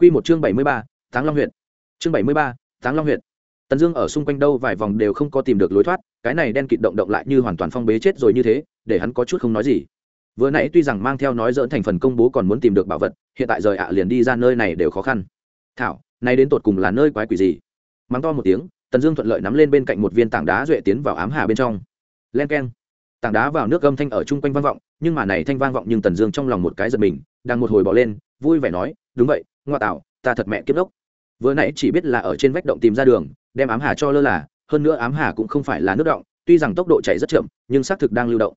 Quy một chương bảy mươi ba, Táng Long huyện. Chương bảy mươi ba, Táng Long huyện. Tần Dương ở xung quanh đâu vài vòng đều không có tìm được lối thoát, cái này đen kịt động động lại như hoàn toàn phong bế chết rồi như thế, để hắn có chút không nói gì. Vừa nãy tuy rằng mang theo nói dỡn thành phần công bố còn muốn tìm được bảo vật, hiện tại rời ạ liền đi ra nơi này đều khó khăn. Thảo, này đến tột cùng là nơi quái quỷ gì? Mắng to một tiếng, Tần Dương thuận lợi nắm lên bên cạnh một viên tảng đá duệ tiến vào ám hà bên trong. Len keng. Tảng đá vào nước âm thanh ở trung quanh vang vọng, nhưng mà này thanh vang vọng nhưng Tần Dương trong lòng một cái giật mình, đang một hồi bỏ lên, vui vẻ nói, đúng vậy, ngoa tạo, ta thật mẹ kiếp đốc. Vừa nãy chỉ biết là ở trên vách động tìm ra đường đem ám hà cho lơ là hơn nữa ám hà cũng không phải là nước động tuy rằng tốc độ chạy rất chậm nhưng xác thực đang lưu động.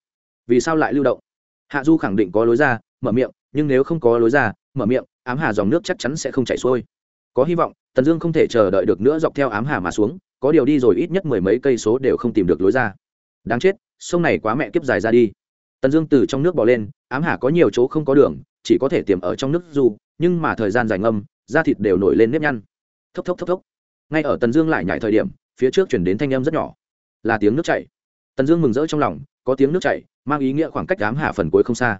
Vì sao lại lưu động? Hạ du khẳng định có lối ra mở miệng nhưng nếu không có lối ra mở miệng ám hà dòng nước chắc chắn sẽ không chảy xuôi. Có hy vọng tần dương không thể chờ đợi được nữa dọc theo ám hà mà xuống có điều đi rồi ít nhất mười mấy cây số đều không tìm được lối ra. Đáng chết sông này quá mẹ kiếp dài ra đi. Tần dương từ trong nước bỏ lên ám hà có nhiều chỗ không có đường chỉ có thể tiềm ở trong nước dù nhưng mà thời gian dài ngâm, da thịt đều nổi lên nếp nhăn. Thốc thốc thốc thốc. Ngay ở tần dương lại nhảy thời điểm, phía trước chuyển đến thanh âm rất nhỏ. Là tiếng nước chảy. Tần dương mừng rỡ trong lòng, có tiếng nước chảy, mang ý nghĩa khoảng cách đám hạ phần cuối không xa.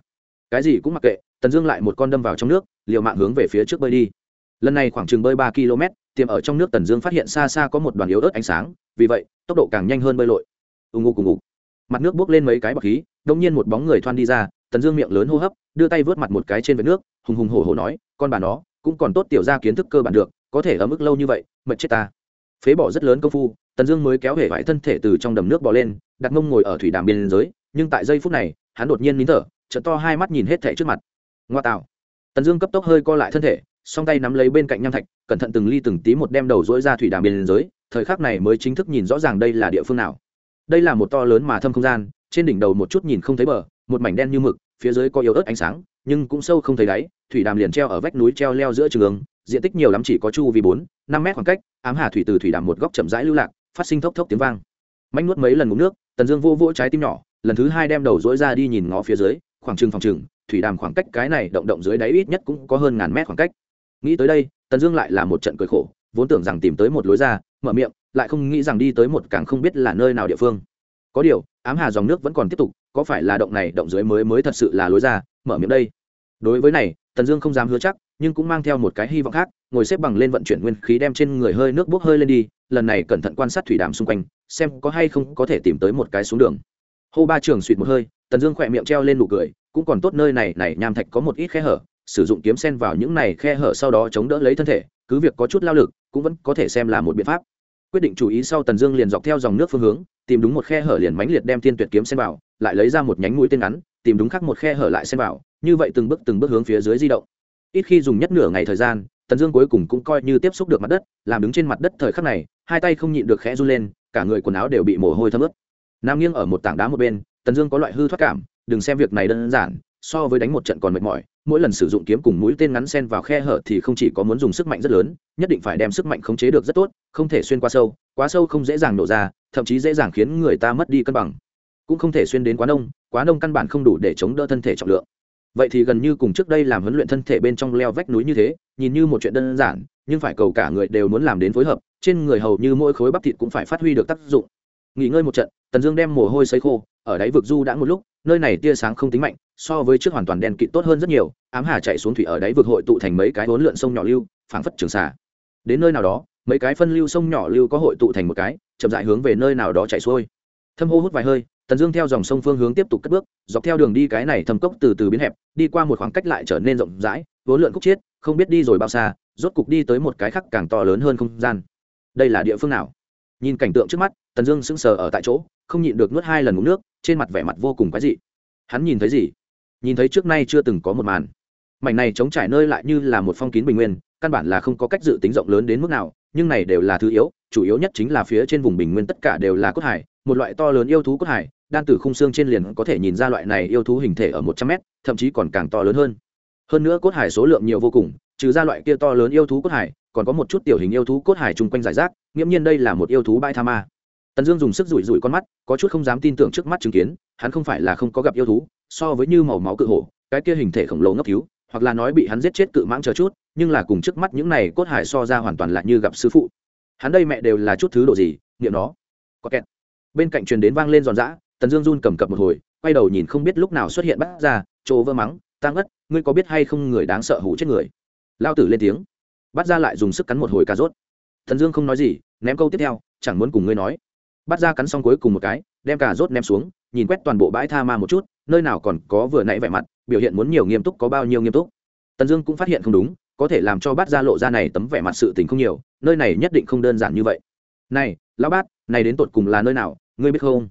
Cái gì cũng mặc kệ, tần dương lại một con đâm vào trong nước, liều mạng hướng về phía trước bơi đi. Lần này khoảng chừng bơi ba km, tiềm ở trong nước tần dương phát hiện xa xa có một đoàn yếu ớt ánh sáng, vì vậy, tốc độ càng nhanh hơn bơi lội. Ù ngụ cùng ngụ mặt nước bốc lên mấy cái bọc khí đông nhiên một bóng người thoăn đi ra, tần dương miệng lớn hô hấp đưa tay vớt mặt một cái trên vệt nước, hùng hùng hổ hổ nói, con bà nó, cũng còn tốt tiểu ra kiến thức cơ bản được, có thể ở mức lâu như vậy, mệt chết ta. Phế bỏ rất lớn công phu, tần dương mới kéo hể vải thân thể từ trong đầm nước bò lên, đặt mông ngồi ở thủy đàm biên giới nhưng tại giây phút này, hắn đột nhiên nín thở trận to hai mắt nhìn hết thẻ trước mặt. Ngoa tạo. Tần dương cấp tốc hơi co lại thân thể, song tay nắm lấy bên cạnh nham thạch, cẩn thận từng ly từng tí một đem đầu dỗi ra thủy đàm biên giới thời khắc này mới chính thức nhìn rõ ràng đây là địa phương nào. Đây là một to lớn mà thâm không gian, trên đỉnh đầu một chút nhìn không thấy bờ, một mảnh đen như mực phía dưới có yếu ớt ánh sáng, nhưng cũng sâu không thấy đáy, thủy đàm liền treo ở vách núi treo leo giữa trường diện tích nhiều lắm chỉ có chu vi bốn, năm mét khoảng cách, ám hà thủy từ thủy đàm một góc chậm rãi lưu lạc, phát sinh thốc thốc tiếng vang. Mánh nuốt mấy lần ngủ nước, tần dương vô vỗ trái tim nhỏ, lần thứ hai đem đầu dỗi ra đi nhìn ngó phía dưới, khoảng trừng phòng trừng thủy đàm khoảng cách cái này động động dưới đáy ít nhất cũng có hơn ngàn mét khoảng cách. Nghĩ tới đây, tần dương lại là một trận cười khổ, vốn tưởng rằng tìm tới một lối ra, mở miệng, lại không nghĩ rằng đi tới một càng không biết là nơi nào địa phương. Có điều, ám hà dòng nước vẫn còn tiếp tục có phải là động này động dưới mới mới thật sự là lối ra? Mở miệng đây. Đối với này, tần dương không dám hứa chắc, nhưng cũng mang theo một cái hy vọng khác, ngồi xếp bằng lên vận chuyển nguyên khí đem trên người hơi nước bốc hơi lên đi, lần này cẩn thận quan sát thủy đàm xung quanh, xem có hay không có thể tìm tới một cái xuống đường. Hô ba trường suỵt một hơi, tần dương khỏe miệng treo lên nụ cười, cũng còn tốt nơi này này nham thạch có một ít khe hở, sử dụng kiếm sen vào những này khe hở sau đó chống đỡ lấy thân thể, cứ việc có chút lao lực, cũng vẫn có thể xem là một biện pháp. Quyết định chú ý sau tần dương liền dọc theo dòng nước phương hướng, tìm đúng một khe hở liền mánh liệt đem thiên tuyệt kiếm sen vào lại lấy ra một nhánh mũi tên ngắn, tìm đúng khắc một khe hở lại xem vào, như vậy từng bước từng bước hướng phía dưới di động. Ít khi dùng nhất nửa ngày thời gian, tần dương cuối cùng cũng coi như tiếp xúc được mặt đất, làm đứng trên mặt đất thời khắc này, hai tay không nhịn được khẽ run lên, cả người quần áo đều bị mồ hôi thấm ướt. Nam nghiêng ở một tảng đá một bên, tần dương có loại hư thoát cảm, đừng xem việc này đơn giản, so với đánh một trận còn mệt mỏi, mỗi lần sử dụng kiếm cùng mũi tên ngắn sen vào khe hở thì không chỉ có muốn dùng sức mạnh rất lớn, nhất định phải đem sức mạnh khống chế được rất tốt, không thể xuyên qua sâu, quá sâu không dễ dàng nổ ra, thậm chí dễ dàng khiến người ta mất đi cân bằng cũng không thể xuyên đến quá nông quá nông căn bản không đủ để chống đỡ thân thể trọng lượng. Vậy thì gần như cùng trước đây làm huấn luyện thân thể bên trong leo vách núi như thế, nhìn như một chuyện đơn giản, nhưng phải cầu cả người đều muốn làm đến phối hợp, trên người hầu như mỗi khối bắp thịt cũng phải phát huy được tác dụng. Nghỉ ngơi một trận, tần dương đem mồ hôi sấy khô, ở đáy vực du đã một lúc, nơi này tia sáng không tính mạnh, so với trước hoàn toàn đen kịt tốt hơn rất nhiều, ám hà chạy xuống thủy ở đáy vực hội tụ thành mấy cái hỗn lượn sông nhỏ lưu, phảng phất trường xà. đến nơi nào đó, mấy cái phân lưu sông nhỏ lưu có hội tụ thành một cái, chậm dại hướng về nơi nào đó chạy xuôi. Thâm hô hút vài hơi tần dương theo dòng sông phương hướng tiếp tục cất bước, dọc theo đường đi cái này thâm cốc từ từ biến hẹp, đi qua một khoảng cách lại trở nên rộng rãi, vốn lượn khúc chiết, không biết đi rồi bao xa, rốt cục đi tới một cái khắc càng to lớn hơn không gian. Đây là địa phương nào? Nhìn cảnh tượng trước mắt, tần dương sững sờ ở tại chỗ, không nhịn được nuốt hai lần uống nước, trên mặt vẻ mặt vô cùng quái dị. Hắn nhìn thấy gì? Nhìn thấy trước nay chưa từng có một màn. Mảnh này chống trải nơi lại như là một phong kín bình nguyên, căn bản là không có cách dự tính rộng lớn đến mức nào, nhưng này đều là thứ yếu, chủ yếu nhất chính là phía trên vùng bình nguyên tất cả đều là cốt hải, một loại to lớn yêu thú cốt hải đan từ khung xương trên liền có thể nhìn ra loại này yêu thú hình thể ở một trăm mét, thậm chí còn càng to lớn hơn. Hơn nữa cốt hải số lượng nhiều vô cùng, trừ ra loại kia to lớn yêu thú cốt hải, còn có một chút tiểu hình yêu thú cốt hải chung quanh giải rác, nghiễm nhiên đây là một yêu thú bãi tha ma. Tần dương dùng sức rủi rủi con mắt, có chút không dám tin tưởng trước mắt chứng kiến, hắn không phải là không có gặp yêu thú, so với như màu máu cự hổ, cái kia hình thể khổng lồ ngốc cứu hoặc là nói bị hắn giết chết cự mãng chờ chút, nhưng là cùng trước mắt những này cốt hải so ra hoàn toàn lại như gặp sư phụ. Hắn đây mẹ đều là chút thứ độ gì nghiệm nó. Có kẹt. Bên cạnh truyền đến vang lên giòn giã tần dương run cầm cập một hồi, quay đầu nhìn không biết lúc nào xuất hiện bắt ra, chỗ vơ mắng tăng ất ngươi có biết hay không người đáng sợ hủ chết người? Lao tử lên tiếng. Bắt ra lại dùng sức cắn một hồi cà rốt. Tần dương không nói gì, ném câu tiếp theo, chẳng muốn cùng ngươi nói. Bắt ra cắn xong cuối cùng một cái, đem cà rốt ném xuống, nhìn quét toàn bộ bãi tha ma một chút, nơi nào còn có vừa nãy vẻ mặt, biểu hiện muốn nhiều nghiêm túc có bao nhiêu nghiêm túc. Tần dương cũng phát hiện không đúng, có thể làm cho bát ra lộ ra này tấm vẻ mặt sự tình không nhiều, nơi này nhất định không đơn giản như vậy. Này, lão bát, này đến tột cùng là nơi nào, ngươi biết không?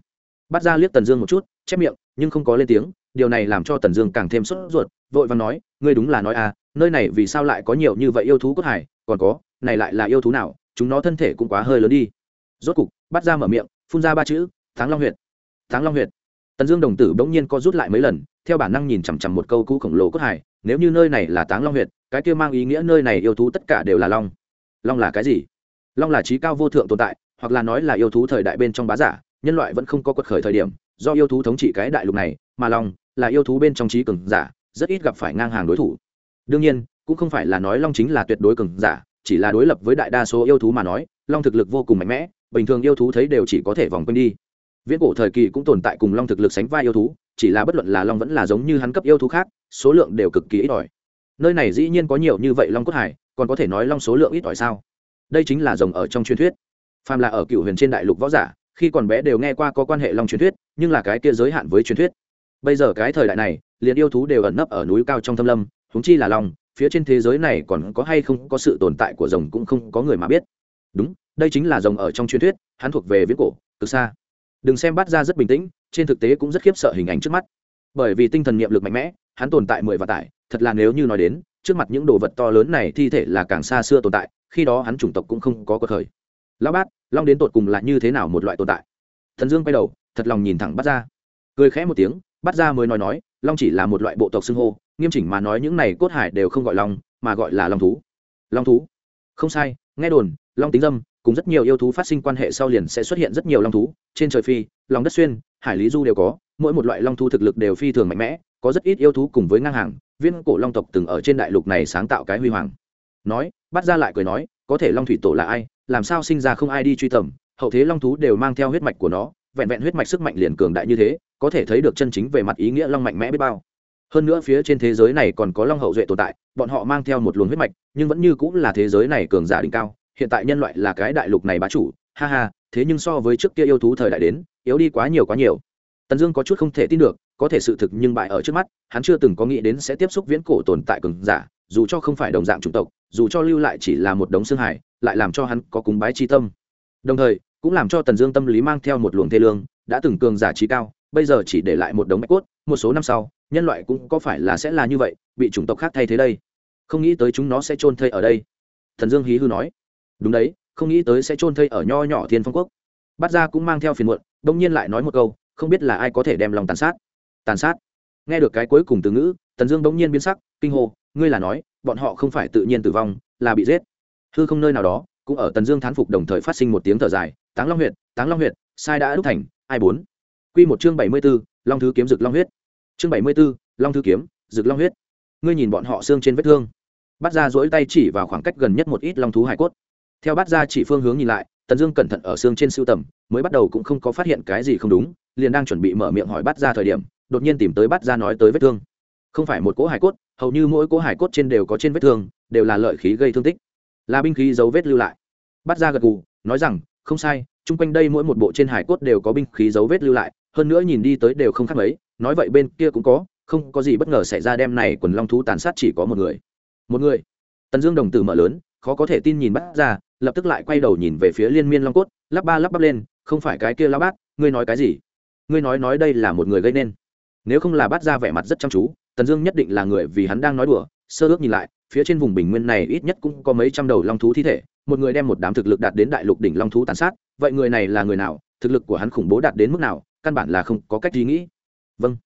Bắt ra liếc tần dương một chút, chép miệng, nhưng không có lên tiếng, điều này làm cho tần dương càng thêm sốt ruột, vội và nói, ngươi đúng là nói à nơi này vì sao lại có nhiều như vậy yêu thú cốt hải, còn có, này lại là yêu thú nào, chúng nó thân thể cũng quá hơi lớn đi. Rốt cục, bắt ra mở miệng, phun ra ba chữ, thắng long huyệt, thắng long huyệt. Tần dương đồng tử bỗng nhiên co rút lại mấy lần, theo bản năng nhìn chằm chằm một câu cũ khổng lồ cốt hải, nếu như nơi này là táng long huyệt, cái kia mang ý nghĩa nơi này yêu thú tất cả đều là long. Long là cái gì? Long là trí cao vô thượng tồn tại, hoặc là nói là yêu thú thời đại bên trong bá giả nhân loại vẫn không có quật khởi thời điểm, do yêu thú thống trị cái đại lục này, mà long là yêu thú bên trong trí cường giả, rất ít gặp phải ngang hàng đối thủ. Đương nhiên, cũng không phải là nói long chính là tuyệt đối cường giả, chỉ là đối lập với đại đa số yêu thú mà nói, long thực lực vô cùng mạnh mẽ, bình thường yêu thú thấy đều chỉ có thể vòng quanh đi. Viễn cổ thời kỳ cũng tồn tại cùng long thực lực sánh vai yêu thú, chỉ là bất luận là long vẫn là giống như hắn cấp yêu thú khác, số lượng đều cực kỳ ít ỏi. Nơi này dĩ nhiên có nhiều như vậy long cốt hải, còn có thể nói long số lượng ít ỏi sao? Đây chính là rồng ở trong truyền thuyết. Phàm là ở cựu huyền trên đại lục võ giả khi còn bé đều nghe qua có quan hệ long truyền thuyết, nhưng là cái kia giới hạn với truyền thuyết. Bây giờ cái thời đại này, liền yêu thú đều ẩn nấp ở núi cao trong thâm lâm húng chi là long, phía trên thế giới này còn có hay không có sự tồn tại của rồng cũng không có người mà biết. Đúng, đây chính là rồng ở trong truyền thuyết, hắn thuộc về viễn cổ từ xa. Đừng xem bát ra rất bình tĩnh, trên thực tế cũng rất khiếp sợ hình ảnh trước mắt. Bởi vì tinh thần niệm lực mạnh mẽ, hắn tồn tại mười vạn tải, thật là nếu như nói đến, trước mặt những đồ vật to lớn này thi thể là càng xa xưa tồn tại, khi đó hắn chủng tộc cũng không có cơ thời lão bát, long đến tột cùng là như thế nào một loại tồn tại? Thần dương quay đầu, thật lòng nhìn thẳng bắt ra cười khẽ một tiếng bắt ra mới nói nói, long chỉ là một loại bộ tộc xưng hô, nghiêm chỉnh mà nói những này cốt hải đều không gọi long, mà gọi là long thú. Long thú? Không sai, nghe đồn, long tính dâm, cùng rất nhiều yêu thú phát sinh quan hệ sau liền sẽ xuất hiện rất nhiều long thú, trên trời phi lòng đất xuyên, hải lý du đều có, mỗi một loại long thú thực lực đều phi thường mạnh mẽ, có rất ít yêu thú cùng với ngang hàng, viên cổ long tộc từng ở trên đại lục này sáng tạo cái huy hoàng. Nói bắt ra lại cười nói, có thể long thủy tổ là ai? Làm sao sinh ra không ai đi truy tầm, hậu thế long thú đều mang theo huyết mạch của nó, vẹn vẹn huyết mạch sức mạnh liền cường đại như thế, có thể thấy được chân chính về mặt ý nghĩa long mạnh mẽ biết bao. Hơn nữa phía trên thế giới này còn có long hậu duệ tồn tại, bọn họ mang theo một luồng huyết mạch, nhưng vẫn như cũng là thế giới này cường giả đỉnh cao, hiện tại nhân loại là cái đại lục này bá chủ, ha ha, thế nhưng so với trước kia yêu thú thời đại đến, yếu đi quá nhiều quá nhiều. Tần dương có chút không thể tin được, có thể sự thực nhưng bại ở trước mắt, hắn chưa từng có nghĩ đến sẽ tiếp xúc viễn cổ tồn tại cường giả, dù cho không phải đồng dạng chủng tộc, dù cho lưu lại chỉ là một đống xương hải lại làm cho hắn có cúng bái chi tâm. Đồng thời, cũng làm cho tần dương tâm lý mang theo một luồng thê lương, đã từng cường giả trí cao, bây giờ chỉ để lại một đống mạch cốt, một số năm sau, nhân loại cũng có phải là sẽ là như vậy, bị chủng tộc khác thay thế đây. Không nghĩ tới chúng nó sẽ chôn thây ở đây. Thần dương hí hư nói. Đúng đấy, không nghĩ tới sẽ chôn thây ở nho nhỏ thiên phong quốc. Bát gia cũng mang theo phiền muộn, đông nhiên lại nói một câu, không biết là ai có thể đem lòng tàn sát. Tàn sát. Nghe được cái cuối cùng từ ngữ, tần dương bỗng nhiên biến sắc, kinh hô, ngươi là nói, bọn họ không phải tự nhiên tử vong, là bị giết hư không nơi nào đó, cũng ở tần dương thán phục đồng thời phát sinh một tiếng thở dài, táng long huyệt, táng long huyệt, sai đã đúc thành, ai bốn? Q một chương bảy mươi b ố long thứ kiếm rực long huyết. Chương bảy mươi b ố long thứ kiếm rực long huyết. Ngươi nhìn bọn họ xương trên vết thương. Bắt ra dỗi tay chỉ vào khoảng cách gần nhất một ít long thú hải cốt. Theo bắt ra chỉ phương hướng nhìn lại, tần dương cẩn thận ở xương trên sưu tầm, mới bắt đầu cũng không có phát hiện cái gì không đúng, liền đang chuẩn bị mở miệng hỏi bắt ra thời điểm, đột nhiên tìm tới bắt ra nói tới vết thương. Không phải một cỗ hải cốt, hầu như mỗi cỗ hải cốt trên đều có trên vết thương, đều là lợi khí gây thương tích là binh khí dấu vết lưu lại. Bắt ra gật gù, nói rằng, không sai, chung quanh đây mỗi một bộ trên hải cốt đều có binh khí dấu vết lưu lại, hơn nữa nhìn đi tới đều không khác mấy, nói vậy bên kia cũng có, không có gì bất ngờ xảy ra đem này quần long thú tàn sát chỉ có một người. Một người? Tần dương đồng tử mở lớn, khó có thể tin nhìn bắt ra lập tức lại quay đầu nhìn về phía liên miên long cốt, lắp ba lắp bắp lên, không phải cái kia lao bác ngươi nói cái gì? Ngươi nói nói đây là một người gây nên. Nếu không là bắt ra vẻ mặt rất chăm chú, tần dương nhất định là người vì hắn đang nói đùa sơ ước nhìn lại, phía trên vùng bình nguyên này ít nhất cũng có mấy trăm đầu long thú thi thể, một người đem một đám thực lực đạt đến đại lục đỉnh long thú tàn sát, vậy người này là người nào, thực lực của hắn khủng bố đạt đến mức nào, căn bản là không có cách gì nghĩ. Vâng.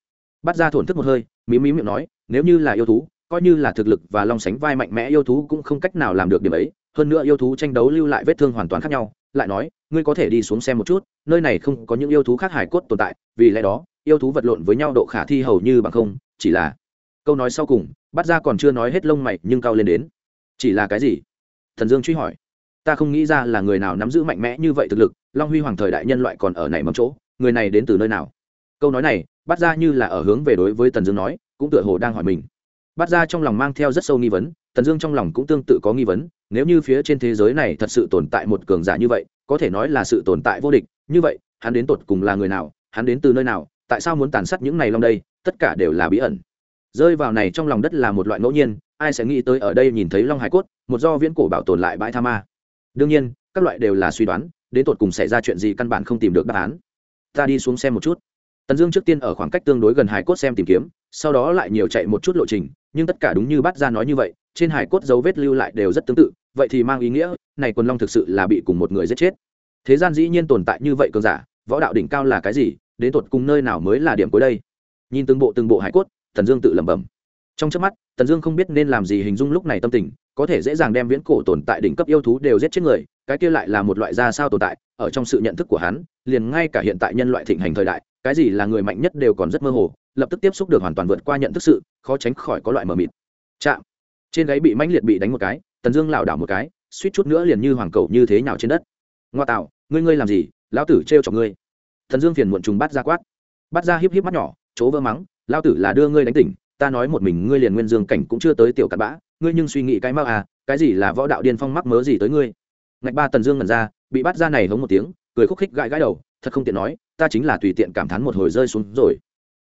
Bắt ra thổn thức một hơi, mí mí miệng nói, nếu như là yêu thú, coi như là thực lực và long sánh vai mạnh mẽ yêu thú cũng không cách nào làm được điểm ấy. Hơn nữa yêu thú tranh đấu lưu lại vết thương hoàn toàn khác nhau, lại nói, ngươi có thể đi xuống xem một chút, nơi này không có những yêu thú khác hải cốt tồn tại, vì lẽ đó, yêu thú vật lộn với nhau độ khả thi hầu như bằng không, chỉ là câu nói sau cùng, bắt ra còn chưa nói hết lông mày nhưng cao lên đến. Chỉ là cái gì? Thần dương truy hỏi. Ta không nghĩ ra là người nào nắm giữ mạnh mẽ như vậy thực lực, long huy hoàng thời đại nhân loại còn ở này mầm chỗ, người này đến từ nơi nào? Câu nói này, bắt ra như là ở hướng về đối với tần dương nói, cũng tựa hồ đang hỏi mình. Bắt ra trong lòng mang theo rất sâu nghi vấn tần dương trong lòng cũng tương tự có nghi vấn, nếu như phía trên thế giới này thật sự tồn tại một cường giả như vậy, có thể nói là sự tồn tại vô địch, như vậy, hắn đến tột cùng là người nào, hắn đến từ nơi nào, tại sao muốn tàn sát những này long đây, tất cả đều là bí ẩn rơi vào này trong lòng đất là một loại ngẫu nhiên, ai sẽ nghĩ tới ở đây nhìn thấy long hải cốt, một do viễn cổ bảo tồn lại bãi tha ma. Đương nhiên, các loại đều là suy đoán, đến tột cùng xảy ra chuyện gì căn bản không tìm được đáp án. Ta đi xuống xem một chút. Tần dương trước tiên ở khoảng cách tương đối gần hải cốt xem tìm kiếm, sau đó lại nhiều chạy một chút lộ trình, nhưng tất cả đúng như Bát ra nói như vậy, trên hải cốt dấu vết lưu lại đều rất tương tự, vậy thì mang ý nghĩa, này quần long thực sự là bị cùng một người giết chết. Thế gian dĩ nhiên tồn tại như vậy cơn giả, võ đạo đỉnh cao là cái gì, đến tột cùng nơi nào mới là điểm cuối đây? Nhìn từng bộ từng bộ hải cốt tần dương tự lẩm bẩm. Trong trước mắt, tần dương không biết nên làm gì hình dung lúc này tâm tình, có thể dễ dàng đem viễn cổ tồn tại đỉnh cấp yêu thú đều giết chết người, cái kia lại là một loại ra sao tồn tại, ở trong sự nhận thức của hắn, liền ngay cả hiện tại nhân loại thịnh hành thời đại, cái gì là người mạnh nhất đều còn rất mơ hồ, lập tức tiếp xúc được hoàn toàn vượt qua nhận thức sự, khó tránh khỏi có loại mờ mịt. Chạm. Trên gáy bị mãnh liệt bị đánh một cái, tần dương lảo đảo một cái, suýt chút nữa liền như hoàng cầu như thế nào trên đất. Ngoa tạo, ngươi ngươi làm gì, lão tử trêu chọc ngươi. Thần dương phiền muộn trùng bắt ra quát. Bắt ra híp híp mắt nhỏ, chỗ vơ mắng lao tử là đưa ngươi đánh tỉnh, ta nói một mình ngươi liền nguyên dương cảnh cũng chưa tới tiểu cặn bã, ngươi nhưng suy nghĩ cái mau à cái gì là võ đạo điên phong mắc mớ gì tới ngươi? Ngạch ba tần dương ngẩn ra, bị bắt ra này hống một tiếng, cười khúc khích gãi gãi đầu, thật không tiện nói, ta chính là tùy tiện cảm thán một hồi rơi xuống rồi.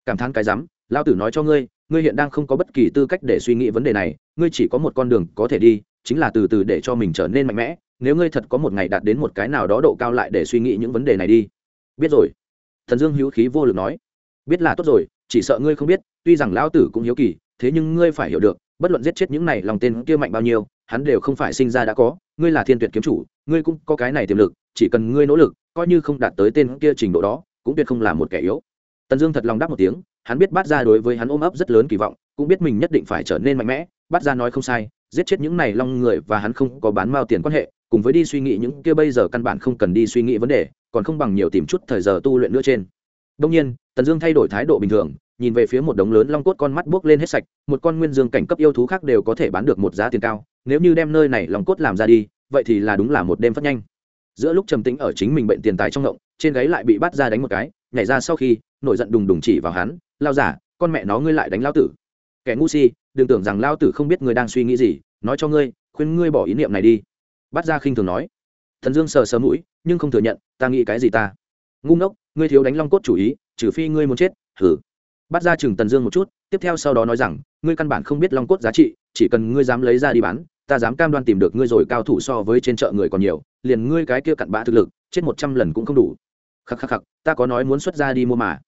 Cảm thán cái rắm, lao tử nói cho ngươi ngươi hiện đang không có bất kỳ tư cách để suy nghĩ vấn đề này, ngươi chỉ có một con đường có thể đi, chính là từ từ để cho mình trở nên mạnh mẽ, nếu ngươi thật có một ngày đạt đến một cái nào đó độ cao lại để suy nghĩ những vấn đề này đi. Biết rồi. Thần dương hữu khí vô lực nói. Biết là tốt rồi chỉ sợ ngươi không biết, tuy rằng lão tử cũng hiếu kỳ, thế nhưng ngươi phải hiểu được, bất luận giết chết những này lòng tên kia mạnh bao nhiêu, hắn đều không phải sinh ra đã có, ngươi là thiên tuyệt kiếm chủ, ngươi cũng có cái này tiềm lực, chỉ cần ngươi nỗ lực, coi như không đạt tới tên kia trình độ đó, cũng tuyệt không là một kẻ yếu. Tần dương thật lòng đáp một tiếng, hắn biết bắt ra đối với hắn ôm ấp rất lớn kỳ vọng, cũng biết mình nhất định phải trở nên mạnh mẽ bắt ra nói không sai, giết chết những này long người và hắn không có bán mao tiền quan hệ, cùng với đi suy nghĩ những kia bây giờ căn bản không cần đi suy nghĩ vấn đề, còn không bằng nhiều tìm chút thời giờ tu luyện nữa trên đông nhiên, tần dương thay đổi thái độ bình thường, nhìn về phía một đống lớn long cốt con mắt buốc lên hết sạch, một con nguyên dương cảnh cấp yêu thú khác đều có thể bán được một giá tiền cao, nếu như đem nơi này long cốt làm ra đi, vậy thì là đúng là một đêm phát nhanh. Giữa lúc trầm tĩnh ở chính mình bệnh tiền tài trong ngộng, trên gáy lại bị bắt ra đánh một cái, nhảy ra sau khi, nổi giận đùng đùng chỉ vào hắn, lao giả, con mẹ nó ngươi lại đánh lao tử. Kẻ ngu si, đừng tưởng rằng lao tử không biết ngươi đang suy nghĩ gì, nói cho ngươi, khuyên ngươi bỏ ý niệm này đi. Bắt ra khinh thường nói. Thần dương sờ sờ mũi, nhưng không thừa nhận, ta nghĩ cái gì ta? Ngu ngốc, ngươi thiếu đánh long cốt chủ ý, trừ phi ngươi muốn chết hử? bắt ra chừng tần dương một chút, tiếp theo sau đó nói rằng, ngươi căn bản không biết long cốt giá trị, chỉ cần ngươi dám lấy ra đi bán, ta dám cam đoan tìm được ngươi rồi cao thủ so với trên chợ người còn nhiều, liền ngươi cái kia cặn bã thực lực, chết một trăm lần cũng không đủ. Khắc khắc khắc, ta có nói muốn xuất ra đi mua mà.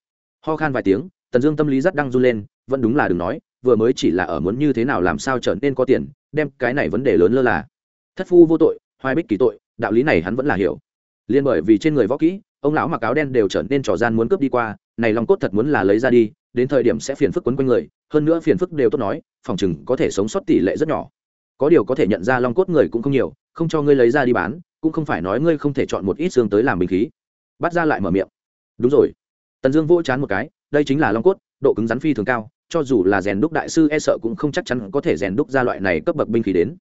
Ho khan vài tiếng, tần dương tâm lý rất đang run lên, vẫn đúng là đừng nói, vừa mới chỉ là ở muốn như thế nào làm sao trở nên có tiền, đem cái này vấn đề lớn lơ là. Thất phu vô tội, hoài bích kỳ tội, đạo lý này hắn vẫn là hiểu. Liên bởi vì trên người võ kỹ ông lão mặc áo đen đều trở nên trò gian muốn cướp đi qua, này long cốt thật muốn là lấy ra đi, đến thời điểm sẽ phiền phức quấn quanh người, hơn nữa phiền phức đều tốt nói, phòng chừng có thể sống sót tỷ lệ rất nhỏ. Có điều có thể nhận ra long cốt người cũng không nhiều, không cho ngươi lấy ra đi bán, cũng không phải nói ngươi không thể chọn một ít xương tới làm bình khí. Bắt ra lại mở miệng. Đúng rồi. Tần dương vỗ chán một cái, đây chính là long cốt, độ cứng rắn phi thường cao, cho dù là rèn đúc đại sư e sợ cũng không chắc chắn có thể rèn đúc ra loại này cấp bậc binh khí đến.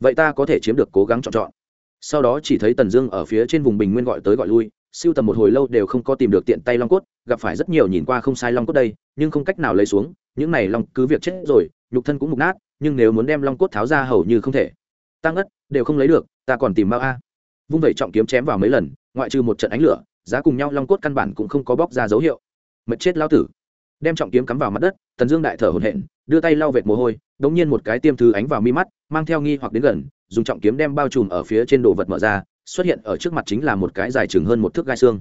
Vậy ta có thể chiếm được cố gắng chọn chọn. Sau đó chỉ thấy tần dương ở phía trên vùng bình nguyên gọi tới gọi lui siêu tầm một hồi lâu đều không có tìm được tiện tay long cốt, gặp phải rất nhiều nhìn qua không sai long cốt đây, nhưng không cách nào lấy xuống, những này long cứ việc chết rồi, nhục thân cũng mục nát, nhưng nếu muốn đem long cốt tháo ra hầu như không thể. Tăng ất, đều không lấy được, ta còn tìm bao a. Vung vẩy trọng kiếm chém vào mấy lần, ngoại trừ một trận ánh lửa, giá cùng nhau long cốt căn bản cũng không có bóc ra dấu hiệu. Mật chết lao tử. Đem trọng kiếm cắm vào mặt đất, tần dương đại thở hổn hển, đưa tay lau vệt mồ hôi, đống nhiên một cái tiêm thứ ánh vào mi mắt, mang theo nghi hoặc đến gần, dùng trọng kiếm đem bao trùm ở phía trên đồ vật mở ra xuất hiện ở trước mặt chính là một cái dài chừng hơn một thước gai xương.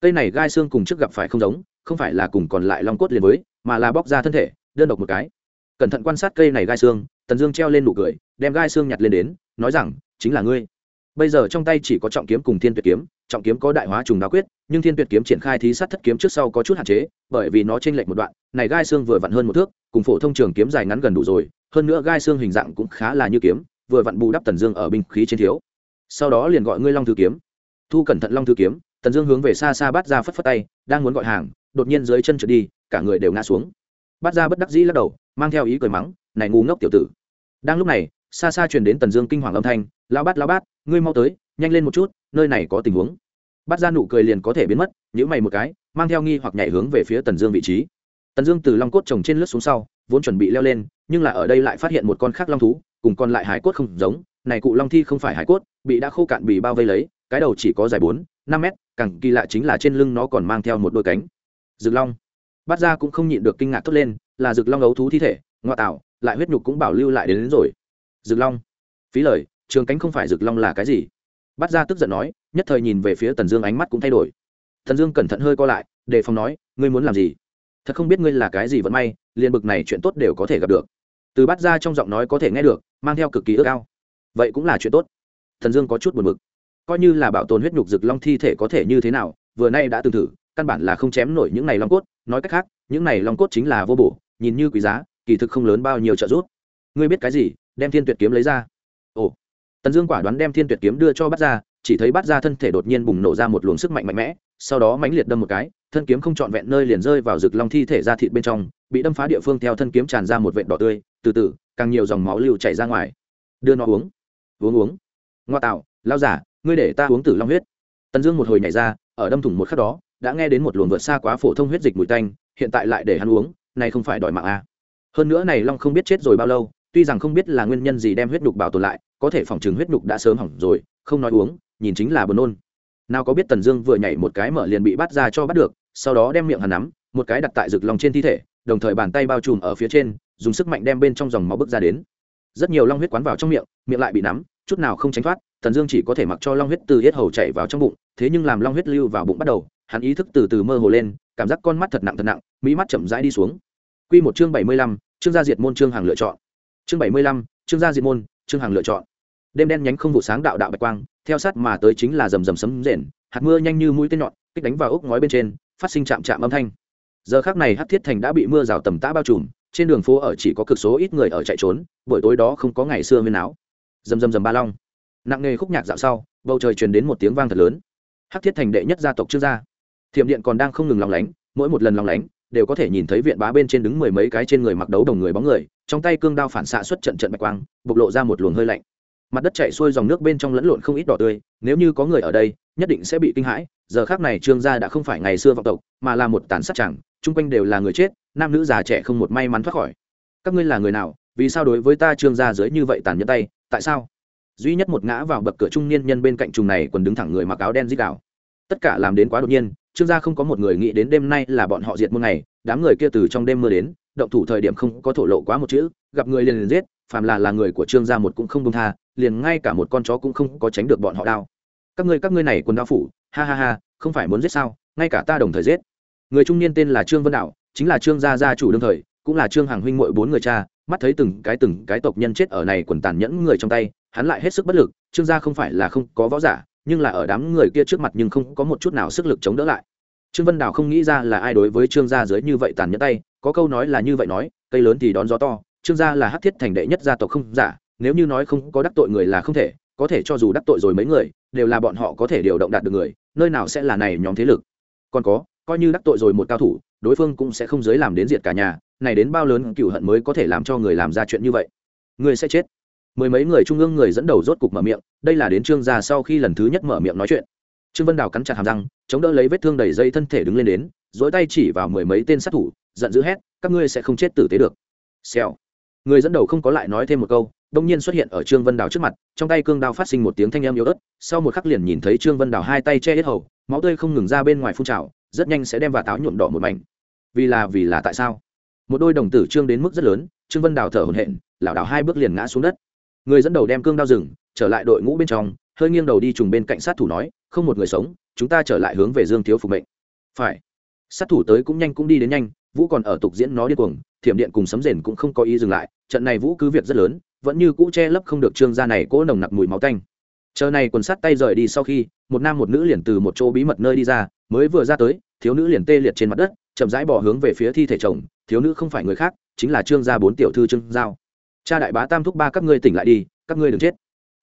Cây này gai xương cùng trước gặp phải không giống, không phải là cùng còn lại long cốt liền với, mà là bóc ra thân thể, đơn độc một cái. Cẩn thận quan sát cây này gai xương, tần dương treo lên nụ cười, đem gai xương nhặt lên đến, nói rằng, chính là ngươi. Bây giờ trong tay chỉ có trọng kiếm cùng thiên tuyệt kiếm, trọng kiếm có đại hóa trùng đa quyết, nhưng thiên tuyệt kiếm triển khai thí sát thất kiếm trước sau có chút hạn chế, bởi vì nó chênh lệch một đoạn, này gai xương vừa vặn hơn một thước, cùng phổ thông trường kiếm dài ngắn gần đủ rồi, hơn nữa gai xương hình dạng cũng khá là như kiếm, vừa vặn bù đắp tần dương ở binh khí trên thiếu sau đó liền gọi ngươi long thư kiếm. Thu cẩn thận long thư kiếm, tần dương hướng về xa xa bắt ra phất phất tay, đang muốn gọi hàng, đột nhiên dưới chân trượt đi, cả người đều ngã xuống. Bắt ra bất đắc dĩ lắc đầu, mang theo ý cười mắng, này ngu ngốc tiểu tử. Đang lúc này, xa xa truyền đến tần dương kinh hoàng âm thanh lao bát lao bát, ngươi mau tới, nhanh lên một chút, nơi này có tình huống. Bắt ra nụ cười liền có thể biến mất nhữ mày một cái, mang theo nghi hoặc nhảy hướng về phía tần dương vị trí. Tần dương từ long cốt trồng trên lướt xuống sau, vốn chuẩn bị leo lên, nhưng là ở đây lại phát hiện một con khác long thú, cùng còn lại hải cốt không giống, này cụ long thi không phải hải cốt bị đã khô cạn bị bao vây lấy cái đầu chỉ có dài bốn năm mét càng kỳ lạ chính là trên lưng nó còn mang theo một đôi cánh. Rực long. Bát ra cũng không nhịn được kinh ngạc thốt lên là rực long ấu thú thi thể ngoại tạo lại huyết nhục cũng bảo lưu lại đến, đến rồi. Rực long. Phí lời trường cánh không phải rực long là cái gì? Bát ra tức giận nói nhất thời nhìn về phía tần dương ánh mắt cũng thay đổi. Tần dương cẩn thận hơi co lại đề phòng nói ngươi muốn làm gì? Thật không biết ngươi là cái gì vẫn may liền bực này chuyện tốt đều có thể gặp được. Từ bát ra trong giọng nói có thể nghe được mang theo cực kỳ ước ao. Vậy cũng là chuyện tốt thần dương có chút buồn bực. Coi như là bảo tồn huyết nhục rực long thi thể có thể như thế nào, vừa nay đã từng thử, căn bản là không chém nổi những này long cốt. Nói cách khác, những này long cốt chính là vô bổ, nhìn như quý giá, kỳ thực không lớn bao nhiêu trợ giúp. Ngươi biết cái gì? Đem thiên tuyệt kiếm lấy ra. Ồ. Tần dương quả đoán đem thiên tuyệt kiếm đưa cho bắt ra chỉ thấy bắt ra thân thể đột nhiên bùng nổ ra một luồng sức mạnh mạnh mẽ, sau đó mãnh liệt đâm một cái, thân kiếm không trọn vẹn nơi liền rơi vào rực long thi thể ra thịt bên trong, bị đâm phá địa phương theo thân kiếm tràn ra một vệt đỏ tươi, từ từ, càng nhiều dòng máu lưu chảy ra ngoài. Đưa nó uống. Uống uống ngoa tạo, lao giả, ngươi để ta uống tử long huyết. Tần dương một hồi nhảy ra, ở đâm thủng một khắc đó, đã nghe đến một luồng vượt xa quá phổ thông huyết dịch mùi tanh, hiện tại lại để hắn uống, này không phải đòi mạng à. hơn nữa này long không biết chết rồi bao lâu, tuy rằng không biết là nguyên nhân gì đem huyết nhục bảo tồn lại, có thể phòng chứng huyết nhục đã sớm hỏng rồi, không nói uống, nhìn chính là buồn nôn. Nào có biết tần dương vừa nhảy một cái mở liền bị bắt ra cho bắt được, sau đó đem miệng hắn nắm, một cái đặt tại rực lòng trên thi thể, đồng thời bàn tay bao trùm ở phía trên, dùng sức mạnh đem bên trong dòng máu bước ra đến. Rất nhiều long huyết quán vào trong miệng miệng lại bị nắm chút nào không tránh thoát, tần dương chỉ có thể mặc cho long huyết từ hết hầu chạy vào trong bụng, thế nhưng làm long huyết lưu vào bụng bắt đầu, hắn ý thức từ từ mơ hồ lên, cảm giác con mắt thật nặng thật nặng mỹ mắt chậm rãi đi xuống. Q một chương bảy mươi lăm chương gia diệt môn chương hàng lựa chọn. Chương bảy mươi lăm chương gia diệt môn chương hàng lựa chọn. Đêm đen nhánh không vụ sáng đạo đạo bạch quang, theo sát mà tới chính là rầm rầm sấm rền, hạt mưa nhanh như mũi tên nhọn, kích đánh vào ốc ngói bên trên, phát sinh chạm chạm âm thanh. Giờ khác này hát thiết thành đã bị mưa rào tầm tã bao trùm, trên đường phố ở chỉ có cực số ít người ở chạy trốn, buổi tối đó không có ngày xưa huyên áo rầm rầm rầm ba long. Nặng nề khúc nhạc dạo sau, bầu trời truyền đến một tiếng vang thật lớn. Hắc thiết thành đệ nhất gia tộc trước gia. Thiểm điện còn đang không ngừng lòng lánh, mỗi một lần lòng lánh, đều có thể nhìn thấy viện bá bên trên đứng mười mấy cái trên người mặc đấu đồng người bóng người, trong tay cương đao phản xạ xuất trận trận bạch quang, bộc lộ ra một luồng hơi lạnh. Mặt đất chạy xuôi dòng nước bên trong lẫn lộn không ít đỏ tươi, nếu như có người ở đây, nhất định sẽ bị kinh hãi, giờ khác này trương gia đã không phải ngày xưa vọng tộc, mà là một tàn sát chẳng, chung quanh đều là người chết, nam nữ già trẻ không một may mắn thoát khỏi. Các ngươi là người nào, vì sao đối với ta trương gia dưới như vậy tàn nhẫn tay? Tại sao? Duy nhất một ngã vào bậc cửa trung niên nhân bên cạnh trùng này còn đứng thẳng người mặc áo đen dít đảo tất cả làm đến quá đột nhiên, trương gia không có một người nghĩ đến đêm nay là bọn họ diệt một ngày, đám người kia từ trong đêm mưa đến, động thủ thời điểm không có thổ lộ quá một chữ, gặp người liền liền giết, phàm là là người của trương gia một cũng không đông tha, liền ngay cả một con chó cũng không có tránh được bọn họ đao các ngươi các ngươi này quần đao phủ, ha ha ha, không phải muốn giết sao, ngay cả ta đồng thời giết. Người trung niên tên là trương vân đạo, chính là trương gia gia chủ đương thời, cũng là trương hàng huynh mội bốn người cha mắt thấy từng cái từng cái tộc nhân chết ở này quần tàn nhẫn người trong tay, hắn lại hết sức bất lực, trương gia không phải là không có võ giả, nhưng là ở đám người kia trước mặt nhưng không có một chút nào sức lực chống đỡ lại. Trương vân đào không nghĩ ra là ai đối với trương gia dưới như vậy tàn nhẫn tay, có câu nói là như vậy nói, cây lớn thì đón gió to, trương gia là hát thiết thành đệ nhất gia tộc không giả, nếu như nói không có đắc tội người là không thể, có thể cho dù đắc tội rồi mấy người, đều là bọn họ có thể điều động đạt được người, nơi nào sẽ là này nhóm thế lực. Còn có, coi như đắc tội rồi một cao thủ, đối phương cũng sẽ không giới làm đến diệt cả nhà này đến bao lớn cựu hận mới có thể làm cho người làm ra chuyện như vậy? Người sẽ chết. Mười mấy người trung ương người dẫn đầu rốt cục mở miệng, đây là đến trương gia sau khi lần thứ nhất mở miệng nói chuyện. Trương vân đào cắn chặt hàm răng, chống đỡ lấy vết thương đầy dây thân thể đứng lên đến dỗi tay chỉ vào mười mấy tên sát thủ, giận dữ hét, các ngươi sẽ không chết tử tế được. Xèo. Người dẫn đầu không có lại nói thêm một câu, đông nhiên xuất hiện ở trương vân đào trước mặt, trong tay cương đao phát sinh một tiếng thanh âm yếu ớt, sau một khắc liền nhìn thấy trương vân đào hai tay che hết hầu, máu tươi không ngừng ra bên ngoài phun trào, rất nhanh sẽ đem và táo nhuộm đỏ một mảnh. Vì là vì là tại sao? Một đôi đồng tử trương đến mức rất lớn, trương vân đào thở hổn hển, lảo đảo hai bước liền ngã xuống đất. Người dẫn đầu đem cương đao rừng trở lại đội ngũ bên trong, hơi nghiêng đầu đi trùng bên cạnh sát thủ nói, không một người sống, chúng ta trở lại hướng về dương thiếu phục mệnh. Phải. Sát thủ tới cũng nhanh cũng đi đến nhanh, vũ còn ở tục diễn nó điên cuồng, thiểm điện cùng sấm rền cũng không có ý dừng lại, trận này vũ cứ việc rất lớn, vẫn như cũ che lấp không được trương gia này cỗ nồng nặc mùi máu tanh. Chờ này quần sát tay rời đi sau khi, một nam một nữ liền từ một chỗ bí mật nơi đi ra, mới vừa ra tới, thiếu nữ liền tê liệt trên mặt đất, chậm rãi bỏ hướng về phía thi thể chồng thiếu nữ không phải người khác, chính là trương gia bốn tiểu thư trương giao. Cha đại bá tam thúc ba, các ngươi tỉnh lại đi, các ngươi đừng chết.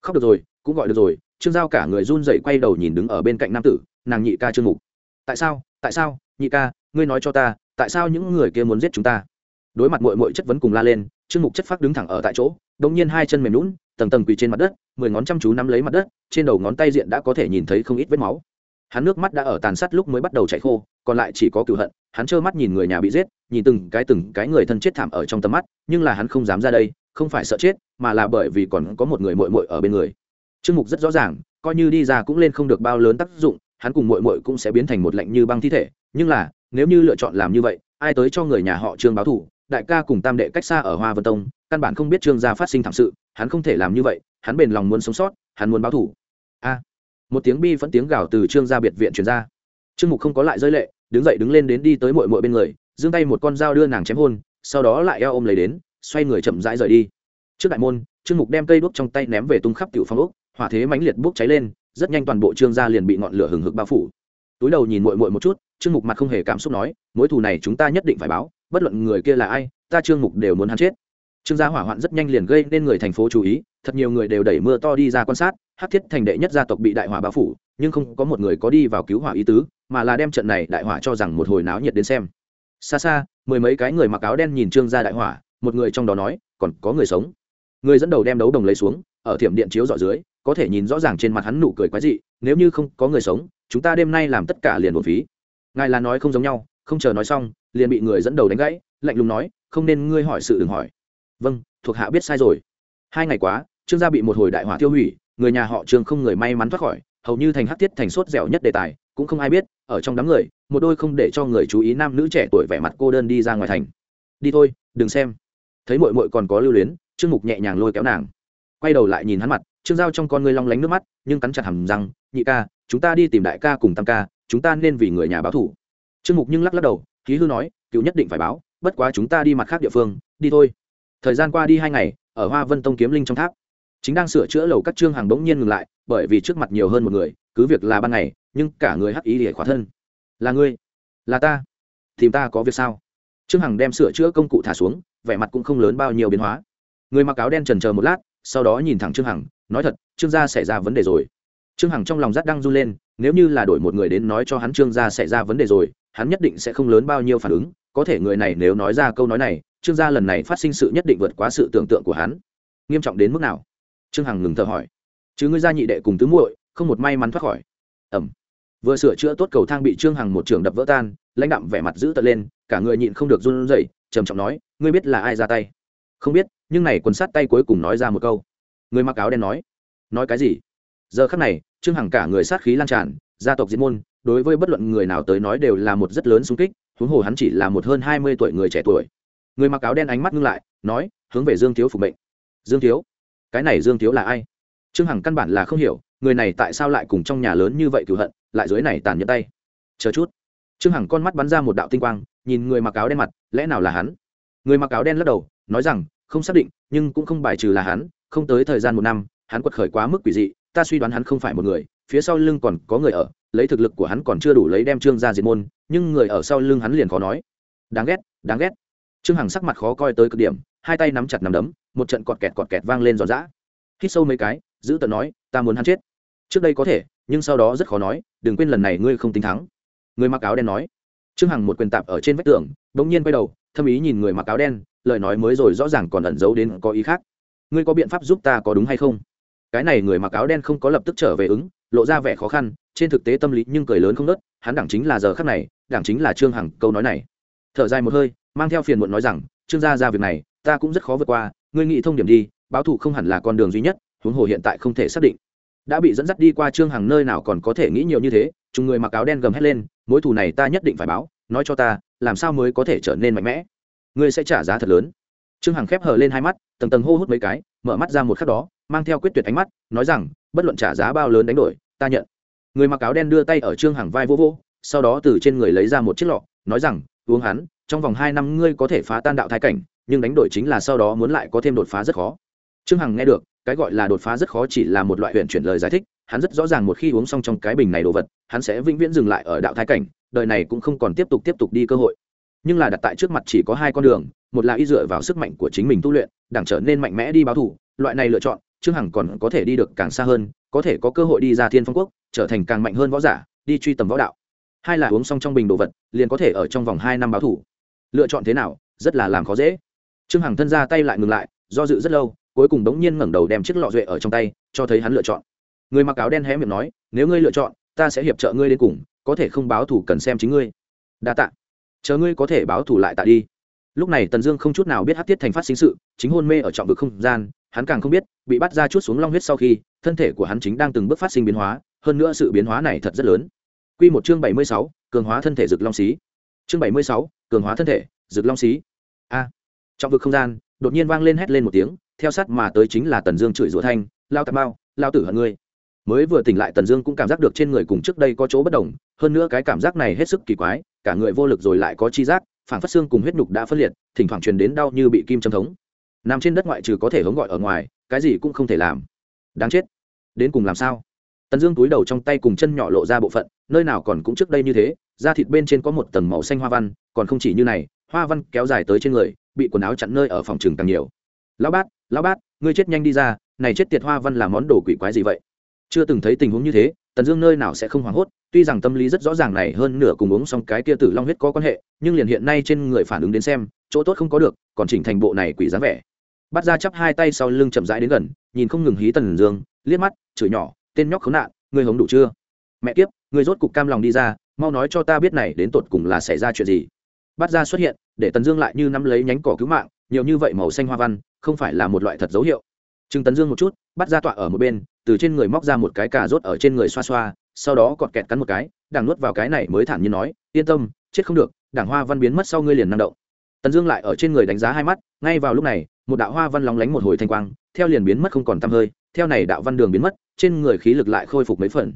Khóc được rồi, cũng gọi được rồi, trương giao cả người run dậy quay đầu nhìn đứng ở bên cạnh nam tử, nàng nhị ca trương mục. Tại sao tại sao, nhị ca, ngươi nói cho ta, tại sao những người kia muốn giết chúng ta? Đối mặt mội mội chất vấn cùng la lên, trương mục chất phát đứng thẳng ở tại chỗ đ ỗ n g nhiên hai chân mềm lún tầng tầng quỳ trên mặt đất, mười ngón chăm chú nắm lấy mặt đất, trên đầu ngón tay diện đã có thể nhìn thấy không ít vết máu. Hắn nước mắt đã ở tàn sát lúc mới bắt đầu chạy khô còn lại chỉ có cựu hận, hắn trơ mắt nhìn người nhà bị giết, nhìn từng cái từng cái người thân chết thảm ở trong tầm mắt, nhưng là hắn không dám ra đây, không phải sợ chết, mà là bởi vì còn có một người mội mội ở bên người. Chương mục rất rõ ràng, coi như đi ra cũng lên không được bao lớn tác dụng, hắn cùng mội mội cũng sẽ biến thành một lạnh như băng thi thể, nhưng là, nếu như lựa chọn làm như vậy, ai tới cho người nhà họ trương báo thủ đại ca cùng tam đệ cách xa ở hoa vân tông, căn bản không biết trương gia phát sinh thảm sự, hắn không thể làm như vậy, hắn bền lòng muốn sống sót, hắn muốn báo thủ a! Một tiếng bi vẫn tiếng gào từ trương gia biệt viện truyền ra trương mục không có lại rơi lệ, đứng dậy đứng lên đến đi tới mội mội bên người, giương tay một con dao đưa nàng chém hôn, sau đó lại eo ôm lấy đến, xoay người chậm rãi rời đi. Trước đại môn, trương mục đem cây đuốc trong tay ném về tung khắp tiểu phong ốc, hỏa thế mãnh liệt bốc cháy lên, rất nhanh toàn bộ trương gia liền bị ngọn lửa hừng hực bao phủ. Túi đầu nhìn mội mội một chút, trương mục mặt không hề cảm xúc nói, mối thù này chúng ta nhất định phải báo, bất luận người kia là ai, ta trương mục đều muốn hắn chết trương gia hỏa hoạn rất nhanh liền gây nên người thành phố chú ý, thật nhiều người đều đẩy mưa to đi ra quan sát hát thiết thành đệ nhất gia tộc bị đại hỏa bao phủ, nhưng không có một người có đi vào cứu hỏa ý tứ, mà là đem trận này đại hỏa cho rằng một hồi náo nhiệt đến xem. Xa xa, mười mấy cái người mặc áo đen nhìn trương gia đại hỏa, một người trong đó nói, còn có người sống. Người dẫn đầu đem đấu đồng lấy xuống, ở thiểm điện chiếu dọ dưới, có thể nhìn rõ ràng trên mặt hắn nụ cười quái dị, nếu như không có người sống, chúng ta đêm nay làm tất cả liền một phí. Ngài là nói không giống nhau, không chờ nói xong, liền bị người dẫn đầu đánh gãy, lạnh lùng nói, không nên ngươi hỏi sự đừng hỏi vâng thuộc hạ biết sai rồi. Hai ngày quá, trương gia bị một hồi đại hỏa tiêu hủy, người nhà họ trương không người may mắn thoát khỏi, hầu như thành hắc tiết thành sốt dẻo nhất đề tài, cũng không ai biết, ở trong đám người, một đôi không để cho người chú ý nam nữ trẻ tuổi vẻ mặt cô đơn đi ra ngoài thành. Đi thôi, đừng xem. Thấy mội mội còn có lưu luyến, trương mục nhẹ nhàng lôi kéo nàng. Quay đầu lại nhìn hắn mặt, trương giao trong con ngươi long lánh nước mắt, nhưng cắn chặt hầm răng, nhị ca, chúng ta đi tìm đại ca cùng tam ca, chúng ta nên vì người nhà báo thủ trương mục nhưng lắc lắc đầu, khí hư nói, cựu nhất định phải báo, bất quá chúng ta đi mặt khác địa phương, đi thôi thời gian qua đi hai ngày, ở hoa vân tông kiếm linh trong tháp, chính đang sửa chữa lầu các trương hàng bỗng nhiên ngừng lại, bởi vì trước mặt nhiều hơn một người, cứ việc là ban ngày, nhưng cả người hắc ý để khỏa thân. Là ngươi? Là ta? Tìm ta có việc sao? Trương hằng đem sửa chữa công cụ thả xuống, vẻ mặt cũng không lớn bao nhiêu biến hóa. Người mặc áo đen trần chờ một lát, sau đó nhìn thẳng trương hằng, nói thật, trương gia xảy ra vấn đề rồi. Trương hằng trong lòng rát đang run lên, nếu như là đổi một người đến nói cho hắn trương gia xảy ra vấn đề rồi, hắn nhất định sẽ không lớn bao nhiêu phản ứng có thể người này nếu nói ra câu nói này, trương gia lần này phát sinh sự nhất định vượt quá sự tưởng tượng của hắn. Nghiêm trọng đến mức nào? Trương hằng ngừng thở hỏi. Chứ ngươi gia nhị đệ cùng tứ muội, không một may mắn thoát khỏi. Ẩm. Vừa sửa chữa tốt cầu thang bị trương hằng một trường đập vỡ tan, lãnh đạm vẻ mặt giữ tận lên, cả người nhịn không được run rẩy, trầm trọng nói, ngươi biết là ai ra tay? Không biết, nhưng này quần sát tay cuối cùng nói ra một câu. Người mặc áo đen nói. Nói cái gì? Giờ khắc này, trương hằng cả người sát khí lan tràn, gia tộc diễn môn, đối với bất luận người nào tới nói đều là một rất lớn xung kích huống hồ hắn chỉ là một hơn hai mươi tuổi người trẻ tuổi. Người mặc áo đen ánh mắt ngưng lại, nói, hướng về dương thiếu phục mệnh. Dương thiếu, cái này dương thiếu là ai? Trương hằng căn bản là không hiểu, người này tại sao lại cùng trong nhà lớn như vậy cựu hận, lại dưới này tàn nhẫn tay. Chờ chút. Trương hằng con mắt bắn ra một đạo tinh quang, nhìn người mặc áo đen mặt, lẽ nào là hắn? Người mặc áo đen lắc đầu, nói rằng, không xác định, nhưng cũng không bài trừ là hắn, không tới thời gian một năm, hắn quật khởi quá mức quỷ dị ta suy đoán hắn không phải một người, phía sau lưng còn có người ở, lấy thực lực của hắn còn chưa đủ lấy đem trương ra diệt môn, nhưng người ở sau lưng hắn liền khó nói. Đáng ghét đáng ghét. Trương hằng sắc mặt khó coi tới cực điểm, hai tay nắm chặt nắm đấm, một trận cọt kẹt cọt kẹt vang lên giòn giã. Hít sâu mấy cái, giữ tận nói, ta muốn hắn chết. Trước đây có thể, nhưng sau đó rất khó nói, đừng quên lần này ngươi không tính thắng. Người mặc áo đen nói. Trương hằng một quyền tạp ở trên vách tường, bỗng nhiên quay đầu, thâm ý nhìn người mặc áo đen, lời nói mới rồi rõ ràng còn ẩn giấu đến có ý khác. Ngươi có biện pháp giúp ta có đúng hay không? Cái này người mặc áo đen không có lập tức trở về ứng, lộ ra vẻ khó khăn, trên thực tế tâm lý nhưng cười lớn không nớt hắn đẳng chính là giờ khắc này, đẳng chính là trương hằng, câu nói này. Thở dài một hơi, mang theo phiền muộn nói rằng, trương gia ra việc này, ta cũng rất khó vượt qua, ngươi nghĩ thông điểm đi, báo thù không hẳn là con đường duy nhất, huống hồ hiện tại không thể xác định. Đã bị dẫn dắt đi qua trương hằng nơi nào còn có thể nghĩ nhiều như thế, chúng người mặc áo đen gầm hét lên, mối thù này ta nhất định phải báo, nói cho ta, làm sao mới có thể trở nên mạnh mẽ? Ngươi sẽ trả giá thật lớn. Trương hằng khép hờ lên hai mắt, tầng tầng hô hút mấy cái mở mắt ra một khắc đó, mang theo quyết tuyệt ánh mắt, nói rằng, bất luận trả giá bao lớn đánh đổi, ta nhận. Người mặc áo đen đưa tay ở trương hằng vai vô vô sau đó từ trên người lấy ra một chiếc lọ, nói rằng, uống hắn, trong vòng hai năm ngươi có thể phá tan đạo thái cảnh, nhưng đánh đổi chính là sau đó muốn lại có thêm đột phá rất khó. Trương hằng nghe được, cái gọi là đột phá rất khó chỉ là một loại huyện chuyển lời giải thích, hắn rất rõ ràng một khi uống xong trong cái bình này đồ vật, hắn sẽ vĩnh viễn dừng lại ở đạo thái cảnh, đời này cũng không còn tiếp tục tiếp tục đi cơ hội. Nhưng là đặt tại trước mặt chỉ có hai con đường một là y dựa vào sức mạnh của chính mình tu luyện đảng trở nên mạnh mẽ đi báo thủ loại này lựa chọn, trương hằng còn có thể đi được càng xa hơn, có thể có cơ hội đi ra thiên phong quốc, trở thành càng mạnh hơn võ giả, đi truy tầm võ đạo. Hai là uống xong trong bình đồ vật, liền có thể ở trong vòng hai năm báo thủ lựa chọn thế nào, rất là làm khó dễ. Trương hằng thân ra tay lại ngừng lại, do dự rất lâu, cuối cùng đống nhiên ngẩng đầu đem chiếc lọ duệ ở trong tay, cho thấy hắn lựa chọn. Người mặc áo đen hé miệng nói, nếu ngươi lựa chọn, ta sẽ hiệp trợ ngươi đến cùng, có thể không báo thủ cần xem chính ngươi. Đa tạ. Chờ ngươi có thể báo thủ lại tạ đi lúc này tần dương không chút nào biết hát tiết thành phát sinh sự chính hôn mê ở trọng vực không gian hắn càng không biết bị bắt ra chút xuống long huyết sau khi thân thể của hắn chính đang từng bước phát sinh biến hóa hơn nữa sự biến hóa này thật rất lớn Quy một chương bảy mươi sáu, cường hóa thân thể rực long xí. Chương bảy mươi sáu, cường hóa thân thể, rực long xí. A. trọng vực không gian, đột nhiên vang lên hét lên một tiếng, theo sát mà tới chính là Tần Dương chửi rủa thanh, lao tạp bao, lao tử hận ngươi. Mới vừa tỉnh lại Tần Dương cũng cảm giác được trên người cùng trước đây có chỗ bất đồng, hơn nữa cái cảm giác này hết sức kỳ quái, cả người vô lực rồi lại có chi giác, phản phát xương cùng huyết nhục đã phân liệt, thỉnh thoảng truyền đến đau như bị kim châm thống. Nằm trên đất ngoại trừ có thể hống gọi ở ngoài, cái gì cũng không thể làm. Đáng chết. Đến cùng làm sao? Tần Dương túi đầu trong tay cùng chân nhỏ lộ ra bộ phận, nơi nào còn cũng trước đây như thế, da thịt bên trên có một tầng màu xanh hoa văn, còn không chỉ như này, hoa văn kéo dài tới trên người, bị quần áo chặn nơi ở phòng trường càng nhiều. "Lão bát, lão bát, ngươi chết nhanh đi ra, này chết tiệt hoa văn là món đồ quỷ quái gì vậy?" Chưa từng thấy tình huống như thế, Tần Dương nơi nào sẽ không hoảng hốt, tuy rằng tâm lý rất rõ ràng này hơn nửa cùng uống xong cái kia tử long huyết có quan hệ, nhưng liền hiện nay trên người phản ứng đến xem, chỗ tốt không có được, còn chỉnh thành bộ này quỷ dáng vẻ. Bắt ra chắp hai tay sau lưng chậm rãi đến gần, nhìn không ngừng hí Tần Dương, liếc mắt, chửi nhỏ, tên nhóc khốn nạn, ngươi hống đủ chưa? Mẹ kiếp ngươi rốt cục cam lòng đi ra mau nói cho ta biết này đến tột cùng là xảy ra chuyện gì. Bắt ra xuất hiện để tần dương lại như nắm lấy nhánh cỏ cứu mạng nhiều như vậy màu xanh hoa văn không phải là một loại thật dấu hiệu. Chừng tần dương một chút bắt ra tọa ở một bên từ trên người móc ra một cái cà rốt ở trên người xoa xoa, sau đó còn kẹt cắn một cái đảng nuốt vào cái này mới thản nhiên nói, yên tâm, chết không được, đảng hoa văn biến mất sau ngươi liền năng động. Tần dương lại ở trên người đánh giá hai mắt, ngay vào lúc này, một đạo hoa văn lóng lánh một hồi thanh quang, theo liền biến mất không còn tăm hơi, theo này đạo văn đường biến mất, trên người khí lực lại khôi phục mấy phần.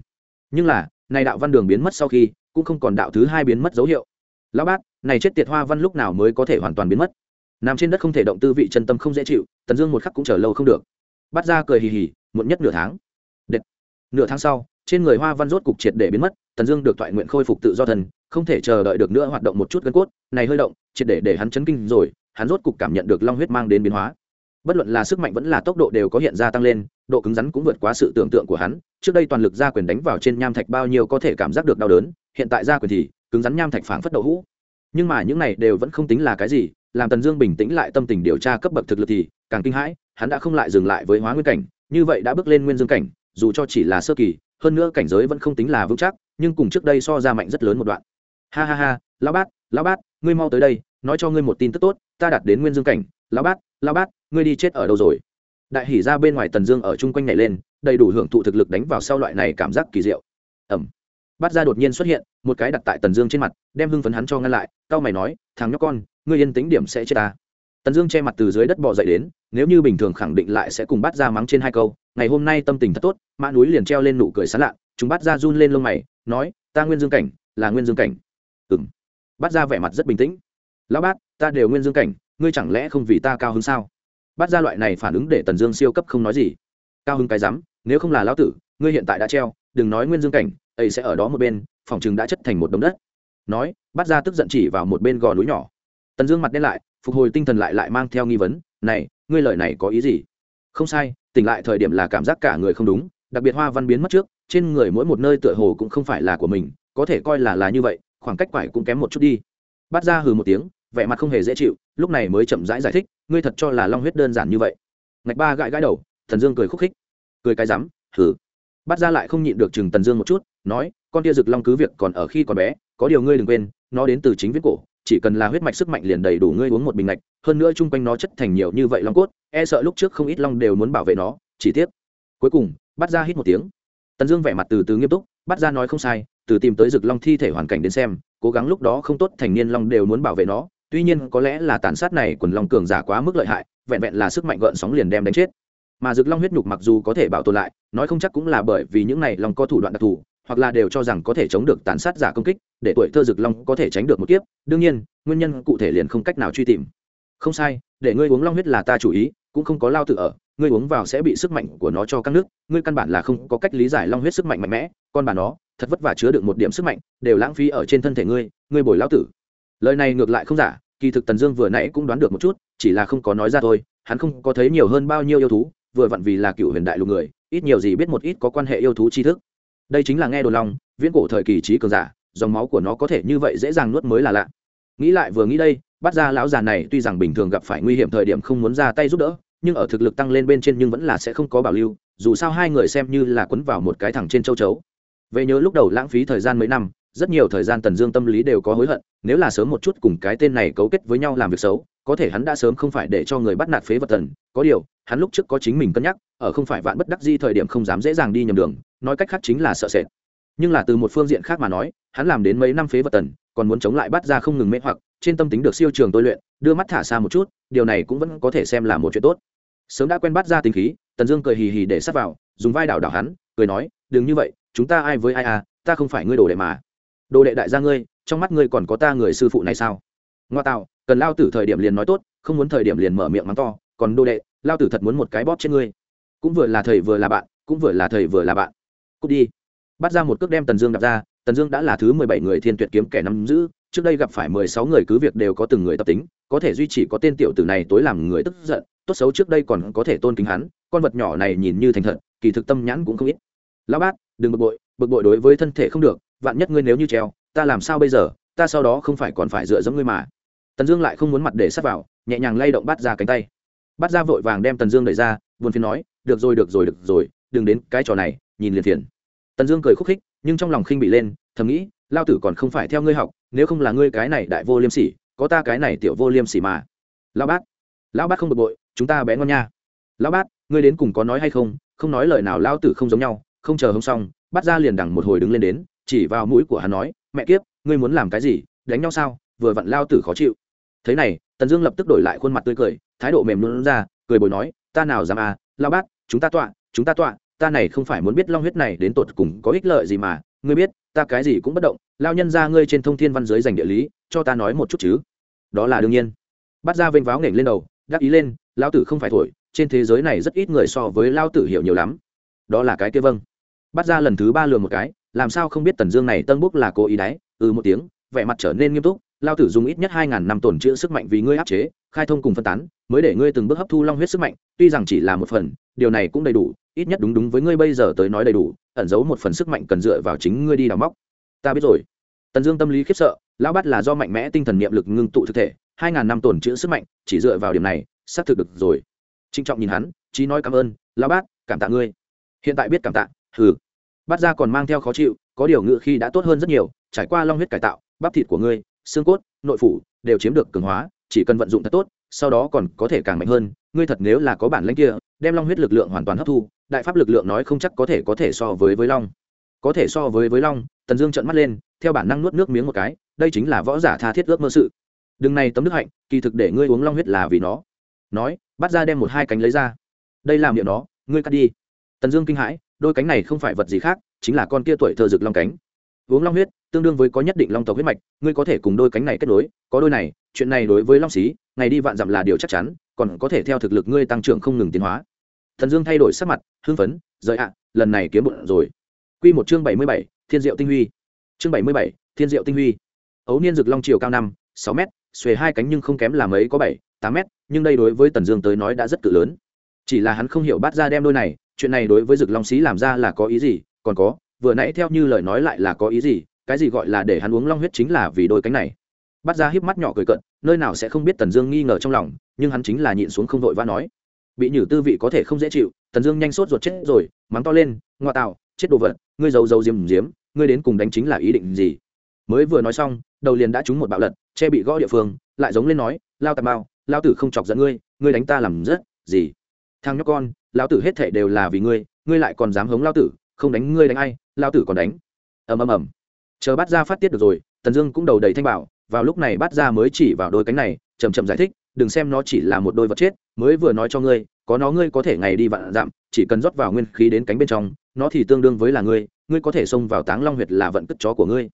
Nhưng là, này đạo văn đường biến mất sau khi, cũng không còn đạo thứ hai biến mất dấu hiệu. Lão bát, này chết tiệt hoa văn lúc nào mới có thể hoàn toàn biến mất? Nằm trên đất không thể động tư vị chân tâm không dễ chịu, tần dương một khắc cũng chờ lâu không được. Bắt ra cười hì hì muộn nhất nửa tháng. Đệt. nửa tháng sau, trên người hoa văn rốt cục triệt để biến mất, tần dương được thoại nguyện khôi phục tự do thần, không thể chờ đợi được nữa hoạt động một chút gân cốt, này hơi động, triệt để để hắn chấn kinh rồi, hắn rốt cục cảm nhận được long huyết mang đến biến hóa. Bất luận là sức mạnh vẫn là tốc độ đều có hiện ra tăng lên, độ cứng rắn cũng vượt quá sự tưởng tượng của hắn, trước đây toàn lực ra quyền đánh vào trên nham thạch bao nhiêu có thể cảm giác được đau đớn, hiện tại ra quyền thì, cứng rắn nham thạch phảng phất đậu hũ. Nhưng mà những này đều vẫn không tính là cái gì, làm tần dương bình tĩnh lại tâm tình điều tra cấp bậc thực lực thì, càng kinh hãi, hắn đã không lại dừng lại với hóa nguyên cảnh như vậy đã bước lên nguyên dương cảnh, dù cho chỉ là sơ kỳ, hơn nữa cảnh giới vẫn không tính là vững chắc, nhưng cùng trước đây so ra mạnh rất lớn một đoạn. Ha ha ha, lão bát lão bát, ngươi mau tới đây, nói cho ngươi một tin tức tốt, ta đạt đến nguyên dương cảnh. Lão bát lão bát, ngươi đi chết ở đâu rồi? Đại hỉ ra bên ngoài tần dương ở chung quanh này lên, đầy đủ hưởng thụ thực lực đánh vào sau loại này cảm giác kỳ diệu. Ẩm bát ra đột nhiên xuất hiện, một cái đặt tại tần dương trên mặt, đem hưng phấn hắn cho ngăn lại cao mày nói, thằng nhóc con, ngươi yên tính điểm sẽ chết ta tần dương che mặt từ dưới đất bò dậy đến, nếu như bình thường khẳng định lại sẽ cùng bắt ra mắng trên hai câu, ngày hôm nay tâm tình thật tốt, mã núi liền treo lên nụ cười sán lạ, chúng bắt ra run lên lông mày, nói, ta nguyên dương cảnh, là nguyên dương cảnh. Ừ m bắt ra vẻ mặt rất bình tĩnh. Lão bát, ta đều nguyên dương cảnh, ngươi chẳng lẽ không vì ta cao hứng sao? Bắt ra loại này phản ứng để tần dương siêu cấp không nói gì. Cao hứng cái rắm, nếu không là lão tử, ngươi hiện tại đã treo, đừng nói nguyên dương cảnh, ấy sẽ ở đó một bên, phòng chừng đã chất thành một đống đất. Nói bắt ra tức giận chỉ vào một bên gò núi nhỏ tần dương mặt đen lại phục hồi tinh thần lại lại mang theo nghi vấn này ngươi lời này có ý gì? Không sai tỉnh lại thời điểm là cảm giác cả người không đúng đặc biệt hoa văn biến mất trước trên người mỗi một nơi tựa hồ cũng không phải là của mình có thể coi là là như vậy khoảng cách quải cũng kém một chút đi. Bắt ra hừ một tiếng vẻ mặt không hề dễ chịu lúc này mới chậm rãi giải, giải thích ngươi thật cho là long huyết đơn giản như vậy? Ngạch ba gãi gãi đầu thần dương cười khúc khích. Cười cái rắm thử bắt ra lại không nhịn được chừng tần dương một chút nói con tia rực long cứ việc còn ở khi còn bé có điều ngươi đừng quên nó đến từ chính viết cổ chỉ cần là huyết mạch sức mạnh liền đầy đủ ngươi uống một bình lạch hơn nữa chung quanh nó chất thành nhiều như vậy long cốt e sợ lúc trước không ít long đều muốn bảo vệ nó, chỉ tiếc. Cuối cùng bắt ra hít một tiếng. Tần dương vẻ mặt từ từ nghiêm túc bắt ra nói không sai, từ tìm tới rực long thi thể hoàn cảnh đến xem, cố gắng lúc đó không tốt thành niên long đều muốn bảo vệ nó, tuy nhiên có lẽ là tàn sát này quần long cường giả quá mức lợi hại, vẹn vẹn là sức mạnh gợn sóng liền đem đánh chết. Mà rực long huyết nhục mặc dù có thể bảo tồn lại, nói không chắc cũng là bởi vì những này long có thủ đoạn đặc thù, hoặc là đều cho rằng có thể chống được tàn sát giả công kích để tuổi thơ rực long có thể tránh được một kiếp, đương nhiên, nguyên nhân cụ thể liền không cách nào truy tìm. Không sai, để ngươi uống long huyết là ta chủ ý, cũng không có lao tự ở, ngươi uống vào sẽ bị sức mạnh của nó cho các nước, ngươi căn bản là không có cách lý giải long huyết sức mạnh mạnh mẽ, con bà nó, thật vất vả chứa được một điểm sức mạnh, đều lãng phí ở trên thân thể ngươi ngươi bồi lao tử. Lời này ngược lại không giả, kỳ thực tần dương vừa nãy cũng đoán được một chút, chỉ là không có nói ra thôi, hắn không có thấy nhiều hơn bao nhiêu yêu thú, vừa vặn vì là cựu huyền đại lục người, ít nhiều gì biết một ít có quan hệ yêu thú tri thức. Đây chính là nghe đồn long, viễn cổ thời kỳ trí cường giả dòng máu của nó có thể như vậy dễ dàng nuốt mới là lạ. Nghĩ lại vừa nghĩ đây bắt ra lão già này tuy rằng bình thường gặp phải nguy hiểm thời điểm không muốn ra tay giúp đỡ, nhưng ở thực lực tăng lên bên trên nhưng vẫn là sẽ không có bảo lưu, dù sao hai người xem như là quấn vào một cái thẳng trên châu chấu. Về nhớ lúc đầu lãng phí thời gian mấy năm, rất nhiều thời gian tần dương tâm lý đều có hối hận, nếu là sớm một chút cùng cái tên này cấu kết với nhau làm việc xấu, có thể hắn đã sớm không phải để cho người bắt nạt phế vật tần có điều, hắn lúc trước có chính mình cân nhắc, ở không phải vạn bất đắc di thời điểm không dám dễ dàng đi nhầm đường, nói cách khác chính là sợ sệt nhưng là từ một phương diện khác mà nói, hắn làm đến mấy năm phế vật tần, còn muốn chống lại bắt ra không ngừng mê hoặc, trên tâm tính được siêu trường tôi luyện, đưa mắt thả xa một chút, điều này cũng vẫn có thể xem là một chuyện tốt. Sớm đã quen bắt ra tính khí, tần dương cười hì hì để sắp vào, dùng vai đảo đảo hắn, cười nói, đừng như vậy, chúng ta ai với ai à ta không phải ngươi đồ đệ mà. Đồ đệ đại gia ngươi, trong mắt ngươi còn có ta người sư phụ này sao? Ngoa tạo cần lao tử thời điểm liền nói tốt, không muốn thời điểm liền mở miệng mắng to, còn đồ đệ, lao tử thật muốn một cái bóp trên ngươi. Cũng vừa là thầy vừa là bạn, cũng vừa là thầy vừa là bạn. Cút đi bắt ra một cước đem tần dương đặt ra, tần dương đã là thứ mười bảy người thiên tuyệt kiếm kẻ nắm giữ, trước đây gặp phải mười sáu người cứ việc đều có từng người tập tính, có thể duy trì có tên tiểu tử này tối làm người tức giận, tốt xấu trước đây còn có thể tôn kính hắn, con vật nhỏ này nhìn như thành thật, kỳ thực tâm nhãn cũng không ít. Lão bát, đừng bực bội bực bội đối với thân thể không được, vạn nhất ngươi nếu như treo, ta làm sao bây giờ, ta sau đó không phải còn phải dựa dẫm ngươi mà. Tần dương lại không muốn mặt để sắt vào, nhẹ nhàng lay động bắt ra cánh tay. Bắt ra vội vàng đem tần dương đẩy ra, buồn phiền nói, được rồi được rồi được rồi, đừng đến cái trò này, nhìn liền thiền tần dương cười khúc khích, nhưng trong lòng khinh bị lên, thầm nghĩ, lao tử còn không phải theo ngươi học, nếu không là ngươi cái này đại vô liêm sỉ, có ta cái này tiểu vô liêm sỉ mà. Lão bát lão bát không bực bội, chúng ta bé ngon nha. Lão bát, ngươi đến cùng có nói hay không? Không nói lời nào lao tử không giống nhau, không chờ hôm xong, bắt ra liền đằng một hồi đứng lên đến, chỉ vào mũi của hắn nói, mẹ kiếp, ngươi muốn làm cái gì, đánh nhau sao, vừa vặn lao tử khó chịu. Thế này, tần dương lập tức đổi lại khuôn mặt tươi cười, thái độ mềm luôn ra, cười bồi nói, ta nào dám à lao bát, chúng ta tọa, chúng ta tọa ta này không phải muốn biết long huyết này đến tột cùng có ích lợi gì mà, ngươi biết, ta cái gì cũng bất động, lao nhân ra ngươi trên thông thiên văn giới dành địa lý, cho ta nói một chút chứ. Đó là đương nhiên. Bắt ra vênh váo nghển lên đầu, đắc ý lên lao tử không phải thổi, trên thế giới này rất ít người so với lao tử hiểu nhiều lắm. Đó là cái kia vâng. Bắt ra lần thứ ba lừa một cái, làm sao không biết tần dương này tân búc là cố ý đáy ừ một tiếng, vẻ mặt trở nên nghiêm túc lao tử dùng ít nhất hai ngàn năm tổn chữa sức mạnh vì ngươi áp chế, khai thông cùng phân tán mới để ngươi từng bước hấp thu long huyết sức mạnh, tuy rằng chỉ là một phần, điều này cũng đầy đủ, ít nhất đúng đúng với ngươi bây giờ tới nói đầy đủ, ẩn giấu một phần sức mạnh cần dựa vào chính ngươi đi đào móc. Ta biết rồi. Tần dương tâm lý khiếp sợ, lão bắt là do mạnh mẽ tinh thần niệm lực ngưng tụ thực thể, hai ngàn năm tổn chữa sức mạnh, chỉ dựa vào điểm này, xác thực được rồi. Trinh trọng nhìn hắn, chí nói cảm ơn, lão bát, cảm tạ ngươi. Hiện tại biết cảm tạ, hừ. Bát ra còn mang theo khó chịu, có điều ngự khi đã tốt hơn rất nhiều, trải qua long huyết cải tạo, bắp thịt của ngươi, xương cốt, nội phủ đều chiếm được cường hóa, chỉ cần vận dụng thật tốt sau đó còn có thể càng mạnh hơn, ngươi thật nếu là có bản lãnh kia, đem long huyết lực lượng hoàn toàn hấp thu, đại pháp lực lượng nói không chắc có thể có thể so với với long. Có thể so với với long, tần dương trợn mắt lên, theo bản năng nuốt nước miếng một cái, đây chính là võ giả tha thiết ước mơ sự. Đừng này tấm đức hạnh, kỳ thực để ngươi uống long huyết là vì nó. Nói, bắt ra đem một hai cánh lấy ra. Đây làm miệng nó, ngươi cắt đi. Tần dương kinh hãi, đôi cánh này không phải vật gì khác, chính là con kia tuổi thơ rực long cánh. Uống long huyết tương đương với có nhất định long tộc huyết mạch, ngươi có thể cùng đôi cánh này kết nối, có đôi này, chuyện này đối với long xí, ngày đi vạn dặm là điều chắc chắn, còn có thể theo thực lực ngươi tăng trưởng không ngừng tiến hóa. Thần dương thay đổi sắc mặt, hưng phấn, rời ạ, lần này kiếm bụng rồi. Q một chương bảy mươi bảy, thiên diệu tinh huy. Chương bảy mươi bảy, thiên diệu tinh huy. Ấu niên rực long chiều cao năm, sáu m xuề hai cánh nhưng không kém là mấy có bảy, tám m nhưng đây đối với tần dương tới nói đã rất cự lớn. Chỉ là hắn không hiểu bắt ra đem đôi này, chuyện này đối với rực long xí làm ra là có ý gì, còn có, vừa nãy theo như lời nói lại là có ý gì cái gì gọi là để hắn uống long huyết chính là vì đôi cánh này. Bắt ra híp mắt nhỏ cười cận nơi nào sẽ không biết tần dương nghi ngờ trong lòng, nhưng hắn chính là nhịn xuống không vội vã nói. Bị nhử tư vị có thể không dễ chịu, tần dương nhanh sốt ruột chết rồi, mắng to lên, ngoa tạo, chết đồ vật, ngươi giấu giấu diếm diếm ngươi đến cùng đánh chính là ý định gì? Mới vừa nói xong, đầu liền đã trúng một bạo lật, che bị gõ địa phương, lại giống lên nói, lao tà bao lao tử không chọc giận ngươi ngươi đánh ta làm rất gì? Thằng nhóc con lao tử hết thể đều là vì ngươi ngươi lại còn dám hống lao tử, không đánh ngươi đánh ai, lao tử còn đánh. Ầm ầm ầm chờ bắt ra phát tiết được rồi, tần dương cũng đầu đầy thanh bảo, vào lúc này bắt ra mới chỉ vào đôi cánh này chầm chậm giải thích, đừng xem nó chỉ là một đôi vật chết, mới vừa nói cho ngươi, có nó ngươi có thể ngày đi vạn dặm, chỉ cần rót vào nguyên khí đến cánh bên trong, nó thì tương đương với là ngươi ngươi có thể xông vào táng long huyệt là vận cất chó của ngươi.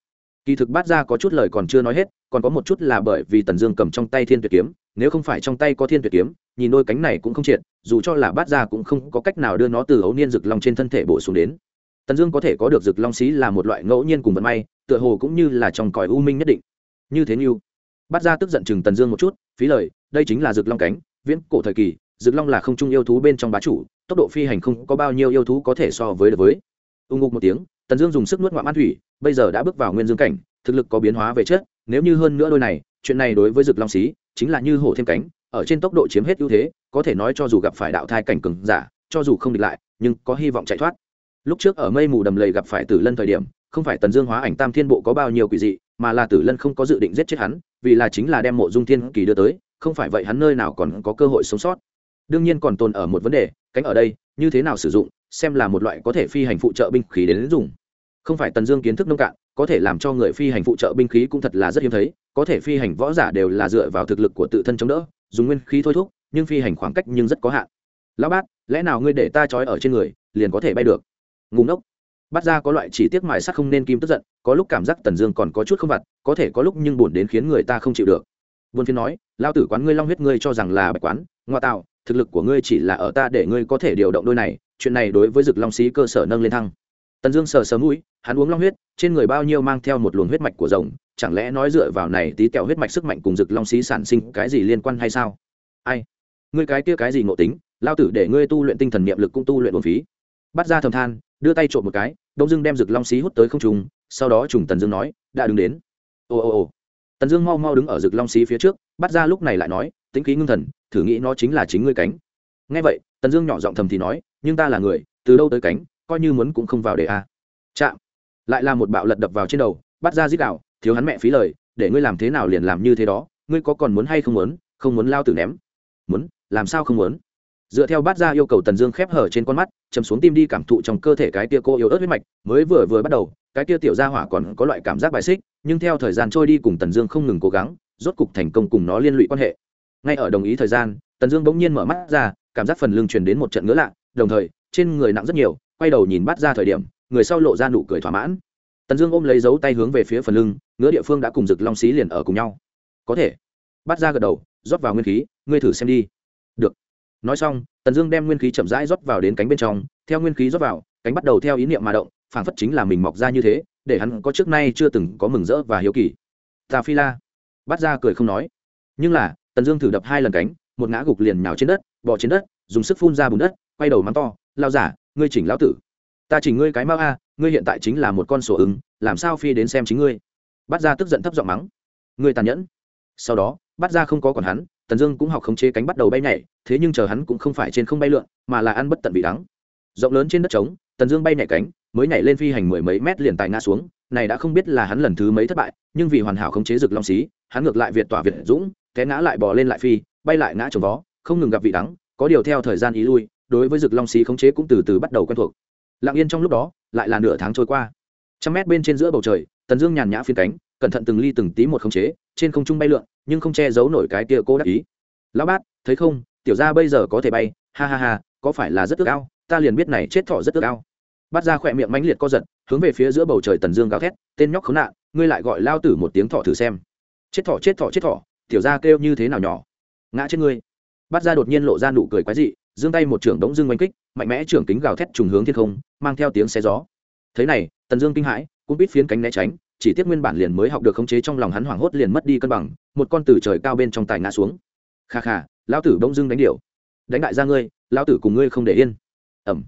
Kỳ thực bát ra có chút lời còn chưa nói hết, còn có một chút là bởi vì tần dương cầm trong tay thiên tuyệt kiếm, nếu không phải trong tay có thiên tuyệt kiếm, nhìn đôi cánh này cũng không triệt, dù cho là bát ra cũng không có cách nào đưa nó từ ấu niên rực long trên thân thể bổ xuống đến tần dương có thể có được rực long xí là một loại ngẫu nhiên cùng vận may, tựa hồ cũng như là trong cõi u minh nhất định. Như thế như bát ra tức giận chừng tần dương một chút, phí lời, đây chính là rực long cánh, viễn cổ thời kỳ rực long là không trung yêu thú bên trong bá chủ, tốc độ phi hành không có bao nhiêu yêu thú có thể so với được với. Ưng ngục một tiếng, tần dương dùng sức nuốt ngoạm an thủy, bây giờ đã bước vào nguyên dương cảnh, thực lực có biến hóa về chất, nếu như hơn nữa đôi này, chuyện này đối với rực long xí chính là như hổ thêm cánh, ở trên tốc độ chiếm hết ưu thế, có thể nói cho dù gặp phải đạo thai cảnh cường giả, cho dù không địch lại, nhưng có hy vọng chạy thoát lúc trước ở mây mù đầm lầy gặp phải tử lân thời điểm, không phải tần dương hóa ảnh tam thiên bộ có bao nhiêu quỷ dị, mà là tử lân không có dự định giết chết hắn, vì là chính là đem mộ dung thiên kỳ đưa tới, không phải vậy hắn nơi nào còn có cơ hội sống sót. Đương nhiên còn tồn ở một vấn đề, cánh ở đây, như thế nào sử dụng, xem là một loại có thể phi hành phụ trợ binh khí đến dùng không phải tần dương kiến thức nông cạn, có thể làm cho người phi hành phụ trợ binh khí cũng thật là rất hiếm thấy, có thể phi hành võ giả đều là dựa vào thực lực của tự thân chống đỡ, dùng nguyên khí thôi thúc, nhưng phi hành khoảng cách nhưng rất có hạn. Lão bát, lẽ nào ngươi để ta trói ở trên người, liền có thể bay được? Ngùng ngốc. Bắt ra có loại chỉ tiếc mài sắc không nên kim tức giận, có lúc cảm giác tần dương còn có chút không vặt, có thể có lúc nhưng buồn đến khiến người ta không chịu được. Buồn phiên nói lao tử quán ngươi long huyết ngươi cho rằng là bạch quán, ngoa tạo, thực lực của ngươi chỉ là ở ta để ngươi có thể điều động đôi này, chuyện này đối với dực long sĩ cơ sở nâng lên thăng. Tần dương sờ sờ mũi, hắn uống long huyết, trên người bao nhiêu mang theo một luồng huyết mạch của rồng, chẳng lẽ nói dựa vào này tí kẹo huyết mạch sức mạnh cùng dực long sĩ sản sinh cái gì liên quan hay sao? Ai? Ngươi cái kia cái gì ngộ tính? Lao tử để ngươi tu luyện tinh thần niệm lực cũng tu luyện buồn phí. Bắt ra thầm than đưa tay trộm một cái, đông dương đem rực long xí hút tới không trùng sau đó trùng tần dương nói, đã đứng đến. Ồ ồ ồ tần dương mau mau đứng ở rực long xí phía trước, bắt ra lúc này lại nói tính khí ngưng thần, thử nghĩ nó chính là chính ngươi cánh. Ngay vậy, tần dương nhỏ giọng thầm thì nói, nhưng ta là người, từ đâu tới cánh, coi như muốn cũng không vào để a. À. chạm. Lại là một bạo lật đập vào trên đầu, bắt ra giết đạo thiếu hắn mẹ phí lời, để ngươi làm thế nào liền làm như thế đó, ngươi có còn muốn hay không muốn không muốn lao tử ném. Muốn, làm sao không muốn? Dựa theo bát ra yêu cầu tần dương khép hở trên con mắt chầm xuống tim đi cảm thụ trong cơ thể cái tia cô yếu ớt huyết mạch, mới vừa vừa bắt đầu, cái tia tiểu gia hỏa còn có loại cảm giác bài xích, nhưng theo thời gian trôi đi cùng tần dương không ngừng cố gắng, rốt cục thành công cùng nó liên lụy quan hệ. Ngay ở đồng ý thời gian, tần dương bỗng nhiên mở mắt ra, cảm giác phần lưng truyền đến một trận ngứa lạ, đồng thời, trên người nặng rất nhiều, quay đầu nhìn bắt ra thời điểm, người sau lộ ra nụ cười thỏa mãn. Tần dương ôm lấy dấu tay hướng về phía phần lưng, ngứa địa phương đã cùng rực long xí liền ở cùng nhau. Có thể. Bắt ra gật đầu, rót vào nguyên khí, ngươi thử xem đi. Được nói xong, tần dương đem nguyên khí chậm rãi rót vào đến cánh bên trong, theo nguyên khí rót vào, cánh bắt đầu theo ý niệm mà động, phảng phất chính là mình mọc ra như thế, để hắn có trước nay chưa từng có mừng rỡ và hiếu kỳ. Ta phi la bắt ra cười không nói. Nhưng là, tần dương thử đập hai lần cánh, một ngã gục liền nhào trên đất bỏ trên đất, dùng sức phun ra bùn đất, quay đầu mắng to lao giả, ngươi chỉnh lão tử. Ta chỉnh ngươi cái mau a, ngươi hiện tại chính là một con sổ ứng, làm sao phi đến xem chính ngươi? Bắt ra tức giận thấp giọng mắng. Ngươi tàn nhẫn. Sau đó bắt ra không có còn hắn, tần dương cũng học khống chế cánh bắt đầu bay nhảy thế nhưng chờ hắn cũng không phải trên không bay lượn, mà là ăn bất tận vị đắng. Rộng lớn trên đất trống, tần dương bay nhảy cánh, mới nhảy lên phi hành mười mấy mét liền tài ngã xuống, này đã không biết là hắn lần thứ mấy thất bại, nhưng vì hoàn hảo khống chế rực long xí, hắn ngược lại việt tỏa việt dũng, té ngã lại bò lên lại phi, bay lại ngã trồng vó, không ngừng gặp vị đắng, có điều theo thời gian ý lui, đối với rực long xí khống chế cũng từ từ bắt đầu quen thuộc. Lặng yên trong lúc đó, lại là nửa tháng trôi qua. Trăm mét bên trên giữa bầu trời, tần dương nhàn nhã phiên cánh, cẩn thận từng ly từng tí một khống chế, trên không trung bay lượn, nhưng không che giấu nổi cái tia cô đắc ý. Lão bát, thấy không? Tiểu ra bây giờ có thể bay, ha ha ha, có phải là rất ước ao? Ta liền biết này chết thọ rất ước ao. Bắt ra khỏe miệng mãnh liệt co giật, hướng về phía giữa bầu trời tần dương gào thét, tên nhóc khốn nạn, ngươi lại gọi lao tử một tiếng thọ thử xem. Chết thọ chết thọ chết thọ, tiểu ra kêu như thế nào nhỏ? Ngã chết ngươi. Bắt ra đột nhiên lộ ra nụ cười quái dị, giương tay một trưởng đống dương oanh kích, mạnh mẽ trưởng kính gào thét trùng hướng thiên không, mang theo tiếng xe gió. Thế này, tần dương kinh hãi cũng biết phiến cánh né tránh, chỉ tiếc nguyên bản liền mới học được khống chế trong lòng hắn hoảng hốt liền mất đi cân bằng, một con từ trời cao bên trong tài ngã xuống. Kha kha lão tử đông dưng đánh điệu đánh đại ra ngươi, lão tử cùng ngươi không để yên. Ẩm.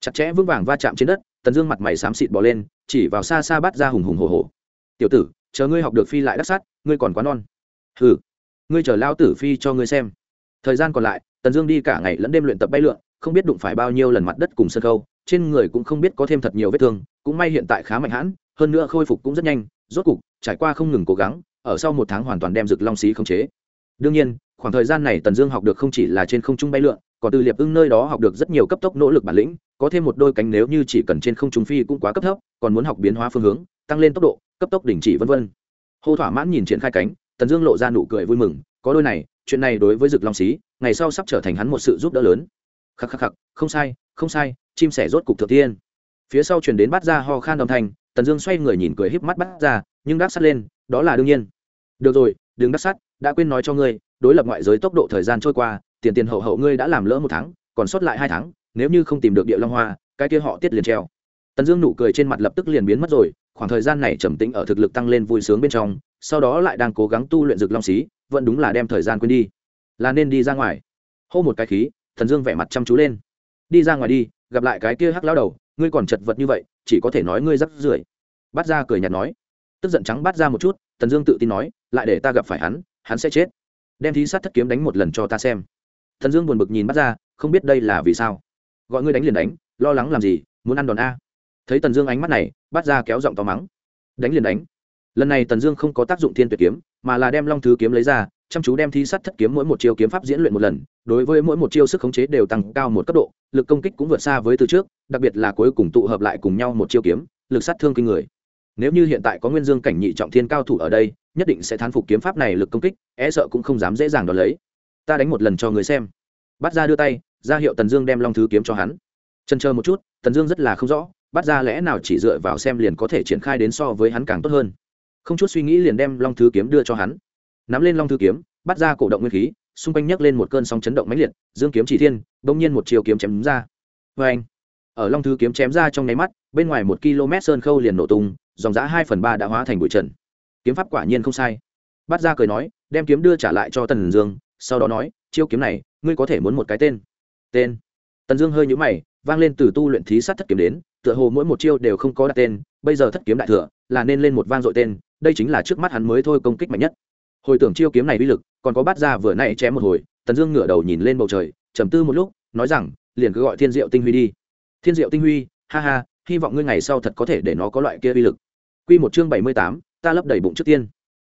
Chặt chẽ vững vàng va chạm trên đất, tần dương mặt mày xám xịt bỏ lên, chỉ vào xa xa bắt ra hùng hùng hồ hồ tiểu tử, chờ ngươi học được phi lại đắc sát, ngươi còn quá non. Hừ, ngươi chờ lao tử phi cho ngươi xem. Thời gian còn lại, tần dương đi cả ngày lẫn đêm luyện tập bay lượn, không biết đụng phải bao nhiêu lần mặt đất cùng sân khâu trên người cũng không biết có thêm thật nhiều vết thương, cũng may hiện tại khá mạnh hãn, hơn nữa khôi phục cũng rất nhanh, rốt cục, trải qua không ngừng cố gắng, ở sau một tháng hoàn toàn đem rực long xí khống chế. Đương nhiên khoảng thời gian này tần dương học được không chỉ là trên không trung bay lượn, còn từ liệp ưng nơi đó học được rất nhiều cấp tốc nỗ lực bản lĩnh, có thêm một đôi cánh nếu như chỉ cần trên không trung phi cũng quá cấp thấp, còn muốn học biến hóa phương hướng, tăng lên tốc độ, cấp tốc đình chỉ v v hô thỏa mãn nhìn triển khai cánh, tần dương lộ ra nụ cười vui mừng, có đôi này, chuyện này đối với rực long xí, ngày sau sắp trở thành hắn một sự giúp đỡ lớn. Khắc khắc khắc, không sai không sai, chim sẻ rốt cục thượng tiên. Phía sau chuyển đến bắt ra ho khan đồng thanh, tần dương xoay người nhìn cười híp mắt bắt ra nhưng đáp sắt lên, đó là đương nhiên. Được rồi, đừng đắc sắt, đã quên nói cho ngươi đối lập ngoại giới tốc độ thời gian trôi qua, tiền tiền hậu hậu ngươi đã làm lỡ một tháng, còn sót lại hai tháng, nếu như không tìm được địa long hoa, cái kia họ tiết liền treo. Tần dương nụ cười trên mặt lập tức liền biến mất rồi, khoảng thời gian này trầm tĩnh ở thực lực tăng lên vui sướng bên trong, sau đó lại đang cố gắng tu luyện rực long xí, vẫn đúng là đem thời gian quên đi. Là nên đi ra ngoài. Hô một cái khí thần dương vẻ mặt chăm chú lên. Đi ra ngoài đi, gặp lại cái kia hắc lao đầu, ngươi còn chật vật như vậy, chỉ có thể nói ngươi rắc rưởi. Bát ra cười nhạt nói. Tức giận trắng bát ra một chút, tần dương tự tin nói, lại để ta gặp phải hắn hắn sẽ chết đem thí sát thất kiếm đánh một lần cho ta xem. Thần dương buồn bực nhìn bắt ra, không biết đây là vì sao. Gọi ngươi đánh liền đánh, lo lắng làm gì, muốn ăn đòn a. Thấy tần dương ánh mắt này, bắt ra kéo giọng to mắng. Đánh liền đánh. Lần này tần dương không có tác dụng thiên tuyệt kiếm, mà là đem long thứ kiếm lấy ra, chăm chú đem thi sắt thất kiếm mỗi một chiêu kiếm pháp diễn luyện một lần, đối với mỗi một chiêu sức khống chế đều tăng cao một cấp độ, lực công kích cũng vượt xa với từ trước, đặc biệt là cuối cùng tụ hợp lại cùng nhau một chiêu kiếm, lực sát thương kinh người. Nếu như hiện tại có nguyên dương cảnh nhị trọng thiên cao thủ ở đây nhất định sẽ thán phục kiếm pháp này lực công kích e sợ cũng không dám dễ dàng đ lấy. Ta đánh một lần cho người xem. Bắt ra đưa tay, ra hiệu tần dương đem long thứ kiếm cho hắn. Chân chờ một chút, tần dương rất là không rõ bắt ra lẽ nào chỉ dựa vào xem liền có thể triển khai đến so với hắn càng tốt hơn. Không chút suy nghĩ liền đem long thứ kiếm đưa cho hắn. Nắm lên long thư kiếm bắt ra cổ động nguyên khí, xung quanh nhấc lên một cơn sóng chấn động mãnh liệt, dương kiếm chỉ thiên, bỗng nhiên một chiều kiếm chém ra. Vê anh ở long thư kiếm chém ra trong nháy mắt, bên ngoài một km sơn khâu liền nổ tung, dòng giã hai phần ba đã hóa thành bụi trần kiếm pháp quả nhiên không sai. Bát ra cười nói, đem kiếm đưa trả lại cho tần dương, sau đó nói, chiêu kiếm này, ngươi có thể muốn một cái tên. Tên. Tần dương hơi nhũ mày, vang lên từ tu luyện thí sát thất kiếm đến, tựa hồ mỗi một chiêu đều không có đặt tên, bây giờ thất kiếm đại thừa, là nên lên một vang dội tên, đây chính là trước mắt hắn mới thôi công kích mạnh nhất. Hồi tưởng chiêu kiếm này uy lực, còn có bát ra vừa nãy chém một hồi, tần dương ngửa đầu nhìn lên bầu trời, trầm tư một lúc, nói rằng, liền cứ gọi thiên diệu tinh huy đi. Thiên diệu tinh huy, ha ha, hy vọng ngươi ngày sau thật có thể để nó có loại kia uy lực. Q một chương bảy mươi tám ta lấp đầy bụng trước tiên.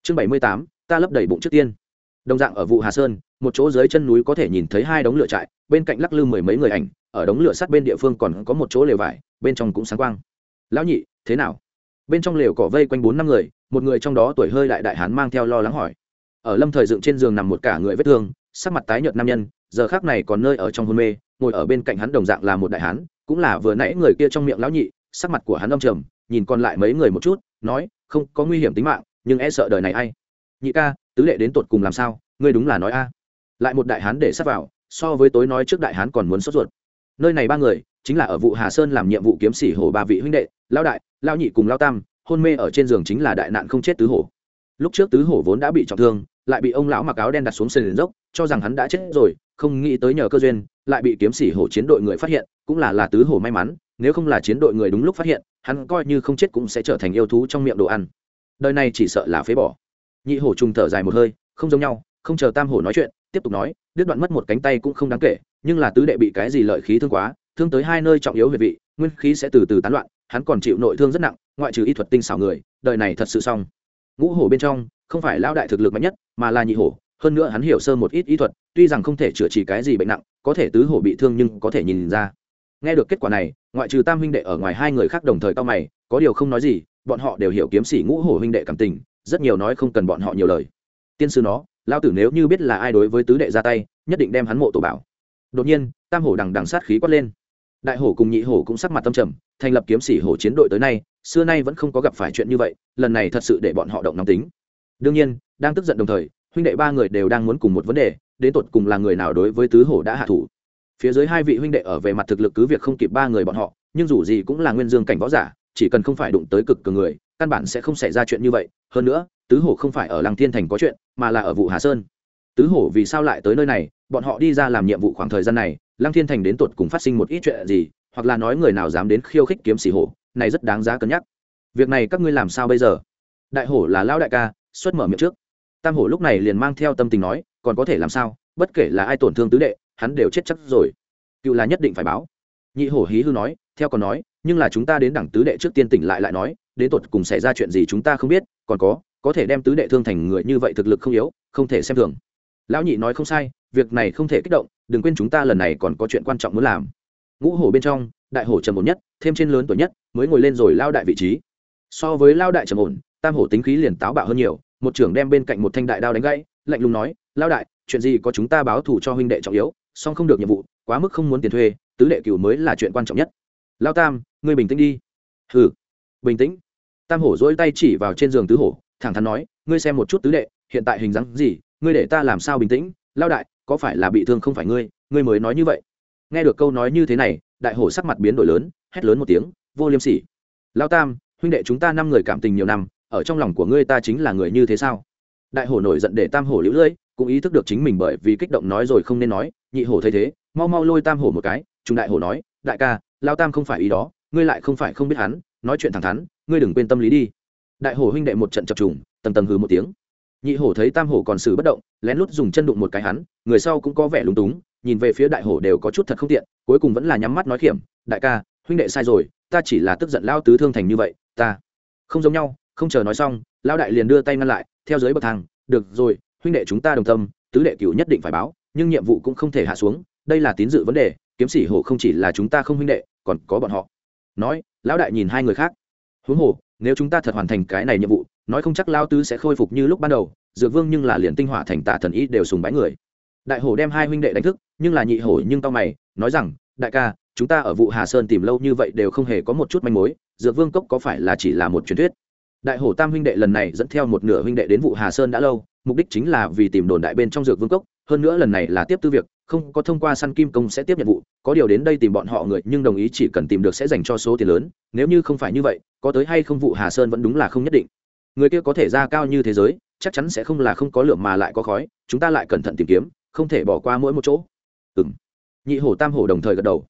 Chương bảy mươi tám, ta lấp đầy bụng trước tiên. Đồng dạng ở vụ hà sơn, một chỗ dưới chân núi có thể nhìn thấy hai đống lửa trại, bên cạnh lắc lư mười mấy người ảnh, ở đống lửa sát bên địa phương còn có một chỗ lều vải, bên trong cũng sáng quang. Lão nhị, thế nào? Bên trong lều cỏ vây quanh bốn năm người, một người trong đó tuổi hơi đại đại hán mang theo lo lắng hỏi. Ở lâm thời dựng trên giường nằm một cả người vết thương, sắc mặt tái nhợt nam nhân, giờ khác này còn nơi ở trong hôn mê, ngồi ở bên cạnh hắn đồng dạng là một đại hán, cũng là vừa nãy người kia trong miệng lão nhị, sắc mặt của hắn âm trầm, nhìn còn lại mấy người một chút nói, không, có nguy hiểm tính mạng, nhưng e sợ đời này ai? Nhị ca, tứ lệ đến tột cùng làm sao? Ngươi đúng là nói a. Lại một đại hán để sắp vào, so với tối nói trước đại hán còn muốn sốt ruột. Nơi này ba người, chính là ở vụ hà sơn làm nhiệm vụ kiếm sĩ hồ ba vị huynh đệ lao đại lao nhị cùng lao tam, hôn mê ở trên giường chính là đại nạn không chết tứ hổ. Lúc trước tứ hổ vốn đã bị trọng thương, lại bị ông lão mặc áo đen đặt xuống sườn dốc, cho rằng hắn đã chết rồi, không nghĩ tới nhờ cơ duyên, lại bị kiếm sĩ hổ chiến đội người phát hiện, cũng là là tứ hổ may mắn nếu không là chiến đội người đúng lúc phát hiện, hắn coi như không chết cũng sẽ trở thành yêu thú trong miệng đồ ăn. Đời này chỉ sợ là phế bỏ. Nhị hổ trùng thở dài một hơi, không giống nhau, không chờ tam hổ nói chuyện, tiếp tục nói, đứt đoạn mất một cánh tay cũng không đáng kể, nhưng là tứ đệ bị cái gì lợi khí thương quá, thương tới hai nơi trọng yếu huyệt vị, nguyên khí sẽ từ từ tán loạn, hắn còn chịu nội thương rất nặng, ngoại trừ y thuật tinh xảo người, đời này thật sự xong. Ngũ hổ bên trong, không phải lão đại thực lực mạnh nhất, mà là nhị hổ, hơn nữa hắn hiểu sơ một ít y thuật, tuy rằng không thể chữa trị cái gì bệnh nặng, có thể tứ hổ bị thương nhưng có thể nhìn ra. Nghe được kết quả này ngoại trừ tam huynh đệ ở ngoài hai người khác đồng thời cao mày, có điều không nói gì, bọn họ đều hiểu kiếm sĩ ngũ hổ huynh đệ cảm tình, rất nhiều nói không cần bọn họ nhiều lời. Tiên sư nó lao tử nếu như biết là ai đối với tứ đệ ra tay, nhất định đem hắn mộ tổ bảo. Đột nhiên, tam hổ đằng đằng sát khí quát lên. Đại hổ cùng nhị hổ cũng sắc mặt tâm trầm, thành lập kiếm sĩ hổ chiến đội tới nay, xưa nay vẫn không có gặp phải chuyện như vậy, lần này thật sự để bọn họ động nóng tính. Đương nhiên, đang tức giận đồng thời, huynh đệ ba người đều đang muốn cùng một vấn đề, đến tột cùng là người nào đối với tứ hổ đã hạ thủ phía dưới hai vị huynh đệ ở về mặt thực lực cứ việc không kịp ba người bọn họ, nhưng dù gì cũng là nguyên dương cảnh võ giả, chỉ cần không phải đụng tới cực cường người, căn bản sẽ không xảy ra chuyện như vậy. Hơn nữa, tứ hổ không phải ở làng thiên thành có chuyện, mà là ở vụ hà sơn. Tứ hổ vì sao lại tới nơi này? Bọn họ đi ra làm nhiệm vụ khoảng thời gian này, lăng thiên thành đến tột cùng phát sinh một ít chuyện gì, hoặc là nói người nào dám đến khiêu khích kiếm sĩ hổ, này rất đáng giá cân nhắc. Việc này các ngươi làm sao bây giờ? Đại hổ là lão đại ca, xuất mở miệng trước. Tam hổ lúc này liền mang theo tâm tình nói, còn có thể làm sao? Bất kể là ai tổn thương tứ đệ hắn đều chết chắc rồi. Cựu là nhất định phải báo. Nhị hổ hí hư nói, theo còn nói, nhưng là chúng ta đến đẳng tứ đệ trước tiên tỉnh lại lại nói, đến tột cùng xảy ra chuyện gì chúng ta không biết, còn có có thể đem tứ đệ thương thành người như vậy thực lực không yếu, không thể xem thường. Lão nhị nói không sai, việc này không thể kích động, đừng quên chúng ta lần này còn có chuyện quan trọng muốn làm. Ngũ hổ bên trong, đại hổ trầm ổn nhất, thêm trên lớn tuổi nhất, mới ngồi lên rồi lao đại vị trí. So với lao đại trầm ổn, tam hổ tính khí liền táo bạo hơn nhiều, một trưởng đem bên cạnh một thanh đại đao đánh gãy, lạnh lùng nói, lao đại, chuyện gì có chúng ta báo thù cho huynh đệ trọng yếu song không được nhiệm vụ, quá mức không muốn tiền thuê, tứ đệ cửu mới là chuyện quan trọng nhất. Lao tam, ngươi bình tĩnh đi. Hừ. Bình tĩnh. Tam hổ dỗi tay chỉ vào trên giường tứ hổ, thẳng thắn nói, ngươi xem một chút tứ đệ, hiện tại hình dáng gì, ngươi để ta làm sao bình tĩnh? Lao đại, có phải là bị thương không phải ngươi? Ngươi mới nói như vậy. Nghe được câu nói như thế này, đại hổ sắc mặt biến đổi lớn, hét lớn một tiếng, vô liêm sỉ. Lao tam, huynh đệ chúng ta năm người cảm tình nhiều năm, ở trong lòng của ngươi ta chính là người như thế sao? Đại hổ nổi giận để tam hổ lũ lưỡi, cũng ý thức được chính mình bởi vì kích động nói rồi không nên nói nhị hổ thấy thế, mau mau lôi tam hổ một cái chúng đại hổ nói, đại ca, lao tam không phải ý đó, ngươi lại không phải không biết hắn, nói chuyện thẳng thắn, ngươi đừng quên tâm lý đi. Đại hổ huynh đệ một trận chập trùng, tầng tầng hừ một tiếng. Nhị hổ thấy tam hổ còn xử bất động, lén lút dùng chân đụng một cái hắn, người sau cũng có vẻ lúng túng, nhìn về phía đại hổ đều có chút thật không tiện, cuối cùng vẫn là nhắm mắt nói khiểm, đại ca, huynh đệ sai rồi, ta chỉ là tức giận lao tứ thương thành như vậy, ta không giống nhau, không chờ nói xong, lao đại liền đưa tay ngăn lại, theo dưới bậc thang, được rồi, huynh đệ chúng ta đồng tâm, tứ đệ cửu nhất định phải báo nhưng nhiệm vụ cũng không thể hạ xuống, đây là tín dự vấn đề, kiếm sĩ hổ không chỉ là chúng ta không huynh đệ, còn có bọn họ. Nói, lão đại nhìn hai người khác. Huống hồ, nếu chúng ta thật hoàn thành cái này nhiệm vụ, nói không chắc lao tứ sẽ khôi phục như lúc ban đầu, dược vương nhưng là liền tinh hỏa thành tạ thần ý đều sùng bái người. Đại hổ đem hai huynh đệ đánh thức, nhưng là nhị hổ nhưng tao mày, nói rằng, đại ca, chúng ta ở vụ hà sơn tìm lâu như vậy đều không hề có một chút manh mối, dược vương cốc có phải là chỉ là một truyền thuyết? Đại hổ tam huynh đệ lần này dẫn theo một nửa huynh đệ đến vụ hà sơn đã lâu, mục đích chính là vì tìm đồn đại bên trong dược vương cốc hơn nữa lần này là tiếp tư việc, không có thông qua săn kim công sẽ tiếp nhận vụ, có điều đến đây tìm bọn họ người, nhưng đồng ý chỉ cần tìm được sẽ dành cho số tiền lớn, nếu như không phải như vậy, có tới hay không vụ hà sơn vẫn đúng là không nhất định. Người kia có thể ra cao như thế giới, chắc chắn sẽ không là không có lượng mà lại có khói, chúng ta lại cẩn thận tìm kiếm, không thể bỏ qua mỗi một chỗ. Ừ m nhị hổ tam hổ đồng thời gật đầu.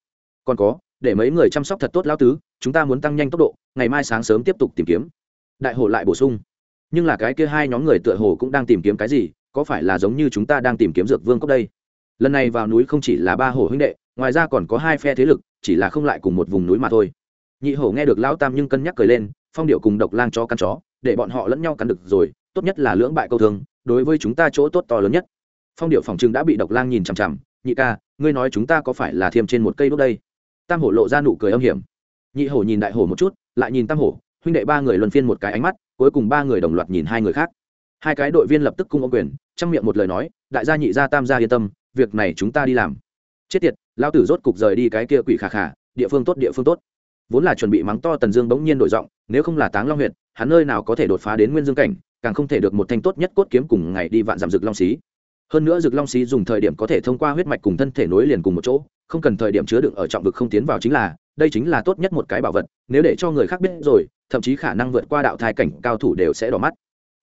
Còn có, để mấy người chăm sóc thật tốt lao tứ, chúng ta muốn tăng nhanh tốc độ, ngày mai sáng sớm tiếp tục tìm kiếm. Đại hổ lại bổ sung. Nhưng là cái kia hai nhóm người tựa hồ cũng đang tìm kiếm cái gì có phải là giống như chúng ta đang tìm kiếm dược vương cốc đây? Lần này vào núi không chỉ là ba hổ huynh đệ, ngoài ra còn có hai phe thế lực, chỉ là không lại cùng một vùng núi mà thôi. Nhị hổ nghe được lão tam nhưng cân nhắc cười lên, phong điệu cùng độc lang cho căn chó, để bọn họ lẫn nhau cắn được rồi, tốt nhất là lưỡng bại câu thương, đối với chúng ta chỗ tốt to lớn nhất. Phong điệu phòng trưng đã bị độc lang nhìn chằm chằm, nhị ca, ngươi nói chúng ta có phải là thiêm trên một cây đốt đây? Tam hổ lộ ra nụ cười âm hiểm. Nhị hổ nhìn đại hổ một chút, lại nhìn tam hổ, huynh đệ ba người luân phiên một cái ánh mắt, cuối cùng ba người đồng loạt nhìn hai người khác hai cái đội viên lập tức cung ô quyền trong miệng một lời nói, đại gia nhị gia tam gia yên tâm, việc này chúng ta đi làm. Chết tiệt lao tử rốt cục rời đi cái kia quỷ khà khà, địa phương tốt địa phương tốt. Vốn là chuẩn bị mắng to tần dương bỗng nhiên đổi giọng, nếu không là táng long huyện hắn nơi nào có thể đột phá đến nguyên dương cảnh, càng không thể được một thanh tốt nhất cốt kiếm cùng ngày đi vạn giảm rực long xí. Hơn nữa rực long xí dùng thời điểm có thể thông qua huyết mạch cùng thân thể nối liền cùng một chỗ, không cần thời điểm chứa đựng ở trọng vực không tiến vào chính là, đây chính là tốt nhất một cái bảo vật, nếu để cho người khác biết rồi, thậm chí khả năng vượt qua đạo thai cảnh cao thủ đều sẽ đỏ mắt.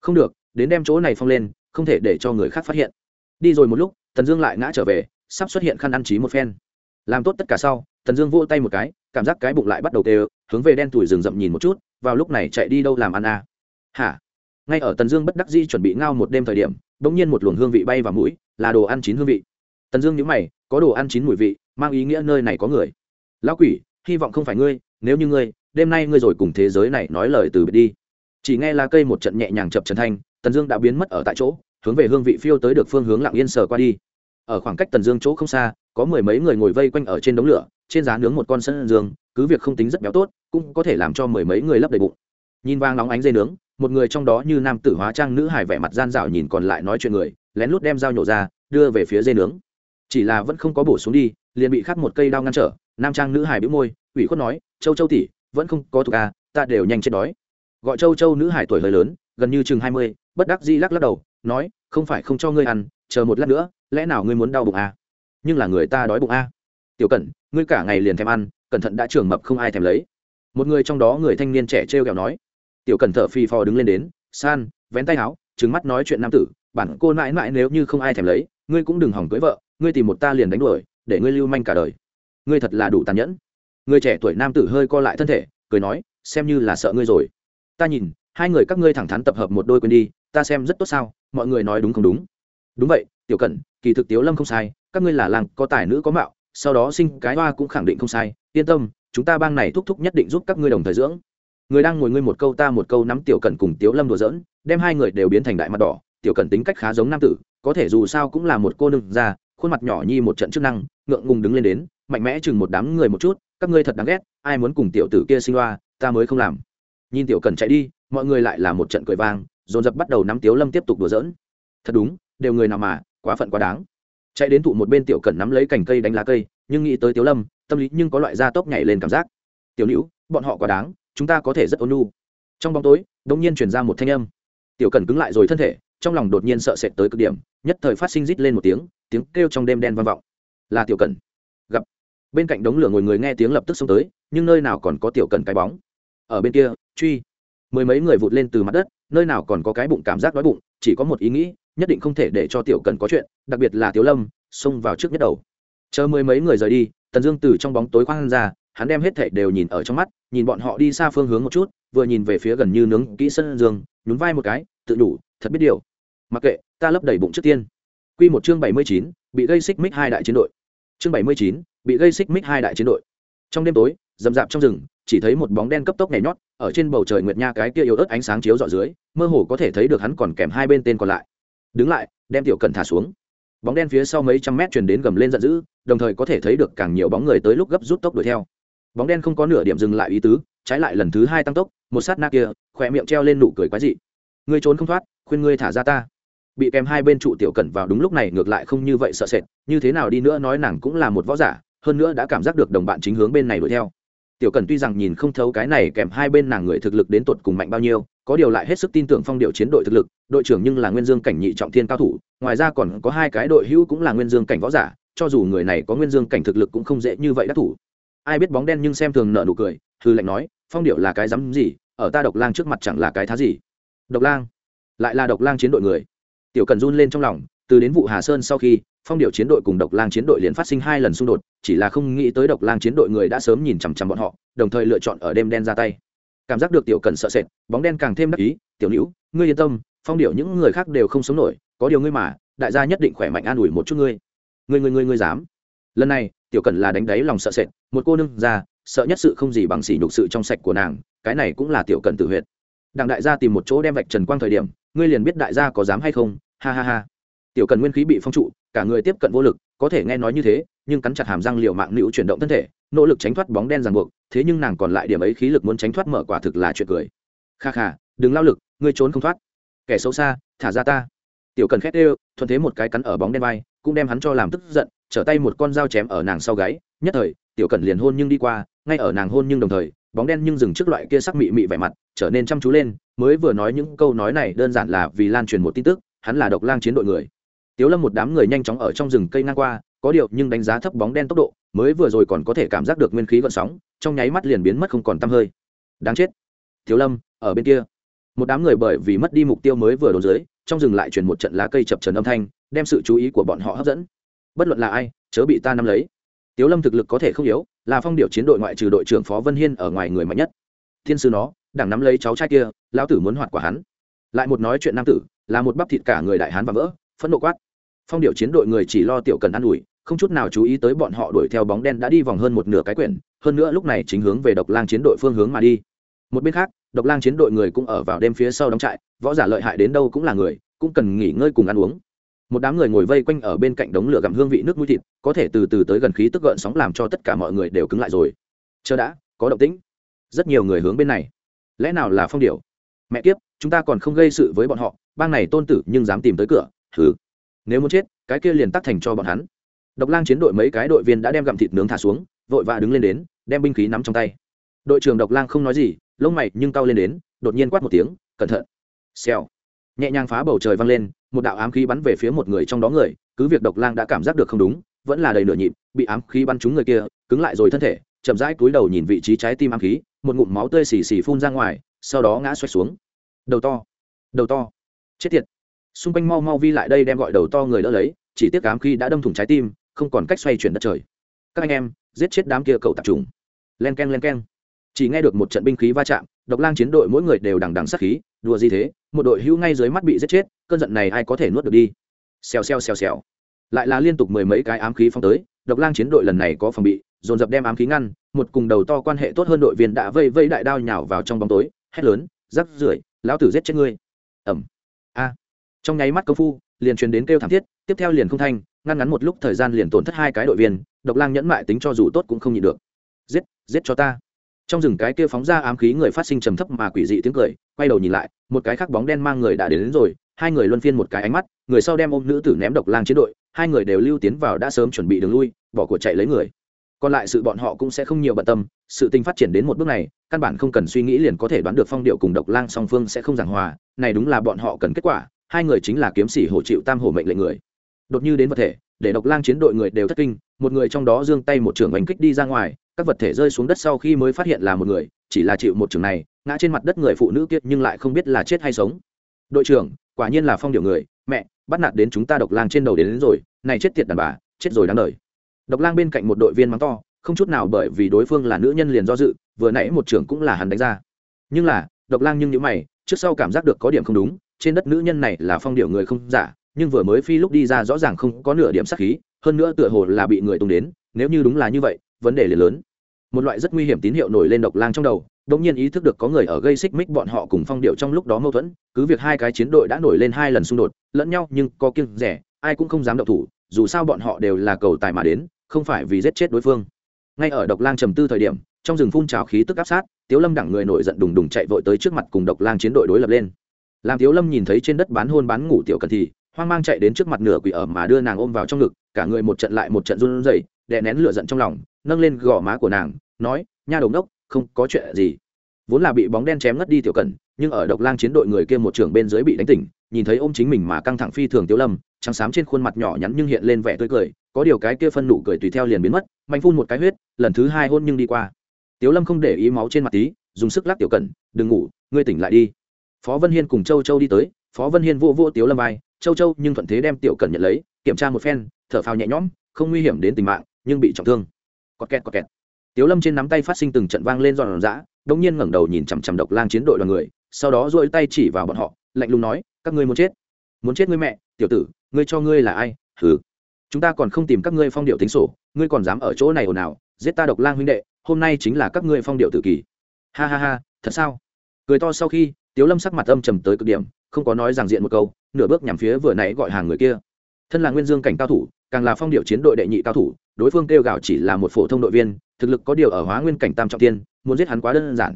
Không được đến đem chỗ này phong lên, không thể để cho người khác phát hiện. Đi rồi một lúc, tần dương lại ngã trở về, sắp xuất hiện khăn ăn trí một phen. Làm tốt tất cả sau, tần dương vỗ tay một cái, cảm giác cái bụng lại bắt đầu tê, hướng về đen tủi rừng rậm nhìn một chút, vào lúc này chạy đi đâu làm ăn à? Hả? Ngay ở tần dương bất đắc di chuẩn bị ngao một đêm thời điểm đ ỗ n g nhiên một luồng hương vị bay vào mũi, là đồ ăn chín hương vị. Tần dương nhữ mày, có đồ ăn chín mùi vị, mang ý nghĩa nơi này có người. Lão quỷ, hy vọng không phải ngươi, nếu như ngươi, đêm nay ngươi rồi cùng thế giới này nói lời từ biệt đi. Chỉ nghe lá cây một trận nhẹ nhàng chập trần thanh tần dương đã biến mất ở tại chỗ, hướng về hương vị phiêu tới được phương hướng lặng yên sờ qua đi. Ở khoảng cách tần dương chỗ không xa, có mười mấy người ngồi vây quanh ở trên đống lửa, trên giá nướng một con sân dương, cứ việc không tính rất béo tốt, cũng có thể làm cho mười mấy người lấp đầy bụng. Nhìn vang nóng ánh dây nướng, một người trong đó như nam tử hóa trang nữ hải vẻ mặt gian dạo nhìn còn lại nói chuyện người, lén lút đem dao nhổ ra, đưa về phía dây nướng. Chỉ là vẫn không có bổ xuống đi, liền bị khắc một cây đao ngăn trở, nam trang nữ hải bĩu môi, ủy khuất nói, châu châu tỷ, vẫn không có thuộc à ta đều nhanh chết đói. Gọi châu châu nữ hải tuổi hơi lớn gần như chừng hai mươi, bất đắc di lắc lắc đầu, nói, không phải không cho ngươi ăn, chờ một lát nữa, lẽ nào ngươi muốn đau bụng à? nhưng là người ta đói bụng à? tiểu cẩn, ngươi cả ngày liền thèm ăn, cẩn thận đã trường mập không ai thèm lấy. Một người trong đó người thanh niên trẻ t r kẹo nói. Tiểu cẩn thở phì phò đứng lên đến, san, vén tay áo trứng mắt nói chuyện nam tử, bản cô mãi mãi nếu như không ai thèm lấy, ngươi cũng đừng hỏng cưới vợ, ngươi tìm một ta liền đánh đuổi, để ngươi lưu manh cả đời. Ngươi thật là đủ tàn nhẫn. Người trẻ tuổi nam tử hơi co lại thân thể, cười nói, xem như là sợ ngươi rồi. Ta nhìn hai người các ngươi thẳng thắn tập hợp một đôi quên đi ta xem rất tốt sao mọi người nói đúng không đúng? Đúng vậy tiểu cẩn kỳ thực tiếu lâm không sai các ngươi là làng có tài nữ có mạo sau đó sinh cái hoa cũng khẳng định không sai yên tâm chúng ta bang này thúc thúc nhất định giúp các ngươi đồng thời dưỡng. Người đang ngồi ngươi một câu ta một câu nắm tiểu cẩn cùng tiếu lâm đùa dỡn đem hai người đều biến thành đại mặt đỏ tiểu cẩn tính cách khá giống nam tử có thể dù sao cũng là một cô nương ra khuôn mặt nhỏ nhi một trận chức năng ngượng ngùng đứng lên đến mạnh mẽ chừng một đám người một chút các ngươi thật đáng ghét ai muốn cùng tiểu tử kia sinh hoa, ta mới không làm. Nhìn tiểu cẩn chạy đi mọi người lại là một trận cười vang, dồn dập bắt đầu nắm tiếu lâm tiếp tục đùa dỡn thật đúng, đều người nào mà, quá phận quá đáng. Chạy đến thụ một bên tiểu cẩn nắm lấy cành cây đánh lá cây, nhưng nghĩ tới tiếu lâm, tâm lý nhưng có loại da tốc nhảy lên cảm giác. Tiểu nữ bọn họ quá đáng, chúng ta có thể rất ôn nu. trong bóng tối đông nhiên chuyển ra một thanh âm. Tiểu cẩn cứng lại rồi thân thể, trong lòng đột nhiên sợ sệt tới cực điểm, nhất thời phát sinh rít lên một tiếng tiếng kêu trong đêm đen vang vọng. Là tiểu cẩn. Gặp, bên cạnh đống lửa ngồi người nghe tiếng lập tức xông tới, nhưng nơi nào còn có tiểu cẩn cái bóng. Ở bên kia, truy mười mấy người vụt lên từ mặt đất, nơi nào còn có cái bụng cảm giác đói bụng, chỉ có một ý nghĩ, nhất định không thể để cho tiểu Cần có chuyện, đặc biệt là tiểu lâm, xông vào trước nhất đầu. Chờ mười mấy người rời đi, tần dương từ trong bóng tối khoan ra, hắn đem hết thảy đều nhìn ở trong mắt, nhìn bọn họ đi xa phương hướng một chút, vừa nhìn về phía gần như nướng kỹ sân dương, nhún vai một cái, tự đủ thật biết điều. Mặc kệ, ta lấp đầy bụng trước tiên. Quy một chương bảy mươi chín, bị gây xích mích hai đại chiến đội. Chương bảy mươi chín, bị gây xích mích hai đại chiến đội. Trong đêm tối, rậm rạp trong rừng, chỉ thấy một bóng đen cấp tốc nhảy nhót ở trên bầu trời nguyệt nha cái kia yếu ớt ánh sáng chiếu dọ dưới, mơ hồ có thể thấy được hắn còn kèm hai bên tên còn lại. Đứng lại, đem tiểu cẩn thả xuống. Bóng đen phía sau mấy trăm mét chuyển đến gầm lên giận dữ, đồng thời có thể thấy được càng nhiều bóng người tới lúc gấp rút tốc đuổi theo. Bóng đen không có nửa điểm dừng lại ý tứ, trái lại lần thứ hai tăng tốc, một sát na kia khỏe miệng treo lên nụ cười quái dị. Ngươi trốn không thoát, khuyên ngươi thả ra ta. Bị kèm hai bên trụ tiểu cẩn vào đúng lúc này ngược lại không như vậy sợ sệt, như thế nào đi nữa nói nàng cũng là một võ giả, hơn nữa đã cảm giác được đồng bạn chính hướng bên này đuổi theo tiểu Cần tuy rằng nhìn không thấu cái này kèm hai bên nàng người thực lực đến tột cùng mạnh bao nhiêu, có điều lại hết sức tin tưởng phong điệu chiến đội thực lực, đội trưởng nhưng là nguyên dương cảnh nhị trọng thiên cao thủ, ngoài ra còn có hai cái đội hữu cũng là nguyên dương cảnh võ giả, cho dù người này có nguyên dương cảnh thực lực cũng không dễ như vậy đắc thủ. Ai biết bóng đen nhưng xem thường nợ nụ cười thư lệnh nói, phong điệu là cái dám gì? Ở ta độc lang trước mặt chẳng là cái thá gì? Độc lang? Lại là độc lang chiến đội người? Tiểu cần run lên trong lòng từ đến vụ hà sơn sau khi, phong điệu chiến đội cùng độc lang chiến đội liền phát sinh hai lần xung đột, chỉ là không nghĩ tới độc lang chiến đội người đã sớm nhìn chằm chằm bọn họ, đồng thời lựa chọn ở đêm đen ra tay. Cảm giác được tiểu cần sợ sệt, bóng đen càng thêm đắc ý, tiểu nữ ngươi yên tâm, phong điệu những người khác đều không sống nổi, có điều ngươi mà, đại gia nhất định khỏe mạnh an ủi một chút ngươi. Ngươi ngươi ngươi ngươi dám? Lần này, tiểu cần là đánh đáy lòng sợ sệt, một cô nương ra, sợ nhất sự không gì bằng sỉ nhục sự trong sạch của nàng, cái này cũng là tiểu cần tự huyệt. Đặng đại gia tìm một chỗ đem vạch trần quang thời điểm, ngươi liền biết đại gia có dám hay không? Ha ha ha tiểu cần nguyên khí bị phong trụ, cả người tiếp cận vô lực, có thể nghe nói như thế, nhưng cắn chặt hàm răng liều mạng nữ chuyển động thân thể, nỗ lực tránh thoát bóng đen ràng buộc, thế nhưng nàng còn lại điểm ấy khí lực muốn tránh thoát mở quả thực là chuyện cười. Kha kha, đừng lao lực, ngươi trốn không thoát. Kẻ xấu xa, thả ra ta. Tiểu cần khét ê thuận thế một cái cắn ở bóng đen vai, cũng đem hắn cho làm tức giận, trở tay một con dao chém ở nàng sau gáy, nhất thời, tiểu cần liền hôn nhưng đi qua, ngay ở nàng hôn nhưng đồng thời, bóng đen nhưng dừng trước loại kia sắc mị mị vẻ mặt, trở nên chăm chú lên, mới vừa nói những câu nói này đơn giản là vì lan truyền một tin tức, hắn là độc lang chiến đội người tiếu lâm một đám người nhanh chóng ở trong rừng cây ngang qua, có điều nhưng đánh giá thấp bóng đen tốc độ, mới vừa rồi còn có thể cảm giác được nguyên khí gợn sóng, trong nháy mắt liền biến mất không còn t hơi. Đáng chết. Tiếu lâm, ở bên kia. Một đám người bởi vì mất đi mục tiêu mới vừa đổ dưới, trong rừng lại chuyển một trận lá cây chập trần âm thanh, đem sự chú ý của bọn họ hấp dẫn. Bất luận là ai, chớ bị ta nắm lấy. Tiếu lâm thực lực có thể không yếu, là phong điệu chiến đội ngoại trừ đội trưởng phó vân hiên ở ngoài người mạnh nhất. Thiên sư nó đảng nắm lấy cháu trai kia, lão tử muốn hoạt quả hắn. Lại một nói chuyện nam tử, là một bắp thịt cả người đại hán và vỡ, phẫn nộ quát phong điệu chiến đội người chỉ lo tiểu cần ă n ủi, không chút nào chú ý tới bọn họ đuổi theo bóng đen đã đi vòng hơn một nửa cái quyển, hơn nữa lúc này chính hướng về độc lang chiến đội phương hướng mà đi. Một bên khác, độc lang chiến đội người cũng ở vào đêm phía sau đóng trại, võ giả lợi hại đến đâu cũng là người, cũng cần nghỉ ngơi cùng ăn uống. Một đám người ngồi vây quanh ở bên cạnh đống lửa gặm hương vị nước mũi thịt, có thể từ từ tới gần khí tức gợn sóng làm cho tất cả mọi người đều cứng lại rồi. Chờ đã, có động tĩnh. Rất nhiều người hướng bên này. Lẽ nào là phong điệu? Mẹ kiếp, chúng ta còn không gây sự với bọn họ, bang này tôn tử nhưng dám tìm tới cửa. Thử nếu muốn chết, cái kia liền tắt thành cho bọn hắn. Độc lang chiến đội mấy cái đội viên đã đem gặm thịt nướng thả xuống, vội vã đứng lên đến, đem binh khí nắm trong tay. Đội trưởng độc lang không nói gì, lông mày nhưng cao lên đến, đột nhiên quát một tiếng, cẩn thận! Xèo. Nhẹ nhàng phá bầu trời văng lên, một đạo ám khí bắn về phía một người trong đó người, cứ việc độc lang đã cảm giác được không đúng, vẫn là đầy nửa nhịp, bị ám khí bắn trúng người kia, cứng lại rồi thân thể, chậm rãi cúi đầu nhìn vị trí trái tim ám khí, một ngụm máu tươi xì xì phun ra ngoài, sau đó ngã xoay xuống. Đầu to. Đầu to. Chết tiệt xung quanh mau mau vi lại đây đem gọi đầu to người đỡ lấy, chỉ tiếc cám khí đã đâm thủng trái tim, không còn cách xoay chuyển đất trời. Các anh em, giết chết đám kia cậu tạp trùng. Len k e n len k e n chỉ nghe được một trận binh khí va chạm, độc lang chiến đội mỗi người đều đằng đằng sát khí, đùa gì thế, một đội hữu ngay dưới mắt bị giết chết, cơn giận này ai có thể nuốt được đi? Xèo xèo xèo xèo. Lại là liên tục mười mấy cái ám khí phong tới, độc lang chiến đội lần này có phòng bị, dồn dập đem ám khí ngăn, một cùng đầu to quan hệ tốt hơn đội viên đã vây vây đại đao nhào vào trong bóng tối, hét lớn, rắc rưởi, lão tử giết chết ngươi. Ẩm a trong nháy mắt công phu liền truyền đến kêu thảm thiết tiếp theo liền không thanh ngăn ngắn một lúc thời gian liền tổn thất hai cái đội viên độc lang nhẫn mại tính cho dù tốt cũng không nhịn được. Giết giết cho ta. Trong rừng cái kia phóng ra ám khí người phát sinh trầm thấp mà quỷ dị tiếng cười quay đầu nhìn lại một cái khác bóng đen mang người đã đến, đến rồi hai người luân phiên một cái ánh mắt người sau đem ôm nữ tử ném độc lang chiến đội hai người đều lưu tiến vào đã sớm chuẩn bị đường lui bỏ cuộc chạy lấy người. Còn lại sự bọn họ cũng sẽ không nhiều bận tâm sự tình phát triển đến một bước này căn bản không cần suy nghĩ liền có thể đoán được phong điệu cùng độc lang song phương sẽ không giảng hòa này đúng là bọn họ cần kết quả hai người chính là kiếm sĩ hổ chịu tam hổ mệnh lệnh người. Đột như đến vật thể để độc lang chiến đội người đều thất kinh một người trong đó giương tay một trưởng đánh kích đi ra ngoài các vật thể rơi xuống đất sau khi mới phát hiện là một người chỉ là chịu một trường này ngã trên mặt đất người phụ nữ kiệt nhưng lại không biết là chết hay sống. Đội trưởng quả nhiên là phong điệu người mẹ bắt nạt đến chúng ta độc lang trên đầu đến, đến rồi này chết tiệt đàn bà chết rồi đáng đời. Độc lang bên cạnh một đội viên mắng to không chút nào bởi vì đối phương là nữ nhân liền do dự vừa nãy một trưởng cũng là hắn đánh ra. Nhưng là độc lang nhưng những mày trước sau cảm giác được có điểm không đúng trên đất nữ nhân này là phong điệu người không giả, nhưng vừa mới phi lúc đi ra rõ ràng không có nửa điểm sắc khí, hơn nữa tựa hồ là bị người tung đến, nếu như đúng là như vậy, vấn đề liền lớn. Một loại rất nguy hiểm tín hiệu nổi lên độc lang trong đầu, đột nhiên ý thức được có người ở gây xích mích bọn họ cùng phong điệu trong lúc đó mâu thuẫn, cứ việc hai cái chiến đội đã nổi lên hai lần xung đột, lẫn nhau nhưng có kiêng rẻ, ai cũng không dám động thủ, dù sao bọn họ đều là cầu tài mà đến, không phải vì giết chết đối phương. Ngay ở độc lang trầm tư thời điểm, trong rừng phun trào khí tức áp sát, tiếu lâm đẳng người nổi giận đùng đùng chạy vội tới trước mặt cùng độc lang chiến đội đối lập lên làm Thiếu lâm nhìn thấy trên đất bán hôn bán ngủ tiểu cần thì, hoang mang chạy đến trước mặt nửa quỷ ở mà đưa nàng ôm vào trong ngực, cả người một trận lại một trận run rẩy, đè nén lửa giận trong lòng, nâng lên gò má của nàng, nói, nha đồng đốc, không có chuyện gì. Vốn là bị bóng đen chém ngất đi tiểu cần, nhưng ở độc lang chiến đội người kia một trưởng bên dưới bị đánh tỉnh, nhìn thấy ôm chính mình mà căng thẳng phi thường Tiểu lâm, trắng xám trên khuôn mặt nhỏ nhắn nhưng hiện lên vẻ tươi cười, có điều cái kia phân nụ cười tùy theo liền biến mất, mạnh phun một cái huyết, lần thứ hai hôn nhưng đi qua. Tiếu lâm không để ý máu trên mặt tí, dùng sức lắc tiểu cẩn đừng ngủ, ngươi tỉnh lại đi phó vân hiên cùng châu châu đi tới, phó vân hiên vô vô tiếu lâm vai, châu châu nhưng thuận thế đem tiểu cẩn nhận lấy, kiểm tra một phen, thở phào nhẹ nhõm, không nguy hiểm đến tính mạng, nhưng bị trọng thương. Cọt kẹt cọt kẹt. Tiếu lâm trên nắm tay phát sinh từng trận vang lên giòn giã đông nhiên ngẩng đầu nhìn chằm chằm độc lang chiến đội đoàn người, sau đó dội tay chỉ vào bọn họ, lạnh lùng nói, các ngươi muốn chết? Muốn chết ngươi mẹ, tiểu tử, ngươi cho ngươi là ai? Hừ. Chúng ta còn không tìm các ngươi phong điệu tính sổ, ngươi còn dám ở chỗ này ồn ào, giết ta độc lang huynh đệ, hôm nay chính là các ngươi phong điệu tự kỷ ha ha ha, thật sao? Cười to sau khi tiếu lâm sắc mặt âm trầm tới cực điểm, không có nói rằng diện một câu, nửa bước nhằm phía vừa nãy gọi hàng người kia. Thân là nguyên dương cảnh cao thủ, càng là phong điệu chiến đội đệ nhị cao thủ, đối phương kêu gào chỉ là một phổ thông đội viên, thực lực có điều ở hóa nguyên cảnh tam trọng tiên, muốn giết hắn quá đơn giản.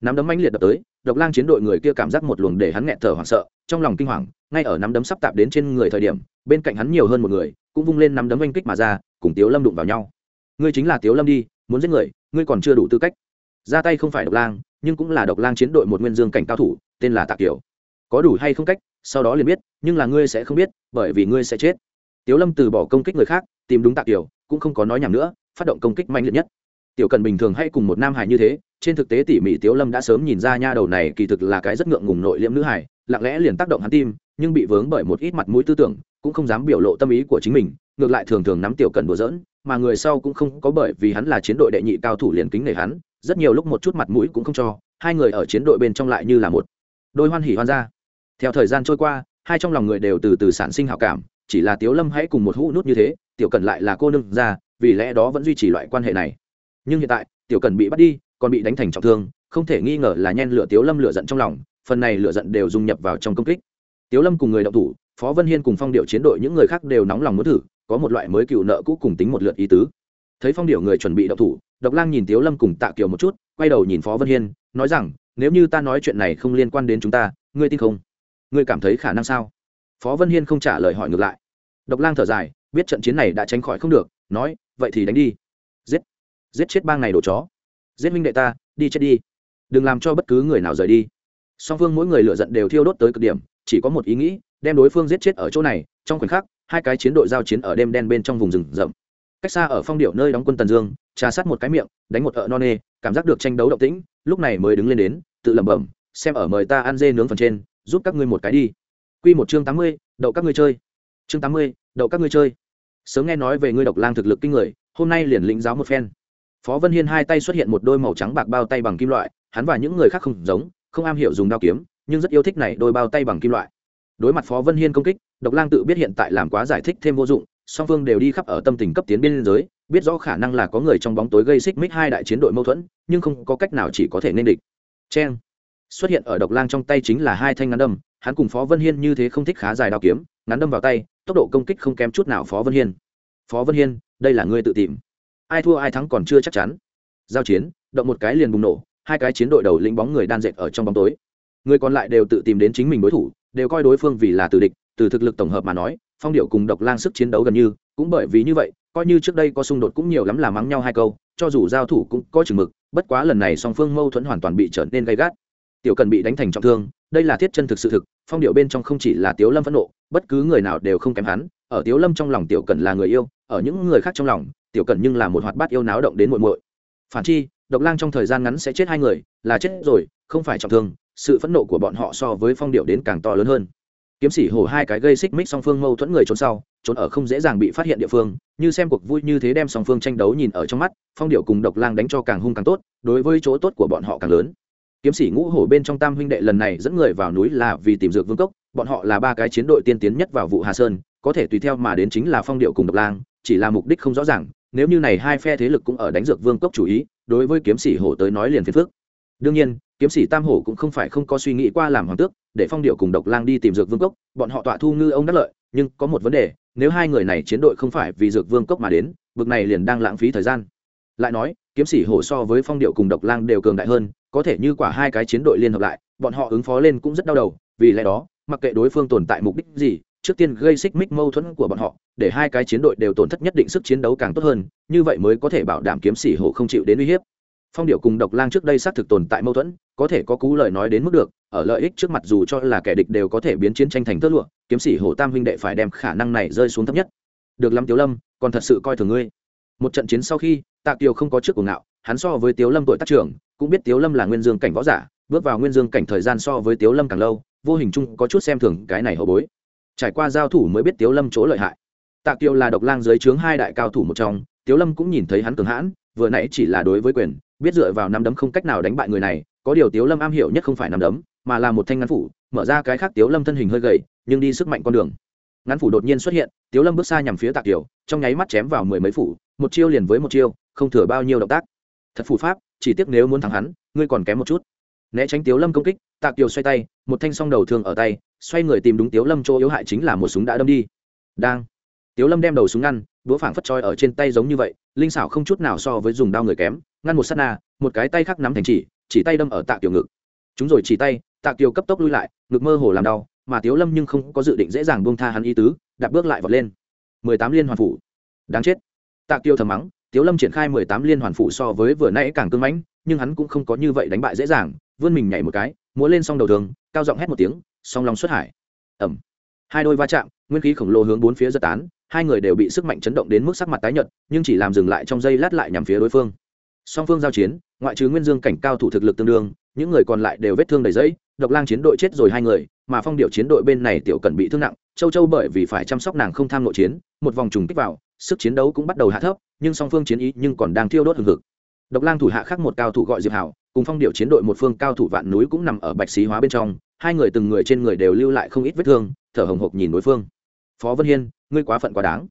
Nắm đấm mãnh liệt đập tới, độc lang chiến đội người kia cảm giác một luồng để hắn nghẹt thở hoảng sợ, trong lòng kinh hoàng, ngay ở nắm đấm sắp tạp đến trên người thời điểm, bên cạnh hắn nhiều hơn một người, cũng vung lên nắm đấm oanh kích mà ra, cùng tiếu lâm đụng vào nhau. Ngươi chính là tiếu lâm đi, muốn giết người, ngươi còn chưa đủ tư cách. Ra tay không phải độc lang nhưng cũng là độc lang chiến đội một nguyên dương cảnh cao thủ, tên là tạ kiều. Có đủ hay không cách, sau đó liền biết, nhưng là ngươi sẽ không biết, bởi vì ngươi sẽ chết. Tiếu lâm từ bỏ công kích người khác, tìm đúng tạ kiều, cũng không có nói nhảm nữa, phát động công kích mạnh liệt nhất. Tiểu cần bình thường hay cùng một nam hải như thế, trên thực tế tỉ mỉ tiếu lâm đã sớm nhìn ra nha đầu này kỳ thực là cái rất ngượng ngùng nội liễm nữ hải lặng lẽ liền tác động hắn tim, nhưng bị vướng bởi một ít mặt mũi tư tưởng, cũng không dám biểu lộ tâm ý của chính mình, ngược lại thường thường nắm tiểu cần đùa giỡn, mà người sau cũng không có bởi vì hắn là chiến đội đệ nhị cao thủ liền kính nể hắn rất nhiều lúc một chút mặt mũi cũng không cho, hai người ở chiến đội bên trong lại như là một đôi hoan hỉ hoan ra. Theo thời gian trôi qua, hai trong lòng người đều từ từ sản sinh hảo cảm, chỉ là tiếu lâm hãy cùng một hũ nút như thế, tiểu cần lại là cô nương ra, vì lẽ đó vẫn duy trì loại quan hệ này. Nhưng hiện tại, tiểu cần bị bắt đi, còn bị đánh thành trọng thương, không thể nghi ngờ là nhen lửa tiếu lâm lửa giận trong lòng, phần này lửa giận đều dung nhập vào trong công kích. Tiếu lâm cùng người động thủ, phó vân hiên cùng phong điệu chiến đội những người khác đều nóng lòng muốn thử, có một loại mới cựu nợ cũ cùng tính một lượt ý tứ. Thấy phong điệu người chuẩn bị động thủ độc lang nhìn tiếu lâm cùng tạ kiều một chút, quay đầu nhìn phó vân hiên, nói rằng, nếu như ta nói chuyện này không liên quan đến chúng ta, ngươi tin không? Ngươi cảm thấy khả năng sao? Phó vân hiên không trả lời hỏi ngược lại. Độc lang thở dài, biết trận chiến này đã tránh khỏi không được, nói, vậy thì đánh đi. Giết. Giết chết bang này đồ chó. Giết minh đệ ta, đi chết đi. Đừng làm cho bất cứ người nào rời đi. Song phương mỗi người lựa giận đều thiêu đốt tới cực điểm, chỉ có một ý nghĩ, đem đối phương giết chết ở chỗ này, trong khoảnh khắc, hai cái chiến đội giao chiến ở đêm đen bên trong vùng rừng rậm. Cách xa ở phong điệu nơi đóng quân tần dương trà sát một cái miệng đánh một ợ non nê cảm giác được tranh đấu động tĩnh lúc này mới đứng lên đến tự lẩm bẩm xem ở mời ta ăn dê nướng phần trên giúp các ngươi một cái đi Quy một chương tám mươi, đậu các ngươi chơi. Chương tám mươi, đậu các ngươi chơi. Sớm nghe nói về ngươi độc lang thực lực kinh người, hôm nay liền lĩnh giáo một phen. Phó Vân Hiên hai tay xuất hiện một đôi màu trắng bạc bao tay bằng kim loại, hắn và những người khác không giống, không am hiểu dùng đao kiếm, nhưng rất yêu thích này đôi bao tay bằng kim loại. Đối mặt Phó Vân Hiên công kích, Độc Lang tự biết hiện tại làm quá giải thích thêm vô dụng, song phương đều đi khắp ở tâm tình cấp tiến biên giới, biết rõ khả năng là có người trong bóng tối gây xích mích hai đại chiến đội mâu thuẫn, nhưng không có cách nào chỉ có thể nên địch. cheng xuất hiện ở Độc Lang trong tay chính là hai thanh ngắn đâm, hắn cùng Phó Vân Hiên như thế không thích khá dài đao kiếm, ngắn đâm vào tay, tốc độ công kích không kém chút nào Phó Vân Hiên. Phó Vân Hiên, đây là ngươi tự tìm ai thua ai thắng còn chưa chắc chắn giao chiến động một cái liền bùng nổ hai cái chiến đội đầu lĩnh bóng người đan dệt ở trong bóng tối người còn lại đều tự tìm đến chính mình đối thủ đều coi đối phương vì là tử địch từ thực lực tổng hợp mà nói phong điệu cùng độc lang sức chiến đấu gần như, cũng bởi vì như vậy, coi như trước đây có xung đột cũng nhiều lắm là mắng nhau hai câu, cho dù giao thủ cũng có chừng mực, bất quá lần này song phương mâu thuẫn hoàn toàn bị trở nên gay gắt. Tiểu cần bị đánh thành trọng thương, đây là thiết chân thực sự thực, phong điệu bên trong không chỉ là tiếu lâm phẫn nộ, bất cứ người nào đều không kém hắn, ở tiếu lâm trong lòng tiểu cần là người yêu, ở những người khác trong lòng, tiểu cần nhưng là một hoạt bát yêu náo động đến muội muội phản chi, độc lang trong thời gian ngắn sẽ chết hai người, là chết rồi, không phải trọng thương, sự phẫn nộ của bọn họ so với phong điệu đến càng to lớn hơn kiếm sĩ hổ hai cái gây xích mích song phương mâu thuẫn người trốn sau, trốn ở không dễ dàng bị phát hiện địa phương, như xem cuộc vui như thế đem song phương tranh đấu nhìn ở trong mắt, phong điệu cùng độc lang đánh cho càng hung càng tốt, đối với chỗ tốt của bọn họ càng lớn. Kiếm sĩ ngũ hổ bên trong tam huynh đệ lần này dẫn người vào núi là vì tìm dược vương cốc, bọn họ là ba cái chiến đội tiên tiến nhất vào vụ hà sơn, có thể tùy theo mà đến chính là phong điệu cùng độc lang, chỉ là mục đích không rõ ràng, nếu như này hai phe thế lực cũng ở đánh dược vương cốc chủ ý, đối với kiếm sĩ hổ tới nói liền phiền phức. Đương nhiên kiếm sĩ tam hổ cũng không phải không có suy nghĩ qua làm hoàng tước, để phong điệu cùng độc lang đi tìm dược vương cốc, bọn họ tọa thu ngư ông đắc lợi, nhưng có một vấn đề, nếu hai người này chiến đội không phải vì dược vương cốc mà đến vực này liền đang lãng phí thời gian. Lại nói, kiếm sĩ hổ so với phong điệu cùng độc lang đều cường đại hơn, có thể như quả hai cái chiến đội liên hợp lại, bọn họ ứng phó lên cũng rất đau đầu, vì lẽ đó, mặc kệ đối phương tồn tại mục đích gì, trước tiên gây xích mích mâu thuẫn của bọn họ, để hai cái chiến đội đều tổn thất nhất định sức chiến đấu càng tốt hơn, như vậy mới có thể bảo đảm kiếm sĩ hổ không chịu đến uy hiếp phong điệu cùng độc lang trước đây xác thực tồn tại mâu thuẫn, có thể có cú lời nói đến mức được, ở lợi ích trước mặt dù cho là kẻ địch đều có thể biến chiến tranh thành tơ lụa, kiếm sĩ hổ tam huynh đệ phải đem khả năng này rơi xuống thấp nhất. Được lắm, tiếu lâm, còn thật sự coi thường ngươi. Một trận chiến sau khi, tạ kiều không có trước của ngạo, hắn so với tiếu lâm tuổi tác trưởng, cũng biết tiếu lâm là nguyên dương cảnh võ giả, bước vào nguyên dương cảnh thời gian so với tiếu lâm càng lâu, vô hình chung có chút xem thường cái này hậu bối. Trải qua giao thủ mới biết tiếu lâm chỗ lợi hại. Tạ kiều là độc lang dưới trướng hai đại cao thủ một trong, tiếu lâm cũng nhìn thấy hắn cường hãn, vừa nãy chỉ là đối với quyền biết dựa vào năm đấm không cách nào đánh bại người này, có điều tiếu lâm am hiểu nhất không phải năm đấm, mà là một thanh ngắn phủ, mở ra cái khác tiếu lâm thân hình hơi gầy, nhưng đi sức mạnh con đường. Ngắn phủ đột nhiên xuất hiện, tiếu lâm bước xa nhằm phía tạ kiều, trong nháy mắt chém vào mười mấy phủ, một chiêu liền với một chiêu, không thừa bao nhiêu động tác. Thật phù pháp, chỉ tiếc nếu muốn thắng hắn, ngươi còn kém một chút. Né tránh tiếu lâm công kích, tạ kiều xoay tay, một thanh song đầu thương ở tay, xoay người tìm đúng tiếu lâm chỗ yếu hại chính là một súng đã đâm đi. Đang. Tiếu lâm đem đầu súng ngăn búa phảng phất choi ở trên tay giống như vậy, linh xảo không chút nào so với dùng đao người kém ngăn một sát na, một cái tay khác nắm thành chỉ chỉ tay đâm ở tạ kiều ngực. Chúng rồi chỉ tay, tạ kiều cấp tốc lui lại, ngực mơ hồ làm đau, mà tiếu lâm nhưng không có dự định dễ dàng buông tha hắn ý tứ, đạp bước lại vọt lên. Mười tám liên hoàn phủ. Đáng chết. Tạ kiều thầm mắng, tiếu lâm triển khai mười tám liên hoàn phủ so với vừa nãy càng cưng mãnh, nhưng hắn cũng không có như vậy đánh bại dễ dàng, vươn mình nhảy một cái, múa lên song đầu thường cao giọng hét một tiếng, song long xuất hải. Ẩm hai đôi va chạm, nguyên khí khổng lồ hướng bốn phía giật tán, hai người đều bị sức mạnh chấn động đến mức sắc mặt tái nhợt, nhưng chỉ làm dừng lại trong giây lát lại nhằm phía đối phương song phương giao chiến, ngoại trừ nguyên dương cảnh cao thủ thực lực tương đương, những người còn lại đều vết thương đầy dẫy độc lang chiến đội chết rồi hai người, mà phong điệu chiến đội bên này tiểu cần bị thương nặng, châu châu bởi vì phải chăm sóc nàng không tham nội chiến, một vòng trùng kích vào, sức chiến đấu cũng bắt đầu hạ thấp, nhưng song phương chiến ý nhưng còn đang thiêu đốt hừng hực. Độc lang thủ hạ khác một cao thủ gọi diệp hảo, cùng phong điệu chiến đội một phương cao thủ vạn núi cũng nằm ở bạch xí hóa bên trong, hai người từng người trên người đều lưu lại không ít vết thương, thở hồng hộc nhìn đối phương. Phó vân hiên, ngươi quá phận quá đáng.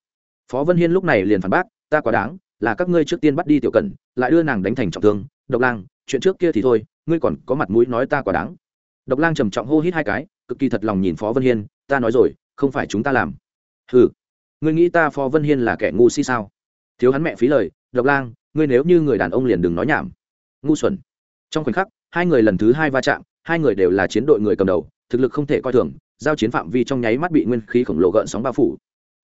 Phó vân hiên lúc này liền phản bác, ta quá đáng là các ngươi trước tiên bắt đi tiểu cần lại đưa nàng đánh thành trọng thương. Độc lang, chuyện trước kia thì thôi, ngươi còn có mặt mũi nói ta quá đáng. Độc lang trầm trọng hô hít hai cái, cực kỳ thật lòng nhìn phó vân hiên, ta nói rồi, không phải chúng ta làm. Ừ ngươi nghĩ ta phó vân hiên là kẻ ngu si sao? Thiếu hắn mẹ phí lời, độc lang, ngươi nếu như người đàn ông liền đừng nói nhảm. Ngu xuẩn. Trong khoảnh khắc, hai người lần thứ hai va chạm, hai người đều là chiến đội người cầm đầu, thực lực không thể coi thường, giao chiến phạm vi trong nháy mắt bị nguyên khí khổng lồ gợn sóng bao phủ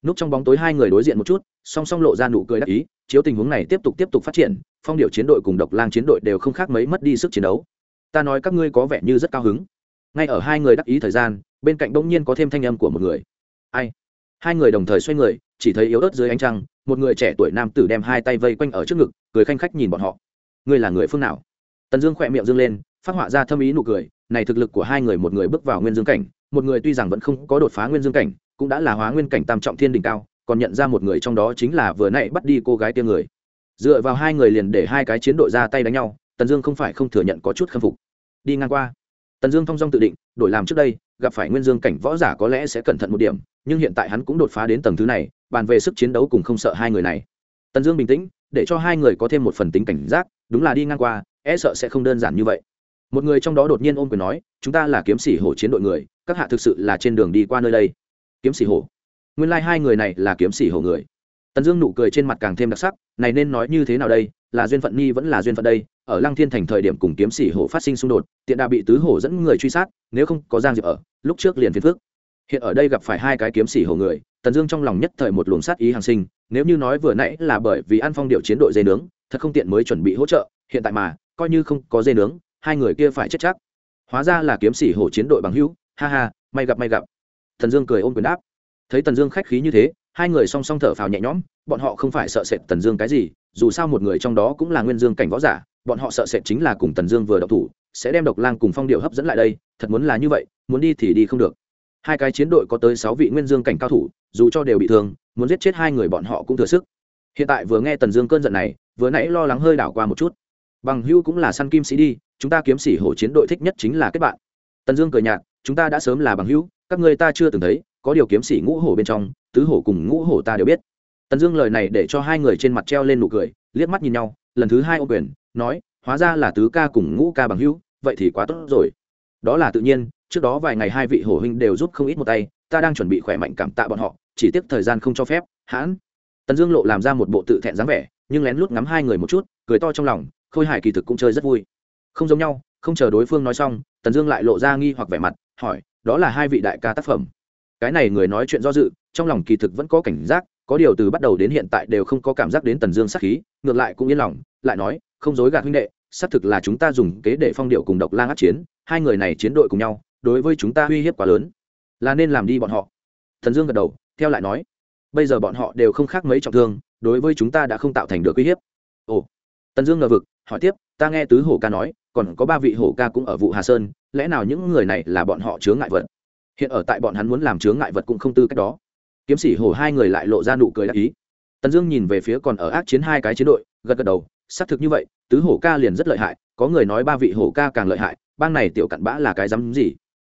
núp trong bóng tối hai người đối diện một chút, song song lộ ra nụ cười đắc ý, chiếu tình huống này tiếp tục tiếp tục phát triển, phong điệu chiến đội cùng độc lang chiến đội đều không khác mấy mất đi sức chiến đấu. Ta nói các ngươi có vẻ như rất cao hứng. Ngay ở hai người đắc ý thời gian, bên cạnh bỗng nhiên có thêm thanh âm của một người. Ai? Hai người đồng thời xoay người, chỉ thấy yếu ớt dưới ánh trăng, một người trẻ tuổi nam tử đem hai tay vây quanh ở trước ngực, cười khanh khách nhìn bọn họ. Ngươi là người phương nào? Tần dương khỏe miệng dương lên, phát họa ra thâm ý nụ cười, này thực lực của hai người, một người bước vào nguyên dương cảnh, một người tuy rằng vẫn không có đột phá nguyên dương cảnh cũng đã là hóa nguyên cảnh tam trọng thiên đỉnh cao, còn nhận ra một người trong đó chính là vừa nãy bắt đi cô gái kia người. Dựa vào hai người liền để hai cái chiến đội ra tay đánh nhau, tần dương không phải không thừa nhận có chút khâm phục. Đi ngang qua. Tần dương thong dong tự định, đổi làm trước đây, gặp phải nguyên dương cảnh võ giả có lẽ sẽ cẩn thận một điểm, nhưng hiện tại hắn cũng đột phá đến tầng thứ này, bàn về sức chiến đấu cùng không sợ hai người này. Tần dương bình tĩnh, để cho hai người có thêm một phần tính cảnh giác, đúng là đi ngang qua e sợ sẽ không đơn giản như vậy. Một người trong đó đột nhiên ôm quyền nói, chúng ta là kiếm sĩ hổ chiến đội người, các hạ thực sự là trên đường đi qua nơi đây kiếm sĩ hổ. Nguyên lai、like、hai người này là kiếm sĩ hổ người. Tần dương nụ cười trên mặt càng thêm đặc sắc, này nên nói như thế nào đây? Là duyên phận nhi vẫn là duyên phận đây? Ở lăng thiên thành thời điểm cùng kiếm sĩ hổ phát sinh xung đột, tiện đà bị tứ hổ dẫn người truy sát, nếu không có giang diệp ở, lúc trước liền phiền phước hiện ở đây gặp phải hai cái kiếm sĩ hổ người, tần dương trong lòng nhất thời một luồng sát ý hàng sinh, nếu như nói vừa nãy là bởi vì an phong điệu chiến đội dây nướng, thật không tiện mới chuẩn bị hỗ trợ, hiện tại mà, coi như không có dây nướng, hai người kia phải chết chắc. Hóa ra là kiếm sĩ hổ chiến đội bằng hữu, ha ha, may gặp may gặp thần dương cười ôm quyền đáp. Thấy tần dương khách khí như thế, hai người song song thở phào nhẹ nhõm, bọn họ không phải sợ sệt tần dương cái gì, dù sao một người trong đó cũng là nguyên dương cảnh võ giả, bọn họ sợ sệt chính là cùng tần dương vừa đậu thủ, sẽ đem độc lang cùng phong điệu hấp dẫn lại đây, thật muốn là như vậy, muốn đi thì đi không được. Hai cái chiến đội có tới sáu vị nguyên dương cảnh cao thủ, dù cho đều bị thương, muốn giết chết hai người bọn họ cũng thừa sức. Hiện tại vừa nghe tần dương cơn giận này, vừa nãy lo lắng hơi đảo qua một chút. Bằng hưu cũng là săn kim sĩ đi, chúng ta kiếm sĩ hổ chiến đội thích nhất chính là kết bạn. Tần dương cười nhạt, chúng ta đã sớm là bằng hữu các ngươi ta chưa từng thấy, có điều kiếm sĩ ngũ hổ bên trong, tứ hổ cùng ngũ hổ ta đều biết. Tần dương lời này để cho hai người trên mặt treo lên nụ cười, liếc mắt nhìn nhau, lần thứ hai ô quyền, nói, hóa ra là tứ ca cùng ngũ ca bằng hữu, vậy thì quá tốt rồi. Đó là tự nhiên, trước đó vài ngày hai vị hổ huynh đều giúp không ít một tay, ta đang chuẩn bị khỏe mạnh cảm tạ bọn họ, chỉ tiếc thời gian không cho phép, hãn. Tần dương lộ làm ra một bộ tự thẹn dáng vẻ, nhưng lén lút ngắm hai người một chút, cười to trong lòng, khôi hải kỳ thực cũng chơi rất vui. Không giống nhau, không chờ đối phương nói xong, tần dương lại lộ ra nghi hoặc vẻ mặt, hỏi đó là hai vị đại ca tác phẩm. Cái này người nói chuyện do dự, trong lòng kỳ thực vẫn có cảnh giác, có điều từ bắt đầu đến hiện tại đều không có cảm giác đến tần dương sắc khí, ngược lại cũng yên lòng, lại nói, không dối gạt huynh đệ, xác thực là chúng ta dùng kế để phong điệu cùng độc lang át chiến, hai người này chiến đội cùng nhau, đối với chúng ta uy hiếp quá lớn, là nên làm đi bọn họ. Thần dương gật đầu, theo lại nói, bây giờ bọn họ đều không khác mấy trọng thương, đối với chúng ta đã không tạo thành được uy hiếp. Ồ, tần dương ngờ vực hỏi tiếp, ta nghe tứ hổ ca nói, còn có ba vị hổ ca cũng ở vụ hà sơn, lẽ nào những người này là bọn họ chướng ngại vật? Hiện ở tại bọn hắn muốn làm chướng ngại vật cũng không tư cách đó. Kiếm sĩ hổ hai người lại lộ ra nụ cười đắc ý. Tần dương nhìn về phía còn ở ác chiến hai cái chiến đội, gật gật đầu, xác thực như vậy, tứ hổ ca liền rất lợi hại, có người nói ba vị hổ ca càng lợi hại, bang này tiểu cặn bã là cái dám gì?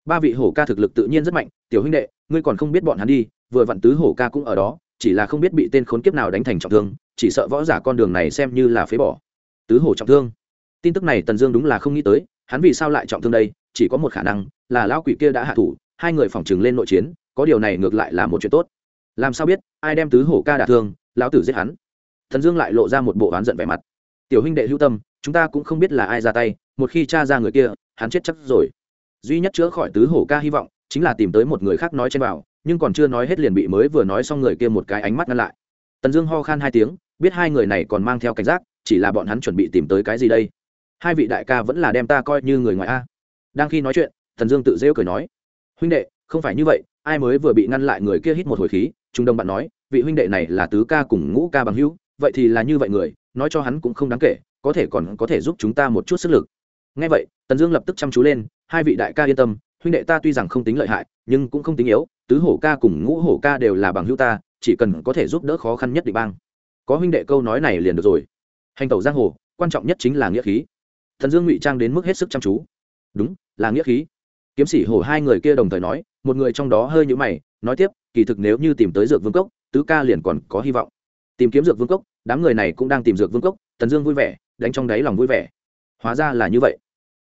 Ba vị hổ ca thực lực tự nhiên rất mạnh, tiểu huynh đệ, ngươi còn không biết bọn hắn đi, vừa vặn tứ hổ ca cũng ở đó, chỉ là không biết bị tên khốn kiếp nào đánh thành trọng thương, chỉ sợ võ giả con đường này xem như là phế bỏ tứ hổ trọng thương. Tin tức này tần dương đúng là không nghĩ tới, hắn vì sao lại trọng thương đây? Chỉ có một khả năng, là lão quỷ kia đã hạ thủ, hai người phỏng chừng lên nội chiến, có điều này ngược lại là một chuyện tốt. Làm sao biết, ai đem tứ hổ ca đả thương, lão tử giết hắn? Thần dương lại lộ ra một bộ oán giận vẻ mặt. Tiểu huynh đệ hữu tâm, chúng ta cũng không biết là ai ra tay, một khi cha ra người kia, hắn chết chắc rồi. Duy nhất chữa khỏi tứ hổ ca hy vọng, chính là tìm tới một người khác nói trên vào nhưng còn chưa nói hết liền bị mới vừa nói xong người kia một cái ánh mắt ngăn lại. Tần dương ho khan hai tiếng, biết hai người này còn mang theo cảnh giác chỉ là bọn hắn chuẩn bị tìm tới cái gì đây? Hai vị đại ca vẫn là đem ta coi như người ngoài a. Đang khi nói chuyện thần dương tự rêu cười nói, huynh đệ, không phải như vậy, ai mới vừa bị ngăn lại người kia hít một hồi khí, trung đông bạn nói, vị huynh đệ này là tứ ca cùng ngũ ca bằng hữu, vậy thì là như vậy người, nói cho hắn cũng không đáng kể, có thể còn có thể giúp chúng ta một chút sức lực. Ngay vậy, tần dương lập tức chăm chú lên, hai vị đại ca yên tâm, huynh đệ ta tuy rằng không tính lợi hại, nhưng cũng không tính yếu, tứ hổ ca cùng ngũ hổ ca đều là bằng hữu ta, chỉ cần có thể giúp đỡ khó khăn nhất định bang. Có huynh đệ câu nói này liền được rồi hành tẩu giang hồ, quan trọng nhất chính là nghĩa khí. Thần dương ngụy trang đến mức hết sức chăm chú. Đúng, là nghĩa khí. Kiếm sĩ hổ hai người kia đồng thời nói, một người trong đó hơi nhũ mày, nói tiếp, kỳ thực nếu như tìm tới dược vương cốc, tứ ca liền còn có hy vọng. Tìm kiếm dược vương cốc, đám người này cũng đang tìm dược vương cốc, tần dương vui vẻ, đánh trong đáy lòng vui vẻ. Hóa ra là như vậy.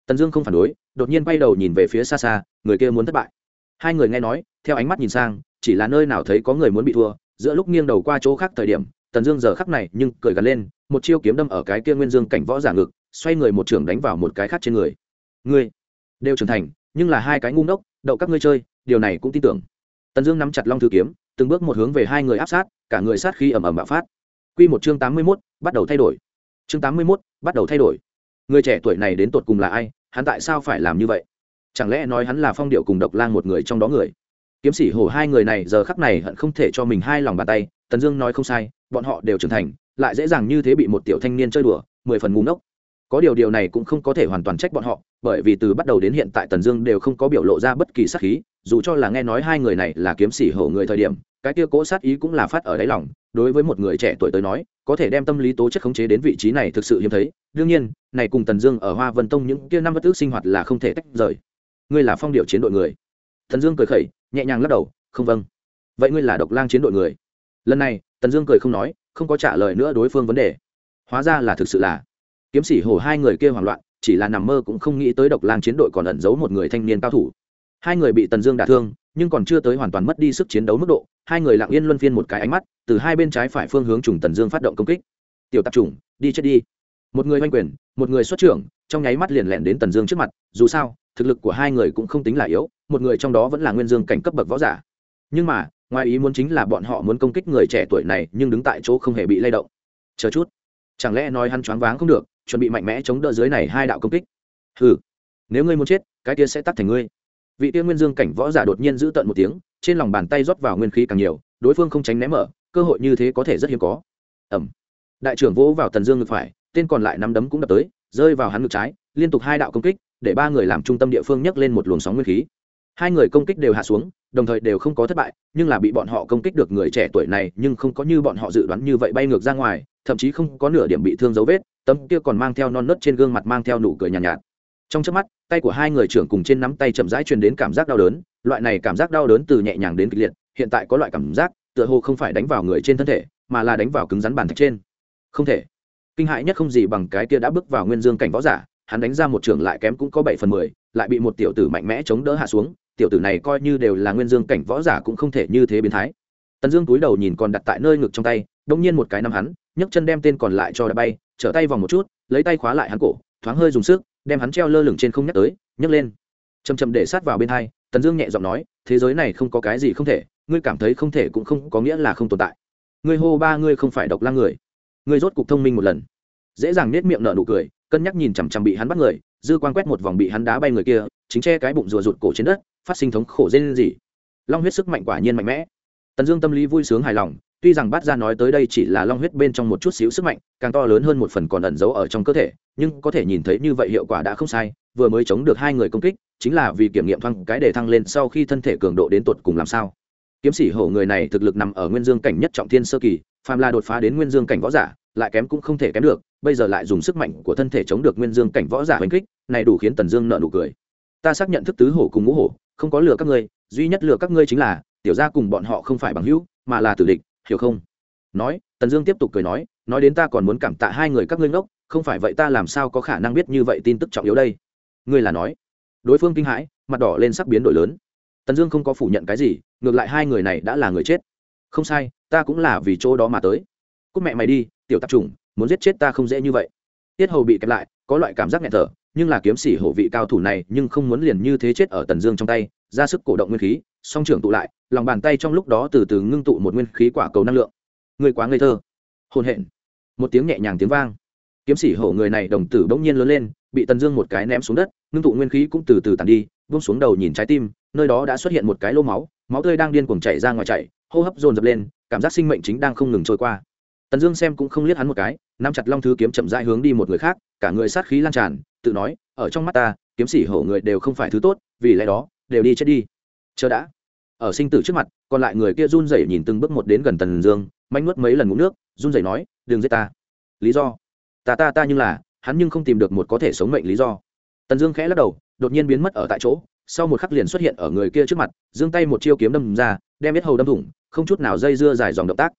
Tần dương không phản đối, đột nhiên bay đầu nhìn về phía xa xa, người kia muốn thất bại. Hai người nghe nói, theo ánh mắt nhìn sang, chỉ là nơi nào thấy có người muốn bị thua, giữa lúc nghiêng đầu qua chỗ khác thời điểm tần dương giờ khắc này nhưng cười gắn lên, một chiêu kiếm đâm ở cái kia nguyên dương cảnh võ giả ngực, xoay người một trường đánh vào một cái khác trên người. Ngươi đều trưởng thành, nhưng là hai cái ngu ngốc, đậu các ngươi chơi, điều này cũng tin tưởng. Tần dương nắm chặt long thư kiếm, từng bước một hướng về hai người áp sát, cả người sát khi ẩm ẩm bạo phát. Q một chương tám mươi mốt, bắt đầu thay đổi. Chương tám mươi mốt, bắt đầu thay đổi. Người trẻ tuổi này đến tột cùng là ai, hắn tại sao phải làm như vậy? Chẳng lẽ nói hắn là phong điệu cùng độc lang một người trong đó người? Kiếm sĩ hổ hai người này giờ khắc này hận không thể cho mình hai lòng bàn tay, tần dương nói không sai bọn họ đều trưởng thành, lại dễ dàng như thế bị một tiểu thanh niên chơi đùa, mười phần ngu ngốc. Có điều điều này cũng không có thể hoàn toàn trách bọn họ, bởi vì từ bắt đầu đến hiện tại tần dương đều không có biểu lộ ra bất kỳ sát khí, dù cho là nghe nói hai người này là kiếm sĩ hổ người thời điểm, cái kia cố sát ý cũng là phát ở đáy lòng. Đối với một người trẻ tuổi tới nói, có thể đem tâm lý tố chất khống chế đến vị trí này thực sự hiếm thấy. Đương nhiên, này cùng tần dương ở hoa vân tông những kia năm bất ước sinh hoạt là không thể tách rời. Ngươi là phong điệu chiến đội người. Tần dương cười khẩy, nhẹ nhàng lắc đầu, không vâng. Vậy ngươi là độc lang chiến đội người lần này, tần dương cười không nói, không có trả lời nữa đối phương vấn đề. Hóa ra là thực sự là kiếm sĩ hổ hai người kia hoảng loạn, chỉ là nằm mơ cũng không nghĩ tới độc lang chiến đội còn ẩn giấu một người thanh niên cao thủ. Hai người bị tần dương đả thương, nhưng còn chưa tới hoàn toàn mất đi sức chiến đấu mức độ, hai người lặng yên luân phiên một cái ánh mắt, từ hai bên trái phải phương hướng trùng tần dương phát động công kích. Tiểu tạp trùng đi chết đi. Một người oanh quyền, một người xuất trưởng, trong nháy mắt liền lẹn đến tần dương trước mặt, dù sao, thực lực của hai người cũng không tính là yếu, một người trong đó vẫn là nguyên dương cảnh cấp bậc võ giả. Nhưng mà ngoài ý muốn chính là bọn họ muốn công kích người trẻ tuổi này, nhưng đứng tại chỗ không hề bị lay động. Chờ chút. Chẳng lẽ nói hắn choáng váng không được, chuẩn bị mạnh mẽ chống đỡ dưới này hai đạo công kích? Ừ nếu ngươi muốn chết, cái kia sẽ tắt thành ngươi. Vị tiên nguyên dương cảnh võ giả đột nhiên giữ tận một tiếng, trên lòng bàn tay rót vào nguyên khí càng nhiều, đối phương không tránh né mở, cơ hội như thế có thể rất hiếm có. Ẩm đại trưởng vỗ vào tần dương ngực phải, tên còn lại nắm đấm cũng đập tới, rơi vào hắn ngực trái, liên tục hai đạo công kích, để ba người làm trung tâm địa phương nhấc lên một luồng sóng nguyên khí hai người công kích đều hạ xuống đồng thời đều không có thất bại nhưng là bị bọn họ công kích được người trẻ tuổi này nhưng không có như bọn họ dự đoán như vậy bay ngược ra ngoài thậm chí không có nửa điểm bị thương dấu vết tấm kia còn mang theo non nớt trên gương mặt mang theo nụ cười nhàn nhạt, nhạt. Trong chớp mắt tay của hai người trưởng cùng trên nắm tay chậm rãi truyền đến cảm giác đau đớn loại này cảm giác đau đớn từ nhẹ nhàng đến kịch liệt hiện tại có loại cảm giác tựa hồ không phải đánh vào người trên thân thể mà là đánh vào cứng rắn bàn thạch trên. Không thể. Kinh hãi nhất không gì bằng cái kia đã bước vào nguyên dương cảnh võ giả hắn đánh ra một trường lại kém cũng có bảy phần mười lại bị một tiểu tử mạnh mẽ chống đỡ hạ xuống tiểu tử này coi như đều là nguyên dương cảnh võ giả cũng không thể như thế biến thái. Tần dương túi đầu nhìn còn đặt tại nơi ngực trong tay, đông nhiên một cái nắm hắn, nhấc chân đem tên còn lại cho đã bay, trở tay vòng một chút, lấy tay khóa lại hắn cổ, thoáng hơi dùng sức, đem hắn treo lơ lửng trên không nhắc tới, nhấc lên. Chầm chầm để sát vào bên hai, tần dương nhẹ giọng nói, thế giới này không có cái gì không thể, ngươi cảm thấy không thể cũng không có nghĩa là không tồn tại. Ngươi hô ba ngươi không phải độc lang người. Ngươi rốt cục thông minh một lần. Dễ dàng nết miệng nở nụ cười, cân nhắc nhìn chằm chằm bị hắn bắt người, dư quan quét một vòng bị hắn đá bay người kia, chính che cái bụng rùa rụt cổ trên đất phát sinh thống khổ dên gì long huyết sức mạnh quả nhiên mạnh mẽ. Tần dương tâm lý vui sướng hài lòng, tuy rằng bát ra nói tới đây chỉ là long huyết bên trong một chút xíu sức mạnh, càng to lớn hơn một phần còn ẩn giấu ở trong cơ thể, nhưng có thể nhìn thấy như vậy hiệu quả đã không sai, vừa mới chống được hai người công kích, chính là vì kiểm nghiệm thăng cái để thăng lên sau khi thân thể cường độ đến tột cùng làm sao. Kiếm sĩ hổ người này thực lực nằm ở nguyên dương cảnh nhất trọng thiên sơ kỳ, phàm là đột phá đến nguyên dương cảnh võ giả, lại kém cũng không thể kém được, bây giờ lại dùng sức mạnh của thân thể chống được nguyên dương cảnh võ giả hành kích, này đủ khiến tần dương nợ nụ cười. Ta xác nhận thức tứ hổ cùng ngũ hổ không có lừa các ngươi, duy nhất lừa các ngươi chính là, tiểu gia cùng bọn họ không phải bằng hữu, mà là tử địch, hiểu không? Nói, tần dương tiếp tục cười nói nói đến ta còn muốn cảm tạ hai người các ngươi ngốc, không phải vậy ta làm sao có khả năng biết như vậy tin tức trọng yếu đây? Ngươi là nói. Đối phương kinh hãi, mặt đỏ lên sắc biến đổi lớn. Tần dương không có phủ nhận cái gì, ngược lại hai người này đã là người chết. Không sai, ta cũng là vì chỗ đó mà tới. Cúc mẹ mày đi, tiểu tạp chủng, muốn giết chết ta không dễ như vậy. Tiết hầu bị kẹp lại, có loại cảm giác nghẹt thở nhưng là kiếm sĩ hổ vị cao thủ này nhưng không muốn liền như thế chết ở tần dương trong tay, ra sức cổ động nguyên khí, song trưởng tụ lại, lòng bàn tay trong lúc đó từ từ ngưng tụ một nguyên khí quả cầu năng lượng. Người quá ngây thơ. Hôn hẹn một tiếng nhẹ nhàng tiếng vang. Kiếm sĩ hổ người này đồng tử bỗng nhiên lớn lên, bị tần dương một cái ném xuống đất, ngưng tụ nguyên khí cũng từ từ tàn đi vung xuống đầu nhìn trái tim, nơi đó đã xuất hiện một cái lô máu máu tươi đang điên cuồng chảy ra ngoài chảy, hô hấp dồn dập lên, cảm giác sinh mệnh chính đang không ngừng trôi qua. Tần dương xem cũng không liếc hắn một cái, nắm chặt long thứ kiếm chậm rãi hướng đi một người khác, cả người sát khí lan tràn tự nói, ở trong mắt ta, kiếm sĩ hổ người đều không phải thứ tốt, vì lẽ đó, đều đi chết đi. Chờ đã. Ở sinh tử trước mặt, còn lại người kia run rẩy nhìn từng bước một đến gần tần dương, manh nuốt mấy lần ngụm nước, run rẩy nói, đừng giết ta. Lý do? Ta ta ta nhưng là, hắn nhưng không tìm được một có thể sống mệnh lý do. Tần dương khẽ lắc đầu, đột nhiên biến mất ở tại chỗ, sau một khắc liền xuất hiện ở người kia trước mặt, giương tay một chiêu kiếm đâm ra, đem biết hầu đâm thủng, không chút nào dây dưa dài dòng động tác.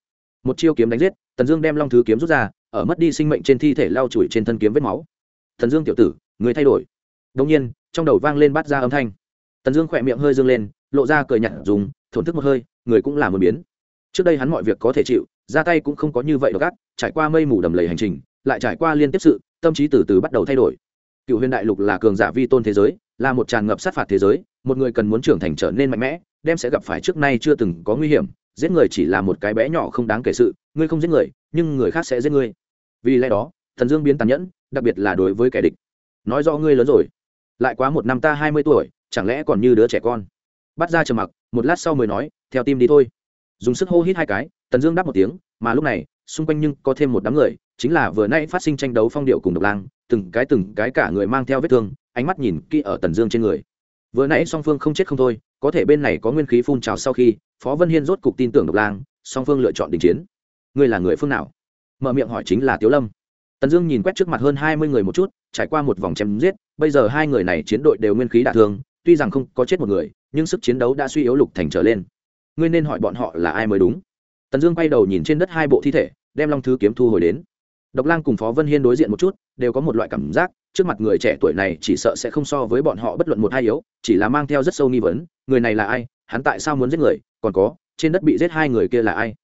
Một chiêu kiếm đánh giết, tần dương đem long thứ kiếm rút ra, ở mất đi sinh mệnh trên thi thể lau chùi trên thân kiếm vết máu thần dương tiểu tử, người thay đổi. Đông nhiên, trong đầu vang lên bát ra âm thanh. Tần dương khỏe miệng hơi dương lên, lộ ra cười nhặt dùng, thổn thức một hơi, người cũng là một biến. Trước đây hắn mọi việc có thể chịu, ra tay cũng không có như vậy đ gắt trải qua mây mù đầm lầy hành trình, lại trải qua liên tiếp sự, tâm trí từ từ bắt đầu thay đổi. Cựu huyền đại lục là cường giả vi tôn thế giới, là một tràn ngập sát phạt thế giới, một người cần muốn trưởng thành trở nên mạnh mẽ, đem sẽ gặp phải trước nay chưa từng có nguy hiểm. Giết người chỉ là một cái bé nhỏ không đáng kể sự, ngươi không giết người, nhưng người khác sẽ giết ngươi. Vì lẽ đó thần dương biến tàn nhẫn đặc biệt là đối với kẻ địch. Nói do ngươi lớn rồi. Lại quá một năm ta hai mươi tuổi, chẳng lẽ còn như đứa trẻ con? Bắt ra trầm mặc, một lát sau mới nói, theo tim đi thôi. Dùng sức hô hít hai cái, tần dương đáp một tiếng, mà lúc này, xung quanh nhưng có thêm một đám người, chính là vừa nay phát sinh tranh đấu phong điệu cùng độc lang, từng cái từng cái cả người mang theo vết thương, ánh mắt nhìn kỹ ở tần dương trên người. Vừa nãy song phương không chết không thôi, có thể bên này có nguyên khí phun trào sau khi, phó vân hiên rốt cục tin tưởng độc lang, song phương lựa chọn đình chiến. Ngươi là người phương nào? Mở miệng hỏi chính là tiếu lâm tần dương nhìn quét trước mặt hơn hai mươi người một chút, trải qua một vòng chém giết, bây giờ hai người này chiến đội đều nguyên khí đả thương, tuy rằng không có chết một người, nhưng sức chiến đấu đã suy yếu lục thành trở lên. Ngươi nên hỏi bọn họ là ai mới đúng. Tần dương quay đầu nhìn trên đất hai bộ thi thể, đem long thứ kiếm thu hồi đến. Độc lang cùng phó vân hiên đối diện một chút, đều có một loại cảm giác, trước mặt người trẻ tuổi này chỉ sợ sẽ không so với bọn họ bất luận một hai yếu, chỉ là mang theo rất sâu nghi vấn, người này là ai, hắn tại sao muốn giết người, còn có, trên đất bị giết hai người kia là ai?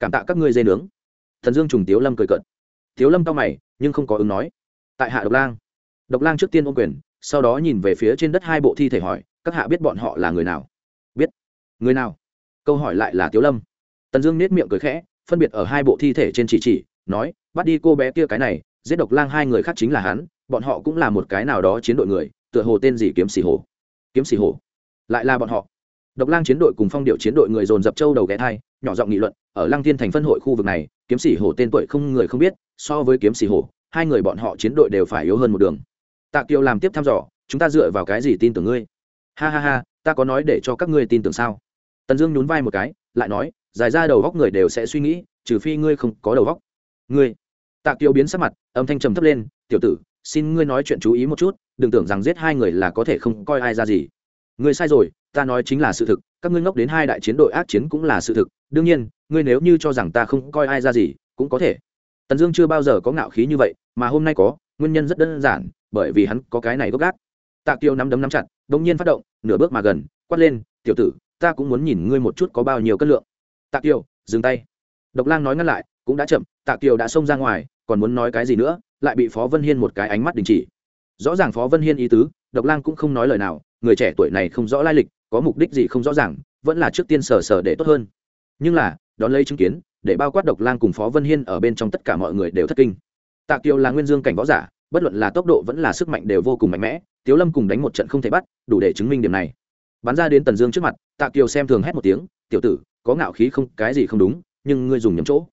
Cảm tạ các ngươi dây nướng. Thần dương trùng tiếu lâm cười cợt tiếu lâm cao mày, nhưng không có ứng nói. Tại hạ độc lang. Độc lang trước tiên ôm quyền, sau đó nhìn về phía trên đất hai bộ thi thể hỏi, các hạ biết bọn họ là người nào? Biết. Người nào? Câu hỏi lại là tiếu lâm. Tần dương nết miệng cười khẽ, phân biệt ở hai bộ thi thể trên chỉ chỉ, nói, bắt đi cô bé kia cái này, giết độc lang hai người khác chính là hắn, bọn họ cũng là một cái nào đó chiến đội người, tựa hồ tên gì kiếm xì hồ kiếm xì hồ lại là bọn họ. Độc lang chiến đội cùng phong điệu chiến đội người dồn dập châu đầu ghé thai, nhỏ giọng nghị luận ở lăng thiên thành phân hội khu vực này, kiếm sĩ hổ tên tuổi không người không biết, so với kiếm sĩ hổ, hai người bọn họ chiến đội đều phải yếu hơn một đường. Tạ kiều làm tiếp thăm dò, chúng ta dựa vào cái gì tin tưởng ngươi? Ha ha ha, ta có nói để cho các ngươi tin tưởng sao? Tần dương nhún vai một cái, lại nói, dài ra đầu góc người đều sẽ suy nghĩ, trừ phi ngươi không có đầu góc. Ngươi. Tạ kiều biến sắc mặt, âm thanh trầm thấp lên, tiểu tử, xin ngươi nói chuyện chú ý một chút, đừng tưởng rằng giết hai người là có thể không coi ai ra gì. Ngươi sai rồi, ta nói chính là sự thực, các ngươi ngốc đến hai đại chiến đội ác chiến cũng là sự thực, đương nhiên ngươi nếu như cho rằng ta không coi ai ra gì, cũng có thể. Tần dương chưa bao giờ có ngạo khí như vậy, mà hôm nay có, nguyên nhân rất đơn giản, bởi vì hắn có cái này gốc gác. Tạ kiều nắm đấm nắm chặt đ ỗ n g nhiên phát động, nửa bước mà gần, quát lên, tiểu tử, ta cũng muốn nhìn ngươi một chút có bao nhiêu cân lượng. Tạ kiều, dừng tay. Độc lang nói ngăn lại, cũng đã chậm, tạ kiều đã xông ra ngoài, còn muốn nói cái gì nữa, lại bị phó vân hiên một cái ánh mắt đình chỉ. Rõ ràng phó vân hiên ý tứ, độc lang cũng không nói lời nào, người trẻ tuổi này không rõ lai lịch, có mục đích gì không rõ ràng, vẫn là trước tiên sờ sờ để tốt hơn. Nhưng là đón lấy chứng kiến, để bao quát độc lang cùng phó vân hiên ở bên trong tất cả mọi người đều thất kinh. Tạ kiều là nguyên dương cảnh võ giả, bất luận là tốc độ vẫn là sức mạnh đều vô cùng mạnh mẽ, tiếu lâm cùng đánh một trận không thể bắt, đủ để chứng minh điểm này. Bắn ra đến tần dương trước mặt, tạ kiều xem thường hét một tiếng, tiểu tử, có ngạo khí không, cái gì không đúng, nhưng ngươi dùng nhầm chỗ.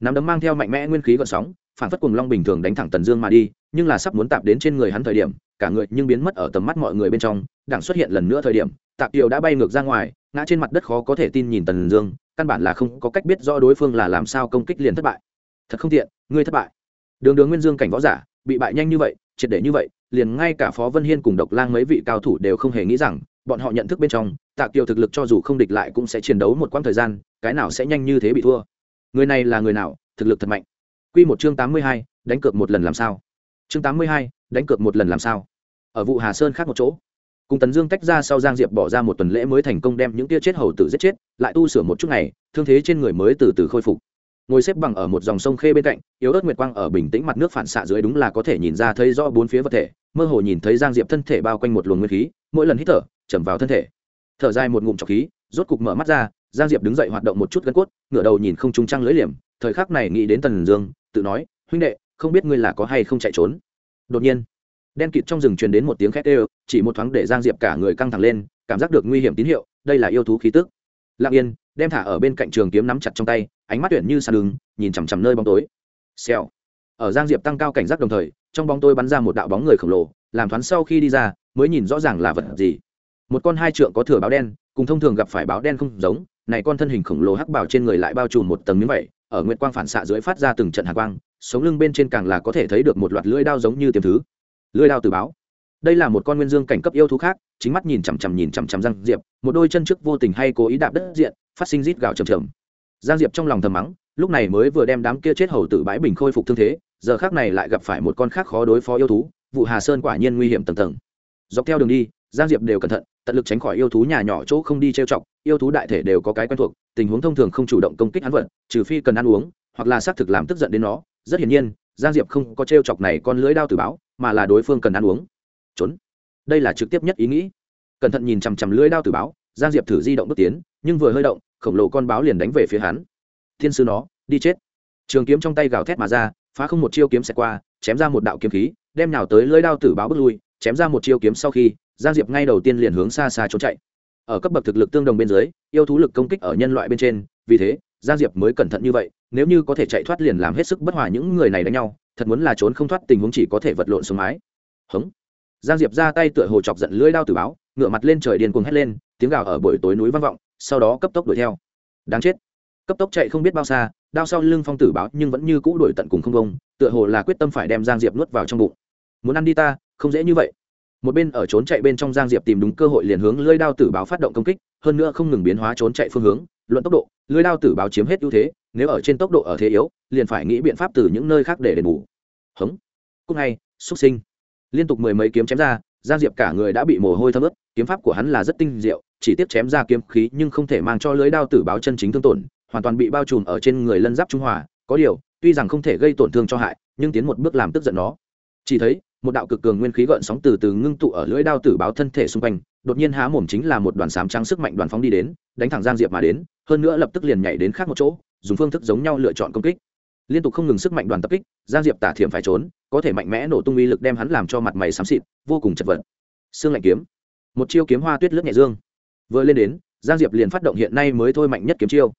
Nắm đấm mang theo mạnh mẽ nguyên khí gợn sóng, phản phất cùng long bình thường đánh thẳng tần dương mà đi, nhưng là sắp muốn tạp đến trên người hắn thời điểm, cả người nhưng biến mất ở tầm mắt mọi người bên trong, đảng xuất hiện lần nữa thời điểm, tạ kiều đã bay ngược ra ngoài, ngã trên mặt đất khó có thể tin nhìn tần dương căn bản là không có cách biết rõ đối phương là làm sao công kích liền thất bại. Thật không tiện, ngươi thất bại. Đường đường nguyên dương cảnh võ giả, bị bại nhanh như vậy, triệt để như vậy, liền ngay cả phó vân hiên cùng độc lang mấy vị cao thủ đều không hề nghĩ rằng, bọn họ nhận thức bên trong, tạ kiều thực lực cho dù không địch lại cũng sẽ chiến đấu một quãng thời gian, cái nào sẽ nhanh như thế bị thua. Người này là người nào, thực lực thật mạnh. Q một chương tám mươi hai, đánh cược một lần làm sao? Chương tám mươi hai, đánh cược một lần làm sao? Ở vụ hà sơn khác một chỗ cùng tần dương tách ra sau giang diệp bỏ ra một tuần lễ mới thành công đem những tia chết hầu tử giết chết, lại tu sửa một chút ngày, thương thế trên người mới từ từ khôi phục. Ngồi xếp bằng ở một dòng sông khê bên cạnh, yếu ớt nguyệt quang ở bình tĩnh mặt nước phản xạ dưới đúng là có thể nhìn ra thấy rõ bốn phía vật thể, mơ hồ nhìn thấy giang diệp thân thể bao quanh một luồng nguyên khí, mỗi lần hít thở, chầm vào thân thể. Thở dài một ngụm trọc khí, rốt cục mở mắt ra, giang diệp đứng dậy hoạt động một chút gân cốt, ngửa đầu nhìn không trung trăng lưỡi liềm, thời khắc này nghĩ đến tần dương, tự nói, huynh đệ, không biết ngươi là có hay không chạy trốn? Đột nhiên đen kịt trong rừng truyền đến một tiếng khét ê chỉ một thoáng để giang diệp cả người căng thẳng lên, cảm giác được nguy hiểm tín hiệu, đây là yêu thú khí tức. Lặng yên, đem thả ở bên cạnh trường kiếm nắm chặt trong tay, ánh mắt tuyển như sàn đường, nhìn chằm chằm nơi bóng tối. Xèo. Ở giang diệp tăng cao cảnh giác đồng thời, trong bóng tối bắn ra một đạo bóng người khổng lồ, làm thoáng sau khi đi ra, mới nhìn rõ ràng là vật gì. Một con hai trượng có thừa báo đen, cùng thông thường gặp phải báo đen không giống, này con thân hình khổng lồ hắc bảo trên người lại bao trùm một tầng miếng vẩy ở nguyệt quang phản xạ dưới phát ra từng trận hàn quang, sống lưng bên trên càng là có thể thấy được một loạt lưỡi đao giống như tiềm thứ lưỡi đao từ báo. Đây là một con nguyên dương cảnh cấp yêu thú khác, chính mắt nhìn chằm chằm nhìn chằm chằm giang diệp, một đôi chân trước vô tình hay cố ý đạp đất diện, phát sinh rít gào trầm trầm. Giang diệp trong lòng thầm mắng, lúc này mới vừa đem đám kia chết hầu tử bãi bình khôi phục thương thế, giờ khác này lại gặp phải một con khác khó đối phó yêu thú, vụ hà sơn quả nhiên nguy hiểm tầng tầng. Dọc theo đường đi, giang diệp đều cẩn thận, tận lực tránh khỏi yêu thú nhà nhỏ chỗ không đi trêu chọc, yêu thú đại thể đều có cái quen thuộc, tình huống thông thường không chủ động công kích hắn vật, trừ phi cần ăn uống, hoặc là xác thực làm tức giận đến nó, rất hiển nhiên giang diệp không có trêu chọc này con lưỡi đao tử báo, mà là đối phương cần ăn uống. Trốn. Đây là trực tiếp nhất ý nghĩ. Cẩn thận nhìn chằm chằm lưỡi đao tử báo, giang diệp thử di động bước tiến, nhưng vừa hơi động, khổng lồ con báo liền đánh về phía hắn. Thiên sư nó, đi chết. Trường kiếm trong tay gào thét mà ra, phá không một chiêu kiếm xẹt qua, chém ra một đạo kiếm khí, đem nào tới lưỡi đao tử báo bước lui, chém ra một chiêu kiếm sau khi, giang diệp ngay đầu tiên liền hướng xa xa trốn chạy. Ở cấp bậc thực lực tương đồng bên dưới, yêu thú lực công kích ở nhân loại bên trên, vì thế giang diệp mới cẩn thận như vậy, nếu như có thể chạy thoát liền làm hết sức bất hòa những người này đánh nhau, thật muốn là trốn không thoát tình huống chỉ có thể vật lộn xuống mái. Hống. Giang diệp ra tay tựa hồ chọc giận lưỡi đao tử báo ngựa mặt lên trời điên cuồng hét lên, tiếng gào ở buổi tối núi vang vọng, sau đó cấp tốc đuổi theo. Đáng chết. Cấp tốc chạy không biết bao xa, đao sau lưng phong tử báo nhưng vẫn như cũ đuổi tận cùng không công tựa hồ là quyết tâm phải đem giang diệp nuốt vào trong bụng. Muốn ăn đi ta, không dễ như vậy. Một bên ở trốn chạy bên trong giang diệp tìm đúng cơ hội liền hướng lưỡi đao tử báo phát động công kích, hơn nữa không ngừng biến hóa trốn chạy phương hướng luận tốc độ lưỡi đao tử báo chiếm hết ưu thế, nếu ở trên tốc độ ở thế yếu, liền phải nghĩ biện pháp từ những nơi khác để đền bù. Hống. Cúc ngay xuất sinh. Liên tục mười mấy kiếm chém ra, giang diệp cả người đã bị mồ hôi thấm ướt, kiếm pháp của hắn là rất tinh diệu, chỉ tiếp chém ra kiếm khí nhưng không thể mang cho lưới đao tử báo chân chính thương tổn, hoàn toàn bị bao trùm ở trên người lân giáp trung hòa, có điều, tuy rằng không thể gây tổn thương cho hại, nhưng tiến một bước làm tức giận nó. Chỉ thấy một đạo cực cường nguyên khí gợn sóng từ từ ngưng tụ ở lưỡi đao tử báo thân thể xung quanh, đột nhiên há mồm chính là một đoàn sám trắng sức mạnh đoàn phóng đi đến, đánh thẳng giang diệp mà đến, hơn nữa lập tức liền nhảy đến khác một chỗ, dùng phương thức giống nhau lựa chọn công kích. Liên tục không ngừng sức mạnh đoàn tập kích, giang diệp tả thiểm phải trốn, có thể mạnh mẽ nổ tung uy lực đem hắn làm cho mặt mày xám xịt, vô cùng chật vật. Xương lạnh kiếm. Một chiêu kiếm hoa tuyết lướt nhẹ dương. Vừa lên đến, giang diệp liền phát động hiện nay mới thôi mạnh nhất kiếm chiêu.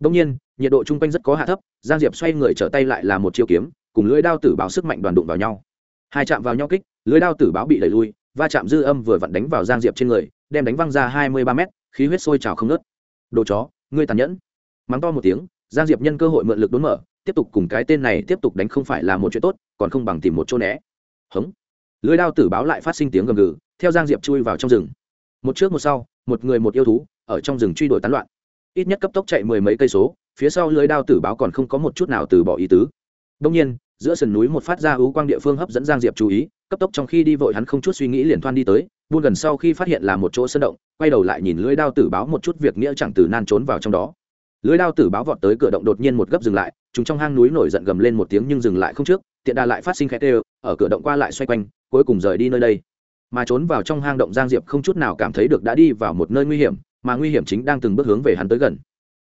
Đông nhiên, nhiệt độ chung quanh rất có hạ thấp, giang diệp xoay người trở tay lại là một chiêu kiếm, cùng lưỡi đao tử báo sức mạnh đoàn đụng vào nhau hai chạm vào nhau kích, lưới đao tử báo bị đẩy lui, va chạm dư âm vừa vặn đánh vào giang diệp trên người, đem đánh văng ra hai mươi ba mét, khí huyết sôi trào không nớt đồ chó, ngươi tàn nhẫn. Mắng to một tiếng, giang diệp nhân cơ hội mượn lực đốn mở, tiếp tục cùng cái tên này tiếp tục đánh không phải là một chuyện tốt, còn không bằng tìm một chỗ né. Hống. Lưới đao tử báo lại phát sinh tiếng gầm gừ, theo giang diệp chui vào trong rừng. Một trước một sau, một người một yêu thú, ở trong rừng truy đuổi tán loạn. Ít nhất cấp tốc chạy mười mấy cây số, phía sau lưới đao tử báo còn không có một chút nào từ bỏ ý tứ. Đông nhiên giữa sườn núi một phát ra ú quang địa phương hấp dẫn giang diệp chú ý, cấp tốc trong khi đi vội hắn không chút suy nghĩ liền thoan đi tới, buôn gần sau khi phát hiện là một chỗ sơn động, quay đầu lại nhìn lưỡi đao tử báo một chút việc nghĩa chẳng từ nan trốn vào trong đó. Lưỡi đao tử báo vọt tới cửa động đột nhiên một gấp dừng lại, chúng trong hang núi nổi giận gầm lên một tiếng nhưng dừng lại không trước, tiện đà lại phát sinh khẽ tê, ở cửa động qua lại xoay quanh, cuối cùng rời đi nơi đây. Mà trốn vào trong hang động giang diệp không chút nào cảm thấy được đã đi vào một nơi nguy hiểm, mà nguy hiểm chính đang từng bước hướng về hắn tới gần.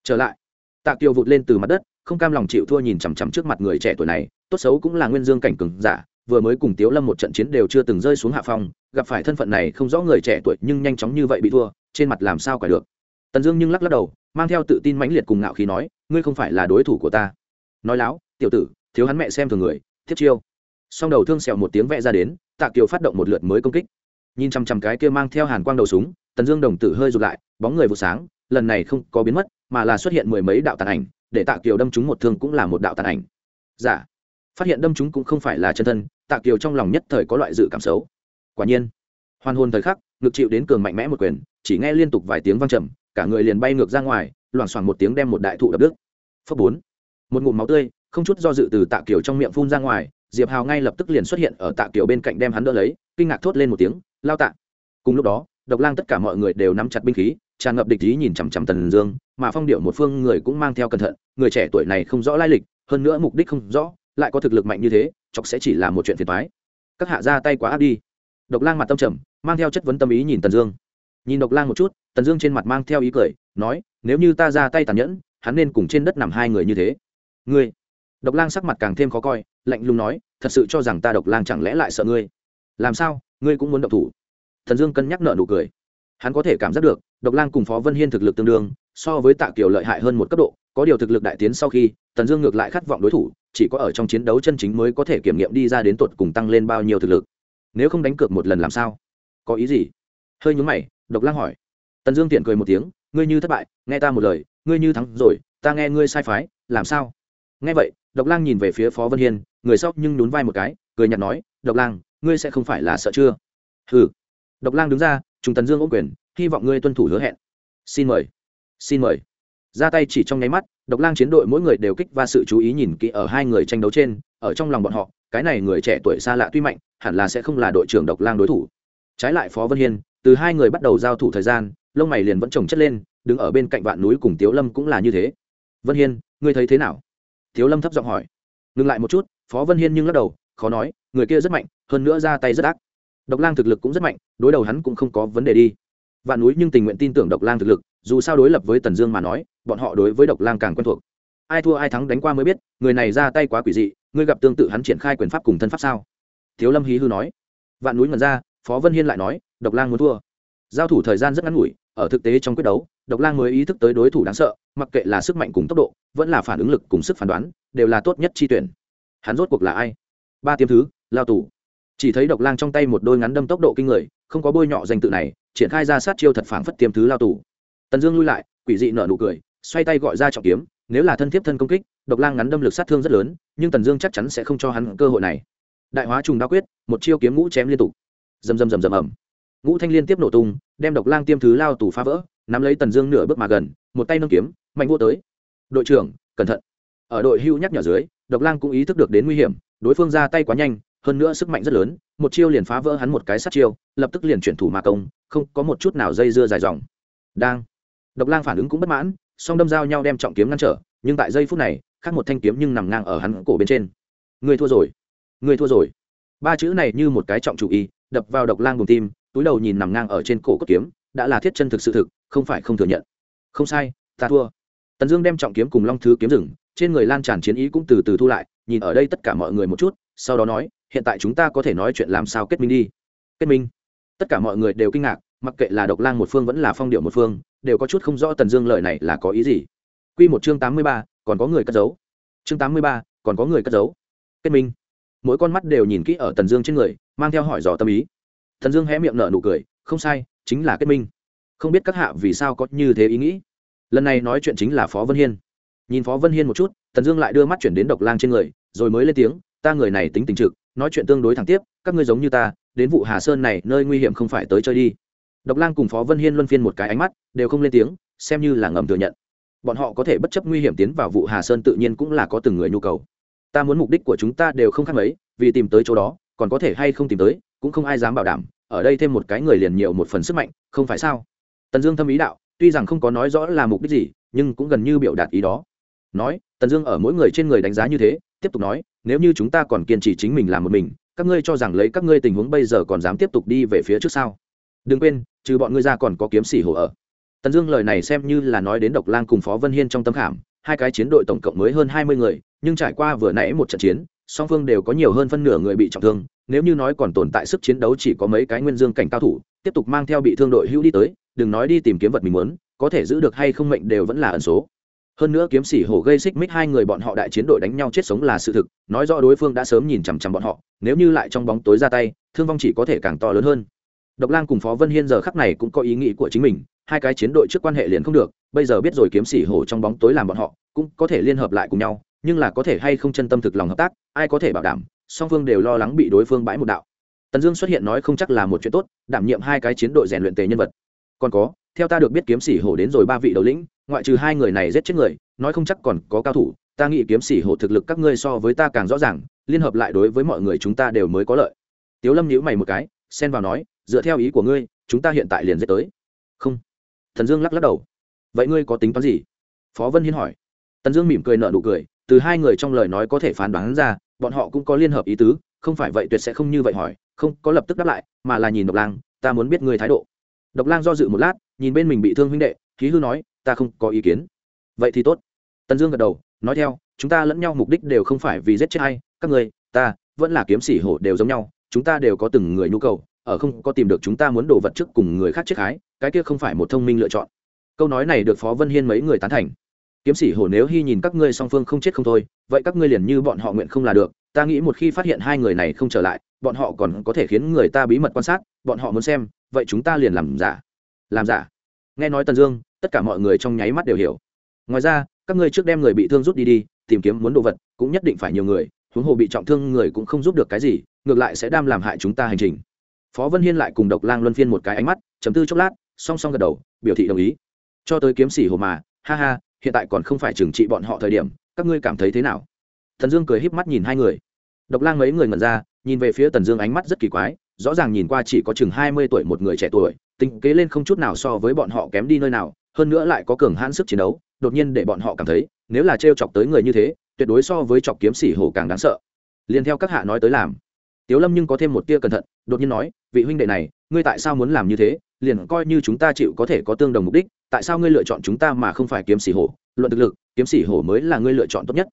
Trở lại, tạ kiều vụt lên từ mặt đất không cam lòng chịu thua nhìn chằm chằm trước mặt người trẻ tuổi này, tốt xấu cũng là nguyên dương cảnh cường giả, vừa mới cùng tiếu lâm một trận chiến đều chưa từng rơi xuống hạ phong, gặp phải thân phận này không rõ người trẻ tuổi nhưng nhanh chóng như vậy bị thua, trên mặt làm sao cả được. Tần dương nhưng lắc lắc đầu, mang theo tự tin mãnh liệt cùng ngạo khí nói, ngươi không phải là đối thủ của ta. Nói láo, tiểu tử, thiếu hắn mẹ xem thường người thiết chiêu. Song đầu thương xẹo một tiếng vẽ ra đến, tạ kiều phát động một lượt mới công kích. Nhìn chằm chằm cái kia mang theo hàn quang đầu súng, tần dương đồng tử hơi rụt lại, bóng người vụ sáng, lần này không có biến mất, mà là xuất hiện mười mấy đạo tàn ảnh để tạ kiều đâm chúng một thương cũng là một đạo tàn ảnh. Giả dạ. phát hiện đâm chúng cũng không phải là chân thân, tạ kiều trong lòng nhất thời có loại dự cảm xấu. Quả nhiên, hoàn hồn thời khắc, ngực chịu đến cường mạnh mẽ một quyền, chỉ nghe liên tục vài tiếng vang trầm, cả người liền bay ngược ra ngoài, loảng xoảng một tiếng đem một đại thụ đập đức phấp bốn. Một ngụm máu tươi, không chút do dự từ tạ kiều trong miệng phun ra ngoài, diệp hào ngay lập tức liền xuất hiện ở tạ kiều bên cạnh đem hắn đỡ lấy, kinh ngạc thốt lên một tiếng, lao tạ. Cùng lúc đó, độc lang tất cả mọi người đều nắm chặt binh khí tràn ngập địch ý nhìn chằm chằm tần dương, mà phong điệu một phương người cũng mang theo cẩn thận, người trẻ tuổi này không rõ lai lịch, hơn nữa mục đích không rõ, lại có thực lực mạnh như thế, chọc sẽ chỉ là một chuyện phiền thoái các hạ ra tay quá áp đi. Độc lang mặt tâm trầm, mang theo chất vấn tâm ý nhìn tần dương. Nhìn độc lang một chút, tần dương trên mặt mang theo ý cười, nói, nếu như ta ra tay tàn nhẫn, hắn nên cùng trên đất nằm hai người như thế. Ngươi? Độc lang sắc mặt càng thêm khó coi, lạnh lùng nói, thật sự cho rằng ta độc lang chẳng lẽ lại sợ ngươi? Làm sao? Ngươi cũng muốn động thủ? Thần dương cân nhắc nợ nụ cười. Hắn có thể cảm giác được độc lang cùng phó vân hiên thực lực tương đương, so với tạ kiều lợi hại hơn một cấp độ, có điều thực lực đại tiến sau khi, tần dương ngược lại khát vọng đối thủ, chỉ có ở trong chiến đấu chân chính mới có thể kiểm nghiệm đi ra đến tột cùng tăng lên bao nhiêu thực lực. Nếu không đánh cược một lần làm sao? Có ý gì? Hơi nhúng mày, độc lang hỏi. Tần dương tiện cười một tiếng, ngươi như thất bại, nghe ta một lời, ngươi như thắng rồi, ta nghe ngươi sai phái, làm sao? Nghe vậy, độc lang nhìn về phía phó vân hiên, người sau nhưng nhún vai một cái, cười nhạt nói, độc lang, ngươi sẽ không phải là sợ chưa? Ừ độc lang đứng ra chúng tần dương ôm quyền hy vọng ngươi tuân thủ hứa hẹn. Xin mời. Xin mời. Ra tay chỉ trong nháy mắt, độc lang chiến đội mỗi người đều kích và sự chú ý nhìn kỹ ở hai người tranh đấu trên, ở trong lòng bọn họ, cái này người trẻ tuổi xa lạ tuy mạnh, hẳn là sẽ không là đội trưởng độc lang đối thủ. Trái lại phó vân hiên, từ hai người bắt đầu giao thủ thời gian, lông mày liền vẫn trồng chất lên, đứng ở bên cạnh vạn núi cùng tiếu lâm cũng là như thế. Vân hiên, ngươi thấy thế nào? Tiếu lâm thấp giọng hỏi. Ngừng lại một chút, phó vân hiên nhưng lắc đầu, khó nói, người kia rất mạnh, hơn nữa ra tay rất ác. Độc lang thực lực cũng rất mạnh, đối đầu hắn cũng không có vấn đề đi vạn núi nhưng tình nguyện tin tưởng độc lang thực lực, dù sao đối lập với tần dương mà nói, bọn họ đối với độc lang càng quen thuộc. Ai thua ai thắng đánh qua mới biết, người này ra tay quá quỷ dị, ngươi gặp tương tự hắn triển khai quyền pháp cùng thân pháp sao? Thiếu lâm hí hư nói. Vạn núi ngần ra, phó vân hiên lại nói, độc lang muốn thua. Giao thủ thời gian rất ngắn ngủi, ở thực tế trong quyết đấu, độc lang mới ý thức tới đối thủ đáng sợ, mặc kệ là sức mạnh cùng tốc độ, vẫn là phản ứng lực cùng sức phán đoán, đều là tốt nhất chi tuyển. Hắn rốt cuộc là ai? Ba tiêm thứ, lao tù chỉ thấy độc lang trong tay một đôi ngắn đâm tốc độ kinh người, không có bôi nhọ danh tự này, triển khai ra sát chiêu thật phảng phất tiêm thứ lao tù. Tần dương lui lại, quỷ dị nở nụ cười, xoay tay gọi ra trọng kiếm, nếu là thân thiếp thân công kích, độc lang ngắn đâm lực sát thương rất lớn, nhưng tần dương chắc chắn sẽ không cho hắn cơ hội này. Đại hóa trùng đa quyết, một chiêu kiếm ngũ chém liên tục. Rầm rầm rầm rầm ầm. Ngũ thanh liên tiếp nổ tung, đem độc lang tiêm thứ lao tù phá vỡ, nắm lấy tần dương nửa bước mà gần, một tay nâng kiếm, mạnh vô tới. Đội trưởng, cẩn thận. Ở đội hưu nhắc nhở dưới, độc lang cũng ý thức được đến nguy hiểm, đối phương ra tay quá nhanh hơn nữa sức mạnh rất lớn, một chiêu liền phá vỡ hắn một cái sát chiêu, lập tức liền chuyển thủ mà công, không có một chút nào dây dưa dài dòng. Đang. Độc lang phản ứng cũng bất mãn, song đâm dao nhau đem trọng kiếm ngăn trở, nhưng tại giây phút này, khác một thanh kiếm nhưng nằm ngang ở hắn cổ bên trên. Người thua rồi. Người thua rồi. Ba chữ này như một cái trọng chủ y, đập vào độc lang cùng tim, túi đầu nhìn nằm ngang ở trên cổ cốt kiếm, đã là thiết chân thực sự thực, không phải không thừa nhận. Không sai, ta thua. Tần dương đem trọng kiếm cùng long thứ kiếm rừng trên người lan tràn chiến ý cũng từ từ thu lại, nhìn ở đây tất cả mọi người một chút, sau đó nói hiện tại chúng ta có thể nói chuyện làm sao kết minh đi. Kết minh. Tất cả mọi người đều kinh ngạc, mặc kệ là độc lang một phương vẫn là phong điệu một phương, đều có chút không rõ tần dương lời này là có ý gì. Q một chương tám mươi ba, còn có người cất giấu. Chương tám mươi ba, còn có người cất giấu. Kết minh. Mỗi con mắt đều nhìn kỹ ở tần dương trên người, mang theo hỏi dò tâm ý. Tần dương hé miệng nở nụ cười, không sai, chính là kết minh. Không biết các hạ vì sao có như thế ý nghĩ. Lần này nói chuyện chính là phó vân hiên. Nhìn phó vân hiên một chút, tần dương lại đưa mắt chuyển đến độc lang trên người, rồi mới lên tiếng, ta người này tính tình trực nói chuyện tương đối thẳng tiếp, các ngươi giống như ta, đến vụ hà sơn này, nơi nguy hiểm không phải tới chơi đi. Độc lang cùng phó vân hiên luân phiên một cái ánh mắt, đều không lên tiếng, xem như là ngầm thừa nhận. Bọn họ có thể bất chấp nguy hiểm tiến vào vụ hà sơn tự nhiên cũng là có từng người nhu cầu. Ta muốn mục đích của chúng ta đều không khác mấy, vì tìm tới chỗ đó, còn có thể hay không tìm tới, cũng không ai dám bảo đảm, ở đây thêm một cái người liền nhiều một phần sức mạnh, không phải sao? Tần dương thâm ý đạo, tuy rằng không có nói rõ là mục đích gì, nhưng cũng gần như biểu đạt ý đó. Nói, tần dương ở mỗi người trên người đánh giá như thế tiếp tục nói, nếu như chúng ta còn kiên trì chính mình làm một mình, các ngươi cho rằng lấy các ngươi tình huống bây giờ còn dám tiếp tục đi về phía trước sau đừng quên, trừ bọn ngươi ra còn có kiếm sĩ hồ ở. Tần dương lời này xem như là nói đến độc lang cùng phó vân hiên trong tâm khảm, hai cái chiến đội tổng cộng mới hơn hai mươi người, nhưng trải qua vừa nãy một trận chiến, song phương đều có nhiều hơn phân nửa người bị trọng thương, nếu như nói còn tồn tại sức chiến đấu chỉ có mấy cái nguyên dương cảnh cao thủ, tiếp tục mang theo bị thương đội hữu đi tới, đừng nói đi tìm kiếm vật mình muốn, có thể giữ được hay không mệnh đều vẫn là ẩn số hơn nữa kiếm sĩ hổ gây xích mích hai người bọn họ đại chiến đội đánh nhau chết sống là sự thực, nói rõ đối phương đã sớm nhìn chằm chằm bọn họ, nếu như lại trong bóng tối ra tay, thương vong chỉ có thể càng to lớn hơn. Độc lang cùng phó vân hiên giờ khắc này cũng có ý nghĩ của chính mình, hai cái chiến đội trước quan hệ liền không được, bây giờ biết rồi kiếm sĩ hổ trong bóng tối làm bọn họ, cũng có thể liên hợp lại cùng nhau, nhưng là có thể hay không chân tâm thực lòng hợp tác, ai có thể bảo đảm, song phương đều lo lắng bị đối phương bãi một đạo. Tần dương xuất hiện nói không chắc là một chuyện tốt, đảm nhiệm hai cái chiến đội rèn luyện tề nhân vật. Còn có, theo ta được biết kiếm sĩ hổ đến rồi ba vị đầu lĩnh ngoại trừ hai người này giết chết người, nói không chắc còn có cao thủ, ta nghĩ kiếm sĩ hổ thực lực các ngươi so với ta càng rõ ràng, liên hợp lại đối với mọi người chúng ta đều mới có lợi. Tiếu lâm nhíu mày một cái, xen vào nói, dựa theo ý của ngươi, chúng ta hiện tại liền giết tới. Không. Thần dương lắc lắc đầu. Vậy ngươi có tính toán gì? Phó vân hiên hỏi. Tần dương mỉm cười nợ nụ cười, từ hai người trong lời nói có thể phán đoán ra, bọn họ cũng có liên hợp ý tứ, không phải vậy tuyệt sẽ không như vậy hỏi, không có lập tức đáp lại, mà là nhìn độc lang, ta muốn biết ngươi thái độ. Độc lang do dự một lát, nhìn bên mình bị thương huynh đệ, khí hư nói ta không có ý kiến. Vậy thì tốt. Tần dương gật đầu, nói theo, chúng ta lẫn nhau mục đích đều không phải vì giết chết hay các người ta, vẫn là kiếm sĩ hổ đều giống nhau, chúng ta đều có từng người nhu cầu, ở không có tìm được chúng ta muốn đồ vật trước cùng người khác chết khái, cái kia không phải một thông minh lựa chọn. Câu nói này được phó vân hiên mấy người tán thành. Kiếm sĩ hổ nếu hy nhìn các ngươi song phương không chết không thôi, vậy các ngươi liền như bọn họ nguyện không là được, ta nghĩ một khi phát hiện hai người này không trở lại, bọn họ còn có thể khiến người ta bí mật quan sát, bọn họ muốn xem, vậy chúng ta liền làm giả. Làm giả. Nghe nói tần dương tất cả mọi người trong nháy mắt đều hiểu. Ngoài ra, các ngươi trước đem người bị thương rút đi đi, tìm kiếm muốn đồ vật, cũng nhất định phải nhiều người, huống hồ bị trọng thương người cũng không giúp được cái gì, ngược lại sẽ đam làm hại chúng ta hành trình. Phó vân hiên lại cùng độc lang luân phiên một cái ánh mắt chấm tư chốc lát, song song gật đầu, biểu thị đồng ý. Cho tới kiếm sĩ hồ mà, ha ha, hiện tại còn không phải trừng trị bọn họ thời điểm, các ngươi cảm thấy thế nào? Thần dương cười híp mắt nhìn hai người. Độc lang mấy người ngẩn ra, nhìn về phía tần dương ánh mắt rất kỳ quái, rõ ràng nhìn qua chỉ có chừng hai mươi tuổi một người trẻ tuổi, tính kế lên không chút nào so với bọn họ kém đi nơi nào hơn nữa lại có cường hãn sức chiến đấu, đột nhiên để bọn họ cảm thấy, nếu là t chọc tới người như thế, tuyệt đối so với chọc kiếm xỉ hổ càng đáng sợ. Liền theo các hạ nói tới làm. Tiếu lâm nhưng có thêm một tia cẩn thận, đột nhiên nói, vị huynh đệ này, ngươi tại sao muốn làm như thế? Liền coi như chúng ta chịu có thể có tương đồng mục đích, tại sao ngươi lựa chọn chúng ta mà không phải kiếm xỉ hổ? Luận thực lực, kiếm xỉ hổ mới là ngươi lựa chọn tốt nhất.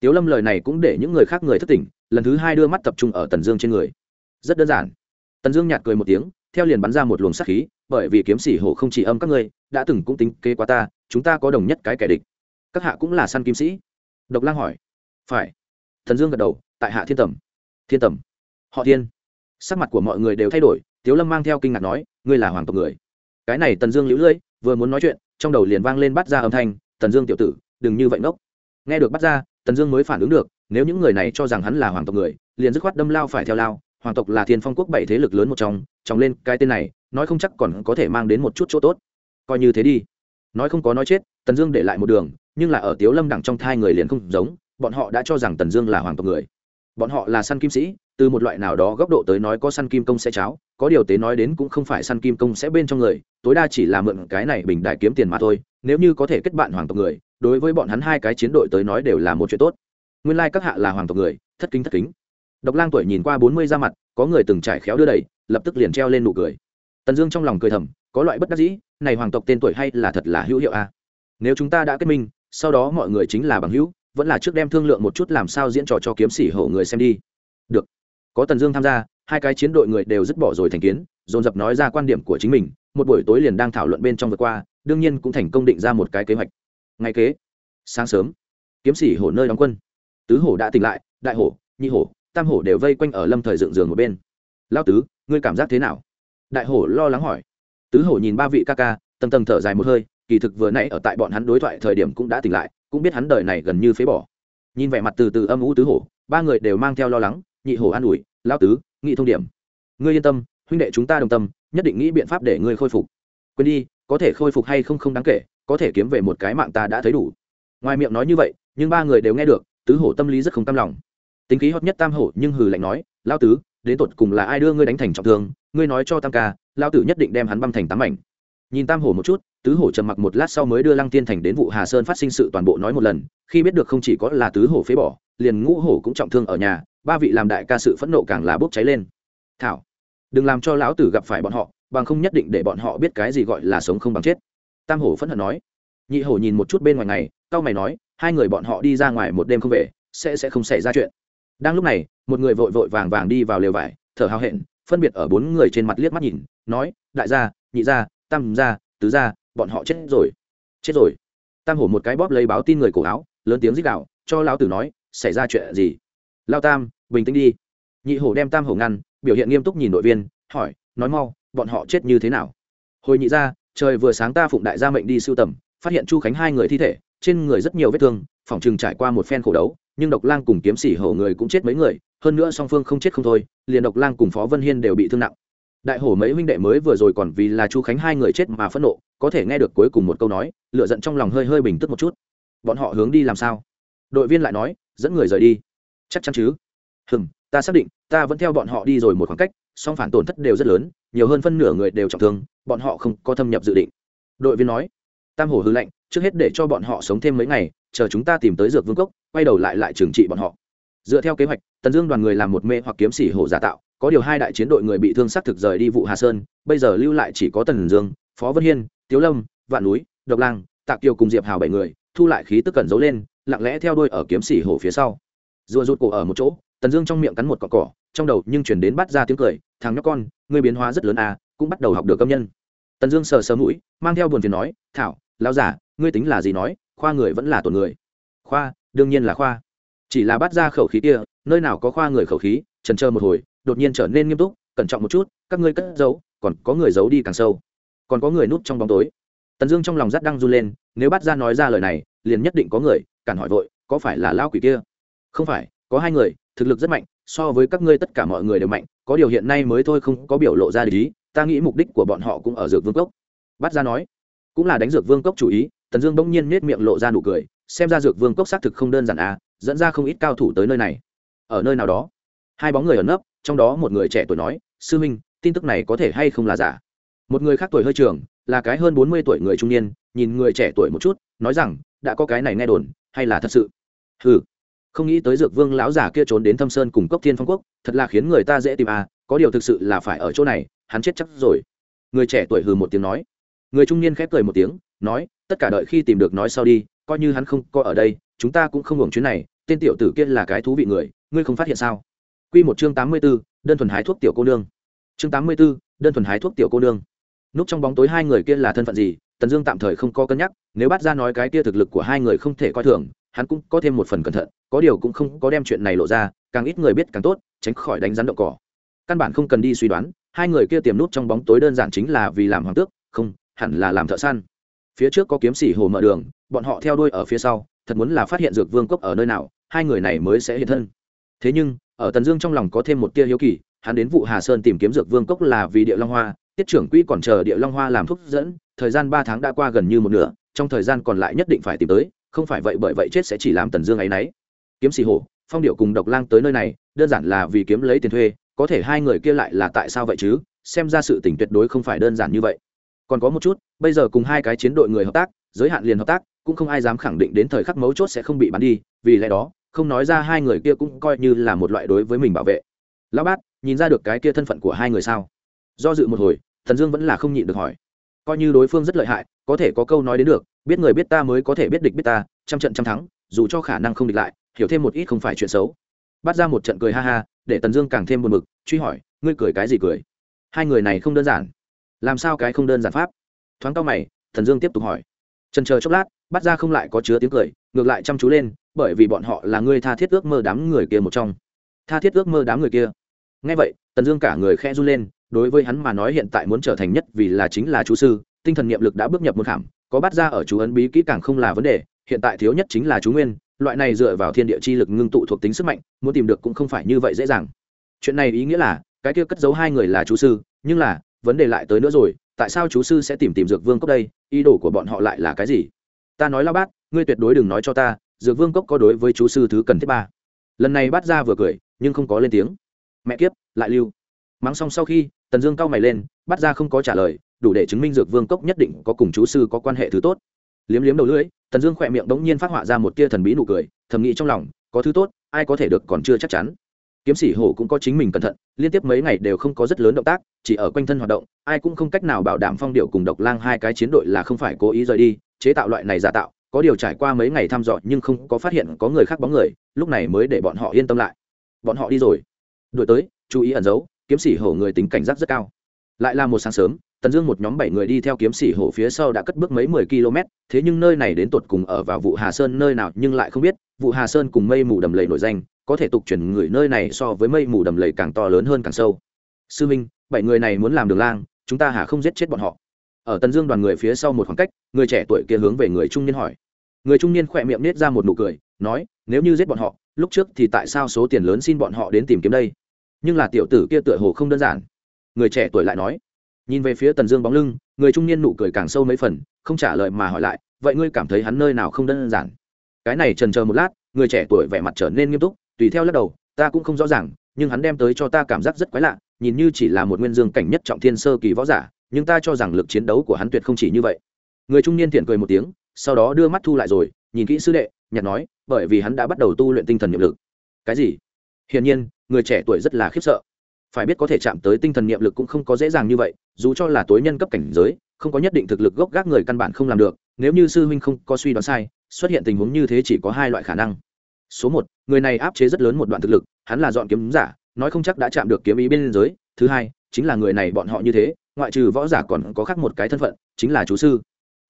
Tiếu lâm lời này cũng để những người khác người thất tỉnh lần thứ hai đưa mắt tập trung ở tần dương trên người. Rất đơn giản. Tần dương nhạt cười một tiếng, theo liền bắn ra một luồng sát khí, bởi vì kiếm xỉ hổ không chỉ âm các ngươi đã từng cũng tính kế quá ta, chúng ta có đồng nhất cái kẻ địch. Các hạ cũng là săn kim sĩ. Độc lang hỏi. Phải. Thần dương gật đầu, tại hạ thiên tầm. Thiên tầm. Họ thiên. Sắc mặt của mọi người đều thay đổi, tiếu lâm mang theo kinh ngạc nói, ngươi là hoàng tộc người. Cái này tần dương lũ lưỡi vừa muốn nói chuyện, trong đầu liền vang lên bắt ra âm thanh, tần dương tiểu tử, đừng như vậy ngốc. Nghe được bắt ra, tần dương mới phản ứng được, nếu những người này cho rằng hắn là hoàng tộc người, liền dứt khoát đâm lao phải theo lao. Hoàng tộc là thiên phong quốc bảy thế lực lớn một trong trong lên cái tên này, nói không chắc còn có thể mang đến một chút chỗ tốt coi như thế đi. Nói không có nói chết, tần dương để lại một đường, nhưng là ở tiếu lâm đẳng trong thai người liền không giống, bọn họ đã cho rằng tần dương là hoàng tộc người. Bọn họ là săn kim sĩ, từ một loại nào đó góc độ tới nói có săn kim công sẽ cháo, có điều tế nói đến cũng không phải săn kim công sẽ bên trong người, tối đa chỉ là mượn cái này bình đại kiếm tiền mà thôi, nếu như có thể kết bạn hoàng tộc người, đối với bọn hắn hai cái chiến đội tới nói đều là một chuyện tốt. Nguyên lai các hạ là hoàng tộc người, thất kính thất kính. Độc lang tuổi nhìn qua bốn mươi ra mặt, có người từng trải khéo đưa đẩy, lập tức liền treo lên nụ cười tần dương trong lòng cười thầm, có loại bất đắc dĩ, này hoàng tộc tên tuổi hay là thật là hữu hiệu a. Nếu chúng ta đã kết minh, sau đó mọi người chính là bằng hữu, vẫn là trước đem thương lượng một chút làm sao diễn trò cho kiếm sĩ hổ người xem đi. Được. Có tần dương tham gia, hai cái chiến đội người đều dứt bỏ rồi thành kiến, dồn dập nói ra quan điểm của chính mình, một buổi tối liền đang thảo luận bên trong vừa qua, đương nhiên cũng thành công định ra một cái kế hoạch. Ngay kế, sáng sớm, kiếm sĩ hổ nơi đóng quân. Tứ hổ đã tỉnh lại, đại hổ, nhị hổ, tam hổ đều vây quanh ở lâm thời dựng giường một bên. Lao tứ, ngươi cảm giác thế nào? Đại hổ lo lắng hỏi. Tứ hổ nhìn ba vị ca ca, tầng tầng thở dài một hơi, kỳ thực vừa nãy ở tại bọn hắn đối thoại thời điểm cũng đã tỉnh lại, cũng biết hắn đời này gần như phế bỏ. Nhìn vẻ mặt từ từ âm u tứ hổ, ba người đều mang theo lo lắng, nhị hổ an ủi lao tứ, nghị thông điểm. Ngươi yên tâm, huynh đệ chúng ta đồng tâm, nhất định nghĩ biện pháp để ngươi khôi phục. Quên đi, có thể khôi phục hay không không đáng kể, có thể kiếm về một cái mạng ta đã thấy đủ. Ngoài miệng nói như vậy, nhưng ba người đều nghe được, tứ hổ tâm lý rất không tâm lòng. Tính khí hót nhất tam hổ nhưng hừ lạnh nói lao tứ đến tột cùng là ai đưa ngươi đánh thành trọng thương ngươi nói cho tam ca lao tử nhất định đem hắn băm thành tám mảnh. Nhìn tam hổ một chút tứ hổ trầm mặc một lát sau mới đưa lăng tiên thành đến vụ hà sơn phát sinh sự toàn bộ nói một lần khi biết được không chỉ có là tứ hổ phế bỏ liền ngũ hổ cũng trọng thương ở nhà ba vị làm đại ca sự phẫn nộ càng là bốc cháy lên. Thảo đừng làm cho lão tử gặp phải bọn họ bằng không nhất định để bọn họ biết cái gì gọi là sống không bằng chết. Tam hổ phẫn hận nói. Nhị hổ nhìn một chút bên ngoài này, cao mày nói hai người bọn họ đi ra ngoài một đêm không về sẽ sẽ không xảy ra chuyện. Đang lúc này một người vội vội vàng vàng đi vào lều vải, thở hào hẹn, phân biệt ở bốn người trên mặt liếc mắt nhìn, nói, đại gia, nhị gia, tam gia, tứ gia, bọn họ chết rồi chết rồi. Tam hổ một cái bóp lấy báo tin người cổ áo, lớn tiếng rít đạo cho lão tử nói, xảy ra chuyện gì? Lao tam, bình tĩnh đi. Nhị hổ đem tam hổ ngăn, biểu hiện nghiêm túc nhìn đội viên, hỏi, nói mau, bọn họ chết như thế nào? Hồi nhị gia, trời vừa sáng ta phụng đại gia mệnh đi sưu tầm, phát hiện chu khánh hai người thi thể, trên người rất nhiều vết thương, phòng chừng trải qua một phen khổ đấu nhưng độc lang cùng kiếm sĩ hổ người cũng chết mấy người, hơn nữa song phương không chết không thôi, liền độc lang cùng phó vân hiên đều bị thương nặng. Đại hổ mấy huynh đệ mới vừa rồi còn vì là chu khánh hai người chết mà phẫn nộ, có thể nghe được cuối cùng một câu nói lựa giận trong lòng hơi hơi bình tức một chút. Bọn họ hướng đi làm sao? Đội viên lại nói, dẫn người rời đi. Chắc chắn chứ? Hừm, ta xác định, ta vẫn theo bọn họ đi rồi một khoảng cách, song phản tổn thất đều rất lớn, nhiều hơn phân nửa người đều trọng thương, bọn họ không có thâm nhập dự định. Đội viên nói, tam hổ hư lệnh, trước hết để cho bọn họ sống thêm mấy ngày, chờ chúng ta tìm tới dược vương cốc quay đầu lại lại trừng trị bọn họ. Dựa theo kế hoạch, tần dương đoàn người làm một mê hoặc kiếm sĩ hổ giả tạo, có điều hai đại chiến đội người bị thương xác thực rời đi vụ hà sơn, bây giờ lưu lại chỉ có tần dương, phó vân hiên, tiếu lâm, vạn núi, độc lang, tạ kiều cùng diệp hào bảy người, thu lại khí tức cẩn giấu lên, lặng lẽ theo đuôi ở kiếm sĩ hổ phía sau. Rùa rụt cổ ở một chỗ, tần dương trong miệng cắn một cọn cỏ, trong đầu nhưng chuyển đến bắt ra tiếng cười, thằng nhóc con, ngươi biến hóa rất lớn à cũng bắt đầu học được công nhân. Tần dương sờ sờ mũi, mang theo buồn phiền nói, thảo lao giả, ngươi tính là gì nói, khoa người vẫn là tổn người. Khoa đương nhiên là khoa. Chỉ là bắt ra khẩu khí kia, nơi nào có khoa người khẩu khí, trần chờ một hồi, đột nhiên trở nên nghiêm túc, cẩn trọng một chút, các ngươi cất giấu, còn có người giấu đi càng sâu. Còn có người núp trong bóng tối. Tần dương trong lòng rắt đang run lên, nếu bắt ra nói ra lời này, liền nhất định có người, cản hỏi vội, có phải là lao quỷ kia? Không phải, có hai người, thực lực rất mạnh, so với các ngươi tất cả mọi người đều mạnh, có điều hiện nay mới thôi không có biểu lộ ra lý ta nghĩ mục đích của bọn họ cũng ở dược vương cốc. Bắt ra nói, cũng là đánh dược vương cốc chủ ý, tần dương bỗng nhiên nết miệng lộ ra nụ cười xem ra dược vương cốc xác thực không đơn giản à dẫn ra không ít cao thủ tới nơi này. Ở nơi nào đó, hai bóng người ở nấp, trong đó một người trẻ tuổi nói, sư minh tin tức này có thể hay không là giả? Một người khác tuổi hơi trường là cái hơn bốn mươi tuổi người trung niên, nhìn người trẻ tuổi một chút, nói rằng, đã có cái này nghe đồn, hay là thật sự? Ừ không nghĩ tới dược vương lão già kia trốn đến thâm sơn cùng cốc thiên phong quốc, thật là khiến người ta dễ tìm à có điều thực sự là phải ở chỗ này, hắn chết chắc rồi. Người trẻ tuổi hừ một tiếng nói. Người trung niên khép cười một tiếng, nói, tất cả đợi khi tìm được nói sau đi coi như hắn không có ở đây chúng ta cũng không hưởng chuyến này tên tiểu tử kia là cái thú vị người ngươi không phát hiện sao Quy một chương tám mươi 84, đơn thuần hái thuốc tiểu cô nương. Chương tám mươi 84, đơn thuần hái thuốc tiểu cô nương. Núp trong bóng tối hai người kia là thân phận gì, Tần Dương tạm thời không có cân nhắc, nếu bắt ra nói cái kia thực lực của hai người không thể coi thường, hắn cũng có thêm một phần cẩn thận, có điều cũng không có đem chuyện này lộ ra, càng ít người biết càng tốt, tránh khỏi đánh rắn động cỏ. Căn bản không cần đi suy đoán, hai người kia tiềm nút trong bóng tối đơn giản chính là vì làm hoàng tước, không, hẳn là làm thợ săn. Phía trước có kiếm sĩ hồ mở đường, bọn họ theo đuôi ở phía sau, thật muốn là phát hiện dược vương cốc ở nơi nào, hai người này mới sẽ hiện thân. Thế nhưng, ở Tần Dương trong lòng có thêm một tia hiếu kỳ, hắn đến vụ Hà Sơn tìm kiếm dược vương cốc là vì địa long hoa, tiết trưởng quỹ còn chờ địa long hoa làm thuốc dẫn, thời gian ba tháng đã qua gần như một nửa, trong thời gian còn lại nhất định phải tìm tới, không phải vậy bởi vậy chết sẽ chỉ làm Tần Dương ấy nấy. Kiếm sĩ hồ, phong điệu cùng độc lang tới nơi này, đơn giản là vì kiếm lấy tiền thuê, có thể hai người kia lại là tại sao vậy chứ? Xem ra sự tình tuyệt đối không phải đơn giản như vậy. Còn có một chút, bây giờ cùng hai cái chiến đội người hợp tác, giới hạn liền hợp tác, cũng không ai dám khẳng định đến thời khắc mấu chốt sẽ không bị bắn đi, vì lẽ đó, không nói ra hai người kia cũng coi như là một loại đối với mình bảo vệ. Lão bát nhìn ra được cái kia thân phận của hai người sao? Do dự một hồi thần dương vẫn là không nhịn được hỏi. Coi như đối phương rất lợi hại có thể có câu nói đến được biết người biết ta mới có thể biết địch biết ta trăm trận trăm thắng dù cho khả năng không địch lại hiểu thêm một ít không phải chuyện xấu. Bắt ra một trận cười ha ha để tần dương càng thêm buồn mực truy hỏi ngươi cười cái gì cười? Hai người này không đơn giản làm sao cái không đơn giản pháp? Thoáng cao mày, thần dương tiếp tục hỏi. Trần chờ chốc lát, bắt ra không lại có chứa tiếng cười, ngược lại chăm chú lên, bởi vì bọn họ là người tha thiết ước mơ đám người kia một trong. Tha thiết ước mơ đám người kia. Ngay vậy, tần dương cả người khe run lên, đối với hắn mà nói hiện tại muốn trở thành nhất vì là chính là chú sư, tinh thần niệm lực đã bước nhập một khảm, có bắt ra ở chú ấn bí kỹ càng không là vấn đề, hiện tại thiếu nhất chính là chú nguyên, loại này dựa vào thiên địa chi lực ngưng tụ thuộc tính sức mạnh, muốn tìm được cũng không phải như vậy dễ dàng. Chuyện này ý nghĩa là, cái kia cất giấu hai người là chú sư, nhưng là vấn đề lại tới nữa rồi, tại sao chú sư sẽ tìm tìm dược vương cốc đây? Ý đồ của bọn họ lại là cái gì? Ta nói lao bát, ngươi tuyệt đối đừng nói cho ta, dược vương cốc có đối với chú sư thứ cần thiết ba. Lần này bát ra vừa cười, nhưng không có lên tiếng. Mẹ kiếp, lại lưu. Mắng xong sau khi, tần dương cau mày lên, bát ra không có trả lời, đủ để chứng minh dược vương cốc nhất định có cùng chú sư có quan hệ thứ tốt. Liếm liếm đầu lưỡi, tần dương khỏe miệng đ ố n g nhiên phát họa ra một tia thần bí nụ cười, thầm nghĩ trong lòng, có thứ tốt, ai có thể được còn chưa chắc chắn kiếm sĩ hổ cũng có chính mình cẩn thận, liên tiếp mấy ngày đều không có rất lớn động tác, chỉ ở quanh thân hoạt động, ai cũng không cách nào bảo đảm phong điệu cùng độc lang hai cái chiến đội là không phải cố ý rời đi, chế tạo loại này giả tạo, có điều trải qua mấy ngày thăm dò nhưng không có phát hiện có người khác bóng người, lúc này mới để bọn họ yên tâm lại. Bọn họ đi rồi. Đuổi tới, chú ý ẩn giấu, kiếm sĩ hổ người tính cảnh giác rất cao. Lại là một sáng sớm tần dương một nhóm bảy người đi theo kiếm sĩ hổ phía sau đã cất bước mấy mười km, thế nhưng nơi này đến tột cùng ở vào vụ hà sơn nơi nào nhưng lại không biết. Vụ hà sơn cùng mây mù đầm lầy nổi danh, có thể tục chuyển người nơi này so với mây mù đầm lầy càng to lớn hơn càng sâu. Sư minh, bảy người này muốn làm đường lang, chúng ta hà không giết chết bọn họ. Ở tần dương đoàn người phía sau một khoảng cách, người trẻ tuổi kia hướng về người trung niên hỏi. Người trung niên khỏe miệng nết ra một nụ cười, nói, nếu như giết bọn họ, lúc trước thì tại sao số tiền lớn xin bọn họ đến tìm kiếm đây? Nhưng là tiểu tử kia tựa hồ không đơn giản. Người trẻ tuổi lại nói nhìn về phía tần dương bóng lưng, người trung niên nụ cười càng sâu mấy phần, không trả lời mà hỏi lại, vậy ngươi cảm thấy hắn nơi nào không đơn giản? Cái này trần chờ một lát, người trẻ tuổi vẻ mặt trở nên nghiêm túc, tùy theo lắc đầu, ta cũng không rõ ràng, nhưng hắn đem tới cho ta cảm giác rất quái lạ, nhìn như chỉ là một nguyên dương cảnh nhất trọng thiên sơ kỳ võ giả, nhưng ta cho rằng lực chiến đấu của hắn tuyệt không chỉ như vậy. Người trung niên thiện cười một tiếng, sau đó đưa mắt thu lại rồi, nhìn kỹ sư đệ, nhặt nói, bởi vì hắn đã bắt đầu tu luyện tinh thần nhiệm lực. Cái gì? Hiển nhiên, người trẻ tuổi rất là khiếp sợ phải biết có thể chạm tới tinh thần niệm lực cũng không có dễ dàng như vậy, dù cho là tối nhân cấp cảnh giới, không có nhất định thực lực gốc gác người căn bản không làm được, nếu như sư huynh không có suy đoán sai, xuất hiện tình huống như thế chỉ có hai loại khả năng. Số một, người này áp chế rất lớn một đoạn thực lực, hắn là dọn kiếm giả, nói không chắc đã chạm được kiếm ý bên giới thứ hai, chính là người này bọn họ như thế, ngoại trừ võ giả còn có khác một cái thân phận, chính là chú sư.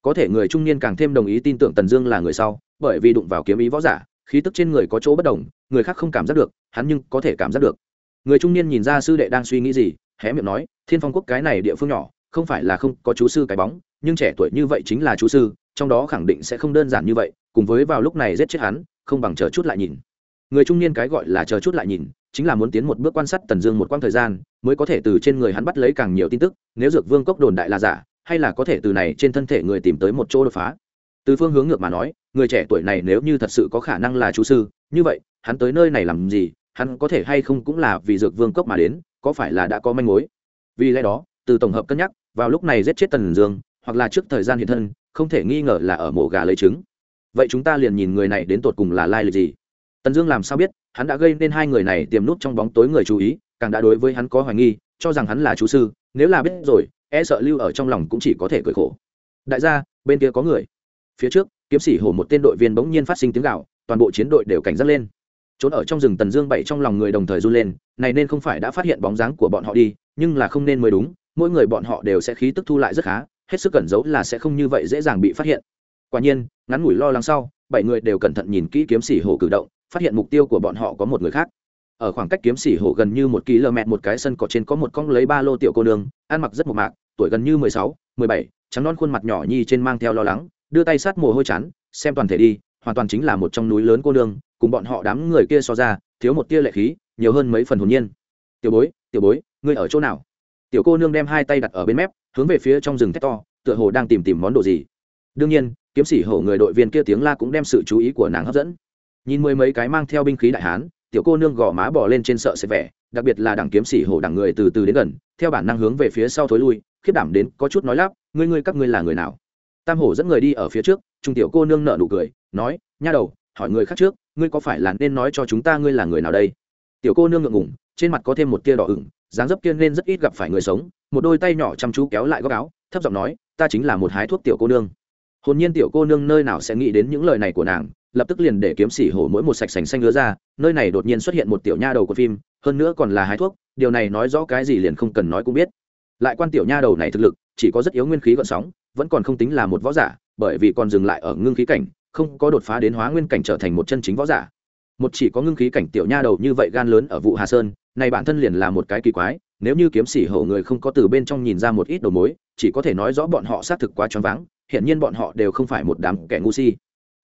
Có thể người trung niên càng thêm đồng ý tin tưởng tần dương là người sau, bởi vì đụng vào kiếm ý võ giả, khí tức trên người có chỗ bất đồng, người khác không cảm giác được, hắn nhưng có thể cảm giác được người trung niên nhìn ra sư đệ đang suy nghĩ gì, hé miệng nói, thiên phong quốc cái này địa phương nhỏ, không phải là không có chú sư cái bóng, nhưng trẻ tuổi như vậy chính là chú sư, trong đó khẳng định sẽ không đơn giản như vậy, cùng với vào lúc này giết chết hắn, không bằng chờ chút lại nhìn. Người trung niên cái gọi là chờ chút lại nhìn, chính là muốn tiến một bước quan sát tần dương một quãng thời gian, mới có thể từ trên người hắn bắt lấy càng nhiều tin tức, nếu dược vương cốc đồn đại là giả, hay là có thể từ này trên thân thể người tìm tới một chỗ đột phá. Từ phương hướng ngược mà nói, người trẻ tuổi này nếu như thật sự có khả năng là chú sư, như vậy, hắn tới nơi này làm gì hắn có thể hay không cũng là vì dược vương cốc mà đến, có phải là đã có manh mối? Vì lẽ đó, từ tổng hợp cân nhắc, vào lúc này giết chết tần dương, hoặc là trước thời gian hiện thân, không thể nghi ngờ là ở mổ gà lấy trứng. Vậy chúng ta liền nhìn người này đến tột cùng là lai lịch gì? Tần dương làm sao biết, hắn đã gây nên hai người này tiềm nút trong bóng tối người chú ý, càng đã đối với hắn có hoài nghi, cho rằng hắn là chú sư, nếu là biết rồi e sợ lưu ở trong lòng cũng chỉ có thể cười khổ. Đại gia, bên kia có người. Phía trước, kiếm sĩ hổ một tên đội viên bỗng nhiên phát sinh tiếng gạo toàn bộ chiến đội đều cảnh giác lên trốn ở trong rừng tần dương bảy trong lòng người đồng thời run lên, này nên không phải đã phát hiện bóng dáng của bọn họ đi, nhưng là không nên mới đúng, mỗi người bọn họ đều sẽ khí tức thu lại rất khá, hết sức cẩn giấu là sẽ không như vậy dễ dàng bị phát hiện. Quả nhiên, ngắn ngủi lo lắng sau, bảy người đều cẩn thận nhìn kỹ kiếm xỉ hổ cử động, phát hiện mục tiêu của bọn họ có một người khác. Ở khoảng cách kiếm xỉ hổ gần như một km một cái sân cỏ trên có một con lấy ba lô tiểu cô nương, ăn mặc rất mộc mạc, tuổi gần như mười sáu, mười bảy, trắng non khuôn mặt nhỏ nhi trên mang theo lo lắng, đưa tay sát mồ hôi chán, xem toàn thể đi, hoàn toàn chính là một trong núi lớn cô nương cùng bọn họ đám người kia so ra, thiếu một tia lệ khí, nhiều hơn mấy phần hồn nhiên. Tiểu bối tiểu bối, ngươi ở chỗ nào? Tiểu cô nương đem hai tay đặt ở bên mép, hướng về phía trong rừng thét to, tựa hồ đang tìm tìm món đồ gì. Đương nhiên, kiếm sĩ hổ người đội viên kia tiếng la cũng đem sự chú ý của nàng hấp dẫn. Nhìn mười mấy cái mang theo binh khí đại hán, tiểu cô nương gò má bỏ lên trên sợ sẽ vẻ, đặc biệt là đảng kiếm sĩ hổ đảng người từ từ đến gần, theo bản năng hướng về phía sau thối lui, khiếp đảm đến có chút nói lắp, ngươi ngươi, các ngươi là người nào? Tam hổ dẫn người đi ở phía trước, trung tiểu cô nương nợ nụ cười, nói, nha đầu hỏi người khác trước, ngươi có phải là nên nói cho chúng ta ngươi là người nào đây? Tiểu cô nương ngượng ngủng trên mặt có thêm một tia đỏ ửng, dáng dấp kia nên rất ít gặp phải người sống, một đôi tay nhỏ chăm chú kéo lại góc áo, thấp giọng nói, ta chính là một hái thuốc tiểu cô nương. Hồn nhiên tiểu cô nương nơi nào sẽ nghĩ đến những lời này của nàng, lập tức liền để kiếm xỉ hổ mỗi một sạch sành xanh lứa ra, nơi này đột nhiên xuất hiện một tiểu nha đầu của phim, hơn nữa còn là hái thuốc, điều này nói rõ cái gì liền không cần nói cũng biết. Lại quan tiểu nha đầu này thực lực, chỉ có rất yếu nguyên khí gợn sóng, vẫn còn không tính là một võ giả, bởi vì còn dừng lại ở ngưng khí cảnh không có đột phá đến hóa nguyên cảnh trở thành một chân chính võ giả. Một chỉ có ngưng khí cảnh tiểu nha đầu như vậy gan lớn ở vụ hà sơn, này bản thân liền là một cái kỳ quái, nếu như kiếm sĩ hổ người không có từ bên trong nhìn ra một ít đầu mối, chỉ có thể nói rõ bọn họ xác thực quá choáng váng hiện nhiên bọn họ đều không phải một đám kẻ ngu si.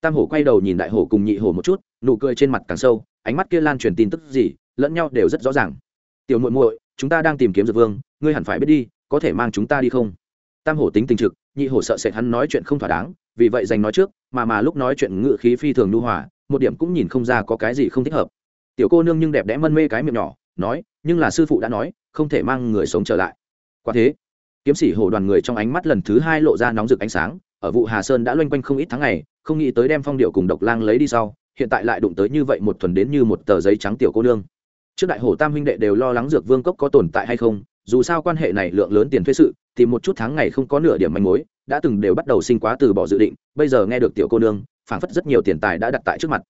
Tam hổ quay đầu nhìn đại hổ cùng nhị hổ một chút, nụ cười trên mặt càng sâu, ánh mắt kia lan truyền tin tức gì, lẫn nhau đều rất rõ ràng. Tiểu muội muội, chúng ta đang tìm kiếm dược vương, ngươi hẳn phải biết đi, có thể mang chúng ta đi không? Tam hổ tính tình trực, nhị hổ sợ sệt hắn nói chuyện không thỏa đáng vì vậy dành nói trước, mà mà lúc nói chuyện ngự khí phi thường nhu hòa, một điểm cũng nhìn không ra có cái gì không thích hợp. Tiểu cô nương nhưng đẹp đẽ mân mê cái miệng nhỏ, nói, nhưng là sư phụ đã nói, không thể mang người sống trở lại. Quả thế, kiếm sĩ hổ đoàn người trong ánh mắt lần thứ hai lộ ra nóng rực ánh sáng, ở vụ hà sơn đã loanh quanh không ít tháng ngày, không nghĩ tới đem phong điệu cùng độc lang lấy đi sau, hiện tại lại đụng tới như vậy một thuần đến như một tờ giấy trắng tiểu cô nương. Trước đại hổ tam huynh đệ đều lo lắng dược vương cốc có tồn tại hay không, dù sao quan hệ này lượng lớn tiền thuế sự thì một chút tháng ngày không có nửa điểm manh mối, đã từng đều bắt đầu sinh quá từ bỏ dự định, bây giờ nghe được tiểu cô nương, phảng phất rất nhiều tiền tài đã đặt tại trước mặt.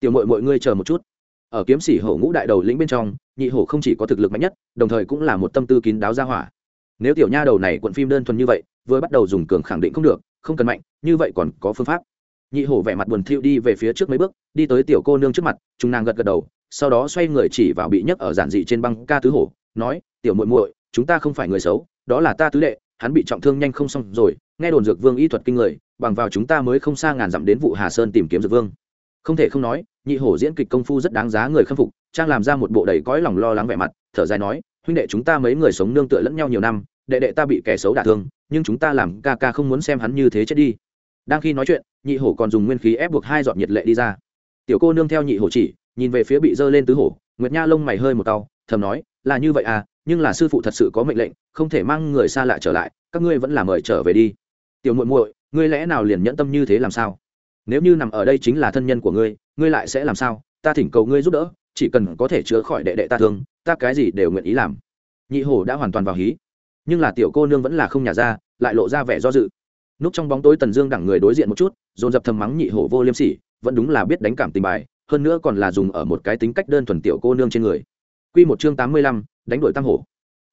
Tiểu mội mọi ngươi chờ một chút. Ở kiếm sĩ hổ ngũ đại đầu lĩnh bên trong, nhị hổ không chỉ có thực lực mạnh nhất, đồng thời cũng là một tâm tư kín đáo ra hỏa. Nếu tiểu nha đầu này quận phim đơn thuần như vậy, vừa bắt đầu dùng cường khẳng định không được, không cần mạnh, như vậy còn có phương pháp. Nhị hổ vẻ mặt buồn thiu đi về phía trước mấy bước, đi tới tiểu cô nương trước mặt chúng nàng gật gật đầu, sau đó xoay người chỉ vào bị nhấc ở giản dị trên băng ca tứ hổ, nói, tiểu muội muội, chúng ta không phải người xấu đó là ta tứ đệ, hắn bị trọng thương nhanh không xong rồi, nghe đồn dược vương y thuật kinh người, bằng vào chúng ta mới không xa ngàn dặm đến vụ hà sơn tìm kiếm dược vương. Không thể không nói, nhị hổ diễn kịch công phu rất đáng giá người khâm phục, trang làm ra một bộ đầy cõi lòng lo lắng vẻ mặt, thở dài nói, huynh đệ chúng ta mấy người sống nương tựa lẫn nhau nhiều năm, đệ đệ ta bị kẻ xấu đả thương, nhưng chúng ta làm ca ca không muốn xem hắn như thế chết đi. Đang khi nói chuyện, nhị hổ còn dùng nguyên khí ép buộc hai giọt nhiệt lệ đi ra. Tiểu cô nương theo nhị hổ chỉ, nhìn về phía bị dơ lên tứ hổ, nguyệt nha lông mày hơi một tàu thầm nói, là như vậy à nhưng là sư phụ thật sự có mệnh lệnh, không thể mang người xa lạ trở lại, các ngươi vẫn là mời trở về đi. Tiểu muội muội, ngươi lẽ nào liền nhẫn tâm như thế làm sao? Nếu như nằm ở đây chính là thân nhân của ngươi ngươi lại sẽ làm sao? Ta thỉnh cầu ngươi giúp đỡ, chỉ cần có thể chữa khỏi đệ đệ ta thương, ta cái gì đều nguyện ý làm. Nhị hổ đã hoàn toàn vào hí. Nhưng là tiểu cô nương vẫn là không nhả ra, lại lộ ra vẻ do dự. Núp trong bóng tối tần dương đẳng người đối diện một chút, dồn dập thầm mắng nhị hổ vô liêm sỉ, vẫn đúng là biết đánh cảm tình bài, hơn nữa còn là dùng ở một cái tính cách đơn thuần tiểu cô nương trên người quy một chương tám mươi lăm, đánh đuổi tăng hổ.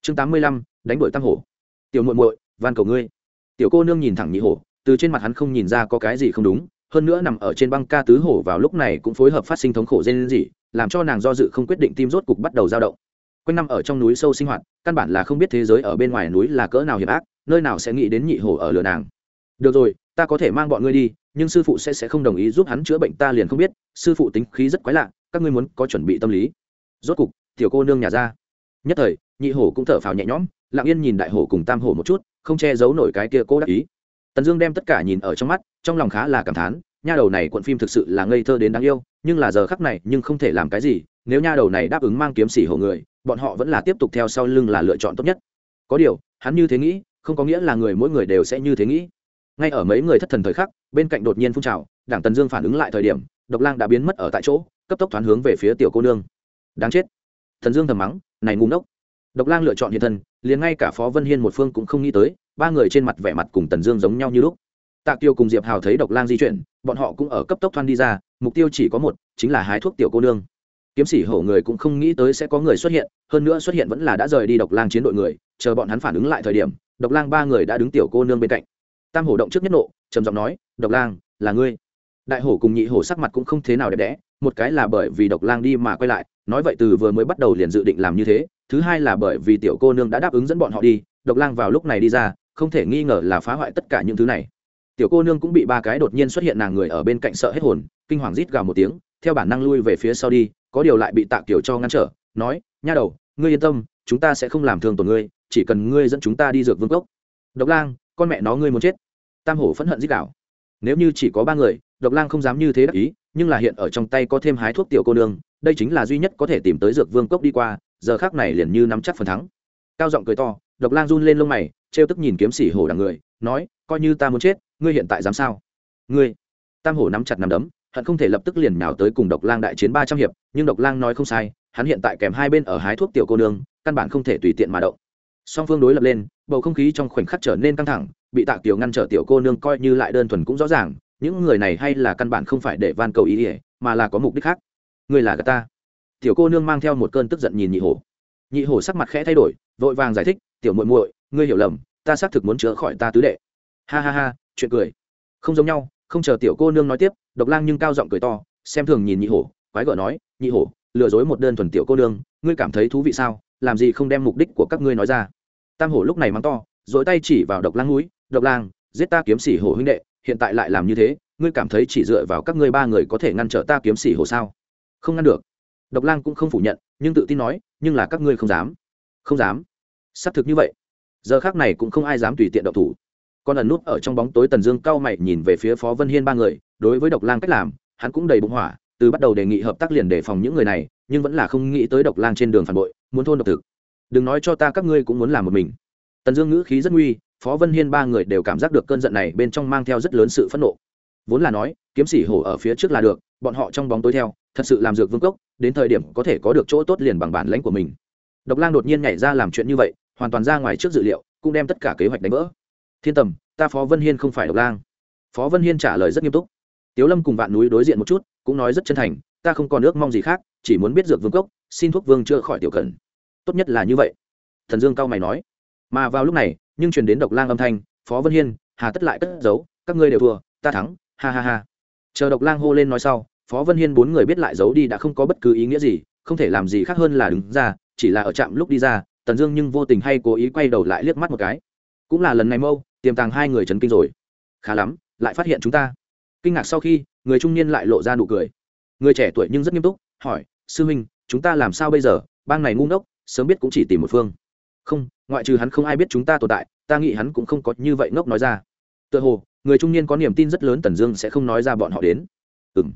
Chương tám mươi lăm, đánh đuổi tăng hổ. Tiểu muội muội, van cầu ngươi. Tiểu cô nương nhìn thẳng nhị hổ, từ trên mặt hắn không nhìn ra có cái gì không đúng, hơn nữa nằm ở trên băng ca tứ hổ vào lúc này cũng phối hợp phát sinh thống khổ rên gì làm cho nàng do dự không quyết định tim rốt cục bắt đầu dao động. Quanh năm ở trong núi sâu sinh hoạt, căn bản là không biết thế giới ở bên ngoài núi là cỡ nào hiểm ác, nơi nào sẽ nghĩ đến nhị hổ ở lửa nàng. Được rồi, ta có thể mang bọn ngươi đi, nhưng sư phụ sẽ sẽ không đồng ý giúp hắn chữa bệnh ta liền không biết, sư phụ tính khí rất quái lạ, các ngươi muốn có chuẩn bị tâm lý. Rốt cục tiểu cô nương nhà ra. Nhất thời, nhị hổ cũng thở phào nhẹ nhõm, lặng yên nhìn đại hổ cùng tam hổ một chút, không che giấu nổi cái kia cô đắc ý. Tần dương đem tất cả nhìn ở trong mắt, trong lòng khá là cảm thán, nha đầu này cuộn phim thực sự là ngây thơ đến đáng yêu, nhưng là giờ khắc này, nhưng không thể làm cái gì, nếu nha đầu này đáp ứng mang kiếm xỉ hổ người, bọn họ vẫn là tiếp tục theo sau lưng là lựa chọn tốt nhất. Có điều, hắn như thế nghĩ, không có nghĩa là người mỗi người đều sẽ như thế nghĩ. Ngay ở mấy người thất thần thời khắc, bên cạnh đột nhiên phun trào, đảng tần dương phản ứng lại thời điểm, độc lang đã biến mất ở tại chỗ, cấp tốc thoáng hướng về phía tiểu cô nương. Đáng chết thần dương thầm mắng, này ngu ngốc. Độc lang lựa chọn hiện thân, liền ngay cả phó vân hiên một phương cũng không nghĩ tới, ba người trên mặt vẻ mặt cùng tần dương giống nhau như lúc. Tạ tiêu cùng diệp hào thấy độc lang di chuyển, bọn họ cũng ở cấp tốc thoăn đi ra, mục tiêu chỉ có một, chính là hái thuốc tiểu cô nương. Kiếm sĩ hổ người cũng không nghĩ tới sẽ có người xuất hiện, hơn nữa xuất hiện vẫn là đã rời đi độc lang chiến đội người, chờ bọn hắn phản ứng lại thời điểm, độc lang ba người đã đứng tiểu cô nương bên cạnh. Tam hổ động trước nhất nộ, trầm giọng nói, độc lang, là ngươi. Đại hổ cùng nhị hổ sắc mặt cũng không thế nào đẹp đẽ một cái là bởi vì độc lang đi mà quay lại nói vậy từ vừa mới bắt đầu liền dự định làm như thế thứ hai là bởi vì tiểu cô nương đã đáp ứng dẫn bọn họ đi độc lang vào lúc này đi ra không thể nghi ngờ là phá hoại tất cả những thứ này. Tiểu cô nương cũng bị ba cái đột nhiên xuất hiện nàng người ở bên cạnh sợ hết hồn kinh hoàng rít gào một tiếng theo bản năng lui về phía sau đi có điều lại bị tạ kiểu cho ngăn trở nói nha đầu ngươi yên tâm chúng ta sẽ không làm thương tổn ngươi chỉ cần ngươi dẫn chúng ta đi dược vương cốc. Độc lang con mẹ nó ngươi muốn chết. Tam hổ phẫn hận rít gào, nếu như chỉ có ba người độc lang không dám như thế đắc ý, nhưng là hiện ở trong tay có thêm hái thuốc tiểu cô nương, đây chính là duy nhất có thể tìm tới dược vương cốc đi qua, giờ khác này liền như nắm chắc phần thắng. Cao giọng cười to, độc lang run lên lông mày, trêu tức nhìn kiếm sĩ hổ đằng người, nói, coi như ta muốn chết, ngươi hiện tại dám sao? Ngươi, tam hổ nắm chặt nắm đấm, hận không thể lập tức liền nào tới cùng độc lang đại chiến ba trăm hiệp, nhưng độc lang nói không sai, hắn hiện tại kèm hai bên ở hái thuốc tiểu cô nương, căn bản không thể tùy tiện mà động. Song phương đối lập lên, bầu không khí trong khoảnh khắc trở nên căng thẳng, bị tạ kiều ngăn trở tiểu cô nương coi như lại đơn thuần cũng rõ ràng những người này hay là căn bản không phải để van cầu ý ỉa mà là có mục đích khác. Người là gà ta. Tiểu cô nương mang theo một cơn tức giận nhìn nhị hổ. Nhị hổ sắc mặt khẽ thay đổi, vội vàng giải thích, tiểu muội muội, ngươi hiểu lầm, ta xác thực muốn chữa khỏi ta tứ đệ. Ha ha ha, chuyện cười. Không giống nhau, không chờ tiểu cô nương nói tiếp, độc lang nhưng cao giọng cười to, xem thường nhìn nhị hổ, quái gở nói, nhị hổ, lừa dối một đơn thuần tiểu cô nương, ngươi cảm thấy thú vị sao? Làm gì không đem mục đích của các ngươi nói ra? Tam hổ lúc này mắng to, dỗi tay chỉ vào độc lang núi, độc lang, giết ta kiếm sỉ hổ huynh đệ hiện tại lại làm như thế, ngươi cảm thấy chỉ dựa vào các ngươi ba người có thể ngăn trở ta kiếm xỉ hổ sao? Không ngăn được. Độc lang cũng không phủ nhận, nhưng tự tin nói, nhưng là các ngươi không dám. Không dám. Xác thực như vậy. Giờ khác này cũng không ai dám tùy tiện độc thủ. Còn ẩn nút ở trong bóng tối tần dương cao mày nhìn về phía phó vân hiên ba người, đối với độc lang cách làm, hắn cũng đầy bụng hỏa, từ bắt đầu đề nghị hợp tác liền đề phòng những người này, nhưng vẫn là không nghĩ tới độc lang trên đường phản bội, muốn thôn độc thực. Đừng nói cho ta các ngươi cũng muốn làm một mình. Tần dương ngữ khí rất nguy phó vân hiên ba người đều cảm giác được cơn giận này bên trong mang theo rất lớn sự phẫn nộ. Vốn là nói, kiếm sĩ hổ ở phía trước là được, bọn họ trong bóng tối theo, thật sự làm dược vương cốc, đến thời điểm có thể có được chỗ tốt liền bằng bản lãnh của mình. Độc lang đột nhiên nhảy ra làm chuyện như vậy, hoàn toàn ra ngoài trước dự liệu, cũng đem tất cả kế hoạch đánh vỡ. Thiên tầm, ta phó vân hiên không phải độc lang. Phó vân hiên trả lời rất nghiêm túc. Tiếu lâm cùng vạn núi đối diện một chút, cũng nói rất chân thành, ta không còn ước mong gì khác, chỉ muốn biết dược vương cốc, xin thuốc vương chữa khỏi tiểu cần. Tốt nhất là như vậy. Thần dương cao mày nói. Mà vào lúc này nhưng truyền đến độc lang âm thanh, phó vân hiên, hà tất lại cất giấu, các ngươi đều thua, ta thắng, ha ha ha. Chờ độc lang hô lên nói sau, phó vân hiên bốn người biết lại giấu đi đã không có bất cứ ý nghĩa gì, không thể làm gì khác hơn là đứng ra, chỉ là ở trạm lúc đi ra, tần dương nhưng vô tình hay cố ý quay đầu lại liếc mắt một cái. Cũng là lần này mâu, tiềm tàng hai người trấn kinh rồi. Khá lắm, lại phát hiện chúng ta. Kinh ngạc sau khi, người trung niên lại lộ ra nụ cười. Người trẻ tuổi nhưng rất nghiêm túc, hỏi, sư huynh, chúng ta làm sao bây giờ? Bang này ngu ngốc, sớm biết cũng chỉ tìm một phương. Không ngoại trừ hắn không ai biết chúng ta tồn tại, ta nghĩ hắn cũng không có như vậy ngốc nói ra. Tựa hồ, người trung niên có niềm tin rất lớn tần dương sẽ không nói ra bọn họ đến. Ừ m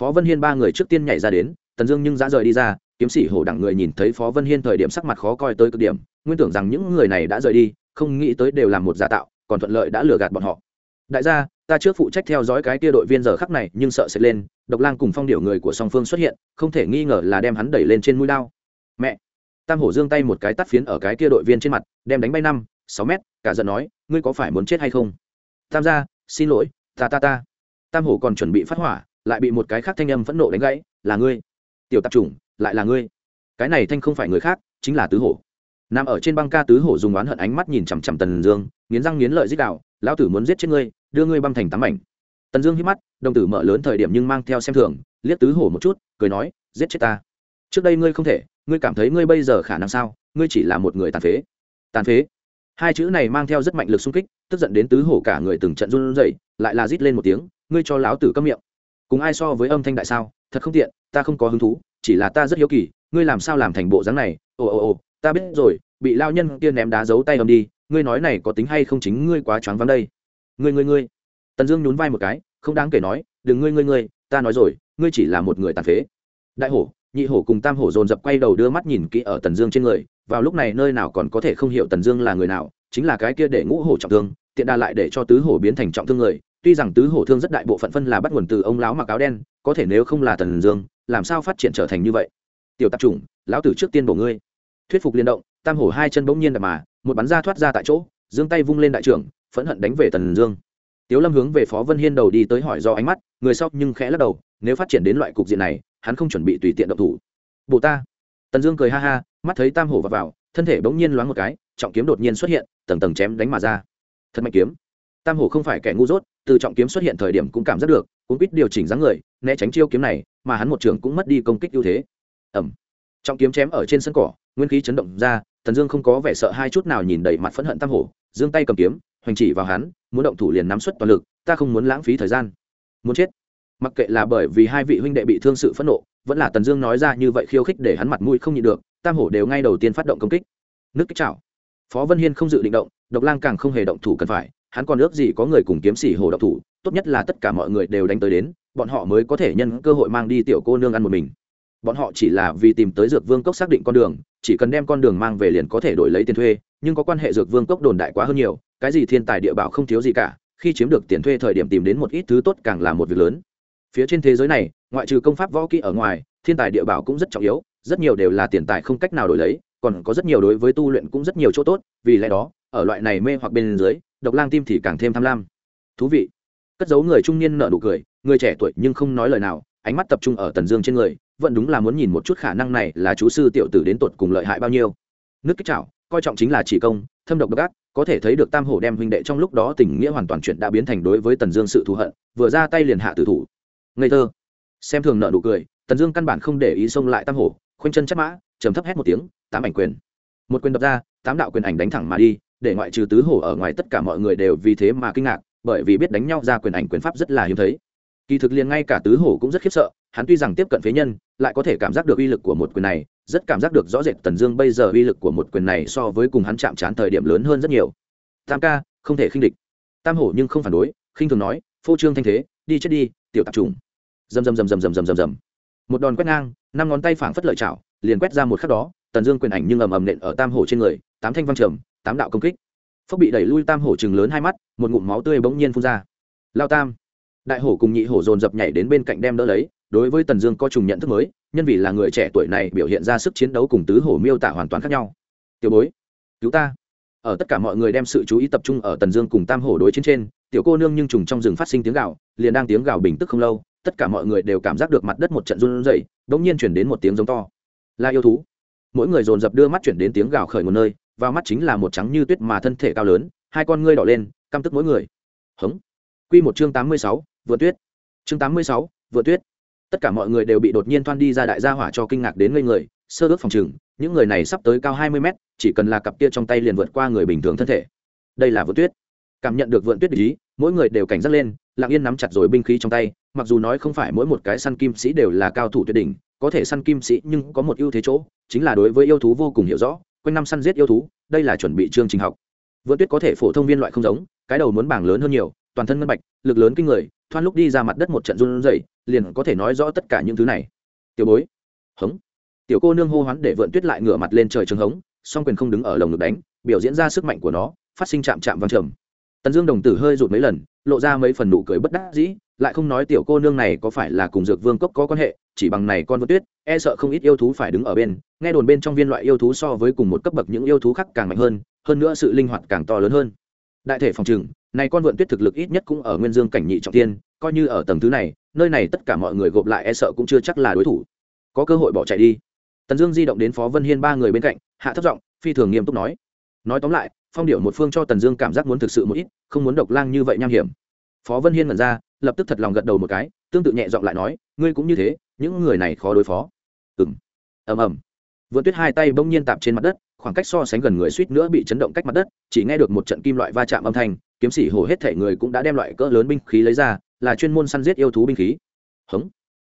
phó vân hiên ba người trước tiên nhảy ra đến, tần dương nhưng đã rời đi ra, kiếm sĩ hổ đẳng người nhìn thấy phó vân hiên thời điểm sắc mặt khó coi tới cực điểm, nguyên tưởng rằng những người này đã rời đi, không nghĩ tới đều làm một giả tạo, còn thuận lợi đã lừa gạt bọn họ. Đại gia, ta trước phụ trách theo dõi cái kia đội viên giờ khắc này, nhưng sợ sẽ lên, độc lang cùng phong điệu người của song phương xuất hiện, không thể nghi ngờ là đem hắn đẩy lên trên mũi đao. Mẹ! Tam hổ giương tay một cái tắt phiến ở cái kia đội viên trên mặt, đem đánh bay năm, sáu mét, cả giận nói, ngươi có phải muốn chết hay không? Tam gia, xin lỗi, ta ta ta. Tam hổ còn chuẩn bị phát hỏa, lại bị một cái khác thanh âm phẫn nộ đánh gãy, là ngươi, tiểu tạp chủng, lại là ngươi. Cái này thanh không phải người khác, chính là tứ hổ. Nằm ở trên băng ca tứ hổ dùng oán hận ánh mắt nhìn chằm chằm tần dương, nghiến răng nghiến lợi dích đạo lão tử muốn giết chết ngươi, đưa ngươi băng thành tám ảnh. tần dương hít mắt, đồng tử mở lớn thời điểm nhưng mang theo xem thường, liếc tứ hổ một chút, cười nói, giết chết ta. Trước đây ngươi không thể ngươi cảm thấy ngươi bây giờ khả năng sao? Ngươi chỉ là một người tàn phế. Tàn phế? Hai chữ này mang theo rất mạnh lực xung kích, tức giận đến tứ hổ cả người từng trận run rẩy, lại là rít lên một tiếng, ngươi cho láo tử câm miệng. Cùng ai so với âm thanh đại sao? Thật không tiện, ta không có hứng thú, chỉ là ta rất hiếu kỳ, ngươi làm sao làm thành bộ dáng này? Ồ ồ ồ, ta biết rồi, bị lao nhân kia ném đá giấu tay âm đi, ngươi nói này có tính hay không chính ngươi quá choáng vắng đây. Ngươi ngươi ngươi. Tần dương nhún vai một cái, không đáng kể nói, đừng, ngươi ngươi ngươi, ta nói rồi, ngươi chỉ là một người tàn phế. Đại hổ nhị hổ cùng tam hổ dồn dập quay đầu đưa mắt nhìn kỹ ở tần dương trên người, vào lúc này nơi nào còn có thể không hiểu tần dương là người nào, chính là cái kia để ngũ hổ trọng thương, tiện đa lại để cho tứ hổ biến thành trọng thương người, tuy rằng tứ hổ thương rất đại bộ phận phân là bắt nguồn từ ông lão mặc áo đen, có thể nếu không là tần dương, làm sao phát triển trở thành như vậy? Tiểu tạp chủng, lão tử trước tiên bổ ngươi. Thuyết phục liên động, tam hổ hai chân bỗng nhiên đập mà, một bắn ra thoát ra tại chỗ dương tay vung lên đại trưởng, phẫn hận đánh về tần dương. Tiếu lâm hướng về phó vân hiên đầu đi tới hỏi do ánh mắt, người sau nhưng khẽ lắc đầu, nếu phát triển đến loại cục diện này hắn không chuẩn bị tùy tiện động thủ. Bộ ta. Tần dương cười ha ha mắt thấy tam hổ vào, vào thân thể bỗng nhiên loáng một cái trọng kiếm đột nhiên xuất hiện tầng tầng chém đánh mà ra. Thật mạnh kiếm. Tam hổ không phải kẻ ngu dốt từ trọng kiếm xuất hiện thời điểm cũng cảm giác được cũng biết điều chỉnh dáng người né tránh chiêu kiếm này mà hắn một trường cũng mất đi công kích ưu thế. Ẩm trọng kiếm chém ở trên sân cỏ nguyên khí chấn động ra tần dương không có vẻ sợ hai chút nào nhìn đầy mặt phẫn hận tam hổ giương tay cầm kiếm hoành chỉ vào hắn muốn động thủ liền nắm suất toàn lực ta không muốn lãng phí thời gian. Muốn chết mặc kệ là bởi vì hai vị huynh đệ bị thương sự phẫn nộ, vẫn là tần dương nói ra như vậy khiêu khích để hắn mặt mũi không nhịn được, tam hổ đều ngay đầu tiên phát động công kích. Nước kích chảo phó vân hiên không dự định động, độc lang càng không hề động thủ cần phải, hắn còn ước gì có người cùng kiếm sĩ hổ động thủ, tốt nhất là tất cả mọi người đều đánh tới đến, bọn họ mới có thể nhân cơ hội mang đi tiểu cô nương ăn một mình. Bọn họ chỉ là vì tìm tới dược vương cốc xác định con đường, chỉ cần đem con đường mang về liền có thể đổi lấy tiền thuê, nhưng có quan hệ dược vương cốc đồn đại quá hơn nhiều, cái gì thiên tài địa bảo không thiếu gì cả, khi chiếm được tiền thuê thời điểm tìm đến một ít thứ tốt càng là một việc lớn phía trên thế giới này, ngoại trừ công pháp võ kỹ ở ngoài, thiên tài địa bảo cũng rất trọng yếu, rất nhiều đều là tiền tài không cách nào đổi lấy, còn có rất nhiều đối với tu luyện cũng rất nhiều chỗ tốt, vì lẽ đó, ở loại này mê hoặc bên dưới, độc lang tim thì càng thêm tham lam. Thú vị. Cất giấu người trung niên nợ nụ cười, người trẻ tuổi nhưng không nói lời nào, ánh mắt tập trung ở tần dương trên người, vẫn đúng là muốn nhìn một chút khả năng này là chú sư tiểu tử đến tột cùng lợi hại bao nhiêu. Nước kích chảo coi trọng chính là chỉ công, thâm độc độc ác, có thể thấy được tam hổ đem huynh đệ trong lúc đó tình nghĩa hoàn toàn chuyện đã biến thành đối với tần dương sự thù hận, vừa ra tay liền hạ tử thủ ngây thơ. Xem thường nợ nụ cười, tần dương căn bản không để ý xông lại tam hổ, khoanh chân chắc mã, trầm thấp hét một tiếng, tám ảnh quyền. Một quyền đập ra, tám đạo quyền ảnh đánh thẳng mà đi, để ngoại trừ tứ hổ ở ngoài tất cả mọi người đều vì thế mà kinh ngạc, bởi vì biết đánh nhau ra quyền ảnh quyền pháp rất là hiếm thấy. Kỳ thực liền ngay cả tứ hổ cũng rất khiếp sợ, hắn tuy rằng tiếp cận phế nhân, lại có thể cảm giác được uy lực của một quyền này, rất cảm giác được rõ rệt tần dương bây giờ uy lực của một quyền này so với cùng hắn chạm trán thời điểm lớn hơn rất nhiều. Tam ca, không thể khinh địch. Tam hổ nhưng không phản đối, khinh thường nói, phô trương thanh thế, đi chết đi tiểu tạp trùng. Rầm rầm rầm rầm rầm rầm rầm rầm. Một đòn quét ngang, năm ngón tay phảng phất lợi chảo, liền quét ra một khắc đó, tần dương quyền ảnh nhưng ầm ầm nện ở tam hổ trên người, tám thanh văn trầm, tám đạo công kích. Phốc bị đẩy lui tam hổ chừng lớn hai mắt, một ngụm máu tươi bỗng nhiên phun ra. Lao tam. Đại hổ cùng nhị hổ dồn dập nhảy đến bên cạnh đem đỡ lấy, đối với tần dương có trùng nhận thức mới, nhân vì là người trẻ tuổi này biểu hiện ra sức chiến đấu cùng tứ hổ miêu tả hoàn toàn khác nhau. Tiểu bối, cứu ta ở tất cả mọi người đem sự chú ý tập trung ở tần dương cùng tam hổ đối chiến trên, tiểu cô nương nhưng trùng trong rừng phát sinh tiếng gạo liền đang tiếng gạo bình tức không lâu, tất cả mọi người đều cảm giác được mặt đất một trận run rẩy đ ỗ n g nhiên chuyển đến một tiếng giống to. Là yêu thú. Mỗi người dồn dập đưa mắt chuyển đến tiếng gạo khởi một nơi và mắt chính là một trắng như tuyết mà thân thể cao lớn, hai con ngươi đỏ lên, căm tức mỗi người. Hống. Q một chương tám mươi sáu vừa tuyết. Chương tám mươi sáu vừa tuyết. Tất cả mọi người đều bị đột nhiên thoan đi ra đại gia hỏa cho kinh ngạc đến ngây người, sơ ước phòng chừng những người này sắp tới cao hai mươi mét chỉ cần là cặp kia trong tay liền vượt qua người bình thường thân thể. Đây là vượt tuyết. Cảm nhận được vượn tuyết ý, mỗi người đều cảnh giác lên, lặng yên nắm chặt rồi binh khí trong tay, mặc dù nói không phải mỗi một cái săn kim sĩ đều là cao thủ tuyệt đỉnh, có thể săn kim sĩ nhưng có một ưu thế chỗ, chính là đối với yêu thú vô cùng hiểu rõ, quanh năm săn giết yêu thú, đây là chuẩn bị chương trình học. Vượn tuyết có thể phổ thông viên loại không giống, cái đầu muốn bảng lớn hơn nhiều, toàn thân ngân bạch, lực lớn kinh người, thoan lúc đi ra mặt đất một trận run rẩy, liền có thể nói rõ tất cả những thứ này. Tiểu bối. Hống. Tiểu cô nương hô hoán để vượn tuyết lại ngửa mặt lên trời trường hống song quyền không đứng ở lồng ngực đánh, biểu diễn ra sức mạnh của nó, phát sinh chạm chạm vang trầm. Tần dương đồng tử hơi rụt mấy lần, lộ ra mấy phần nụ cười bất đắc dĩ, lại không nói tiểu cô nương này có phải là cùng dược vương cốc có quan hệ, chỉ bằng này con Vô tuyết e sợ không ít yêu thú phải đứng ở bên, nghe đồn bên trong viên loại yêu thú so với cùng một cấp bậc những yêu thú khác càng mạnh hơn hơn nữa sự linh hoạt càng to lớn hơn. Đại thể phòng trừng, này con vượn tuyết thực lực ít nhất cũng ở nguyên dương cảnh nhị trọng tiên coi như ở tầng thứ này, nơi này tất cả mọi người gộp lại e sợ cũng chưa chắc là đối thủ. Có cơ hội bỏ chạy đi tần dương di động đến phó vân hiên ba người bên cạnh, hạ thấp giọng, phi thường nghiêm túc nói. Nói tóm lại, phong điệu một phương cho tần dương cảm giác muốn thực sự một ít, không muốn độc lang như vậy nham hiểm. Phó vân hiên mật ra, lập tức thật lòng gật đầu một cái, tương tự nhẹ giọng lại nói, ngươi cũng như thế, những người này khó đối phó. Ừng ầm ầm. Vượt tuyết hai tay bỗng nhiên tạp trên mặt đất, khoảng cách so sánh gần người suýt nữa bị chấn động cách mặt đất, chỉ nghe được một trận kim loại va chạm âm thanh, kiếm sĩ hổ hết thể người cũng đã đem loại cỡ lớn binh khí lấy ra, là chuyên môn săn giết yêu thú binh khí. Hống.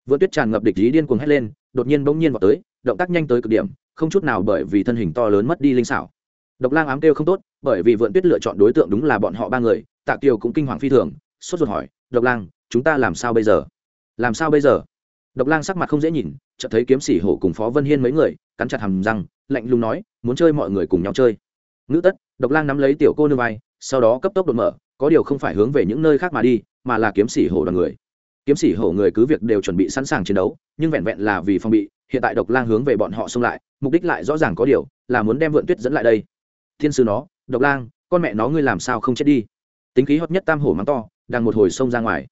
Vượt tuyết tràn ngập địch ý điên cuồng hét lên, đột nhiên bỗng nhiên vào tới động tác nhanh tới cực điểm, không chút nào bởi vì thân hình to lớn mất đi linh xảo. Độc lang ám kêu không tốt, bởi vì vượn tuyết lựa chọn đối tượng đúng là bọn họ ba người, tạ kiều cũng kinh hoàng phi thường, sốt ruột hỏi, độc lang, chúng ta làm sao bây giờ? Làm sao bây giờ? Độc lang sắc mặt không dễ nhìn, chợt thấy kiếm sĩ hổ cùng phó vân hiên mấy người, cắn chặt hầm răng, lạnh lùng nói, muốn chơi mọi người cùng nhau chơi. Ngữ tất. Độc lang nắm lấy tiểu cô nương vai, sau đó cấp tốc đột mở, có điều không phải hướng về những nơi khác mà đi, mà là kiếm sĩ hổ đoàn người. Kiếm sĩ hổ người cứ việc đều chuẩn bị sẵn sàng chiến đấu, nhưng vẹn vẹn là vì phòng bị hiện tại độc lang hướng về bọn họ xông lại, mục đích lại rõ ràng có điều, là muốn đem vượn tuyết dẫn lại đây. Thiên sư nó, độc lang, con mẹ nó ngươi làm sao không chết đi? Tính khí hót nhất tam hổ mắng to, đang một hồi xông ra ngoài.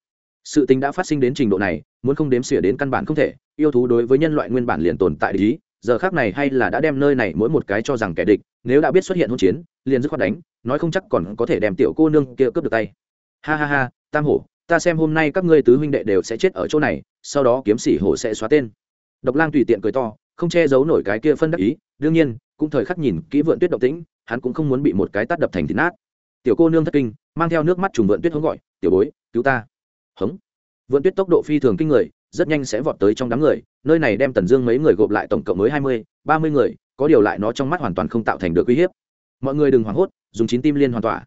Sự tình đã phát sinh đến trình độ này, muốn không đếm xỉa đến căn bản không thể, yêu thú đối với nhân loại nguyên bản liền tồn tại lý giờ khác này hay là đã đem nơi này mỗi một cái cho rằng kẻ địch, nếu đã biết xuất hiện hỗn chiến, liền dứt khoát đánh, nói không chắc còn có thể đem tiểu cô nương kia cướp được tay. Ha ha ha, tam hổ, ta xem hôm nay các ngươi tứ huynh đệ đều sẽ chết ở chỗ này, sau đó kiếm sĩ hổ sẽ xóa tên độc lang tùy tiện cười to, không che giấu nổi cái kia phân đắc ý, đương nhiên, cũng thời khắc nhìn kỹ vượn tuyết động tĩnh, hắn cũng không muốn bị một cái tát đập thành thịt nát. Tiểu cô nương thất kinh, mang theo nước mắt trùng vượn tuyết hống gọi, tiểu bối, cứu ta. Hống. Vượn tuyết tốc độ phi thường kinh người, rất nhanh sẽ vọt tới trong đám người, nơi này đem tần dương mấy người gộp lại tổng cộng mới hai mươi, ba mươi người, có điều lại nó trong mắt hoàn toàn không tạo thành được uy hiếp. Mọi người đừng hoảng hốt, dùng chín tim liên hoàn tỏa.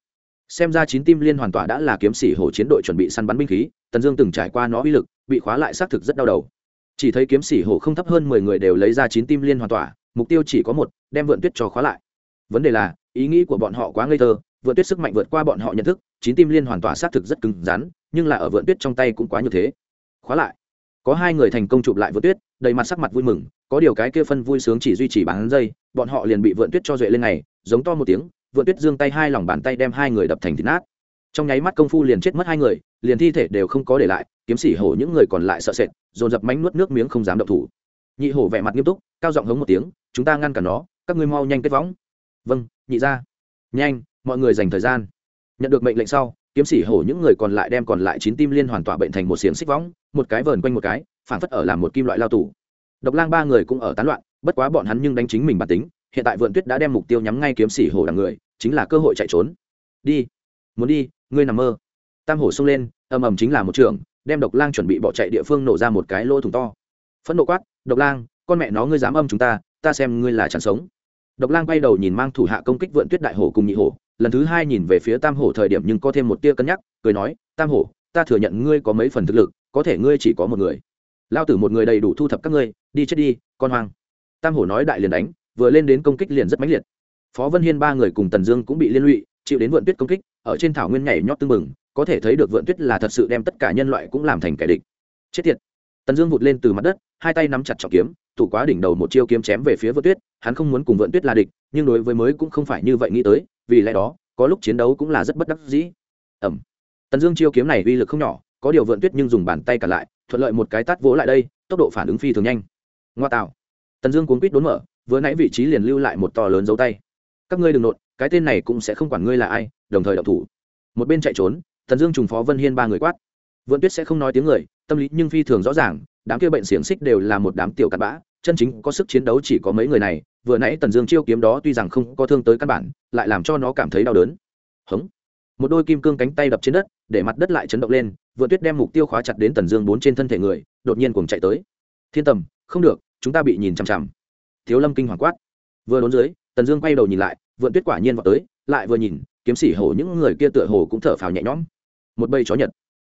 Xem ra chín tim liên hoàn tỏa đã là kiếm sĩ hổ chiến đội chuẩn bị săn bắn binh khí, tần dương từng trải qua nó uy lực, bị khóa lại xác thực rất đau đầu chỉ thấy kiếm sĩ hổ không thấp hơn mười người đều lấy ra chín tim liên hoàn tỏa, mục tiêu chỉ có một, đem vượn tuyết cho khóa lại. Vấn đề là, ý nghĩ của bọn họ quá ngây thơ, vượn tuyết sức mạnh vượt qua bọn họ nhận thức, chín tim liên hoàn tỏa xác thực rất cứng rắn, nhưng là ở vượn tuyết trong tay cũng quá như thế. Khóa lại. Có hai người thành công chụp lại vượn tuyết, đầy mặt sắc mặt vui mừng, có điều cái kia phân vui sướng chỉ duy trì bán giây, bọn họ liền bị vượn tuyết cho duệ lên này, giống to một tiếng, vượn tuyết giương tay hai lòng bàn tay đem hai người đập thành thịt nát trong nháy mắt công phu liền chết mất hai người, liền thi thể đều không có để lại, kiếm sĩ hổ những người còn lại sợ sệt, dồn dập mánh nuốt nước miếng không dám động thủ. Nhị hổ vẻ mặt nghiêm túc, cao giọng hống một tiếng, chúng ta ngăn cản nó, các ngươi mau nhanh kết võng. Vâng nhị ra nhanh, mọi người dành thời gian. Nhận được mệnh lệnh sau, kiếm sĩ hổ những người còn lại đem còn lại chín tim liên hoàn tỏa bệnh thành một xiềng xích võng, một cái vờn quanh một cái phản phất ở làm một kim loại lao tù. Độc lang ba người cũng ở tán loạn, bất quá bọn hắn nhưng đánh chính mình bản tính, hiện tại vượn tuyết đã đem mục tiêu nhắm ngay kiếm sĩ hổ đằng người, chính là cơ hội chạy trốn. Đi, muốn đi ngươi nằm mơ. Tam hổ xông lên, ầm ầm chính là một trường, đem độc lang chuẩn bị bỏ chạy địa phương nổ ra một cái lỗ thủng to. Phẫn nộ quát, độc lang, con mẹ nó ngươi dám âm chúng ta ta xem ngươi là chẳng sống. Độc lang quay đầu nhìn mang thủ hạ công kích vượn tuyết đại hổ cùng nhị hổ, lần thứ hai nhìn về phía tam hổ thời điểm nhưng có thêm một tia cân nhắc, cười nói, tam hổ, ta thừa nhận ngươi có mấy phần thực lực, có thể ngươi chỉ có một người. Lao tử một người đầy đủ thu thập các ngươi, đi chết đi, con hoang. Tam hổ nói đại liền đánh, vừa lên đến công kích liền rất mãnh liệt. Phó vân hiên ba người cùng tần dương cũng bị liên lụy chịu đến vượn tuyết công kích, ở trên thảo nguyên nhảy nhót tưng bừng, có thể thấy được vượn tuyết là thật sự đem tất cả nhân loại cũng làm thành kẻ địch. Chết tiệt. Tần dương vụt lên từ mặt đất, hai tay nắm chặt trọng kiếm, thủ quá đỉnh đầu một chiêu kiếm chém về phía vượn tuyết, hắn không muốn cùng vượn tuyết là địch, nhưng đối với mới cũng không phải như vậy nghĩ tới, vì lẽ đó, có lúc chiến đấu cũng là rất bất đắc dĩ. Ẩm. Tần dương chiêu kiếm này uy lực không nhỏ, có điều vượn tuyết nhưng dùng bàn tay cả lại, thuận lợi một cái tát vỗ lại đây, tốc độ phản ứng phi thường nhanh. Ngoa tạo. Tần dương cuốn quýt đốn mở, vừa nãy vị trí liền lưu lại một to lớn dấu tay. Các ngươi đừng nộn cái tên này cũng sẽ không quản ngươi là ai, đồng thời đậu thủ. Một bên chạy trốn thần dương trùng phó vân hiên ba người quát. Vượn tuyết sẽ không nói tiếng người, tâm lý nhưng phi thường rõ ràng, đám kia bệnh xiềng xích đều là một đám tiểu cặn bã, chân chính có sức chiến đấu chỉ có mấy người này, vừa nãy tần dương chiêu kiếm đó tuy rằng không có thương tới căn bản, lại làm cho nó cảm thấy đau đớn. Hống. Một đôi kim cương cánh tay đập trên đất, để mặt đất lại chấn động lên vượn tuyết đem mục tiêu khóa chặt đến tần dương bốn trên thân thể người, đột nhiên cùng chạy tới. Thiên tầm, không được, chúng ta bị nhìn chằm chằm. Thiếu lâm kinh hoàng quát. Vừa đốn dưới, tần dương quay đầu nhìn lại vượn tuyết quả nhiên vào tới, lại vừa nhìn, kiếm sĩ hổ những người kia tựa hồ cũng thở phào nhẹ nhõm. Một bầy chó nhật.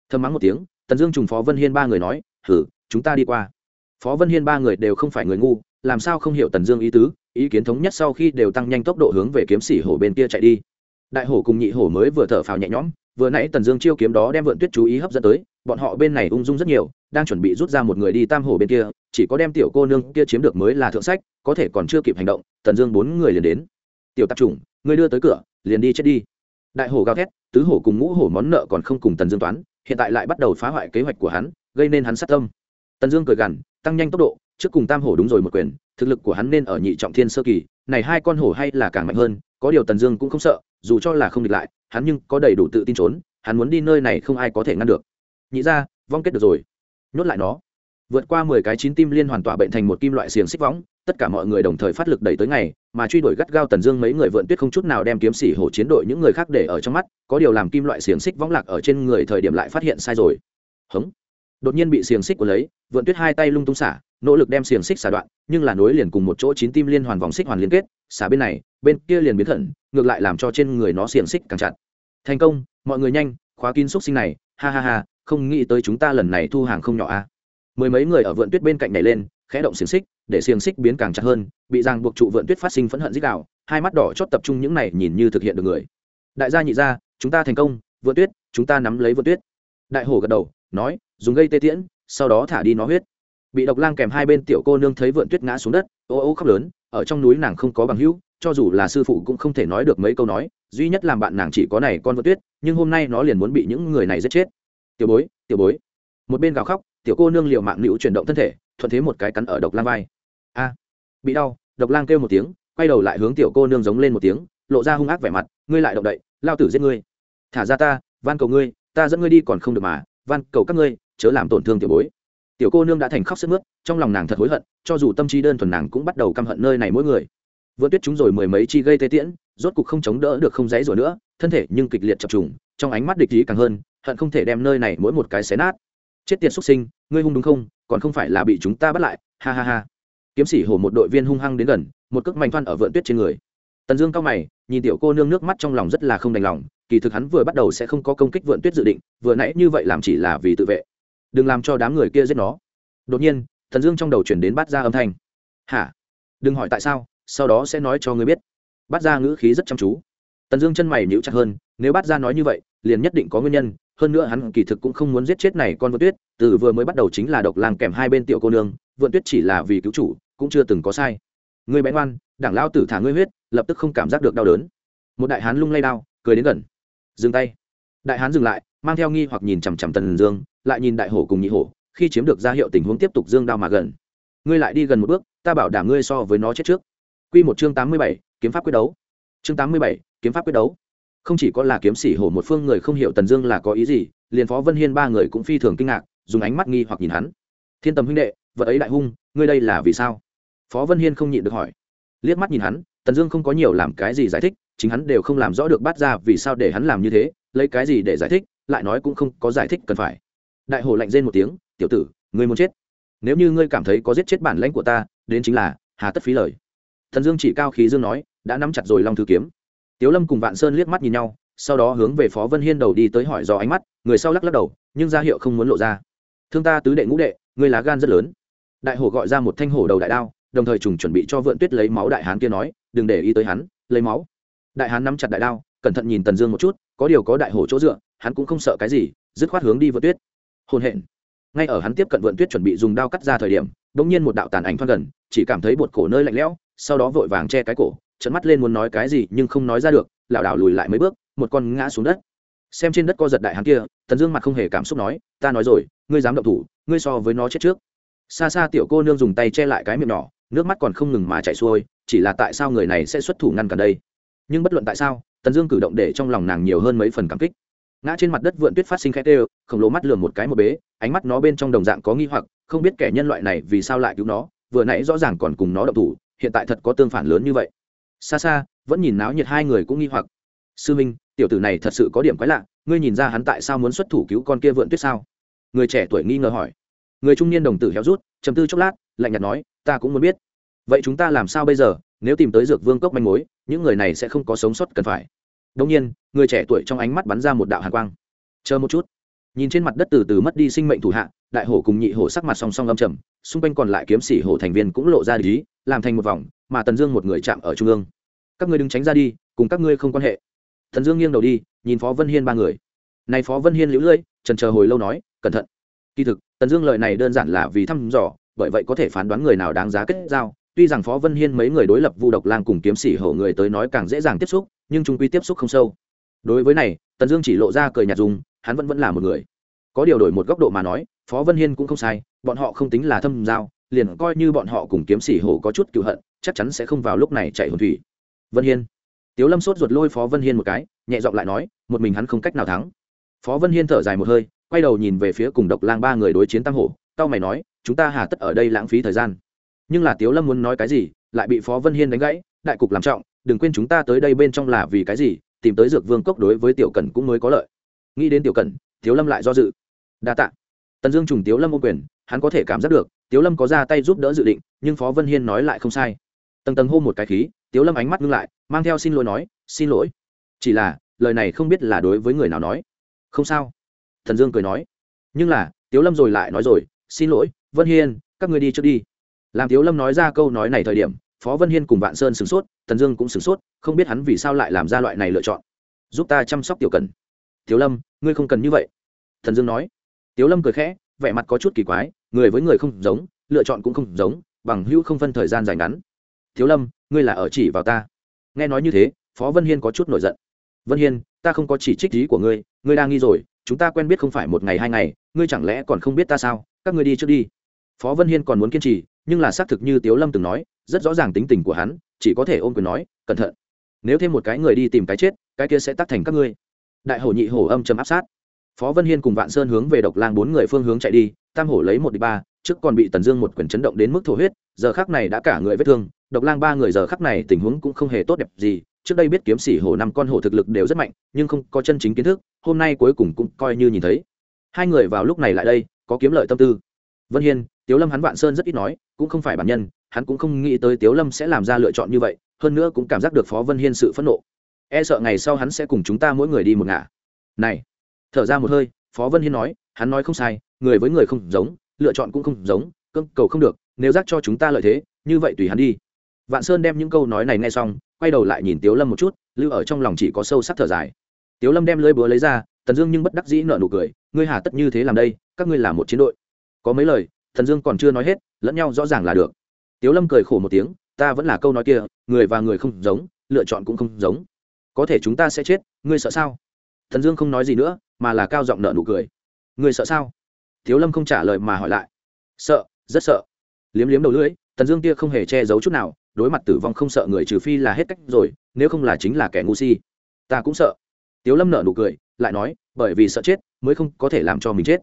Thơm mắng một tiếng, tần dương trùng phó vân hiên ba người nói, hử, chúng ta đi qua. Phó vân hiên ba người đều không phải người ngu, làm sao không hiểu tần dương ý tứ, ý kiến thống nhất sau khi đều tăng nhanh tốc độ hướng về kiếm sĩ hổ bên kia chạy đi. Đại hổ cùng nhị hổ mới vừa thở phào nhẹ nhõm, vừa nãy tần dương chiêu kiếm đó đem vượn tuyết chú ý hấp dẫn tới, bọn họ bên này ung dung rất nhiều, đang chuẩn bị rút ra một người đi tam hổ bên kia, chỉ có đem tiểu cô nương kia chiếm được mới là thượng sách, có thể còn chưa kịp hành động, tần dương bốn người liền đến tiểu tạp chủng người đưa tới cửa, liền đi chết đi. Đại hổ gào thét, tứ hổ cùng ngũ hổ món nợ còn không cùng tần dương toán, hiện tại lại bắt đầu phá hoại kế hoạch của hắn, gây nên hắn sát tâm. Tần dương cười gằn, tăng nhanh tốc độ, trước cùng tam hổ đúng rồi một quyền, thực lực của hắn nên ở nhị trọng thiên sơ kỳ, này hai con hổ hay là càng mạnh hơn, có điều tần dương cũng không sợ, dù cho là không địch lại, hắn nhưng có đầy đủ tự tin trốn, hắn muốn đi nơi này không ai có thể ngăn được. Nhị ra vong kết được rồi. Nhốt lại nó vượt qua mười cái chín tim liên hoàn tỏa bệnh thành một kim loại xiềng xích võng, tất cả mọi người đồng thời phát lực đẩy tới ngày, mà truy đuổi gắt gao tần dương mấy người vượn tuyết không chút nào đem kiếm xỉ hổ chiến đội những người khác để ở trong mắt, có điều làm kim loại xiềng xích võng lạc ở trên người thời điểm lại phát hiện sai rồi. Hống. Đột nhiên bị xiềng xích của lấy, vượn tuyết hai tay lung tung xả, nỗ lực đem xiềng xích xả đoạn, nhưng là nối liền cùng một chỗ chín tim liên hoàn vòng xích hoàn liên kết, xả bên này, bên kia liền biến thận ngược lại làm cho trên người nó xiềng xích càng chặt. Thành công, mọi người nhanh, khóa kín xúc sinh này, ha ha ha, không nghĩ tới chúng ta lần này thu hàng không nhỏ a. à mười mấy người ở vượn tuyết bên cạnh này lên, khẽ động xiềng xích, để xiềng xích biến càng chặt hơn, bị giang buộc trụ vượn tuyết phát sinh phẫn hận dích đạo, hai mắt đỏ chót tập trung những này nhìn như thực hiện được người. Đại gia nhị gia, chúng ta thành công, vượn tuyết, chúng ta nắm lấy vượn tuyết. Đại hổ gật đầu, nói, dùng gây tê tiễn, sau đó thả đi nó huyết. Bị độc lang kèm hai bên tiểu cô nương thấy vượn tuyết ngã xuống đất, ô ô khóc lớn, ở trong núi nàng không có bằng hữu, cho dù là sư phụ cũng không thể nói được mấy câu nói, duy nhất làm bạn nàng chỉ có này con vượn tuyết, nhưng hôm nay nó liền muốn bị những người này giết chết. Tiểu bối tiểu bối. Một bên gào khóc tiểu cô nương liệu mạng nữ chuyển động thân thể, thuận thế một cái cắn ở độc lang vai. A, bị đau, độc lang kêu một tiếng, quay đầu lại hướng tiểu cô nương giống lên một tiếng, lộ ra hung ác vẻ mặt, ngươi lại động đậy, lao tử giết ngươi. Thả ra ta, van cầu ngươi, ta dẫn ngươi đi còn không được mà, van cầu các ngươi, chớ làm tổn thương tiểu bối. Tiểu cô nương đã thành khóc sức mướt, trong lòng nàng thật hối hận, cho dù tâm trí đơn thuần nàng cũng bắt đầu căm hận nơi này mỗi người. Vượt tuyết chúng rồi mười mấy chi gây tê tiễn, rốt cục không chống đỡ được không dãy rồi nữa, thân thể nhưng kịch liệt chập trùng, trong ánh mắt địch ý càng hơn, hận không thể đem nơi này mỗi một cái xé nát chết tiệt xuất sinh, ngươi hung đúng không? Còn không phải là bị chúng ta bắt lại. Ha ha ha. Kiếm sĩ hổ một đội viên hung hăng đến gần, một cước mạnh thoăn ở vượn tuyết trên người. Tần dương cao mày, nhìn tiểu cô nương nước mắt trong lòng rất là không đành lòng, kỳ thực hắn vừa bắt đầu sẽ không có công kích vượn tuyết dự định, vừa nãy như vậy làm chỉ là vì tự vệ. Đừng làm cho đám người kia giết nó. Đột nhiên, tần dương trong đầu chuyển đến bát ra âm thanh. Hả? Đừng hỏi tại sao, sau đó sẽ nói cho ngươi biết. Bát ra ngữ khí rất chăm chú. Tần dương chân mày nhíu chặt hơn, nếu bát ra nói như vậy, liền nhất định có nguyên nhân hơn nữa hắn kỳ thực cũng không muốn giết chết này con vượn tuyết, từ vừa mới bắt đầu chính là độc lang kèm hai bên tiểu cô nương, vượn tuyết chỉ là vì cứu chủ, cũng chưa từng có sai. Người bén oan đảng lao tử thả ngươi huyết, lập tức không cảm giác được đau đớn. Một đại hán lung lay đao, cười đến gần. Dừng tay. Đại hán dừng lại, mang theo nghi hoặc nhìn chằm chằm tần dương, lại nhìn đại hổ cùng nhị hổ, khi chiếm được ra hiệu tình huống tiếp tục dương đao mà gần. Ngươi lại đi gần một bước, ta bảo đảm ngươi so với nó chết trước. Q một chương tám mươi bảy, kiếm pháp quyết đấu. Chương tám mươi bảy, kiếm pháp quyết đấu không chỉ có là kiếm sĩ hổ một phương người không hiểu tần dương là có ý gì, liền phó vân hiên ba người cũng phi thường kinh ngạc, dùng ánh mắt nghi hoặc nhìn hắn. Thiên tầm huynh đệ, vật ấy đại hung, ngươi đây là vì sao? Phó vân hiên không nhịn được hỏi. Liếc mắt nhìn hắn, tần dương không có nhiều làm cái gì giải thích, chính hắn đều không làm rõ được bắt ra vì sao để hắn làm như thế, lấy cái gì để giải thích, lại nói cũng không có giải thích cần phải. Đại hồ lạnh rên một tiếng, tiểu tử, ngươi muốn chết? Nếu như ngươi cảm thấy có giết chết bản lãnh của ta, đến chính là hà tất phí lời. Thần dương chỉ cao khí dương nói, đã nắm chặt rồi long thư kiếm tiếu lâm cùng vạn sơn liếc mắt nhìn nhau, sau đó hướng về phó vân hiên đầu đi tới hỏi do ánh mắt, người sau lắc lắc đầu, nhưng ra hiệu không muốn lộ ra. Thương ta tứ đệ ngũ đệ, ngươi lá gan rất lớn. Đại hổ gọi ra một thanh hổ đầu đại đao, đồng thời trùng chuẩn bị cho vượn tuyết lấy máu đại hán kia nói, đừng để ý tới hắn, lấy máu. Đại hán nắm chặt đại đao, cẩn thận nhìn tần dương một chút, có điều có đại hổ chỗ dựa, hắn cũng không sợ cái gì, dứt khoát hướng đi vượn tuyết. Hôn hẹn ngay ở hắn tiếp cận vượn tuyết chuẩn bị dùng đao cắt ra thời điểm đ ỗ n g nhiên một đạo tàn ảnh thoát gần, chỉ cảm thấy bột cổ nơi lạnh lẽo, sau đó vội vàng che cái cổ trận mắt lên muốn nói cái gì nhưng không nói ra được, lảo đảo lùi lại mấy bước, một con ngã xuống đất. Xem trên đất co giật đại hắn kia, tần dương mặt không hề cảm xúc nói, ta nói rồi, ngươi dám động thủ, ngươi so với nó chết trước. Xa xa tiểu cô nương dùng tay che lại cái miệng nhỏ, nước mắt còn không ngừng mà chảy xuôi, chỉ là tại sao người này sẽ xuất thủ ngăn cản đây? Nhưng bất luận tại sao, tần dương cử động để trong lòng nàng nhiều hơn mấy phần cảm kích. Ngã trên mặt đất vượn tuyết phát sinh khẽ tê khổng lồ mắt lườm một cái một bế, ánh mắt nó bên trong đồng dạng có nghi hoặc, không biết kẻ nhân loại này vì sao lại cứu nó, vừa nãy rõ ràng còn cùng nó động thủ, hiện tại thật có tương phản lớn như vậy xa xa, vẫn nhìn náo nhiệt hai người cũng nghi hoặc. Sư minh, tiểu tử này thật sự có điểm quái lạ, ngươi nhìn ra hắn tại sao muốn xuất thủ cứu con kia vượn tuyết sao? Người trẻ tuổi nghi ngờ hỏi. Người trung niên đồng tử héo rút chầm tư chốc lát, lạnh nhạt nói, ta cũng muốn biết. Vậy chúng ta làm sao bây giờ? Nếu tìm tới dược vương cốc manh mối, những người này sẽ không có sống sót cần phải. Đông nhiên, người trẻ tuổi trong ánh mắt bắn ra một đạo hàn quang. Chờ một chút. Nhìn trên mặt đất từ từ mất đi sinh mệnh thủ hạ, đại hổ cùng nhị hổ sắc mặt song song âm trầm, xung quanh còn lại kiếm sĩ hổ thành viên cũng lộ ra lý, làm thành một vòng mà tần dương một người chạm ở trung ương. Các ngươi đừng tránh ra đi, cùng các ngươi không quan hệ. Tần dương nghiêng đầu đi, nhìn phó vân hiên ba người. Này phó vân hiên lũ lưỡi, trần chờ hồi lâu nói, cẩn thận. Kỳ thực, tần dương lời này đơn giản là vì thăm dò, bởi vậy có thể phán đoán người nào đáng giá kết giao. Tuy rằng phó vân hiên mấy người đối lập vu độc lang cùng kiếm sĩ hổ người tới nói càng dễ dàng tiếp xúc, nhưng chúng quy tiếp xúc không sâu. Đối với này, tần dương chỉ lộ ra cười nhạt dùng, hắn vẫn vẫn là một người. Có điều đổi một góc độ mà nói, phó vân hiên cũng không sai, bọn họ không tính là thâm giao, liền coi như bọn họ cùng kiếm sĩ hổ có chút cựu hận chắc chắn sẽ không vào lúc này chạy hồn thủy. Vân hiên. Tiếu lâm sốt ruột lôi phó vân hiên một cái, nhẹ giọng lại nói, một mình hắn không cách nào thắng. Phó vân hiên thở dài một hơi, quay đầu nhìn về phía cùng độc lang ba người đối chiến tam hổ tao mày nói, chúng ta hà tất ở đây lãng phí thời gian. Nhưng là tiếu lâm muốn nói cái gì, lại bị phó vân hiên đánh gãy, đại cục làm trọng, đừng quên chúng ta tới đây bên trong là vì cái gì, tìm tới dược vương cốc đối với tiểu cần cũng mới có lợi. Nghĩ đến tiểu cần tiếu lâm lại do dự. Đa t ạ tần dương trùng tiếu lâm ô quyền, hắn có thể cảm giác được, tiếu lâm có ra tay giúp đỡ dự định, nhưng phó vân hiên nói lại không sai tầng tầng hô một cái khí, tiếu lâm ánh mắt ngưng lại, mang theo xin lỗi nói, xin lỗi. Chỉ là, lời này không biết là đối với người nào nói. Không sao. Thần dương cười nói. Nhưng là, tiếu lâm rồi lại nói rồi, xin lỗi, vân hiên, các người đi trước đi. Làm tiếu lâm nói ra câu nói này thời điểm, phó vân hiên cùng vạn sơn sửng sốt, thần dương cũng sửng sốt, không biết hắn vì sao lại làm ra loại này lựa chọn. Giúp ta chăm sóc tiểu cần. Tiếu lâm, ngươi không cần như vậy. Thần dương nói. Tiếu lâm cười khẽ, vẻ mặt có chút kỳ quái, người với người không giống, lựa chọn cũng không giống, bằng hữu không phân thời gian dài ngắn tiếu lâm, ngươi là ở chỉ vào ta. Nghe nói như thế, phó vân hiên có chút nổi giận. Vân hiên, ta không có chỉ trích ý của ngươi ngươi đang nghi rồi, chúng ta quen biết không phải một ngày hai ngày, ngươi chẳng lẽ còn không biết ta sao? Các ngươi đi trước đi. Phó vân hiên còn muốn kiên trì, nhưng là xác thực như tiếu lâm từng nói, rất rõ ràng tính tình của hắn, chỉ có thể ôm quyền nói, cẩn thận. Nếu thêm một cái người đi tìm cái chết, cái kia sẽ tắt thành các ngươi. Đại hổ nhị hổ âm chấm áp sát. Phó vân hiên cùng vạn sơn hướng về độc lang bốn người phương hướng chạy đi, tam hổ lấy một đi ba, trước còn bị tần dương một quyền chấn động đến mức thổ huyết, giờ khắc này đã cả người vết thương độc lang ba người giờ khắc này tình huống cũng không hề tốt đẹp gì. Trước đây biết kiếm sĩ hổ năm con hổ thực lực đều rất mạnh, nhưng không có chân chính kiến thức, hôm nay cuối cùng cũng coi như nhìn thấy. Hai người vào lúc này lại đây, có kiếm lợi tâm tư. Vân hiên, tiếu lâm hắn vạn sơn rất ít nói, cũng không phải bản nhân, hắn cũng không nghĩ tới tiếu lâm sẽ làm ra lựa chọn như vậy, hơn nữa cũng cảm giác được phó vân hiên sự phẫn nộ. E sợ ngày sau hắn sẽ cùng chúng ta mỗi người đi một ngả. Này, thở ra một hơi, phó vân hiên nói, hắn nói không sai, người với người không giống, lựa chọn cũng không giống cưng cầu không được, nếu giác cho chúng ta lợi thế, như vậy tùy hắn đi vạn sơn đem những câu nói này nghe xong, quay đầu lại nhìn tiếu lâm một chút, lưu ở trong lòng chỉ có sâu sắc thở dài. Tiếu lâm đem lưỡi búa lấy ra tần dương nhưng bất đắc dĩ nợ nụ cười, ngươi hà tất như thế làm đây, các ngươi là một chiến đội. Có mấy lời, thần dương còn chưa nói hết, lẫn nhau rõ ràng là được. Tiếu lâm cười khổ một tiếng, ta vẫn là câu nói kia, người và người không giống, lựa chọn cũng không giống. Có thể chúng ta sẽ chết, ngươi sợ sao? Thần dương không nói gì nữa, mà là cao giọng nợ nụ cười. Ngươi sợ sao? Tiếu lâm không trả lời mà hỏi lại. Sợ, rất sợ. Liếm liếm đầu lưỡi tần dương kia không hề che giấu chút nào đối mặt tử vong không sợ người trừ phi là hết cách rồi, nếu không là chính là kẻ ngu si. Ta cũng sợ. Tiếu lâm nợ nụ cười, lại nói, bởi vì sợ chết, mới không có thể làm cho mình chết.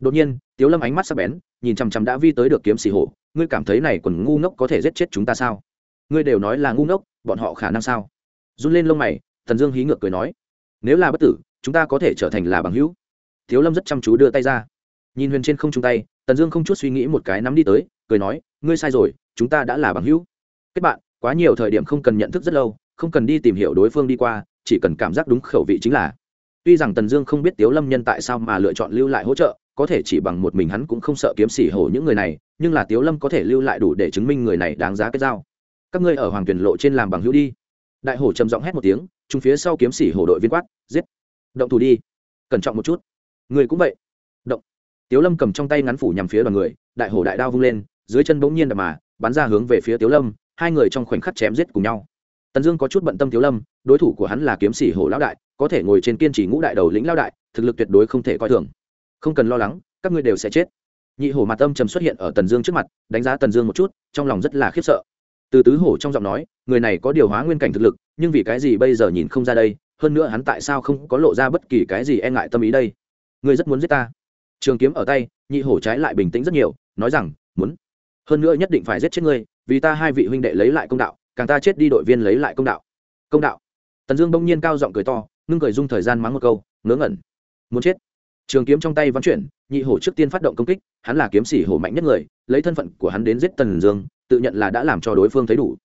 Đột nhiên, tiếu lâm ánh mắt sắc bén, nhìn chằm chằm đã vi tới được kiếm xì hổ, ngươi cảm thấy này còn ngu ngốc có thể giết chết chúng ta sao? Ngươi đều nói là ngu ngốc, bọn họ khả năng sao? Run lên lông mày thần dương hí ngược cười nói, nếu là bất tử, chúng ta có thể trở thành là bằng hữu. Thiếu lâm rất chăm chú đưa tay ra. Nhìn huyền trên không chung tay, tần dương không chút suy nghĩ một cái nắm đi tới, cười nói, ngươi sai rồi, chúng ta đã là bằng hữu kết bạn, quá nhiều thời điểm không cần nhận thức rất lâu, không cần đi tìm hiểu đối phương đi qua, chỉ cần cảm giác đúng khẩu vị chính là. Tuy rằng tần dương không biết tiếu lâm nhân tại sao mà lựa chọn lưu lại hỗ trợ, có thể chỉ bằng một mình hắn cũng không sợ kiếm xỉ hổ những người này, nhưng là tiếu lâm có thể lưu lại đủ để chứng minh người này đáng giá cái dao các ngươi ở hoàng tuyển lộ trên làm bằng hữu đi. Đại hổ trầm giọng hét một tiếng, chúng phía sau kiếm xỉ hổ đội viên quát, giết. Động thủ đi. Cẩn trọng một chút. Người cũng vậy. Động. Tiếu lâm cầm trong tay ngắn phủ nhằm phía đoàn người, đại hổ đại đao vung lên, dưới chân bỗng nhiên đập mà, bắn ra hướng về phía tiếu lâm hai người trong khoảnh khắc chém giết cùng nhau. Tần dương có chút bận tâm tiếu lâm, đối thủ của hắn là kiếm sĩ hổ lão đại, có thể ngồi trên kiên trì ngũ đại đầu lĩnh lão đại, thực lực tuyệt đối không thể coi thường. Không cần lo lắng, các ngươi đều sẽ chết. Nhị hổ mặt âm trầm xuất hiện ở tần dương trước mặt, đánh giá tần dương một chút, trong lòng rất là khiếp sợ. Từ tứ hổ trong giọng nói, người này có điều hóa nguyên cảnh thực lực, nhưng vì cái gì bây giờ nhìn không ra đây, hơn nữa hắn tại sao không có lộ ra bất kỳ cái gì e ngại tâm ý đây? Ngươi rất muốn giết ta. Trường kiếm ở tay, nhị hổ trái lại bình tĩnh rất nhiều, nói rằng, muốn. Hơn nữa nhất định phải giết chết ngươi vì ta hai vị huynh đệ lấy lại công đạo, càng ta chết đi đội viên lấy lại công đạo. Công đạo. Tần dương bỗng nhiên cao giọng cười to, ngưng cười dung thời gian mắng một câu, ngớ ngẩn. Muốn chết. Trường kiếm trong tay vắn chuyển, nhị hổ trước tiên phát động công kích, hắn là kiếm sĩ hổ mạnh nhất người, lấy thân phận của hắn đến giết tần dương, tự nhận là đã làm cho đối phương thấy đủ.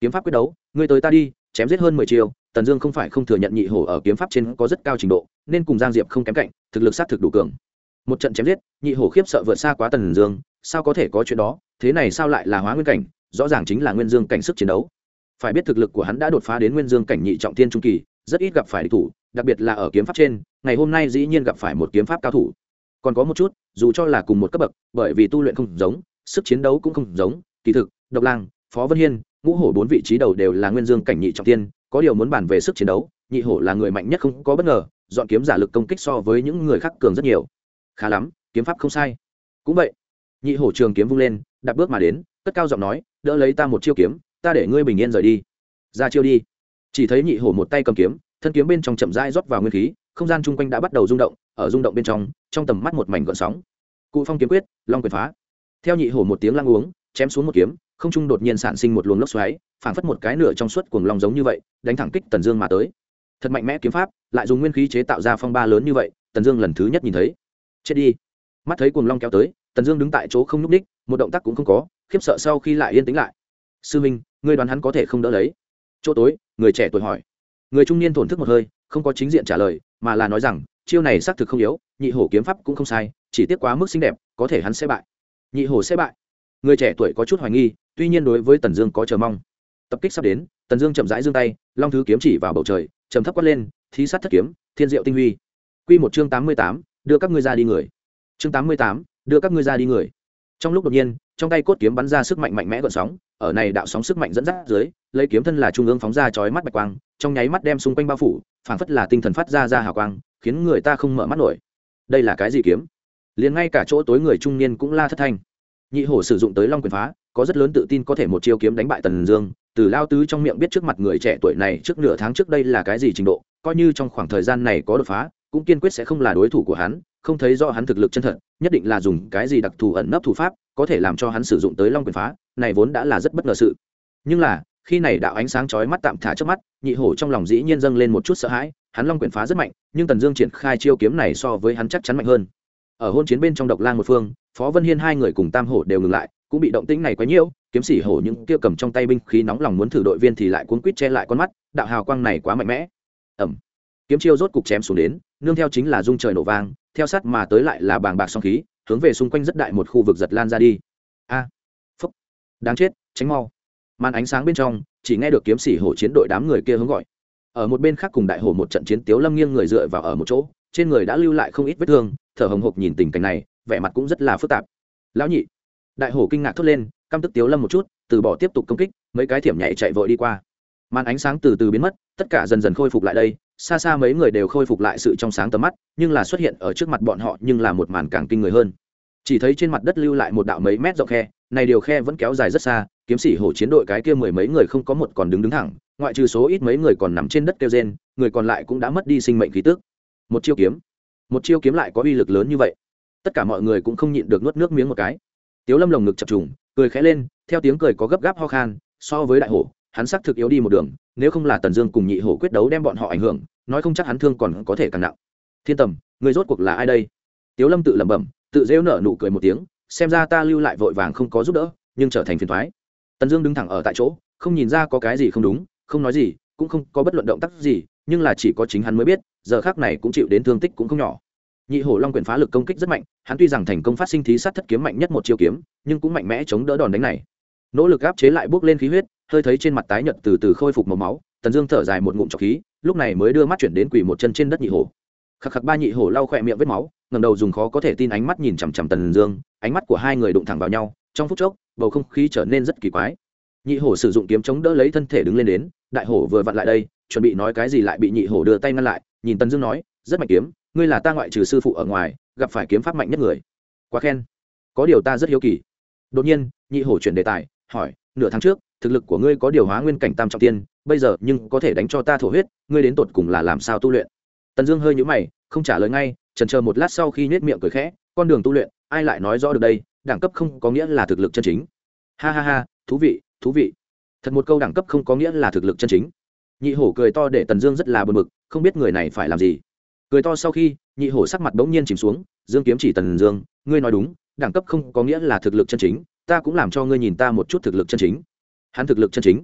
Kiếm pháp quyết đấu, ngươi tới ta đi, chém giết hơn mười chiều tần dương không phải không thừa nhận nhị hổ ở kiếm pháp trên có rất cao trình độ, nên cùng giang diệp không kém cạnh, thực lực sát thực đủ cường. Một trận chém giết, nhị hổ khiếp sợ vượt xa quá tần dương, sao có thể có chuyện đó, thế này sao lại là hóa nguyên cảnh rõ ràng chính là nguyên dương cảnh sức chiến đấu. Phải biết thực lực của hắn đã đột phá đến nguyên dương cảnh nhị trọng thiên trung kỳ, rất ít gặp phải địch thủ, đặc biệt là ở kiếm pháp trên, ngày hôm nay dĩ nhiên gặp phải một kiếm pháp cao thủ. Còn có một chút, dù cho là cùng một cấp bậc, bởi vì tu luyện không giống, sức chiến đấu cũng không giống, kỳ thực, độc lang, phó vân hiên, ngũ hổ bốn vị trí đầu đều là nguyên dương cảnh nhị trọng tiên có điều muốn bàn về sức chiến đấu, nhị hổ là người mạnh nhất không có bất ngờ, dọn kiếm giả lực công kích so với những người khác cường rất nhiều. Khá lắm, kiếm pháp không sai. Cũng vậy, nhị hổ trường kiếm vung lên đặt bước mà đến, cất cao giọng nói đỡ lấy ta một chiêu kiếm, ta để ngươi bình yên rời đi. Ra chiêu đi. Chỉ thấy nhị hổ một tay cầm kiếm, thân kiếm bên trong chậm rãi rót vào nguyên khí, không gian chung quanh đã bắt đầu rung động, ở rung động bên trong trong tầm mắt một mảnh gọn sóng. Cụ phong kiếm quyết, long quyền phá. Theo nhị hổ một tiếng lăng uống, chém xuống một kiếm, không trung đột nhiên sản sinh một luồng lốc xoáy, phảng phất một cái nửa trong suốt cuồng long giống như vậy, đánh thẳng kích tần dương mà tới. Thật mạnh mẽ kiếm pháp, lại dùng nguyên khí chế tạo ra phong ba lớn như vậy, tần dương lần thứ nhất nhìn thấy. Chết đi. Mắt thấy cuồng long kéo tới tần dương đứng tại chỗ không nhúc ních một động tác cũng không có, khiếp sợ sau khi lại yên tĩnh lại. Sư minh ngươi đoán hắn có thể không đỡ lấy? Chỗ tối, người trẻ tuổi hỏi. Người trung niên thổn thức một hơi, không có chính diện trả lời, mà là nói rằng, chiêu này xác thực không yếu, nhị hổ kiếm pháp cũng không sai, chỉ tiếc quá mức xinh đẹp, có thể hắn sẽ bại. Nhị hổ sẽ bại? Người trẻ tuổi có chút hoài nghi, tuy nhiên đối với tần dương có chờ mong. Tập kích sắp đến, tần dương chậm rãi giương tay, long thứ kiếm chỉ vào bầu trời chầm thấp quát lên, thí sát thất kiếm, thiên diệu tinh huy. Q một chương tám mươi tám, đưa các ngươi ra đi người. Chương tám mươi tám đưa các ngươi ra đi người. Trong lúc đột nhiên, trong tay cốt kiếm bắn ra sức mạnh mạnh mẽ gợn sóng, ở này đạo sóng sức mạnh dẫn dắt dưới, lấy kiếm thân là trung ương phóng ra chói mắt bạch quang, trong nháy mắt đem xung quanh bao phủ, phảng phất là tinh thần phát ra ra hào quang, khiến người ta không mở mắt nổi. Đây là cái gì kiếm? Liền ngay cả chỗ tối người trung niên cũng la thất thanh. Nhị hổ sử dụng tới long quyền phá, có rất lớn tự tin có thể một chiêu kiếm đánh bại tần dương, từ lao tứ trong miệng biết trước mặt người trẻ tuổi này trước nửa tháng trước đây là cái gì trình độ, coi như trong khoảng thời gian này có đột phá, cũng kiên quyết sẽ không là đối thủ của hắn không thấy do hắn thực lực chân thật, nhất định là dùng cái gì đặc thù ẩn nấp thủ pháp, có thể làm cho hắn sử dụng tới long quyền phá, này vốn đã là rất bất ngờ sự. Nhưng là, khi này đạo ánh sáng chói mắt tạm thả trước mắt, nhị hổ trong lòng dĩ nhiên dâng lên một chút sợ hãi, hắn long quyền phá rất mạnh, nhưng tần dương triển khai chiêu kiếm này so với hắn chắc chắn mạnh hơn. Ở hôn chiến bên trong độc lang một phương, phó vân hiên hai người cùng tam hổ đều ngừng lại, cũng bị động tĩnh này quấy nhiễu kiếm sĩ hổ những kia cầm trong tay binh khí nóng lòng muốn thử đội viên thì lại cuốn quýt che lại con mắt, đạo hào quang này quá mạnh mẽ. Ẩm kiếm chiêu rốt cục chém xuống đến, nương theo chính là dung trời nổ vang, theo sát mà tới lại là bàng bạc song khí, hướng về xung quanh rất đại một khu vực giật lan ra đi. A, phúc, đáng chết, tránh mau. Màn ánh sáng bên trong, chỉ nghe được kiếm sĩ hổ chiến đội đám người kia hướng gọi. Ở một bên khác cùng đại hổ một trận chiến, tiếu lâm nghiêng người dựa vào ở một chỗ, trên người đã lưu lại không ít vết thương, thở hồng hộc nhìn tình cảnh này, vẻ mặt cũng rất là phức tạp. Lão nhị, đại hổ kinh ngạc thốt lên, căm tức tiếu lâm một chút, từ bỏ tiếp tục công kích, mấy cái thiểm nhảy chạy vội đi qua. Màn ánh sáng từ từ biến mất, tất cả dần dần khôi phục lại đây xa xa mấy người đều khôi phục lại sự trong sáng tầm mắt, nhưng là xuất hiện ở trước mặt bọn họ nhưng là một màn càng kinh người hơn. Chỉ thấy trên mặt đất lưu lại một đạo mấy mét rộng khe, này điều khe vẫn kéo dài rất xa, kiếm sĩ hổ chiến đội cái kia mười mấy người không có một còn đứng đứng thẳng, ngoại trừ số ít mấy người còn nằm trên đất kêu rên, người còn lại cũng đã mất đi sinh mệnh khí tức. Một chiêu kiếm, một chiêu kiếm lại có uy lực lớn như vậy. Tất cả mọi người cũng không nhịn được nuốt nước miếng một cái. Tiếu lâm lồng ngực chập trùng, cười khẽ lên, theo tiếng cười có gấp gáp ho khan, so với đại hổ hắn xác thực yếu đi một đường, nếu không là tần dương cùng nhị hổ quyết đấu đem bọn họ ảnh hưởng, nói không chắc hắn thương còn có thể càng nặng. Thiên tầm, người rốt cuộc là ai đây? Tiếu lâm tự lẩm bẩm, tự rêu nở nụ cười một tiếng, xem ra ta lưu lại vội vàng không có giúp đỡ, nhưng trở thành phiền thoái tần dương đứng thẳng ở tại chỗ, không nhìn ra có cái gì không đúng, không nói gì, cũng không có bất luận động tác gì, nhưng là chỉ có chính hắn mới biết, giờ khác này cũng chịu đến thương tích cũng không nhỏ. Nhị hổ long quyền phá lực công kích rất mạnh, hắn tuy rằng thành công phát sinh thí sát thất kiếm mạnh nhất một chiêu kiếm, nhưng cũng mạnh mẽ chống đỡ đòn đánh này nỗ lực áp chế lại bước lên khí huyết, hơi thấy trên mặt tái nhợt từ từ khôi phục màu máu, tần dương thở dài một ngụm trọc khí, lúc này mới đưa mắt chuyển đến quỷ một chân trên đất nhị hổ. Khắc khắc ba nhị hổ lau khỏe miệng vết máu ngầm đầu dùng khó có thể tin ánh mắt nhìn chằm chằm tần dương, ánh mắt của hai người đụng thẳng vào nhau, trong phút chốc, bầu không khí trở nên rất kỳ quái. Nhị hổ sử dụng kiếm chống đỡ lấy thân thể đứng lên đến, đại hổ vừa vặn lại đây, chuẩn bị nói cái gì lại bị nhị hổ đưa tay ngăn lại, nhìn tần dương nói, rất mạnh kiếm, ngươi là ta ngoại trừ sư phụ ở ngoài, gặp phải kiếm pháp mạnh nhất người. Quá khen. Có điều ta rất hiếu kỳ. Đột nhiên, nhị hổ chuyển đề tài hỏi, nửa tháng trước, thực lực của ngươi có điều hóa nguyên cảnh tam trọng tiên, bây giờ nhưng có thể đánh cho ta thổ huyết, ngươi đến tột cùng là làm sao tu luyện? Tần dương hơi nhũ mày, không trả lời ngay trần chờ một lát sau khi nhếch miệng cười khẽ, con đường tu luyện, ai lại nói rõ được đây, đẳng cấp không có nghĩa là thực lực chân chính. Ha ha ha, thú vị thú vị. Thật một câu đẳng cấp không có nghĩa là thực lực chân chính. Nhị hổ cười to để tần dương rất là bực bực, không biết người này phải làm gì. Cười to sau khi, nhị hổ sắc mặt bỗng nhiên chìm xuống, dương kiếm chỉ tần dương, ngươi nói đúng, đẳng cấp không có nghĩa là thực lực chân chính ta cũng làm cho ngươi nhìn ta một chút thực lực chân chính. Hắn thực lực chân chính.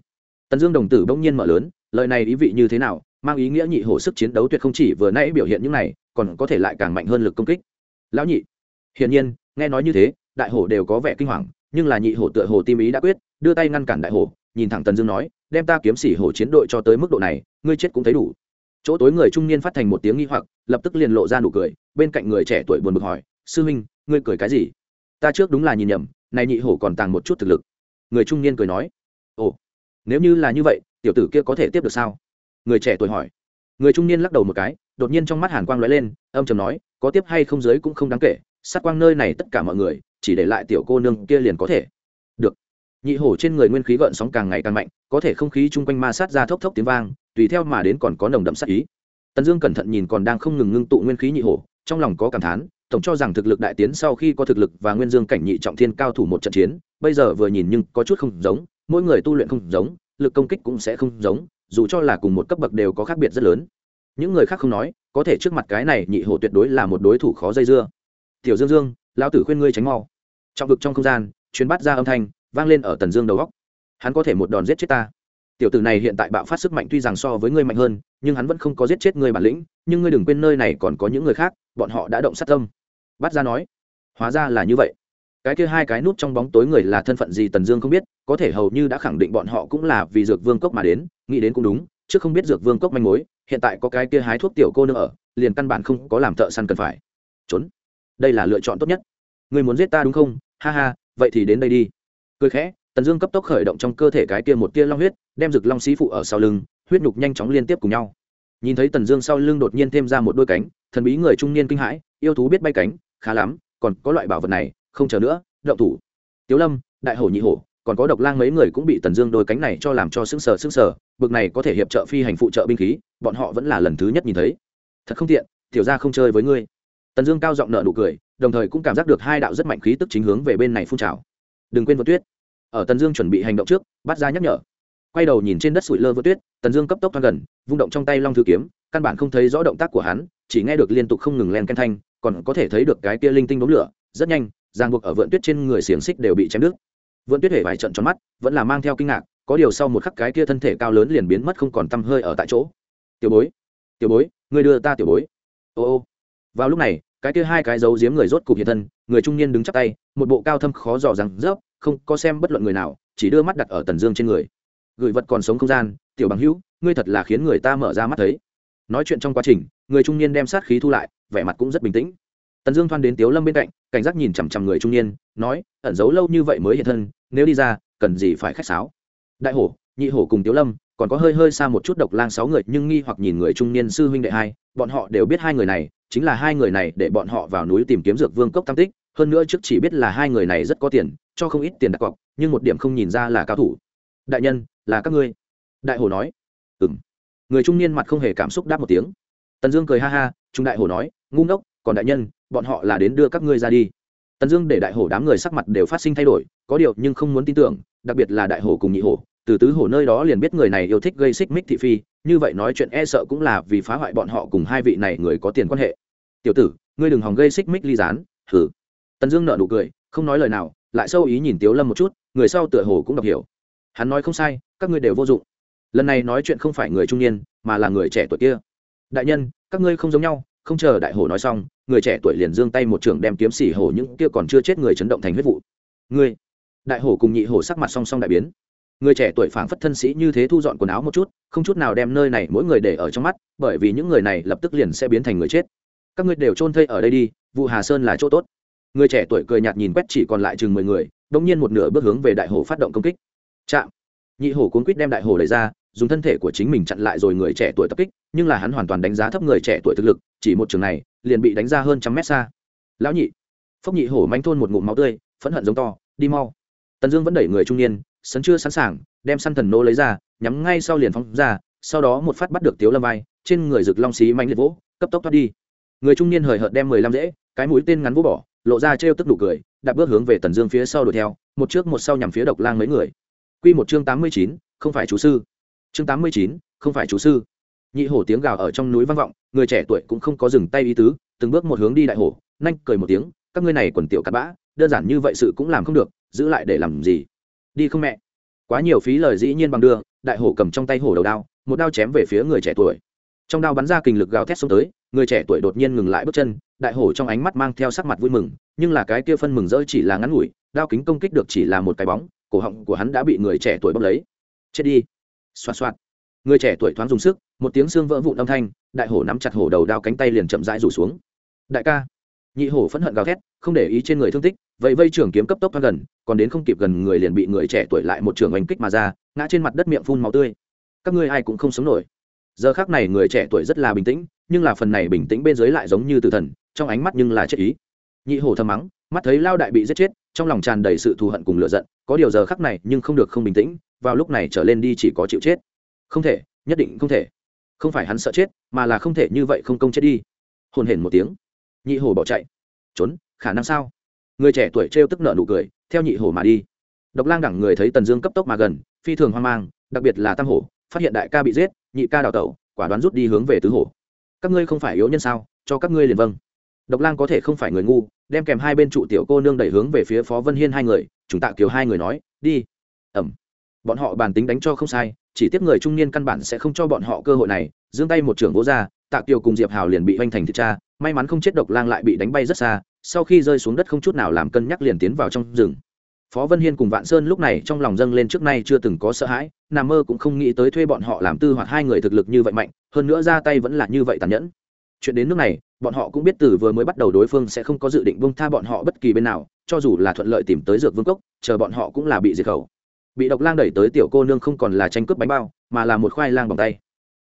Tần dương đồng tử bỗng nhiên mở lớn, lời này ý vị như thế nào, mang ý nghĩa nhị hổ sức chiến đấu tuyệt không chỉ vừa nãy biểu hiện những này, còn có thể lại càng mạnh hơn lực công kích. Lão nhị, hiển nhiên, nghe nói như thế, đại hổ đều có vẻ kinh hoàng, nhưng là nhị hổ tựa hồ tim ý đã quyết, đưa tay ngăn cản đại hổ, nhìn thẳng tần dương nói, đem ta kiếm sĩ hổ chiến đội cho tới mức độ này, ngươi chết cũng thấy đủ. Chỗ tối người trung niên phát thành một tiếng nghi hoặc, lập tức liền lộ ra nụ cười, bên cạnh người trẻ tuổi buồn bực hỏi, sư huynh, ngươi cười cái gì? Ta trước đúng là nhìn nhầm này nhị hổ còn tàng một chút thực lực. Người trung niên cười nói, ồ, nếu như là như vậy, tiểu tử kia có thể tiếp được sao? Người trẻ tuổi hỏi. Người trung niên lắc đầu một cái, đột nhiên trong mắt hàn quang lóe lên, âm trầm nói, có tiếp hay không giới cũng không đáng kể, sát quang nơi này tất cả mọi người, chỉ để lại tiểu cô nương kia liền có thể. Được. Nhị hổ trên người nguyên khí gợn sóng càng ngày càng mạnh, có thể không khí chung quanh ma sát ra thốc thốc tiếng vang, tùy theo mà đến còn có nồng đậm sát ý. Tần dương cẩn thận nhìn còn đang không ngừng ngưng tụ nguyên khí nhị hổ, trong lòng có cảm thán tổng cho rằng thực lực đại tiến sau khi có thực lực và nguyên dương cảnh nhị trọng thiên cao thủ một trận chiến, bây giờ vừa nhìn nhưng có chút không giống, mỗi người tu luyện không giống, lực công kích cũng sẽ không giống, dù cho là cùng một cấp bậc đều có khác biệt rất lớn. Những người khác không nói, có thể trước mặt cái này nhị hổ tuyệt đối là một đối thủ khó dây dưa. Tiểu dương dương, lão tử khuyên ngươi tránh mau. Trọng vực trong không gian chuyến bắt ra âm thanh, vang lên ở tần dương đầu góc. Hắn có thể một đòn giết chết ta. Tiểu tử này hiện tại bạo phát sức mạnh tuy rằng so với ngươi mạnh hơn, nhưng hắn vẫn không có giết chết ngươi bản lĩnh, nhưng ngươi đừng quên nơi này còn có những người khác, bọn họ đã động sát tâm bắt ra nói, hóa ra là như vậy. Cái kia hai cái nút trong bóng tối người là thân phận gì tần dương không biết, có thể hầu như đã khẳng định bọn họ cũng là vì dược vương cốc mà đến, nghĩ đến cũng đúng, chứ không biết dược vương cốc manh mối, hiện tại có cái kia hái thuốc tiểu cô nữa ở, liền căn bản không có làm thợ săn cần phải. Trốn. Đây là lựa chọn tốt nhất. Người muốn giết ta đúng không? Ha ha, vậy thì đến đây đi. Cười khẽ, tần dương cấp tốc khởi động trong cơ thể cái kia một tia long huyết, đem rực long sĩ phụ ở sau lưng, huyết nhục nhanh chóng liên tiếp cùng nhau. Nhìn thấy tần dương sau lưng đột nhiên thêm ra một đôi cánh, thần bí người trung niên kinh hãi yêu thú biết bay cánh, khá lắm, còn có loại bảo vật này, không chờ nữa, động thủ. Tiếu lâm, đại hổ nhị hổ, còn có độc lang mấy người cũng bị tần dương đôi cánh này cho làm cho sững sờ sững sờ. Bực này có thể hiệp trợ phi hành phụ trợ binh khí, bọn họ vẫn là lần thứ nhất nhìn thấy. Thật không tiện, tiểu ra không chơi với ngươi. Tần dương cao giọng nợ nụ cười, đồng thời cũng cảm giác được hai đạo rất mạnh khí tức chính hướng về bên này phun trào. Đừng quên vượt tuyết. Ở tần dương chuẩn bị hành động trước, bắt ra nhắc nhở. Quay đầu nhìn trên đất sủi lơ vượt tuyết, tần dương cấp tốc toan gần, vung động trong tay long thư kiếm, căn bản không thấy rõ động tác của hắn, chỉ nghe được liên tục không ngừng len canh thanh còn có thể thấy được cái kia linh tinh đống lửa, rất nhanh, ràng buộc ở vượn tuyết trên người xiềng xích đều bị chém đứt. Vượn tuyết hề vài trận tròn mắt, vẫn là mang theo kinh ngạc, có điều sau một khắc cái kia thân thể cao lớn liền biến mất không còn tăm hơi ở tại chỗ. Tiểu bối tiểu bối người đưa ta tiểu bối. Ô ô. Vào lúc này, cái kia hai cái giấu giếm người rốt cục hiện thân, người trung niên đứng chắp tay, một bộ cao thâm khó dò rằng rớp không có xem bất luận người nào, chỉ đưa mắt đặt ở tần dương trên người. Gửi vật còn sống không gian, tiểu bằng hữu, ngươi thật là khiến người ta mở ra mắt thấy. Nói chuyện trong quá trình, người trung niên đem sát khí thu lại vẻ mặt cũng rất bình tĩnh. Tần dương thoan đến tiếu lâm bên cạnh, cảnh giác nhìn chằm chằm người trung niên, nói, ẩn giấu lâu như vậy mới hiện thân, nếu đi ra, cần gì phải khách sáo? Đại hổ, nhị hổ cùng tiếu lâm, còn có hơi hơi xa một chút độc lang sáu người, nhưng nghi hoặc nhìn người trung niên sư huynh đệ hai, bọn họ đều biết hai người này, chính là hai người này để bọn họ vào núi tìm kiếm dược vương cốc tam tích, hơn nữa trước chỉ biết là hai người này rất có tiền, cho không ít tiền đặt cọc, nhưng một điểm không nhìn ra là cao thủ. Đại nhân, là các ngươi. Đại hổ nói. Ừ m người trung niên mặt không hề cảm xúc đáp một tiếng. Tần dương cười ha ha, trung đại hổ nói ngu ngốc, còn đại nhân, bọn họ là đến đưa các ngươi ra đi. Tần dương để đại hổ đám người sắc mặt đều phát sinh thay đổi, có điều nhưng không muốn tin tưởng, đặc biệt là đại hổ cùng nhị hổ, từ tứ hổ nơi đó liền biết người này yêu thích gây xích mích thị phi, như vậy nói chuyện e sợ cũng là vì phá hoại bọn họ cùng hai vị này người có tiền quan hệ. Tiểu tử, ngươi đừng hòng gây xích mích ly gián thử tần dương nợ nụ cười, không nói lời nào, lại sâu ý nhìn tiếu lâm một chút, người sau tựa hồ cũng đọc hiểu. Hắn nói không sai, các ngươi đều vô dụng. Lần này nói chuyện không phải người trung niên, mà là người trẻ tuổi kia. Đại nhân, các ngươi không giống nhau không chờ đại hổ nói xong, người trẻ tuổi liền giương tay một trường đem kiếm xỉ hổ những kia còn chưa chết người chấn động thành huyết vụ. Ngươi, đại hổ cùng nhị hổ sắc mặt song song đại biến. Người trẻ tuổi phảng phất thân sĩ như thế thu dọn quần áo một chút, không chút nào đem nơi này mỗi người để ở trong mắt, bởi vì những người này lập tức liền sẽ biến thành người chết. Các ngươi đều chôn thây ở đây đi vụ hà sơn là chỗ tốt. Người trẻ tuổi cười nhạt nhìn quét chỉ còn lại chừng mười người đông nhiên một nửa bước hướng về đại hồ phát động công kích. Chạm. Nhị hổ cuốn quýt đem đại hồ đẩy ra dùng thân thể của chính mình chặn lại rồi người trẻ tuổi tập kích, nhưng là hắn hoàn toàn đánh giá thấp người trẻ tuổi thực lực, chỉ một trường này, liền bị đánh ra hơn trăm mét xa. Lão nhị. Phốc nhị hổ manh thôn một ngụm máu tươi, phẫn hận giống to, đi mau. Tần dương vẫn đẩy người trung niên, sấn chưa sẵn sàng, đem săn thần nô lấy ra, nhắm ngay sau liền phóng ra, sau đó một phát bắt được tiếu lâm vai, trên người rực long xí manh liệt vỗ, cấp tốc thoát đi. Người trung niên hời hợt đem mười lăm dễ, cái mũi tên ngắn vỗ bỏ, lộ ra trêu tức đủ cười, đạp bước hướng về tần dương phía sau đuổi theo, một trước một sau nhằm phía độc lang mấy người. Q một chương tám mươi chín, không phải chú sư chương tám mươi chín, không phải chú sư. Nhị hổ tiếng gào ở trong núi vang vọng, người trẻ tuổi cũng không có dừng tay ý tứ, từng bước một hướng đi đại hổ nhanh cười một tiếng, các ngươi này quần tiểu cặn bã, đơn giản như vậy sự cũng làm không được, giữ lại để làm gì? Đi không mẹ. Quá nhiều phí lời dĩ nhiên bằng đưa, đại hổ cầm trong tay hổ đầu đao, một đao chém về phía người trẻ tuổi. Trong đao bắn ra kình lực gào thét xông tới, người trẻ tuổi đột nhiên ngừng lại bước chân, đại hổ trong ánh mắt mang theo sắc mặt vui mừng, nhưng là cái kia phân mừng rỡ chỉ là ngắn ngủi, đao kính công kích được chỉ là một cái bóng, cổ họng của hắn đã bị người trẻ tuổi bốc lấy. Chết đi xoạt xoạt. Người trẻ tuổi thoáng dùng sức, một tiếng xương vỡ vụn âm thanh, đại hổ nắm chặt hổ đầu đao cánh tay liền chậm rãi rủ xuống. Đại ca. Nhị hổ phẫn hận gào thét, không để ý trên người thương tích vậy vây trưởng kiếm cấp tốc thoát gần, còn đến không kịp gần người liền bị người trẻ tuổi lại một trường oanh kích mà ra, ngã trên mặt đất miệng phun máu tươi. Các ngươi ai cũng không sống nổi. Giờ khác này người trẻ tuổi rất là bình tĩnh, nhưng là phần này bình tĩnh bên dưới lại giống như tử thần, trong ánh mắt nhưng là chết ý. Nhị hổ thầm mắng, mắt thấy lao đại bị giết chết, trong lòng tràn đầy sự thù hận cùng lựa giận, có điều giờ khắc này nhưng không được không bình tĩnh vào lúc này trở lên đi chỉ có chịu chết. Không thể, nhất định không thể. Không phải hắn sợ chết, mà là không thể như vậy không công chết đi. Hồn hển một tiếng. Nhị hổ bỏ chạy. Trốn, khả năng sao? Người trẻ tuổi trêu tức nợ nụ cười, theo nhị hổ mà đi. Độc lang đẳng người thấy tần dương cấp tốc mà gần, phi thường hoang mang, đặc biệt là tam hổ, phát hiện đại ca bị giết, nhị ca đào tẩu, quả đoán rút đi hướng về tứ hổ. Các ngươi không phải yếu nhân sao? Cho các ngươi liền vâng. Độc lang có thể không phải người ngu, đem kèm hai bên trụ tiểu cô nương đẩy hướng về phía phó vân hiên hai người chúng tạ kiều hai người nói, đi. Ẩm bọn họ bản tính đánh cho không sai, chỉ tiếp người trung niên căn bản sẽ không cho bọn họ cơ hội này, giương tay một trưởng vỗ ra, tạ kiều cùng diệp hào liền bị hoành thành thịt cha, may mắn không chết độc lang lại bị đánh bay rất xa, sau khi rơi xuống đất không chút nào làm cân nhắc liền tiến vào trong rừng. Phó vân hiên cùng vạn sơn lúc này trong lòng dâng lên trước nay chưa từng có sợ hãi, nằm mơ cũng không nghĩ tới thuê bọn họ làm tư hoặc hai người thực lực như vậy mạnh, hơn nữa ra tay vẫn là như vậy tàn nhẫn. Chuyện đến nước này, bọn họ cũng biết từ vừa mới bắt đầu đối phương sẽ không có dự định bông tha bọn họ bất kỳ bên nào, cho dù là thuận lợi tìm tới dược vương cốc, chờ bọn họ cũng là bị diệt khẩu bị độc lang đẩy tới tiểu cô nương không còn là tranh cướp bánh bao, mà là một khoai lang bằng tay.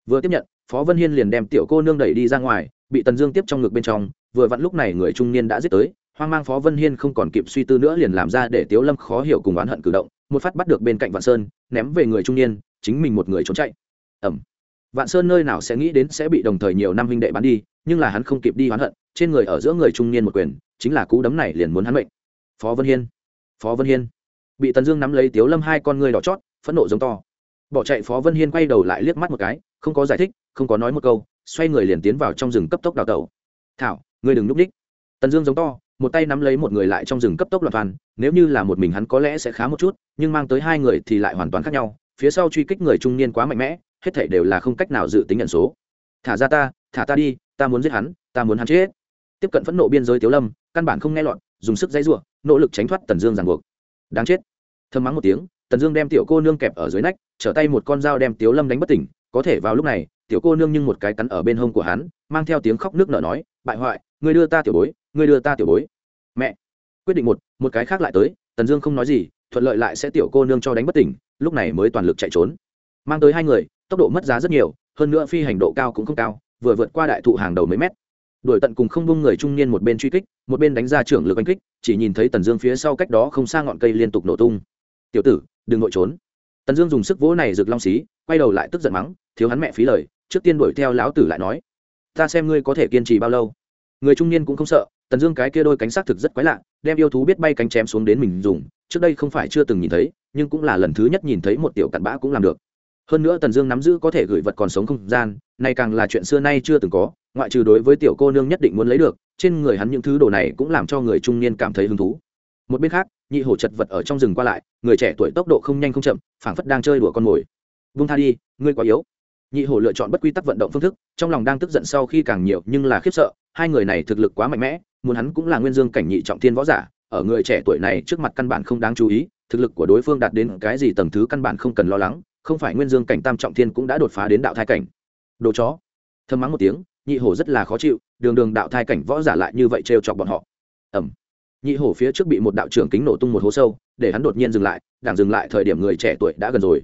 Vừa tiếp nhận, phó vân hiên liền đem tiểu cô nương đẩy đi ra ngoài, bị tần dương tiếp trong ngực bên trong, vừa vặn lúc này người trung niên đã giết tới, hoang mang phó vân hiên không còn kịp suy tư nữa liền làm ra để tiếu lâm khó hiểu cùng oán hận cử động, một phát bắt được bên cạnh vạn sơn, ném về người trung niên, chính mình một người trốn chạy. Ẩm vạn sơn nơi nào sẽ nghĩ đến sẽ bị đồng thời nhiều năm huynh đệ bắn đi, nhưng là hắn không kịp đi oán hận, trên người ở giữa người trung niên một quyền, chính là cú đấm này liền muốn hắn mệnh. Phó vân hiên. Phó vân hiên bị tần dương nắm lấy tiếu lâm hai con ngươi đỏ chót, phẫn nộ giống to. Bỏ chạy phó vân hiên quay đầu lại liếc mắt một cái, không có giải thích, không có nói một câu, xoay người liền tiến vào trong rừng cấp tốc đào tẩu. Thảo, ngươi đừng núp h tần dương giống to, một tay nắm lấy một người lại trong rừng cấp tốc loạt toàn, nếu như là một mình hắn có lẽ sẽ khá một chút, nhưng mang tới hai người thì lại hoàn toàn khác nhau, phía sau truy kích người trung niên quá mạnh mẽ, hết thảy đều là không cách nào dự tính nhận số. Thả ra ta, thả ta đi, ta muốn giết hắn, ta muốn hắn chết. Tiếp cận phẫn nộ biên giới tiếu lâm, căn bản không nghe lọt, dùng sức dãy ruộng nỗ lực tránh thoát tần dương ràng buộc. Đáng chết thơm mắng một tiếng, tần dương đem tiểu cô nương kẹp ở dưới nách, trở tay một con dao đem tiếu lâm đánh bất tỉnh. Có thể vào lúc này, tiểu cô nương nhưng một cái cắn ở bên hông của hắn, mang theo tiếng khóc nước nở nói, bại hoại người đưa ta tiểu bối người đưa ta tiểu bối. Mẹ! Quyết định một một cái khác lại tới, tần dương không nói gì, thuận lợi lại sẽ tiểu cô nương cho đánh bất tỉnh, lúc này mới toàn lực chạy trốn. Mang tới hai người, tốc độ mất giá rất nhiều, hơn nữa phi hành độ cao cũng không cao, vừa vượt qua đại thụ hàng đầu mấy mét. Đuổi tận cùng không bông người trung niên một bên truy kích, một bên đánh ra trưởng lực oanh kích, chỉ nhìn thấy tần dương phía sau cách đó không xa ngọn cây liên tục nổ tung tiểu tử, đừng nội trốn. Tần dương dùng sức vỗ này rực long xí, quay đầu lại tức giận mắng, thiếu hắn mẹ phí lời, trước tiên đuổi theo lão tử lại nói. Ta xem ngươi có thể kiên trì bao lâu. Người trung niên cũng không sợ, tần dương cái kia đôi cánh xác thực rất quái lạ, đem yêu thú biết bay cánh chém xuống đến mình dùng, trước đây không phải chưa từng nhìn thấy, nhưng cũng là lần thứ nhất nhìn thấy một tiểu cặn bã cũng làm được. Hơn nữa tần dương nắm giữ có thể gửi vật còn sống không gian này càng là chuyện xưa nay chưa từng có, ngoại trừ đối với tiểu cô nương nhất định muốn lấy được, trên người hắn những thứ đồ này cũng làm cho người trung niên cảm thấy hứng thú. Một bên khác nhị hổ chật vật ở trong rừng qua lại, người trẻ tuổi tốc độ không nhanh không chậm, phảng phất đang chơi đùa con mồi. Vung tha đi, ngươi quá yếu. Nhị hổ lựa chọn bất quy tắc vận động phương thức, trong lòng đang tức giận sau khi càng nhiều, nhưng là khiếp sợ, hai người này thực lực quá mạnh mẽ, muốn hắn cũng là nguyên dương cảnh nhị trọng thiên võ giả, ở người trẻ tuổi này trước mặt căn bản không đáng chú ý, thực lực của đối phương đạt đến cái gì tầng thứ căn bản không cần lo lắng, không phải nguyên dương cảnh tam trọng thiên cũng đã đột phá đến đạo thai cảnh. Đồ chó. Thơm mắng một tiếng, nhị hổ rất là khó chịu, đường đường đạo thai cảnh võ giả lại như vậy trêu chọc bọn họ. Ẩm nhị hổ phía trước bị một đạo trưởng kính nổ tung một hố sâu, để hắn đột nhiên dừng lại, đảng dừng lại thời điểm người trẻ tuổi đã gần rồi.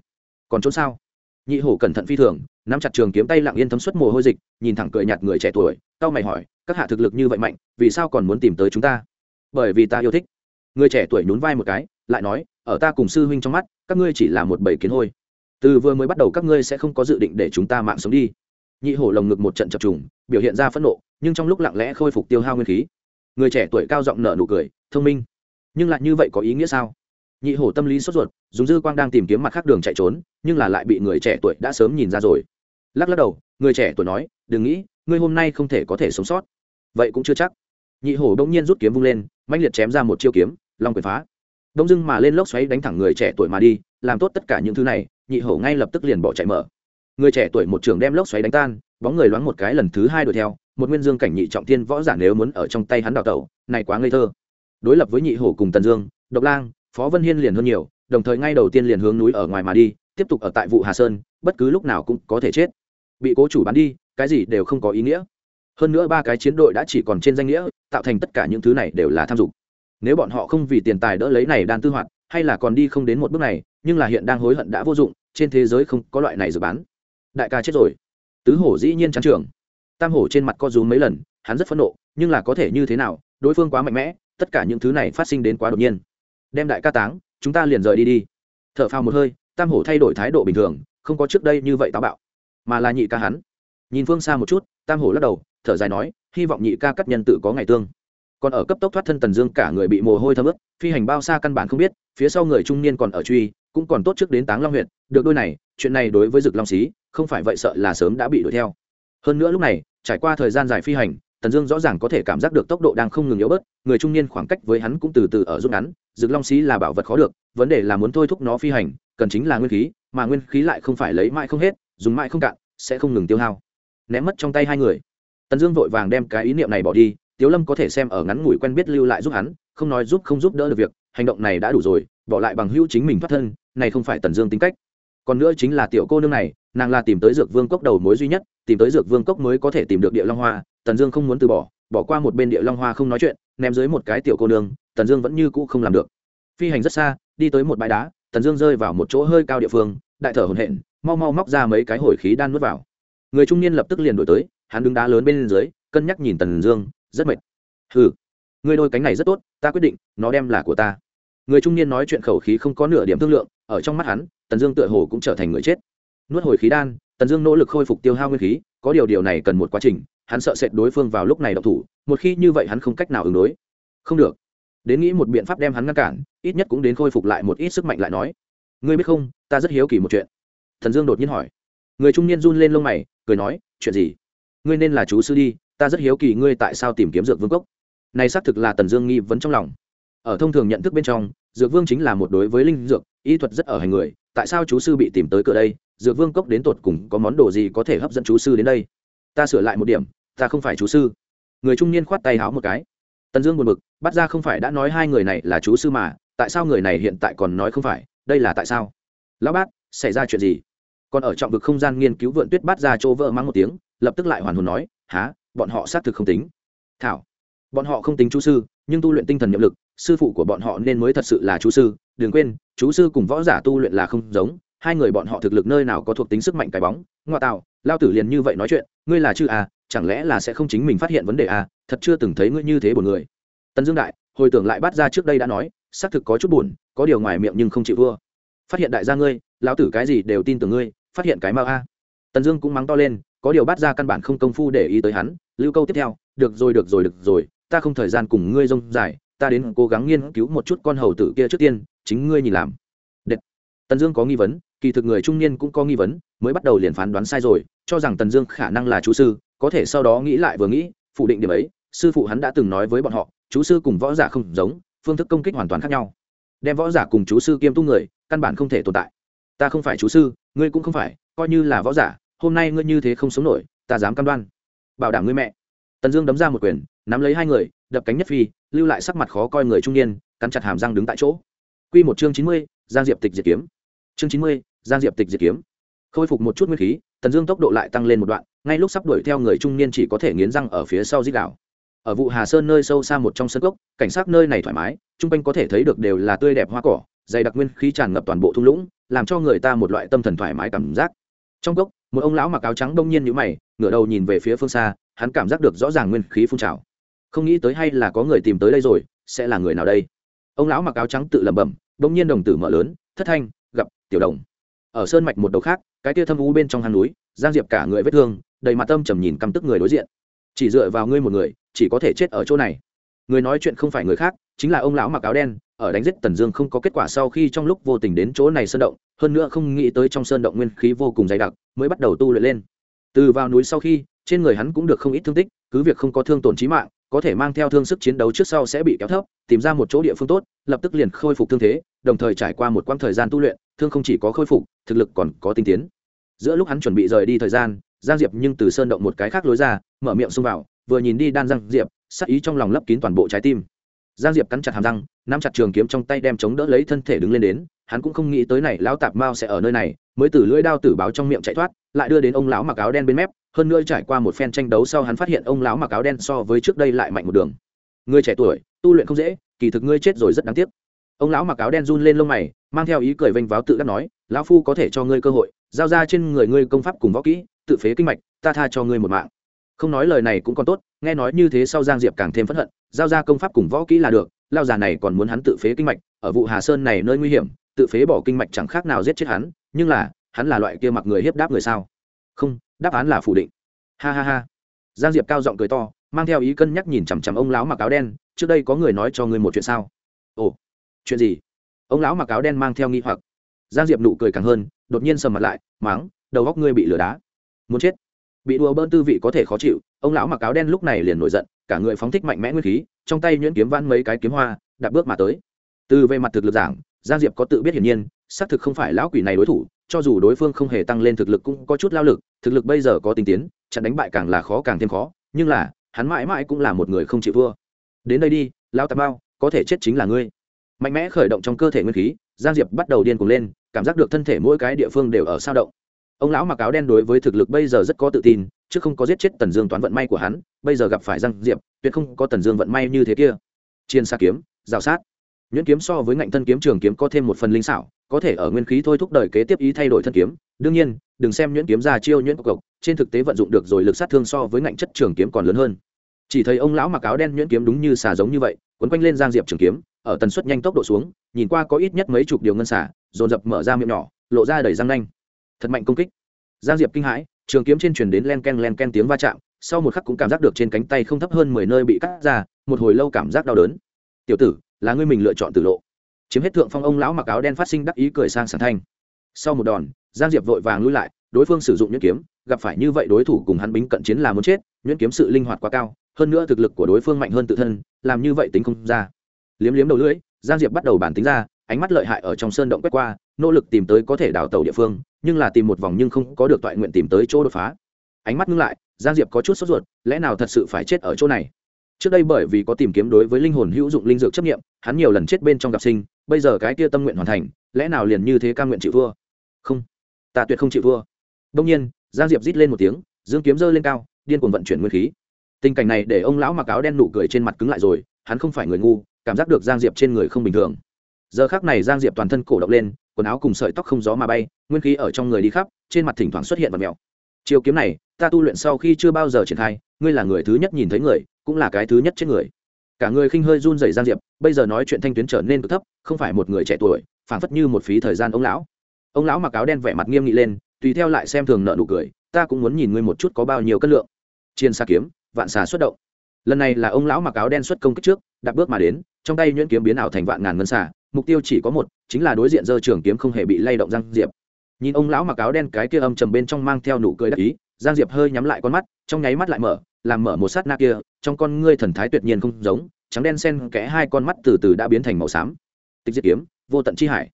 Còn trốn sao? Nhị hổ cẩn thận phi thường, nắm chặt trường kiếm tay lặng yên thấm xuất mồ hôi dịch, nhìn thẳng cười nhạt người trẻ tuổi tao mày hỏi, các hạ thực lực như vậy mạnh, vì sao còn muốn tìm tới chúng ta? Bởi vì ta yêu thích. Người trẻ tuổi nhún vai một cái, lại nói, ở ta cùng sư huynh trong mắt, các ngươi chỉ là một bầy kiến hôi. Từ vừa mới bắt đầu các ngươi sẽ không có dự định để chúng ta mạng sống đi. Nhị hổ lồng ngực một trận chập trùng, biểu hiện ra phẫn nộ, nhưng trong lúc lặng lẽ khôi phục tiêu hao nguyên khí người trẻ tuổi cao giọng nở nụ cười, thông minh. Nhưng lại như vậy có ý nghĩa sao? Nhị hổ tâm lý sốt ruột, dùng dư quang đang tìm kiếm mặt khác đường chạy trốn, nhưng là lại bị người trẻ tuổi đã sớm nhìn ra rồi. Lắc lắc đầu, người trẻ tuổi nói, đừng nghĩ, ngươi hôm nay không thể có thể sống sót. Vậy cũng chưa chắc. Nhị hổ đông nhiên rút kiếm vung lên mạnh liệt chém ra một chiêu kiếm, long quyền phá. Đông dưng mà lên lốc xoáy đánh thẳng người trẻ tuổi mà đi, làm tốt tất cả những thứ này, nhị hổ ngay lập tức liền bỏ chạy mở. Người trẻ tuổi một trường đem lốc xoáy đánh tan, bóng người loáng một cái lần thứ hai đuổi theo một nguyên dương cảnh nhị trọng thiên võ giả nếu muốn ở trong tay hắn đào tẩu, này quá ngây thơ. Đối lập với nhị hổ cùng tần dương, độc lang, phó vân hiên liền hơn nhiều, đồng thời ngay đầu tiên liền hướng núi ở ngoài mà đi, tiếp tục ở tại vụ hà sơn, bất cứ lúc nào cũng có thể chết. Bị cố chủ bắn đi, cái gì đều không có ý nghĩa. Hơn nữa ba cái chiến đội đã chỉ còn trên danh nghĩa, tạo thành tất cả những thứ này đều là tham dục. Nếu bọn họ không vì tiền tài đỡ lấy này đan tư hoạt, hay là còn đi không đến một bước này, nhưng là hiện đang hối hận đã vô dụng, trên thế giới không có loại này dự bán. Đại ca chết rồi. Tứ hổ dĩ nhiên chán trường tam hổ trên mặt co rúm mấy lần, hắn rất phẫn nộ, nhưng là có thể như thế nào, đối phương quá mạnh mẽ, tất cả những thứ này phát sinh đến quá đột nhiên. Đem đại ca táng, chúng ta liền rời đi đi. T h ở phao một hơi, tam hổ thay đổi thái độ bình thường, không có trước đây như vậy táo bạo, mà là nhị ca hắn. Nhìn phương xa một chút, tam hổ lắc đầu, thở dài nói, hy vọng nhị ca cắt nhân tự có ngày tương. Còn ở cấp tốc thoát thân tần dương cả người bị mồ hôi thấm ướt, phi hành bao xa căn bản không biết, phía sau người trung niên còn ở truy, cũng còn tốt trước đến táng long huyện, được đôi này, chuyện này đối với dực long xí, không phải vậy sợ là sớm đã bị đuổi theo hơn nữa lúc này, trải qua thời gian dài phi hành, tần dương rõ ràng có thể cảm giác được tốc độ đang không ngừng yếu bớt, người trung niên khoảng cách với hắn cũng từ từ ở rút ngắn rực long xí là bảo vật khó được, vấn đề là muốn thôi thúc nó phi hành, cần chính là nguyên khí, mà nguyên khí lại không phải lấy mãi không hết, dùng mãi không cạn, sẽ không ngừng tiêu hao. Ném mất trong tay hai người. Tần dương vội vàng đem cái ý niệm này bỏ đi, tiếu lâm có thể xem ở ngắn ngủi quen biết lưu lại giúp hắn, không nói giúp không giúp đỡ được việc, hành động này đã đủ rồi, bỏ lại bằng hữu chính mình thoát thân, này không phải tần dương tính cách. Còn nữa chính là tiểu cô nương này nàng là tìm tới dược vương cốc đầu mối duy nhất, tìm tới dược vương cốc mới có thể tìm được địa long hoa, tần dương không muốn từ bỏ bỏ qua một bên địa long hoa không nói chuyện, ném dưới một cái tiểu cô nương, tần dương vẫn như cũ không làm được. Phi hành rất xa, đi tới một bãi đá, tần dương rơi vào một chỗ hơi cao địa phương, đại thở hồn hện mau mau móc ra mấy cái hồi khí đan nuốt vào. Người trung niên lập tức liền đổi tới, hắn đứng đá lớn bên dưới, cân nhắc nhìn tần dương, rất mệt. Hừ người đôi cánh này rất tốt, ta quyết định, nó đem là của ta. Người trung niên nói chuyện khẩu khí không có nửa điểm thương lượng, ở trong mắt hắn, tần dương tựa hồ cũng trở thành người chết nuốt hồi khí đan, tần dương nỗ lực khôi phục tiêu hao nguyên khí, có điều điều này cần một quá trình, hắn sợ sệt đối phương vào lúc này độc thủ, một khi như vậy hắn không cách nào ứng đối. Không được. Đến nghĩ một biện pháp đem hắn ngăn cản, ít nhất cũng đến khôi phục lại một ít sức mạnh lại nói. Ngươi biết không, ta rất hiếu kỳ một chuyện. Thần dương đột nhiên hỏi. Người trung niên run lên lông mày, cười nói, chuyện gì? Ngươi nên là chú sư đi, ta rất hiếu kỳ ngươi tại sao tìm kiếm dược vương cốc. Này xác thực là tần dương nghi vấn trong lòng. Ở thông thường nhận thức bên trong, dược vương chính là một đối với linh dược y thuật rất ở hành người, tại sao chú sư bị tìm tới cửa đây? Dược vương cốc đến tột cùng có món đồ gì có thể hấp dẫn chú sư đến đây? Ta sửa lại một điểm, ta không phải chú sư. Người trung niên khoát tay háo một cái. Tần dương buồn bực, bắt ra không phải đã nói hai người này là chú sư mà, tại sao người này hiện tại còn nói không phải? Đây là tại sao? Lão bát, xảy ra chuyện gì? Còn ở trọng vực không gian nghiên cứu vượn tuyết bắt ra chỗ vợ mang một tiếng, lập tức lại hoàn hồn nói há bọn họ xác thực không tính. Thảo, bọn họ không tính chú sư, nhưng tu luyện tinh thần nhiệm lực, sư phụ của bọn họ nên mới thật sự là chú sư đừng quên, chú sư cùng võ giả tu luyện là không giống, hai người bọn họ thực lực nơi nào có thuộc tính sức mạnh cái bóng ngoại tạo, lao tử liền như vậy nói chuyện, ngươi là chư à chẳng lẽ là sẽ không chính mình phát hiện vấn đề à thật chưa từng thấy ngươi như thế buồn người. Tần dương đại, hồi tưởng lại bắt ra trước đây đã nói, xác thực có chút buồn, có điều ngoài miệng nhưng không chịu thua. Phát hiện đại gia ngươi, lão tử cái gì đều tin tưởng ngươi, phát hiện cái ma a. Tần dương cũng mắng to lên, có điều bắt ra căn bản không công phu để ý tới hắn, lưu câu tiếp theo, được rồi được rồi được rồi, ta không thời gian cùng ngươi rông dài, ta đến cố gắng nghiên cứu một chút con hầu tử kia trước tiên chính ngươi nhìn làm. Đệt. tần dương có nghi vấn, kỳ thực người trung niên cũng có nghi vấn, mới bắt đầu liền phán đoán sai rồi, cho rằng tần dương khả năng là chú sư, có thể sau đó nghĩ lại vừa nghĩ, phủ định điểm ấy, sư phụ hắn đã từng nói với bọn họ, chú sư cùng võ giả không giống, phương thức công kích hoàn toàn khác nhau. Đem võ giả cùng chú sư kiêm tu người, căn bản không thể tồn tại. Ta không phải chú sư, ngươi cũng không phải, coi như là võ giả, hôm nay ngươi như thế không sống nổi, ta dám cam đoan. Bảo đảm ngươi mẹ. Tần dương đấm ra một quyền, nắm lấy hai người, đập cánh nhất phi, lưu lại sắc mặt khó coi người trung niên, cắn chặt hàm răng đứng tại chỗ. Quy một chương chín mươi, giang diệp tịch diệt kiếm. Chương chín mươi, giang diệp tịch diệt kiếm. Khôi phục một chút nguyên khí, tần dương tốc độ lại tăng lên một đoạn, ngay lúc sắp đuổi theo người trung niên chỉ có thể nghiến răng ở phía sau dít đảo ở vụ hà sơn nơi sâu xa một trong sân cốc, cảnh sắc nơi này thoải mái, trung quanh có thể thấy được đều là tươi đẹp hoa cỏ, dày đặc nguyên khí tràn ngập toàn bộ thung lũng, làm cho người ta một loại tâm thần thoải mái cảm giác. Trong cốc, một ông lão mặc áo trắng đông nhiên nhíu mày, ngửa đầu nhìn về phía phương xa, hắn cảm giác được rõ ràng nguyên khí phun trào. Không nghĩ tới hay là có người tìm tới đây rồi, sẽ là người nào đây? Ông lão mặc áo trắng tự lẩm bẩm, bỗng nhiên đồng tử mở lớn, thất thanh, gặp tiểu đồng. Ở sơn mạch một đầu khác, cái tia thâm u bên trong hang núi, giang diệp cả người vết thương, đầy mặt tâm trầm nhìn căm tức người đối diện. Chỉ dựa vào ngươi một người, chỉ có thể chết ở chỗ này. Người nói chuyện không phải người khác, chính là ông lão mặc áo đen, ở đánh giết tần dương không có kết quả sau khi trong lúc vô tình đến chỗ này sơn động, hơn nữa không nghĩ tới trong sơn động nguyên khí vô cùng dày đặc, mới bắt đầu tu luyện lên. Từ vào núi sau khi, trên người hắn cũng được không ít thương tích, cứ việc không có thương tổn trí mạng có thể mang theo thương sức chiến đấu trước sau sẽ bị kéo thấp, tìm ra một chỗ địa phương tốt, lập tức liền khôi phục thương thế, đồng thời trải qua một quãng thời gian tu luyện, thương không chỉ có khôi phục, thực lực còn có tinh tiến. Giữa lúc hắn chuẩn bị rời đi thời gian, giang diệp nhưng từ sơn động một cái khác lối ra, mở miệng xông vào, vừa nhìn đi đan giang diệp, sắc ý trong lòng lấp kín toàn bộ trái tim. Giang diệp cắn chặt hàm răng, nắm chặt trường kiếm trong tay đem chống đỡ lấy thân thể đứng lên đến, hắn cũng không nghĩ tới này, lão tạp mao sẽ ở nơi này mới từ lưỡi đao tử báo trong miệng chạy thoát, lại đưa đến ông lão mặc áo đen bên mép, hơn nữa trải qua một phen tranh đấu sau hắn phát hiện ông lão mặc áo đen so với trước đây lại mạnh một đường. Người trẻ tuổi, tu luyện không dễ, kỳ thực ngươi chết rồi rất đáng tiếc. Ông lão mặc áo đen run lên lông mày, mang theo ý cười vênh váo tự đắc nói, lão phu có thể cho ngươi cơ hội, giao ra trên người ngươi công pháp cùng võ kỹ, tự phế kinh mạch, ta tha cho ngươi một mạng. Không nói lời này cũng còn tốt, nghe nói như thế sau giang diệp càng thêm phẫn hận, giao ra công pháp cùng võ kỹ là được lao già này còn muốn hắn tự phế kinh mạch, ở vụ hà sơn này nơi nguy hiểm, tự phế bỏ kinh mạch chẳng khác nào giết chết hắn nhưng là, hắn là loại kia mặc người hiếp đáp người sao? Không, đáp án là phủ định. Ha ha ha. Giang diệp cao giọng cười to, mang theo ý cân nhắc nhìn chằm chằm ông lão mặc áo đen, trước đây có người nói cho ngươi một chuyện sao? Ồ, chuyện gì? Ông lão mặc áo đen mang theo nghi hoặc. Giang diệp nụ cười càng hơn, đột nhiên sầm mặt lại máng đầu góc ngươi bị lửa đá. Muốn chết. Bị đùa bơn tư vị có thể khó chịu, ông lão mặc áo đen lúc này liền nổi giận, cả người phóng thích mạnh mẽ nguyên khí, trong tay nhuyễn kiếm vãn mấy cái kiếm hoa, đạp bước mà tới. Từ về mặt thực lực giảng, giang diệp có tự biết hiển nhiên xác thực không phải lão quỷ này đối thủ, cho dù đối phương không hề tăng lên thực lực cũng có chút lao lực, thực lực bây giờ có tinh tiến chặn đánh bại càng là khó càng thêm khó, nhưng là, hắn mãi mãi cũng là một người không chịu thua. Đến đây đi lao tạp bao, có thể chết chính là ngươi. Mạnh mẽ khởi động trong cơ thể nguyên khí, giang diệp bắt đầu điên cuồng lên, cảm giác được thân thể mỗi cái địa phương đều ở sao động. Ông lão mặc áo đen đối với thực lực bây giờ rất có tự tin, chứ không có giết chết tần dương toán vận may của hắn, bây giờ gặp phải giang diệp, tuyệt không có tần dương vận may như thế kia. Chiên xa kiếm, rào sát. Nhuyễn kiếm so với ngạnh thân kiếm trường kiếm có thêm một phần linh xảo có thể ở nguyên khí thôi thúc đời kế tiếp ý thay đổi thân kiếm. Đương nhiên, đừng xem nhuyễn kiếm ra chiêu nhuyễn cộc, trên thực tế vận dụng được rồi lực sát thương so với ngạnh chất trường kiếm còn lớn hơn. Chỉ thấy ông lão mặc áo đen nhuyễn kiếm đúng như xà giống như vậy quấn quanh lên giang diệp trường kiếm, ở tần suất nhanh tốc độ xuống, nhìn qua có ít nhất mấy chục điều ngân xả dồn dập mở ra miệng nhỏ, lộ ra đầy răng nanh. Thật mạnh công kích. Giang diệp kinh hãi, trường kiếm trên truyền đến len ken len ken tiếng va chạm, sau một khắc cũng cảm giác được trên cánh tay không thấp hơn mười nơi bị cắt ra, một hồi lâu cảm giác đau đớn. Tiểu tử, là ngươi mình lựa chọn tử lộ chiếm hết thượng phong ông lão mặc áo đen phát sinh đắc ý cười sang sảng thanh. Sau một đòn, giang diệp vội vàng lui lại, đối phương sử dụng nhuyễn kiếm, gặp phải như vậy đối thủ cùng hắn bính cận chiến là muốn chết, nhuyễn kiếm sự linh hoạt quá cao, hơn nữa thực lực của đối phương mạnh hơn tự thân, làm như vậy tính không ra. Liếm liếm đầu lưỡi, giang diệp bắt đầu bản tính ra, ánh mắt lợi hại ở trong sơn động quét qua, nỗ lực tìm tới có thể đào tàu địa phương, nhưng là tìm một vòng nhưng không có được toại nguyện tìm tới chỗ đột phá. Ánh mắt ngưng lại, giang diệp có chút sốt ruột, lẽ nào thật sự phải chết ở chỗ này? Trước đây bởi vì có tìm kiếm đối với linh hồn hữu dụng linh dược chấp nghiệm, hắn nhiều lần chết bên trong gặp sinh bây giờ cái kia tâm nguyện hoàn thành, lẽ nào liền như thế ca nguyện chịu thua? Không, ta tuyệt không chịu thua. Đông nhiên, giang diệp rít lên một tiếng, dương kiếm dơ lên cao, điên cuồng vận chuyển nguyên khí. Tình cảnh này để ông lão mặc áo đen nụ cười trên mặt cứng lại rồi, hắn không phải người ngu, cảm giác được giang diệp trên người không bình thường. Giờ khác này giang diệp toàn thân cổ động lên, quần áo cùng sợi tóc không gió mà bay, nguyên khí ở trong người đi khắp, trên mặt thỉnh thoảng xuất hiện vật mèo. Chiều kiếm này, ta tu luyện sau khi chưa bao giờ triển khai, ngươi là người thứ nhất nhìn thấy người, cũng là cái thứ nhất trên người cả người khinh hơi run rẩy giang diệp, bây giờ nói chuyện thanh tuyến trở nên cực thấp, không phải một người trẻ tuổi, phảng phất như một phí thời gian ông lão. Ông lão mặc áo đen vẻ mặt nghiêm nghị lên, tùy theo lại xem thường nợ nụ cười, ta cũng muốn nhìn ngươi một chút có bao nhiêu cân lượng. Chiên xa kiếm, vạn xà xuất động. Lần này là ông lão mặc áo đen xuất công kích trước, đạp bước mà đến, trong tay nhuyễn kiếm biến ảo thành vạn ngàn ngân xà, mục tiêu chỉ có một, chính là đối diện dơ trường kiếm không hề bị lay động giang diệp. Nhìn ông lão mặc áo đen cái kia âm trầm bên trong mang theo nụ cười đắc ý, giang diệp hơi nhắm lại con mắt, trong nháy mắt lại mở làm mở một sát na kia, trong con ngươi thần thái tuyệt nhiên không giống, trắng đen xen kẽ hai con mắt từ từ đã biến thành màu xám. Tịch diệt kiếm, vô tận chi hải.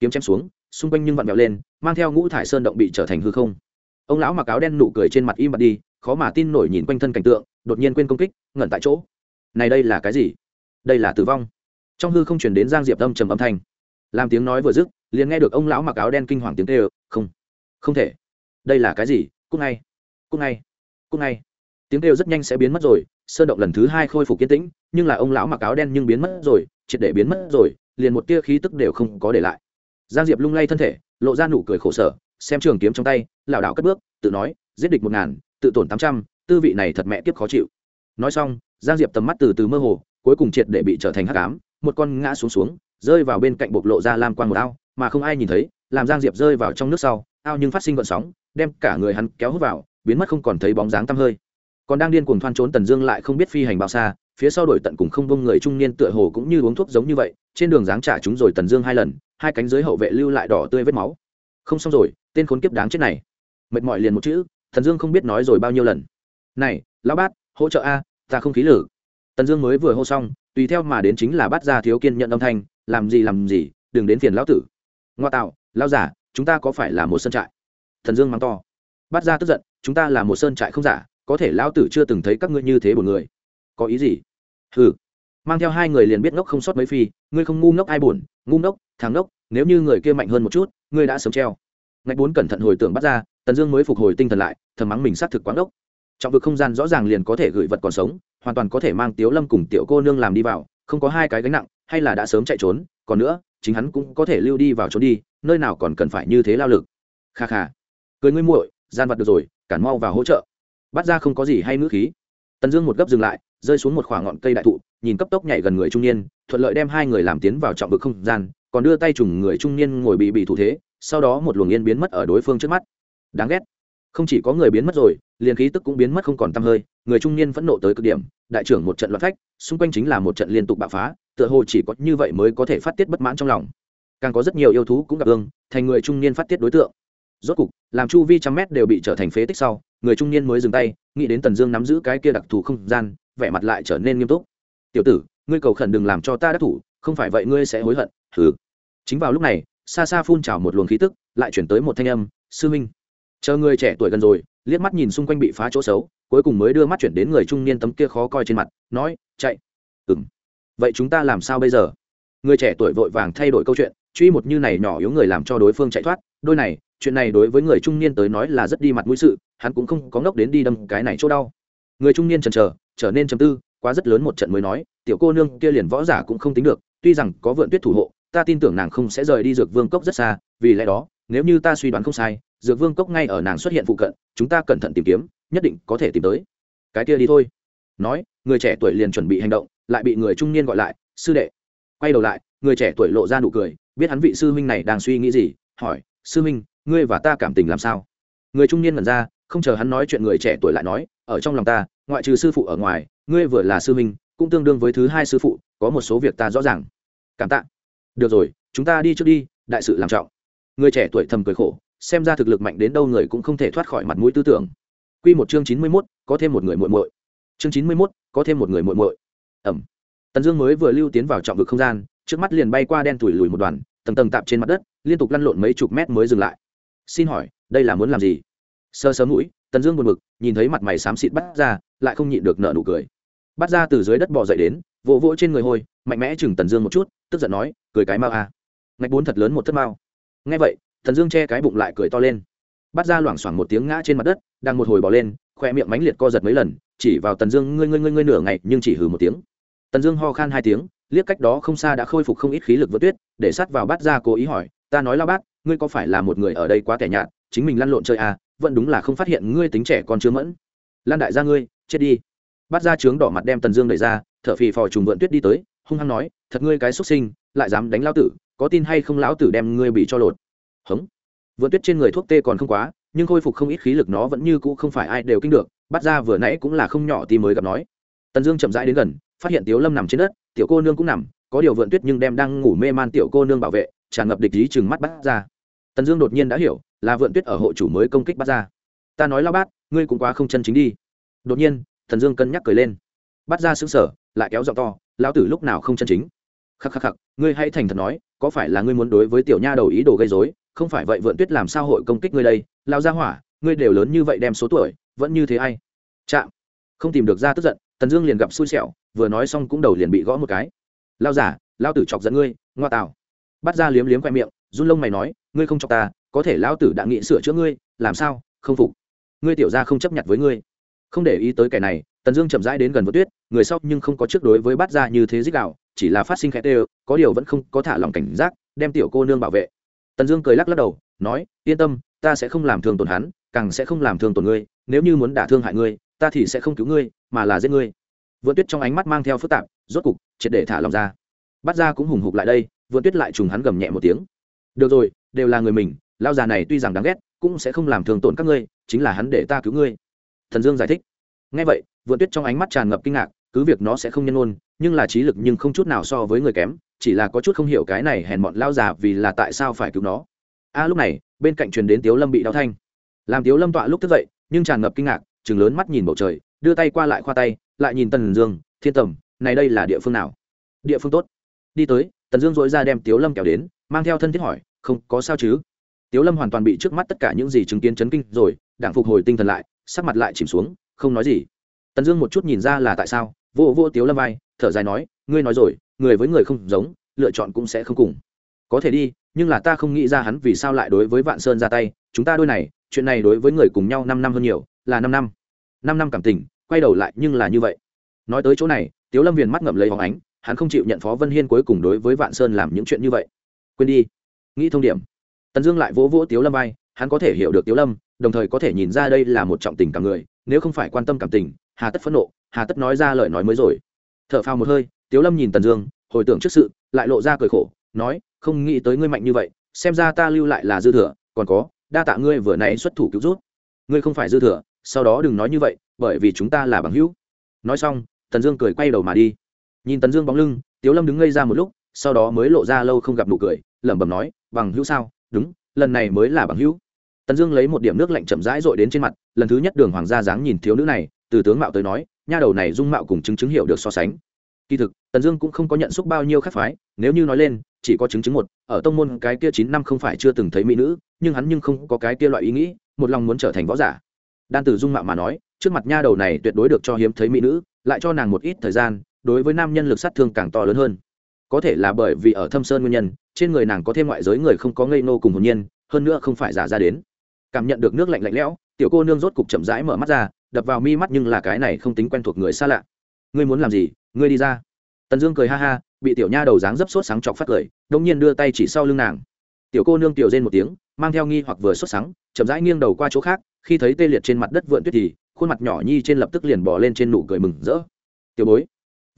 Kiếm chém xuống, xung quanh nhưng vặn vẹo lên, mang theo ngũ thải sơn động bị trở thành hư không. Ông lão mặc áo đen nụ cười trên mặt im mặt đi, khó mà tin nổi nhìn quanh thân cảnh tượng, đột nhiên quên công kích, ngẩn tại chỗ. Này đây là cái gì? Đây là tử vong. Trong hư không chuyển đến giang diệp âm trầm âm thanh. Làm tiếng nói vừa dứt, liền nghe được ông lão mặc áo đen kinh hoàng tiếng kêu, không không thể. Đây là cái gì? Cúc ngay cúc ngay cúc ngay tiếng kêu rất nhanh sẽ biến mất rồi, sơn động lần thứ hai khôi phục kiến tĩnh, nhưng là ông lão mặc áo đen nhưng biến mất rồi, triệt để biến mất rồi, liền một tia khí tức đều không có để lại. Giang diệp lung lay thân thể, lộ ra nụ cười khổ sở, xem trường kiếm trong tay, lảo đảo cất bước, tự nói, giết địch một ngàn, tự tổn tám trăm, tư vị này thật mẹ tiếp khó chịu. Nói xong, giang diệp tầm mắt từ từ mơ hồ, cuối cùng triệt để bị trở thành hắc ám, một con ngã xuống xuống, rơi vào bên cạnh bộc lộ ra lam quang một ao, mà không ai nhìn thấy, làm giang diệp rơi vào trong nước sau, ao nhưng phát sinh vận sóng, đem cả người hắn kéo hút vào, biến mất không còn thấy bóng dáng tăm hơi còn đang điên cuồng thoăn trốn tần dương lại không biết phi hành bao xa, phía sau đổi tận cùng không bông người trung niên tựa hồ cũng như uống thuốc giống như vậy, trên đường giáng trả chúng rồi tần dương hai lần, hai cánh dưới hậu vệ lưu lại đỏ tươi vết máu. Không xong rồi, tên khốn kiếp đáng chết này. Mệt mỏi liền một chữ thần dương không biết nói rồi bao nhiêu lần. Này, lão bát, hỗ trợ a, ta không khí lử. Tần dương mới vừa hô xong, tùy theo mà đến chính là bắt ra thiếu kiên nhận âm thanh, làm gì làm gì, đừng đến phiền lão tử. Ngoa tạo, lão giả, chúng ta có phải là một sân trại? Thần dương mắng to. Bắt ra tức giận, chúng ta là một sơn trại không giả có thể lão tử chưa từng thấy các ngươi như thế buồn người. Có ý gì? Ừ mang theo hai người liền biết ngốc không sót mấy phi, ngươi không ngu ngốc ai buồn, ngu ngốc, thằng ngốc, nếu như người kia mạnh hơn một chút, ngươi đã sớm treo. Ngạch bốn cẩn thận hồi tưởng bắt ra, tần dương mới phục hồi tinh thần lại, thầm mắng mình xác thực quán đốc trong vực không gian rõ ràng liền có thể gửi vật còn sống, hoàn toàn có thể mang tiếu lâm cùng tiểu cô nương làm đi vào, không có hai cái gánh nặng, hay là đã sớm chạy trốn, còn nữa, chính hắn cũng có thể lưu đi vào trốn đi, nơi nào còn cần phải như thế lao lực. Kha kha. Cười ngươi muội, gian vật được rồi, cản mau vào hỗ trợ bắt ra không có gì hay ngữ khí. Tần dương một gấp dừng lại, rơi xuống một khoảng ngọn cây đại thụ, nhìn cấp tốc nhảy gần người trung niên, thuận lợi đem hai người làm tiến vào trọng vực không gian, còn đưa tay trùng người trung niên ngồi bị bị thủ thế, sau đó một luồng yên biến mất ở đối phương trước mắt. Đáng ghét. Không chỉ có người biến mất rồi, liền khí tức cũng biến mất không còn t hơi, người trung niên phẫn nộ tới cực điểm, đại trưởng một trận loạn phách, xung quanh chính là một trận liên tục bạo phá, tựa hồ chỉ có như vậy mới có thể phát tiết bất mãn trong lòng. Càng có rất nhiều yêu thú cũng gặp ương thành người trung niên phát tiết đối tượng. Rốt cục, làm chu vi trăm mét đều bị trở thành phế tích sau người trung niên mới dừng tay, nghĩ đến tần dương nắm giữ cái kia đặc thù không gian, vẻ mặt lại trở nên nghiêm túc. Tiểu tử, ngươi cầu khẩn đừng làm cho ta đắc thủ, không phải vậy ngươi sẽ hối hận. Thử chính vào lúc này, xa xa phun trào một luồng khí tức, lại chuyển tới một thanh âm, sư minh. Chờ người trẻ tuổi gần rồi, liếc mắt nhìn xung quanh bị phá chỗ xấu, cuối cùng mới đưa mắt chuyển đến người trung niên tấm kia khó coi trên mặt, nói, chạy. Ừng vậy chúng ta làm sao bây giờ? Người trẻ tuổi vội vàng thay đổi câu chuyện, truy một như này nhỏ yếu người làm cho đối phương chạy thoát, đôi này chuyện này đối với người trung niên tới nói là rất đi mặt mũi sự, hắn cũng không có ngốc đến đi đâm cái này chỗ đau. Người trung niên chần chờ, trở nên chầm tư, quá rất lớn một trận mới nói, tiểu cô nương kia liền võ giả cũng không tính được, tuy rằng có vượn tuyết thủ hộ, ta tin tưởng nàng không sẽ rời đi dược vương cốc rất xa, vì lẽ đó, nếu như ta suy đoán không sai, dược vương cốc ngay ở nàng xuất hiện phụ cận, chúng ta cẩn thận tìm kiếm, nhất định có thể tìm tới. Cái kia đi thôi. Nói, người trẻ tuổi liền chuẩn bị hành động, lại bị người trung niên gọi lại, sư đệ. Quay đầu lại, người trẻ tuổi lộ ra nụ cười, biết hắn vị sư huynh này đang suy nghĩ gì, hỏi, sư huynh ngươi và ta cảm tình làm sao người trung niên mần ra không chờ hắn nói chuyện người trẻ tuổi lại nói ở trong lòng ta ngoại trừ sư phụ ở ngoài ngươi vừa là sư huynh cũng tương đương với thứ hai sư phụ có một số việc ta rõ ràng cảm tạ được rồi chúng ta đi trước đi đại sự làm trọng người trẻ tuổi thầm cười khổ xem ra thực lực mạnh đến đâu người cũng không thể thoát khỏi mặt mũi tư tưởng Quy một chương chín mươi mốt có thêm một người muội muội. Chương chín mươi mốt có thêm một người muội muội. Ẩm. Tần Dương mới vừa lưu tiến vào trọng vực không gian, trước mắt liền bay qua đen tuổi lùi một đoàn, tầng tầng tạm trên mặt đất, liên tục lăn lộn mấy chục mét mới dừng lại. Xin hỏi, đây là muốn làm gì? Sơ sớm mũi, Tần Dương buồn bực, nhìn thấy mặt mày xám xịt bắt ra, lại không nhịn được nở nụ cười. Bắt ra từ dưới đất bò dậy đến, vỗ vỗ trên người hôi, mạnh mẽ chừng Tần Dương một chút, tức giận nói, cười cái mau a. À. Ngạch bốn thật lớn một thất mau Nghe vậy, Tần Dương che cái bụng lại cười to lên. Bắt ra loảng xoảng một tiếng ngã trên mặt đất, đang một hồi bò lên, khoe miệng mánh liệt co giật mấy lần, chỉ vào Tần Dương ngươi ngươi ngươi ngươi nửa ngày, nhưng chỉ hừ một tiếng. Tần Dương ho khan hai tiếng, liếc cách đó không xa đã khôi phục không ít khí lực vỡ tuyết, để sát vào bắt ra cố ý hỏi, ta nói lao bát, ngươi có phải là một người ở đây quá tẻ nhạt, chính mình lăn lộn chơi à, vẫn đúng là không phát hiện ngươi tính trẻ còn chưa mẫn. Lan đại gia ngươi, chết đi. Bắt ra trướng đỏ mặt đem Tần Dương đẩy ra, thở phì phò trùng vượn tuyết đi tới, hung hăng nói, thật ngươi cái xuất sinh, lại dám đánh lão tử, có tin hay không lão tử đem ngươi bị cho lột hống vượn tuyết trên người thuốc tê còn không quá nhưng khôi phục không ít khí lực nó vẫn như cũ không phải ai đều kinh được bắt ra vừa nãy cũng là không nhỏ thì mới gặp nói tần dương chậm rãi đến gần phát hiện tiếu lâm nằm trên đất tiểu cô nương cũng nằm có điều vượn tuyết nhưng đem đang ngủ mê man tiểu cô nương bảo vệ tràn ngập địch ý chừng mắt bắt ra. Tần dương đột nhiên đã hiểu là vượn tuyết ở hộ chủ mới công kích bắt ra. Ta nói lao bát, ngươi cũng quá không chân chính đi. Đột nhiên, tần dương cân nhắc cười lên. Bắt ra xứng sở, lại kéo giọng to, lão tử lúc nào không chân chính? Khắc khắc khắc, ngươi hãy thành thật nói, có phải là ngươi muốn đối với tiểu nha đầu ý đồ gây dối không phải vậy vượn tuyết làm sao hội công kích ngươi đây? Lao ra hỏa, ngươi đều lớn như vậy đem số tuổi, vẫn như thế ai? Chạm. Không tìm được ra tức giận, tần dương liền gặp xui xẻo, vừa nói xong cũng đầu liền bị gõ một cái. Lao giả lao tử chọc dẫn ngươi, ngoa tạo bắt ra liếm liếm khoe miệng, run lông mày nói, ngươi không chọc ta, có thể Lão tử đã nghĩ sửa chữa ngươi, làm sao, không phục. Ngươi tiểu ra không chấp nhận với ngươi. Không để ý tới kẻ này, tần dương chậm rãi đến gần vượt tuyết, người sau nhưng không có trước đối với bắt ra như thế dích đạo, chỉ là phát sinh khẽ tê, có điều vẫn không có thả lòng cảnh giác, đem tiểu cô nương bảo vệ. Tần dương cười lắc lắc đầu, nói, yên tâm, ta sẽ không làm thương tổn hắn, càng sẽ không làm thương tổn ngươi, nếu như muốn đả thương hại ngươi, ta thì sẽ không cứu ngươi, mà là giết ngươi. Vượt tuyết trong ánh mắt mang theo phức tạp, rốt cục triệt để thả lòng ra. Bắt ra cũng hùng hục lại đây vượn tuyết lại trùng hắn gầm nhẹ một tiếng. Được rồi, đều là người mình lao già này tuy rằng đáng ghét, cũng sẽ không làm thương tổn các ngươi, chính là hắn để ta cứu ngươi. Thần dương giải thích. Ngay vậy vượn tuyết trong ánh mắt tràn ngập kinh ngạc, cứ việc nó sẽ không nhân ôn nhưng là trí lực nhưng không chút nào so với người kém, chỉ là có chút không hiểu cái này hèn mọn lao già vì là tại sao phải cứu nó. A, lúc này, bên cạnh truyền đến tiếu lâm bị đau thanh. Làm tiếu lâm tọa lúc thức dậy, nhưng tràn ngập kinh ngạc chừng lớn mắt nhìn bầu trời, đưa tay qua lại khoa tay, lại nhìn tần dương, thiên tầm, này đây là địa phương nào? Địa phương tốt. Đi tới tần dương dội ra đem tiếu lâm kéo đến, mang theo thân thiết hỏi, không, có sao chứ? Tiếu lâm hoàn toàn bị trước mắt tất cả những gì chứng kiến chấn kinh rồi, đảng phục hồi tinh thần lại, sắc mặt lại chìm xuống, không nói gì. Tần dương một chút nhìn ra là tại sao vô vô tiếu lâm vai, thở dài nói, ngươi nói rồi, người với người không giống, lựa chọn cũng sẽ không cùng. Có thể đi, nhưng là ta không nghĩ ra hắn vì sao lại đối với vạn sơn ra tay, chúng ta đôi này, chuyện này đối với người cùng nhau năm năm hơn nhiều, là năm năm. Năm năm cảm tình, quay đầu lại nhưng là như vậy. Nói tới chỗ này, tiếu lâm viền mắt ngậm lấy hóng ánh hắn không chịu nhận phó vân hiên cuối cùng đối với vạn sơn làm những chuyện như vậy quên đi nghĩ thông điểm tần dương lại vỗ vỗ tiếu lâm vai, hắn có thể hiểu được tiếu lâm, đồng thời có thể nhìn ra đây là một trọng tình cảm người, nếu không phải quan tâm cảm tình, hà tất phẫn nộ, hà tất nói ra lời nói mới rồi. T h ở phao một hơi, tiếu lâm nhìn tần dương, hồi tưởng trước sự, lại lộ ra cười khổ, nói, không nghĩ tới ngươi mạnh như vậy, xem ra ta lưu lại là dư thừa, còn có, đa tạ ngươi vừa nãy xuất thủ cứu rút ngươi không phải dư thừa, sau đó đừng nói như vậy, bởi vì chúng ta là bằng hữu. Nói xong, tần dương cười quay đầu mà đi nhìn tần dương bóng lưng, tiếu lâm đứng ngây ra một lúc, sau đó mới lộ ra lâu không gặp nụ cười, lẩm bẩm nói, bằng hữu sao? Đúng, lần này mới là bằng hữu. Tần dương lấy một điểm nước lạnh chậm rãi r ộ i đến trên mặt, lần thứ nhất đường hoàng gia dáng nhìn thiếu nữ này, từ tướng mạo tới nói, nha đầu này dung mạo cùng chứng chứng hiểu được so sánh. Kỳ thực tần dương cũng không có nhận xúc bao nhiêu khác phái, nếu như nói lên, chỉ có chứng chứng một, ở tông môn cái kia chín năm không phải chưa từng thấy mỹ nữ, nhưng hắn nhưng không có cái kia loại ý nghĩ, một lòng muốn trở thành võ giả. Đan từ dung mạo mà nói, trước mặt nha đầu này tuyệt đối được cho hiếm thấy mỹ nữ, lại cho nàng một ít thời gian đối với nam nhân lực sát thương càng to lớn hơn. Có thể là bởi vì ở thâm sơn nguyên nhân, trên người nàng có thêm ngoại giới người không có ngây nô cùng hồn nhiên, hơn nữa không phải giả ra đến. Cảm nhận được nước lạnh lạnh lẽo, tiểu cô nương rốt cục chậm rãi mở mắt ra, đập vào mi mắt nhưng là cái này không tính quen thuộc người xa lạ. Ngươi muốn làm gì? Ngươi đi ra. Tần dương cười ha ha, bị tiểu nha đầu dáng dấp sốt sáng chọc phát cười đông nhiên đưa tay chỉ sau lưng nàng. Tiểu cô nương tiểu rên một tiếng, mang theo nghi hoặc vừa sốt sáng, chậm rãi nghiêng đầu qua chỗ khác, khi thấy tê liệt trên mặt đất vượn tuyết thì, khuôn mặt nhỏ nhi trên lập tức liền bỏ lên trên nụ cười mừng rỡ. Tiểu bối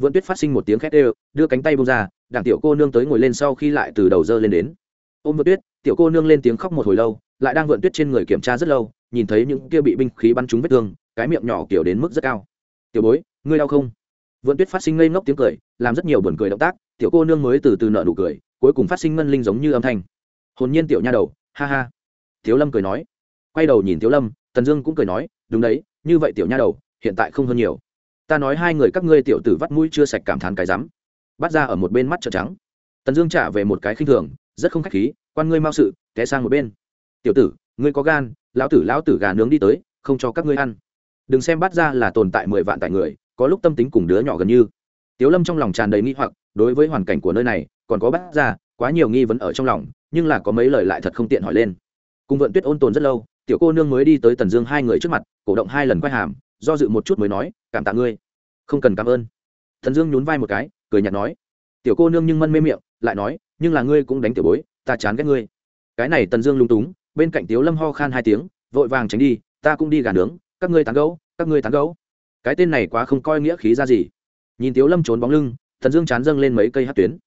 vượn tuyết phát sinh một tiếng khét ê đưa cánh tay bông ra, đảng tiểu cô nương tới ngồi lên sau khi lại từ đầu dơ lên đến. Ôm vượn tuyết, tiểu cô nương lên tiếng khóc một hồi lâu, lại đang vượn tuyết trên người kiểm tra rất lâu, nhìn thấy những kia bị binh khí bắn trúng vết thương, cái miệng nhỏ kiểu đến mức rất cao. Tiểu bối, ngươi đau không? Vượn tuyết phát sinh ngây ngốc tiếng cười, làm rất nhiều buồn cười động tác, tiểu cô nương mới từ từ nợ nụ cười, cuối cùng phát sinh ngân linh giống như âm thanh. Hồn nhiên tiểu nha đầu, ha ha. Thiếu lâm cười nói. Quay đầu nhìn thiếu lâm, tần dương cũng cười nói, đúng đấy, như vậy tiểu nha đầu, hiện tại không hơn nhiều ta nói hai người các ngươi tiểu tử vắt mũi chưa sạch cảm thán cái rắm. Bắt ra ở một bên mắt trợn trắng. Tần dương trả về một cái khinh thường, rất không khách khí, quan ngươi mau sự, té sang một bên. Tiểu tử, ngươi có gan, lão tử lão tử gà nướng đi tới, không cho các ngươi ăn. Đừng xem bắt ra là tồn tại mười vạn tại người, có lúc tâm tính cùng đứa nhỏ gần như. Tiếu lâm trong lòng tràn đầy nghi hoặc, đối với hoàn cảnh của nơi này, còn có bắt ra, quá nhiều nghi vấn ở trong lòng, nhưng là có mấy lời lại thật không tiện hỏi lên. Cùng vận tuyết ôn tồn rất lâu, tiểu cô nương mới đi tới tần dương hai người trước mặt, cổ động hai lần quay hàm do dự một chút mới nói, cảm tạ ngươi. Không cần cảm ơn. Thần dương nhún vai một cái, cười nhạt nói. Tiểu cô nương nhưng mân mê miệng, lại nói, nhưng là ngươi cũng đánh tiểu bối, ta chán ghét ngươi. Cái này tần dương lung túng, bên cạnh tiếu lâm ho khan hai tiếng, vội vàng tránh đi, ta cũng đi gà nướng, các ngươi tán gấu các ngươi tán gấu cái tên này quá không coi nghĩa khí ra gì. Nhìn tiếu lâm trốn bóng lưng, thần dương chán dâng lên mấy cây hát tuyến.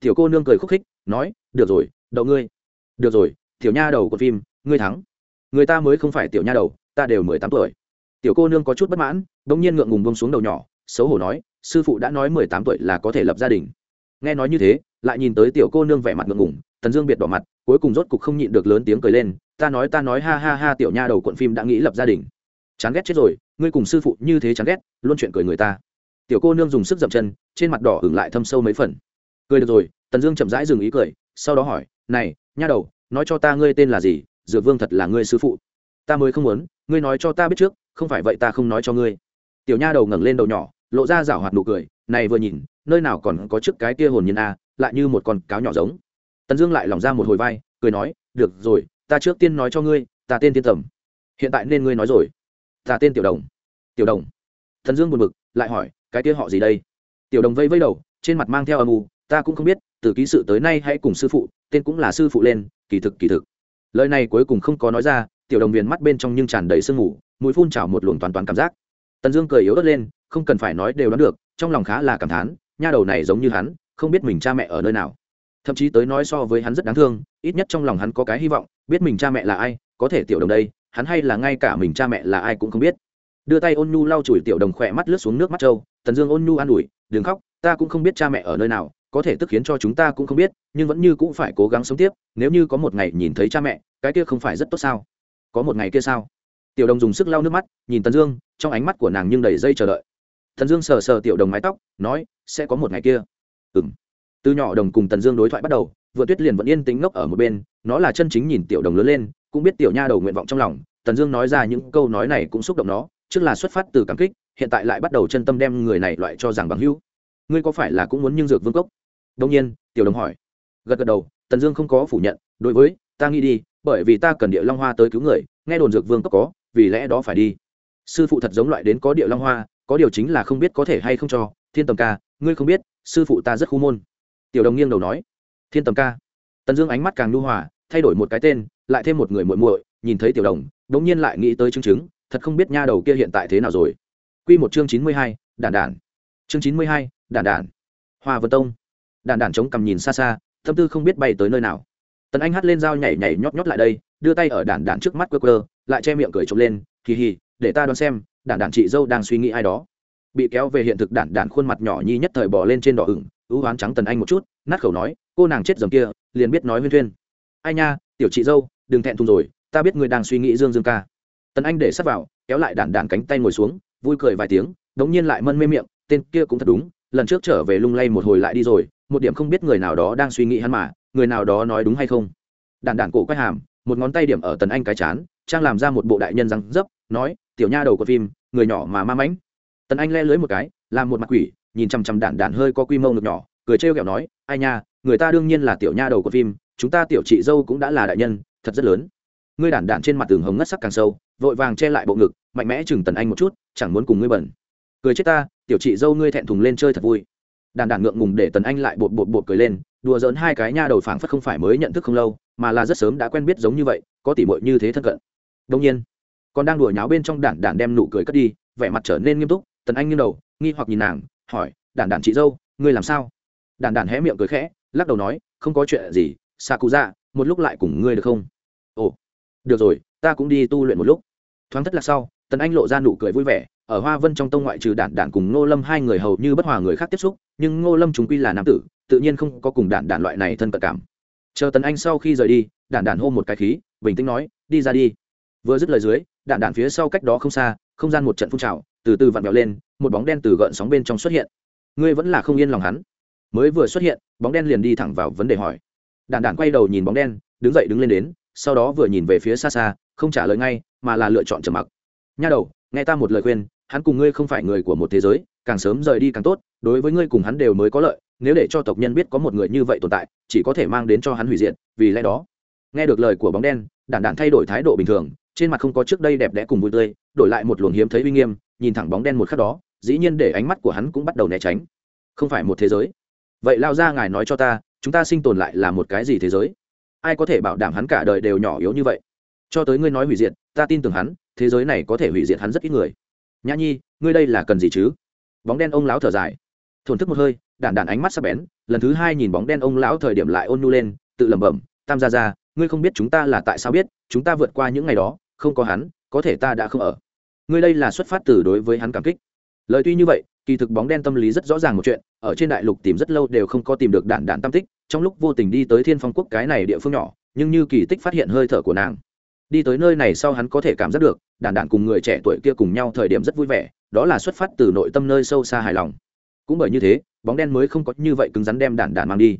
Tiểu cô nương cười khúc khích, nói, được rồi, đậu ngươi. Được rồi, tiểu nha đầu của phim, ngươi thắng. Người ta mới không phải tiểu nha đầu, ta đều mười tám tuổi tiểu cô nương có chút bất mãn đ ỗ n g nhiên ngượng ngùng bông xuống đầu nhỏ, xấu hổ nói, sư phụ đã nói mười tám tuổi là có thể lập gia đình. Nghe nói như thế, lại nhìn tới tiểu cô nương vẻ mặt ngượng ngùng, tần dương biệt đỏ mặt, cuối cùng rốt cục không nhịn được lớn tiếng cười lên, ta nói ta nói, ha ha ha, tiểu nha đầu cuộn phim đã nghĩ lập gia đình. Chán ghét chết rồi, ngươi cùng sư phụ như thế chán ghét, luôn chuyện cười người ta. Tiểu cô nương dùng sức dậm chân, trên mặt đỏ hửng lại thâm sâu mấy phần. Cười được rồi. Tần dương chậm rãi dừng ý cười, sau đó hỏi, này, nha đầu, nói cho ta ngươi tên là gì? Dược vương thật là ngươi sư phụ. Ta mới không muốn, ngươi nói cho ta biết trước không phải vậy ta không nói cho ngươi. Tiểu nha đầu ngẩng lên đầu nhỏ, lộ ra rảo hoạt nụ cười, này vừa nhìn, nơi nào còn có trước cái kia hồn nhiên a, lại như một con cáo nhỏ giống. Tần dương lại lỏng ra một hồi vai, cười nói, được rồi, ta trước tiên nói cho ngươi, ta tên Thiên tầm. Hiện tại nên ngươi nói rồi. Ta tên tiểu đồng. Tiểu đồng? Tần dương buồn bực, lại hỏi, cái kia họ gì đây? Tiểu đồng vây vây đầu, trên mặt mang theo âm u, ta cũng không biết, từ ký sự tới nay hãy cùng sư phụ, tên cũng là sư phụ lên, kỳ thực kỳ thực. Lời này cuối cùng không có nói ra, tiểu đồng viền mắt bên trong nhưng tràn đầy sương mù mũi phun trào một luồng toàn toàn cảm giác. Tần dương cười yếu ớt lên, không cần phải nói đều đoán được, trong lòng khá là cảm thán, nha đầu này giống như hắn, không biết mình cha mẹ ở nơi nào. Thậm chí tới nói so với hắn rất đáng thương, ít nhất trong lòng hắn có cái hy vọng, biết mình cha mẹ là ai, có thể tiểu đồng đây, hắn hay là ngay cả mình cha mẹ là ai cũng không biết. Đưa tay ôn nhu lau chùi tiểu đồng khỏe mắt lướt xuống nước mắt trâu, tần dương ôn nhu an ủi, đừng khóc, ta cũng không biết cha mẹ ở nơi nào, có thể tức khiến cho chúng ta cũng không biết, nhưng vẫn như cũng phải cố gắng sống tiếp, nếu như có một ngày nhìn thấy cha mẹ, cái kia không phải rất tốt sao? Có một ngày kia sao? Tiểu đồng dùng sức lau nước mắt, nhìn tần dương, trong ánh mắt của nàng nhưng đầy dây chờ đợi. Tần dương sờ sờ tiểu đồng mái tóc, nói, sẽ có một ngày kia. Ừ m từ nhỏ đồng cùng tần dương đối thoại bắt đầu vừa tuyết liền vẫn yên tính ngốc ở một bên, nó là chân chính nhìn tiểu đồng lớn lên, cũng biết tiểu nha đầu nguyện vọng trong lòng, tần dương nói ra những câu nói này cũng xúc động nó, trước là xuất phát từ cảm kích, hiện tại lại bắt đầu chân tâm đem người này loại cho rằng bằng hữu. Ngươi có phải là cũng muốn nhưng dược vương cốc? Đông nhiên, tiểu đồng hỏi. Gật gật đầu, tần dương không có phủ nhận, đối với, ta nghĩ đi, bởi vì ta cần địa long hoa tới cứu người, nghe đồn dược vương cốc có vì lẽ đó phải đi. Sư phụ thật giống loại đến có địa long hoa, có điều chính là không biết có thể hay không cho. Thiên tầm ca, ngươi không biết, sư phụ ta rất khu môn. Tiểu đồng nghiêng đầu nói. Thiên tầm ca. Tần dương ánh mắt càng nhu hòa, thay đổi một cái tên, lại thêm một người muội muội, nhìn thấy tiểu đồng đ ỗ n g nhiên lại nghĩ tới chứng chứng, thật không biết nha đầu kia hiện tại thế nào rồi. Q một chương chín mươi hai, đản đản. Chương chín mươi hai, đản đản. Hoa vân tông. Đản đản chống cằm nhìn xa xa, tâm tư không biết bay tới nơi nào. Tần anh hắt lên dao nhảy nhảy nhót nhót lại đây, đưa tay ở đản đản trước mắt quơ quơ lại che miệng cười trộm lên kỳ hì, để ta đoán xem, đản đản chị dâu đang suy nghĩ ai đó. Bị kéo về hiện thực đản đản khuôn mặt nhỏ nhi nhất thời bỏ lên trên đỏ ửng, ưu hoán trắng tần anh một chút, nát khẩu nói, cô nàng chết dầm kia, liền biết nói huyên thuyên. Ai nha, tiểu chị dâu, đừng thẹn thùng rồi, ta biết người đang suy nghĩ dương dương ca. Tần anh để sắt vào, kéo lại đản đản cánh tay ngồi xuống, vui cười vài tiếng, đống nhiên lại mân mê miệng, tên kia cũng thật đúng, lần trước trở về lung lay một hồi lại đi rồi, một điểm không biết người nào đó đang suy nghĩ hắn mà, người nào đó nói đúng hay không? Đản đản cổ quay hàm, một ngón tay điểm ở tần anh cái chán trang làm ra một bộ đại nhân răng dấp, nói, tiểu nha đầu của phim, người nhỏ mà ma mãnh. Tần anh le lưới một cái, làm một mặt quỷ, nhìn chằm chằm đản đản hơi có quy mô ngực nhỏ, cười trêu ghẹo nói, ai nha, người ta đương nhiên là tiểu nha đầu của phim, chúng ta tiểu chị dâu cũng đã là đại nhân, thật rất lớn. Ngươi đản đản trên mặt tường hồng ngất sắc càng sâu, vội vàng che lại bộ ngực, mạnh mẽ chừng tần anh một chút, chẳng muốn cùng ngươi bẩn. Cười chết ta, tiểu chị dâu ngươi thẹn thùng lên chơi thật vui. Đản đản ngượng ngùng để tần anh lại bột bột bột cười lên, đùa giỡn hai cái nha đầu phảng phất không phải mới nhận thức không lâu, mà là rất sớm đã quen biết giống như vậy, có tỉ mội như thế thân cận đông nhiên, còn đang đùa nháo bên trong đản đản đem nụ cười cất đi, vẻ mặt trở nên nghiêm túc, tần anh nghiêng đầu, nghi hoặc nhìn nàng, hỏi, đản đản chị dâu, ngươi làm sao? Đản đản hé miệng cười khẽ, lắc đầu nói, không có chuyện gì xạ cụ dạ một lúc lại cùng ngươi được không? Ồ, được rồi, ta cũng đi tu luyện một lúc. Thoáng thất là sau, tần anh lộ ra nụ cười vui vẻ, ở hoa vân trong tông ngoại trừ đản đản cùng ngô lâm hai người hầu như bất hòa người khác tiếp xúc, nhưng ngô lâm chúng quy là nam tử, tự nhiên không có cùng đản đản loại này thân cận cảm. Chờ tần anh sau khi rời đi, đản đản hô một cái khí, bình tĩnh nói, đi ra đi vừa dứt lời dưới, đạn đạn phía sau cách đó không xa, không gian một trận phun trào, từ từ vặn vẹo lên, một bóng đen từ gợn sóng bên trong xuất hiện. Ngươi vẫn là không yên lòng hắn. Mới vừa xuất hiện, bóng đen liền đi thẳng vào vấn đề hỏi. Đạn đạn quay đầu nhìn bóng đen, đứng dậy đứng lên đến, sau đó vừa nhìn về phía xa xa, không trả lời ngay, mà là lựa chọn trầm mặc. Nha đầu, nghe ta một lời khuyên, hắn cùng ngươi không phải người của một thế giới, càng sớm rời đi càng tốt, đối với ngươi cùng hắn đều mới có lợi, nếu để cho tộc nhân biết có một người như vậy tồn tại, chỉ có thể mang đến cho hắn hủy diệt, vì lẽ đó. Nghe được lời của bóng đen đản đản thay đổi thái độ bình thường trên mặt không có trước đây đẹp đẽ cùng vui tươi, đổi lại một luồng hiếm thấy uy nghiêm, nhìn thẳng bóng đen một khắc đó, dĩ nhiên để ánh mắt của hắn cũng bắt đầu né tránh. Không phải một thế giới. Vậy lao ra ngài nói cho ta, chúng ta sinh tồn lại là một cái gì thế giới? Ai có thể bảo đảm hắn cả đời đều nhỏ yếu như vậy? Cho tới ngươi nói hủy diệt, ta tin tưởng hắn, thế giới này có thể hủy diệt hắn rất ít người. Nhã nhi, ngươi đây là cần gì chứ? Bóng đen ông lão thở dài. Thổn thức một hơi, đản đản ánh mắt sắp bén, lần thứ hai nhìn bóng đen ông lão thời điểm lại ôn nu lên, tự lẩm bẩm, tam gia ra ngươi không biết chúng ta là tại sao biết, chúng ta vượt qua những ngày đó không có hắn, có thể ta đã không ở. Ngươi đây là xuất phát từ đối với hắn cảm kích. Lời tuy như vậy, kỳ thực bóng đen tâm lý rất rõ ràng một chuyện, ở trên đại lục tìm rất lâu đều không có tìm được đạn đạn tam tích, trong lúc vô tình đi tới thiên phong quốc cái này địa phương nhỏ, nhưng như kỳ tích phát hiện hơi thở của nàng. Đi tới nơi này sau hắn có thể cảm giác được, đạn đạn cùng người trẻ tuổi kia cùng nhau thời điểm rất vui vẻ, đó là xuất phát từ nội tâm nơi sâu xa hài lòng. Cũng bởi như thế, bóng đen mới không có như vậy cứng rắn đem đạn đạn mang đi.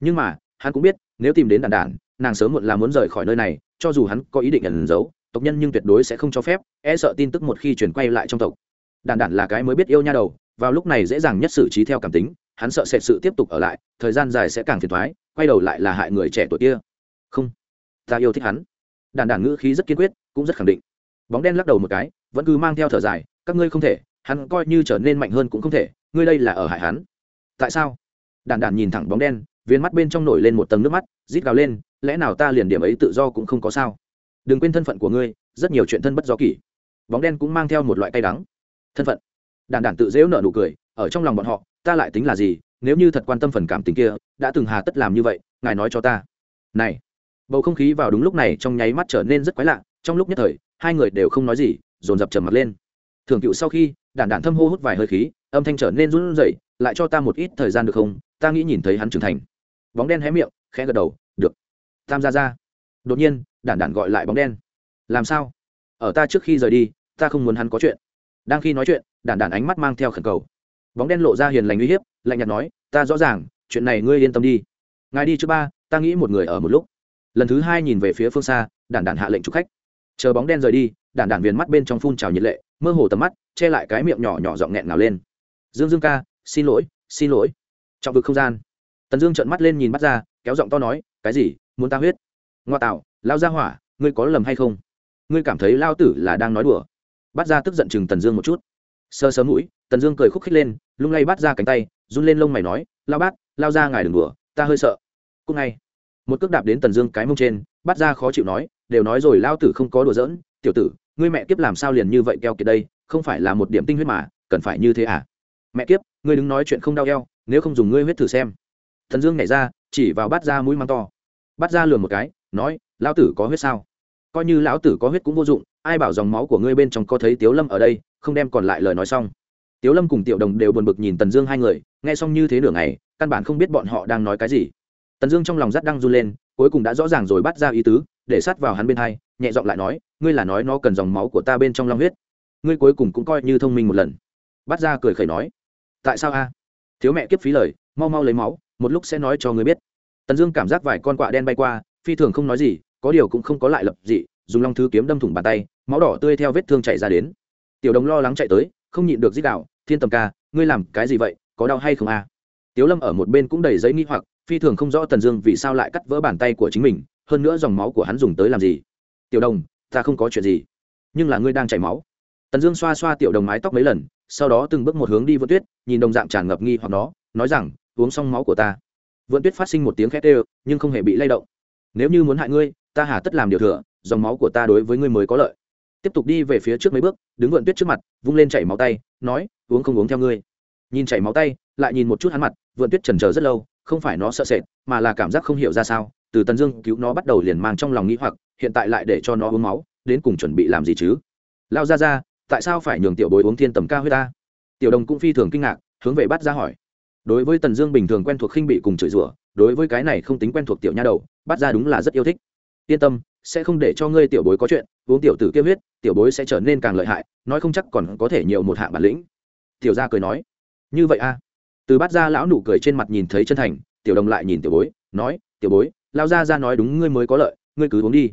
Nhưng mà, hắn cũng biết, nếu tìm đến đạn đạn, nàng sớm muộn là muốn rời khỏi nơi này, cho dù hắn có ý định ẩn giấu tộc nhân nhưng tuyệt đối sẽ không cho phép e sợ tin tức một khi chuyển quay lại trong tộc. Đản đản là cái mới biết yêu nha đầu, vào lúc này dễ dàng nhất xử trí theo cảm tính, hắn sợ sẽ sự tiếp tục ở lại, thời gian dài sẽ càng phiền thoái, quay đầu lại là hại người trẻ tuổi kia. Không, ta yêu thích hắn. Đản đản ngữ khí rất kiên quyết, cũng rất khẳng định. Bóng đen lắc đầu một cái, vẫn cứ mang theo thở dài, các ngươi không thể, hắn coi như trở nên mạnh hơn cũng không thể, ngươi đây là ở hại hắn. Tại sao? Đản đản nhìn thẳng bóng đen, viên mắt bên trong nổi lên một tầng nước mắt, rít gào lên, lẽ nào ta liền điểm ấy tự do cũng không có sao? Đừng quên thân phận của ngươi, rất nhiều chuyện thân bất do kỷ. Bóng đen cũng mang theo một loại cay đắng. Thân phận. Đàn đản tự dễu nợ nụ cười, ở trong lòng bọn họ, ta lại tính là gì, nếu như thật quan tâm phần cảm tình kia, đã từng hà tất làm như vậy, ngài nói cho ta. Này, bầu không khí vào đúng lúc này trong nháy mắt trở nên rất quái lạ, trong lúc nhất thời, hai người đều không nói gì, dồn dập trầm mặt lên. Thường cựu sau khi đản đản thâm hô hút vài hơi khí, âm thanh trở nên run rẩy, lại cho ta một ít thời gian được không, ta nghĩ nhìn thấy hắn trưởng thành. Bóng đen hé miệng, khẽ gật đầu, được. Tam gia ra đột nhiên đản đản gọi lại bóng đen. Làm sao? Ở ta trước khi rời đi, ta không muốn hắn có chuyện. Đang khi nói chuyện, đản đản ánh mắt mang theo khẩn cầu. Bóng đen lộ ra hiền lành uy hiếp, lạnh nhạt nói, ta rõ ràng, chuyện này ngươi yên tâm đi. Ngài đi chứ ba, ta nghĩ một người ở một lúc. Lần thứ hai nhìn về phía phương xa, đản đản hạ lệnh chụp khách. Chờ bóng đen rời đi, đản đản viền mắt bên trong phun trào nhiệt lệ, mơ hồ tầm mắt, che lại cái miệng nhỏ nhỏ giọng nghẹn nào lên. Dương dương ca, xin lỗi xin lỗi. Trọng vực không gian. Tần dương trợn mắt lên nhìn bắt ra, kéo giọng to nói, cái gì? Muốn ta huyết? Ngoa tạo lao ra hỏa, ngươi có lầm hay không? Ngươi cảm thấy lao tử là đang nói đùa. Bát ra tức giận chừng tần dương một chút. Sơ sớm mũi, tần dương cười khúc khích lên, lung lay Bát ra cánh tay, run lên lông mày nói, lao bát, lao ra ngài đừng đùa, ta hơi sợ. Cúc ngay, một cước đạp đến tần dương cái mông trên, Bát ra khó chịu nói, đều nói rồi lao tử không có đùa giỡn, tiểu tử, ngươi mẹ kiếp làm sao liền như vậy keo kiệt đây, không phải là một điểm tinh huyết mà, cần phải như thế à? Mẹ kiếp, ngươi đứng nói chuyện không đau eo, nếu không dùng ngươi huyết thử xem. Thần dương nhảy ra, chỉ vào Bát ra mũi măng to. Bát ra lườm một cái, nói lão tử có huyết sao? Coi như lão tử có huyết cũng vô dụng, ai bảo dòng máu của ngươi bên trong có thấy tiếu lâm ở đây, không đem còn lại lời nói xong. Tiếu lâm cùng tiểu đồng đều buồn bực nhìn tần dương hai người, nghe xong như thế nửa ngày, căn bản không biết bọn họ đang nói cái gì. Tần dương trong lòng rắt đang run lên, cuối cùng đã rõ ràng rồi bắt ra ý tứ, để sát vào hắn bên hai, nhẹ giọng lại nói, ngươi là nói nó cần dòng máu của ta bên trong long huyết. Ngươi cuối cùng cũng coi như thông minh một lần. Bắt ra cười khẩy nói, tại sao a? Thiếu mẹ kiếp phí lời, mau mau lấy máu, một lúc sẽ nói cho ngươi biết. Tần dương cảm giác vài con quạ đen bay qua, phi thường không nói gì có điều cũng không có lại lập dị, dùng long thứ kiếm đâm thủng bàn tay, máu đỏ tươi theo vết thương chạy ra đến. Tiểu đồng lo lắng chạy tới, không nhịn được dích đạo, thiên tầm ca, ngươi làm cái gì vậy, có đau hay không a? Tiếu lâm ở một bên cũng đầy giấy nghi hoặc, phi thường không rõ tần dương vì sao lại cắt vỡ bàn tay của chính mình, hơn nữa dòng máu của hắn dùng tới làm gì. Tiểu đồng, ta không có chuyện gì, nhưng là ngươi đang chảy máu. Tần dương xoa xoa tiểu đồng mái tóc mấy lần, sau đó từng bước một hướng đi vượt tuyết, nhìn đồng dạng tràn ngập nghi hoặc nó, nói rằng, uống xong máu của ta. Vượt tuyết phát sinh một tiếng khét ê nhưng không hề bị lay động. Nếu như muốn hại ngươi ta hà tất làm điều thừa, dòng máu của ta đối với ngươi mới có lợi. Tiếp tục đi về phía trước mấy bước, đứng vượn tuyết trước mặt, vung lên chảy máu tay, nói, uống không uống theo ngươi. Nhìn chảy máu tay, lại nhìn một chút hắn mặt, vượn tuyết trần chờ rất lâu, không phải nó sợ sệt, mà là cảm giác không hiểu ra sao, từ tần dương cứu nó bắt đầu liền mang trong lòng nghĩ hoặc, hiện tại lại để cho nó uống máu, đến cùng chuẩn bị làm gì chứ? Lao ra ra, tại sao phải nhường tiểu bối uống thiên tầm ca huyết ta? Tiểu đồng cũng phi thường kinh ngạc, hướng về bắt ra hỏi. Đối với tần dương bình thường quen thuộc khinh bị cùng chửi rủa, đối với cái này không tính quen thuộc tiểu nha đầu, bắt ra đúng là rất yêu thích yên tâm, sẽ không để cho ngươi tiểu bối có chuyện, uống tiểu tử kia huyết, tiểu bối sẽ trở nên càng lợi hại, nói không chắc còn có thể nhiều một hạng bản lĩnh. Tiểu gia cười nói. Như vậy a à? từ bát ra lão nụ cười trên mặt nhìn thấy chân thành, tiểu đồng lại nhìn tiểu bối, nói, tiểu bối lao ra ra nói đúng, ngươi mới có lợi, ngươi cứ uống đi.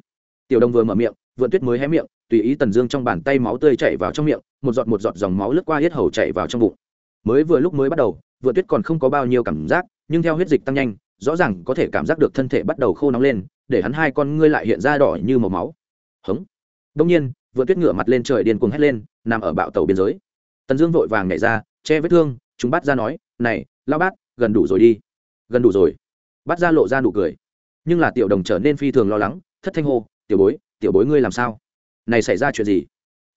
Tiểu đồng vừa mở miệng, vượn tuyết mới hé miệng, tùy ý tần dương trong bàn tay máu tươi chảy vào trong miệng, một giọt một giọt dòng máu lướt qua hết hầu chảy vào trong bụng. Mới vừa lúc mới bắt đầu, vượn tuyết còn không có bao nhiêu cảm giác, nhưng theo huyết dịch tăng nhanh, rõ ràng có thể cảm giác được thân thể bắt đầu khô nóng lên để hắn hai con ngươi lại hiện ra đỏ như màu máu. Hống. Đông nhiên, vượn tuyết ngửa mặt lên trời điên cuồng hét lên, nằm ở bạo tàu biên giới. Tần dương vội vàng nhảy ra, che vết thương, chúng bắt ra nói, này lao bát, gần đủ rồi đi. Gần đủ rồi. Bắt ra lộ ra nụ cười. Nhưng là tiểu đồng trở nên phi thường lo lắng, thất thanh hô, tiểu bối tiểu bối ngươi làm sao? Này xảy ra chuyện gì?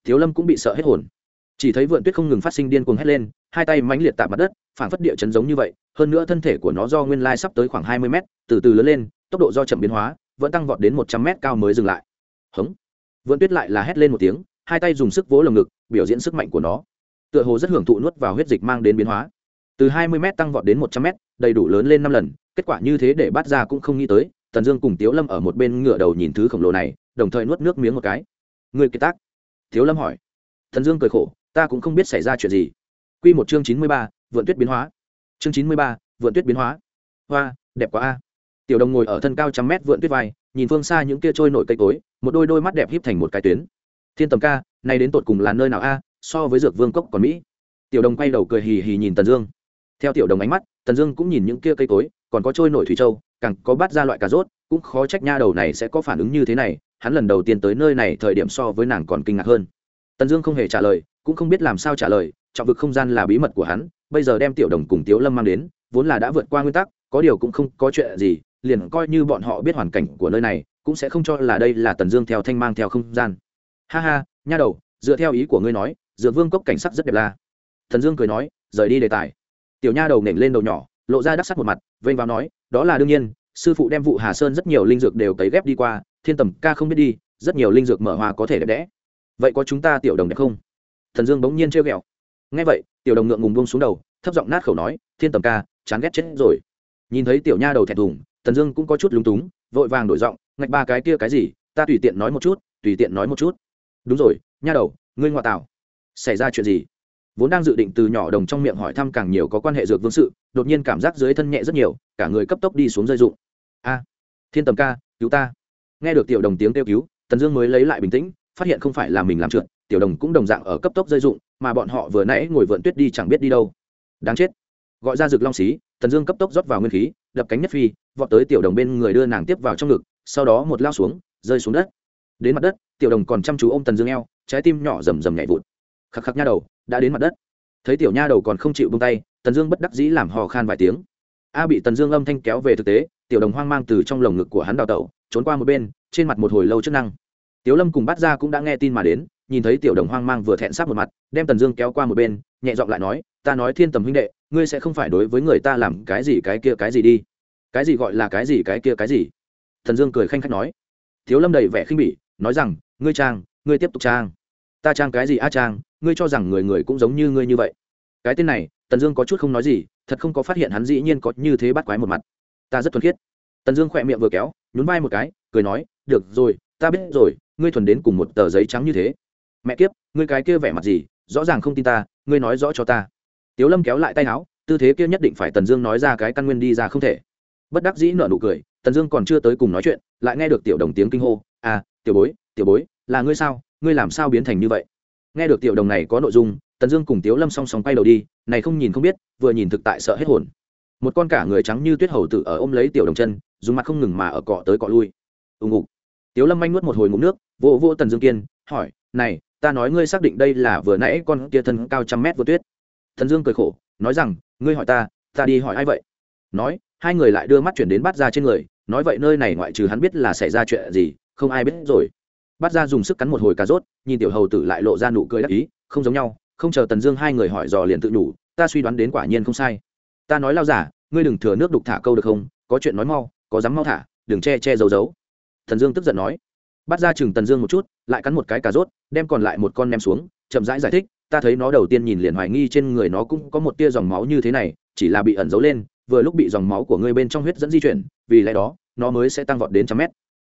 Thiếu lâm cũng bị sợ hết hồn. Chỉ thấy vượn tuyết không ngừng phát sinh điên cuồng hét lên, hai tay mãnh liệt tạp mặt đất phản phất địa chấn giống như vậy, hơn nữa thân thể của nó do nguyên lai sắp tới khoảng hai mươi mét, từ từ lớn lên, tốc độ do chậm biến hóa vẫn tăng vọt đến một trăm mét cao mới dừng lại. Hống. Vượn tuyết lại là hét lên một tiếng, hai tay dùng sức vỗ lồng ngực, biểu diễn sức mạnh của nó. Tựa hồ rất hưởng thụ nuốt vào huyết dịch mang đến biến hóa. Từ hai mươi m tăng vọt đến một trăm m đầy đủ lớn lên năm lần, kết quả như thế để bắt ra cũng không nghĩ tới, tần dương cùng tiếu lâm ở một bên ngựa đầu nhìn thứ khổng lồ này, đồng thời nuốt nước miếng một cái. Người kiệt tác. Tiếu lâm hỏi. Thần dương cười khổ, ta cũng không biết xảy ra chuyện gì. Q một chương chín mươi ba vượn tuyết biến hóa. Chương chín mươi ba vượn tuyết biến hóa. Hoa, đẹp quá a tiểu đồng ngồi ở thân cao trăm mét vượn tuyết vai, nhìn phương xa những kia trôi nổi cây cối, một đôi đôi mắt đẹp híp thành một cái tuyến. Thiên tầm ca nay đến tột cùng là nơi nào a, so với dược vương cốc còn mỹ. Tiểu đồng quay đầu cười hì hì nhìn tần dương. Theo tiểu đồng ánh mắt, tần dương cũng nhìn những kia cây cối, còn có trôi nổi thủy châu, càng có bát ra loại cà rốt, cũng khó trách nha đầu này sẽ có phản ứng như thế này, hắn lần đầu tiên tới nơi này thời điểm so với nàng còn kinh ngạc hơn. Tần dương không hề trả lời, cũng không biết làm sao trả lời, trọng vực không gian là bí mật của hắn, bây giờ đem tiểu đồng cùng tiếu lâm mang đến, vốn là đã vượt qua nguyên tắc, có điều cũng không có chuyện gì liền coi như bọn họ biết hoàn cảnh của nơi này, cũng sẽ không cho là đây là tần dương theo thanh mang theo không gian. Ha ha, nha đầu, dựa theo ý của ngươi nói, dựa vương cốc cảnh sắc rất đẹp la. Thần dương cười nói, rời đi đề tài. Tiểu nha đầu nểnh lên đầu nhỏ, lộ ra đắc sắc một mặt, vênh vào nói, đó là đương nhiên, sư phụ đem vụ hà sơn rất nhiều linh dược đều cấy ghép đi qua, thiên tầm ca không biết đi, rất nhiều linh dược mở hoa có thể đẹp đẽ. Vậy có chúng ta tiểu đồng đẹp không? Thần dương bỗng nhiên trêu ghẹo. Ngay vậy, tiểu đồng ngượng ngùng buông xuống đầu, thấp giọng nát khẩu nói, thiên tầm ca, chán ghét chết rồi. Nhìn thấy tiểu nha đầu thẹn thùng Tần dương cũng có chút lúng túng, vội vàng đổi giọng, ngạch ba cái kia cái gì? Ta tùy tiện nói một chút, tùy tiện nói một chút. Đúng rồi, nha đầu, ngươi ngoại tảo. Xảy ra chuyện gì? Vốn đang dự định từ nhỏ đồng trong miệng hỏi thăm càng nhiều có quan hệ dược vương sự, đột nhiên cảm giác dưới thân nhẹ rất nhiều, cả người cấp tốc đi xuống rơi dụng a, thiên tầm ca, cứu ta. Nghe được tiểu đồng tiếng kêu cứu, tần dương mới lấy lại bình tĩnh, phát hiện không phải là mình làm trượt, tiểu đồng cũng đồng dạng ở cấp tốc rơi dụng mà bọn họ vừa nãy ngồi vượn tuyết đi chẳng biết đi đâu. Đáng chết. Gọi ra rực long xí, tần dương cấp tốc rót vào nguyên khí, đập cánh nhất phi vọt tới tiểu đồng bên người đưa nàng tiếp vào trong ngực, sau đó một lao xuống, rơi xuống đất. Đến mặt đất, tiểu đồng còn chăm chú ô m tần dương eo, trái tim nhỏ rầm rầm nhảy vụt. Khắc khắc nha đầu, đã đến mặt đất. Thấy tiểu nha đầu còn không chịu bông tay, tần dương bất đắc dĩ làm hò khan vài tiếng. A bị tần dương âm thanh kéo về thực tế, tiểu đồng hoang mang từ trong lồng ngực của hắn đào tẩu, trốn qua một bên, trên mặt một hồi lâu chức năng. Tiếu lâm cùng bắt ra cũng đã nghe tin mà đến, nhìn thấy tiểu đồng hoang mang vừa thẹn sát một mặt, đem tần dương kéo qua một bên, nhẹ giọng lại nói, ta nói thiên tầm huynh đệ, ngươi sẽ không phải đối với người ta làm cái gì cái kia cái gì đi cái gì gọi là cái gì cái kia cái gì? Thần dương cười khanh khách nói. Thiếu lâm đầy vẻ khinh bỉ, nói rằng, ngươi trang, ngươi tiếp tục trang. Ta trang cái gì a trang, ngươi cho rằng người người cũng giống như ngươi như vậy. Cái tên này, tần dương có chút không nói gì, thật không có phát hiện hắn dĩ nhiên có như thế bắt quái một mặt. Ta rất thuần khiết. Tần dương khỏe miệng vừa kéo, nhún vai một cái, cười nói, được rồi, ta biết rồi, ngươi thuần đến cùng một tờ giấy trắng như thế. Mẹ kiếp, ngươi cái kia vẻ mặt gì, rõ ràng không tin ta, ngươi nói rõ cho ta. Tiếu lâm kéo lại tay áo, tư thế kia nhất định phải tần dương nói ra cái căn nguyên đi ra không thể bất đắc dĩ nở nụ cười, tần dương còn chưa tới cùng nói chuyện, lại nghe được tiểu đồng tiếng kinh hô à tiểu bối tiểu bối, là ngươi sao? Ngươi làm sao biến thành như vậy? Nghe được tiểu đồng này có nội dung, tần dương cùng tiếu lâm song song quay đầu đi, này không nhìn không biết, vừa nhìn thực tại sợ hết hồn. Một con cả người trắng như tuyết hầu tử ở ôm lấy tiểu đồng chân, dùng mặt không ngừng mà ở cọ tới cọ lui. Ùng ục. Tiếu lâm manh nuốt một hồi ngụm nước, vô vô tần dương kiên, hỏi, này, ta nói ngươi xác định đây là vừa nãy con kia thân cao trăm mét vô tuyết. Thần dương cười khổ, nói rằng, ngươi hỏi ta ta đi hỏi ai vậy? Nói hai người lại đưa mắt chuyển đến Bát ra trên người nói vậy nơi này ngoại trừ hắn biết là xảy ra chuyện gì không ai biết rồi. Bát ra dùng sức cắn một hồi cà rốt nhìn tiểu hầu tử lại lộ ra nụ cười đắc ý không giống nhau không chờ tần dương hai người hỏi dò liền tự nhủ ta suy đoán đến quả nhiên không sai. Ta nói lao giả ngươi đừng thừa nước đục thả câu được không có chuyện nói mau có dám mau thả đừng che che giấu giấu. Thần dương tức giận nói. Bắt ra chừng tần dương một chút lại cắn một cái cà rốt đem còn lại một con ném xuống chậm rãi giải, giải thích ta thấy nó đầu tiên nhìn liền hoài nghi trên người nó cũng có một tia dòng máu như thế này chỉ là bị ẩn giấu lên vừa lúc bị dòng máu của ngươi bên trong huyết dẫn di chuyển, vì lẽ đó, nó mới sẽ tăng vọt đến trăm mét.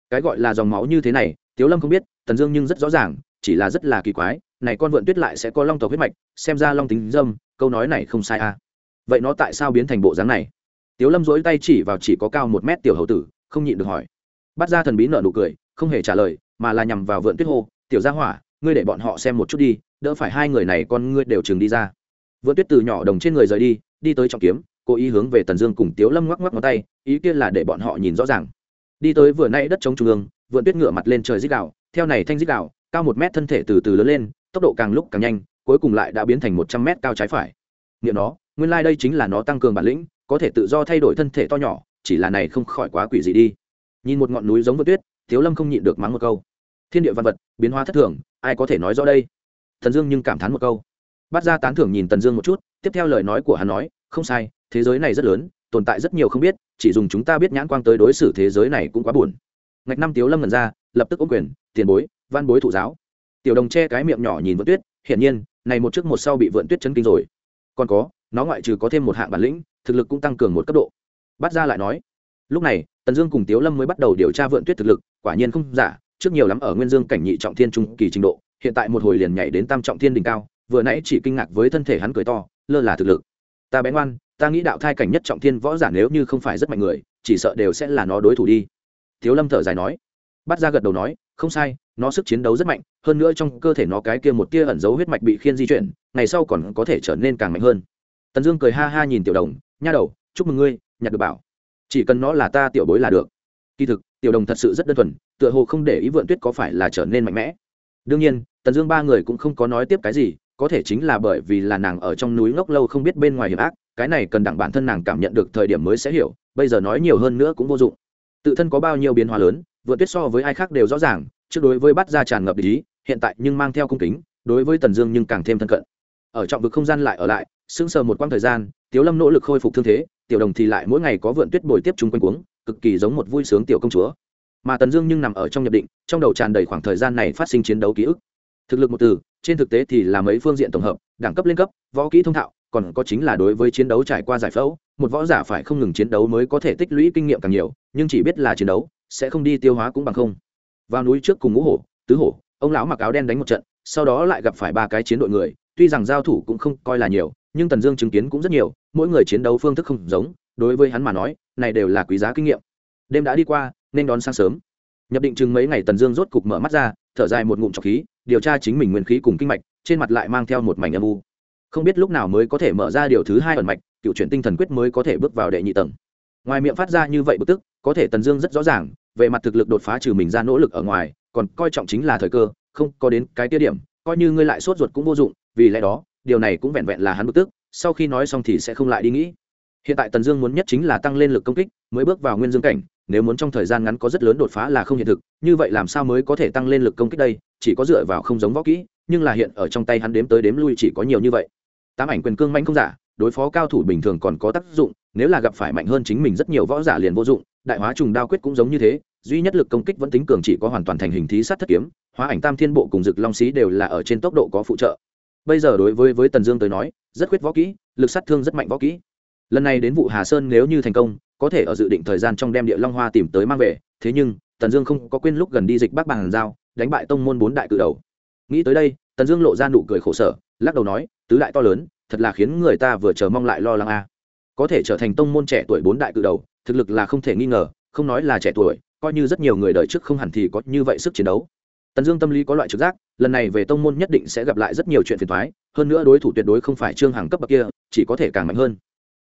Cái gọi là dòng máu như thế này, tiếu lâm không biết, tần dương nhưng rất rõ ràng, chỉ là rất là kỳ quái, này con vượn tuyết lại sẽ có long tộc huyết mạch, xem ra long tính dâm, câu nói này không sai à. Vậy nó tại sao biến thành bộ dáng này? Tiếu lâm dối tay chỉ vào chỉ có cao một mét tiểu hậu tử, không nhịn được hỏi. Bắt ra thần bí nợ nụ cười, không hề trả lời, mà là nhằm vào vượn tuyết hô, tiểu gia hỏa, ngươi để bọn họ xem một chút đi, đỡ phải hai người này con ngươi đều chừng đi ra. Vượn tuyết từ nhỏ đồng trên người rời đi đi tới trọng kiếm cố ý hướng về tần dương cùng tiếu lâm ngoắc ngoắc ngón tay, ý kia là để bọn họ nhìn rõ ràng. Đi tới vừa nay đất chống trung ương, vượn tuyết ngựa mặt lên trời dích đạo theo này thanh dích đạo cao một mét thân thể từ từ lớn lên, tốc độ càng lúc càng nhanh, cuối cùng lại đã biến thành một trăm mét cao trái phải. Nghiệm nó, nguyên lai、like、đây chính là nó tăng cường bản lĩnh, có thể tự do thay đổi thân thể to nhỏ, chỉ là này không khỏi quá quỷ gì đi. Nhìn một ngọn núi giống vượt tuyết, tiếu lâm không nhịn được mắng một câu. Thiên địa văn vật, biến hóa thất thường, ai có thể nói rõ đây? Thần dương nhưng cảm thán một câu. Bắt ra tán thưởng nhìn tần dương một chút, tiếp theo lời nói của hắn nói, không sai thế giới này rất lớn, tồn tại rất nhiều không biết, chỉ dùng chúng ta biết nhãn quang tới đối xử thế giới này cũng quá buồn. Ngạch năm tiếu lâm ngần ra, lập tức ôm quyền, tiền bối, văn bối thụ giáo. Tiểu đồng che cái miệng nhỏ nhìn vượn tuyết, hiển nhiên, này một trước một sau bị vượn tuyết chấn kinh rồi. Còn có, nó ngoại trừ có thêm một hạng bản lĩnh, thực lực cũng tăng cường một cấp độ. Bắt ra lại nói, lúc này, tần dương cùng tiếu lâm mới bắt đầu điều tra vượn tuyết thực lực, quả nhiên không giả, trước nhiều lắm ở nguyên dương cảnh nhị trọng thiên trung kỳ trình độ, hiện tại một hồi liền nhảy đến tam trọng thiên đỉnh cao, vừa nãy chỉ kinh ngạc với thân thể hắn cười to, lơ là thực lực. Ta bén ngoan ta nghĩ đạo thai cảnh nhất trọng thiên võ giả nếu như không phải rất mạnh người, chỉ sợ đều sẽ là nó đối thủ đi. Thiếu lâm thở dài nói. Bắt ra gật đầu nói, không sai, nó sức chiến đấu rất mạnh, hơn nữa trong cơ thể nó cái kia một tia ẩn dấu huyết mạch bị khiên di chuyển, ngày sau còn có thể trở nên càng mạnh hơn. Tần dương cười ha ha nhìn tiểu đồng, nha đầu, chúc mừng ngươi, nhặt được bảo. Chỉ cần nó là ta tiểu bối là được. Kỳ thực, tiểu đồng thật sự rất đơn thuần, tựa hồ không để ý vượn tuyết có phải là trở nên mạnh mẽ. Đương nhiên, tần dương ba người cũng không có nói tiếp cái gì, có thể chính là bởi vì là nàng ở trong núi ngốc lâu không biết bên ngoài hiểm ác cái này cần đặng bản thân nàng cảm nhận được thời điểm mới sẽ hiểu, bây giờ nói nhiều hơn nữa cũng vô dụng. Tự thân có bao nhiêu biến hóa lớn, vượt tuyết so với ai khác đều rõ ràng, trước đối với bắt ra tràn ngập ý, hiện tại nhưng mang theo cung kính, đối với tần dương nhưng càng thêm thân cận. Ở trọng vực không gian lại ở lại, sững sờ một quãng thời gian, tiếu lâm nỗ lực khôi phục thương thế, tiểu đồng thì lại mỗi ngày có vượn tuyết bồi tiếp chung quanh cuống, cực kỳ giống một vui sướng tiểu công chúa. Mà tần dương nhưng nằm ở trong nhập định, trong đầu tràn đầy khoảng thời gian này phát sinh chiến đấu ký ức. Thực lực một từ, trên thực tế thì là mấy phương diện tổng hợp, đẳng cấp lên cấp, võ kỹ thông thạo còn có chính là đối với chiến đấu trải qua giải phẫu, một võ giả phải không ngừng chiến đấu mới có thể tích lũy kinh nghiệm càng nhiều, nhưng chỉ biết là chiến đấu, sẽ không đi tiêu hóa cũng bằng không. Vào núi trước cùng ngũ hổ, tứ hổ, ông lão mặc áo đen đánh một trận, sau đó lại gặp phải ba cái chiến đội người, tuy rằng giao thủ cũng không coi là nhiều, nhưng tần dương chứng kiến cũng rất nhiều, mỗi người chiến đấu phương thức không giống, đối với hắn mà nói, này đều là quý giá kinh nghiệm. Đêm đã đi qua, nên đón sáng sớm. Nhập định chừng mấy ngày tần dương rốt cục mở mắt ra, thở dài một ngụm trọc khí, điều tra chính mình nguyên khí cùng kinh mạch, trên mặt lại mang theo một mảnh âm u không biết lúc nào mới có thể mở ra điều thứ hai ẩn mạch, cựu chuyển tinh thần quyết mới có thể bước vào đệ nhị tầng. Ngoài miệng phát ra như vậy bực tức, có thể tần dương rất rõ ràng, về mặt thực lực đột phá trừ mình ra nỗ lực ở ngoài, còn coi trọng chính là thời cơ, không có đến cái tiết điểm, coi như ngươi lại sốt ruột cũng vô dụng, vì lẽ đó, điều này cũng vẹn vẹn là hắn bực tức, sau khi nói xong thì sẽ không lại đi nghĩ. Hiện tại tần dương muốn nhất chính là tăng lên lực công kích, mới bước vào nguyên dương cảnh, nếu muốn trong thời gian ngắn có rất lớn đột phá là không hiện thực, như vậy làm sao mới có thể tăng lên lực công kích đây, chỉ có dựa vào không giống võ kỹ, nhưng là hiện ở trong tay hắn đếm tới đếm lui chỉ có nhiều như vậy tám ảnh quyền cương mạnh không giả, đối phó cao thủ bình thường còn có tác dụng, nếu là gặp phải mạnh hơn chính mình rất nhiều võ giả liền vô dụng, đại hóa trùng đao quyết cũng giống như thế, duy nhất lực công kích vẫn tính cường chỉ có hoàn toàn thành hình thí sát thất kiếm, hóa ảnh tam thiên bộ cùng dực long xí đều là ở trên tốc độ có phụ trợ. Bây giờ đối với với tần dương tới nói, rất khuyết võ kỹ, lực sát thương rất mạnh võ kỹ. Lần này đến vụ hà sơn nếu như thành công, có thể ở dự định thời gian trong đem địa long hoa tìm tới mang về, thế nhưng, tần dương không có quên lúc gần đi dịch bắc bàn giao, đánh bại tông môn bốn đại cự đầu. Nghĩ tới đây, tần dương lộ ra nụ cười khổ sở lắc đầu nói, tứ đại to lớn, thật là khiến người ta vừa chờ mong lại lo lắng a. Có thể trở thành tông môn trẻ tuổi bốn đại cự đầu, thực lực là không thể nghi ngờ, không nói là trẻ tuổi, coi như rất nhiều người đời trước không hẳn thì có như vậy sức chiến đấu. Tần dương tâm lý có loại trực giác, lần này về tông môn nhất định sẽ gặp lại rất nhiều chuyện phiền thoái hơn nữa đối thủ tuyệt đối không phải trương hàng cấp bậc kia, chỉ có thể càng mạnh hơn.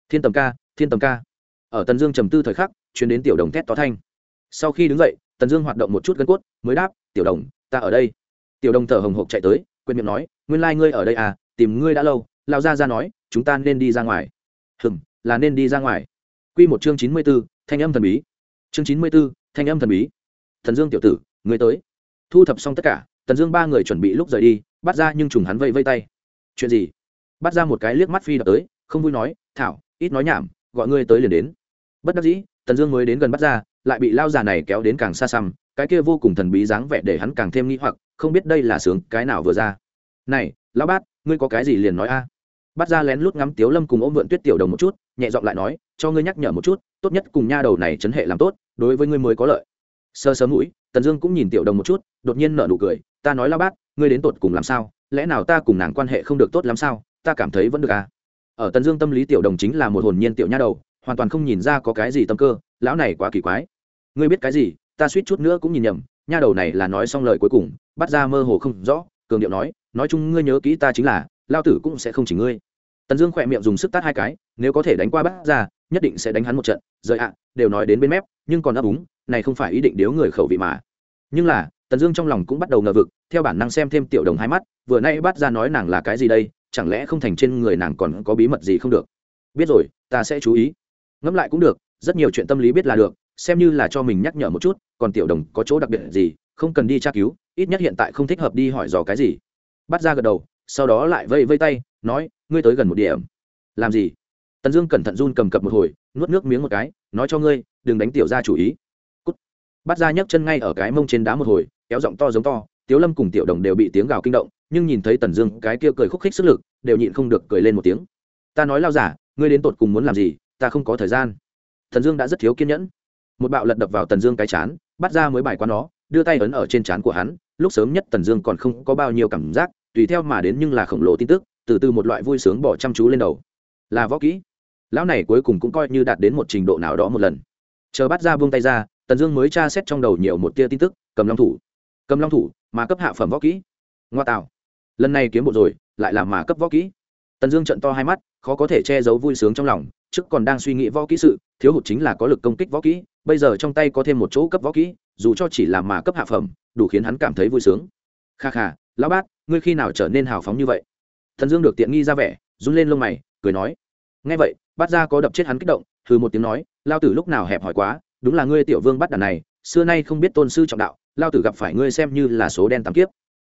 Thiên tầm ca, thiên tầm ca. Ở tần dương trầm tư thời khắc chuyến đến tiểu đồng thét tó thanh. Sau khi đứng dậy, tần dương hoạt động một chút gân cốt, mới đáp, tiểu đồng, ta ở đây. Tiểu đồng thở hồng hộc chạy tới quên miệng nói, nguyên lai、like、ngươi ở đây à tìm ngươi đã lâu. Lao ra ra nói, chúng ta nên đi ra ngoài. Hừm, là nên đi ra ngoài. Q một chương chín mươi b ố thanh âm thần bí. Chương chín mươi b ố thanh âm thần bí. Thần dương tiểu tử, ngươi tới. Thu thập xong tất cả, tần dương ba người chuẩn bị lúc rời đi, bắt ra nhưng trùng hắn vây vây tay. Chuyện gì? Bắt ra một cái liếc mắt phi đập tới, không vui nói, thảo, ít nói nhảm, gọi ngươi tới liền đến. Bất đắc dĩ, tần dương mới đến gần bắt ra, lại bị lao già này kéo đến càng xa xăm cái kia vô cùng thần bí dáng vẻ để hắn càng thêm nghĩ hoặc, không biết đây là sướng cái nào vừa ra. Này, lão bát, ngươi có cái gì liền nói a? Bắt ra lén lút ngắm tiếu lâm cùng ôm vượn tuyết tiểu đồng một chút, nhẹ giọng lại nói, cho ngươi nhắc nhở một chút, tốt nhất cùng nha đầu này chấn hệ làm tốt, đối với ngươi mới có lợi. Sơ sớm mũi, tần dương cũng nhìn tiểu đồng một chút, đột nhiên nở nụ cười, ta nói lão bát, ngươi đến tột cùng làm sao? Lẽ nào ta cùng nàng quan hệ không được tốt làm sao? Ta cảm thấy vẫn được à? Ở tần dương tâm lý tiểu đồng chính là một hồn nhiên tiểu nha đầu, hoàn toàn không nhìn ra có cái gì tâm cơ, lão này quá kỳ quái. Ngươi biết cái gì? Ta suýt chút nữa cũng nhìn nhầm, nha đầu này là nói xong lời cuối cùng, bắt ra mơ hồ không rõ, cường điệu nói nói chung ngươi nhớ kỹ ta chính là, lao tử cũng sẽ không chỉ ngươi. Tần dương khỏe miệng dùng sức tát hai cái, nếu có thể đánh qua bắt ra, nhất định sẽ đánh hắn một trận, rời ạ, đều nói đến bên mép, nhưng còn ấp úng, này không phải ý định điếu người khẩu vị mà. Nhưng là, tần dương trong lòng cũng bắt đầu ngờ vực, theo bản năng xem thêm tiểu đồng hai mắt, vừa nay bắt ra nói nàng là cái gì đây, chẳng lẽ không thành trên người nàng còn có bí mật gì không được? Biết rồi, ta sẽ chú ý. Ngẫm lại cũng được, rất nhiều chuyện tâm lý biết là được xem như là cho mình nhắc nhở một chút, còn tiểu đồng có chỗ đặc biệt gì, không cần đi tra cứu, ít nhất hiện tại không thích hợp đi hỏi dò cái gì. Bắt ra gật đầu, sau đó lại vây vây tay, nói, ngươi tới gần một điểm. Làm gì? Tần dương cẩn thận run cầm cập một hồi, nuốt nước miếng một cái, nói cho ngươi, đừng đánh tiểu ra chủ ý. Cút. bắt ra nhấc chân ngay ở cái mông trên đá một hồi, kéo giọng to giống to, tiếu lâm cùng tiểu đồng đều bị tiếng gào kinh động, nhưng nhìn thấy tần dương cái kia cười khúc khích sức lực, đều nhịn không được cười lên một tiếng. Ta nói lao giả, ngươi đến tột cùng muốn làm gì, ta không có thời gian. Thần dương đã rất thiếu kiên nhẫn một bạo lật đập vào tần dương cái chán, bắt ra mới bài qua nó, đưa tay ấn ở trên chán của hắn, lúc sớm nhất tần dương còn không có bao nhiêu cảm giác, tùy theo mà đến nhưng là khổng lồ tin tức, từ từ một loại vui sướng bỏ chăm chú lên đầu. Là võ kỹ. Lão này cuối cùng cũng coi như đạt đến một trình độ nào đó một lần. Chờ bắt ra buông tay ra, tần dương mới tra xét trong đầu nhiều một tia tin tức, cầm long thủ. Cầm long thủ, mà cấp hạ phẩm võ kỹ. Ngoa tạo. Lần này kiếm bộ rồi, lại là mà cấp võ kỹ. Tần dương trận to hai mắt, khó có thể che giấu vui sướng trong lòng, trước còn đang suy nghĩ võ kỹ sự, thiếu hụt chính là có lực công kích võ kỹ bây giờ trong tay có thêm một chỗ cấp võ kỹ, dù cho chỉ là mà cấp hạ phẩm, đủ khiến hắn cảm thấy vui sướng. Kha kha, lão bát, ngươi khi nào trở nên hào phóng như vậy? Thần dương được tiện nghi ra vẻ, run lên lông mày, cười nói. Nghe vậy, bát ra có đập chết hắn kích động thử một tiếng nói, lao tử lúc nào hẹp hỏi quá, đúng là ngươi tiểu vương bắt đàn này, xưa nay không biết tôn sư trọng đạo, lao tử gặp phải ngươi xem như là số đen tám kiếp.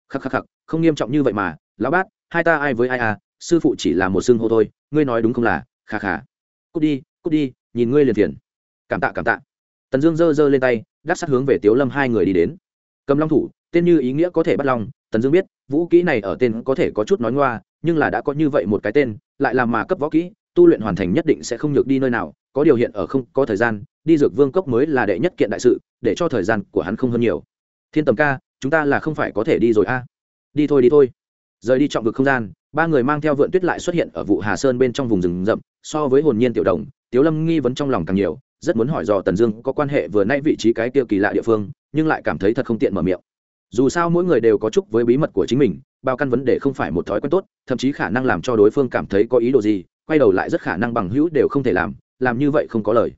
Khắc khắc khắc, không nghiêm trọng như vậy mà, lão bát, hai ta ai với ai à sư phụ chỉ là một xưng hô thôi, ngươi nói đúng không là? Khà khà cút đi cút đi, nhìn ngươi liền thiền cảm tạ cảm tạ tần dương giơ giơ lên tay đắc sát hướng về tiếu lâm hai người đi đến. Cầm long thủ, tên như ý nghĩa có thể bắt long, tần dương biết, vũ kỹ này ở tên có thể có chút nói ngoa, nhưng là đã có như vậy một cái tên, lại làm mà cấp võ kỹ, tu luyện hoàn thành nhất định sẽ không nhược đi nơi nào, có điều hiện ở không có thời gian, đi dược vương cốc mới là đệ nhất kiện đại sự, để cho thời gian của hắn không hơn nhiều. Thiên tầm ca, chúng ta là không phải có thể đi rồi a. À? đi thôi đi thôi. Rời đi trọng vực không gian, ba người mang theo vượn tuyết lại xuất hiện ở vụ hà sơn bên trong vùng rừng rậm, so với hồn nhiên tiểu đồng, tiếu lâm nghi vấn trong lòng càng nhiều rất muốn hỏi dò tần dương có quan hệ vừa nay vị trí cái kia kỳ lạ địa phương, nhưng lại cảm thấy thật không tiện mở miệng. Dù sao mỗi người đều có chúc với bí mật của chính mình, bao căn vấn đề không phải một thói quen tốt, thậm chí khả năng làm cho đối phương cảm thấy có ý đồ gì, quay đầu lại rất khả năng bằng hữu đều không thể làm làm như vậy không có lời.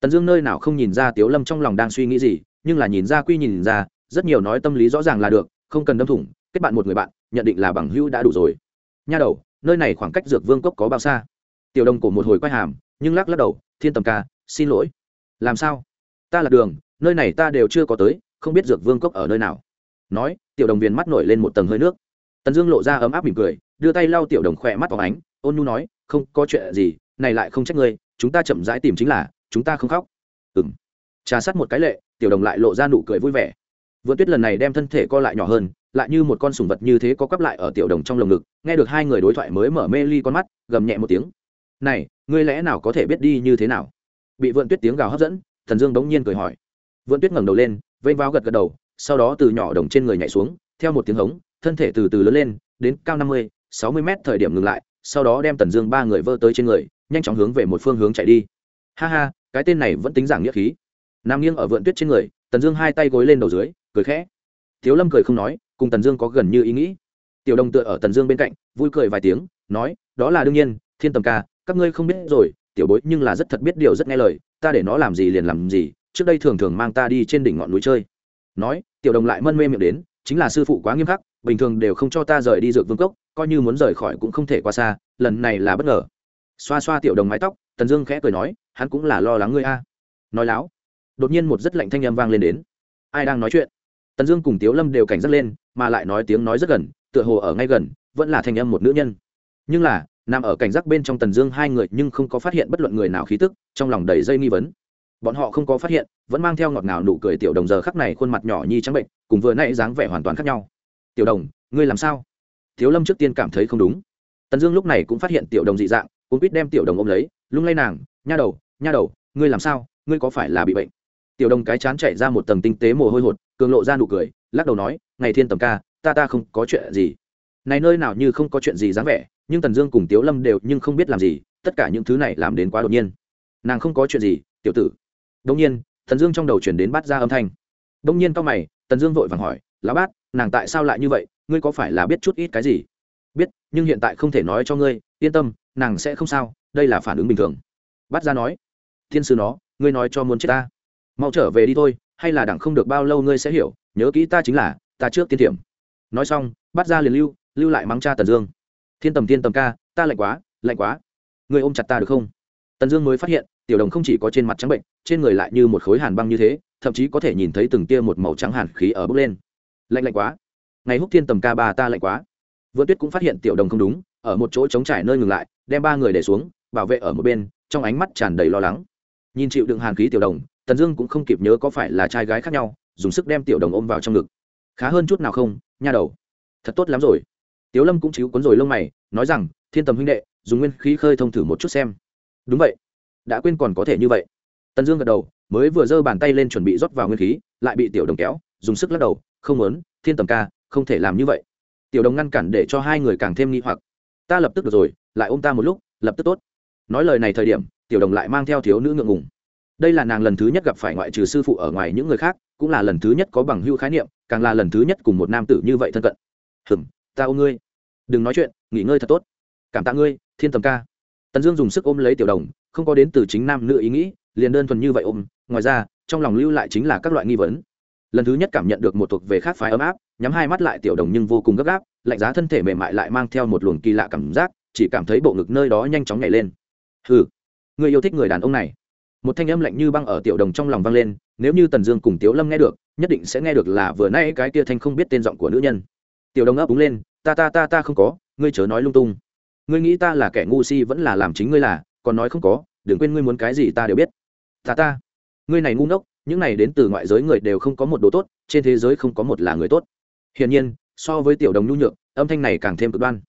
Tần dương nơi nào không nhìn ra tiếu lâm trong lòng đang suy nghĩ gì, nhưng là nhìn ra quy nhìn ra, rất nhiều nói tâm lý rõ ràng là được, không cần đâm thủng, kết bạn một người bạn, nhận định là bằng hữu đã đủ rồi. Nha đầu, nơi này khoảng cách dược vương cốc có bao xa? Tiểu đồng cổ một hồi quay hàm, nhưng lắc lắc đầu, thiên tầm ca xin lỗi. Làm sao? Ta là đường, nơi này ta đều chưa có tới, không biết dược vương cốc ở nơi nào. Nói, tiểu đồng viên mắt nổi lên một tầng hơi nước. Tần dương lộ ra ấm áp mỉm cười, đưa tay lau tiểu đồng khỏe mắt vào ánh, ôn nu nói, không có chuyện gì, này lại không trách ngươi, chúng ta chậm rãi tìm chính là, chúng ta không khóc. Ừng trà sát một cái lệ, tiểu đồng lại lộ ra nụ cười vui vẻ. Vượt tuyết lần này đem thân thể co lại nhỏ hơn, lại như một con sùng vật như thế có quắp lại ở tiểu đồng trong lồng ngực, nghe được hai người đối thoại mới mở mê ly con mắt, gầm nhẹ một tiếng. Này, ngươi lẽ nào có thể biết đi như thế nào? Bị vượn tuyết tiếng gào hấp dẫn, thần dương bỗng nhiên cười hỏi. Vượn tuyết ngẩng đầu lên, vênh vào gật gật đầu, sau đó từ nhỏ đồng trên người nhảy xuống, theo một tiếng hống, thân thể từ từ lớn lên, đến cao năm mươi, sáu mươi mét thời điểm ngừng lại, sau đó đem tần dương ba người vơ tới trên người, nhanh chóng hướng về một phương hướng chạy đi. Ha ha, cái tên này vẫn tính giảng nghĩa khí. Nam nghiêng ở vượn tuyết trên người, tần dương hai tay gối lên đầu dưới, cười khẽ. Thiếu lâm cười không nói, cùng tần dương có gần như ý nghĩ. Tiểu đồng tựa ở tần dương bên cạnh, vui cười vài tiếng, nói, đó là đương nhiên, thiên tầm ca, các ngươi không biết rồi tiểu bối, nhưng là rất thật biết điều rất nghe lời, ta để nó làm gì liền làm gì, trước đây thường thường mang ta đi trên đỉnh ngọn núi chơi. Nói, tiểu đồng lại mân mê miệng đến, chính là sư phụ quá nghiêm khắc, bình thường đều không cho ta rời đi dược vương cốc, coi như muốn rời khỏi cũng không thể qua xa, lần này là bất ngờ. Xoa xoa tiểu đồng mái tóc, tần dương khẽ cười nói, hắn cũng là lo lắng ngươi a. Nói láo, đột nhiên một rất lạnh thanh âm vang lên đến. Ai đang nói chuyện? Tần dương cùng tiếu lâm đều cảnh giác lên, mà lại nói tiếng nói rất gần, tựa hồ ở ngay gần, vẫn là thanh âm một nữ nhân. Nhưng là nằm ở cảnh giác bên trong tần dương hai người nhưng không có phát hiện bất luận người nào khí tức, trong lòng đầy dây nghi vấn. Bọn họ không có phát hiện, vẫn mang theo ngọt ngào nụ cười tiểu đồng giờ khắc này khuôn mặt nhỏ nhi trắng bệnh, cùng vừa nãy dáng vẻ hoàn toàn khác nhau. Tiểu đồng, ngươi làm sao? Thiếu lâm trước tiên cảm thấy không đúng. Tần dương lúc này cũng phát hiện tiểu đồng dị dạng cũng quýt đem tiểu đồng ôm lấy, lung lay nàng, nha đầu nha đầu, ngươi làm sao? Ngươi có phải là bị bệnh? Tiểu đồng cái chán chạy ra một tầng tinh tế mồ hôi hột, cường lộ ra nụ cười, lắc đầu nói, ngày thiên tầm ca, ta ta không có chuyện gì. Này nơi nào như không có chuyện gì dáng vẻ nhưng tần dương cùng tiếu lâm đều nhưng không biết làm gì, tất cả những thứ này làm đến quá đột nhiên. Nàng không có chuyện gì, tiểu tử. Đông nhiên, tần dương trong đầu chuyển đến bát ra âm thanh. Đông nhiên cao mày, tần dương vội vàng hỏi lá bát, nàng tại sao lại như vậy? Ngươi có phải là biết chút ít cái gì? Biết, nhưng hiện tại không thể nói cho ngươi, yên tâm, nàng sẽ không sao, đây là phản ứng bình thường. Bát ra nói, thiên sư nó, ngươi nói cho muốn chết ta. Mau trở về đi thôi, hay là đặng không được bao lâu ngươi sẽ hiểu, nhớ kỹ ta chính là, ta trước tiên tiệm nói xong bắt ra liền lưu lưu lại mắng cha tần dương thiên tầm thiên tầm ca, ta lạnh quá lạnh quá. Người ôm chặt ta được không? Tần dương mới phát hiện, tiểu đồng không chỉ có trên mặt trắng bệnh, trên người lại như một khối hàn băng như thế, thậm chí có thể nhìn thấy từng tia một màu trắng hàn khí ở bốc lên. Lạnh lạnh quá. Ngày húc thiên tầm ca ba ta lạnh quá. Vượt tuyết cũng phát hiện tiểu đồng không đúng, ở một chỗ trống trải nơi ngừng lại, đem ba người để xuống, bảo vệ ở một bên, trong ánh mắt tràn đầy lo lắng. Nhìn chịu đựng hàn khí tiểu đồng, tần dương cũng không kịp nhớ có phải là trai gái khác nhau, dùng sức đem tiểu đồng ôm vào trong ngực. Khá hơn chút nào không, nha đầu. Thật tốt lắm rồi tiếu lâm cũng chíu cuốn rồi lông mày, nói rằng, thiên tầm huynh đệ, dùng nguyên khí khơi thông thử một chút xem. Đúng vậy. Đã quên còn có thể như vậy. Tần dương gật đầu, mới vừa giơ bàn tay lên chuẩn bị rót vào nguyên khí, lại bị tiểu đồng kéo, dùng sức lắc đầu, không muốn, thiên tầm ca, không thể làm như vậy. Tiểu đồng ngăn cản để cho hai người càng thêm nghi hoặc. Ta lập tức được rồi, lại ôm ta một lúc, lập tức tốt. Nói lời này thời điểm, tiểu đồng lại mang theo thiếu nữ ngượng ngùng. Đây là nàng lần thứ nhất gặp phải ngoại trừ sư phụ ở ngoài những người khác, cũng là lần thứ nhất có bằng hưu khái niệm, càng là lần thứ nhất cùng một nam tử như vậy thân cận. Hừm ta ôm ngươi. Đừng nói chuyện, nghỉ ngơi thật tốt. Cảm tạ ngươi, thiên tầm ca. Tần dương dùng sức ôm lấy tiểu đồng, không có đến từ chính nam nữ ý nghĩ, liền đơn thuần như vậy ôm. Ngoài ra, trong lòng lưu lại chính là các loại nghi vấn. Lần thứ nhất cảm nhận được một thuộc về khác phái ấm áp, nhắm hai mắt lại tiểu đồng nhưng vô cùng gấp gáp, lạnh giá thân thể mềm mại lại mang theo một luồng kỳ lạ cảm giác, chỉ cảm thấy bộ ngực nơi đó nhanh chóng nhảy lên. Hừ, người yêu thích người đàn ông này. Một thanh âm lạnh như băng ở tiểu đồng trong lòng vang lên, nếu như tần dương cùng tiếu lâm nghe được, nhất định sẽ nghe được là vừa nay cái kia thanh không biết tên giọng của nữ nhân tiểu đồng ấp úng lên, ta ta ta ta không có, ngươi chớ nói lung tung. Ngươi nghĩ ta là kẻ ngu si vẫn là làm chính ngươi là, còn nói không có, đừng quên ngươi muốn cái gì ta đều biết. Ta ta, ngươi này ngu ngốc, những này đến từ ngoại giới người đều không có một đồ tốt, trên thế giới không có một là người tốt. Hiển nhiên, so với tiểu đồng nhu nhược, âm thanh này càng thêm cực đoan.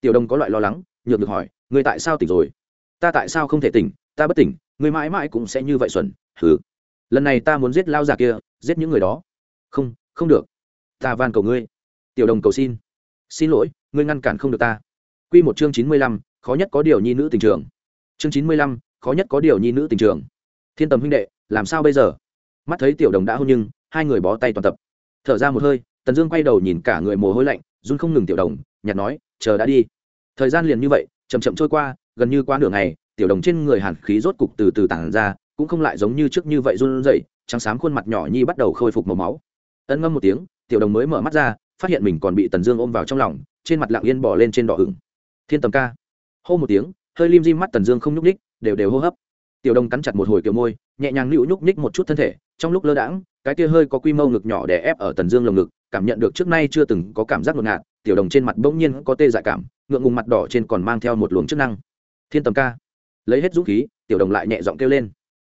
Tiểu đồng có loại lo lắng, nhược được hỏi, ngươi tại sao tỉnh rồi? Ta tại sao không thể tỉnh? Ta bất tỉnh, ngươi mãi mãi cũng sẽ như vậy xuẩn, hừ. Lần này ta muốn giết lao già kia, giết những người đó. Không không được. Ta van cầu ngươi tiểu đồng cầu xin. Xin lỗi, ngươi ngăn cản không được ta. Quy một chương chín mươi lăm, khó nhất có điều nhi nữ tình trường. Chương chín mươi lăm, khó nhất có điều nhi nữ tình trường. Thiên tầm huynh đệ, làm sao bây giờ? Mắt thấy tiểu đồng đã hôn nhưng, hai người bó tay toàn tập. Thở ra một hơi, tần dương quay đầu nhìn cả người mồ hôi lạnh, run không ngừng tiểu đồng nhặt nói, chờ đã đi. Thời gian liền như vậy, chậm chậm trôi qua, gần như qua nửa ngày, tiểu đồng trên người hàn khí rốt cục từ từ tản ra, cũng không lại giống như trước như vậy run rẩy, trắng xám khuôn mặt nhỏ nhi bắt đầu khôi phục màu máu. Ân ngâm một tiếng, tiểu đồng mới mở mắt ra phát hiện mình còn bị tần dương ôm vào trong lòng, trên mặt lặng yên bỏ lên trên đỏ hửng thiên tầm ca. Hô một tiếng, hơi lim dim mắt tần dương không nhúc ních đều đều hô hấp. Tiểu đông cắn chặt một hồi kiểu môi, nhẹ nhàng nịu nhúc ních một chút thân thể, trong lúc lơ đãng, cái kia hơi có quy mô ngực nhỏ để ép ở tần dương lồng ngực, cảm nhận được trước nay chưa từng có cảm giác ngột ngạt, tiểu đồng trên mặt bỗng nhiên có tê dại cảm, ngượng ngùng mặt đỏ trên còn mang theo một luồng chức năng. Thiên tầm ca. Lấy hết dũng khí, tiểu đồng lại nhẹ giọng kêu lên.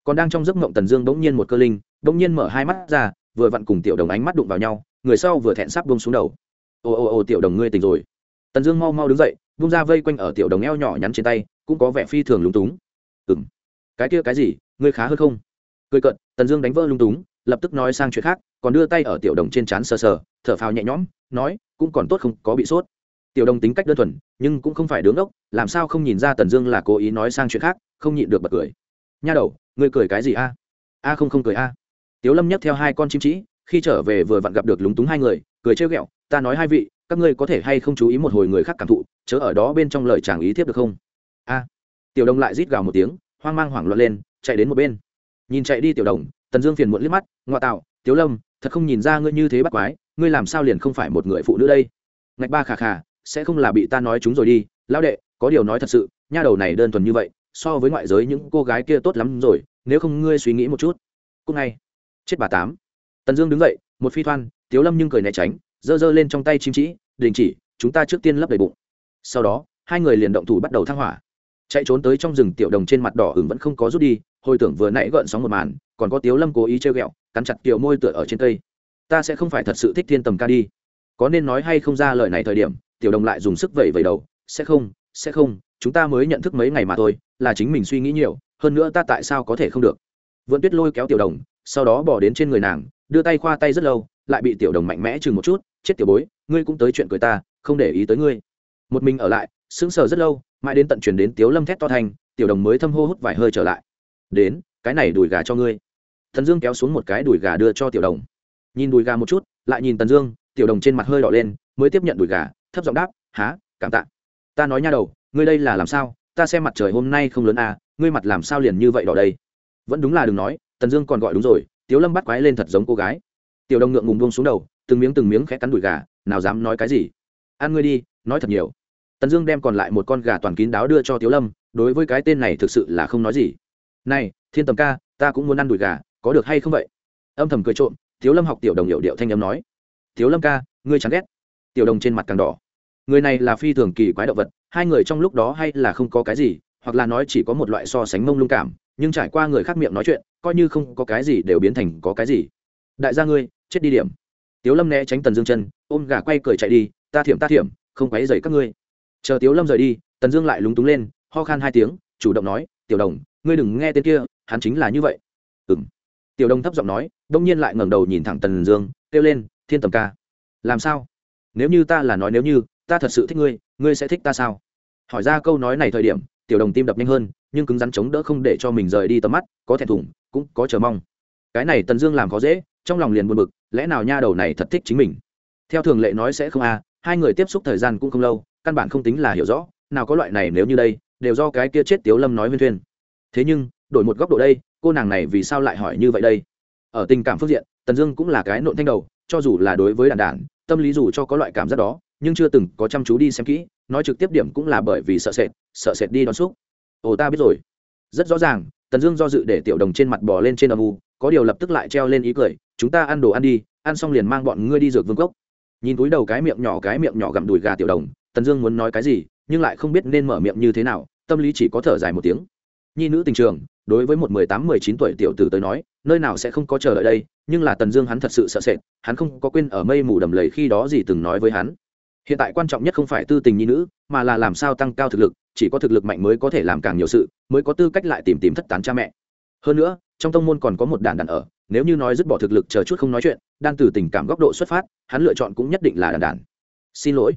Còn đang trong giấc mộng tần dương bỗng nhiên một cơ linh, bỗng nhiên mở hai mắt ra vừa vặn cùng tiểu đồng ánh mắt đụng vào nhau, người sau vừa thẹn sắp bông xuống đầu. Ồ ồ ồ tiểu đồng ngươi tỉnh rồi. Tần dương mau mau đứng dậy bung ra vây quanh ở tiểu đồng eo nhỏ nhắn trên tay, cũng có vẻ phi thường lúng túng. Ừng cái kia cái gì? Ngươi khá hơn không? Cười cận tần dương đánh vỡ lúng túng, lập tức nói sang chuyện khác, còn đưa tay ở tiểu đồng trên trán sờ sờ, thở phào nhẹ nhõm, nói, cũng còn tốt không có bị sốt. Tiểu đồng tính cách đơn thuần, nhưng cũng không phải đứng ốc, làm sao không nhìn ra tần dương là cố ý nói sang chuyện khác, không nhịn được bật cười. Nha đầu, ngươi cười cái gì a? A không không cười a tiếu lâm nhấc theo hai con chim trĩ khi trở về vừa vặn gặp được lúng túng hai người, cười trêu ghẹo, ta nói hai vị, các ngươi có thể hay không chú ý một hồi người khác cảm thụ, chớ ở đó bên trong lời chàng ý tiếp được không? A. Tiểu đồng lại rít gào một tiếng, hoang mang hoảng loạn lên, chạy đến một bên. Nhìn chạy đi tiểu đồng, tần dương phiền muộn liếc mắt ngoại tạo, tiếu lâm, thật không nhìn ra ngươi như thế bắt quái, ngươi làm sao liền không phải một người phụ nữ đây? Ngạch ba khà khà, sẽ không là bị ta nói chúng rồi đi, lão đệ, có điều nói thật sự, nha đầu này đơn thuần như vậy, so với ngoại giới những cô gái kia tốt lắm rồi, nếu không ngươi suy nghĩ một chút. Cúc ngay chết bà tám. Tần dương đứng dậy, một phi thoan, tiếu lâm nhưng cười né tránh, giơ giơ lên trong tay chim trĩ đình chỉ, chúng ta trước tiên lấp đầy bụng. Sau đó, hai người liền động thủ bắt đầu thăng hỏa. Chạy trốn tới trong rừng tiểu đồng trên mặt đỏ hừng vẫn không có rút đi, hồi tưởng vừa nãy gợn sóng một màn, còn có tiếu lâm cố ý treo ghẹo, cắn chặt kiểu môi tựa ở trên cây. Ta sẽ không phải thật sự thích thiên tầm ca đi. Có nên nói hay không ra lời này thời điểm, tiểu đồng lại dùng sức vẩy vẩy đầu, sẽ không sẽ không, chúng ta mới nhận thức mấy ngày mà thôi, là chính mình suy nghĩ nhiều, hơn nữa ta tại sao có thể không được? Vượn tuyết lôi kéo tiểu đồng sau đó bỏ đến trên người nàng, đưa tay khoa tay rất lâu, lại bị tiểu đồng mạnh mẽ chừng một chút, chết tiểu bối, ngươi cũng tới chuyện cười ta, không để ý tới ngươi. Một mình ở lại, sững sờ rất lâu, mãi đến tận truyền đến tiếu lâm thét to thành, tiểu đồng mới thâm hô hút vài hơi trở lại. Đến, cái này đùi gà cho ngươi. Thần dương kéo xuống một cái đùi gà đưa cho tiểu đồng. Nhìn đùi gà một chút, lại nhìn tần dương, tiểu đồng trên mặt hơi đỏ lên, mới tiếp nhận đùi gà, thấp giọng đáp, há, cảm tạ. Ta nói nha đầu, ngươi đây là làm sao? Ta xem mặt trời hôm nay không lớn à ngươi mặt làm sao liền như vậy đỏ đây? Vẫn đúng là đừng nói tần dương còn gọi đúng rồi, tiếu lâm bắt quái lên thật giống cô gái. Tiểu đồng ngượng ngùng buông xuống đầu, từng miếng từng miếng khẽ cắn đùi gà, nào dám nói cái gì? Ăn ngươi đi, nói thật nhiều. Tần dương đem còn lại một con gà toàn kín đáo đưa cho tiếu lâm, đối với cái tên này thực sự là không nói gì. Này, thiên tầm ca, ta cũng muốn ăn đùi gà, có được hay không vậy? Âm thầm cười trộm, tiếu lâm học tiểu đồng hiệu điệu thanh âm nói. Tiếu lâm ca, ngươi chán ghét. Tiểu đồng trên mặt càng đỏ. Người này là phi thường kỳ quái động vật, hai người trong lúc đó hay là không có cái gì, hoặc là nói chỉ có một loại so sánh mông lung cảm nhưng trải qua người khác miệng nói chuyện, coi như không có cái gì đều biến thành có cái gì. Đại gia ngươi, chết đi điểm. Tiếu lâm né tránh tần dương chân, ôm gà quay cười chạy đi, ta thiểm ta thiểm, không quấy dày các ngươi. Chờ tiếu lâm rời đi, tần dương lại lúng túng lên, ho khan hai tiếng, chủ động nói, tiểu đồng, ngươi đừng nghe tên kia, hắn chính là như vậy. Ừ m tiểu đồng thấp giọng nói, đông nhiên lại ngẩng đầu nhìn thẳng tần dương, kêu lên, thiên tầm ca, làm sao? Nếu như ta là nói nếu như, ta thật sự thích ngươi ngươi sẽ thích ta sao? Hỏi ra câu nói này thời điểm, tiểu đồng tim đập nhanh hơn nhưng cứng rắn chống đỡ không để cho mình rời đi tầm mắt, có thẹn thùng, cũng có chờ mong. Cái này tần dương làm khó dễ, trong lòng liền buồn bực, lẽ nào nha đầu này thật thích chính mình? Theo thường lệ nói sẽ không a hai người tiếp xúc thời gian cũng không lâu, căn bản không tính là hiểu rõ, nào có loại này nếu như đây, đều do cái kia chết tiếu lâm nói huyên thuyên thế nhưng, đổi một góc độ đây, cô nàng này vì sao lại hỏi như vậy đây? Ở tình cảm phương diện, tần dương cũng là cái nộn thanh đầu, cho dù là đối với đàn đản tâm lý dù cho có loại cảm giác đó, nhưng chưa từng có chăm chú đi xem kỹ, nói trực tiếp điểm cũng là bởi vì sợ sệt sợ sệt đi đón xúc ồ, ta biết rồi. Rất rõ ràng, tần dương do dự để tiểu đồng trên mặt bò lên trên âm u, có điều lập tức lại treo lên ý cười, chúng ta ăn đồ ăn đi, ăn xong liền mang bọn ngươi đi dược vương cốc. Nhìn túi đầu cái miệng nhỏ, cái miệng nhỏ gặm đùi gà tiểu đồng, tần dương muốn nói cái gì, nhưng lại không biết nên mở miệng như thế nào, tâm lý chỉ có thở dài một tiếng. Nhi nữ tình trường, đối với một mười tám, mười chín tuổi tiểu tử tới nói, nơi nào sẽ không có chờ đợi đây, nhưng là tần dương hắn thật sự sợ sệt, hắn không có quên ở mây mù đầm lầy khi đó gì từng nói với hắn hiện tại quan trọng nhất không phải tư tình nhi nữ, mà là làm sao tăng cao thực lực, chỉ có thực lực mạnh mới có thể làm càng nhiều sự, mới có tư cách lại tìm tìm thất tán cha mẹ. Hơn nữa, trong tông môn còn có một đàn đàn ở, nếu như nói dứt bỏ thực lực chờ chút không nói chuyện đang từ tình cảm góc độ xuất phát, hắn lựa chọn cũng nhất định là đàn đàn. Xin lỗi.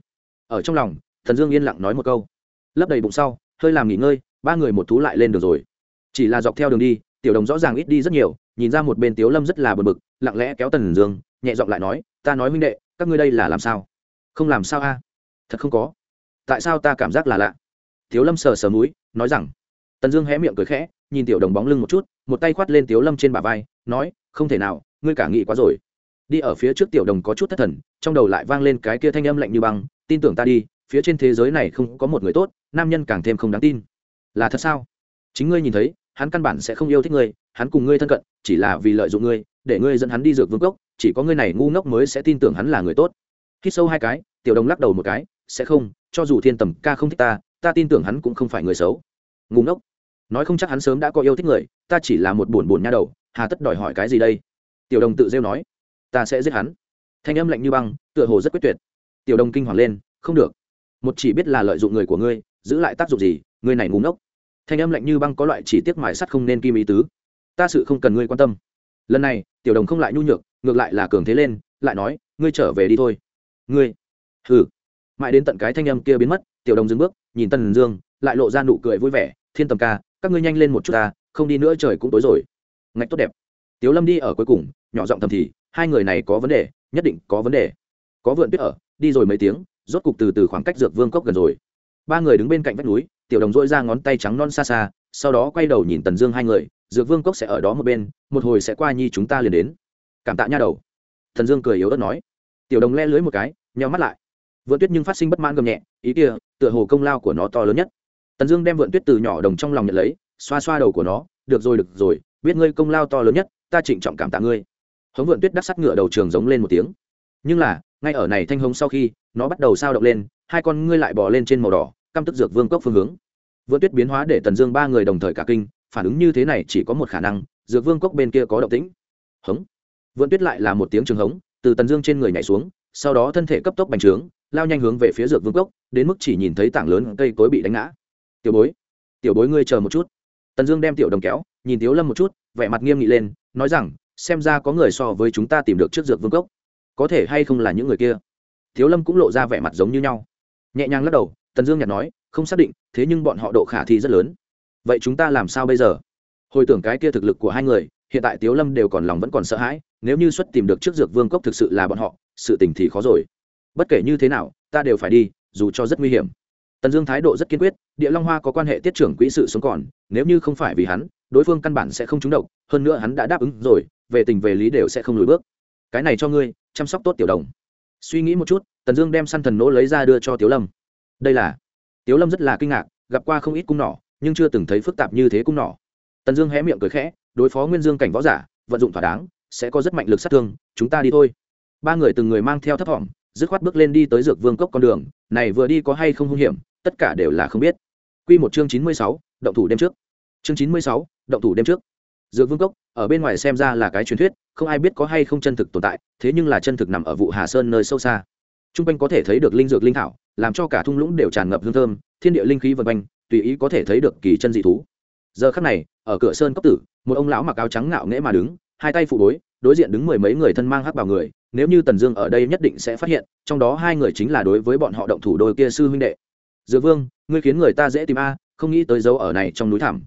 Ở trong lòng, thần dương yên lặng nói một câu. Lấp đầy bụng sau, hơi làm nghỉ ngơi, ba người một thú lại lên được rồi. Chỉ là dọc theo đường đi, tiểu đồng rõ ràng ít đi rất nhiều, nhìn ra một bên tiếu lâm rất là bực bực, lặng lẽ kéo tần dương, nhẹ giọng lại nói, ta nói huynh đệ, các ngươi đây là làm sao? Không làm sao a? Thật không có. Tại sao ta cảm giác là lạ? Thiếu lâm sờ sờ múi nói rằng, tần dương hé miệng cười khẽ, nhìn tiểu đồng bóng lưng một chút, một tay khoát lên tiếu lâm trên bả vai, nói, không thể nào, ngươi cả nghĩ quá rồi. Đi ở phía trước tiểu đồng có chút thất thần, trong đầu lại vang lên cái kia thanh âm lạnh như băng, tin tưởng ta đi, phía trên thế giới này không có một người tốt, nam nhân càng thêm không đáng tin. Là thật sao? Chính ngươi nhìn thấy, hắn căn bản sẽ không yêu thích ngươi, hắn cùng ngươi thân cận, chỉ là vì lợi dụng ngươi, để ngươi dẫn hắn đi dược vương cốc, chỉ có ngươi này ngu ngốc mới sẽ tin tưởng hắn là người tốt hít sâu hai cái, tiểu đồng lắc đầu một cái, sẽ không, cho dù thiên tầm ca không thích ta ta tin tưởng hắn cũng không phải người xấu. Ngu ngốc. Nói không chắc hắn sớm đã có yêu thích người, ta chỉ là một buồn buồn nha đầu, hà tất đòi hỏi cái gì đây? Tiểu đồng tự rêu nói, ta sẽ giết hắn. Thanh âm lạnh như băng, tựa hồ rất quyết tuyệt. Tiểu đồng kinh hoàng lên, không được. Một chỉ biết là lợi dụng người của ngươi, giữ lại tác dụng gì, ngươi này ngu ngốc. Thanh âm lạnh như băng có loại chỉ tiếc mài sắt không nên kim ý tứ. Ta sự không cần ngươi quan tâm. Lần này, tiểu đồng không lại nhu nhược, ngược lại là cường thế lên, lại nói, ngươi trở về đi thôi ngươi. Hừ. Mãi đến tận cái thanh âm kia biến mất, tiểu đồng dừng bước, nhìn tần dương, lại lộ ra nụ cười vui vẻ, thiên tầm ca, các ngươi nhanh lên một chút ta, không đi nữa trời cũng tối rồi. Ngạch tốt đẹp. Tiếu lâm đi ở cuối cùng, nhỏ giọng thầm thì, hai người này có vấn đề, nhất định có vấn đề. Có vượn tuyết ở, đi rồi mấy tiếng, rốt cục từ từ khoảng cách dược vương cốc gần rồi. Ba người đứng bên cạnh vách núi, tiểu đồng dội ra ngón tay trắng non xa xa, sau đó quay đầu nhìn tần dương hai người, dược vương cốc sẽ ở đó một bên, một hồi sẽ qua nhi chúng ta liền đến. Cảm tạ nha đầu. Thần dương cười yếu ớt nói. Tiểu đồng le lưới một cái nheo mắt lại. Vượn tuyết nhưng phát sinh bất mãn gầm nhẹ, ý kia, tựa hồ công lao của nó to lớn nhất. Tần dương đem vượn tuyết từ nhỏ đồng trong lòng nhận lấy, xoa xoa đầu của nó, được rồi được rồi, biết ngươi công lao to lớn nhất, ta trịnh trọng cảm tạ ngươi. Hống vượn tuyết đắc sắt ngựa đầu trường giống lên một tiếng. Nhưng là, ngay ở này thanh hống sau khi, nó bắt đầu sao động lên, hai con ngươi lại bò lên trên màu đỏ, căm tức dược vương cốc phương hướng. Vượn tuyết biến hóa để tần dương ba người đồng thời cả kinh, phản ứng như thế này chỉ có một khả năng, dược vương cốc bên kia có động tĩnh. Hống. Vượn tuyết lại là một tiếng trường hống, từ tần dương trên người nhảy xuống sau đó thân thể cấp tốc bành trướng, lao nhanh hướng về phía dược vương cốc, đến mức chỉ nhìn thấy tảng lớn cây cối bị đánh ngã. Tiểu bối tiểu bối ngươi chờ một chút. Tần dương đem tiểu đồng kéo, nhìn tiếu lâm một chút, vẻ mặt nghiêm nghị lên, nói rằng, xem ra có người so với chúng ta tìm được trước dược vương cốc. Có thể hay không là những người kia? Tiếu lâm cũng lộ ra vẻ mặt giống như nhau. Nhẹ nhàng lắc đầu, tần dương nhặt nói, không xác định, thế nhưng bọn họ độ khả thi rất lớn. Vậy chúng ta làm sao bây giờ? Hồi tưởng cái kia thực lực của hai người, hiện tại tiếu lâm đều còn lòng vẫn còn sợ hãi, nếu như xuất tìm được trước dược vương cốc thực sự là bọn họ sự tình thì khó rồi. Bất kể như thế nào, ta đều phải đi, dù cho rất nguy hiểm. Tần dương thái độ rất kiên quyết, địa long hoa có quan hệ tiết trưởng quỹ sự sống còn, nếu như không phải vì hắn, đối phương căn bản sẽ không trúng độc, hơn nữa hắn đã đáp ứng rồi, về tình về lý đều sẽ không lùi bước. Cái này cho ngươi, chăm sóc tốt tiểu đồng. Suy nghĩ một chút, tần dương đem săn thần nỗ lấy ra đưa cho tiếu lâm. Đây là tiếu lâm rất là kinh ngạc, gặp qua không ít cung nỏ, nhưng chưa từng thấy phức tạp như thế cung nỏ. Tần dương hé miệng cười khẽ, đối phó nguyên dương cảnh võ giả, vận dụng thỏa đáng, sẽ có rất mạnh lực sát thương, chúng ta đi thôi ba người từng người mang theo thấp thỏm, dứt khoát bước lên đi tới dược vương cốc con đường, này vừa đi có hay không hung hiểm, tất cả đều là không biết. Quy một chương chín mươi sáu, động thủ đêm trước. Chương chín mươi sáu, động thủ đêm trước. Dược vương cốc, ở bên ngoài xem ra là cái truyền thuyết, không ai biết có hay không chân thực tồn tại, thế nhưng là chân thực nằm ở vụ hà sơn nơi sâu xa. T r u n g quanh có thể thấy được linh dược linh thảo, làm cho cả thung lũng đều tràn ngập hương thơm, thiên địa linh khí vân quanh, tùy ý có thể thấy được kỳ chân dị thú. Giờ khắc này, ở cửa sơn cốc tử, một ông lão mặc áo trắng ngạo nghễ mà đứng hai tay phụ bối, đối diện đứng mười mấy người thân mang hắc bảo người, nếu như tần dương ở đây nhất định sẽ phát hiện, trong đó hai người chính là đối với bọn họ động thủ đôi kia sư huynh đệ. Dược vương, ngươi khiến người ta dễ tìm a, không nghĩ tới dấu ở này trong núi thẳm.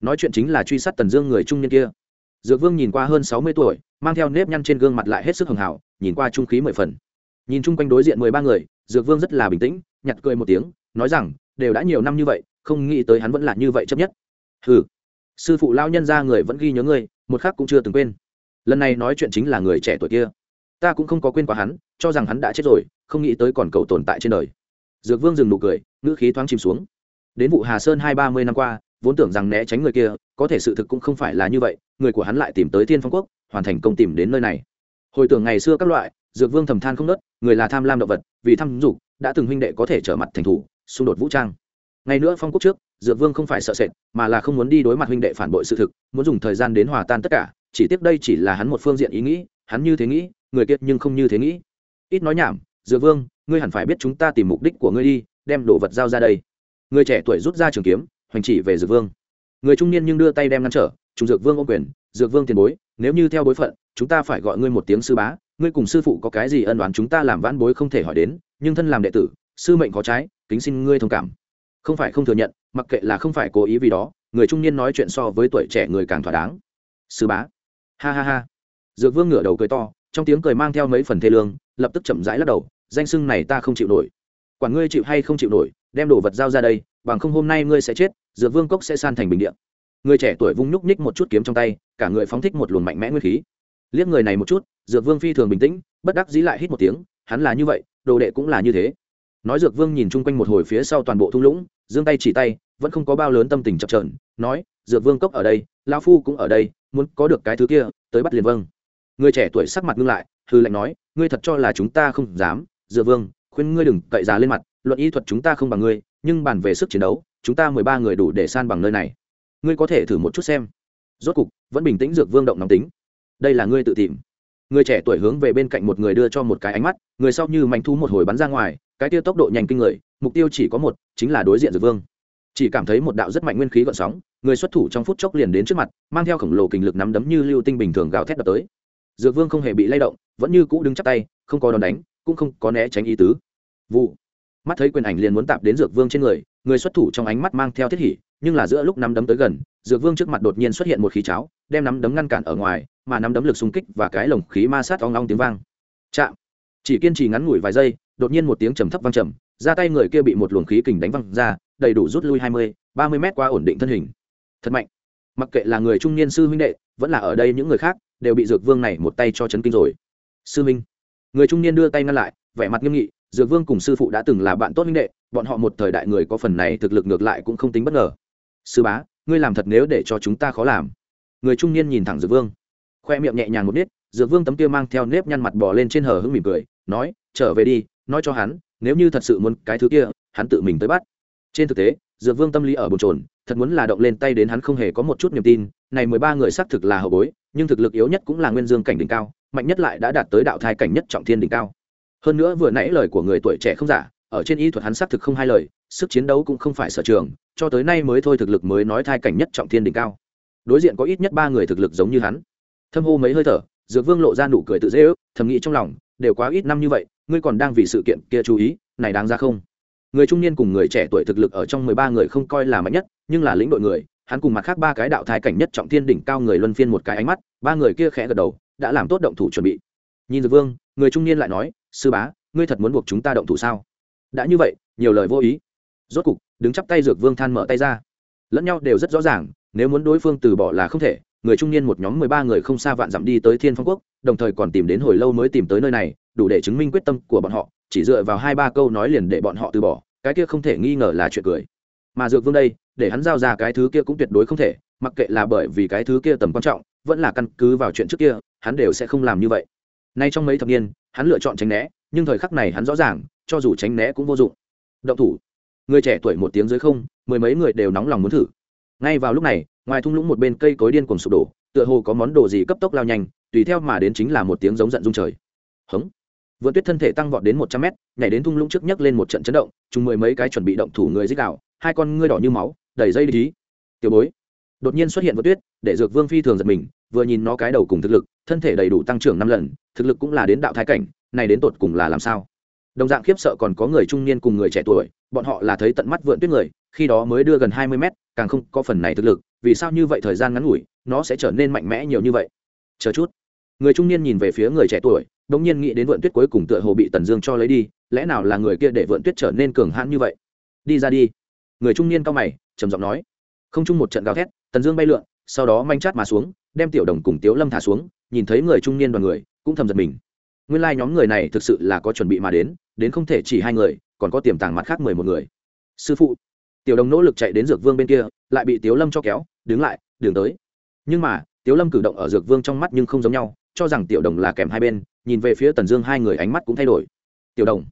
Nói chuyện chính là truy sát tần dương người trung niên kia. Dược vương nhìn qua hơn sáu mươi tuổi, mang theo nếp nhăn trên gương mặt lại hết sức hưởng hảo nhìn qua trung khí mười phần. Nhìn chung quanh đối diện mười ba người, dược vương rất là bình tĩnh, nhặt cười một tiếng, nói rằng, đều đã nhiều năm như vậy, không nghĩ tới hắn vẫn là như vậy chấp nhất. Ừ sư phụ lao nhân ra người vẫn ghi nhớ ngươi một khác cũng chưa từng quên. Lần này nói chuyện chính là người trẻ tuổi kia. Ta cũng không có quên quá hắn, cho rằng hắn đã chết rồi, không nghĩ tới còn cầu tồn tại trên đời. Dược vương dừng nụ cười, ngữ khí thoáng chìm xuống. Đến vụ hà sơn hai ba mươi năm qua, vốn tưởng rằng né tránh người kia, có thể sự thực cũng không phải là như vậy, người của hắn lại tìm tới thiên phong quốc, hoàn thành công tìm đến nơi này. Hồi tưởng ngày xưa các loại, dược vương thầm than không nớt người là tham lam động vật, vì tham dục, đã từng huynh đệ có thể trở mặt thành thủ, xung đột vũ trang ngày nữa phong quốc trước, dược vương không phải sợ sệt, mà là không muốn đi đối mặt huynh đệ phản bội sự thực, muốn dùng thời gian đến hòa tan tất cả, chỉ tiếc đây chỉ là hắn một phương diện ý nghĩ, hắn như thế nghĩ, người kiệt nhưng không như thế nghĩ. Ít nói nhảm, dược vương, ngươi hẳn phải biết chúng ta tìm mục đích của ngươi đi, đem đồ vật giao ra đây. Người trẻ tuổi rút ra trường kiếm, hoành chỉ về dược vương. Người trung niên nhưng đưa tay đem ngăn trở, chúng dược vương ô quyền, dược vương tiền bối, nếu như theo bối phận, chúng ta phải gọi ngươi một tiếng sư bá, ngươi cùng sư phụ có cái gì ân đoán chúng ta làm vãn bối không thể hỏi đến, nhưng thân làm đệ tử, sư mệnh có trái, kính xin ngươi thông cảm không phải không thừa nhận, mặc kệ là không phải cố ý vì đó, người trung niên nói chuyện so với tuổi trẻ người càng thỏa đáng. Sư bá. Ha ha ha. Dược vương ngửa đầu cười to, trong tiếng cười mang theo mấy phần thê lương, lập tức chậm rãi lắc đầu, danh sưng này ta không chịu nổi. Quản ngươi chịu hay không chịu nổi, đem đồ vật giao ra đây, bằng không hôm nay ngươi sẽ chết, dược vương cốc sẽ san thành bình điện người trẻ tuổi vung nhúc nhích một chút kiếm trong tay, cả người phóng thích một luồng mạnh mẽ nguyên khí. Liếc người này một chút, dược vương phi thường bình tĩnh, bất đắc dĩ lại hít một tiếng, hắn là như vậy, đồ đệ cũng là như thế. Nói dược vương nhìn chung quanh một hồi phía sau toàn bộ thung lũng giương tay chỉ tay, vẫn không có bao lớn tâm tình chập trờn nói, dược vương cốc ở đây lao phu cũng ở đây, muốn có được cái thứ kia, tới bắt liền vâng. Người trẻ tuổi sắc mặt ngưng lại hư lệnh nói, ngươi thật cho là chúng ta không dám, dược vương, khuyên ngươi đừng cậy giá lên mặt, luận y thuật chúng ta không bằng ngươi, nhưng bàn về sức chiến đấu, chúng ta mười ba người đủ để san bằng nơi này. Ngươi có thể thử một chút xem. Rốt cục, vẫn bình tĩnh dược vương động nóng tính. Đây là ngươi tự tìm. Người trẻ tuổi hướng về bên cạnh một người đưa cho một cái ánh mắt, người sau như manh thu một hồi bắn ra ngoài, cái tiêu tốc độ nhanh kinh người mục tiêu chỉ có một, chính là đối diện dược vương. Chỉ cảm thấy một đạo rất mạnh nguyên khí gợn sóng, người xuất thủ trong phút chốc liền đến trước mặt, mang theo khổng lồ kình lực nắm đấm như lưu tinh bình thường gào thét đập tới. Dược vương không hề bị lay động, vẫn như cũ đứng chắc tay, không có đòn đánh, cũng không có né tránh ý tứ. Vụ. Mắt thấy quyền ảnh liền muốn tạp đến dược vương trên người người xuất thủ trong ánh mắt mang theo thiết hỉ, nhưng là giữa lúc nắm đấm tới gần, dược vương trước mặt đột nhiên xuất hiện một khí cháo, đem nắm đấm ngăn cản ở ngoài, mà nắm đấm lực xung kích và cái lồng khí ma sát ong ong tiếng vang. Chạm. Chỉ kiên trì ngắn ngủi vài giây, đột nhiên một tiếng trầm thấp vang trầm ra tay người kia bị một luồng khí kình đánh văng ra, đầy đủ rút lui hai mươi, ba mươi mét qua ổn định thân hình. Thật mạnh. Mặc kệ là người trung niên sư huynh đệ, vẫn là ở đây những người khác, đều bị dược vương này một tay cho chấn kinh rồi. Sư minh. Người trung niên đưa tay ngăn lại, vẻ mặt nghiêm nghị, dược vương cùng sư phụ đã từng là bạn tốt huynh đệ, bọn họ một thời đại người có phần này thực lực ngược lại cũng không tính bất ngờ. Sư bá, ngươi làm thật nếu để cho chúng ta khó làm. Người trung niên nhìn thẳng dược vương, khoe miệng nhẹ nhàng một nít dược vương tấm kia mang theo nếp nhăn mặt bỏ lên trên hờ hững mỉm cười, nói, trở về đi, nói cho hắn nếu như thật sự muốn cái thứ kia, hắn tự mình tới bắt. Trên thực tế, dược vương tâm lý ở bồn trồn thật muốn là động lên tay đến hắn không hề có một chút niềm tin, này mười ba người xác thực là hậu bối, nhưng thực lực yếu nhất cũng là nguyên dương cảnh đỉnh cao, mạnh nhất lại đã đạt tới đạo thai cảnh nhất trọng thiên đỉnh cao. Hơn nữa vừa nãy lời của người tuổi trẻ không giả, ở trên y thuật hắn xác thực không hai lời, sức chiến đấu cũng không phải sở trường, cho tới nay mới thôi thực lực mới nói thai cảnh nhất trọng thiên đỉnh cao. Đối diện có ít nhất ba người thực lực giống như hắn. Thâm hô mấy hơi thở, dược vương lộ ra nụ cười tự dễ ước, thầm nghĩ trong lòng, đều quá ít năm như vậy ngươi còn đang vì sự kiện kia chú ý, này đáng ra không? Người trung niên cùng người trẻ tuổi thực lực ở trong mười ba người không coi là mạnh nhất, nhưng là lĩnh đội người, hắn cùng mặt khác ba cái đạo thai cảnh nhất trọng thiên đỉnh cao người luân phiên một cái ánh mắt, ba người kia khẽ gật đầu, đã làm tốt động thủ chuẩn bị. Nhìn dược vương, người trung niên lại nói, sư bá, ngươi thật muốn buộc chúng ta động thủ sao? Đã như vậy, nhiều lời vô ý. Rốt cục, đứng chắp tay dược vương than mở tay ra. Lẫn nhau đều rất rõ ràng, nếu muốn đối phương từ bỏ là không thể người trung niên một nhóm mười ba người không xa vạn dặm đi tới thiên phong quốc, đồng thời còn tìm đến hồi lâu mới tìm tới nơi này, đủ để chứng minh quyết tâm của bọn họ, chỉ dựa vào hai ba câu nói liền để bọn họ từ bỏ, cái kia không thể nghi ngờ là chuyện cười. Mà dược vương đây, để hắn giao ra cái thứ kia cũng tuyệt đối không thể, mặc kệ là bởi vì cái thứ kia tầm quan trọng, vẫn là căn cứ vào chuyện trước kia, hắn đều sẽ không làm như vậy. Nay trong mấy thập niên, hắn lựa chọn tránh né, nhưng thời khắc này hắn rõ ràng, cho dù tránh né cũng vô dụng. Động thủ. Người trẻ tuổi một tiếng dưới không, mười mấy người đều nóng lòng muốn thử. Ngay vào lúc này ngoài thung lũng một bên cây cối điên cuồng sụp đổ, tựa hồ có món đồ gì cấp tốc lao nhanh, tùy theo mà đến chính là một tiếng giống giận rung trời. Hống. Vượt tuyết thân thể tăng vọt đến một trăm mét, nhảy đến thung lũng trước nhấc lên một trận chấn động chung mười mấy cái chuẩn bị động thủ người dích đạo, hai con ngươi đỏ như máu đẩy dây lý tiểu bối. Đột nhiên xuất hiện vượt tuyết, để dược vương phi thường giật mình, vừa nhìn nó cái đầu cùng thực lực, thân thể đầy đủ tăng trưởng năm lần, thực lực cũng là đến đạo thái cảnh, này đến tột cùng là làm sao? Đồng dạng khiếp sợ còn có người trung niên cùng người trẻ tuổi, bọn họ là thấy tận mắt vượn tuyết người, khi đó mới đưa gần hai mươi mét, càng không có phần này thực lực vì sao như vậy thời gian ngắn ngủi, nó sẽ trở nên mạnh mẽ nhiều như vậy? Chờ chút. Người trung niên nhìn về phía người trẻ tuổi đ ỗ n g nhiên nghĩ đến vượn tuyết cuối cùng tựa hồ bị tần dương cho lấy đi, lẽ nào là người kia để vượn tuyết trở nên cường hãn như vậy? Đi ra đi. Người trung niên cao mày, trầm giọng nói. Không chung một trận gào thét, tần dương bay lượn, sau đó manh chát mà xuống, đem tiểu đồng cùng tiếu lâm thả xuống, nhìn thấy người trung niên đoàn người, cũng thầm giật mình. Nguyên lai、like、nhóm người này thực sự là có chuẩn bị mà đến đến không thể chỉ hai người, còn có tiềm tàng mặt khác mười một người. Sư phụ tiểu đồng nỗ lực chạy đến dược vương bên kia, lại bị tiếu lâm cho kéo, đứng lại, đường tới. Nhưng mà, tiếu lâm cử động ở dược vương trong mắt nhưng không giống nhau, cho rằng tiểu đồng là kèm hai bên, nhìn về phía tần dương hai người ánh mắt cũng thay đổi. Tiểu đồng.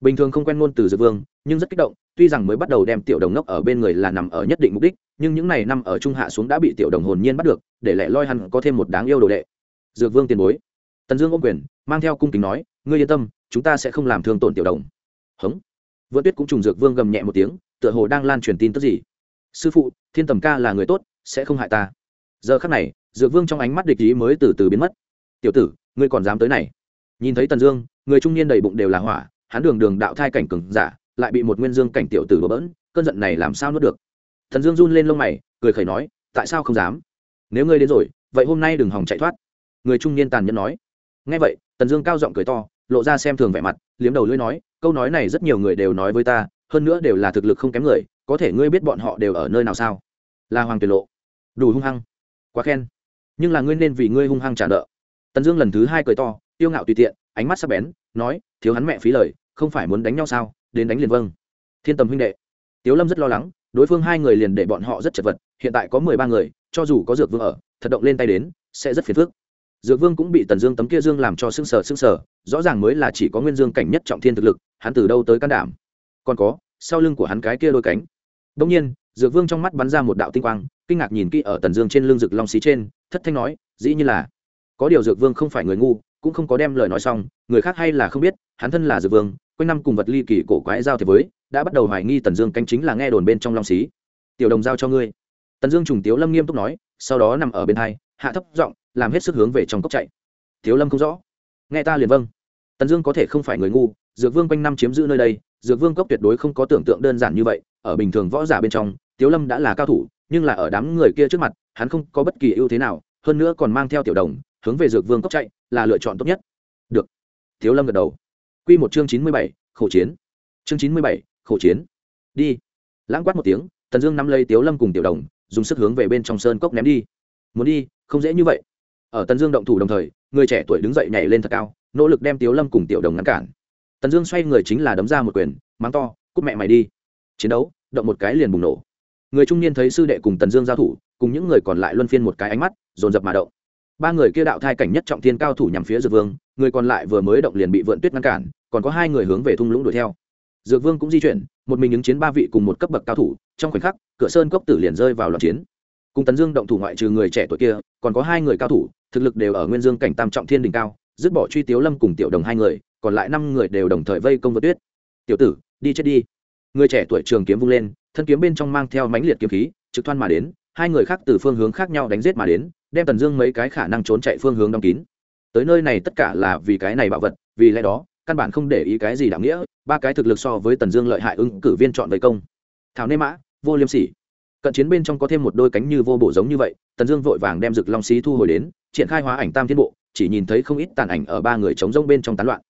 Bình thường không quen ngôn từ dược vương, nhưng rất kích động, tuy rằng mới bắt đầu đem tiểu đồng nốc ở bên người là nằm ở nhất định mục đích, nhưng những ngày năm ở trung hạ xuống đã bị tiểu đồng hồn nhiên bắt được, để lẽ loi hắn có thêm một đáng yêu đồ đệ. Dược vương tiền bối. Tần dương ôm quyền, mang theo cung kính nói, ngươi yên tâm, chúng ta sẽ không làm thương tổn tiểu đồng. Hống. Vợ tuyết cũng trùng dược vương gầm nhẹ một tiếng tựa hồ đang lan truyền tin tức gì. Sư phụ, thiên tầm ca là người tốt, sẽ không hại ta. Giờ khắc này, dược vương trong ánh mắt địch ý mới từ từ biến mất. Tiểu tử, ngươi còn dám tới này. Nhìn thấy tần dương, người trung niên đầy bụng đều là hỏa, hắn đường đường đạo thai cảnh cừng giả, lại bị một nguyên dương cảnh tiểu tử bỡ bỡn, cơn giận này làm sao nuốt được? Thần dương run lên lông mày, cười khẩy nói, tại sao không dám? Nếu ngươi đến rồi, vậy hôm nay đừng hòng chạy thoát. Người trung niên tàn nhẫn nói. Ngay vậy, tần dương cao giọng cười to, lộ ra xem thường vẻ mặt, liếm đầu lưỡi nói, câu nói này rất nhiều người đều nói với ta hơn nữa đều là thực lực không kém người, có thể ngươi biết bọn họ đều ở nơi nào sao? Là hoàng tuyệt lộ. Đủ hung hăng. Quá khen. Nhưng là ngươi nên vì ngươi hung hăng trả nợ. Tần dương lần thứ hai cười to, tiêu ngạo tùy tiện, ánh mắt sắc bén, nói, thiếu hắn mẹ phí lời, không phải muốn đánh nhau sao? Đến đánh liền vâng. Thiên tầm huynh đệ. Tiếu lâm rất lo lắng, đối phương hai người liền để bọn họ rất chật vật, hiện tại có mười ba người, cho dù có dược vương ở, thật động lên tay đến, sẽ rất phiền phức. Dược vương cũng bị tần dương tấm kia dương làm cho sưng sờ sưng sờ, rõ ràng mới là chỉ có nguyên dương cảnh nhất trọng thiên thực lực, hắn từ đâu tới can đảm? Còn có, sau lưng của hắn cái kia đôi cánh. Đông nhiên, dược vương trong mắt bắn ra một đạo tinh quang, kinh ngạc nhìn kỹ ở tần dương trên lưng rực long xí trên, thất thanh nói, dĩ như là, có điều dược vương không phải người ngu, cũng không có đem lời nói xong, người khác hay là không biết, hắn thân là dược vương, quanh năm cùng vật ly kỳ cổ quái giao thế với, đã bắt đầu hoài nghi tần dương canh chính là nghe đồn bên trong long xí. Tiểu đồng giao cho ngươi. Tần dương trùng tiếu lâm nghiêm túc nói, sau đó nằm ở bên hai, hạ thấp giọng, làm hết sức hướng về trong cốc chạy. Tiếu lâm không rõ. Nghe ta liền vâng. Tần dương có thể không phải người ngu, dược vương quanh năm chiếm giữ nơi đây dược vương cốc tuyệt đối không có tưởng tượng đơn giản như vậy, ở bình thường võ giả bên trong, tiếu lâm đã là cao thủ, nhưng là ở đám người kia trước mặt, hắn không có bất kỳ ưu thế nào, hơn nữa còn mang theo tiểu đồng, hướng về dược vương cốc chạy, là lựa chọn tốt nhất. Được. Tiếu lâm gật đầu. Q một chương chín mươi bảy, khổ chiến. Chương chín mươi bảy, khổ chiến. Đi. Lãng quát một tiếng, tần dương nắm lấy tiếu lâm cùng tiểu đồng, dùng sức hướng về bên trong sơn cốc ném đi. Muốn đi, không dễ như vậy. Ở tần dương động thủ đồng thời, người trẻ tuổi đứng dậy nhảy lên thật cao, nỗ lực đem tiếu lâm cùng tiểu đồng ngăn cản tần dương xoay người chính là đấm ra một quyền, mắng to, cút mẹ mày đi. Chiến đấu, động một cái liền bùng nổ. Người trung niên thấy sư đệ cùng tần dương giao thủ, cùng những người còn lại luân phiên một cái ánh mắt, dồn dập mà động. Ba người kia đạo thai cảnh nhất trọng thiên cao thủ nhằm phía dược vương, người còn lại vừa mới động liền bị vượn tuyết ngăn cản, còn có hai người hướng về thung lũng đuổi theo. Dược vương cũng di chuyển, một mình ứng chiến ba vị cùng một cấp bậc cao thủ, trong khoảnh khắc, cửa sơn cốc tử liền rơi vào loạt chiến. Cùng tấn dương động thủ ngoại trừ người trẻ tuổi kia, còn có hai người cao thủ, thực lực đều ở nguyên dương cảnh tam trọng thiên đỉnh cao, dứt bỏ truy tiếu lâm cùng tiểu đồng hai người còn lại năm người đều đồng thời vây công vượt tuyết. Tiểu tử, đi chết đi. Người trẻ tuổi trường kiếm vung lên, thân kiếm bên trong mang theo mãnh liệt kiếm khí, trực thoan mà đến, hai người khác từ phương hướng khác nhau đánh giết mà đến, đem tần dương mấy cái khả năng trốn chạy phương hướng đóng kín. Tới nơi này tất cả là vì cái này bảo vật, vì lẽ đó, căn bản không để ý cái gì đạo nghĩa, ba cái thực lực so với tần dương lợi hại ứng cử viên chọn vây công. Thảo nê mã, vô liêm sỉ. Cận chiến bên trong có thêm một đôi cánh như vô bổ giống như vậy, tần dương vội vàng đem rực long xí thu hồi đến, triển khai hóa ảnh tam thiên bộ, chỉ nhìn thấy không ít tàn ảnh ở ba người chống rông bên trong tán loạn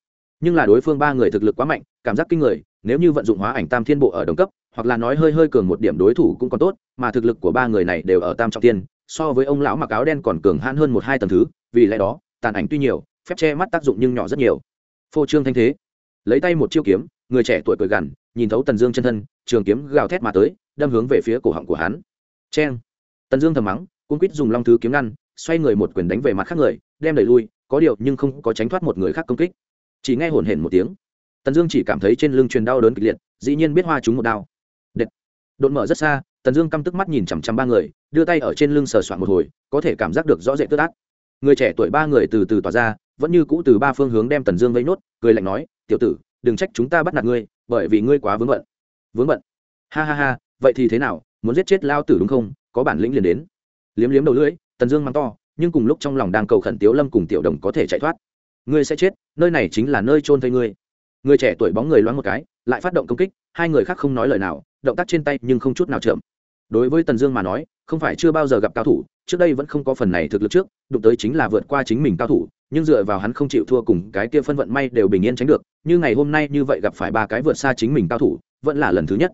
nhưng là đối phương ba người thực lực quá mạnh, cảm giác kinh người, nếu như vận dụng hóa ảnh tam thiên bộ ở đồng cấp, hoặc là nói hơi hơi cường một điểm đối thủ cũng còn tốt, mà thực lực của ba người này đều ở tam trọng tiên so với ông lão mặc áo đen còn cường hãn hơn một hai tầng thứ, vì lẽ đó, tàn ảnh tuy nhiều, phép che mắt tác dụng nhưng nhỏ rất nhiều. Phô trương thanh thế. Lấy tay một chiêu kiếm, người trẻ tuổi cười gằn, nhìn thấu tần dương chân thân, trường kiếm gào thét mà tới, đâm hướng về phía cổ họng của hắn. Cheng. Tần dương thầm mắng cung quýt dùng long thứ kiếm ngăn, xoay người một quyền đánh về mặt khác người, đem đẩy lui, có điều nhưng không có tránh thoát một người khác công kích chỉ nghe hổn hển một tiếng. Tần dương chỉ cảm thấy trên lưng truyền đau đớn kịch liệt, dĩ nhiên biết hoa chúng một đao đệt. Đột mở rất xa, tần dương căm tức mắt nhìn chằm chằm ba người, đưa tay ở trên lưng sờ soạn một hồi, có thể cảm giác được rõ rệt tức át người trẻ tuổi ba người từ từ tỏa ra, vẫn như cũ từ ba phương hướng đem tần dương vây nốt, cười lạnh nói, tiểu tử, đừng trách chúng ta bắt nạt ngươi, bởi vì ngươi quá vướng bận. Vướng bận? Ha ha ha, vậy thì thế nào? Muốn giết chết lao tử đúng không? Có bản lĩnh liền đến. Liếm liếm đầu lưỡi, tần dương mắng to, nhưng cùng lúc trong lòng đang cầu khẩn tiếu lâm cùng tiểu đồng có thể chạy thoát ngươi sẽ chết, nơi này chính là nơi trôn thây ngươi. Người trẻ tuổi bóng người loáng một cái, lại phát động công kích, hai người khác không nói lời nào, động tác trên tay nhưng không chút nào chậm. Đối với tần dương mà nói, không phải chưa bao giờ gặp cao thủ, trước đây vẫn không có phần này thực lực trước, đụng tới chính là vượt qua chính mình cao thủ, nhưng dựa vào hắn không chịu thua cùng cái kia phân vận may đều bình yên tránh được, như ngày hôm nay như vậy gặp phải ba cái vượt xa chính mình cao thủ, vẫn là lần thứ nhất.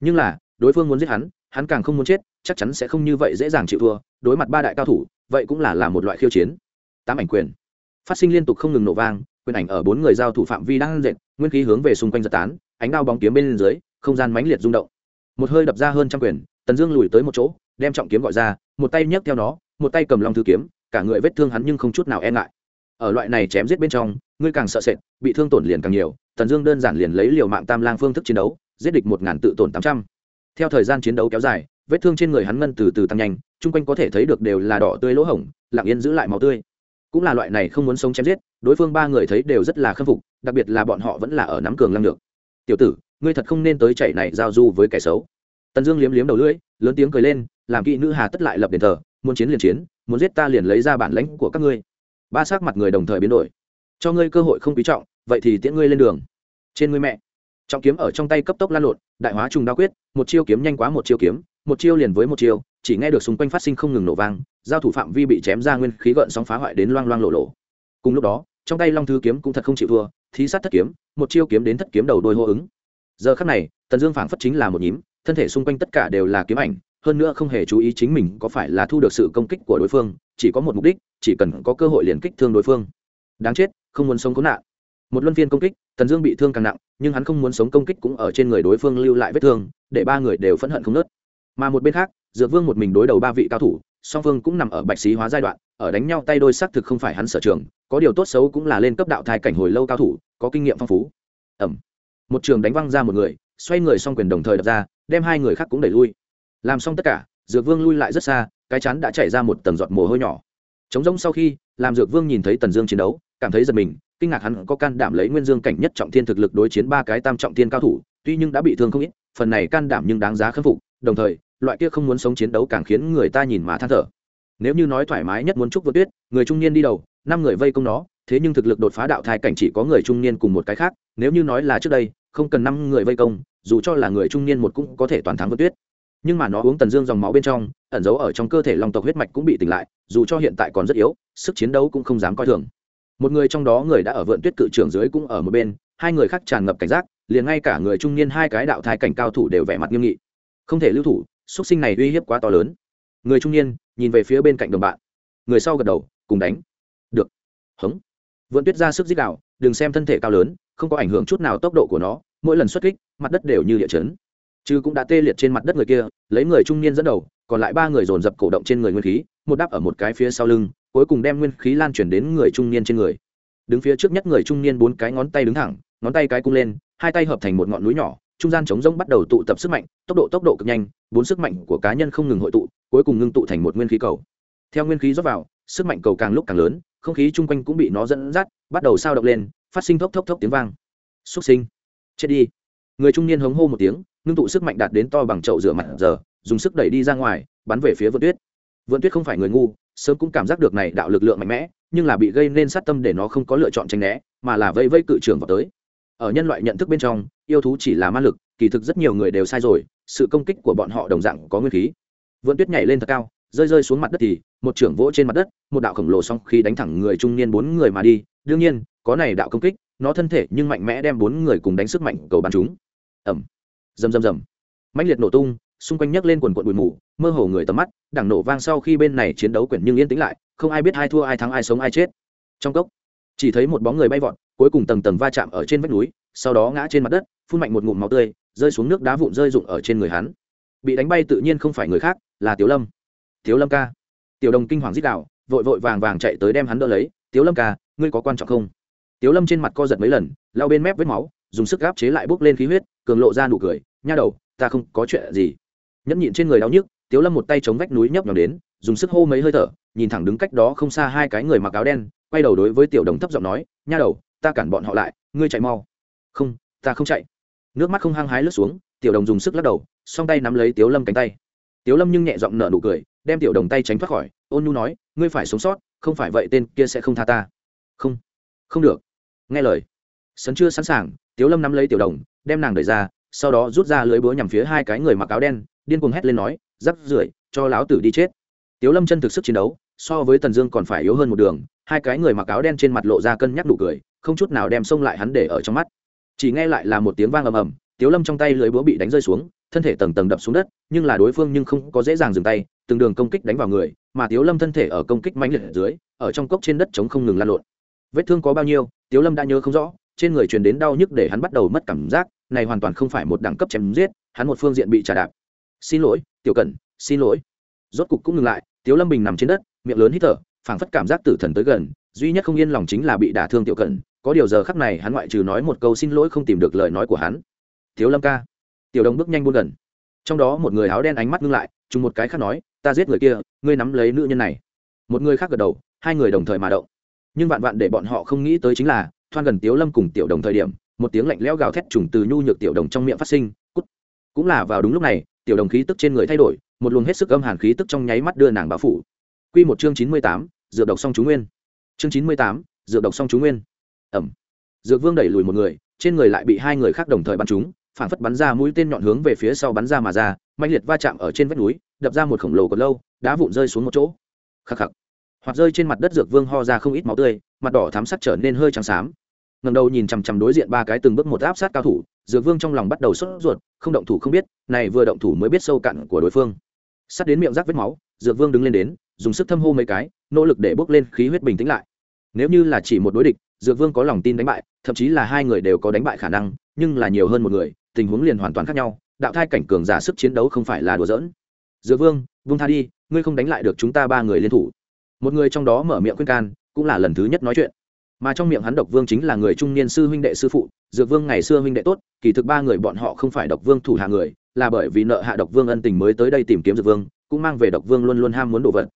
Nhưng là, đối phương muốn giết hắn hắn càng không muốn chết, chắc chắn sẽ không như vậy dễ dàng chịu thua, đối mặt ba đại cao thủ, vậy cũng là là một loại khiêu chiến. Tám ảnh quyền phát sinh liên tục không ngừng nổ vang, quyền ảnh ở bốn người giao thủ phạm vi đang dệt, nguyên khí hướng về xung quanh giật tán, ánh đao bóng kiếm bên dưới, không gian mãnh liệt rung động. Một hơi đập ra hơn trăm quyền, tần dương lùi tới một chỗ, đem trọng kiếm gọi ra, một tay nhấc theo nó, một tay cầm long thư kiếm, cả người vết thương hắn nhưng không chút nào e ngại. Ở loại này chém giết bên trong, ngươi càng sợ sệt, bị thương tổn liền càng nhiều, tần dương đơn giản liền lấy liều mạng tam lang phương thức chiến đấu, giết địch một ngàn tự tổn tám trăm. Theo thời gian chiến đấu kéo dài, vết thương trên người hắn ngân từ từ tăng nhanh, chung quanh có thể thấy được đều là đỏ tươi lỗ hổng, lặng yên giữ lại máu tươi cũng là loại này không muốn sống chém giết, đối phương ba người thấy đều rất là khâm phục, đặc biệt là bọn họ vẫn là ở nắm cường lăng được tiểu tử, ngươi thật không nên tới chạy này giao du với kẻ xấu. Tần dương liếm liếm đầu lưỡi, lớn tiếng cười lên, làm kỵ nữ hà tất lại lập đền thờ, muốn chiến liền chiến, muốn giết ta liền lấy ra bản lãnh của các ngươi. Ba s ắ c mặt người đồng thời biến đổi. Cho ngươi cơ hội không quý trọng, vậy thì tiễn ngươi lên đường. Trên ngươi mẹ. Trọng kiếm ở trong tay cấp tốc lan lộn, đại hóa trùng đa quyết, một chiêu kiếm nhanh quá một chiêu kiếm, một chiêu liền với một chiêu, chỉ nghe được xung quanh phát sinh không ngừng nổ vang giao thủ phạm vi bị chém ra nguyên khí gợn sóng phá hoại đến loang loang lộ lộ. Cùng lúc đó, trong tay long thư kiếm cũng thật không chịu thua, thí sát thất kiếm, một chiêu kiếm đến thất kiếm đầu đôi hô ứng. Giờ khắc này, tần dương phảng phất chính là một nhím, thân thể xung quanh tất cả đều là kiếm ảnh, hơn nữa không hề chú ý chính mình có phải là thu được sự công kích của đối phương, chỉ có một mục đích, chỉ cần có cơ hội liền kích thương đối phương. Đáng chết, không muốn sống cố nạn. Một luân phiên công kích, tần dương bị thương càng nặng, nhưng hắn không muốn sống công kích cũng ở trên người đối phương lưu lại vết thương, để ba người đều phẫn hận không nớt. Mà một bên khác, dược vương một mình đối đầu ba vị cao thủ song phương cũng nằm ở bạch xí hóa giai đoạn, ở đánh nhau tay đôi xác thực không phải hắn sở trường, có điều tốt xấu cũng là lên cấp đạo thai cảnh hồi lâu cao thủ, có kinh nghiệm phong phú. Ẩm. Một trường đánh văng ra một người, xoay người xong quyền đồng thời đập ra, đem hai người khác cũng đẩy lui. Làm xong tất cả, dược vương lui lại rất xa, cái chắn đã chảy ra một tầng giọt mồ hôi nhỏ. Chống rỗng sau khi, làm dược vương nhìn thấy tần dương chiến đấu, cảm thấy giật mình, kinh ngạc hắn có can đảm lấy nguyên dương cảnh nhất trọng thiên thực lực đối chiến ba cái tam trọng thiên cao thủ, tuy nhưng đã bị thương không ít, phần này can đảm nhưng đáng giá khâm phục, đồng thời loại kia không muốn sống chiến đấu càng khiến người ta nhìn mà than thở. Nếu như nói thoải mái nhất muốn chúc vượt tuyết, người trung niên đi đầu, năm người vây công nó, thế nhưng thực lực đột phá đạo thai cảnh chỉ có người trung niên cùng một cái khác, nếu như nói là trước đây, không cần năm người vây công, dù cho là người trung niên một cũng có thể toàn thắng vượt tuyết. Nhưng mà nó uống tần dương dòng máu bên trong, ẩn giấu ở trong cơ thể lòng tộc huyết mạch cũng bị tỉnh lại, dù cho hiện tại còn rất yếu, sức chiến đấu cũng không dám coi thường. Một người trong đó người đã ở vượn tuyết cự trưởng dưới cũng ở một bên, hai người khác tràn ngập cảnh giác, liền ngay cả người trung niên hai cái đạo thai cảnh cao thủ đều vẻ mặt nghiêm nghị. Không thể lưu thủ xuất sinh này uy hiếp quá to lớn. Người trung niên nhìn về phía bên cạnh đồng bạn. Người sau gật đầu, cùng đánh. Được. Hống. Vượn tuyết ra sức dích đạo đừng xem thân thể cao lớn, không có ảnh hưởng chút nào tốc độ của nó, mỗi lần xuất kích, mặt đất đều như địa chấn. Chứ cũng đã tê liệt trên mặt đất người kia, lấy người trung niên dẫn đầu, còn lại ba người dồn dập cổ động trên người nguyên khí, một đáp ở một cái phía sau lưng, cuối cùng đem nguyên khí lan chuyển đến người trung niên trên người. Đứng phía trước nhất người trung niên bốn cái ngón tay đứng thẳng, ngón tay cái cung lên, hai tay hợp thành một ngọn núi nhỏ trung gian chống rông bắt đầu tụ tập sức mạnh, tốc độ tốc độ cực nhanh, bốn sức mạnh của cá nhân không ngừng hội tụ, cuối cùng ngưng tụ thành một nguyên khí cầu. Theo nguyên khí rót vào, sức mạnh cầu càng lúc càng lớn, không khí chung quanh cũng bị nó dẫn dắt, bắt đầu sao động lên, phát sinh thốc thốc thốc tiếng vang. Xúc sinh. Chết đi. Người trung niên hống hô một tiếng, ngưng tụ sức mạnh đạt đến to bằng chậu rửa mặt giờ, dùng sức đẩy đi ra ngoài, bắn về phía vượt tuyết. Vượt tuyết không phải người ngu, sớm cũng cảm giác được này đạo lực lượng mạnh mẽ, nhưng là bị gây nên sát tâm để nó không có lựa chọn tranh né, mà là vây vây cự trường vào tới ở nhân loại nhận thức bên trong, yêu thú chỉ là ma lực, kỳ thực rất nhiều người đều sai rồi, sự công kích của bọn họ đồng dạng có nguyên khí. Vượn tuyết nhảy lên thật cao, rơi rơi xuống mặt đất thì, một trưởng vỗ trên mặt đất, một đạo khổng lồ xong khi đánh thẳng người trung niên bốn người mà đi. Đương nhiên, có này đạo công kích, nó thân thể nhưng mạnh mẽ đem bốn người cùng đánh sức mạnh cầu bắn chúng. Ẩm rầm rầm rầm. Mãnh liệt nổ tung, xung quanh nhấc lên quần quận bụi mù, mơ hồ người tầm mắt, đảng nổ vang sau khi bên này chiến đấu quyển nhưng yên tĩnh lại, không ai biết ai thua ai thắng ai sống ai chết. Trong cốc, chỉ thấy một bóng người bay vọt cuối cùng tầng tầng va chạm ở trên vách núi, sau đó ngã trên mặt đất, phun mạnh một ngụm máu tươi, rơi xuống nước đá vụn rơi rụng ở trên người hắn. Bị đánh bay tự nhiên không phải người khác, là tiếu lâm. Tiếu lâm ca. Tiểu đồng kinh hoàng dích đạo vội vội vàng vàng chạy tới đem hắn đỡ lấy. Tiếu lâm ca, ngươi có quan trọng không? Tiếu lâm trên mặt co giật mấy lần lao bên mép vết máu, dùng sức gáp chế lại bốc lên khí huyết, cường lộ ra nụ cười, nha đầu, ta không có chuyện gì. Nhẫn nhịn trên người đau nhức, tiếu lâm một tay chống vách núi nhấp nhòm đến, dùng sức hô mấy hơi thở, nhìn thẳng đứng cách đó không xa hai cái người mặc áo đen, quay đầu đối với tiểu đồng thấp giọng nói, nha đầu ta cản bọn họ lại, ngươi chạy mau. Không, ta không chạy. Nước mắt không hăng hái lướt xuống, tiểu đồng dùng sức lắc đầu, song tay nắm lấy tiếu lâm cánh tay. Tiếu lâm nhưng nhẹ giọng nở nụ cười, đem tiểu đồng tay tránh thoát khỏi, ôn nhu nói, ngươi phải sống sót, không phải vậy tên kia sẽ không tha ta. Không không được. Nghe lời. Sấn chưa sẵn sàng, tiếu lâm nắm lấy tiểu đồng, đem nàng đẩy ra, sau đó rút ra lưới búa nhằm phía hai cái người mặc áo đen, điên cuồng hét lên nói, rắc rưởi, cho láo tử đi chết. Tiếu lâm chân thực sức chiến đấu, so với tần dương còn phải yếu hơn một đường, hai cái người mặc áo đen trên mặt lộ ra cân nhắc đủ cười không chút nào đem xông lại hắn để ở trong mắt. Chỉ nghe lại là một tiếng vang ầm ầm, tiếu lâm trong tay lưới búa bị đánh rơi xuống, thân thể tầng tầng đập xuống đất, nhưng là đối phương nhưng không có dễ dàng dừng tay, từng đường công kích đánh vào người, mà tiếu lâm thân thể ở công kích mãnh liệt ở dưới, ở trong cốc trên đất chống không ngừng lan lộn. Vết thương có bao nhiêu, tiếu lâm đã nhớ không rõ, trên người truyền đến đau nhức để hắn bắt đầu mất cảm giác, này hoàn toàn không phải một đẳng cấp chém giết, hắn một phương diện bị trả đạp. Xin lỗi, tiểu cẩn, xin lỗi. Rốt cục cũng ngừng lại, tiếu lâm bình nằm trên đất, miệng lớn hít thở, phảng phất cảm giác tử thần tới gần, duy nhất không yên lòng chính là bị đả thương tiểu cẩn có điều giờ khắc này hắn ngoại trừ nói một câu xin lỗi không tìm được lời nói của hắn. Thiếu lâm ca. Tiểu Đông bước nhanh buôn gần. Trong đó một người áo đen ánh mắt ngưng lại chung một cái khác nói, ta giết người kia, ngươi nắm lấy nữ nhân này. Một người khác gật đầu, hai người đồng thời mà động. Nhưng vạn vạn để bọn họ không nghĩ tới chính là, thoan gần tiếu lâm cùng tiểu đồng thời điểm, một tiếng lạnh lẽo gào thét trùng từ nhu nhược tiểu đồng trong miệng phát sinh, cút. Cũng là vào đúng lúc này, tiểu đồng khí tức trên người thay đổi, một luồng hết sức âm hàn khí tức trong nháy mắt đưa nàng báo phủ. Quy một chương chín mươi tám, dược độc song chú nguyên. Chương chín mươi tám, dược độc song chú nguyên ẩm. Dược vương đẩy lùi một người, trên người lại bị hai người khác đồng thời bắn trúng, phản phất bắn ra mũi tên nhọn hướng về phía sau bắn ra mà ra mạnh liệt va chạm ở trên vách núi, đập ra một khổng lồ còn lâu, đá vụn rơi xuống một chỗ. Khắc khắc. Hoặc rơi trên mặt đất dược vương ho ra không ít máu tươi, mặt đỏ thám sắc trở nên hơi trắng xám. Ngầm đầu nhìn chằm chằm đối diện ba cái từng bước một áp sát cao thủ, dược vương trong lòng bắt đầu sốt ruột, không động thủ không biết, này vừa động thủ mới biết sâu cặn của đối phương. Sắt đến miệng rác vết máu, dược vương đứng lên đến, dùng sức thâm hô mấy cái, nỗ lực để bốc lên khí huyết bình tĩnh lại. Nếu như là chỉ một đối địch dược vương có lòng tin đánh bại, thậm chí là hai người đều có đánh bại khả năng, nhưng là nhiều hơn một người, tình huống liền hoàn toàn khác nhau, đạo thai cảnh cường giả sức chiến đấu không phải là đùa giỡn. Dược vương vung tha đi, ngươi không đánh lại được chúng ta ba người liên thủ. Một người trong đó mở miệng khuyên can, cũng là lần thứ nhất nói chuyện. Mà trong miệng hắn độc vương chính là người trung niên sư huynh đệ sư phụ, dược vương ngày xưa huynh đệ tốt, kỳ thực ba người bọn họ không phải độc vương thủ hạ người, là bởi vì nợ hạ độc vương ân tình mới tới đây tìm kiếm dược vương, cũng mang về độc vương luôn luôn ham muốn đồ vật.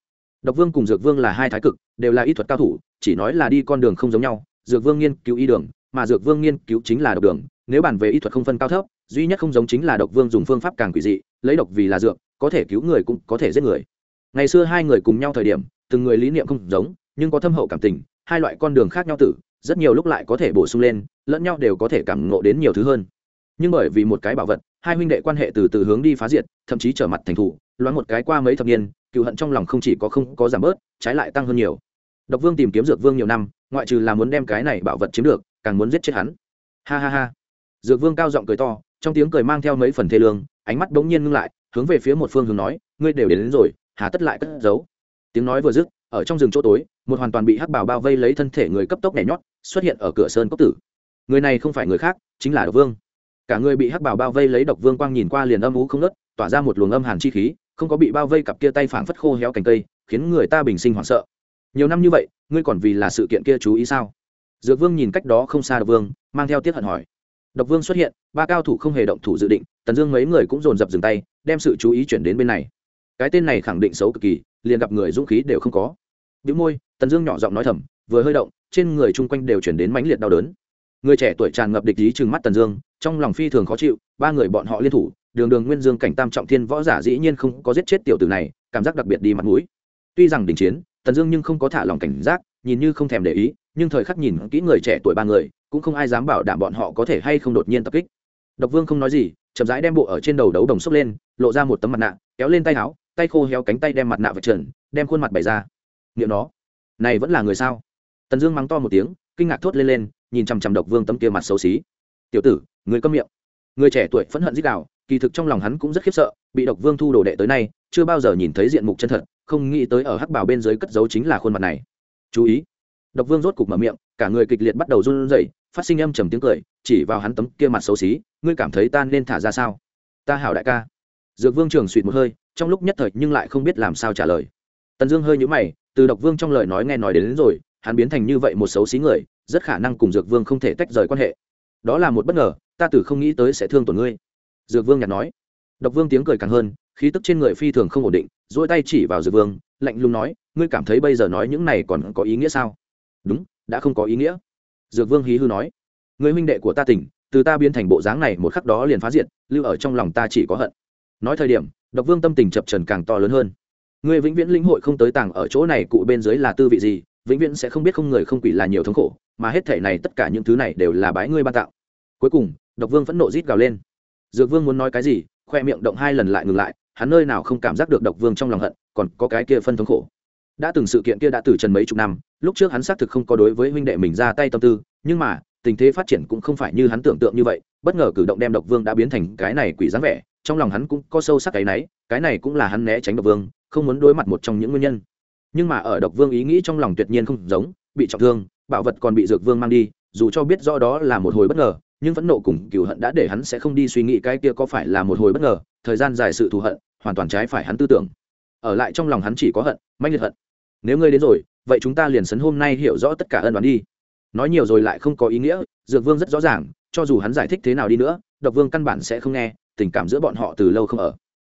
Độc vương cùng dược vương là hai thái cực, đều là y thuật cao thủ, chỉ nói là đi con đường không giống nhau dược vương nghiên cứu y đường, mà dược vương nghiên cứu chính là độc đường, nếu bàn về y thuật không phân cao thấp, duy nhất không giống chính là độc vương dùng phương pháp càng quỷ dị, lấy độc vì là dược, có thể cứu người cũng có thể giết người. Ngày xưa hai người cùng nhau thời điểm, từng người lý niệm không giống, nhưng có thâm hậu cảm tình, hai loại con đường khác nhau tử, rất nhiều lúc lại có thể bổ sung lên, lẫn nhau đều có thể cảm ngộ đến nhiều thứ hơn. Nhưng bởi vì một cái bảo vật, hai huynh đệ quan hệ từ từ hướng đi phá diệt, thậm chí trở mặt thành thủ, loáng một cái qua mấy thập niên, cựu hận trong lòng không chỉ có không có giảm bớt, trái lại tăng hơn nhiều. Độc vương tìm kiếm dược vương nhiều năm ngoại trừ là muốn đem cái này bảo vật chiếm được càng muốn giết chết hắn. Ha ha ha. Dược vương cao giọng cười to trong tiếng cười mang theo mấy phần thê lương ánh mắt bỗng nhiên ngưng lại hướng về phía một phương hướng nói ngươi đều đến, đến rồi hà tất lại cất giấu. Tiếng nói vừa dứt ở trong rừng chỗ tối một hoàn toàn bị hắc bảo bao vây lấy thân thể người cấp tốc nhảy nhót xuất hiện ở cửa sơn cốc tử. Người này không phải người khác chính là độc vương. Cả người bị hắc bảo bao vây lấy độc vương quang nhìn qua liền âm ú không nớt tỏa ra một luồng âm hàn chi khí không có bị bao vây cặp kia tay phảng phất khô héo cành cây khiến người ta bình sinh hoảng sợ nhiều năm như vậy, ngươi còn vì là sự kiện kia chú ý sao? Dược vương nhìn cách đó không xa độc vương, mang theo tiết hận hỏi. Độc vương xuất hiện, ba cao thủ không hề động thủ dự định, tần dương mấy người cũng dồn dập dừng tay, đem sự chú ý chuyển đến bên này. Cái tên này khẳng định xấu cực kỳ, liền gặp người dũng khí đều không có. Bị môi, tần dương nhỏ giọng nói thầm, vừa hơi động, trên người chung quanh đều chuyển đến mãnh liệt đau đớn. Người trẻ tuổi tràn ngập địch ý chừng mắt tần dương, trong lòng phi thường khó chịu, ba người bọn họ liên thủ, đường đường nguyên dương cảnh tam trọng thiên võ giả dĩ nhiên không có giết chết tiểu tử này, cảm giác đặc biệt đi mặt mũi. Tuy rằng đình chiến tần dương nhưng không có thả lòng cảnh giác, nhìn như không thèm để ý, nhưng thời khắc nhìn kỹ người trẻ tuổi ba người, cũng không ai dám bảo đảm bọn họ có thể hay không đột nhiên tập kích. Độc vương không nói gì, chậm rãi đem bộ ở trên đầu đấu đồng xốc lên, lộ ra một tấm mặt nạ, kéo lên tay áo, tay khô héo cánh tay đem mặt nạ vật trần, đem khuôn mặt bày ra. Nghiệm nó, này vẫn là người sao? Tần dương mắng to một tiếng, kinh ngạc thốt lên lên, nhìn chằm chằm độc vương tấm kia mặt xấu xí. Tiểu tử, người câm miệng. Người trẻ tuổi phẫn hận dích đạo kỳ thực trong lòng hắn cũng rất khiếp sợ bị độc vương thu đồ đệ tới nay chưa bao giờ nhìn thấy diện mục chân thật không nghĩ tới ở hắc bảo bên dưới cất giấu chính là khuôn mặt này. Chú ý độc vương rốt cục mở miệng cả người kịch liệt bắt đầu run rẩy phát sinh âm trầm tiếng cười chỉ vào hắn tấm kia mặt xấu xí ngươi cảm thấy ta nên thả ra sao? Ta hảo đại ca. Dược vương trường suỵt một hơi trong lúc nhất thời nhưng lại không biết làm sao trả lời. Tần dương hơi nhũ mày từ độc vương trong lời nói nghe nói đến, đến rồi hắn biến thành như vậy một xấu xí người rất khả năng cùng dược vương không thể tách rời quan hệ. Đó là một bất ngờ ta từ không nghĩ tới sẽ thương tổn ngươi dược vương nhạt nói. Độc vương tiếng cười càng hơn khí tức trên người phi thường không ổn định dỗi tay chỉ vào dược vương lạnh lùng nói ngươi cảm thấy bây giờ nói những này còn có ý nghĩa sao? Đúng đã không có ý nghĩa. Dược vương hí hư nói người huynh đệ của ta tỉnh từ ta biến thành bộ dáng này một khắc đó liền phá diện, lưu ở trong lòng ta chỉ có hận. Nói thời điểm độc vương tâm tình chập trần càng to lớn hơn. Người vĩnh viễn lĩnh hội không tới tàng ở chỗ này cụ bên dưới là tư vị gì vĩnh viễn sẽ không biết không người không quỷ là nhiều thống khổ mà hết thể này tất cả những thứ này đều là bái ngươi ban tạo. Cuối cùng độc vương phẫn nộ rít gào lên dược vương muốn nói cái gì, khoe miệng động hai lần lại ngừng lại, hắn nơi nào không cảm giác được độc vương trong lòng hận, còn có cái kia phân thống khổ. Đã từng sự kiện kia đã từ trần mấy chục năm, lúc trước hắn xác thực không có đối với huynh đệ mình ra tay tâm tư, nhưng mà, tình thế phát triển cũng không phải như hắn tưởng tượng như vậy, bất ngờ cử động đem độc vương đã biến thành cái này quỷ dáng vẻ, trong lòng hắn cũng có sâu sắc cái náy, cái này cũng là hắn né tránh độc vương, không muốn đối mặt một trong những nguyên nhân. Nhưng mà ở độc vương ý nghĩ trong lòng tuyệt nhiên không giống, bị trọng thương, bảo vật còn bị dược vương mang đi, dù cho biết rõ đó là một hồi bất ngờ nhưng phẫn nộ cùng cựu hận đã để hắn sẽ không đi suy nghĩ cái kia có phải là một hồi bất ngờ, thời gian dài sự thù hận, hoàn toàn trái phải hắn tư tưởng. Ở lại trong lòng hắn chỉ có hận manh liệt hận. Nếu ngươi đến rồi, vậy chúng ta liền sấn hôm nay hiểu rõ tất cả ân đoán đi. Nói nhiều rồi lại không có ý nghĩa, dược vương rất rõ ràng, cho dù hắn giải thích thế nào đi nữa, độc vương căn bản sẽ không nghe, tình cảm giữa bọn họ từ lâu không ở.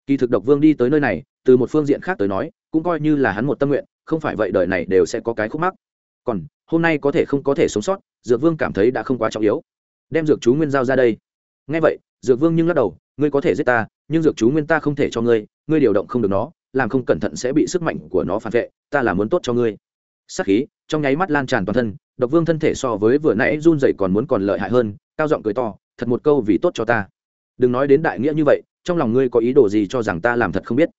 Kỳ thực độc vương đi tới nơi này, từ một phương diện khác tới nói, cũng coi như là hắn một tâm nguyện, không phải vậy đời này đều sẽ có cái khúc mắc. Còn, hôm nay có thể không có thể sống sót, dược vương cảm thấy đã không quá trọng yếu đem dược chú nguyên giao ra đây. Ngay vậy, dược vương nhưng lắc đầu, ngươi có thể giết ta, nhưng dược chú nguyên ta không thể cho ngươi ngươi điều động không được nó, làm không cẩn thận sẽ bị sức mạnh của nó phản vệ, ta là muốn tốt cho ngươi. Sắc khí trong nháy mắt lan tràn toàn thân, độc vương thân thể so với vừa nãy run dậy còn muốn còn lợi hại hơn, cao giọng cười to, thật một câu vì tốt cho ta. Đừng nói đến đại nghĩa như vậy, trong lòng ngươi có ý đồ gì cho rằng ta làm thật không biết?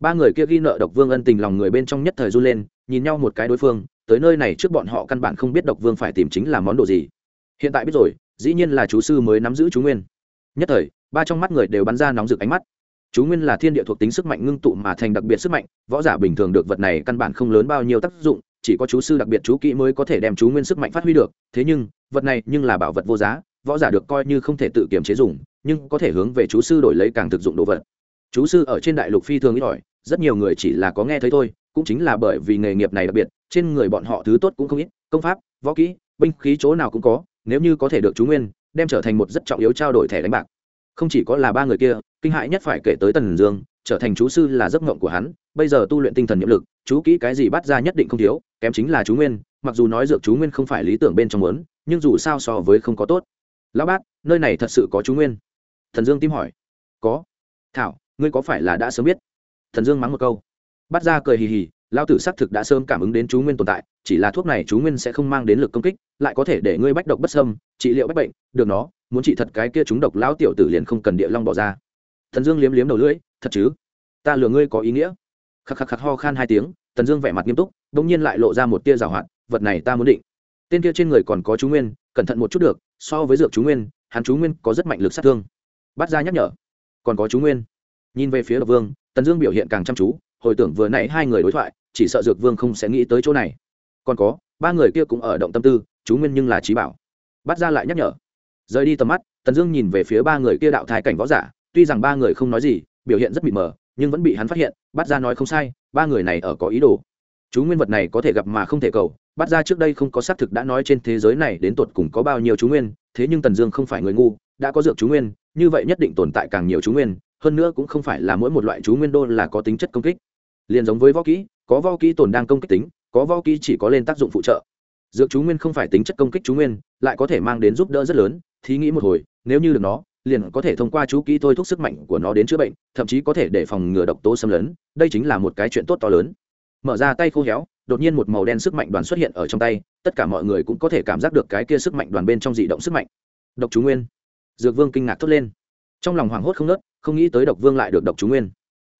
Ba người kia ghi nợ độc vương ân tình lòng người bên trong nhất thời run lên, nhìn nhau một cái đối phương, tới nơi này trước bọn họ căn bản không biết độc vương phải tìm chính là món đồ gì. Hiện tại biết rồi dĩ nhiên là chú sư mới nắm giữ chú nguyên. Nhất thời, ba trong mắt người đều bắn ra nóng rực ánh mắt. Chú nguyên là thiên địa thuộc tính sức mạnh ngưng tụ mà thành đặc biệt sức mạnh, võ giả bình thường được vật này căn bản không lớn bao nhiêu tác dụng, chỉ có chú sư đặc biệt chú kỹ mới có thể đem chú nguyên sức mạnh phát huy được. Thế nhưng, vật này nhưng là bảo vật vô giá, võ giả được coi như không thể tự kiểm chế dùng, nhưng có thể hướng về chú sư đổi lấy càng thực dụng đồ vật. Chú sư ở trên đại lục phi thường ít ỏi, rất nhiều người chỉ là có nghe thấy thôi, cũng chính là bởi vì nghề nghiệp này đặc biệt, trên người bọn họ thứ tốt cũng không ít, công pháp, võ kỹ, binh khí chỗ nào cũng có nếu như có thể được chú nguyên, đem trở thành một rất trọng yếu trao đổi thẻ đánh bạc. Không chỉ có là ba người kia, kinh hại nhất phải kể tới tần dương, trở thành chú sư là giấc mộng của hắn, bây giờ tu luyện tinh thần nhiệm lực, chú kỹ cái gì bắt ra nhất định không thiếu, kém chính là chú nguyên, mặc dù nói dược chú nguyên không phải lý tưởng bên trong muốn, nhưng dù sao so với không có tốt. Lão bát, nơi này thật sự có chú nguyên? Thần dương tim hỏi. Có. Thảo, ngươi có phải là đã sớm biết? Thần dương mắng một câu. Bắt ra cười hì hì lao tử xác thực đã sớm cảm ứng đến chú nguyên tồn tại, chỉ là thuốc này chú nguyên sẽ không mang đến lực công kích, lại có thể để ngươi bách độc bất sâm trị liệu bách bệnh, được nó, muốn trị thật cái kia chúng độc lão tiểu tử liền không cần địa long bỏ ra. Thần dương liếm liếm đầu lưỡi, thật chứ? Ta lừa ngươi có ý nghĩa. Khắc khắc khắc ho khan hai tiếng, thần dương vẻ mặt nghiêm túc đ ỗ n g nhiên lại lộ ra một tia rào hoạt, vật này ta muốn định. Tên kia trên người còn có chú nguyên, cẩn thận một chút được, so với dược chú nguyên, hắn chú nguyên có rất mạnh lực sát thương. Bắt ra nhắc nhở, còn có chú nguyên. Nhìn về phía độc vương, tần dương biểu hiện càng chăm chú, hồi tưởng vừa nãy hai người đối thoại chỉ sợ dược vương không sẽ nghĩ tới chỗ này. Còn có, ba người kia cũng ở động tâm tư, chú nguyên nhưng là trí bảo. Bắt ra lại nhắc nhở. Rời đi tầm mắt, tần dương nhìn về phía ba người kia đạo thai cảnh võ giả, tuy rằng ba người không nói gì, biểu hiện rất mịt mờ, nhưng vẫn bị hắn phát hiện, bắt ra nói không sai, ba người này ở có ý đồ. Chú nguyên vật này có thể gặp mà không thể cầu, bắt ra trước đây không có xác thực đã nói trên thế giới này đến tột cùng có bao nhiêu chú nguyên, thế nhưng tần dương không phải người ngu, đã có dược chú nguyên, như vậy nhất định tồn tại càng nhiều chú nguyên, hơn nữa cũng không phải là mỗi một loại chú nguyên đô là có tính chất công kích. Liền giống với võ kỹ có võ kỹ tồn đang công kích tính, có võ kỹ chỉ có lên tác dụng phụ trợ. Dược chú nguyên không phải tính chất công kích chú nguyên, lại có thể mang đến giúp đỡ rất lớn, thí nghĩ một hồi, nếu như được nó, liền có thể thông qua chú kỹ thôi thúc sức mạnh của nó đến chữa bệnh, thậm chí có thể để phòng ngừa độc tố xâm lấn, đây chính là một cái chuyện tốt to lớn. Mở ra tay khô héo, đột nhiên một màu đen sức mạnh đoàn xuất hiện ở trong tay, tất cả mọi người cũng có thể cảm giác được cái kia sức mạnh đoàn bên trong dị động sức mạnh. Độc chú nguyên. Dược vương kinh ngạc thốt lên. Trong lòng hoảng hốt không nớt không nghĩ tới độc vương lại được độc chú nguyên.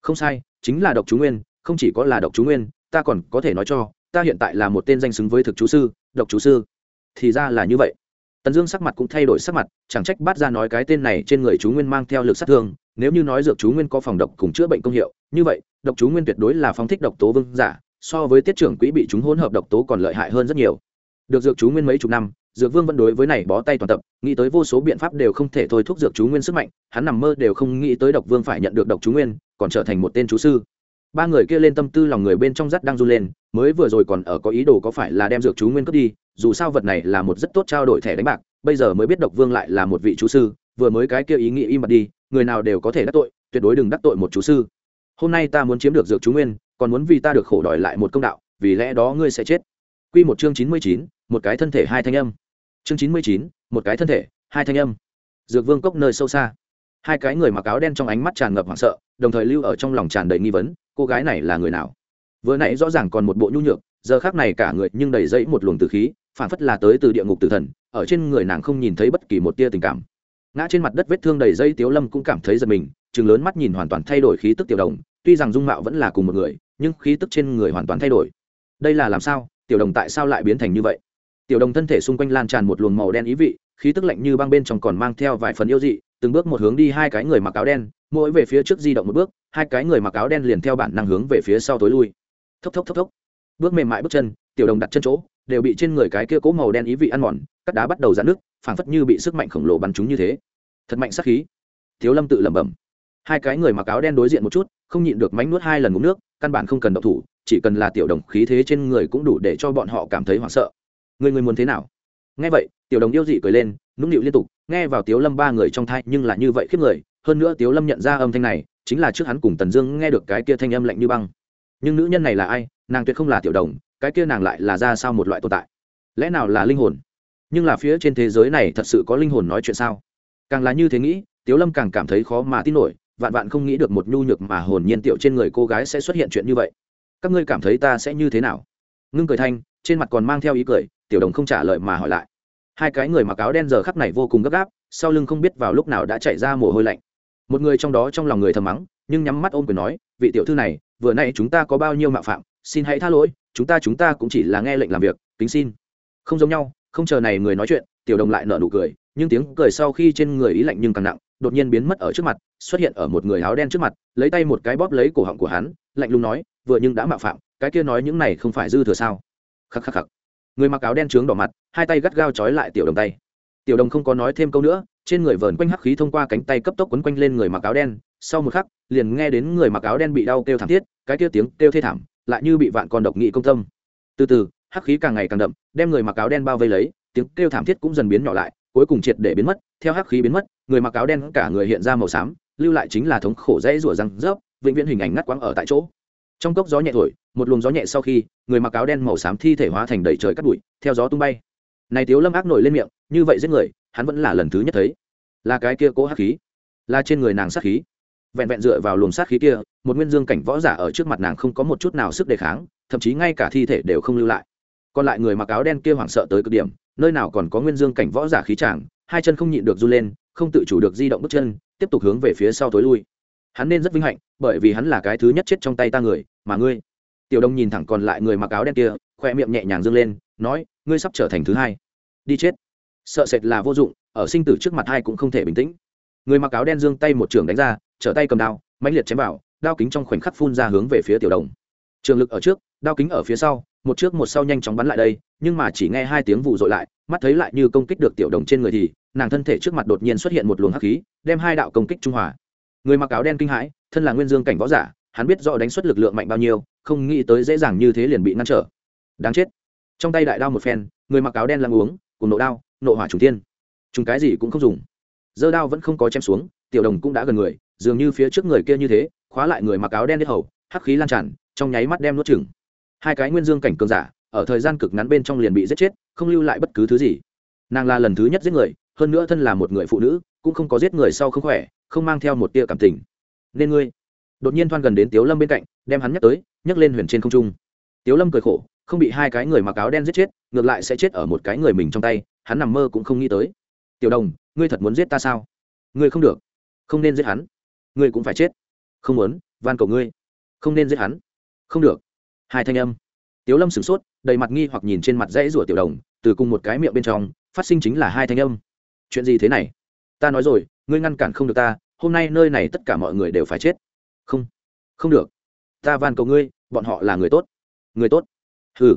Không sai, chính là độc chú nguyên không chỉ có là độc chú nguyên, ta còn có thể nói cho, ta hiện tại là một tên danh xứng với thực chú sư, độc chú sư. Thì ra là như vậy. Tần dương sắc mặt cũng thay đổi sắc mặt, chẳng trách bát ra nói cái tên này trên người chú nguyên mang theo lực sát thương, nếu như nói dược chú nguyên có phòng độc cùng chữa bệnh công hiệu, như vậy, độc chú nguyên tuyệt đối là phong thích độc tố vương giả, so với tiết trưởng quỹ bị chúng hỗn hợp độc tố còn lợi hại hơn rất nhiều. Được dược chú nguyên mấy chục năm, dược vương vẫn đối với này bó tay toàn tập, nghĩ tới vô số biện pháp đều không thể thôi thúc dược chú nguyên sức mạnh, hắn nằm mơ đều không nghĩ tới độc vương phải nhận được độc chú nguyên, còn trở thành một tên chú sư ba người kia lên tâm tư lòng người bên trong rắt đang run lên, mới vừa rồi còn ở có ý đồ có phải là đem dược chú nguyên cướp đi, dù sao vật này là một rất tốt trao đổi thẻ đánh bạc, bây giờ mới biết độc vương lại là một vị chú sư, vừa mới cái kia ý nghĩ im bặt đi, người nào đều có thể đắc tội, tuyệt đối đừng đắc tội một chú sư. Hôm nay ta muốn chiếm được dược chú nguyên, còn muốn vì ta được khổ đòi lại một công đạo, vì lẽ đó ngươi sẽ chết. Quy một chương chín mươi chín, một cái thân thể, hai thanh âm. Chương chín mươi chín, một cái thân thể, hai thanh âm. Dược vương cốc nơi sâu xa. Hai cái người mặc áo đen trong ánh mắt tràn ngập hoảng sợ, đồng thời lưu ở trong lòng tràn đầy nghi vấn cô gái này là người nào? Vừa nãy rõ ràng còn một bộ nhu nhược, giờ khác này cả người nhưng đầy dẫy một luồng từ khí, phản phất là tới từ địa ngục tử thần, ở trên người nàng không nhìn thấy bất kỳ một tia tình cảm. Ngã trên mặt đất vết thương đầy dây tiếu lâm cũng cảm thấy giật mình chừng lớn mắt nhìn hoàn toàn thay đổi khí tức tiểu đồng, tuy rằng dung mạo vẫn là cùng một người, nhưng khí tức trên người hoàn toàn thay đổi. Đây là làm sao? Tiểu đồng tại sao lại biến thành như vậy? Tiểu đồng thân thể xung quanh lan tràn một luồng màu đen ý vị, khí tức lạnh như băng bên trong còn mang theo vài phần yêu dị, từng bước một hướng đi hai cái người mặc áo đen, mỗi về phía trước di động một bước hai cái người mặc áo đen liền theo bản năng hướng về phía sau tối lui. Thốc thốc thốc thốc. Bước mềm mại bước chân, tiểu đồng đặt chân chỗ, đều bị trên người cái kia cố màu đen ý vị ăn mòn, cắt đá bắt đầu dạn nước phảng phất như bị sức mạnh khổng lồ bắn trúng như thế. Thật mạnh sắc khí. Thiếu lâm tự lẩm bẩm. Hai cái người mặc áo đen đối diện một chút, không nhịn được mánh nuốt hai lần ngụm nước, căn bản không cần động thủ, chỉ cần là tiểu đồng khí thế trên người cũng đủ để cho bọn họ cảm thấy hoảng sợ. Người người muốn thế nào? Nghe vậy, tiểu đồng yêu dị cười lên, nũng nịu liên tục, nghe vào tiếu lâm ba người trong thai nhưng là như vậy khiếp người, hơn nữa tiếu lâm nhận ra âm thanh này chính là trước hắn cùng tần dương nghe được cái kia thanh âm lạnh như băng. Nhưng nữ nhân này là ai? Nàng tuyệt không là tiểu đồng, cái kia nàng lại là ra sao một loại tồn tại? Lẽ nào là linh hồn? Nhưng là phía trên thế giới này thật sự có linh hồn nói chuyện sao? Càng là như thế nghĩ, tiếu lâm càng cảm thấy khó mà tin nổi, vạn vạn không nghĩ được một nhu nhược mà hồn nhiên tiểu trên người cô gái sẽ xuất hiện chuyện như vậy. Các ngươi cảm thấy ta sẽ như thế nào? Ngưng cười thanh, trên mặt còn mang theo ý cười, tiểu đồng không trả lời mà hỏi lại. Hai cái người mặc áo đen giờ khắp này vô cùng gấp gáp, sau lưng không biết vào lúc nào đã chạy ra mồ hôi lạnh một người trong đó trong lòng người thầm mắng, nhưng nhắm mắt ôm quyền nói, vị tiểu thư này, vừa nay chúng ta có bao nhiêu mạo phạm, xin hãy tha lỗi, chúng ta chúng ta cũng chỉ là nghe lệnh làm việc, kính xin. Không giống nhau, không chờ này người nói chuyện, tiểu đồng lại nở nụ cười, nhưng tiếng cười sau khi trên người ý lạnh nhưng càng nặng, đột nhiên biến mất ở trước mặt, xuất hiện ở một người áo đen trước mặt, lấy tay một cái bóp lấy cổ họng của hắn, lạnh lùng nói, vừa nhưng đã mạo phạm, cái kia nói những này không phải dư thừa sao? Khắc khắc khắc. Người mặc áo đen trướng đỏ mặt, hai tay gắt gao trói lại tiểu đồng tay tiểu đồng không có nói thêm câu nữa, trên người vờn quanh hắc khí thông qua cánh tay cấp tốc quấn quanh lên người mặc áo đen, sau một khắc, liền nghe đến người mặc áo đen bị đau kêu thảm thiết, cái kia tiếng kêu thê thảm, lại như bị vạn con độc nghị công tâm. Từ từ, hắc khí càng ngày càng đậm, đem người mặc áo đen bao vây lấy, tiếng kêu thảm thiết cũng dần biến nhỏ lại, cuối cùng triệt để biến mất, theo hắc khí biến mất, người mặc áo đen cả người hiện ra màu xám, lưu lại chính là thống khổ dãy rủa răng rớp, vĩnh viễn hình ảnh ngắt quãng ở tại chỗ. Trong cốc gió nhẹ thổi, một luồng gió nhẹ sau khi, người mặc áo đen màu xám thi thể hóa thành đầy trời cắt bụi, theo gió tung bay. Này tiếu lâm ác nổi lên miệng như vậy giết người, hắn vẫn là lần thứ nhất thấy. Là cái kia cố hắc khí, là trên người nàng sát khí. Vẹn vẹn dựa vào luồng sát khí kia, một nguyên dương cảnh võ giả ở trước mặt nàng không có một chút nào sức đề kháng, thậm chí ngay cả thi thể đều không lưu lại. Còn lại người mặc áo đen kia hoảng sợ tới cực điểm, nơi nào còn có nguyên dương cảnh võ giả khí tràng hai chân không nhịn được run lên, không tự chủ được di động bước chân, tiếp tục hướng về phía sau tối lui. Hắn nên rất vinh hạnh, bởi vì hắn là cái thứ nhất chết trong tay ta người, mà ngươi? Tiểu đông nhìn thẳng còn lại người mặc áo đen kia, khoe miệng nhẹ nhàng dâng lên, nói, ngươi sắp trở thành thứ hai. Đi chết sợ sệt là vô dụng, ở sinh tử trước mặt hai cũng không thể bình tĩnh. Người mặc áo đen giương tay một trường đánh ra, trở tay cầm đao, mãnh liệt chém vào, đao kính trong khoảnh khắc phun ra hướng về phía tiểu đồng. Trường lực ở trước, đao kính ở phía sau, một trước một sau nhanh chóng bắn lại đây, nhưng mà chỉ nghe hai tiếng vụ dội lại, mắt thấy lại như công kích được tiểu đồng trên người thì, nàng thân thể trước mặt đột nhiên xuất hiện một luồng hắc khí, đem hai đạo công kích trung hòa. Người mặc áo đen kinh hãi, thân là nguyên dương cảnh võ giả, hắn biết rõ đánh xuất lực lượng mạnh bao nhiêu, không nghĩ tới dễ dàng như thế liền bị ngăn trở. Đáng chết. Trong tay đại đao một phen, người mặc áo đen lăng uống, cùng nộ đao nộ hỏa trùng tiên chúng cái gì cũng không dùng. Dơ đao vẫn không có chém xuống, tiểu đồng cũng đã gần người, dường như phía trước người kia như thế, khóa lại người mặc áo đen đết hầu, hắc khí lan tràn, trong nháy mắt đem nuốt chừng hai cái nguyên dương cảnh cường giả, ở thời gian cực ngắn bên trong liền bị giết chết, không lưu lại bất cứ thứ gì. Nàng là lần thứ nhất giết người, hơn nữa thân là một người phụ nữ, cũng không có giết người sau không khỏe, không mang theo một tia cảm tình. Nên ngươi. Đột nhiên thoan gần đến tiếu lâm bên cạnh, đem hắn nhắc tới, nhấc lên huyền trên không trung. Tiếu lâm cười khổ, không bị hai cái người mặc áo đen giết chết, ngược lại sẽ chết ở một cái người mình trong tay hắn nằm mơ cũng không nghĩ tới. Tiểu đồng, ngươi thật muốn giết ta sao? Ngươi không được. Không nên giết hắn. Ngươi cũng phải chết. Không muốn, van cầu ngươi. Không nên giết hắn. Không được. Hai thanh âm. Tiếu lâm sửng sốt, đầy mặt nghi hoặc nhìn trên mặt dãy rủa tiểu đồng, từ cùng một cái miệng bên trong, phát sinh chính là hai thanh âm. Chuyện gì thế này? Ta nói rồi, ngươi ngăn cản không được ta, hôm nay nơi này tất cả mọi người đều phải chết. Không. Không được. Ta van cầu ngươi, bọn họ là người tốt. Người tốt. Ừ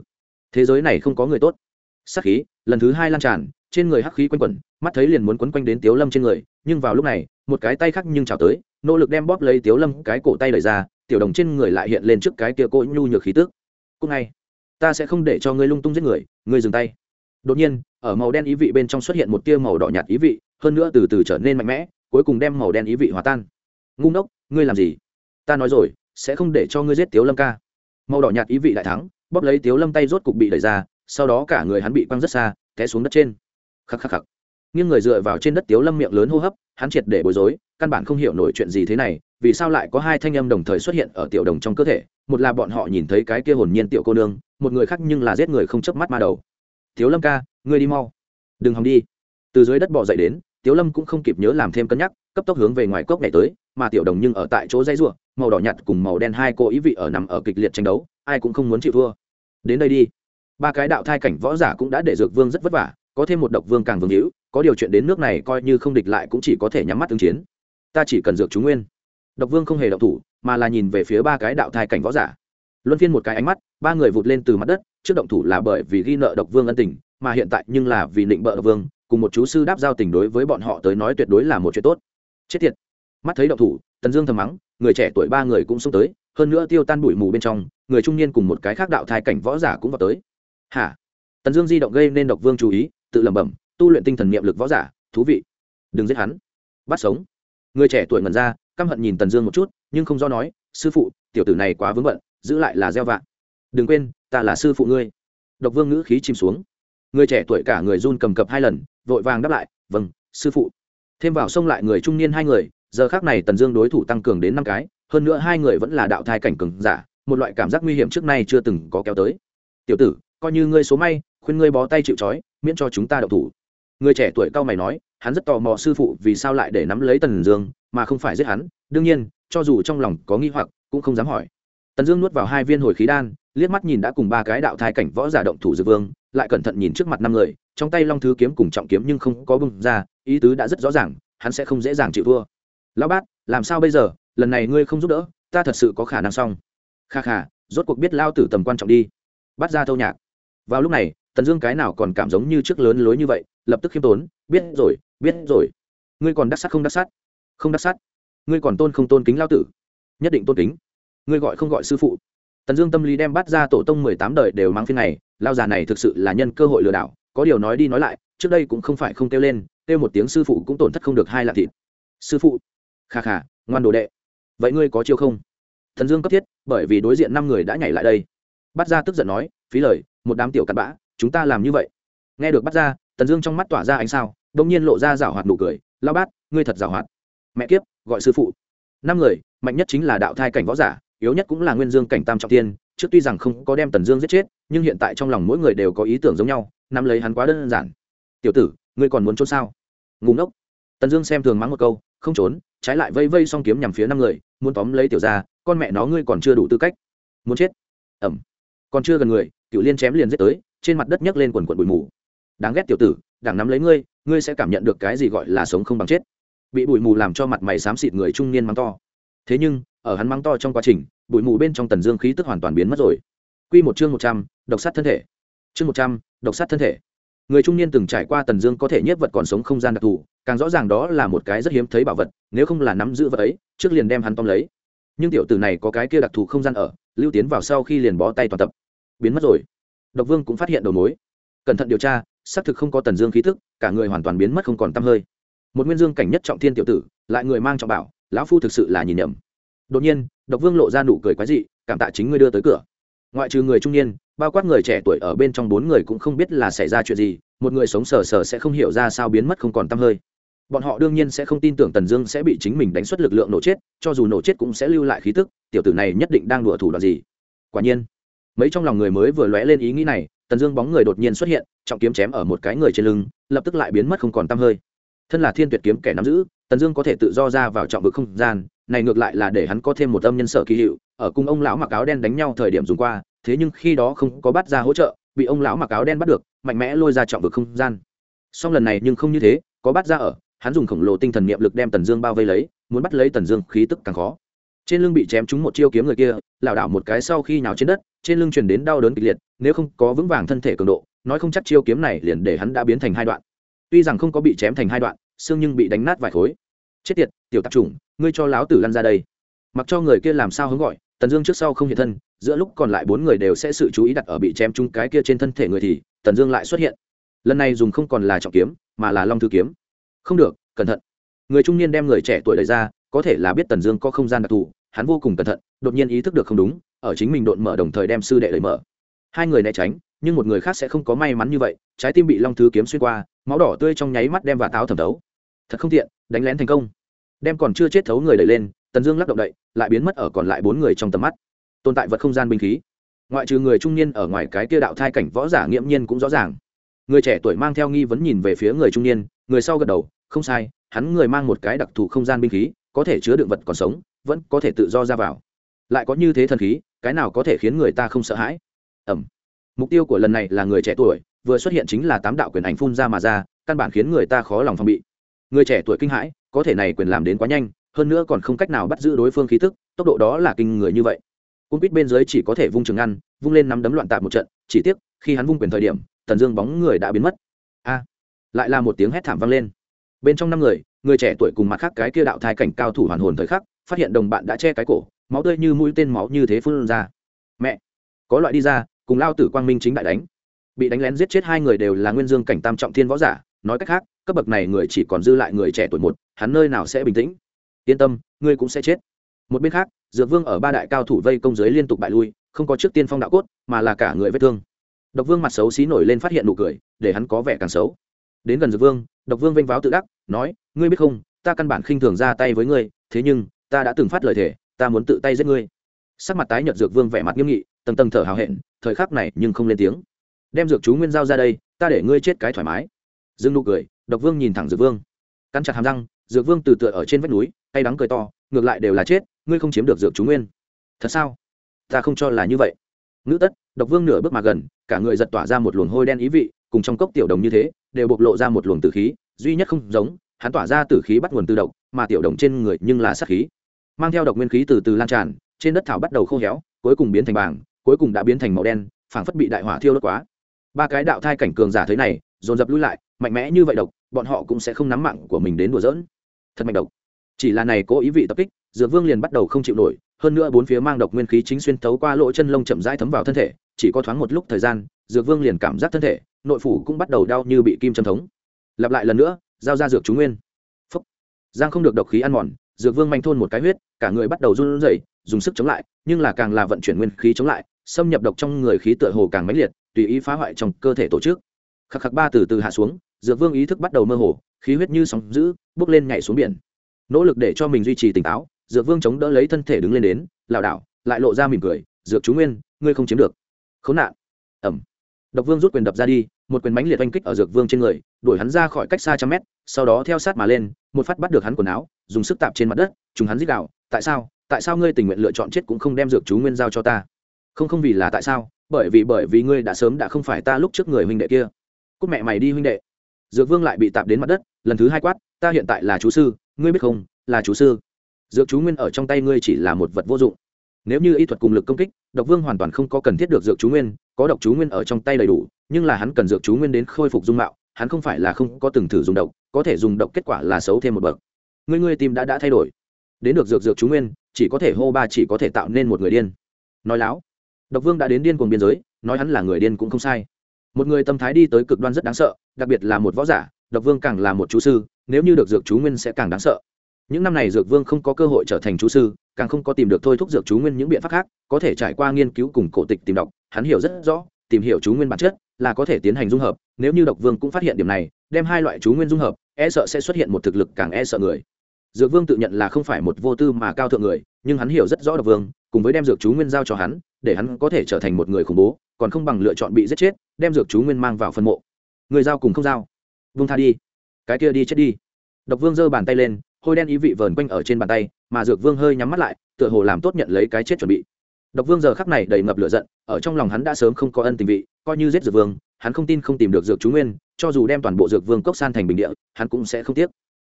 thế giới này không có người tốt. Sắc khí lần thứ hai lan tràn, trên người hắc khí quanh quẩn, mắt thấy liền muốn quấn quanh đến tiếu lâm trên người, nhưng vào lúc này, một cái tay khác nhưng trào tới, nỗ lực đem bóp lấy tiếu lâm cái cổ tay đẩy ra, tiểu đồng trên người lại hiện lên trước cái kia cỗ nhu nhược khí tức. Cúc ngay, ta sẽ không để cho ngươi lung tung giết người, ngươi dừng tay. Đột nhiên, ở màu đen ý vị bên trong xuất hiện một tia màu đỏ nhạt ý vị, hơn nữa từ từ trở nên mạnh mẽ, cuối cùng đem màu đen ý vị hòa tan. Ngu ngốc, ngươi làm gì? Ta nói rồi, sẽ không để cho ngươi giết tiếu lâm ca. Màu đỏ nhạt ý vị lại thắng, bóp lấy tiếu lâm tay rốt cục bị đẩy ra sau đó cả người hắn bị quăng rất xa, té xuống đất trên. Khắc khắc khắc. Nghiêng người dựa vào trên đất tiếu lâm miệng lớn hô hấp, hắn triệt để bối rối, căn bản không hiểu nổi chuyện gì thế này, vì sao lại có hai thanh âm đồng thời xuất hiện ở tiểu đồng trong cơ thể, một là bọn họ nhìn thấy cái kia hồn nhiên tiểu cô nương, một người khác nhưng là giết người không chớp mắt ma đầu. Tiếu lâm ca, ngươi đi mau. Đừng hòng đi. Từ dưới đất bỏ dậy đến, tiếu lâm cũng không kịp nhớ làm thêm cân nhắc, cấp tốc hướng về ngoài cốc nhảy tới, mà tiểu đồng nhưng ở tại chỗ dây ruộng, màu đỏ nhạt cùng màu đen hai cô ý vị ở nằm ở kịch liệt tranh đấu, ai cũng không muốn chịu thua. Đến đây đi ba cái đạo thai cảnh võ giả cũng đã để dược vương rất vất vả, có thêm một độc vương càng vương hữu, có điều chuyện đến nước này coi như không địch lại cũng chỉ có thể nhắm mắt ứng chiến. Ta chỉ cần dược chúng nguyên. Độc vương không hề động thủ, mà là nhìn về phía ba cái đạo thai cảnh võ giả. Luân phiên một cái ánh mắt, ba người vụt lên từ mặt đất, trước động thủ là bởi vì ghi nợ độc vương ân tình, mà hiện tại nhưng là vì định bợ độc vương, cùng một chú sư đáp giao tình đối với bọn họ tới nói tuyệt đối là một chuyện tốt. Chết tiệt. Mắt thấy động thủ, tần dương thầm mắng, người trẻ tuổi ba người cũng xông tới, hơn nữa tiêu tan bụi mù bên trong, người trung niên cùng một cái khác đạo thai cảnh võ giả cũng vào tới hả? Tần dương di động gây nên độc vương chú ý, tự lẩm bẩm, tu luyện tinh thần niệm lực võ giả, thú vị. Đừng giết hắn. Bắt sống. Người trẻ tuổi ngẩn ra, căm hận nhìn tần dương một chút, nhưng không do nói, sư phụ, tiểu tử này quá vướng bận, giữ lại là gieo vạ. Đừng quên, ta là sư phụ ngươi. Độc vương ngữ khí chìm xuống. Người trẻ tuổi cả người run cầm cập hai lần, vội vàng đáp lại vâng sư phụ. Thêm vào xông lại người trung niên hai người, giờ khác này tần dương đối thủ tăng cường đến năm cái, hơn nữa hai người vẫn là đạo thai cảnh cường giả, một loại cảm giác nguy hiểm trước nay chưa từng có kéo tới. Tiểu tử coi như ngươi số may, khuyên ngươi bó tay chịu trói, miễn cho chúng ta đậu thủ. Người trẻ tuổi cao mày nói, hắn rất tò mò sư phụ vì sao lại để nắm lấy tần dương, mà không phải giết hắn. Đương nhiên, cho dù trong lòng có nghi hoặc, cũng không dám hỏi. Tần dương nuốt vào hai viên hồi khí đan, liếc mắt nhìn đã cùng ba cái đạo thai cảnh võ giả động thủ dư vương, lại cẩn thận nhìn trước mặt năm người, trong tay long thứ kiếm cùng trọng kiếm nhưng không có bưng ra, ý tứ đã rất rõ ràng, hắn sẽ không dễ dàng chịu thua. Lão bát, làm sao bây giờ? Lần này ngươi không giúp đỡ, ta thật sự có khả năng xong. Kha kha, rốt cuộc biết lao tử tầm quan trọng đi. Bắt ra thâu nhạc vào lúc này, tần dương cái nào còn cảm giống như trước lớn lối như vậy, lập tức khiêm tốn, biết rồi biết rồi. Ngươi còn đắc sắt không đắc sắt không đắc sắt ngươi còn tôn không tôn kính lao tử. Nhất định tôn kính. Ngươi gọi không gọi sư phụ. Tần dương tâm lý đem bắt ra tổ tông mười tám đời đều mang phiên này, lao già này thực sự là nhân cơ hội lừa đảo, có điều nói đi nói lại, trước đây cũng không phải không kêu lên, kêu một tiếng sư phụ cũng tổn thất không được hai lạ thịt. Sư phụ. Kha kha, ngoan đồ đệ. Vậy ngươi có chiêu không? Thần dương cấp thiết, bởi vì đối diện năm người đã nhảy lại đây. Bắt ra tức giận nói phí lời, một đám tiểu cặn bã, chúng ta làm như vậy. Nghe được bắt ra, tần dương trong mắt tỏa ra ánh sao đông nhiên lộ ra rảo hoạt nụ cười lao bát, ngươi thật rảo hoạt. Mẹ kiếp, gọi sư phụ. Năm người, mạnh nhất chính là đạo thai cảnh võ giả, yếu nhất cũng là nguyên dương cảnh tam trọng tiên trước tuy rằng không có đem tần dương giết chết, nhưng hiện tại trong lòng mỗi người đều có ý tưởng giống nhau, nắm lấy hắn quá đơn giản. Tiểu tử, ngươi còn muốn trốn sao? Ngủ ngốc. Tần dương xem thường mắng một câu, không trốn. Trái lại vây vây xong kiếm nhằm phía năm người, muốn tóm lấy tiểu ra con mẹ nó, ngươi còn chưa đủ tư cách. Muốn chết. Ẩm còn chưa gần người cựu liên chém liền giết tới, trên mặt đất nhấc lên quần quần bụi mù. Đáng ghét tiểu tử, đảng nắm lấy ngươi ngươi sẽ cảm nhận được cái gì gọi là sống không bằng chết. Bị bụi mù làm cho mặt mày xám xịt người trung niên mắng to. Thế nhưng, ở hắn mắng to trong quá trình, bụi mù bên trong tần dương khí tức hoàn toàn biến mất rồi. Quy một chương một trăm, độc sát thân thể. Chương một trăm, độc sát thân thể. Người trung niên từng trải qua tần dương có thể nhất vật còn sống không gian đặc thù, càng rõ ràng đó là một cái rất hiếm thấy bảo vật, nếu không là nắm giữ vật ấy, trước liền đem hắn tóm lấy. Nhưng tiểu tử này có cái kia đặc thù không gian ở, lưu tiến vào sau khi liền bó tay toàn tập biến mất rồi. Độc vương cũng phát hiện đầu mối. Cẩn thận điều tra, xác thực không có tần dương khí thức cả người hoàn toàn biến mất không còn t hơi. Một nguyên dương cảnh nhất trọng thiên tiểu tử, lại người mang trọng bảo, lão phu thực sự là nhìn nhầm. Đột nhiên, độc vương lộ ra nụ cười quái dị, cảm tạ chính ngươi đưa tới cửa. Ngoại trừ người trung niên, bao quát người trẻ tuổi ở bên trong bốn người cũng không biết là xảy ra chuyện gì, một người sống sờ sờ sẽ không hiểu ra sao biến mất không còn t hơi. Bọn họ đương nhiên sẽ không tin tưởng tần dương sẽ bị chính mình đánh xuất lực lượng nổ chết, cho dù nổ chết cũng sẽ lưu lại khí tức, tiểu tử này nhất định đang đùa thủ đoạn gì. Quả nhiên mấy trong lòng người mới vừa lóe lên ý nghĩ này, tần dương bóng người đột nhiên xuất hiện, trọng kiếm chém ở một cái người trên lưng, lập tức lại biến mất không còn t hơi. Thân là thiên tuyệt kiếm kẻ nắm giữ, tần dương có thể tự do ra vào trọng vực không gian, này ngược lại là để hắn có thêm một âm nhân sở kỳ hiệu, ở cung ông lão mặc áo đen đánh nhau thời điểm dùng qua, thế nhưng khi đó không có bắt ra hỗ trợ, bị ông lão mặc áo đen bắt được, mạnh mẽ lôi ra trọng vực không gian. Song lần này nhưng không như thế, có bắt ra ở, hắn dùng khổng lồ tinh thần niệm lực đem tần dương bao vây lấy, muốn bắt lấy tần dương khí tức càng khó trên lưng bị chém trúng một chiêu kiếm người kia, lảo đảo một cái sau khi nhào trên đất, trên lưng truyền đến đau đớn kịch liệt, nếu không có vững vàng thân thể cường độ, nói không chắc chiêu kiếm này liền để hắn đã biến thành hai đoạn. Tuy rằng không có bị chém thành hai đoạn, xương nhưng bị đánh nát vài khối. Chết tiệt, tiểu tạp chủng, ngươi cho láo tử lăn ra đây. Mặc cho người kia làm sao hứng gọi, tần dương trước sau không hiện thân, giữa lúc còn lại bốn người đều sẽ sự chú ý đặt ở bị chém trúng cái kia trên thân thể người thì, tần dương lại xuất hiện. Lần này dùng không còn là trọng kiếm, mà là long thư kiếm. Không được, cẩn thận. Người trung niên đem người trẻ tuổi đ ra có thể là biết tần dương có không gian đặc thù, hắn vô cùng cẩn thận, đột nhiên ý thức được không đúng, ở chính mình độn mở đồng thời đem sư đệ đẩy mở. Hai người né tránh, nhưng một người khác sẽ không có may mắn như vậy, trái tim bị long thứ kiếm xuyên qua, máu đỏ tươi trong nháy mắt đem và táo thẩm thấu. Thật không tiện, đánh lén thành công. Đem còn chưa chết thấu người đẩy lên, tần dương lắc động đậy, lại biến mất ở còn lại bốn người trong tầm mắt. Tồn tại vật không gian binh khí. Ngoại trừ người trung niên ở ngoài cái kia đạo thai cảnh võ giả nghiễm nhiên cũng rõ ràng. Người trẻ tuổi mang theo nghi vấn nhìn về phía người trung niên, người sau gật đầu, không sai, hắn người mang một cái đặc thù không gian binh khí có thể chứa đựng vật còn sống, vẫn có thể tự do ra vào. Lại có như thế thần khí, cái nào có thể khiến người ta không sợ hãi? Ẩm. Mục tiêu của lần này là người trẻ tuổi, vừa xuất hiện chính là tám đạo quyền ảnh phun ra mà ra, căn bản khiến người ta khó lòng phòng bị. Người trẻ tuổi kinh hãi, có thể này quyền làm đến quá nhanh, hơn nữa còn không cách nào bắt giữ đối phương khí tức, tốc độ đó là kinh người như vậy. Cung quýt bên dưới chỉ có thể vung trường ngăn, vung lên nắm đấm loạn tạp một trận, chỉ tiếc, khi hắn vung quyền thời điểm tần dương bóng người đã biến mất. A. Lại là một tiếng hét thảm vang lên. Bên trong năm người người trẻ tuổi cùng mặt khác cái kia đạo thai cảnh cao thủ hoàn hồn thời khắc, phát hiện đồng bạn đã che cái cổ, máu tươi như mũi tên máu như thế phun ra. Mẹ, có loại đi ra, cùng lao tử quang minh chính đại đánh. Bị đánh lén giết chết hai người đều là nguyên dương cảnh tam trọng thiên võ giả, nói cách khác, cấp bậc này người chỉ còn dư lại người trẻ tuổi một, hắn nơi nào sẽ bình tĩnh? Yên tâm, ngươi cũng sẽ chết. Một bên khác, dược vương ở ba đại cao thủ vây công giới liên tục bại lui, không có trước tiên phong đạo cốt, mà là cả người vết thương. Độc vương mặt xấu xí nổi lên phát hiện nụ cười, để hắn có vẻ càng xấu. Đến gần dược vương, độc vương vênh váo tự đắc, nói ngươi biết không, ta căn bản khinh thường ra tay với ngươi, thế nhưng, ta đã từng phát lời thề, ta muốn tự tay giết ngươi. Sắc mặt tái nhợt dược vương vẻ mặt nghiêm nghị, tầng tầng thở hào hẹn, thời khắc này nhưng không lên tiếng. Đem dược chú nguyên giao ra đây, ta để ngươi chết cái thoải mái. Dương nụ cười, độc vương nhìn thẳng dược vương. Cắn chặt hàm răng, dược vương từ tựa ở trên vách núi hay đắng cười to, ngược lại đều là chết, ngươi không chiếm được dược chú nguyên. Thật sao? Ta không cho là như vậy. Ngữ tất, độc vương nửa bước mà gần, cả người giật tỏa ra một luồng hôi đen ý vị, cùng trong cốc tiểu đồng như thế, đều bộc lộ ra một luồng tử khí, duy nhất không giống hắn tỏa ra tử khí bắt nguồn từ độc, mà tiểu đồng trên người nhưng là sát khí. Mang theo độc nguyên khí từ từ lan tràn, trên đất thảo bắt đầu khô héo, cuối cùng biến thành bảng cuối cùng đã biến thành màu đen, phảng phất bị đại hỏa thiêu đốt quá. Ba cái đạo thai cảnh cường giả thế này, dồn dập lui lại, mạnh mẽ như vậy độc, bọn họ cũng sẽ không nắm mạng của mình đến đùa giỡn. Thật mạnh độc. Chỉ là này cố ý vị tập kích, dược vương liền bắt đầu không chịu nổi, hơn nữa bốn phía mang độc nguyên khí chính xuyên thấu qua lỗ chân lông chậm rãi thấm vào thân thể, chỉ có thoáng một lúc thời gian, dược vương liền cảm giác thân thể, nội phủ cũng bắt đầu đau như bị kim châm thống. Lặp lại lần nữa giao ra dược chú nguyên. Phúc. Giang không được độc khí ăn mòn, dược vương manh thôn một cái huyết, cả người bắt đầu run rẩy, dùng sức chống lại, nhưng là càng là vận chuyển nguyên khí chống lại, xâm nhập độc trong người khí tựa hồ càng mãnh liệt, tùy ý phá hoại trong cơ thể tổ chức. Khắc khắc ba từ từ hạ xuống, dược vương ý thức bắt đầu mơ hồ, khí huyết như sóng dữ bước lên nhảy xuống biển. Nỗ lực để cho mình duy trì tỉnh táo, dược vương chống đỡ lấy thân thể đứng lên đến, lảo đảo, lại lộ ra mỉm cười, dược chú nguyên, ngươi không chiếm được. Khốn nạn. Ẩm. Độc vương rút quyền đập ra đi một quyền mánh liệt oanh kích ở dược vương trên người, đuổi hắn ra khỏi cách xa trăm mét, sau đó theo sát mà lên, một phát bắt được hắn quần áo, dùng sức tạp trên mặt đất chúng hắn dích đạo tại sao? Tại sao ngươi tình nguyện lựa chọn chết cũng không đem dược chú nguyên giao cho ta? Không không vì là tại sao, bởi vì bởi vì ngươi đã sớm đã không phải ta lúc trước người huynh đệ kia. Cúc mẹ mày đi huynh đệ. Dược vương lại bị tạp đến mặt đất, lần thứ hai quát, ta hiện tại là chú sư, ngươi biết không, là chú sư. Dược chú nguyên ở trong tay ngươi chỉ là một vật vô dụng. Nếu như y thuật cùng lực công kích, độc vương hoàn toàn không có cần thiết được dược chú nguyên, có độc chú nguyên ở trong tay đầy đủ nhưng là hắn cần dược chú nguyên đến khôi phục dung mạo, hắn không phải là không có từng thử dùng độc, có thể dùng độc kết quả là xấu thêm một bậc. Ngươi ngươi tim đã đã thay đổi. Đến được dược dược chú nguyên, chỉ có thể hô ba chỉ có thể tạo nên một người điên. Nói láo, độc vương đã đến điên cuồng biên giới, nói hắn là người điên cũng không sai. Một người tâm thái đi tới cực đoan rất đáng sợ, đặc biệt là một võ giả, độc vương càng là một chú sư, nếu như được dược chú nguyên sẽ càng đáng sợ. Những năm này dược vương không có cơ hội trở thành chú sư, càng không có tìm được thôi thúc dược chú nguyên những biện pháp khác, có thể trải qua nghiên cứu cùng cổ tịch tìm đọc, hắn hiểu rất rõ, tìm hiểu chú nguyên bản chất là có thể tiến hành dung hợp, nếu như độc vương cũng phát hiện điểm này, đem hai loại chú nguyên dung hợp e sợ sẽ xuất hiện một thực lực càng e sợ người. Dược vương tự nhận là không phải một vô tư mà cao thượng người, nhưng hắn hiểu rất rõ độc vương, cùng với đem dược chú nguyên giao cho hắn, để hắn có thể trở thành một người khủng bố, còn không bằng lựa chọn bị giết chết, đem dược chú nguyên mang vào phân mộ. Người giao cùng không giao. Vương tha đi. Cái kia đi chết đi. Độc vương giơ bàn tay lên, hôi đen ý vị vờn quanh ở trên bàn tay, mà dược vương hơi nhắm mắt lại, tựa hồ làm tốt nhận lấy cái chết chuẩn bị độc vương giờ khắc này đầy ngập lửa giận, ở trong lòng hắn đã sớm không có ân tình vị, coi như giết dược vương, hắn không tin không tìm được dược chú nguyên, cho dù đem toàn bộ dược vương cốc san thành bình địa, hắn cũng sẽ không tiếc.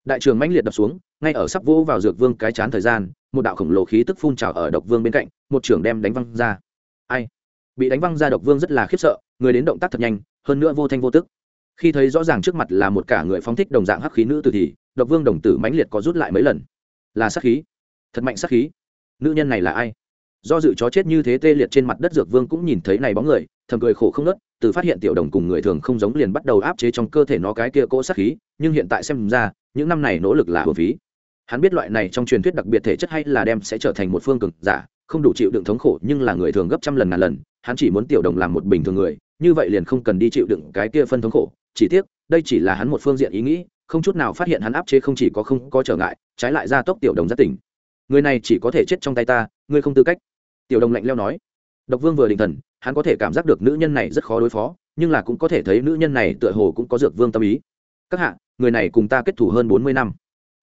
Đại trường mãnh liệt đập xuống, ngay ở sắp vỗ vào dược vương cái chán thời gian, một đạo khổng lồ khí tức phun trào ở độc vương bên cạnh, một trưởng đem đánh văng ra. Ai? Bị đánh văng ra độc vương rất là khiếp sợ, người đến động tác thật nhanh, hơn nữa vô thanh vô tức. Khi thấy rõ ràng trước mặt là một cả người phóng thích đồng dạng hắc khí nữ tử thì, độc vương đồng tử mãnh liệt có rút lại mấy lần. Là sát khí. Thật mạnh sát khí. Nữ nhân này là ai? Do dự chó chết như thế tê liệt trên mặt đất dược vương cũng nhìn thấy này bóng người, thầm cười khổ không nớt, từ phát hiện tiểu đồng cùng người thường không giống liền bắt đầu áp chế trong cơ thể nó cái kia cỗ sát khí, nhưng hiện tại xem ra, những năm này nỗ lực là hợp phí. Hắn biết loại này trong truyền thuyết đặc biệt thể chất hay là đem sẽ trở thành một phương cực giả, không đủ chịu đựng thống khổ nhưng là người thường gấp trăm lần ngàn lần, hắn chỉ muốn tiểu đồng làm một bình thường người, như vậy liền không cần đi chịu đựng cái kia phân thống khổ. Chỉ tiếc, đây chỉ là hắn một phương diện ý nghĩ, không chút nào phát hiện hắn áp chế không chỉ có không có trở ngại, trái lại ra tốc tiểu đồng rất tỉnh người này chỉ có thể chết trong tay ta, ngươi không tư cách. Tiểu đồng lạnh leo nói. Độc vương vừa định thần, hắn có thể cảm giác được nữ nhân này rất khó đối phó, nhưng là cũng có thể thấy nữ nhân này tựa hồ cũng có dược vương tâm ý. Các hạ, người này cùng ta kết thủ hơn bốn mươi năm.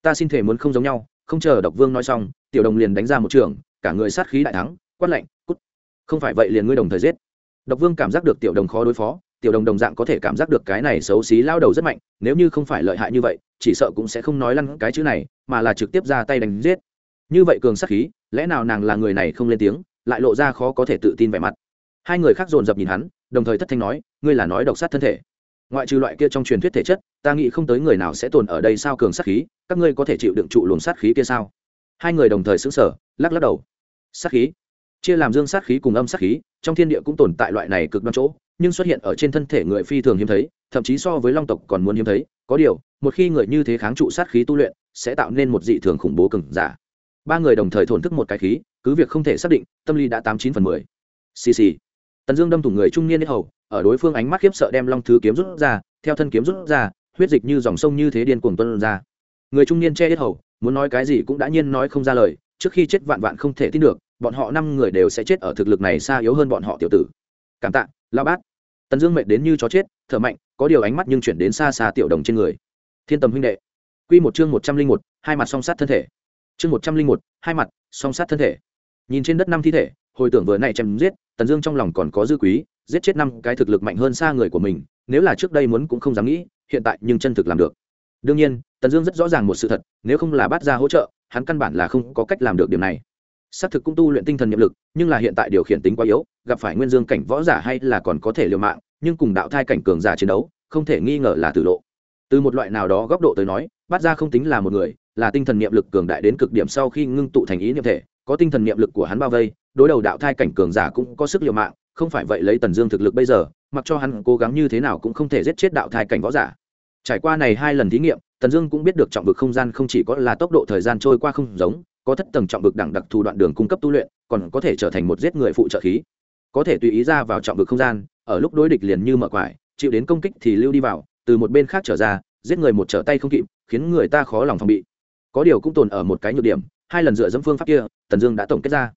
Ta xin thể muốn không giống nhau, không chờ độc vương nói xong, tiểu đồng liền đánh ra một trường, cả người sát khí đại thắng, quát lạnh, cút. Không phải vậy liền ngươi đồng thời giết. Độc vương cảm giác được tiểu đồng khó đối phó, tiểu đồng đồng dạng có thể cảm giác được cái này xấu xí lao đầu rất mạnh, nếu như không phải lợi hại như vậy, chỉ sợ cũng sẽ không nói lăn cái chữ này, mà là trực tiếp ra tay đánh giết như vậy cường sát khí, lẽ nào nàng là người này không lên tiếng, lại lộ ra khó có thể tự tin vẻ mặt? Hai người khác dồn dập nhìn hắn, đồng thời thất thanh nói, ngươi là nói độc sát thân thể. Ngoại trừ loại kia trong truyền thuyết thể chất, ta nghĩ không tới người nào sẽ tồn ở đây sao cường sát khí, các ngươi có thể chịu đựng trụ luồng sát khí kia sao? Hai người đồng thời xứng sở lắc lắc đầu. Sát khí? Chia làm dương sát khí cùng âm sát khí, trong thiên địa cũng tồn tại loại này cực đoan chỗ, nhưng xuất hiện ở trên thân thể người phi thường hiếm thấy, thậm chí so với long tộc còn muốn hiếm thấy. Có điều, một khi người như thế kháng trụ sát khí tu luyện, sẽ tạo nên một dị thường khủng bố cừng giả ba người đồng thời thổn thức một cái khí, cứ việc không thể xác định, tâm lý đã tám chín phần mười. Xì xì. Tần dương đâm thủng người trung niên hết hầu, ở đối phương ánh mắt khiếp sợ đem long thứ kiếm rút ra, theo thân kiếm rút ra, huyết dịch như dòng sông như thế điên cuồng tuân ra. Người trung niên che hết hầu, muốn nói cái gì cũng đã nhiên nói không ra lời, trước khi chết vạn vạn không thể tin được, bọn họ năm người đều sẽ chết ở thực lực này xa yếu hơn bọn họ tiểu tử. Cảm tạ lao bát. Tần dương mệt đến như chó chết, thở mạnh, có điều ánh mắt nhưng chuyển đến xa xa tiểu đồng trên người. Thiên tầm huynh đệ. Q một chương một trăm linh một, hai mặt song sát thân thể chương một trăm linh một, hai mặt, song sát thân thể. Nhìn trên đất năm thi thể, hồi tưởng vừa nay chém giết, tần dương trong lòng còn có dư quý, giết chết năm cái thực lực mạnh hơn xa người của mình, nếu là trước đây muốn cũng không dám nghĩ, hiện tại nhưng chân thực làm được. Đương nhiên, tần dương rất rõ ràng một sự thật, nếu không là bắt ra hỗ trợ, hắn căn bản là không có cách làm được điểm này. Xác thực cũng tu luyện tinh thần nhiệm lực, nhưng là hiện tại điều khiển tính quá yếu, gặp phải nguyên dương cảnh võ giả hay là còn có thể liều mạng, nhưng cùng đạo thai cảnh cường giả chiến đấu, không thể nghi ngờ là tử lộ. Từ một loại nào đó góc độ tới nói bắt ra không tính là một người, là tinh thần niệm lực cường đại đến cực điểm sau khi ngưng tụ thành ý niệm thể, có tinh thần niệm lực của hắn bao vây, đối đầu đạo thai cảnh cường giả cũng có sức liều mạng, không phải vậy lấy tần dương thực lực bây giờ, mặc cho hắn cố gắng như thế nào cũng không thể giết chết đạo thai cảnh võ giả. Trải qua này hai lần thí nghiệm, tần dương cũng biết được trọng vực không gian không chỉ có là tốc độ thời gian trôi qua không giống, có thất tầng trọng vực đẳng đặc thù đoạn đường cung cấp tu luyện, còn có thể trở thành một giết người phụ trợ khí. Có thể tùy ý ra vào trọng vực không gian, ở lúc đối địch liền như mở quải, chịu đến công kích thì lưu đi vào, từ một bên khác trở ra giết người một trở tay không kịp, khiến người ta khó lòng phòng bị. Có điều cũng tồn ở một cái nhược điểm, hai lần dựa dẫm phương pháp kia, tần dương đã tổng kết ra.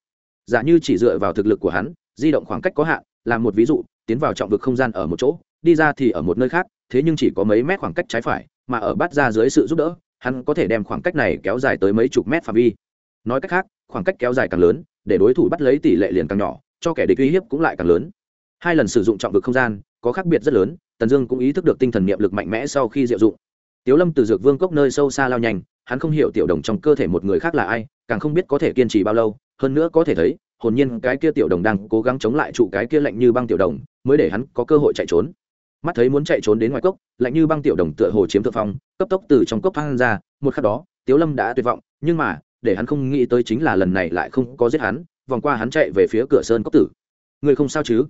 Giả như chỉ dựa vào thực lực của hắn, di động khoảng cách có hạn, làm một ví dụ, tiến vào trọng vực không gian ở một chỗ, đi ra thì ở một nơi khác, thế nhưng chỉ có mấy mét khoảng cách trái phải, mà ở bắt ra dưới sự giúp đỡ, hắn có thể đem khoảng cách này kéo dài tới mấy chục mét phạm vi. Nói cách khác, khoảng cách kéo dài càng lớn, để đối thủ bắt lấy tỷ lệ liền càng nhỏ, cho kẻ địch uy hiếp cũng lại càng lớn. Hai lần sử dụng trọng vực không gian, có khác biệt rất lớn tần dương cũng ý thức được tinh thần niệm lực mạnh mẽ sau khi diệu dụng. Tiếu lâm từ dược vương cốc nơi sâu xa lao nhanh, hắn không hiểu tiểu đồng trong cơ thể một người khác là ai, càng không biết có thể kiên trì bao lâu, hơn nữa có thể thấy, hồn nhiên cái kia tiểu đồng đang cố gắng chống lại trụ cái kia lạnh như băng tiểu đồng, mới để hắn có cơ hội chạy trốn. Mắt thấy muốn chạy trốn đến ngoài cốc, lạnh như băng tiểu đồng tựa hồ chiếm thượng phong, cấp tốc từ trong cốc thang ra, một khắc đó, tiếu lâm đã tuyệt vọng, nhưng mà, để hắn không nghĩ tới chính là lần này lại không có giết hắn, vòng qua hắn chạy về phía cửa sơn cốc tử. Người không sao chứ?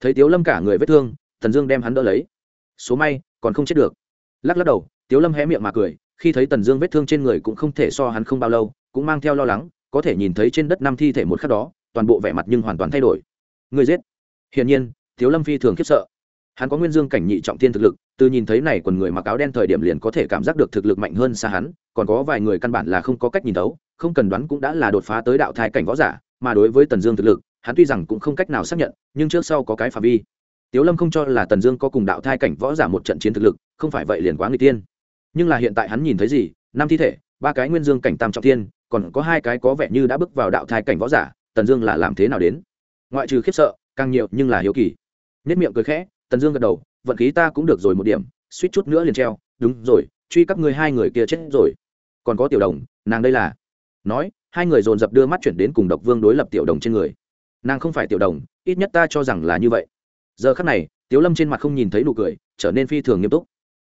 Thấy tiếu lâm cả người vết thương thần dương đem hắn đỡ lấy. Số may, còn không chết được. Lắc lắc đầu, tiếu lâm hé miệng mà cười, khi thấy tần dương vết thương trên người cũng không thể so hắn không bao lâu, cũng mang theo lo lắng, có thể nhìn thấy trên đất năm thi thể một khắc đó, toàn bộ vẻ mặt nhưng hoàn toàn thay đổi. Người giết. Hiển nhiên, tiếu lâm phi thường khiếp sợ. Hắn có nguyên dương cảnh nhị trọng thiên thực lực, từ nhìn thấy này quần người mặc áo đen thời điểm liền có thể cảm giác được thực lực mạnh hơn xa hắn, còn có vài người căn bản là không có cách nhìn thấu, không cần đoán cũng đã là đột phá tới đạo thai cảnh võ giả, mà đối với tần dương thực lực, hắn tuy rằng cũng không cách nào xác nhận, nhưng trước sau có cái phạm vi tiếu lâm không cho là tần dương có cùng đạo thai cảnh võ giả một trận chiến thực lực, không phải vậy liền quá người tiên. Nhưng là hiện tại hắn nhìn thấy gì? Năm thi thể, ba cái nguyên dương cảnh tam trọng thiên, còn có hai cái có vẻ như đã bước vào đạo thai cảnh võ giả, tần dương là làm thế nào đến? Ngoại trừ khiếp sợ, càng nhiều nhưng là hiếu kỳ. Nhất miệng cười khẽ, tần dương gật đầu, vận khí ta cũng được rồi một điểm, suýt chút nữa liền treo. Đúng rồi, truy các ngươi hai người kia chết rồi. Còn có tiểu đồng, nàng đây là? Nói, hai người dồn dập đưa mắt chuyển đến cùng độc vương đối lập tiểu đồng trên người. Nàng không phải tiểu đồng, ít nhất ta cho rằng là như vậy giờ khắc này, tiếu lâm trên mặt không nhìn thấy nụ cười, trở nên phi thường nghiêm túc.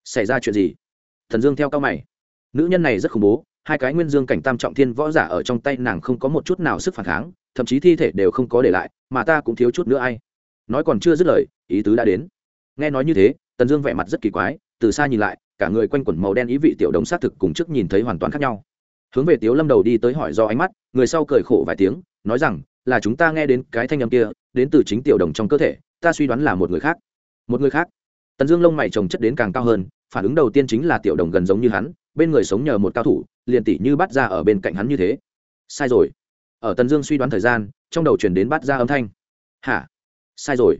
Xảy ra chuyện gì? Thần dương theo cao mày. Nữ nhân này rất khủng bố, hai cái nguyên dương cảnh tam trọng thiên võ giả ở trong tay nàng không có một chút nào sức phản kháng, thậm chí thi thể đều không có để lại, mà ta cũng thiếu chút nữa ai. Nói còn chưa dứt lời, ý tứ đã đến. Nghe nói như thế, tần dương vẻ mặt rất kỳ quái, từ xa nhìn lại, cả người quanh quẩn màu đen ý vị tiểu đồng xác thực cùng trước nhìn thấy hoàn toàn khác nhau. Hướng về tiếu lâm đầu đi tới hỏi do ánh mắt, người sau cười khổ vài tiếng, nói rằng, là chúng ta nghe đến cái thanh âm kia, đến từ chính tiểu đồng trong cơ thể ta suy đoán là một người khác. Một người khác? Tần dương lông mày trồng chất đến càng cao hơn, phản ứng đầu tiên chính là tiểu đồng gần giống như hắn, bên người sống nhờ một cao thủ, liền tỷ như bắt ra ở bên cạnh hắn như thế. Sai rồi. Ở tần dương suy đoán thời gian, trong đầu chuyển đến bắt ra âm thanh. Hả? Sai rồi.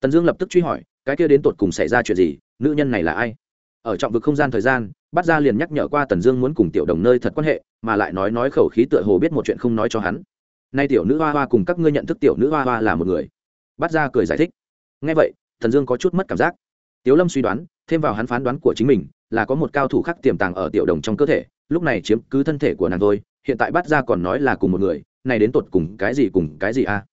Tần dương lập tức truy hỏi, cái kia đến tột cùng xảy ra chuyện gì, nữ nhân này là ai? Ở trọng vực không gian thời gian, bắt ra liền nhắc nhở qua tần dương muốn cùng tiểu đồng nơi thật quan hệ, mà lại nói nói khẩu khí tựa hồ biết một chuyện không nói cho hắn. Nay tiểu nữ hoa hoa cùng các ngươi nhận thức tiểu nữ hoa hoa là một người. Bắt ra cười giải thích ngay vậy, thần dương có chút mất cảm giác. Tiếu lâm suy đoán, thêm vào hắn phán đoán của chính mình, là có một cao thủ khác tiềm tàng ở tiểu đồng trong cơ thể, lúc này chiếm cứ thân thể của nàng thôi, hiện tại bắt ra còn nói là cùng một người, này đến tột cùng cái gì cùng cái gì a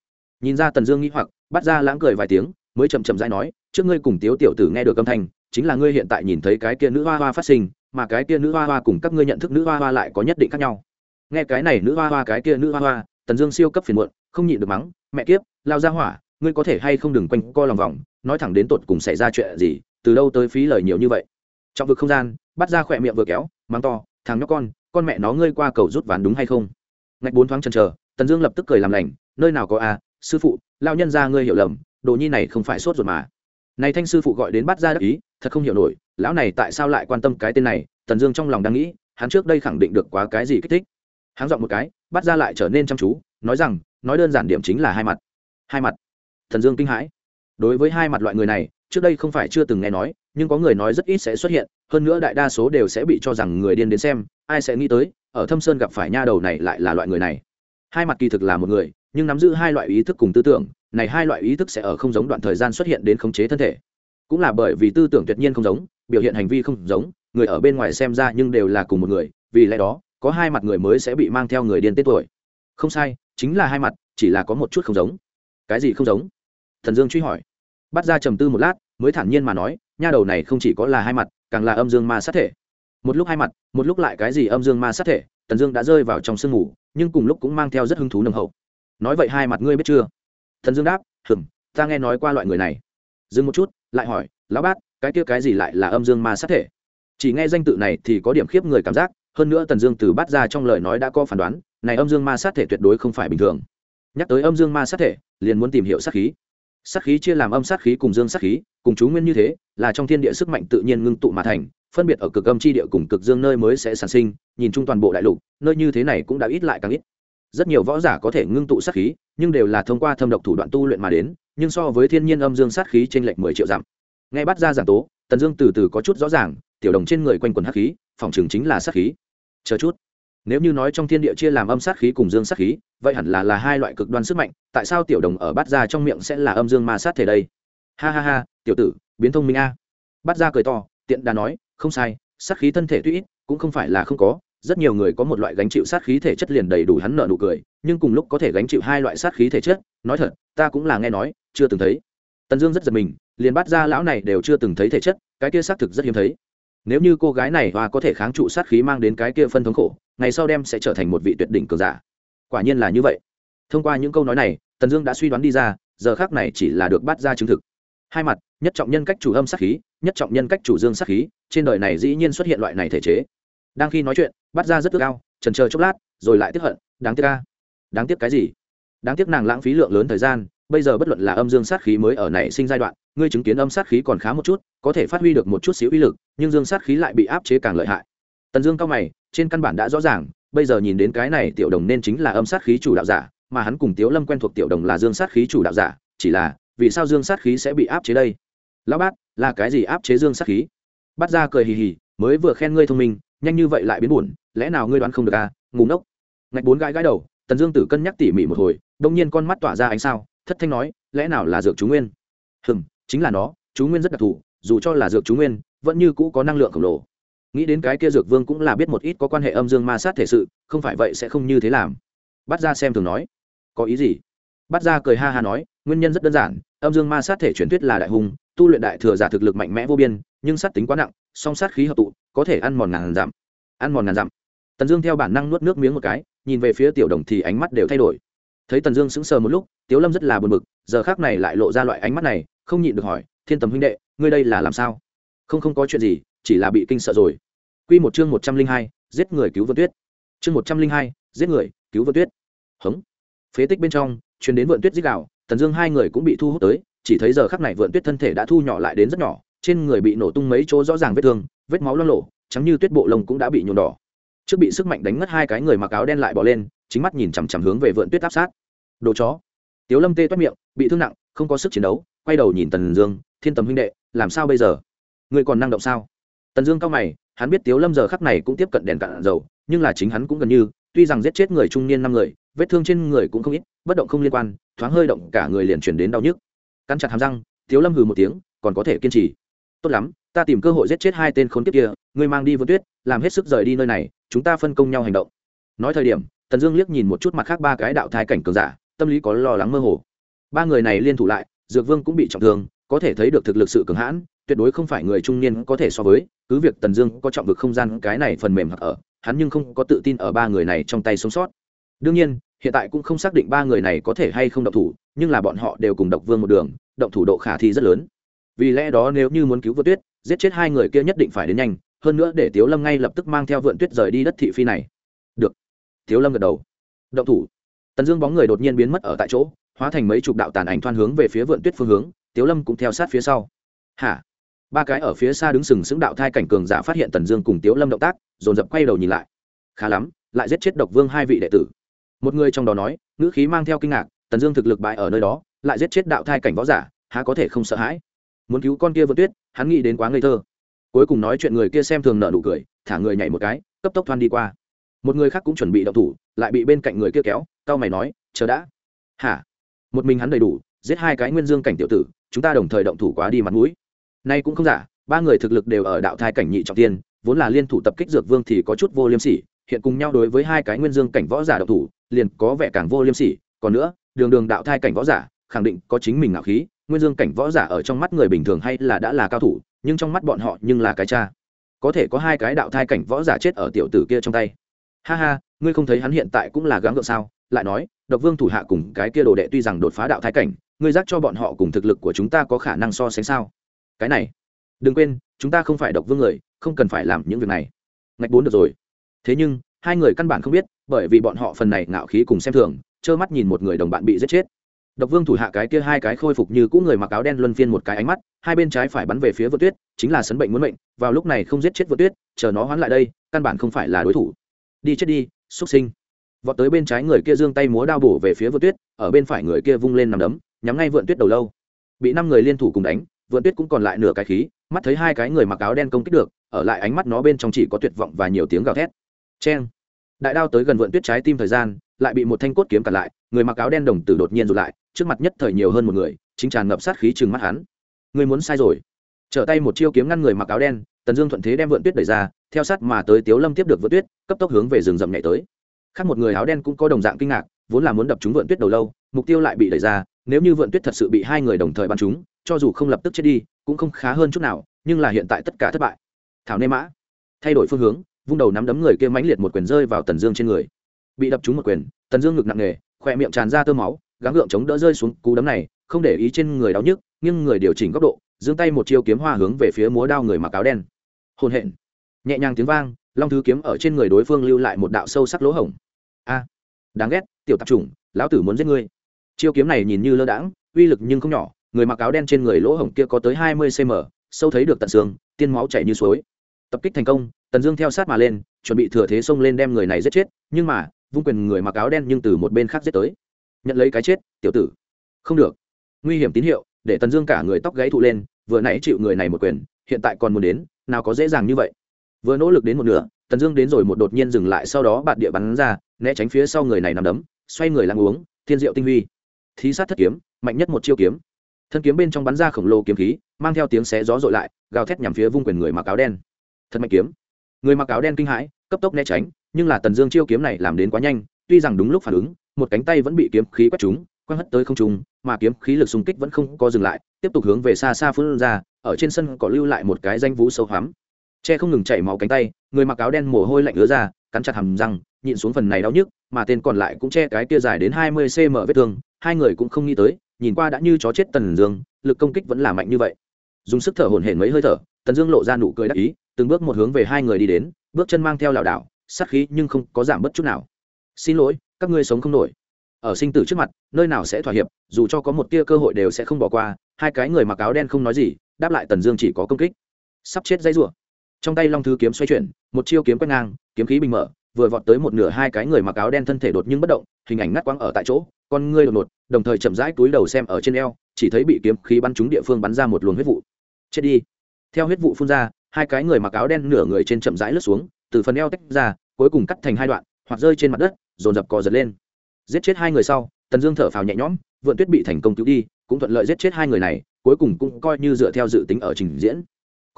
nhìn ra tần dương nghĩ hoặc bắt ra lãng cười vài tiếng, mới chậm chậm dãi nói, trước ngươi cùng tiếu tiểu tử nghe được âm thanh, chính là ngươi hiện tại nhìn thấy cái kia nữ hoa hoa phát sinh, mà cái kia nữ hoa hoa cùng các ngươi nhận thức nữ hoa hoa lại có nhất định khác nhau. Nghe cái này nữ hoa hoa, cái kia nữ hoa hoa, tần dương siêu cấp phiền muộn, không nhịn được mắng, mẹ kiếp, lao ra hỏa ngươi có thể hay không đừng quanh co lòng vòng nói thẳng đến tột cùng xảy ra chuyện gì từ đâu tới phí lời nhiều như vậy. Trong vực không gian bắt ra khỏe miệng vừa kéo mắng to thằng nhóc con con mẹ nó ngươi qua cầu rút ván đúng hay không? Ngạch bốn thoáng chần chờ tần dương lập tức cười làm lành nơi nào có a à, sư phụ lao nhân ra ngươi hiểu lầm đồ nhi này không phải sốt ruột mà. Này thanh sư phụ gọi đến bắt ra đắc ý thật không hiểu nổi lão này tại sao lại quan tâm cái tên này tần dương trong lòng đang nghĩ hắn trước đây khẳng định được quá cái gì kích thích. Hắn dọn một cái bắt ra lại trở nên chăm chú nói rằng nói đơn giản điểm chính là hai mặt. Hai mặt thần dương kinh hãi. Đối với hai mặt loại người này, trước đây không phải chưa từng nghe nói, nhưng có người nói rất ít sẽ xuất hiện, hơn nữa đại đa số đều sẽ bị cho rằng người điên đến xem, ai sẽ nghĩ tới, ở thâm sơn gặp phải nha đầu này lại là loại người này. Hai mặt kỳ thực là một người, nhưng nắm giữ hai loại ý thức cùng tư tưởng, này hai loại ý thức sẽ ở không giống đoạn thời gian xuất hiện đến khống chế thân thể. Cũng là bởi vì tư tưởng tuyệt nhiên không giống, biểu hiện hành vi không giống, người ở bên ngoài xem ra nhưng đều là cùng một người, vì lẽ đó, có hai mặt người mới sẽ bị mang theo người điên tết tuổi. Không sai, chính là hai mặt, chỉ là có một chút không giống. Cái gì không giống? Thần dương truy hỏi. Bắt ra trầm tư một lát, mới thản nhiên mà nói, nha đầu này không chỉ có là hai mặt, càng là âm dương ma sát thể. Một lúc hai mặt, một lúc lại cái gì âm dương ma sát thể tần dương đã rơi vào trong sương ngủ nhưng cùng lúc cũng mang theo rất hứng thú nồng hậu. Nói vậy hai mặt ngươi biết chưa? Thần dương đáp hừng ta nghe nói qua loại người này. Dừng một chút, lại hỏi, lão bát, cái kia cái gì lại là âm dương ma sát thể? Chỉ nghe danh tự này thì có điểm khiếp người cảm giác, hơn nữa tần dương từ bắt ra trong lời nói đã có phán đoán, này âm dương ma sát thể tuyệt đối không phải bình thường. Nhắc tới âm dương ma sát thể, liền muốn tìm hiểu sát khí sát khí chia làm âm sát khí cùng dương sát khí, cùng chú nguyên như thế, là trong thiên địa sức mạnh tự nhiên ngưng tụ mà thành, phân biệt ở cực âm chi địa cùng cực dương nơi mới sẽ sản sinh, nhìn chung toàn bộ đại lục, nơi như thế này cũng đã ít lại càng ít. Rất nhiều võ giả có thể ngưng tụ sát khí, nhưng đều là thông qua thâm độc thủ đoạn tu luyện mà đến, nhưng so với thiên nhiên âm dương sát khí trên lệch mười triệu dặm. Ngay bắt ra giảng tố, tần dương từ từ có chút rõ ràng, tiểu đồng trên người quanh quần hắc khí, phòng trường chính là sát khí. Chờ chút nếu như nói trong thiên địa chia làm âm sát khí cùng dương sát khí, vậy hẳn là là hai loại cực đoan sức mạnh, tại sao tiểu đồng ở bát ra trong miệng sẽ là âm dương ma sát thể đây? Ha ha ha, tiểu tử, biến thông minh a. Bát ra cười to, tiện đã nói, không sai, sát khí thân thể tuy ít, cũng không phải là không có, rất nhiều người có một loại gánh chịu sát khí thể chất liền đầy đủ hắn nợ nụ cười, nhưng cùng lúc có thể gánh chịu hai loại sát khí thể chất, nói thật, ta cũng là nghe nói, chưa từng thấy. Tần dương rất giật mình, liền bát ra lão này đều chưa từng thấy thể chất, cái kia xác thực rất hiếm thấy nếu như cô gái này hoa có thể kháng trụ sát khí mang đến cái kia phân thống khổ, ngày sau đem sẽ trở thành một vị tuyệt đỉnh cường giả. Quả nhiên là như vậy. Thông qua những câu nói này, tần dương đã suy đoán đi ra, giờ khác này chỉ là được bắt ra chứng thực. Hai mặt, nhất trọng nhân cách chủ âm sát khí, nhất trọng nhân cách chủ dương sát khí, trên đời này dĩ nhiên xuất hiện loại này thể chế. Đang khi nói chuyện, bắt ra rất ước ao trần chờ chốc lát, rồi lại tiếp hận, đáng tiếc ca đáng tiếc cái gì? Đáng tiếc nàng lãng phí lượng lớn thời gian, bây giờ bất luận là âm dương sát khí mới ở nảy sinh giai đoạn ngươi chứng kiến âm sát khí còn khá một chút, có thể phát huy được một chút xíu uy lực, nhưng dương sát khí lại bị áp chế càng lợi hại. Tần dương cao mày, trên căn bản đã rõ ràng, bây giờ nhìn đến cái này tiểu đồng nên chính là âm sát khí chủ đạo giả, mà hắn cùng tiếu lâm quen thuộc tiểu đồng là dương sát khí chủ đạo giả, chỉ là, vì sao dương sát khí sẽ bị áp chế đây? Lão bát, là cái gì áp chế dương sát khí? Bắt ra cười hì hì, mới vừa khen ngươi thông minh, nhanh như vậy lại biến buồn, lẽ nào ngươi đoán không được à? Ngủ ngốc. Ngạch bốn gãi gãi đầu, tần dương tử cân nhắc tỉ mỉ một hồi đông nhiên con mắt tỏa ra ánh sao, thất thanh nói, lẽ nào là dược chú nguyên? Hừm chính là nó, chú nguyên rất đặc thù, dù cho là dược chú nguyên, vẫn như cũ có năng lượng khổng lồ. Nghĩ đến cái kia dược vương cũng là biết một ít có quan hệ âm dương ma sát thể sự, không phải vậy sẽ không như thế làm. Bắt ra xem thường nói. Có ý gì? Bắt ra cười ha ha nói, nguyên nhân rất đơn giản, âm dương ma sát thể truyền thuyết là đại hùng tu luyện đại thừa giả thực lực mạnh mẽ vô biên, nhưng sát tính quá nặng, song sát khí hợp tụ, có thể ăn mòn ngàn dặm. Ăn mòn ngàn dặm. Tần dương theo bản năng nuốt nước miếng một cái, nhìn về phía tiểu đồng thì ánh mắt đều thay đổi. Thấy tần dương sững sờ một lúc, tiếu lâm rất là buồn bực, giờ khác này lại lộ ra loại ánh mắt này không nhịn được hỏi, thiên tầm huynh đệ, ngươi đây là làm sao? Không không có chuyện gì, chỉ là bị kinh sợ rồi. Q một chương một trăm linh hai, giết người cứu vân tuyết. Chương một trăm linh hai, giết người cứu vân tuyết. Hống. Phế tích bên trong chuyến đến vượn tuyết dích đạo tần dương hai người cũng bị thu hút tới, chỉ thấy giờ khắc này vượn tuyết thân thể đã thu nhỏ lại đến rất nhỏ, trên người bị nổ tung mấy chỗ rõ ràng vết thương, vết máu lo lộ chắm như tuyết bộ lông cũng đã bị nhuộm đỏ. Trước bị sức mạnh đánh ngất hai cái người mặc áo đen lại bỏ lên, chính mắt nhìn chằm chằm hướng về vượn tuyết áp sát. Đồ chó. Tiếu lâm tê toát miệng, bị thương nặng, không có sức chiến đấu quay đầu nhìn tần dương, thiên tầm huynh đệ, làm sao bây giờ? Người còn năng động sao? Tần dương cao mày, hắn biết tiếu lâm giờ khắc này cũng tiếp cận đèn cạn dầu, nhưng là chính hắn cũng gần như, tuy rằng giết chết người trung niên năm người, vết thương trên người cũng không ít, bất động không liên quan, thoáng hơi động cả người liền chuyển đến đau nhức. Cắn chặt hàm răng, tiếu lâm hừ một tiếng, còn có thể kiên trì. Tốt lắm, ta tìm cơ hội giết chết hai tên khốn kiếp kia, ngươi mang đi vượt tuyết, làm hết sức rời đi nơi này, chúng ta phân công nhau hành động. Nói thời điểm, tần dương liếc nhìn một chút mặt khác ba cái đạo thái cảnh cường giả, tâm lý có lo lắng mơ hồ. Ba người này liên thủ lại dược vương cũng bị trọng thương, có thể thấy được thực lực sự cường hãn, tuyệt đối không phải người trung niên có thể so với, cứ việc tần dương có trọng vực không gian, cái này phần mềm hoặc ở, hắn nhưng không có tự tin ở ba người này trong tay sống sót. Đương nhiên, hiện tại cũng không xác định ba người này có thể hay không động thủ, nhưng là bọn họ đều cùng độc vương một đường, động thủ độ khả thi rất lớn. Vì lẽ đó nếu như muốn cứu vượt tuyết, giết chết hai người kia nhất định phải đến nhanh, hơn nữa để tiếu lâm ngay lập tức mang theo vượn tuyết rời đi đất thị phi này. Được. Tiếu lâm gật đầu. Động thủ. Tần dương bóng người đột nhiên biến mất ở tại chỗ hóa thành mấy chục đạo tàn ảnh thoan hướng về phía vượn tuyết phương hướng, tiếu lâm cũng theo sát phía sau. Hả? Ba cái ở phía xa đứng sừng sững đạo thai cảnh cường giả phát hiện tần dương cùng tiếu lâm động tác, dồn dập quay đầu nhìn lại. Khá lắm, lại giết chết độc vương hai vị đệ tử. Một người trong đó nói, ngữ khí mang theo kinh ngạc, tần dương thực lực bại ở nơi đó, lại giết chết đạo thai cảnh võ giả, há có thể không sợ hãi? Muốn cứu con kia vượt tuyết, hắn nghĩ đến quá ngây thơ. Cuối cùng nói chuyện người kia xem thường nợ nụ cười, thả người nhảy một cái, cấp tốc thoan đi qua. Một người khác cũng chuẩn bị động thủ, lại bị bên cạnh người kia kéo cao mày nói, chờ đã. Hả? Một mình hắn đầy đủ, giết hai cái nguyên dương cảnh tiểu tử, chúng ta đồng thời động thủ quá đi mặt mũi. Nay cũng không giả, ba người thực lực đều ở đạo thai cảnh nhị trọng tiên, vốn là liên thủ tập kích dược vương thì có chút vô liêm sỉ, hiện cùng nhau đối với hai cái nguyên dương cảnh võ giả động thủ, liền có vẻ càng vô liêm sỉ. Còn nữa, đường đường đạo thai cảnh võ giả, khẳng định có chính mình ngạo khí, nguyên dương cảnh võ giả ở trong mắt người bình thường hay là đã là cao thủ, nhưng trong mắt bọn họ nhưng là cái cha. Có thể có hai cái đạo thai cảnh võ giả chết ở tiểu tử kia trong tay. Ha ha, ngươi không thấy hắn hiện tại cũng là gắng gượng sao? Lại nói, độc vương thủ hạ cùng cái kia đồ đệ tuy rằng đột phá đạo thái cảnh, ngươi giác cho bọn họ cùng thực lực của chúng ta có khả năng so sánh sao? Cái này, đừng quên, chúng ta không phải độc vương người, không cần phải làm những việc này. Ngạch bốn được rồi. Thế nhưng, hai người căn bản không biết, bởi vì bọn họ phần này ngạo khí cùng xem thường, trơ mắt nhìn một người đồng bạn bị giết chết. Độc vương thủ hạ cái kia hai cái khôi phục như cũ người mặc áo đen luân phiên một cái ánh mắt, hai bên trái phải bắn về phía vượt tuyết, chính là sấn bệnh muốn bệnh. vào lúc này không giết chết vượt tuyết, chờ nó hoán lại đây, căn bản không phải là đối thủ. Đi chết đi, xuất sinh vọt tới bên trái người kia giương tay múa đao bổ về phía vượt tuyết, ở bên phải người kia vung lên nằm đấm, nhắm ngay vượn tuyết đầu lâu. Bị năm người liên thủ cùng đánh, vượn tuyết cũng còn lại nửa cái khí, mắt thấy hai cái người mặc áo đen công kích được, ở lại ánh mắt nó bên trong chỉ có tuyệt vọng và nhiều tiếng gào thét. Cheng! Đại đao tới gần vượn tuyết trái tim thời gian, lại bị một thanh cốt kiếm cản lại, người mặc áo đen đồng tử đột nhiên rụt lại, trước mặt nhất thời nhiều hơn một người, chính tràn ngập sát khí chừng mắt hắn. Người muốn sai rồi. Trở tay một chiêu kiếm ngăn người mặc áo đen, tần dương thuận thế đem vượn tuyết đẩy ra, theo sát mà tới tiếu lâm tiếp được vượn tuyết, cấp tốc hướng về rừng rậm nhảy tới khác một người áo đen cũng có đồng dạng kinh ngạc vốn là muốn đập chúng vượn tuyết đầu lâu mục tiêu lại bị đẩy ra nếu như vượn tuyết thật sự bị hai người đồng thời bắn chúng, cho dù không lập tức chết đi cũng không khá hơn chút nào nhưng là hiện tại tất cả thất bại. Thảo nê mã thay đổi phương hướng vung đầu nắm đấm người kia mãnh liệt một quyền rơi vào tần dương trên người. Bị đập trúng một quyền tần dương ngực nặng nề khỏe miệng tràn ra tơ máu gắng gượng chống đỡ rơi xuống cú đấm này không để ý trên người đau nhức nhưng người điều chỉnh góc độ giương tay một chiêu kiếm hoa hướng về phía múa đao người mặc áo đen. Hôn hẹn nhẹ nhàng tiếng vang long thứ kiếm ở trên người đối phương lưu lại một đạo sâu sắc lỗ hổng a, đáng ghét, tiểu tạp chủng, lão tử muốn giết ngươi. Chiêu kiếm này nhìn như lơ đãng, uy lực nhưng không nhỏ, người mặc áo đen trên người lỗ hổng kia có tới hai mươi cm sâu thấy được tận xương, tiên máu chảy như suối. Tập kích thành công, tần dương theo sát mà lên, chuẩn bị thừa thế xông lên đem người này giết chết, nhưng mà, vung quyền người mặc áo đen nhưng từ một bên khác giết tới. Nhận lấy cái chết, tiểu tử. Không được. Nguy hiểm tín hiệu, để tần dương cả người tóc gáy thụ lên, vừa nãy chịu người này một quyền, hiện tại còn muốn đến, nào có dễ dàng như vậy. Vừa nỗ lực đến một nửa tần dương đến rồi một đột nhiên dừng lại sau đó bạt địa bắn ra, né tránh phía sau người này nằm đấm, xoay người lăng uống, thiên diệu tinh huy. Thí sát thất kiếm, mạnh nhất một chiêu kiếm. Thân kiếm bên trong bắn ra khổng lồ kiếm khí, mang theo tiếng xé gió dội lại, gào thét nhằm phía vung quyền người mặc áo đen. Thật mạnh kiếm. Người mặc áo đen kinh hãi, cấp tốc né tránh, nhưng là tần dương chiêu kiếm này làm đến quá nhanh, tuy rằng đúng lúc phản ứng, một cánh tay vẫn bị kiếm khí quét trúng, quăng hất tới không trung, mà kiếm khí lực xung kích vẫn không có dừng lại, tiếp tục hướng về xa xa phương ra, ở trên sân có lưu lại một cái danh vũ sâu hoắm che không ngừng chảy máu cánh tay, người mặc áo đen mồ hôi lạnh ứa ra, cắn chặt hầm răng, nhịn xuống phần này đau nhức, mà tên còn lại cũng che cái kia dài đến hai mươi cm vết thương, hai người cũng không nghĩ tới, nhìn qua đã như chó chết tần dương, lực công kích vẫn là mạnh như vậy. Dùng sức thở hổn hển mấy hơi thở, tần dương lộ ra nụ cười đắc ý, từng bước một hướng về hai người đi đến, bước chân mang theo lảo đảo, sát khí nhưng không có giảm bất chút nào. Xin lỗi, các ngươi sống không nổi. Ở sinh tử trước mặt, nơi nào sẽ thỏa hiệp, dù cho có một tia cơ hội đều sẽ không bỏ qua. Hai cái người mặc áo đen không nói gì, đáp lại tần dương chỉ có công kích. Sắp chết dây rủa trong tay long thư kiếm xoay chuyển, một chiêu kiếm quét ngang, kiếm khí bình mở, vừa vọt tới một nửa hai cái người mặc áo đen thân thể đột nhưng bất động, hình ảnh ngắt quãng ở tại chỗ, con ngươi đột ngột, đồng thời chậm rãi túi đầu xem ở trên eo, chỉ thấy bị kiếm khí bắn trúng địa phương bắn ra một luồng huyết vụ. Chết đi. Theo huyết vụ phun ra, hai cái người mặc áo đen nửa người trên chậm rãi lướt xuống, từ phần eo tách ra, cuối cùng cắt thành hai đoạn, hoặc rơi trên mặt đất, dồn dập cò giật lên. Giết chết hai người sau, tần dương thở phào nhẹ nhõm, vượn tuyết bị thành công cứu đi, cũng thuận lợi giết chết hai người này, cuối cùng cũng coi như dựa theo dự tính ở trình diễn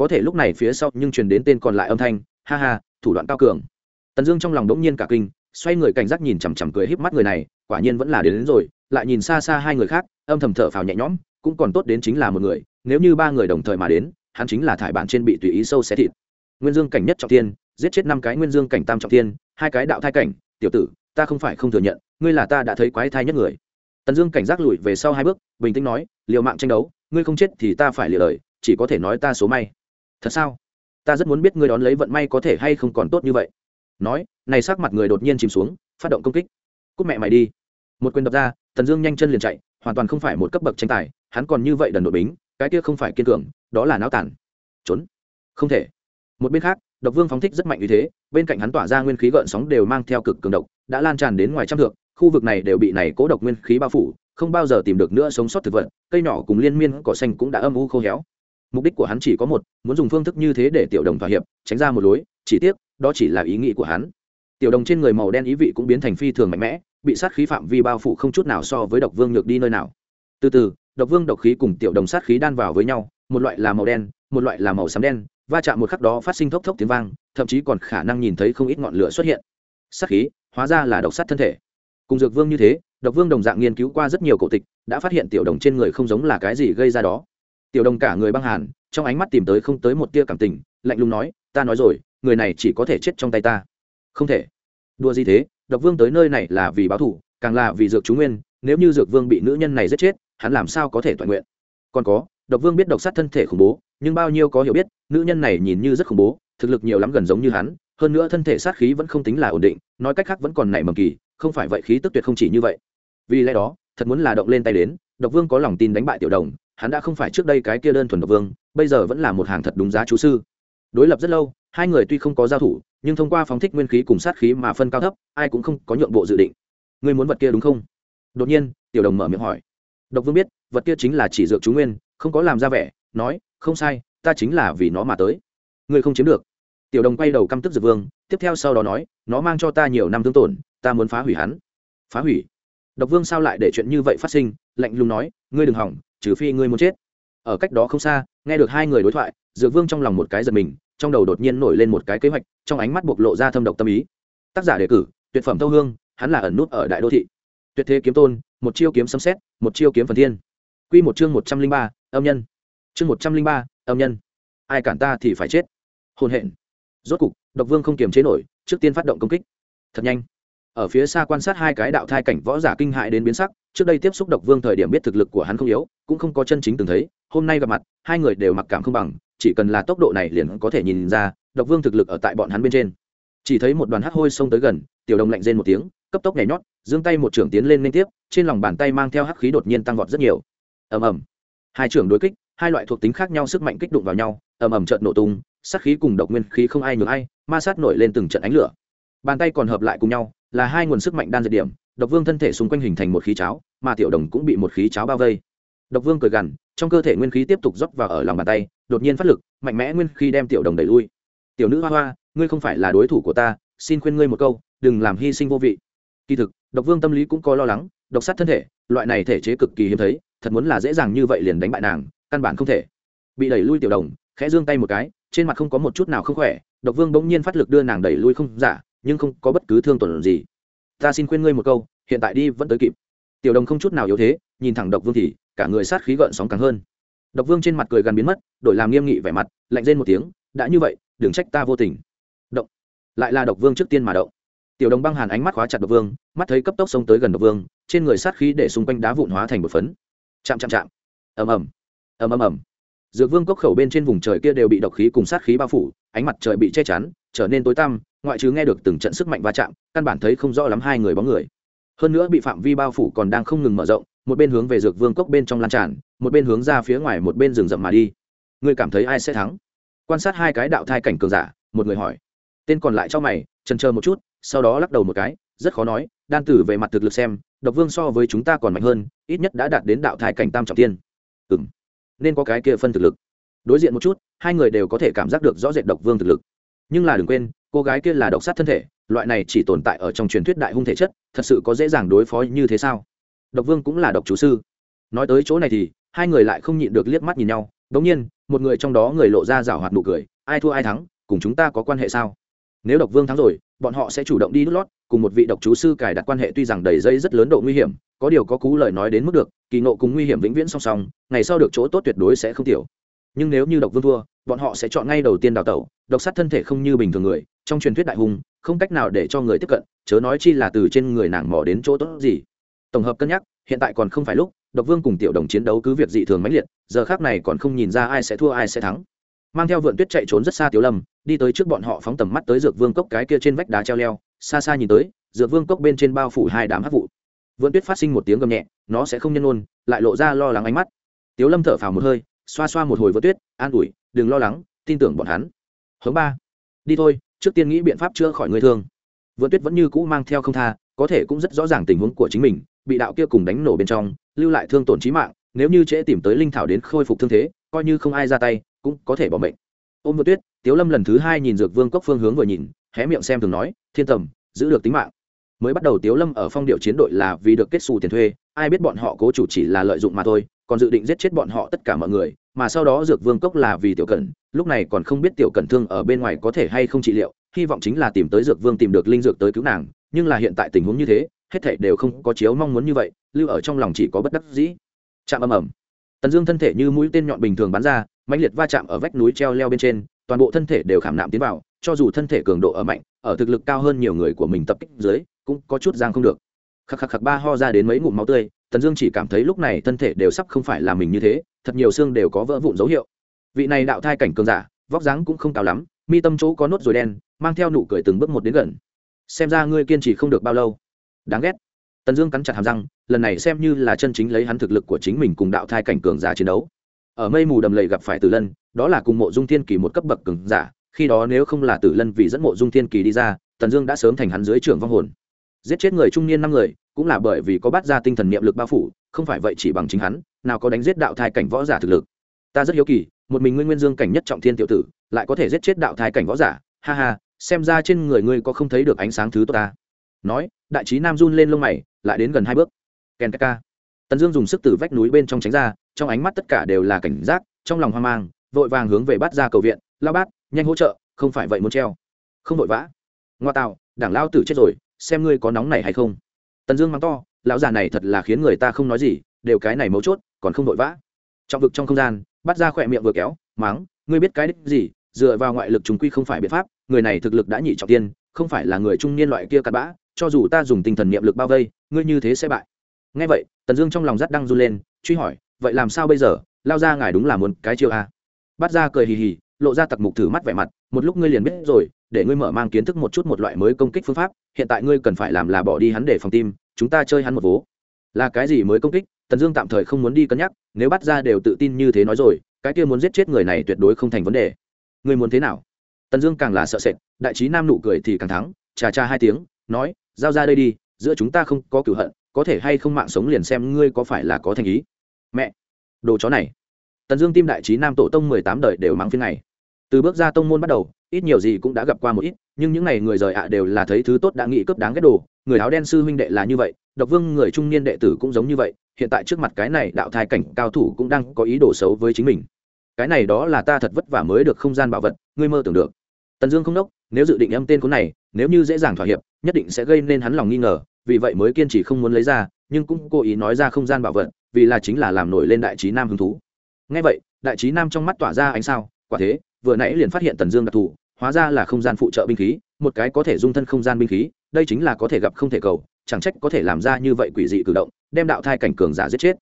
có thể lúc này phía sau nhưng truyền đến tên còn lại âm thanh ha ha thủ đoạn cao cường. Tần dương trong lòng đống nhiên cả kinh xoay người cảnh giác nhìn chằm chằm cười híp mắt người này quả nhiên vẫn là đến, đến rồi lại nhìn xa xa hai người khác âm thầm thở phào nhẹ nhõm cũng còn tốt đến chính là một người nếu như ba người đồng thời mà đến hắn chính là thải bản trên bị tùy ý sâu xé thịt. Nguyên dương cảnh nhất trọng tiên giết chết năm cái nguyên dương cảnh tam trọng tiên hai cái đạo thai cảnh tiểu tử ta không phải không thừa nhận ngươi là ta đã thấy quái thai nhất người. Tần dương cảnh giác lùi về sau hai bước bình tĩnh nói liều mạng tranh đấu ngươi không chết thì ta phải lìa lời chỉ có thể nói ta số may thật sao? Ta rất muốn biết ngươi đón lấy vận may có thể hay không còn tốt như vậy. Nói, này sắc mặt người đột nhiên chìm xuống, phát động công kích. Cúc mẹ mày đi. Một quyền đập ra, tần dương nhanh chân liền chạy, hoàn toàn không phải một cấp bậc tranh tài, hắn còn như vậy đần đội bính, cái kia không phải kiên cường, đó là náo tản trốn. Không thể. Một bên khác, độc vương phóng thích rất mạnh như thế, bên cạnh hắn tỏa ra nguyên khí gợn sóng đều mang theo cực cường độc, đã lan tràn đến ngoài trăm thượng khu vực này đều bị này cố độc nguyên khí bao phủ, không bao giờ tìm được nữa sống sót thực vật, cây nhỏ cùng liên miên cỏ xanh cũng đã âm u khô héo mục đích của hắn chỉ có một, muốn dùng phương thức như thế để tiểu đồng thỏa hiệp, tránh ra một lối, chỉ tiếc, đó chỉ là ý nghĩ của hắn. Tiểu đồng trên người màu đen ý vị cũng biến thành phi thường mạnh mẽ, bị sát khí phạm vi bao phủ không chút nào so với độc vương nhược đi nơi nào. Từ từ, độc vương độc khí cùng tiểu đồng sát khí đan vào với nhau, một loại là màu đen, một loại là màu xám đen, va chạm một khắc đó phát sinh thốc thốc tiếng vang, thậm chí còn khả năng nhìn thấy không ít ngọn lửa xuất hiện. Sát khí, hóa ra là độc sát thân thể. Cùng dược vương như thế, độc vương đồng dạng nghiên cứu qua rất nhiều cổ tịch, đã phát hiện tiểu đồng trên người không giống là cái gì gây ra đó tiểu đồng cả người băng hàn, trong ánh mắt tìm tới không tới một tia cảm tình, lạnh lùng nói, ta nói rồi, người này chỉ có thể chết trong tay ta. Không thể. Đua gì thế? Độc vương tới nơi này là vì báo thủ càng là vì dược chú nguyên, nếu như dược vương bị nữ nhân này giết chết, hắn làm sao có thể toàn nguyện? Còn có, độc vương biết độc sát thân thể khủng bố, nhưng bao nhiêu có hiểu biết, nữ nhân này nhìn như rất khủng bố, thực lực nhiều lắm gần giống như hắn, hơn nữa thân thể sát khí vẫn không tính là ổn định, nói cách khác vẫn còn nảy mầm kỳ, không phải vậy khí tức tuyệt không chỉ như vậy. Vì lẽ đó, thật muốn là động lên tay đến, độc vương có lòng tin đánh bại tiểu đồng hắn đã không phải trước đây cái kia đơn thuần độc vương, bây giờ vẫn là một hàng thật đúng giá chú sư. Đối lập rất lâu, hai người tuy không có giao thủ, nhưng thông qua phóng thích nguyên khí cùng sát khí mà phân cao thấp, ai cũng không có nhượng bộ dự định. Ngươi muốn vật kia đúng không? Đột nhiên, tiểu đồng mở miệng hỏi. Độc vương biết, vật kia chính là chỉ dược chú nguyên, không có làm ra vẻ, nói, không sai, ta chính là vì nó mà tới. Ngươi không chiếm được. Tiểu đồng quay đầu căm tức dược vương, tiếp theo sau đó nói, nó mang cho ta nhiều năm thương tổn, ta muốn phá hủy hắn. Phá hủy? Độc vương sao lại để chuyện như vậy phát sinh, lạnh lùng nói, ngươi đừng hỏng trừ phi ngươi muốn chết. Ở cách đó không xa, nghe được hai người đối thoại, dược vương trong lòng một cái giật mình, trong đầu đột nhiên nổi lên một cái kế hoạch, trong ánh mắt bộc lộ ra thâm độc tâm ý. Tác giả đề cử, tuyệt phẩm thâu hương, hắn là ẩn nút ở đại đô thị. Tuyệt thế kiếm tôn, một chiêu kiếm sấm xét một chiêu kiếm phần thiên. Q một chương một trăm linh ba, âm nhân. Chương một trăm linh ba, âm nhân. Ai cản ta thì phải chết. Hôn hẹn rốt cục, độc vương không kiềm chế nổi, trước tiên phát động công kích. Thật nhanh. Ở phía xa quan sát hai cái đạo thai cảnh võ giả kinh hại đến biến sắc trước đây tiếp xúc độc vương thời điểm biết thực lực của hắn không yếu, cũng không có chân chính từng thấy, hôm nay gặp mặt, hai người đều mặc cảm không bằng, chỉ cần là tốc độ này liền có thể nhìn ra, độc vương thực lực ở tại bọn hắn bên trên. Chỉ thấy một đoàn hắc hôi xông tới gần, tiểu đồng lạnh rên một tiếng, cấp tốc nhảy nhót, giương tay một trưởng tiến lên liên tiếp, trên lòng bàn tay mang theo hắc khí đột nhiên tăng vọt rất nhiều. Ầm ầm. Hai trưởng đối kích, hai loại thuộc tính khác nhau sức mạnh kích đụng vào nhau, ầm ầm trợn nổ tung, sát khí cùng độc nguyên khí không ai nhường ai, ma sát nổi lên từng trận ánh lửa. Bàn tay còn hợp lại cùng nhau, là hai nguồn sức mạnh đan dệt điểm độc vương thân thể xung quanh hình thành một khí cháo, mà tiểu đồng cũng bị một khí cháo bao vây. Độc vương cười gằn, trong cơ thể nguyên khí tiếp tục rót vào ở lòng bàn tay, đột nhiên phát lực, mạnh mẽ nguyên khí đem tiểu đồng đẩy lui. Tiểu nữ hoa hoa, ngươi không phải là đối thủ của ta, xin khuyên ngươi một câu, đừng làm hy sinh vô vị. Kỳ thực, độc vương tâm lý cũng có lo lắng, độc sát thân thể, loại này thể chế cực kỳ hiếm thấy, thật muốn là dễ dàng như vậy liền đánh bại nàng, căn bản không thể. Bị đẩy lui tiểu đồng, khẽ giương tay một cái, trên mặt không có một chút nào không khỏe, độc vương bỗng nhiên phát lực đưa nàng đẩy lui không giả, nhưng không có bất cứ thương tổn gì ta xin khuyên ngươi một câu, hiện tại đi vẫn tới kịp. Tiểu đồng không chút nào yếu thế, nhìn thẳng độc vương thì, cả người sát khí gợn sóng càng hơn. Độc vương trên mặt cười gần biến mất, đổi làm nghiêm nghị vẻ mặt, lạnh rên một tiếng, đã như vậy, đừng trách ta vô tình. Động. Lại là độc vương trước tiên mà động. Tiểu đồng băng hàn ánh mắt khóa chặt độc vương, mắt thấy cấp tốc xông tới gần độc vương, trên người sát khí để xung quanh đá vụn hóa thành một phấn. Chạm chạm chạm. Ầm ầm. Ầm ầm ầm. Dược vương cốc khẩu bên trên vùng trời kia đều bị độc khí cùng sát khí bao phủ ánh mặt trời bị che chắn, trở nên tối tăm, ngoại trừ nghe được từng trận sức mạnh va chạm, căn bản thấy không rõ lắm hai người bóng người. Hơn nữa bị phạm vi bao phủ còn đang không ngừng mở rộng, một bên hướng về dược vương cốc bên trong lan tràn, một bên hướng ra phía ngoài một bên rừng rậm mà đi. Ngươi cảm thấy ai sẽ thắng? Quan sát hai cái đạo thai cảnh cường giả, một người hỏi. Tên còn lại cho mày trần chờ một chút, sau đó lắc đầu một cái, rất khó nói, đan tử về mặt thực lực xem, độc vương so với chúng ta còn mạnh hơn, ít nhất đã đạt đến đạo thai cảnh tam trọng tiên. Ừ m nên có cái kia phân thực lực đối diện một chút, hai người đều có thể cảm giác được rõ rệt độc vương thực lực. Nhưng là đừng quên, cô gái kia là độc sát thân thể, loại này chỉ tồn tại ở trong truyền thuyết đại hung thể chất, thật sự có dễ dàng đối phó như thế sao? Độc vương cũng là độc chủ sư. Nói tới chỗ này thì, hai người lại không nhịn được liếc mắt nhìn nhau, đống nhiên, một người trong đó người lộ ra rảo hoạt nụ cười, ai thua ai thắng, cùng chúng ta có quan hệ sao? Nếu độc vương thắng rồi, bọn họ sẽ chủ động đi đút lót, cùng một vị độc chú sư cài đặt quan hệ tuy rằng đầy dây rất lớn độ nguy hiểm, có điều có cú lời nói đến mức được, kỳ nộ cùng nguy hiểm vĩnh viễn song song, ngày sau được chỗ tốt tuyệt đối sẽ không tiểu nhưng nếu như độc vương thua, bọn họ sẽ chọn ngay đầu tiên đào tẩu, độc sát thân thể không như bình thường người, trong truyền thuyết đại hùng, không cách nào để cho người tiếp cận, chớ nói chi là từ trên người nàng mò đến chỗ tốt gì. Tổng hợp cân nhắc, hiện tại còn không phải lúc, độc vương cùng tiểu đồng chiến đấu cứ việc dị thường mãnh liệt, giờ khác này còn không nhìn ra ai sẽ thua ai sẽ thắng. Mang theo vượn tuyết chạy trốn rất xa tiểu lâm, đi tới trước bọn họ phóng tầm mắt tới dược vương cốc cái kia trên vách đá treo leo, xa xa nhìn tới, dược vương cốc bên trên bao phủ hai đám hát vụ. Vượn tuyết phát sinh một tiếng gầm nhẹ, nó sẽ không nhân ôn, lại lộ ra lo lắng ánh mắt. Tiểu lâm thở phào một hơi xoa xoa một hồi vượn tuyết, an ủi, đừng lo lắng, tin tưởng bọn hắn. Hướng ba, đi thôi, trước tiên nghĩ biện pháp chữa khỏi người thương. Vượn tuyết vẫn như cũ mang theo không tha, có thể cũng rất rõ ràng tình huống của chính mình, bị đạo kia cùng đánh nổ bên trong, lưu lại thương tổn trí mạng, nếu như trễ tìm tới linh thảo đến khôi phục thương thế, coi như không ai ra tay, cũng có thể bỏ mệnh. Ôm vượt tuyết, tiếu lâm lần thứ hai nhìn dược vương cốc phương hướng vừa nhìn, hé miệng xem thường nói, thiên tầm, giữ được tính mạng. Mới bắt đầu tiếu lâm ở phong điệu chiến đội là vì được kết xù tiền thuê, ai biết bọn họ cố chủ chỉ là lợi dụng mà thôi còn dự định giết chết bọn họ tất cả mọi người, mà sau đó dược vương cốc là vì tiểu cẩn, lúc này còn không biết tiểu cẩn thương ở bên ngoài có thể hay không trị liệu, hy vọng chính là tìm tới dược vương tìm được linh dược tới cứu nàng, nhưng là hiện tại tình huống như thế, hết thảy đều không có chiếu mong muốn như vậy, lưu ở trong lòng chỉ có bất đắc dĩ. Chạm âm ầm. Tần dương thân thể như mũi tên nhọn bình thường bắn ra, mãnh liệt va chạm ở vách núi treo leo bên trên, toàn bộ thân thể đều khảm nạm tiến vào, cho dù thân thể cường độ ở mạnh, ở thực lực cao hơn nhiều người của mình tập kích dưới, cũng có chút giang không được. Khắc khắc khắc ba ho ra đến mấy ngụm máu tươi tần dương chỉ cảm thấy lúc này thân thể đều sắp không phải là mình như thế, thật nhiều xương đều có vỡ vụn dấu hiệu. Vị này đạo thai cảnh cường giả, vóc dáng cũng không cao lắm, mi tâm chỗ có nốt rồi đen, mang theo nụ cười từng bước một đến gần. Xem ra ngươi kiên trì không được bao lâu. Đáng ghét. Tần dương cắn chặt hàm răng, lần này xem như là chân chính lấy hắn thực lực của chính mình cùng đạo thai cảnh cường giả chiến đấu. Ở mây mù đầm lầy gặp phải tử lân, đó là cùng mộ dung thiên kỳ một cấp bậc cường giả, khi đó nếu không là tử lân vì dẫn mộ dung thiên kỳ đi ra, tần dương đã sớm thành hắn dưới trưởng vong hồn. Giết chết người trung niên năm người cũng là bởi vì có bắt ra tinh thần niệm lực bao phủ, không phải vậy chỉ bằng chính hắn, nào có đánh giết đạo thai cảnh võ giả thực lực. Ta rất hiếu kỳ, một mình nguyên nguyên dương cảnh nhất trọng thiên tiểu tử, lại có thể giết chết đạo thai cảnh võ giả? Ha ha, xem ra trên người ngươi có không thấy được ánh sáng thứ tốt ta. Nói, đại trí nam run lên lông mày, lại đến gần hai bước. Ken ka tần dương dùng sức từ vách núi bên trong tránh ra, trong ánh mắt tất cả đều là cảnh giác, trong lòng hoang mang, vội vàng hướng về bắt ra cầu viện lao bát, nhanh hỗ trợ, không phải vậy muốn treo. Không vội vã. Ngoa tạo đảng lao tử chết rồi, xem ngươi có nóng này hay không tần dương mắng to, lão già này thật là khiến người ta không nói gì, đều cái này mấu chốt, còn không vội vã. Trong vực trong không gian, bắt ra khỏe miệng vừa kéo, mắng, ngươi biết cái đích gì, dựa vào ngoại lực chúng quy không phải biện pháp, người này thực lực đã nhị trọng tiên, không phải là người trung niên loại kia cặn bã, cho dù ta dùng tinh thần niệm lực bao vây, ngươi như thế sẽ bại. Ngay vậy, tần dương trong lòng rắt đang run lên, truy hỏi, vậy làm sao bây giờ? Lao ra ngài đúng là muốn cái chiêu a? Bắt ra cười hì hì, lộ ra tặc mục thử mắt vẻ mặt, một lúc ngươi liền biết rồi, để ngươi mở mang kiến thức một chút một loại mới công kích phương pháp, hiện tại ngươi cần phải làm là bỏ đi hắn để phòng tim chúng ta chơi hắn một vố. Là cái gì mới công kích? Tần dương tạm thời không muốn đi cân nhắc, nếu bắt ra đều tự tin như thế nói rồi, cái kia muốn giết chết người này tuyệt đối không thành vấn đề. Ngươi muốn thế nào? Tần dương càng là sợ sệt, đại trí nam nụ cười thì càng thắng chà cha hai tiếng, nói, giao ra đây đi, giữa chúng ta không có cửu hận, có thể hay không mạng sống liền xem ngươi có phải là có thành ý. Mẹ! Đồ chó này! Tần dương tim đại trí nam tổ tông mười tám đời đều mắng phiên này từ bước ra tông môn bắt đầu, ít nhiều gì cũng đã gặp qua một ít, nhưng những n à y người rời ạ đều là thấy thứ tốt đã nghĩ cướp đáng ghét đồ người áo đen sư huynh đệ là như vậy, độc vương người trung niên đệ tử cũng giống như vậy, hiện tại trước mặt cái này đạo thai cảnh cao thủ cũng đang có ý đồ xấu với chính mình. Cái này đó là ta thật vất vả mới được không gian bảo vật, ngươi mơ tưởng được. Tần dương không đốc, nếu dự định âm tên cuốn này, nếu như dễ dàng thỏa hiệp, nhất định sẽ gây nên hắn lòng nghi ngờ, vì vậy mới kiên trì không muốn lấy ra, nhưng cũng cố ý nói ra không gian bảo vật, vì là chính là làm nổi lên đại trí nam hứng thú. Ngay vậy, đại trí nam trong mắt tỏa ra ánh sao, quả thế, vừa nãy liền phát hiện tần dương đặc thù, hóa ra là không gian phụ trợ binh khí, một cái có thể dung thân không gian binh khí đây chính là có thể gặp không thể cầu, chẳng trách có thể làm ra như vậy quỷ dị cử động, đem đạo thai cảnh cường giả giết chết.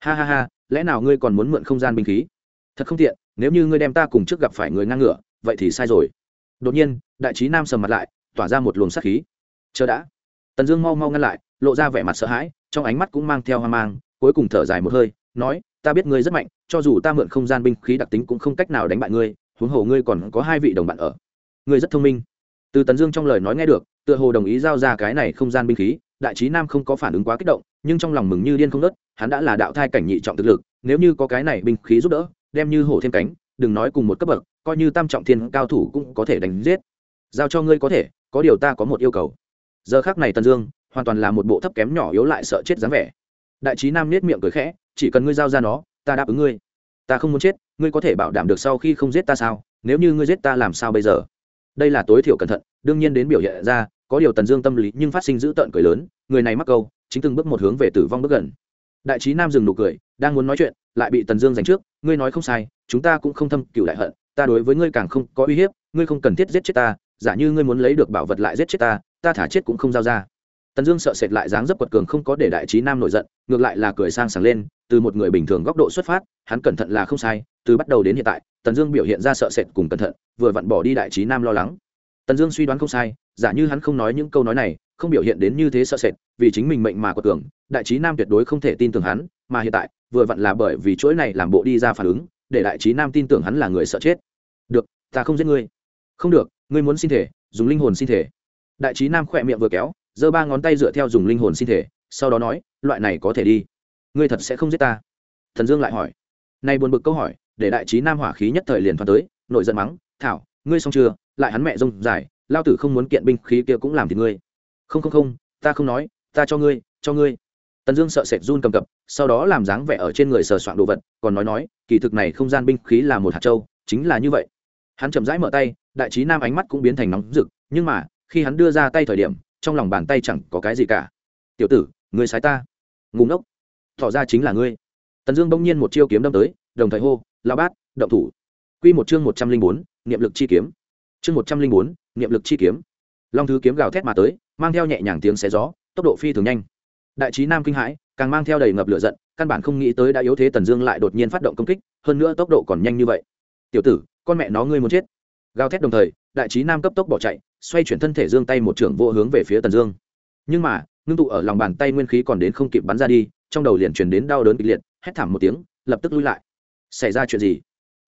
Ha ha ha, lẽ nào ngươi còn muốn mượn không gian binh khí? Thật không tiện, nếu như ngươi đem ta cùng trước gặp phải người ngang ngửa, vậy thì sai rồi. Đột nhiên, đại trí nam sầm mặt lại, tỏa ra một luồng sát khí. Chờ đã. Tần dương mau mau ngăn lại, lộ ra vẻ mặt sợ hãi, trong ánh mắt cũng mang theo hoang mang, cuối cùng thở dài một hơi, nói, ta biết ngươi rất mạnh, cho dù ta mượn không gian binh khí đặc tính cũng không cách nào đánh bại ngươi, huống hồ ngươi còn có hai vị đồng bạn ở. Ngươi rất thông minh từ tần dương trong lời nói nghe được, tựa hồ đồng ý giao ra cái này không gian binh khí, đại trí nam không có phản ứng quá kích động, nhưng trong lòng mừng như điên không nớt hắn đã là đạo thai cảnh nhị trọng thực lực, nếu như có cái này binh khí giúp đỡ, đem như hổ thêm cánh, đừng nói cùng một cấp bậc, coi như tam trọng thiên cao thủ cũng có thể đánh giết. Giao cho ngươi có thể, có điều ta có một yêu cầu. Giờ khác này tần dương, hoàn toàn là một bộ thấp kém nhỏ yếu lại sợ chết dáng vẻ. Đại trí nam nết miệng cười khẽ, chỉ cần ngươi giao ra nó, ta đáp ứng ngươi. Ta không muốn chết, ngươi có thể bảo đảm được sau khi không giết ta sao, nếu như ngươi giết ta làm sao bây giờ? Đây là tối thiểu cẩn thận, đương nhiên đến biểu hiện ra, có điều tần dương tâm lý nhưng phát sinh dữ tợn cười lớn, người này mắc câu, chính từng bước một hướng về tử vong bước gần. Đại trí nam dừng nụ cười, đang muốn nói chuyện, lại bị tần dương giành trước, ngươi nói không sai, chúng ta cũng không thâm cựu đại hận, ta đối với ngươi càng không có uy hiếp, ngươi không cần thiết giết chết ta, giả như ngươi muốn lấy được bảo vật lại giết chết ta ta thả chết cũng không giao ra. Tần dương sợ sệt lại dáng dấp quật cường không có để đại trí nam nổi giận, ngược lại là cười sang sảng lên, từ một người bình thường góc độ xuất phát, hắn cẩn thận là không sai từ bắt đầu đến hiện tại, tần dương biểu hiện ra sợ sệt cùng cẩn thận, vừa vặn bỏ đi đại trí nam lo lắng. Tần dương suy đoán không sai, giả như hắn không nói những câu nói này, không biểu hiện đến như thế sợ sệt, vì chính mình mệnh mà quật cường, đại trí nam tuyệt đối không thể tin tưởng hắn, mà hiện tại, vừa vặn là bởi vì chuỗi này làm bộ đi ra phản ứng, để đại trí nam tin tưởng hắn là người sợ chết. Được, ta không giết ngươi. Không được, ngươi muốn xin thể, dùng linh hồn xin thể. Đại trí nam khỏe miệng vừa kéo, giơ ba ngón tay dựa theo dùng linh hồn xin thể, sau đó nói, loại này có thể đi. Ngươi thật sẽ không giết ta. Thần dương lại hỏi. Nay buồn bực câu hỏi để đại trí nam hỏa khí nhất thời liền thoáng tới nội giận mắng, thảo, ngươi xong chưa? Lại hắn mẹ rông dài, lao tử không muốn kiện binh khí kia cũng làm thì ngươi. Không không không, ta không nói, ta cho ngươi cho ngươi. Tần dương sợ sệt run cầm cập, sau đó làm dáng vẻ ở trên người sờ soạn đồ vật, còn nói nói, kỳ thực này không gian binh khí là một hạt châu, chính là như vậy. Hắn chậm rãi mở tay, đại trí nam ánh mắt cũng biến thành nóng rực, nhưng mà, khi hắn đưa ra tay thời điểm, trong lòng bàn tay chẳng có cái gì cả. Tiểu tử người sái ta. Ngủ ngốc, tỏ ra chính là ngươi. Tần dương bỗng nhiên một chiêu kiếm đâm tới, đồng thời hô lao bát, động thủ. Quy một chương một trăm linh bốn, niệm lực chi kiếm. Chương một trăm linh bốn, niệm lực chi kiếm. Long thứ kiếm gào thét mà tới, mang theo nhẹ nhàng tiếng xé gió, tốc độ phi thường nhanh. Đại trí nam kinh hãi, càng mang theo đầy ngập lửa giận, căn bản không nghĩ tới đã yếu thế tần dương lại đột nhiên phát động công kích, hơn nữa tốc độ còn nhanh như vậy. Tiểu tử, con mẹ nó ngươi muốn chết. Gào thét đồng thời, đại trí nam cấp tốc bỏ chạy, xoay chuyển thân thể dương tay một trưởng vô hướng về phía tần dương. Nhưng mà, ngưng tụ ở lòng bàn tay nguyên khí còn đến không kịp bắn ra đi, trong đầu liền truyền đến đau đớn kịch liệt, hét thảm một tiếng, lập tức lui lại xảy ra chuyện gì?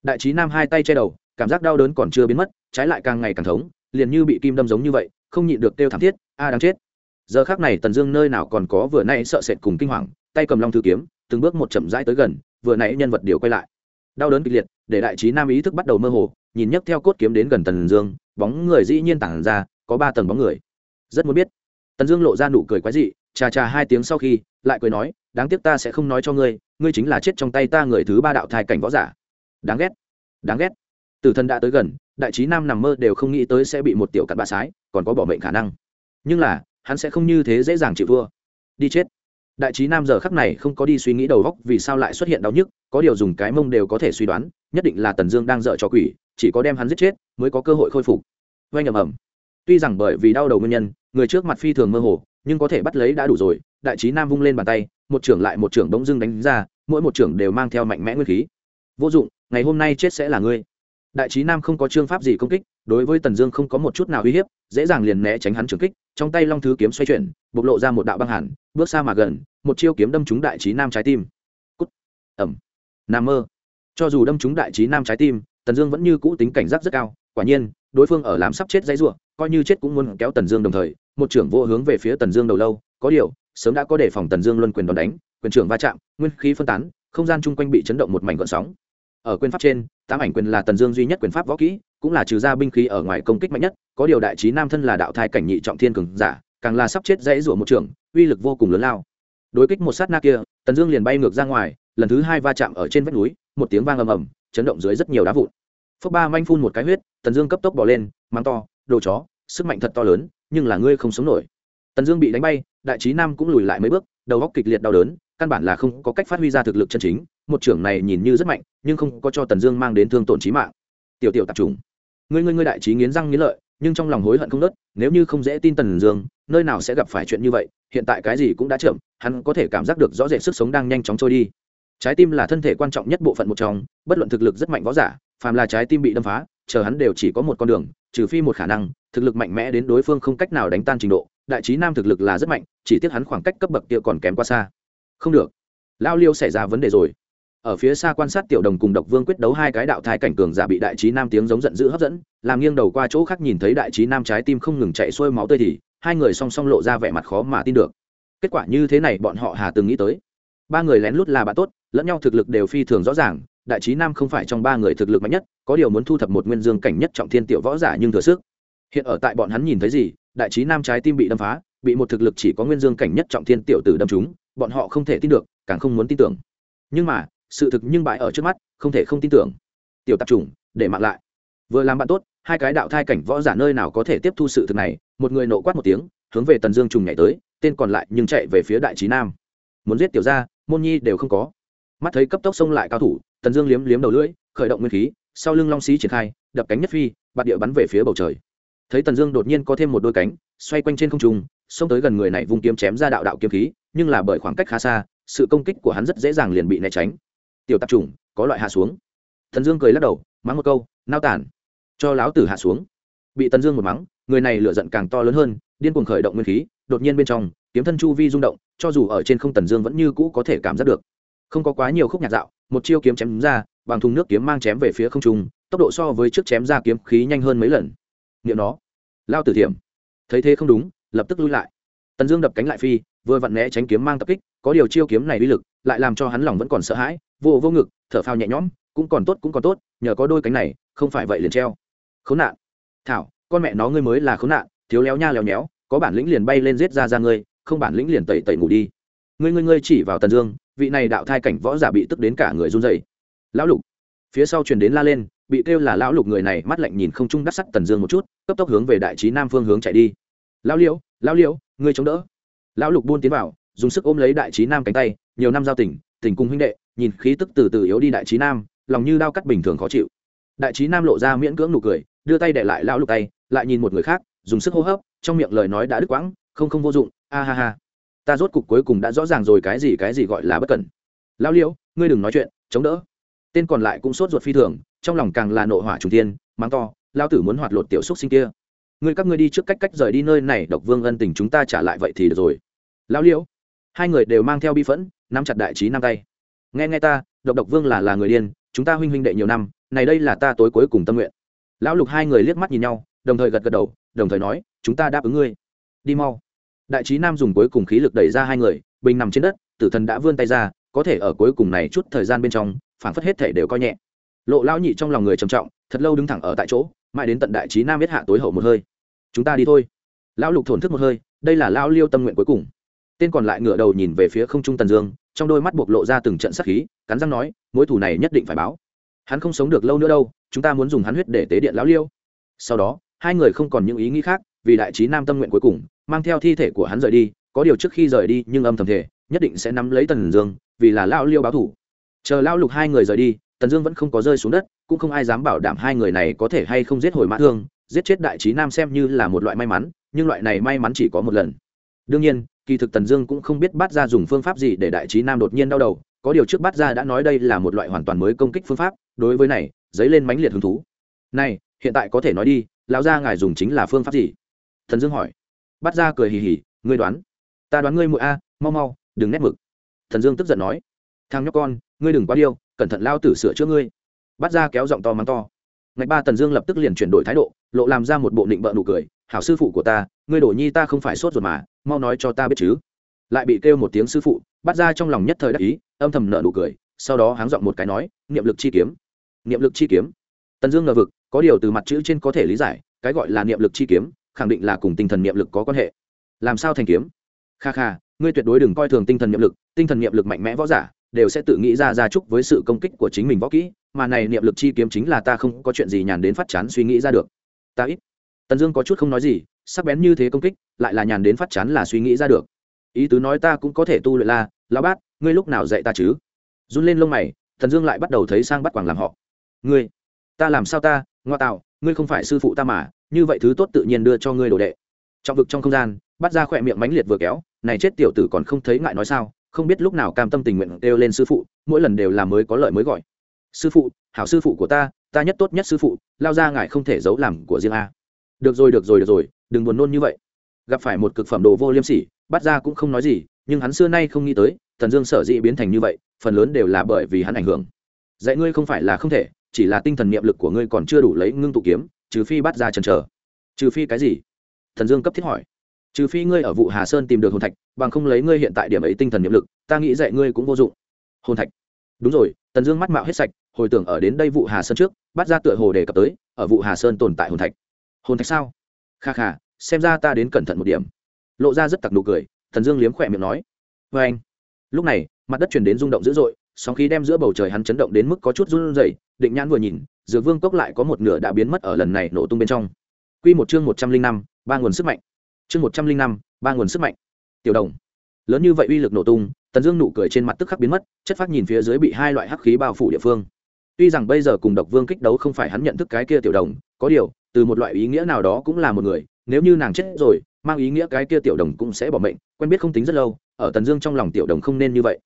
Đại trí nam hai tay che đầu, cảm giác đau đớn còn chưa biến mất, trái lại càng ngày càng thống, liền như bị kim đâm giống như vậy, không nhịn được kêu thảm thiết, a đang chết. Giờ khác này tần dương nơi nào còn có vừa nay sợ sệt cùng kinh hoàng, tay cầm long thư kiếm, từng bước một chậm rãi tới gần, vừa nãy nhân vật điều quay lại. Đau đớn kịch liệt, để đại trí nam ý thức bắt đầu mơ hồ, nhìn nhấc theo cốt kiếm đến gần tần dương, bóng người dĩ nhiên tản ra, có ba tầng bóng người. Rất muốn biết. Tần dương lộ ra nụ cười quái dị, chà chà hai tiếng sau khi, lại cười nói, đáng tiếc ta sẽ không nói cho ngươi ngươi chính là chết trong tay ta người thứ ba đạo thai cảnh võ giả. Đáng ghét. Đáng ghét. Tử thần đã tới gần, đại trí nam nằm mơ đều không nghĩ tới sẽ bị một tiểu cặn bạ sái, còn có bỏ mệnh khả năng. Nhưng là, hắn sẽ không như thế dễ dàng chịu thua. Đi chết. Đại trí nam giờ khắc này không có đi suy nghĩ đầu góc vì sao lại xuất hiện đau nhức, có điều dùng cái mông đều có thể suy đoán, nhất định là tần dương đang dợ cho quỷ, chỉ có đem hắn giết chết mới có cơ hội khôi phục. Oanh ầm ầm. Tuy rằng bởi vì đau đầu nguyên nhân, người trước mặt phi thường mơ hồ, nhưng có thể bắt lấy đã đủ rồi, đại trí nam vung lên bàn tay một trưởng lại một trưởng bỗng dưng đánh ra, mỗi một trưởng đều mang theo mạnh mẽ nguyên khí. Vô dụng, ngày hôm nay chết sẽ là ngươi. Đại trí nam không có chương pháp gì công kích, đối với tần dương không có một chút nào uy hiếp, dễ dàng liền né tránh hắn trưởng kích, trong tay long thứ kiếm xoay chuyển, bộc lộ ra một đạo băng hẳn bước xa mà gần, một chiêu kiếm đâm trúng đại trí nam trái tim. Cút. Ẩm nam mơ. Cho dù đâm trúng đại trí nam trái tim, tần dương vẫn như cũ tính cảnh giác rất cao, quả nhiên, đối phương ở làm sắp chết dãy r u ộ coi như chết cũng muốn kéo tần dương đồng thời, một trưởng vô hướng về phía tần dương đầu lâu, có điều sớm đã có đề phòng tần dương luân quyền đòn đánh, quyền trưởng va chạm, nguyên khí phân tán, không gian chung quanh bị chấn động một mảnh gọn sóng. Ở quyền pháp trên, tám ảnh quyền là tần dương duy nhất quyền pháp võ kỹ, cũng là trừ ra binh khí ở ngoài công kích mạnh nhất, có điều đại trí nam thân là đạo thai cảnh nhị trọng thiên cường giả, càng là sắp chết dãy rủa một trường, uy lực vô cùng lớn lao. Đối kích một sát na kia, tần dương liền bay ngược ra ngoài, lần thứ hai va chạm ở trên vách núi, một tiếng vang ầm ầm, chấn động dưới rất nhiều đá vụn. Phước ba manh phun một cái huyết, tần dương cấp tốc bỏ lên mang to, đồ chó, sức mạnh thật to lớn, nhưng là ngươi không sống nổi. Tần dương bị đánh bay đại trí nam cũng lùi lại mấy bước, đầu góc kịch liệt đau đớn, căn bản là không có cách phát huy ra thực lực chân chính, một trưởng này nhìn như rất mạnh, nhưng không có cho tần dương mang đến thương tổn trí mạng. Tiểu tiểu tạp trùng. Ngươi ngươi ngươi đại trí nghiến răng nghiến lợi, nhưng trong lòng hối hận không nớt, nếu như không dễ tin tần dương, nơi nào sẽ gặp phải chuyện như vậy, hiện tại cái gì cũng đã chậm, hắn có thể cảm giác được rõ rệt sức sống đang nhanh chóng trôi đi. Trái tim là thân thể quan trọng nhất bộ phận một trong, bất luận thực lực rất mạnh võ giả, phàm là trái tim bị đâm phá, chờ hắn đều chỉ có một con đường, trừ phi một khả năng, thực lực mạnh mẽ đến đối phương không cách nào đánh tan trình độ đại trí nam thực lực là rất mạnh, chỉ tiếc hắn khoảng cách cấp bậc kia còn kém quá xa. Không được. Lao liêu xảy ra vấn đề rồi. Ở phía xa quan sát tiểu đồng cùng độc vương quyết đấu hai cái đạo thái cảnh cường giả bị đại trí nam tiếng giống giận dữ hấp dẫn, làm nghiêng đầu qua chỗ khác nhìn thấy đại trí nam trái tim không ngừng chạy xuôi máu tươi thì, hai người song song lộ ra vẻ mặt khó mà tin được. Kết quả như thế này bọn họ hà từng nghĩ tới. Ba người lén lút là bạn tốt, lẫn nhau thực lực đều phi thường rõ ràng, đại trí nam không phải trong ba người thực lực mạnh nhất, có điều muốn thu thập một nguyên dương cảnh nhất trọng thiên tiểu võ giả nhưng thừa sức. Hiện ở tại bọn hắn nhìn thấy gì đại trí nam trái tim bị đâm phá, bị một thực lực chỉ có nguyên dương cảnh nhất trọng thiên tiểu tử đâm chúng bọn họ không thể tin được, càng không muốn tin tưởng. Nhưng mà, sự thực nhưng bại ở trước mắt, không thể không tin tưởng. Tiểu tạp chủng, để mạng lại. Vừa làm bạn tốt, hai cái đạo thai cảnh võ giả nơi nào có thể tiếp thu sự thực này, một người nộ quát một tiếng, hướng về tần dương trùng nhảy tới, tên còn lại nhưng chạy về phía đại trí nam. Muốn giết tiểu gia, môn nhi đều không có. Mắt thấy cấp tốc xông lại cao thủ, tần dương liếm liếm đầu lưỡi, khởi động nguyên khí, sau lưng long xí triển khai, đập cánh nhất phi, bạt địa bắn về phía bầu trời thấy tần dương đột nhiên có thêm một đôi cánh, xoay quanh trên không trung, xông tới gần người này vung kiếm chém ra đạo đạo kiếm khí, nhưng là bởi khoảng cách khá xa, sự công kích của hắn rất dễ dàng liền bị né tránh. Tiểu tạp trùng có loại hạ xuống. Tần dương cười lắc đầu, mắng một câu, nao tản, cho láo tử hạ xuống. Bị tần dương một mắng, người này lựa giận càng to lớn hơn, điên cuồng khởi động nguyên khí, đột nhiên bên trong, kiếm thân chu vi rung động, cho dù ở trên không tần dương vẫn như cũ có thể cảm giác được. Không có quá nhiều khúc nhạc dạo, một chiêu kiếm chém ra, bằng thùng nước kiếm mang chém về phía không trung, tốc độ so với trước chém ra kiếm khí nhanh hơn mấy lần nghiệm nó. Lao tử thiểm. Thấy thế không đúng, lập tức lui lại. Tần dương đập cánh lại phi, vừa vặn né tránh kiếm mang tập kích, có điều chiêu kiếm này uy lực, lại làm cho hắn lòng vẫn còn sợ hãi, vô vô ngực, thở phao nhẹ nhõm, cũng còn tốt, cũng còn tốt, nhờ có đôi cánh này, không phải vậy liền treo. Khốn nạn. Thảo, con mẹ nó ngươi mới là khốn nạn, thiếu léo nha léo nhéo, có bản lĩnh liền bay lên giết ra ra ngươi, không bản lĩnh liền tẩy tẩy ngủ đi. Ngươi ngươi ngươi chỉ vào tần dương, vị này đạo thai cảnh võ giả bị tức đến cả người run dày lão lục, phía sau truyền đến la lên bị kêu là lão lục người này mắt lạnh nhìn không trung đắc sắt tần dương một chút, cấp tốc hướng về đại trí nam phương hướng chạy đi. Lão liễu lão liễu, ngươi chống đỡ. Lão lục buôn tiến vào, dùng sức ôm lấy đại trí nam cánh tay, nhiều năm giao tình tình cung huynh đệ, nhìn khí tức từ từ yếu đi đại trí nam, lòng như đao cắt bình thường khó chịu. Đại trí nam lộ ra miễn cưỡng nụ cười, đưa tay để lại lão lục tay, lại nhìn một người khác, dùng sức hô hấp, trong miệng lời nói đã đứt quãng, không không vô dụng, a ha ha, ta rốt cục cuối cùng đã rõ ràng rồi cái gì cái gì gọi là bất cẩn. Lão liễu, ngươi đừng nói chuyện, chống đỡ. Tên còn lại cũng sốt ruột phi thường trong lòng càng là nộ hỏa trùng tiên mắng to lao tử muốn hoạt lột tiểu xúc sinh kia. Người các ngươi đi trước cách cách rời đi nơi này, độc vương ân tình chúng ta trả lại vậy thì được rồi. Lão liễu. Hai người đều mang theo bi phẫn, nắm chặt đại trí năm tay. Nghe nghe ta, độc độc vương là là người điên, chúng ta huynh huynh đệ nhiều năm, này đây là ta tối cuối cùng tâm nguyện. Lão lục hai người liếc mắt nhìn nhau, đồng thời gật gật đầu, đồng thời nói, chúng ta đáp ứng ngươi. Đi mau. Đại trí nam dùng cuối cùng khí lực đẩy ra hai người, bình nằm trên đất, tử thần đã vươn tay ra, có thể ở cuối cùng này chút thời gian bên trong phản phất hết thể đều coi nhẹ lộ lão nhị trong lòng người trầm trọng, thật lâu đứng thẳng ở tại chỗ, mãi đến tận đại trí nam biết hạ tối hậu một hơi. Chúng ta đi thôi. Lão lục thổn thức một hơi, đây là lão liêu tâm nguyện cuối cùng. Tên còn lại ngửa đầu nhìn về phía không trung tần dương, trong đôi mắt buộc lộ ra từng trận sắc khí, cắn răng nói, mối thủ này nhất định phải báo. Hắn không sống được lâu nữa đâu, chúng ta muốn dùng hắn huyết để tế điện lão liêu. Sau đó, hai người không còn những ý nghĩ khác, vì đại trí nam tâm nguyện cuối cùng, mang theo thi thể của hắn rời đi, có điều trước khi rời đi nhưng âm thầm thể, nhất định sẽ nắm lấy tần dương, vì là lão liêu báo thủ chờ lão lục hai người rời đi tần dương vẫn không có rơi xuống đất, cũng không ai dám bảo đảm hai người này có thể hay không giết hồi mã thương, giết chết đại trí nam xem như là một loại may mắn, nhưng loại này may mắn chỉ có một lần. Đương nhiên, kỳ thực tần dương cũng không biết bắt ra dùng phương pháp gì để đại trí nam đột nhiên đau đầu, có điều trước bắt ra đã nói đây là một loại hoàn toàn mới công kích phương pháp, đối với này, dấy lên mãnh liệt hứng thú. Này, hiện tại có thể nói đi, lão gia ngài dùng chính là phương pháp gì? Thần dương hỏi. Bắt ra cười hì hì, ngươi đoán. Ta đoán ngươi muội a, mau mau, đừng nét mực. Thần dương tức giận nói. Thằng nhóc con, ngươi đừng quá điêu cẩn thận lao tử sửa chữa ngươi. Bắt ra kéo giọng to mắng to. Ngạch ba tần dương lập tức liền chuyển đổi thái độ, lộ làm ra một bộ định bợ nụ cười, hảo sư phụ của ta, ngươi đổ nhi ta không phải sốt ruột mà, mau nói cho ta biết chứ. Lại bị kêu một tiếng sư phụ bắt ra trong lòng nhất thời đắc ý, âm thầm nợ nụ cười, sau đó háng giọng một cái nói, niệm lực chi kiếm. Niệm lực chi kiếm? Tần dương ngờ vực, có điều từ mặt chữ trên có thể lý giải, cái gọi là niệm lực chi kiếm, khẳng định là cùng tinh thần niệm lực có quan hệ. Làm sao thành kiếm? Kha kha, ngươi tuyệt đối đừng coi thường tinh thần niệm lực, tinh thần niệm lực mạnh mẽ võ giả đều sẽ tự nghĩ ra ra chúc với sự công kích của chính mình võ kỹ, mà này niệm lực chi kiếm chính là ta không có chuyện gì nhàn đến phát chán suy nghĩ ra được. Ta ít. Tần dương có chút không nói gì, sắc bén như thế công kích, lại là nhàn đến phát chán là suy nghĩ ra được. Ý tứ nói ta cũng có thể tu luyện la lao bát, ngươi lúc nào dạy ta chứ? Run lên lông mày, tần dương lại bắt đầu thấy sang bắt quảng làm họ. Ngươi, ta làm sao ta? Ngoa tạo, ngươi không phải sư phụ ta mà, như vậy thứ tốt tự nhiên đưa cho ngươi đồ đệ. Trong vực trong không gian, bắt ra khỏe miệng mánh liệt vừa kéo, này chết tiểu tử còn không thấy ngại nói sao? Không biết lúc nào cam tâm tình nguyện kêu lên sư phụ, mỗi lần đều là mới có lợi mới gọi. Sư phụ, hảo sư phụ của ta ta nhất tốt nhất sư phụ, lao ra ngài không thể giấu làm của riêng a. Được rồi được rồi được rồi, đừng buồn nôn như vậy. Gặp phải một cực phẩm đồ vô liêm sỉ bắt ra cũng không nói gì, nhưng hắn xưa nay không nghĩ tới, thần dương sở dĩ biến thành như vậy, phần lớn đều là bởi vì hắn ảnh hưởng. Dạy ngươi không phải là không thể, chỉ là tinh thần niệm lực của ngươi còn chưa đủ lấy ngưng tụ kiếm, trừ phi bắt ra trần chờ. Trừ phi cái gì? Thần dương cấp thiết hỏi trừ phi ngươi ở vụ hà sơn tìm được hồn thạch, bằng không lấy ngươi hiện tại điểm ấy tinh thần nhiệm lực, ta nghĩ dạy ngươi cũng vô dụng. Hồn thạch. Đúng rồi, tần dương mắt mạo hết sạch, hồi tưởng ở đến đây vụ hà sơn trước, bắt ra tựa hồ đề cập tới, ở vụ hà sơn tồn tại hồn thạch. Hồn thạch sao? Kha kha, xem ra ta đến cẩn thận một điểm. Lộ ra rất tặc nụ cười thần dương liếm khỏe miệng nói. Vê anh. Lúc này, mặt đất chuyển đến rung động dữ dội, sóng khí đem giữa bầu trời hắn chấn động đến mức có chút run rẩy, định nhãn vừa nhìn, dược vương cốc lại có một nửa đã biến mất ở lần này nổ tung bên trong. Quy một chương một trăm linh năm, ba nguồn sức mạnh chương một trăm linh năm, ba nguồn sức mạnh. Tiểu đồng. Lớn như vậy uy lực nổ tung, tần dương nụ cười trên mặt tức khắc biến mất, chất phát nhìn phía dưới bị hai loại hắc khí bao phủ địa phương. Tuy rằng bây giờ cùng độc vương kích đấu không phải hắn nhận thức cái kia tiểu đồng, có điều, từ một loại ý nghĩa nào đó cũng là một người, nếu như nàng chết rồi, mang ý nghĩa cái kia tiểu đồng cũng sẽ bỏ mệnh, quen biết không tính rất lâu, ở tần dương trong lòng tiểu đồng không nên như vậy.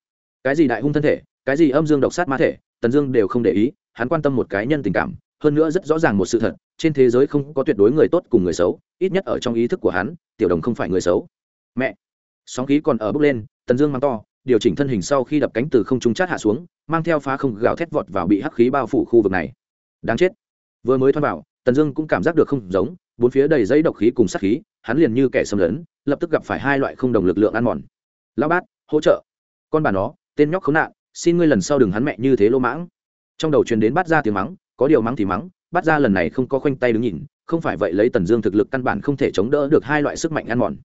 Cái gì đại hung thân thể, cái gì âm dương độc sát ma thể, tần dương đều không để ý, hắn quan tâm một cái nhân tình cảm, hơn nữa rất rõ ràng một sự thật trên thế giới không có tuyệt đối người tốt cùng người xấu, ít nhất ở trong ý thức của hắn, tiểu đồng không phải người xấu. Mẹ, sóng khí còn ở bước lên, tần dương mang to, điều chỉnh thân hình sau khi đập cánh từ không trung chát hạ xuống, mang theo phá không gào thét vọt vào bị hắc khí bao phủ khu vực này. Đáng chết. Vừa mới thoát vào, tần dương cũng cảm giác được không giống, bốn phía đầy dây độc khí cùng sát khí, hắn liền như kẻ xâm lấn, lập tức gặp phải hai loại không đồng lực lượng ăn mòn. Lao bát, hỗ trợ. Con bà nó, tên nhóc khốn nạn, xin ngươi lần sau đừng hắn mẹ như thế lô mãng. Trong đầu truyền đến bát ra tiếng mắng, có điều mắng thì mắng bắt ra lần này không có khoanh tay đứng nhìn, không phải vậy lấy tần dương thực lực căn bản không thể chống đỡ được hai loại sức mạnh ăn mòn.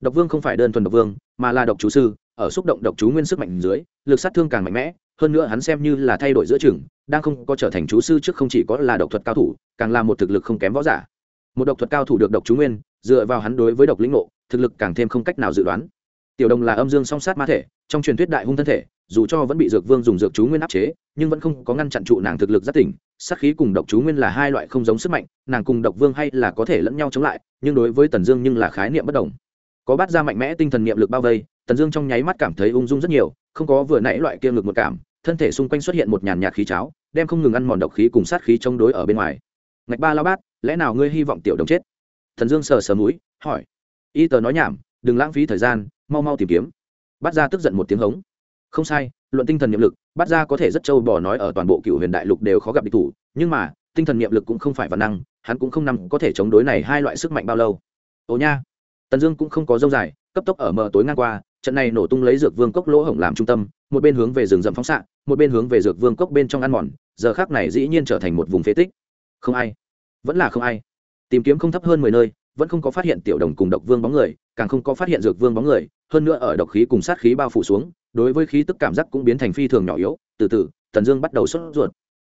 Độc vương không phải đơn thuần độc vương, mà là độc chú sư, ở xúc động độc chú nguyên sức mạnh dưới, lực sát thương càng mạnh mẽ, hơn nữa hắn xem như là thay đổi giữa chừng, đang không có trở thành chú sư trước không chỉ có là độc thuật cao thủ, càng là một thực lực không kém võ giả. Một độc thuật cao thủ được độc chú nguyên, dựa vào hắn đối với độc lĩnh ngộ, thực lực càng thêm không cách nào dự đoán. Tiểu đồng là âm dương song sát ma thể, trong truyền thuyết đại hung thân thể dù cho vẫn bị dược vương dùng dược chú nguyên áp chế, nhưng vẫn không có ngăn chặn trụ nàng thực lực rất tỉnh sát khí cùng độc chú nguyên là hai loại không giống sức mạnh, nàng cùng độc vương hay là có thể lẫn nhau chống lại, nhưng đối với tần dương nhưng là khái niệm bất đồng. Có bát ra mạnh mẽ tinh thần niệm lực bao vây, tần dương trong nháy mắt cảm thấy ung dung rất nhiều, không có vừa nãy loại kia ngực một cảm, thân thể xung quanh xuất hiện một nhàn nhạt khí cháo, đem không ngừng ăn mòn độc khí cùng sát khí chống đối ở bên ngoài. Ngạch ba lao bát, lẽ nào ngươi hy vọng tiểu đồng chết? Thần dương sờ sờ mũi, hỏi. Y tờ nói nhảm, đừng lãng phí thời gian, mau mau tìm kiếm. Bát ra tức giận một tiếng hống không sai, luận tinh thần nhiệm lực, bát ra có thể rất trâu bỏ nói ở toàn bộ cựu huyền đại lục đều khó gặp địch thủ, nhưng mà, tinh thần nhiệm lực cũng không phải văn năng, hắn cũng không nằm có thể chống đối này hai loại sức mạnh bao lâu. Ồ nha! Tần dương cũng không có dâu dài, cấp tốc ở mờ tối ngang qua, trận này nổ tung lấy dược vương cốc lỗ hổng làm trung tâm, một bên hướng về rừng rậm phóng xạ, một bên hướng về dược vương cốc bên trong ăn mòn, giờ khác này dĩ nhiên trở thành một vùng phế tích. Không ai. Vẫn là không ai. Tìm kiếm không thấp hơn mười nơi, vẫn không có phát hiện tiểu đồng cùng độc vương bóng người, càng không có phát hiện dược vương bóng người, hơn nữa ở độc khí cùng sát khí bao phủ xuống đối với khí tức cảm giác cũng biến thành phi thường nhỏ yếu, từ từ tần dương bắt đầu sốt ruột.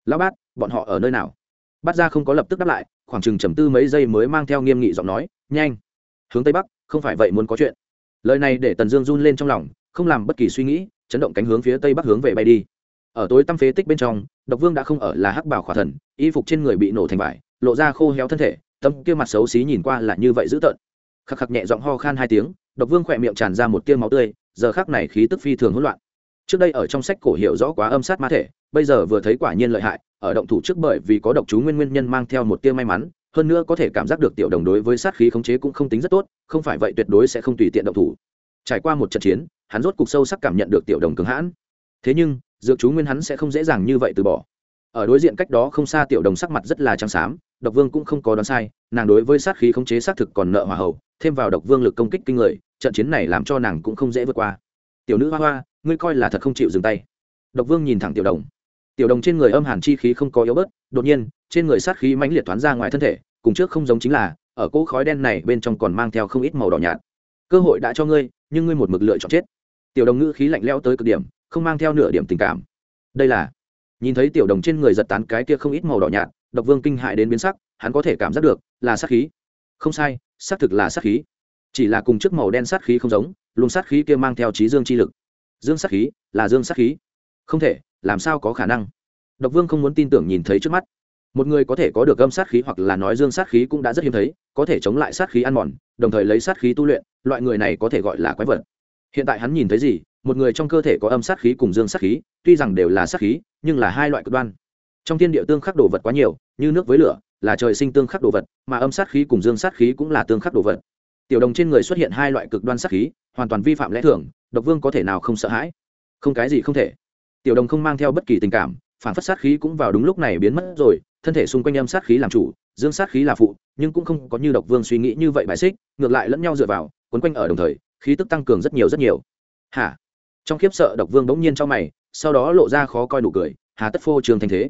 Lão bát, bọn họ ở nơi nào? Bắt ra không có lập tức đáp lại, khoảng chừng trầm tư mấy giây mới mang theo nghiêm nghị giọng nói, nhanh, hướng tây bắc, không phải vậy muốn có chuyện. Lời này để tần dương run lên trong lòng, không làm bất kỳ suy nghĩ, chấn động cánh hướng phía tây bắc hướng về bay đi. Ở tối tăm phế tích bên trong, độc vương đã không ở là hắc bảo khỏa thần, y phục trên người bị nổ thành vải, lộ ra khô héo thân thể tâm kia mặt xấu xí nhìn qua là như vậy dữ tợn. Khắc khắc nhẹ giọng ho khan hai tiếng, độc vương khỏe miệng tràn ra một tia máu tươi giờ khác này khí tức phi thường hỗn loạn. Trước đây ở trong sách cổ hiểu rõ quá âm sát ma thể, bây giờ vừa thấy quả nhiên lợi hại, ở động thủ trước bởi vì có độc chú nguyên nguyên nhân mang theo một tia may mắn, hơn nữa có thể cảm giác được tiểu đồng đối với sát khí khống chế cũng không tính rất tốt, không phải vậy tuyệt đối sẽ không tùy tiện động thủ. Trải qua một trận chiến, hắn rốt cục sâu sắc cảm nhận được tiểu đồng cứng hãn. Thế nhưng, dược chú nguyên hắn sẽ không dễ dàng như vậy từ bỏ. Ở đối diện cách đó không xa tiểu đồng sắc mặt rất là trắng xám, độc vương cũng không có đoán sai, nàng đối với sát khí khống chế xác thực còn nợ hòa hậu thêm vào độc vương lực công kích kinh người trận chiến này làm cho nàng cũng không dễ vượt qua. Tiểu nữ hoa hoa, ngươi coi là thật không chịu dừng tay. Độc vương nhìn thẳng tiểu đồng. Tiểu đồng trên người âm hàn chi khí không có yếu bớt, đột nhiên, trên người sát khí mãnh liệt thoáng ra ngoài thân thể, cùng trước không giống chính là, ở cỗ khói đen này bên trong còn mang theo không ít màu đỏ nhạt. Cơ hội đã cho ngươi, nhưng ngươi một mực lựa chọn chết. Tiểu đồng ngữ khí lạnh lẽo tới cực điểm, không mang theo nửa điểm tình cảm. Đây là, nhìn thấy tiểu đồng trên người giật tán cái kia không ít màu đỏ nhạt, độc vương kinh hại đến biến sắc, hắn có thể cảm giác được là sát khí. Không sai, xác thực là sát khí chỉ là cùng trước màu đen sát khí không giống luồng sát khí kia mang theo trí dương chi lực dương sát khí là dương sát khí không thể làm sao có khả năng độc vương không muốn tin tưởng nhìn thấy trước mắt một người có thể có được âm sát khí hoặc là nói dương sát khí cũng đã rất hiếm thấy có thể chống lại sát khí ăn mòn đồng thời lấy sát khí tu luyện loại người này có thể gọi là quái vật hiện tại hắn nhìn thấy gì một người trong cơ thể có âm sát khí cùng dương sát khí tuy rằng đều là sát khí nhưng là hai loại cực đoan trong thiên địa tương khắc đồ vật quá nhiều như nước với lửa là trời sinh tương khắc đồ vật mà âm sát khí cùng dương sát khí cũng là tương khắc đồ vật tiểu đồng trên người xuất hiện hai loại cực đoan sát khí, hoàn toàn vi phạm lẽ thường, độc vương có thể nào không sợ hãi? Không cái gì không thể. Tiểu đồng không mang theo bất kỳ tình cảm, phản phất sát khí cũng vào đúng lúc này biến mất rồi, thân thể xung quanh âm sát khí làm chủ, dương sát khí là phụ, nhưng cũng không có như độc vương suy nghĩ như vậy bài xích, ngược lại lẫn nhau dựa vào, quấn quanh ở đồng thời, khí tức tăng cường rất nhiều rất nhiều. Hả? Trong khiếp sợ độc vương bỗng nhiên trong mày, sau đó lộ ra khó coi nụ cười, hà tất phô trường thành thế.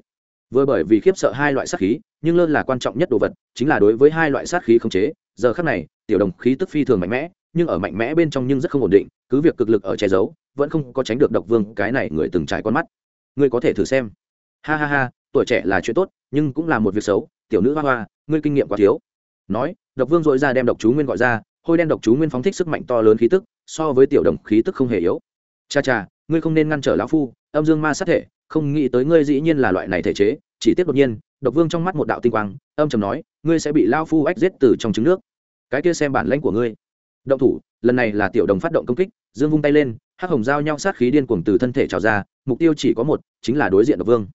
Vừa bởi vì khiếp sợ hai loại sát khí, nhưng lơn là quan trọng nhất đồ vật, chính là đối với hai loại sát khí không chế, giờ khác này tiểu đồng khí tức phi thường mạnh mẽ, nhưng ở mạnh mẽ bên trong nhưng rất không ổn định, cứ việc cực lực ở che giấu, vẫn không có tránh được độc vương cái này người từng trải con mắt. Ngươi có thể thử xem. Ha ha ha, tuổi trẻ là chuyện tốt, nhưng cũng là một việc xấu, tiểu nữ hoa hoa, ngươi kinh nghiệm quá thiếu. Nói, độc vương dội ra đem độc chú nguyên gọi ra, hôi đen độc chú nguyên phóng thích sức mạnh to lớn khí tức, so với tiểu đồng khí tức không hề yếu. Cha cha, ngươi không nên ngăn trở lão phu, âm dương ma sát thể, không nghĩ tới ngươi dĩ nhiên là loại này thể chế, chỉ tiếc đột nhiên, độc vương trong mắt một đạo tinh quang, âm trầm nói, ngươi sẽ bị lao phu ách giết từ trong trứng nước cái kia xem bản lãnh của ngươi. Động thủ, lần này là tiểu đồng phát động công kích, dương vung tay lên, hắc hồng giao nhau sát khí điên cuồng từ thân thể trào ra, mục tiêu chỉ có một, chính là đối diện độc vương.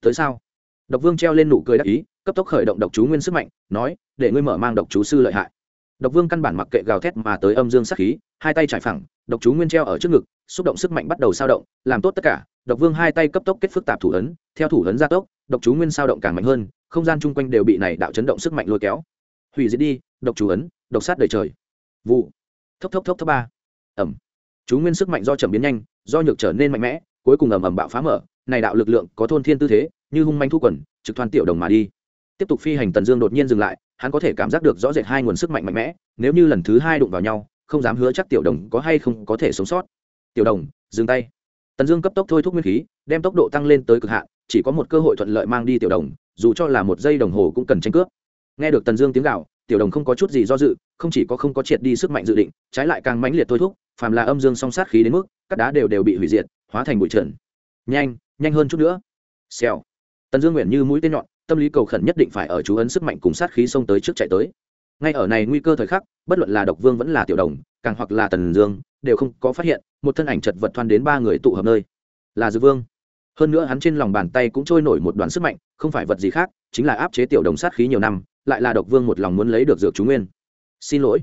Tới sao? Độc vương treo lên nụ cười đắc ý, cấp tốc khởi động độc chú nguyên sức mạnh, nói, để ngươi mở mang độc chú sư lợi hại. Độc vương căn bản mặc kệ gào thét mà tới âm dương sát khí, hai tay trải phẳng, độc chú nguyên treo ở trước ngực, xúc động sức mạnh bắt đầu sao động, làm tốt tất cả, độc vương hai tay cấp tốc kết phức tạp thủ ấn, theo thủ ấn gia tốc, độc chú nguyên sao động càng mạnh hơn, không gian chung quanh đều bị này đạo chấn động sức mạnh lôi kéo hủy diệt đi, độc chú ấn, độc sát đầy trời. Vụ. Thốc thốc thốc thốc ba. Ẩm. Chú nguyên sức mạnh do chậm biến nhanh, do nhược trở nên mạnh mẽ, cuối cùng ầm ầm bạo phá mở. Này đạo lực lượng có thôn thiên tư thế, như hung manh thu quần, trực thoan tiểu đồng mà đi. Tiếp tục phi hành tần dương đột nhiên dừng lại, hắn có thể cảm giác được rõ rệt hai nguồn sức mạnh mạnh mẽ, nếu như lần thứ hai đụng vào nhau, không dám hứa chắc tiểu đồng có hay không có thể sống sót. Tiểu đồng, dừng tay. Tần dương cấp tốc thôi thúc nguyên khí, đem tốc độ tăng lên tới cực hạn, chỉ có một cơ hội thuận lợi mang đi tiểu đồng, dù cho là một giây đồng hồ cũng cần tranh cướp nghe được tần dương tiếng gạo tiểu đồng không có chút gì do dự, không chỉ có không có triệt đi sức mạnh dự định, trái lại càng mãnh liệt thôi thúc, phàm là âm dương song sát khí đến mức các đá đều đều bị hủy diệt, hóa thành bụi trần. Nhanh nhanh hơn chút nữa. Xèo. Tần dương nguyện như mũi tên nhọn, tâm lý cầu khẩn nhất định phải ở chú ấn sức mạnh cùng sát khí xông tới trước chạy tới. Ngay ở này nguy cơ thời khắc, bất luận là độc vương vẫn là tiểu đồng, càng hoặc là tần dương, đều không có phát hiện, một thân ảnh chật vật thoăn đến ba người tụ hợp nơi. Là dư vương. Hơn nữa hắn trên lòng bàn tay cũng trôi nổi một đoàn sức mạnh, không phải vật gì khác, chính là áp chế tiểu đồng sát khí nhiều năm lại là độc vương một lòng muốn lấy được dược chú nguyên. Xin lỗi.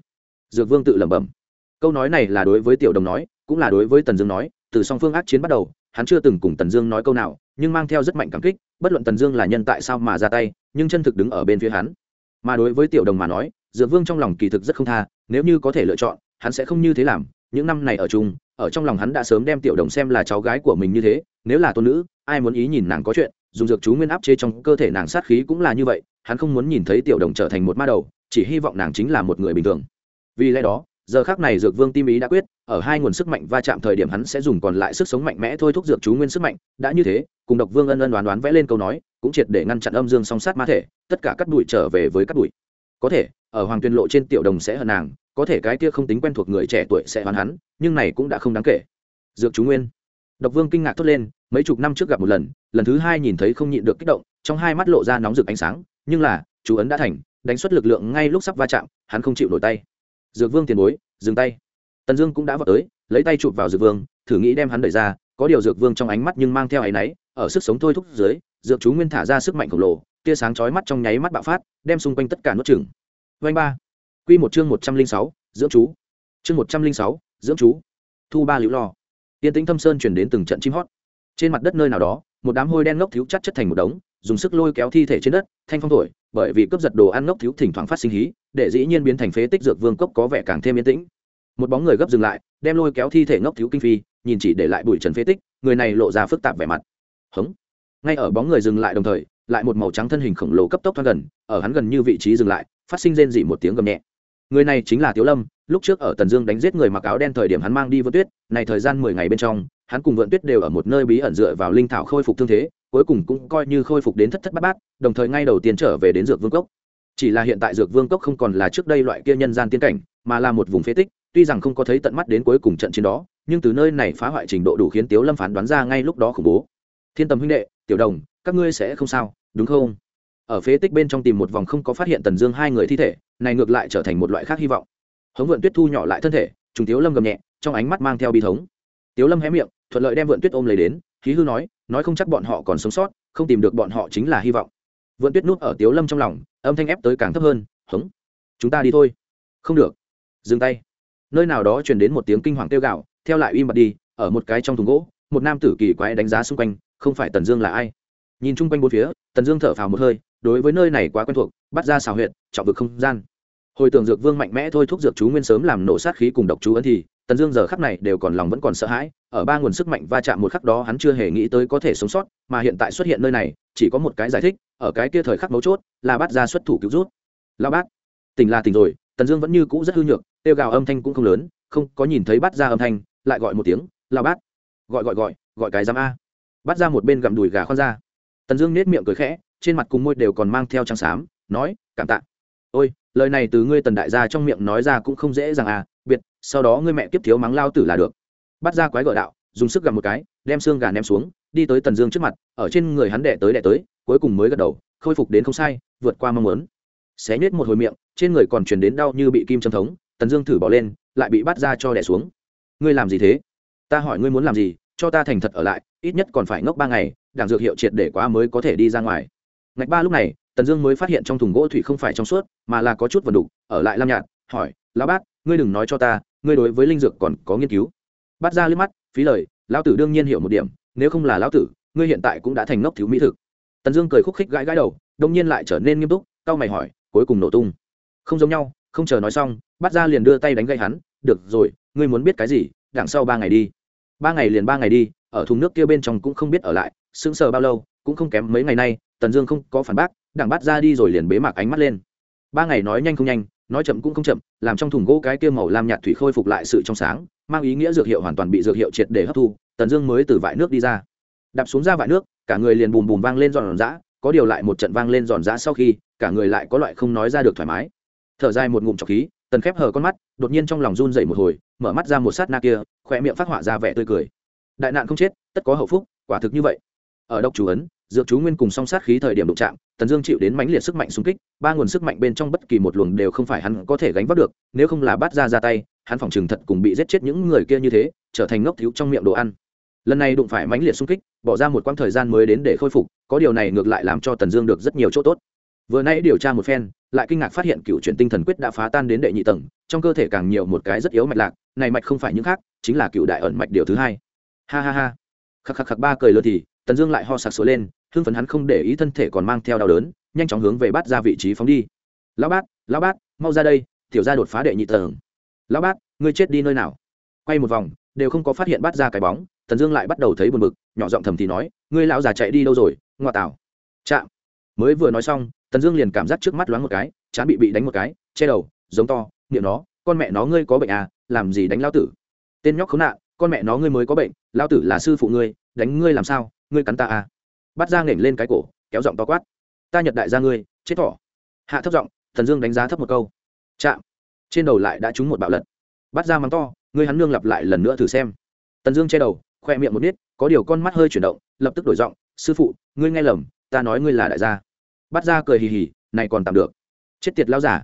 Dược vương tự lẩm bẩm. Câu nói này là đối với tiểu đồng nói, cũng là đối với tần dương nói, từ song phương ác chiến bắt đầu, hắn chưa từng cùng tần dương nói câu nào, nhưng mang theo rất mạnh cảm kích, bất luận tần dương là nhân tại sao mà ra tay, nhưng chân thực đứng ở bên phía hắn. Mà đối với tiểu đồng mà nói, dược vương trong lòng kỳ thực rất không tha, nếu như có thể lựa chọn, hắn sẽ không như thế làm. Những năm này ở chung, ở trong lòng hắn đã sớm đem tiểu đồng xem là cháu gái của mình như thế, nếu là tôn nữ, ai muốn ý nhìn nàng có chuyện, dùng dược chú nguyên áp chế trong cơ thể nàng sát khí cũng là như vậy hắn không muốn nhìn thấy tiểu đồng trở thành một ma đầu, chỉ hy vọng nàng chính là một người bình thường. Vì lẽ đó, giờ khác này dược vương tim ý đã quyết, ở hai nguồn sức mạnh va chạm thời điểm hắn sẽ dùng còn lại sức sống mạnh mẽ thôi thúc dược chú nguyên sức mạnh, đã như thế, cùng độc vương ân ân đoán đoán vẽ lên câu nói, cũng triệt để ngăn chặn âm dương song sát ma thể, tất cả cắt đùi trở về với cắt đùi có thể, ở hoàng tuyên lộ trên tiểu đồng sẽ hận nàng, có thể cái kia không tính quen thuộc người trẻ tuổi sẽ hoàn hắn, nhưng này cũng đã không đáng kể. Dược chú nguyên. Độc vương kinh ngạc thốt lên, mấy chục năm trước gặp một lần lần thứ hai nhìn thấy không nhịn được kích động, trong hai mắt lộ ra nóng rực ánh sáng nhưng là, chú ấn đã thành, đánh xuất lực lượng ngay lúc sắp va chạm, hắn không chịu nổi tay. Dược vương tiền bối, dừng tay. Tần dương cũng đã vào tới, lấy tay chụp vào dược vương, thử nghĩ đem hắn đẩy ra, có điều dược vương trong ánh mắt nhưng mang theo áy náy, ở sức sống thôi thúc dưới, dược chú nguyên thả ra sức mạnh khổng lồ, tia sáng chói mắt trong nháy mắt bạo phát, đem xung quanh tất cả nuốt chừng vanh ba. Quy một chương một trăm linh sáu, dưỡng chú. Chương một trăm linh sáu, dưỡng chú. Thu ba liễu lo. Tiên tĩnh thâm sơn chuyển đến từng trận chim hót. Trên mặt đất nơi nào đó, một đám hôi đen ngốc thiếu chất chất thành một đống dùng sức lôi kéo thi thể trên đất, thanh phong thổi, bởi vì cướp giật đồ ăn ngốc thiếu thỉnh thoảng phát sinh hí, để dĩ nhiên biến thành phế tích dược vương cốc có vẻ càng thêm yên tĩnh. Một bóng người gấp dừng lại, đem lôi kéo thi thể ngốc thiếu kinh phi, nhìn chỉ để lại bụi trần phế tích, người này lộ ra phức tạp vẻ mặt. Hống. Ngay ở bóng người dừng lại đồng thời, lại một màu trắng thân hình khổng lồ cấp tốc thoát gần, ở hắn gần như vị trí dừng lại, phát sinh rên dỉ một tiếng gầm nhẹ. Người này chính là tiếu lâm, lúc trước ở tần dương đánh giết người mặc áo đen thời điểm hắn mang đi vượt tuyết, này thời gian mười ngày bên trong, hắn cùng vượn tuyết đều ở một nơi bí ẩn dựa vào linh thảo khôi phục thương thế cuối cùng cũng coi như khôi phục đến thất thất bát bát, đồng thời ngay đầu tiên trở về đến dược vương cốc. Chỉ là hiện tại dược vương cốc không còn là trước đây loại kia nhân gian tiên cảnh, mà là một vùng phế tích, tuy rằng không có thấy tận mắt đến cuối cùng trận chiến đó, nhưng từ nơi này phá hoại trình độ đủ khiến tiếu lâm phán đoán ra ngay lúc đó khủng bố. Thiên tầm huynh đệ, tiểu đồng, các ngươi sẽ không sao, đúng không? Ở phế tích bên trong tìm một vòng không có phát hiện tần dương hai người thi thể, này ngược lại trở thành một loại khác hy vọng. Hống vượn tuyết thu nhỏ lại thân thể, trùng tiếu lâm gầm nhẹ, trong ánh mắt mang theo bi thống. Tiếu lâm hé miệng, thuận lợi đem vượn tuyết ôm lấy đến khí hư nói nói không chắc bọn họ còn sống sót, không tìm được bọn họ chính là hy vọng. Vượn tuyết nút ở tiếu lâm trong lòng, âm thanh ép tới càng thấp hơn hống chúng ta đi thôi. Không được. Dừng tay. Nơi nào đó truyền đến một tiếng kinh hoàng tiêu gạo theo lại im bặt đi, ở một cái trong thùng gỗ, một nam tử kỳ quái đánh giá xung quanh, không phải tần dương là ai? Nhìn chung quanh bốn phía, tần dương thở phào một hơi, đối với nơi này quá quen thuộc, bắt ra xào huyệt, trọng vực không gian. Hồi tưởng dược vương mạnh mẽ thôi thúc dược chú nguyên sớm làm nổ sát khí cùng độc chú ấn thì tần dương giờ khắc này đều còn lòng vẫn còn sợ hãi, ở ba nguồn sức mạnh va chạm một khắc đó hắn chưa hề nghĩ tới có thể sống sót, mà hiện tại xuất hiện nơi này, chỉ có một cái giải thích, ở cái kia thời khắc mấu chốt, là bắt ra xuất thủ cứu rút lao bác tỉnh là tỉnh rồi, tần dương vẫn như cũ rất hư nhược, tiêu gào âm thanh cũng không lớn, không có nhìn thấy bắt ra âm thanh, lại gọi một tiếng lao bác gọi gọi gọi gọi cái giám a. Bắt ra một bên gặm đùi gà khoan ra. Tần dương nết miệng cười khẽ, trên mặt cùng môi đều còn mang theo trắng xám, nói, cảm tạ. Ôi, lời này từ ngươi tần đại gia trong miệng nói ra cũng không dễ dàng à biệt, sau đó ngươi mẹ kiếp thiếu mắng lao tử là được. Bắt ra quái gợ đạo, dùng sức gặm một cái, đem xương gà ném xuống, đi tới tần dương trước mặt, ở trên người hắn đẻ tới đẻ tới, cuối cùng mới gật đầu, khôi phục đến không sai, vượt qua mong muốn. Xé nhết một hồi miệng, trên người còn truyền đến đau như bị kim châm thống, tần dương thử bỏ lên, lại bị bắt ra cho đẻ xuống. Ngươi làm gì thế? Ta hỏi ngươi muốn làm gì, cho ta thành thật ở lại, ít nhất còn phải ngốc ba ngày, đảng dược hiệu triệt để quá mới có thể đi ra ngoài. Ngạch ba lúc này, tần dương mới phát hiện trong thùng gỗ thủy không phải trong suốt, mà là có chút vần đục, ở lại lam nhạt, hỏi, lão bát ngươi đừng nói cho ta, ngươi đối với linh dược còn có nghiên cứu. Bắt ra liếc mắt, phí lời, lão tử đương nhiên hiểu một điểm, nếu không là lão tử, ngươi hiện tại cũng đã thành ngốc thiếu mỹ thực. Tần dương cười khúc khích gãi gãi đầu, đông nhiên lại trở nên nghiêm túc, cau mày hỏi, cuối cùng nổ tung. Không giống nhau, không chờ nói xong bắt ra liền đưa tay đánh gây hắn, được rồi, ngươi muốn biết cái gì, đằng sau ba ngày đi. Ba ngày liền ba ngày đi, ở thùng nước kia bên trong cũng không biết ở lại, sững sờ bao lâu, cũng không kém mấy ngày nay, tần dương không có phản bác đảng bắt ra đi rồi liền bế mạc ánh mắt lên. Ba ngày nói nhanh không nhanh nói chậm cũng không chậm, làm trong thùng gỗ cái kia màu lam nhạt thủy khôi phục lại sự trong sáng, mang ý nghĩa dược hiệu hoàn toàn bị dược hiệu triệt để hấp thu, tần dương mới từ vại nước đi ra. Đạp xuống ra vại nước, cả người liền bùm bùm vang lên giòn giã, có điều lại một trận vang lên giòn giã sau khi, cả người lại có loại không nói ra được thoải mái. Thở dài một ngụm trọc khí, tần khép hờ con mắt, đột nhiên trong lòng run dậy một hồi, mở mắt ra một sát na kia khỏe miệng phát họa ra vẻ tươi cười. Đại nạn không chết, tất có hậu phúc, quả thực như vậy. Ở độc chú ấn dược chú nguyên cùng song sát khí thời điểm đụng chạm, tần dương chịu đến mãnh liệt sức mạnh xung kích, ba nguồn sức mạnh bên trong bất kỳ một luồng đều không phải hắn có thể gánh vác được, nếu không là bắt ra ra tay, hắn phòng chừng thật cùng bị giết chết những người kia như thế, trở thành ngốc thiếu trong miệng đồ ăn. Lần này đụng phải mãnh liệt xung kích, bỏ ra một quãng thời gian mới đến để khôi phục, có điều này ngược lại làm cho tần dương được rất nhiều chỗ tốt. Vừa nãy điều tra một phen, lại kinh ngạc phát hiện cựu chuyển tinh thần quyết đã phá tan đến đệ nhị tầng, trong cơ thể càng nhiều một cái rất yếu mạch lạc, này mạch không phải những khác, chính là cựu đại ẩn mạch điều thứ hai. Ha ha ha. Khắc khắc khắc ba cười lơ thì, tần dương lại ho sặc sửa lên hưng phấn hắn không để ý thân thể còn mang theo đau đớn, nhanh chóng hướng về bát ra vị trí phóng đi. Lão bát lão bát, mau ra đây, tiểu ra đột phá đệ nhị tầng. Lão bát, ngươi chết đi nơi nào? Quay một vòng, đều không có phát hiện bát ra cái bóng, tần dương lại bắt đầu thấy buồn bực, nhỏ giọng thầm thì nói, ngươi lão già chạy đi đâu rồi, ngoa tảo chạm. Mới vừa nói xong, tần dương liền cảm giác trước mắt loáng một cái, chán bị bị đánh một cái, che đầu, giống to, niệm nó, con mẹ nó ngươi có bệnh à làm gì đánh lao tử? Tên nhóc khốn nạn, con mẹ nó ngươi mới có bệnh lao tử là sư phụ ngươi, đánh ngươi làm sao, ngươi cắn ta à? Bắt ra nghển lên cái cổ, kéo giọng to quát. Ta nhật đại gia ngươi, chết thỏ. Hạ thấp giọng, thần dương đánh giá thấp một câu. Chạm. Trên đầu lại đã trúng một bạo lật. Bắt ra mắng to, ngươi hắn nương lặp lại lần nữa thử xem. Tần dương che đầu, khoe miệng một nít, có điều con mắt hơi chuyển động, lập tức đổi giọng, sư phụ, ngươi nghe lầm, ta nói ngươi là đại gia. Bắt ra cười hì hì, này còn tạm được. Chết tiệt lao giả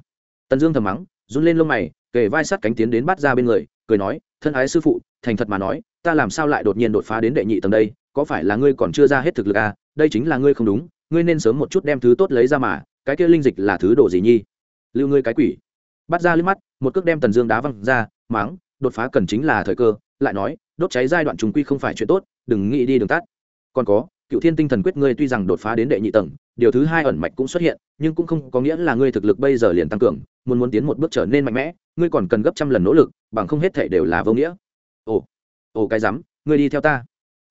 tần dương thầm mắng, run lên lông mày, kề vai sắt cánh tiến đến bắt ra bên người, cười nói, thân ái sư phụ, thành thật mà nói, ta làm sao lại đột nhiên đột phá đến đệ nhị tầng đây, có phải là ngươi còn chưa ra hết thực lực à? Đây chính là ngươi không đúng, ngươi nên sớm một chút đem thứ tốt lấy ra mà, cái kia linh dịch là thứ đồ gì nhi? Lưu ngươi cái quỷ. Bắt ra liếc mắt, một cước đem tần dương đá văng ra, máng, đột phá cần chính là thời cơ, lại nói, đốt cháy giai đoạn trùng quy không phải chuyện tốt, đừng nghĩ đi đường tắt. Còn có, cựu thiên tinh thần quyết ngươi tuy rằng đột phá đến đệ nhị tầng, điều thứ hai ẩn mạch cũng xuất hiện, nhưng cũng không có nghĩa là ngươi thực lực bây giờ liền tăng cường, muốn muốn tiến một bước trở nên mạnh mẽ, ngươi còn cần gấp trăm lần nỗ lực, bằng không hết thể đều là vô nghĩa. Ồ ồ cái rắm, ngươi đi theo ta.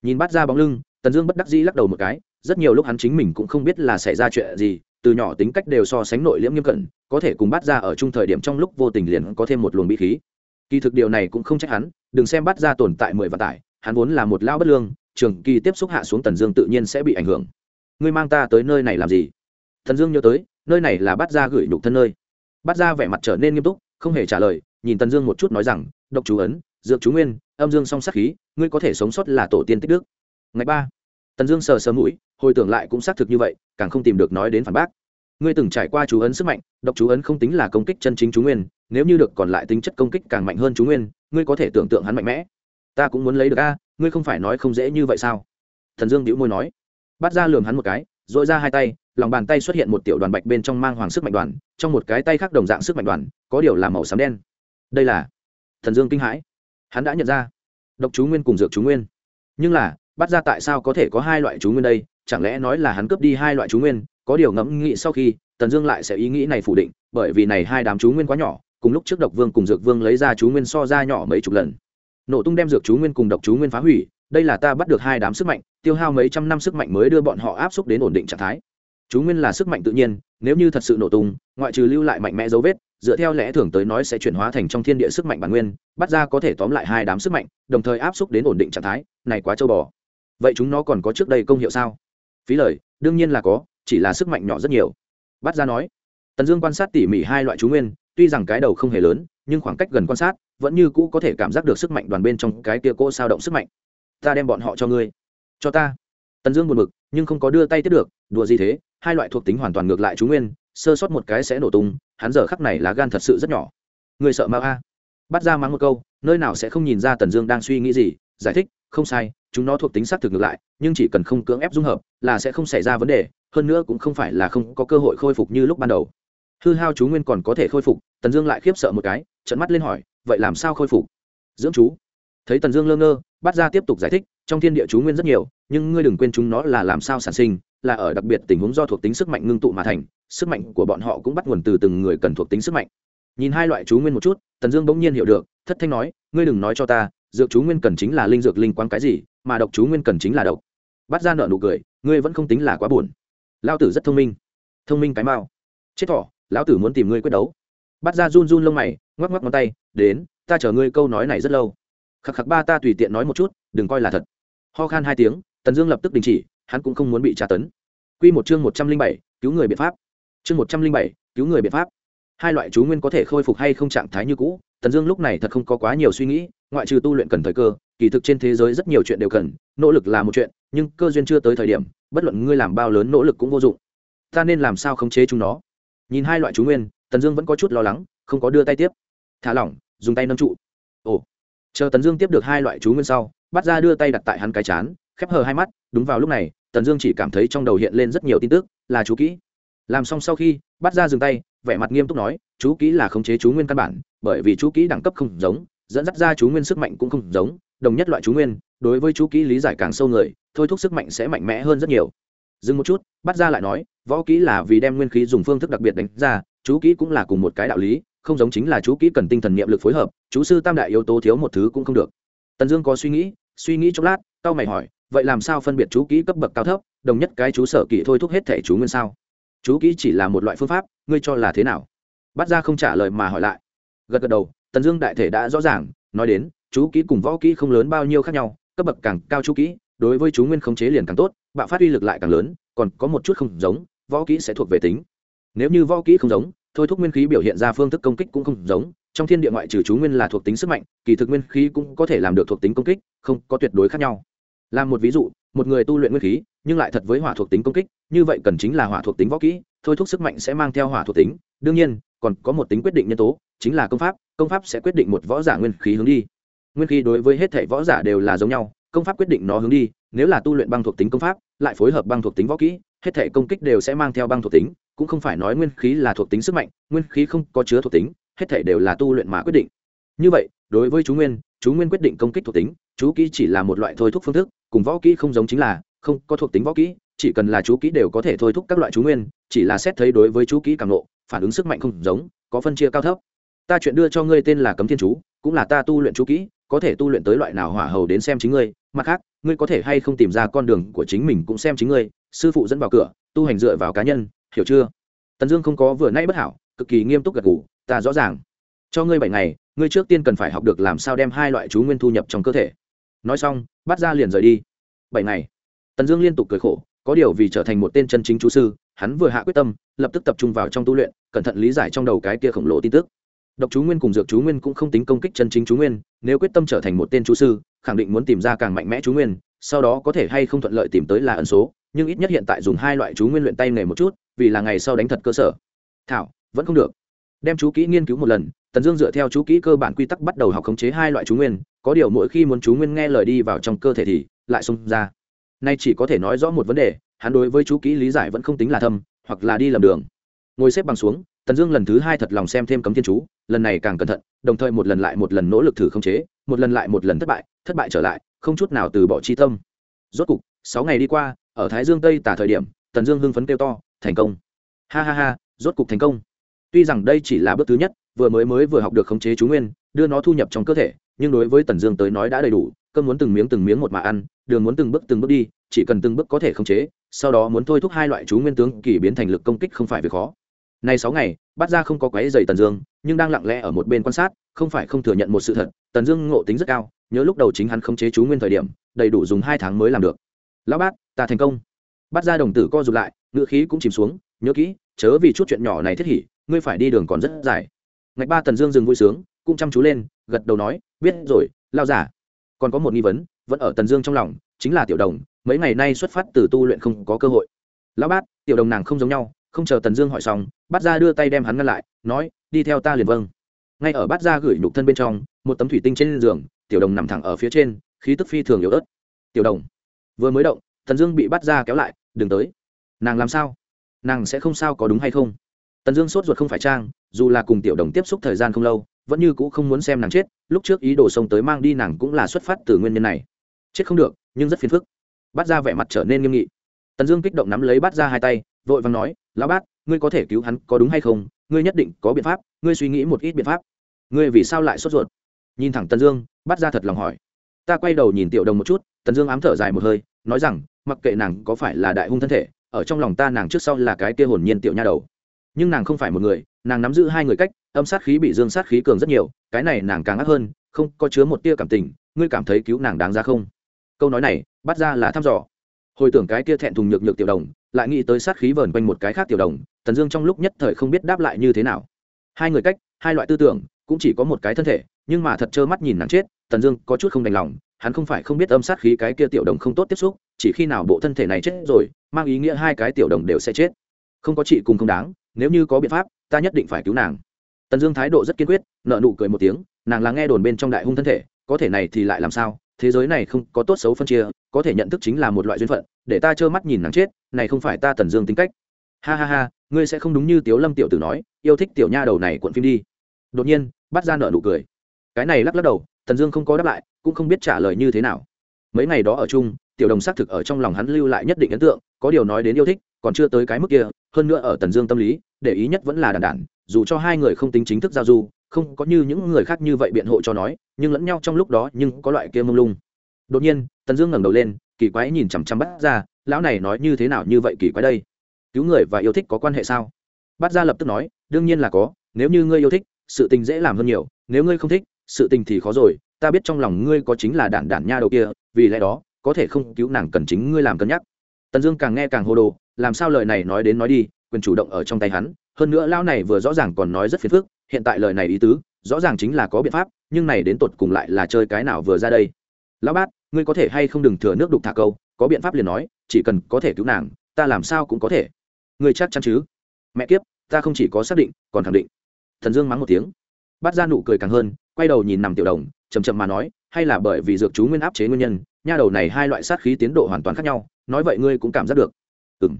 Nhìn bắt ra bóng lưng, tần dương bất đắc dĩ lắc đầu một cái rất nhiều lúc hắn chính mình cũng không biết là xảy ra chuyện gì, từ nhỏ tính cách đều so sánh nội liễm nghiêm cẩn, có thể cùng bắt ra ở chung thời điểm trong lúc vô tình liền có thêm một luồng bí khí. Kỳ thực điều này cũng không trách hắn, đừng xem bắt ra tồn tại mười vạn tải, hắn vốn là một lao bất lương, trường kỳ tiếp xúc hạ xuống tần dương tự nhiên sẽ bị ảnh hưởng. Ngươi mang ta tới nơi này làm gì? Thần dương nhớ tới, nơi này là bắt ra gửi nhục thân nơi. Bắt ra vẻ mặt trở nên nghiêm túc, không hề trả lời, nhìn tần dương một chút nói rằng, độc chú ấn, dược chú nguyên, âm dương song sắc khí, ngươi có thể sống sót là tổ tiên tích đức. Ngày ba tần dương sờ sờ mũi, hồi tưởng lại cũng xác thực như vậy, càng không tìm được nói đến phản bác. Ngươi từng trải qua chú ấn sức mạnh, độc chú ấn không tính là công kích chân chính chú nguyên, nếu như được còn lại tính chất công kích càng mạnh hơn chú nguyên, ngươi có thể tưởng tượng hắn mạnh mẽ. Ta cũng muốn lấy được a, ngươi không phải nói không dễ như vậy sao? Thần dương đĩu môi nói. Bắt ra lường hắn một cái dội ra hai tay, lòng bàn tay xuất hiện một tiểu đoàn bạch bên trong mang hoàng sức mạnh đoàn, trong một cái tay khác đồng dạng sức mạnh đoàn, có điều là màu xám đen. Đây là thần dương kinh hãi. Hắn đã nhận ra, độc chú nguyên cùng dược chú nguyên. Nhưng là bắt ra tại sao có thể có hai loại chú nguyên đây? Chẳng lẽ nói là hắn cướp đi hai loại chú nguyên? Có điều ngẫm nghĩ sau khi, tần dương lại sẽ ý nghĩ này phủ định, bởi vì này hai đám chú nguyên quá nhỏ, cùng lúc trước độc vương cùng dược vương lấy ra chú nguyên so ra nhỏ mấy chục lần. Nổ tung đem dược chú nguyên cùng độc chú nguyên phá hủy, đây là ta bắt được hai đám sức mạnh, tiêu hao mấy trăm năm sức mạnh mới đưa bọn họ áp xúc đến ổn định trạng thái. Chú nguyên là sức mạnh tự nhiên, nếu như thật sự nổ tung, ngoại trừ lưu lại mạnh mẽ dấu vết, dựa theo lẽ thường tới nói sẽ chuyển hóa thành trong thiên địa sức mạnh bản nguyên, bắt ra có thể tóm lại hai đám sức mạnh, đồng thời áp xúc đến ổn định trạng thái, này quá châu bò vậy chúng nó còn có trước đây công hiệu sao? Phí lời, đương nhiên là có, chỉ là sức mạnh nhỏ rất nhiều. Bát ra nói, tần dương quan sát tỉ mỉ hai loại chú nguyên, tuy rằng cái đầu không hề lớn, nhưng khoảng cách gần quan sát, vẫn như cũ có thể cảm giác được sức mạnh đoàn bên trong cái tia cỗ sao động sức mạnh. Ta đem bọn họ cho ngươi. Cho ta. Tần dương buồn bực, nhưng không có đưa tay tiếp được, đùa gì thế, hai loại thuộc tính hoàn toàn ngược lại chú nguyên, sơ sót một cái sẽ nổ tung, hắn giờ khắc này là gan thật sự rất nhỏ. Người sợ ma a? Bắt ra mắng một câu, nơi nào sẽ không nhìn ra tần dương đang suy nghĩ gì giải thích, không sai, chúng nó thuộc tính xác thực ngược lại, nhưng chỉ cần không cưỡng ép dung hợp là sẽ không xảy ra vấn đề, hơn nữa cũng không phải là không có cơ hội khôi phục như lúc ban đầu. Hư hao chú nguyên còn có thể khôi phục, tần dương lại khiếp sợ một cái trận mắt lên hỏi, vậy làm sao khôi phục? Dưỡng chú. Thấy tần dương lơ ngơ bắt ra tiếp tục giải thích, trong thiên địa chú nguyên rất nhiều, nhưng ngươi đừng quên chúng nó là làm sao sản sinh, là ở đặc biệt tình huống do thuộc tính sức mạnh ngưng tụ mà thành, sức mạnh của bọn họ cũng bắt nguồn từ từng người cần thuộc tính sức mạnh. Nhìn hai loại chú nguyên một chút, tần dương bỗng nhiên hiểu được, thất thanh nói, ngươi đừng nói cho ta dược chú nguyên cần chính là linh dược linh quang cái gì, mà độc chú nguyên cần chính là độc. Bắt ra nợ nụ cười, ngươi vẫn không tính là quá buồn. Lao tử rất thông minh. Thông minh cái mao chết thỏ, lão tử muốn tìm ngươi quyết đấu. Bắt ra run run lông mày, ngoắc ngoắc ngón tay, đến, ta chờ ngươi câu nói này rất lâu. Khắc khắc ba ta tùy tiện nói một chút, đừng coi là thật. Ho khan hai tiếng, tần dương lập tức đình chỉ, hắn cũng không muốn bị tra tấn. Q một chương một trăm linh bảy, cứu người biện pháp. Chương một trăm linh bảy, cứu người biện pháp. Hai loại chú nguyên có thể khôi phục hay không trạng thái như cũ tần dương lúc này thật không có quá nhiều suy nghĩ, ngoại trừ tu luyện cần thời cơ, kỳ thực trên thế giới rất nhiều chuyện đều cần, nỗ lực là một chuyện, nhưng cơ duyên chưa tới thời điểm, bất luận ngươi làm bao lớn nỗ lực cũng vô dụng. Ta nên làm sao khống chế chúng nó? Nhìn hai loại chú nguyên, tần dương vẫn có chút lo lắng, không có đưa tay tiếp. Thả lỏng, dùng tay nâng trụ. Ồ. Chờ tần dương tiếp được hai loại chú nguyên sau, bắt ra đưa tay đặt tại hắn cái chán, khép hờ hai mắt, đúng vào lúc này, tần dương chỉ cảm thấy trong đầu hiện lên rất nhiều tin tức, là chú kỹ làm xong sau khi, bắt ra dừng tay, vẻ mặt nghiêm túc nói, chú kỹ là khống chế chú nguyên căn bản, bởi vì chú kỹ đẳng cấp không giống, dẫn dắt ra chú nguyên sức mạnh cũng không giống, đồng nhất loại chú nguyên, đối với chú kỹ lý giải càng sâu người, thôi thúc sức mạnh sẽ mạnh mẽ hơn rất nhiều. Dừng một chút, bắt ra lại nói, võ kỹ là vì đem nguyên khí dùng phương thức đặc biệt đánh ra, chú kỹ cũng là cùng một cái đạo lý, không giống chính là chú kỹ cần tinh thần niệm lực phối hợp, chú sư tam đại yếu tố thiếu một thứ cũng không được. Tần dương có suy nghĩ suy nghĩ chốc lát tao mày hỏi, vậy làm sao phân biệt chú kỹ cấp bậc cao thấp, đồng nhất cái chú sở kỹ thôi thúc hết thể chú nguyên sao? Chú kỹ chỉ là một loại phương pháp, ngươi cho là thế nào? Bắt ra không trả lời mà hỏi lại. Gật gật đầu, tần dương đại thể đã rõ ràng, nói đến, chú kỹ cùng võ kỹ không lớn bao nhiêu khác nhau, cấp bậc càng cao chú kỹ, đối với chú nguyên khống chế liền càng tốt, bạo phát uy lực lại càng lớn, còn có một chút không giống, võ kỹ sẽ thuộc về tính. Nếu như võ kỹ không giống, thôi thúc nguyên khí biểu hiện ra phương thức công kích cũng không giống, trong thiên địa ngoại trừ chú nguyên là thuộc tính sức mạnh, kỳ thực nguyên khí cũng có thể làm được thuộc tính công kích, không có tuyệt đối khác nhau. Làm một ví dụ một người tu luyện nguyên khí, nhưng lại thật với hỏa thuộc tính công kích, như vậy cần chính là hỏa thuộc tính võ kỹ, thôi thúc sức mạnh sẽ mang theo hỏa thuộc tính. Đương nhiên, còn có một tính quyết định nhân tố, chính là công pháp công pháp sẽ quyết định một võ giả nguyên khí hướng đi. Nguyên khí đối với hết thể võ giả đều là giống nhau, công pháp quyết định nó hướng đi, nếu là tu luyện băng thuộc tính công pháp, lại phối hợp băng thuộc tính võ kỹ, hết thể công kích đều sẽ mang theo băng thuộc tính, cũng không phải nói nguyên khí là thuộc tính sức mạnh, nguyên khí không có chứa thuộc tính, hết thể đều là tu luyện mà quyết định. Như vậy, đối với chú nguyên chú nguyên quyết định công kích thuộc tính, chú kỹ chỉ là một loại thôi thúc phương thức, cùng võ kỹ không giống chính là, không, có thuộc tính võ kỹ, chỉ cần là chú kỹ đều có thể thôi thúc các loại chú nguyên, chỉ là xét thấy đối với chú kỹ càng lộ phản ứng sức mạnh không giống, có phân chia cao thấp. Ta chuyện đưa cho ngươi tên là cấm thiên chú, cũng là ta tu luyện chú kỹ, có thể tu luyện tới loại nào hỏa hầu đến xem chính ngươi, mặt khác, ngươi có thể hay không tìm ra con đường của chính mình cũng xem chính ngươi, sư phụ dẫn vào cửa, tu hành dựa vào cá nhân, hiểu chưa? Tần dương không có vừa nay bất hảo, cực kỳ nghiêm túc gật ngủ ta rõ ràng cho ngươi bảy ngày, ngươi trước tiên cần phải học được làm sao đem hai loại chú nguyên thu nhập trong cơ thể. Nói xong, bắt ra liền rời đi. Bảy ngày. Tần dương liên tục cười khổ, có điều vì trở thành một tên chân chính chú sư, hắn vừa hạ quyết tâm, lập tức tập trung vào trong tu luyện, cẩn thận lý giải trong đầu cái kia khổng lồ tin tức. Độc chú nguyên cùng dược chú nguyên cũng không tính công kích chân chính chú nguyên, nếu quyết tâm trở thành một tên chú sư, khẳng định muốn tìm ra càng mạnh mẽ chú nguyên, sau đó có thể hay không thuận lợi tìm tới là ẩn số, nhưng ít nhất hiện tại dùng hai loại chú nguyên luyện tay nghề một chút, vì là ngày sau đánh thật cơ sở. Thảo, vẫn không được. Đem chú kỹ nghiên cứu một lần tần dương dựa theo chú kỹ cơ bản quy tắc bắt đầu học khống chế hai loại chú nguyên, có điều mỗi khi muốn chú nguyên nghe lời đi vào trong cơ thể thì lại xông ra. Nay chỉ có thể nói rõ một vấn đề, hắn đối với chú kỹ lý giải vẫn không tính là thâm, hoặc là đi lầm đường. Ngồi xếp bằng xuống, tần dương lần thứ hai thật lòng xem thêm cấm thiên chú, lần này càng cẩn thận, đồng thời một lần lại một lần nỗ lực thử khống chế, một lần lại một lần thất bại thất bại trở lại, không chút nào từ bỏ chi tâm. Rốt cục, sáu ngày đi qua, ở thái dương tây tả thời điểm, tần dương hưng phấn kêu to, thành công! Ha ha ha, rốt cục thành công tuy rằng đây chỉ là bước thứ nhất, vừa mới mới vừa học được khống chế chú nguyên, đưa nó thu nhập trong cơ thể, nhưng đối với tần dương tới nói đã đầy đủ, cơm muốn từng miếng từng miếng một mà ăn, đường muốn từng bước từng bước đi, chỉ cần từng bước có thể khống chế, sau đó muốn thôi thúc hai loại chú nguyên tướng kỳ biến thành lực công kích không phải việc khó. Nay sáu ngày bắt ra không có quái dày tần dương, nhưng đang lặng lẽ ở một bên quan sát, không phải không thừa nhận một sự thật, tần dương ngộ tính rất cao, nhớ lúc đầu chính hắn khống chế chú nguyên thời điểm, đầy đủ dùng hai tháng mới làm được. Lão bát, ta thành công. Bắt ra đồng tử co rụt lại, ngữ khí cũng chìm xuống, nhớ kỹ, chớ vì chút chuyện nhỏ này thiết hỉ ngươi phải đi đường còn rất dài. Ngạch ba tần dương dừng vui sướng, cũng chăm chú lên, gật đầu nói, biết rồi, lao giả. Còn có một nghi vấn, vẫn ở tần dương trong lòng, chính là tiểu đồng, mấy ngày nay xuất phát từ tu luyện không có cơ hội. Lão bát, tiểu đồng nàng không giống nhau, không chờ tần dương hỏi xong bắt ra đưa tay đem hắn ngăn lại, nói, đi theo ta liền vâng. Ngay ở Bát ra gửi nhục thân bên trong, một tấm thủy tinh trên giường, tiểu đồng nằm thẳng ở phía trên, khí tức phi thường yếu ớt. Tiểu đồng, vừa mới động, tần dương bị Bát ra kéo lại, đừng tới. Nàng làm sao? Nàng sẽ không sao có đúng hay không? Tần dương sốt ruột không phải trang, dù là cùng tiểu đồng tiếp xúc thời gian không lâu, vẫn như cũ không muốn xem nàng chết, lúc trước ý đồ xông tới mang đi nàng cũng là xuất phát từ nguyên nhân này. Chết không được, nhưng rất phiền phức. Bát ra vẻ mặt trở nên nghiêm nghị. Tần dương kích động nắm lấy Bát ra hai tay, vội vàng nói, lão bát, ngươi có thể cứu hắn có đúng hay không? Ngươi nhất định có biện pháp, ngươi suy nghĩ một ít biện pháp. Ngươi vì sao lại sốt ruột? Nhìn thẳng tần dương, Bát ra thật lòng hỏi. Ta quay đầu nhìn tiểu đồng một chút. Tần dương ám thở dài một hơi, nói rằng, mặc kệ nàng có phải là đại hung thân thể, ở trong lòng ta nàng trước sau là cái kia hồn nhiên tiểu nha đầu nhưng nàng không phải một người, nàng nắm giữ hai người cách, âm sát khí bị dương sát khí cường rất nhiều, cái này nàng càng ác hơn, không có chứa một tia cảm tình, ngươi cảm thấy cứu nàng đáng ra không? Câu nói này, bắt ra là thăm dò. Hồi tưởng cái kia thẹn thùng nhược nhược tiểu đồng, lại nghĩ tới sát khí vờn quanh một cái khác tiểu đồng, tần dương trong lúc nhất thời không biết đáp lại như thế nào. Hai người cách, hai loại tư tưởng, cũng chỉ có một cái thân thể, nhưng mà thật trơ mắt nhìn nàng chết, tần dương có chút không đành lòng, hắn không phải không biết âm sát khí cái kia tiểu đồng không tốt tiếp xúc, chỉ khi nào bộ thân thể này chết rồi, mang ý nghĩa hai cái tiểu đồng đều sẽ chết. Không có chị cùng không đáng nếu như có biện pháp, ta nhất định phải cứu nàng. Tần dương thái độ rất kiên quyết nợ nụ cười một tiếng, nàng là nghe đồn bên trong đại hung thân thể, có thể này thì lại làm sao? Thế giới này không có tốt xấu phân chia, có thể nhận thức chính là một loại duyên phận, để ta trơ mắt nhìn nàng chết, này không phải ta tần dương tính cách. Ha ha ha, ngươi sẽ không đúng như tiếu lâm tiểu tử nói, yêu thích tiểu nha đầu này cuộn phim đi. Đột nhiên, bắt ra nợ nụ cười. Cái này lắc lắc đầu, tần dương không có đáp lại, cũng không biết trả lời như thế nào. Mấy ngày đó ở chung, tiểu đồng xác thực ở trong lòng hắn lưu lại nhất định ấn tượng, có điều nói đến yêu thích, còn chưa tới cái mức kia hơn nữa ở tần dương tâm lý, để ý nhất vẫn là đàn đản dù cho hai người không tính chính thức giao du, không có như những người khác như vậy biện hộ cho nói, nhưng lẫn nhau trong lúc đó nhưng có loại kia mông lung. Đột nhiên, tần dương ngẩng đầu lên, kỳ quái nhìn chằm chằm bắt ra lão này nói như thế nào như vậy kỳ quái đây? Cứu người và yêu thích có quan hệ sao? Bắt ra lập tức nói, đương nhiên là có, nếu như ngươi yêu thích, sự tình dễ làm hơn nhiều, nếu ngươi không thích, sự tình thì khó rồi, ta biết trong lòng ngươi có chính là đản đản nha đầu kia, vì lẽ đó, có thể không cứu nàng cần chính ngươi làm cân nhắc. Tần dương càng nghe càng hô đồ làm sao lời này nói đến nói đi, quyền chủ động ở trong tay hắn, hơn nữa lão này vừa rõ ràng còn nói rất phiền phức, hiện tại lời này ý tứ, rõ ràng chính là có biện pháp, nhưng này đến tột cùng lại là chơi cái nào vừa ra đây. Lão bát, ngươi có thể hay không đừng thừa nước đục thả câu, có biện pháp liền nói, chỉ cần có thể cứu nàng, ta làm sao cũng có thể. Ngươi chắc chắn chứ? Mẹ kiếp, ta không chỉ có xác định, còn khẳng định. Thần dương mắng một tiếng. Bắt ra nụ cười càng hơn, quay đầu nhìn nằm tiểu đồng chầm chậm mà nói, hay là bởi vì dược chú nguyên áp chế nguyên nhân, nha đầu này hai loại sát khí tiến độ hoàn toàn khác nhau, nói vậy ngươi cũng cảm giác được ừng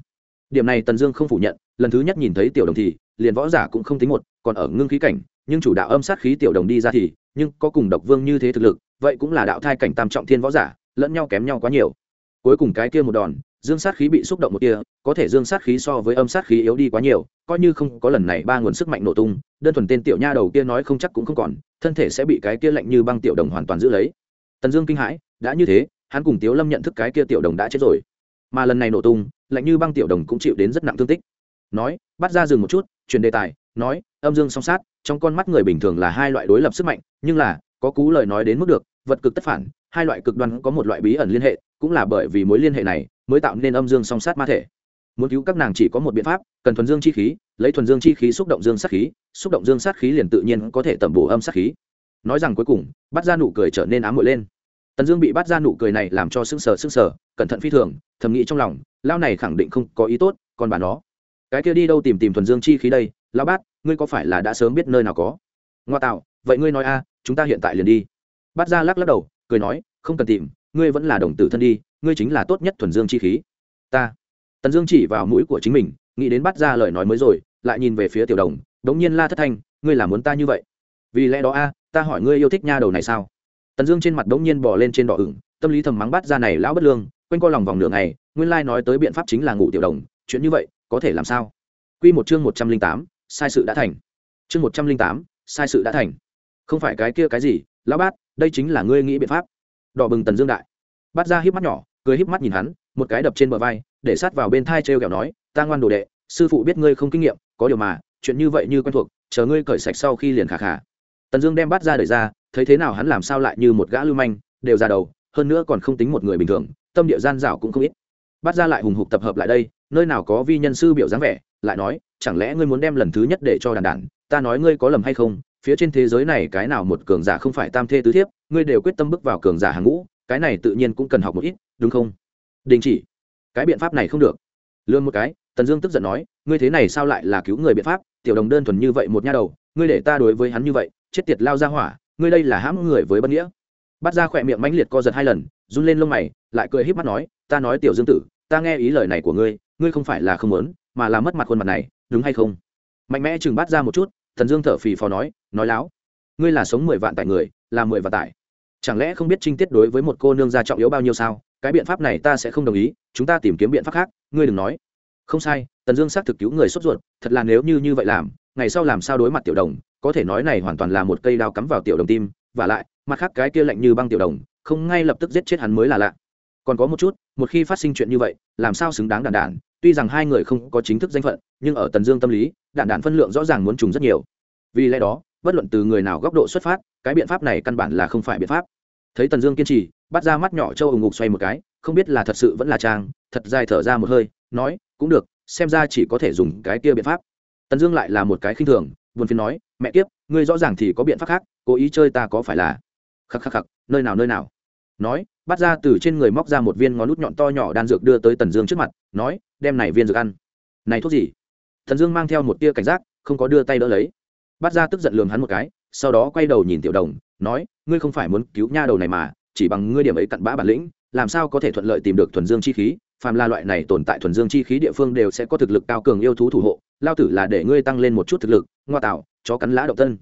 điểm này tần dương không phủ nhận, lần thứ nhất nhìn thấy tiểu đồng thì, liền võ giả cũng không tính một, còn ở ngưng khí cảnh, nhưng chủ đạo âm sát khí tiểu đồng đi ra thì, nhưng có cùng độc vương như thế thực lực, vậy cũng là đạo thai cảnh tam trọng thiên võ giả, lẫn nhau kém nhau quá nhiều. Cuối cùng cái kia một đòn, dương sát khí bị xúc động một kia, có thể dương sát khí so với âm sát khí yếu đi quá nhiều, coi như không có lần này ba nguồn sức mạnh nổ tung, đơn thuần tên tiểu nha đầu kia nói không chắc cũng không còn, thân thể sẽ bị cái kia lạnh như băng tiểu đồng hoàn toàn giữ lấy. Tần dương kinh hãi, đã như thế, hắn cùng tiếu lâm nhận thức cái kia tiểu đồng đã chết rồi. Mà lần này nổ tung lạnh như băng tiểu đồng cũng chịu đến rất nặng thương tích. Nói, bắt ra dừng một chút truyền đề tài, nói, âm dương song sát, trong con mắt người bình thường là hai loại đối lập sức mạnh, nhưng là, có cú lời nói đến mức được, vật cực tất phản, hai loại cực đoan có một loại bí ẩn liên hệ, cũng là bởi vì mối liên hệ này mới tạo nên âm dương song sát ma thể. Muốn cứu các nàng chỉ có một biện pháp, cần thuần dương chi khí, lấy thuần dương chi khí xúc động dương sát khí, xúc động dương sát khí liền tự nhiên có thể tẩm bổ âm sát khí. Nói rằng cuối cùng, bắt ra nụ cười trở nên ám muội lên. Tần dương bị bắt ra nụ cười này làm cho sưng sờ sưng sờ, cẩn thận phi thường, thầm nghĩ trong lòng lao này khẳng định không có ý tốt, còn bà nó. Cái kia đi đâu tìm tìm thuần dương chi khí đây lao bát, ngươi có phải là đã sớm biết nơi nào có? Ngoa tạo, vậy ngươi nói a, chúng ta hiện tại liền đi. Bát ra lắc lắc đầu, cười nói, không cần tìm, ngươi vẫn là đồng tử thân đi, ngươi chính là tốt nhất thuần dương chi khí. Ta. Tần dương chỉ vào mũi của chính mình, nghĩ đến bắt ra lời nói mới rồi, lại nhìn về phía tiểu đồng, đống nhiên la thất thanh, ngươi là muốn ta như vậy? Vì lẽ đó a, ta hỏi ngươi yêu thích nha đầu này sao? Tần dương trên mặt đống nhiên bỏ lên trên đỏ ửng, tâm lý thầm mắng bắt ra này lão bất lương, quanh co lòng vòng nửa ngày nguyên lai nói tới biện pháp chính là ngủ tiểu đồng, chuyện như vậy, có thể làm sao? Quy một chương một trăm linh tám, sai sự đã thành. Chương một trăm linh tám, sai sự đã thành. Không phải cái kia cái gì, lão bát, đây chính là ngươi nghĩ biện pháp. Đỏ bừng tần dương đại. Bắt ra híp mắt nhỏ, cười híp mắt nhìn hắn, một cái đập trên bờ vai, để sát vào bên thai trêu r kẹo nói, ta ngoan đồ đệ, sư phụ biết ngươi không kinh nghiệm, có điều mà, chuyện như vậy như quen thuộc, chờ ngươi cởi sạch sau khi liền khả khả. Tần dương đem bắt ra đời ra, thấy thế nào hắn làm sao lại như một gã lưu manh, đều ra đầu, hơn nữa còn không tính một người bình thường, tâm địa gian dảo cũng không ít bắt ra lại hùng hục tập hợp lại đây, nơi nào có vi nhân sư biểu dáng vẻ, lại nói, chẳng lẽ ngươi muốn đem lần thứ nhất để cho đàn đản ta nói ngươi có lầm hay không, phía trên thế giới này cái nào một cường giả không phải tam thê tứ thiếp, ngươi đều quyết tâm bước vào cường giả hàng ngũ, cái này tự nhiên cũng cần học một ít, đúng không? Đình chỉ. Cái biện pháp này không được. Lương một cái, tần dương tức giận nói, ngươi thế này sao lại là cứu người biện pháp, tiểu đồng đơn thuần như vậy một nha đầu, ngươi để ta đối với hắn như vậy, chết tiệt lao ra hỏa, ngươi đây là hãm người với bất nghĩa. Bắt ra khỏe miệng mãnh liệt co giật hai lần, run lên lông mày, lại cười híp mắt nói, ta nói tiểu dương tử ta nghe ý lời này của ngươi ngươi không phải là không muốn, mà là mất mặt khuôn mặt này, đúng hay không? Mạnh mẽ chừng bắt ra một chút, thần dương thở phì phò nói nói láo, ngươi là sống mười vạn tại người, là mười vạn tại. Chẳng lẽ không biết trinh tiết đối với một cô nương gia trọng yếu bao nhiêu sao? Cái biện pháp này ta sẽ không đồng ý, chúng ta tìm kiếm biện pháp khác, ngươi đừng nói. Không sai, tần dương xác thực cứu người sốt ruột, thật là nếu như như vậy làm, ngày sau làm sao đối mặt tiểu đồng, có thể nói này hoàn toàn là một cây đao cắm vào tiểu đồng tim, và lại, mặt khác cái kia lạnh như băng tiểu đồng, không ngay lập tức giết chết hắn mới là lạ còn có một chút, một khi phát sinh chuyện như vậy, làm sao xứng đáng đàn đản tuy rằng hai người không có chính thức danh phận, nhưng ở tần dương tâm lý, đạn đạn phân lượng rõ ràng muốn trùng rất nhiều. Vì lẽ đó, bất luận từ người nào góc độ xuất phát, cái biện pháp này căn bản là không phải biện pháp. Thấy tần dương kiên trì, bắt ra mắt nhỏ châu ủng ngục xoay một cái, không biết là thật sự vẫn là trang, thật dài thở ra một hơi, nói, cũng được, xem ra chỉ có thể dùng cái kia biện pháp. Tần dương lại là một cái khinh thường, buồn phiền nói, mẹ kiếp, ngươi rõ ràng thì có biện pháp khác, cố ý chơi ta có phải là? Khắc khắc khắc, nơi nào nơi nào? Nói bắt ra từ trên người móc ra một viên ngón nút nhọn to nhỏ đan dược đưa tới tần dương trước mặt, nói, đem này viên dược ăn. Này thuốc gì? Thần dương mang theo một tia cảnh giác, không có đưa tay đỡ lấy. Bắt ra tức giận lường hắn một cái, sau đó quay đầu nhìn tiểu đồng, nói, ngươi không phải muốn cứu nha đầu này mà, chỉ bằng ngươi điểm ấy cặn bã bản lĩnh, làm sao có thể thuận lợi tìm được thuần dương chi khí, phàm là loại này tồn tại thuần dương chi khí địa phương đều sẽ có thực lực cao cường yêu thú thủ hộ, lao tử là để ngươi tăng lên một chút thực lực, ngoa tạo, chó cắn lã động tân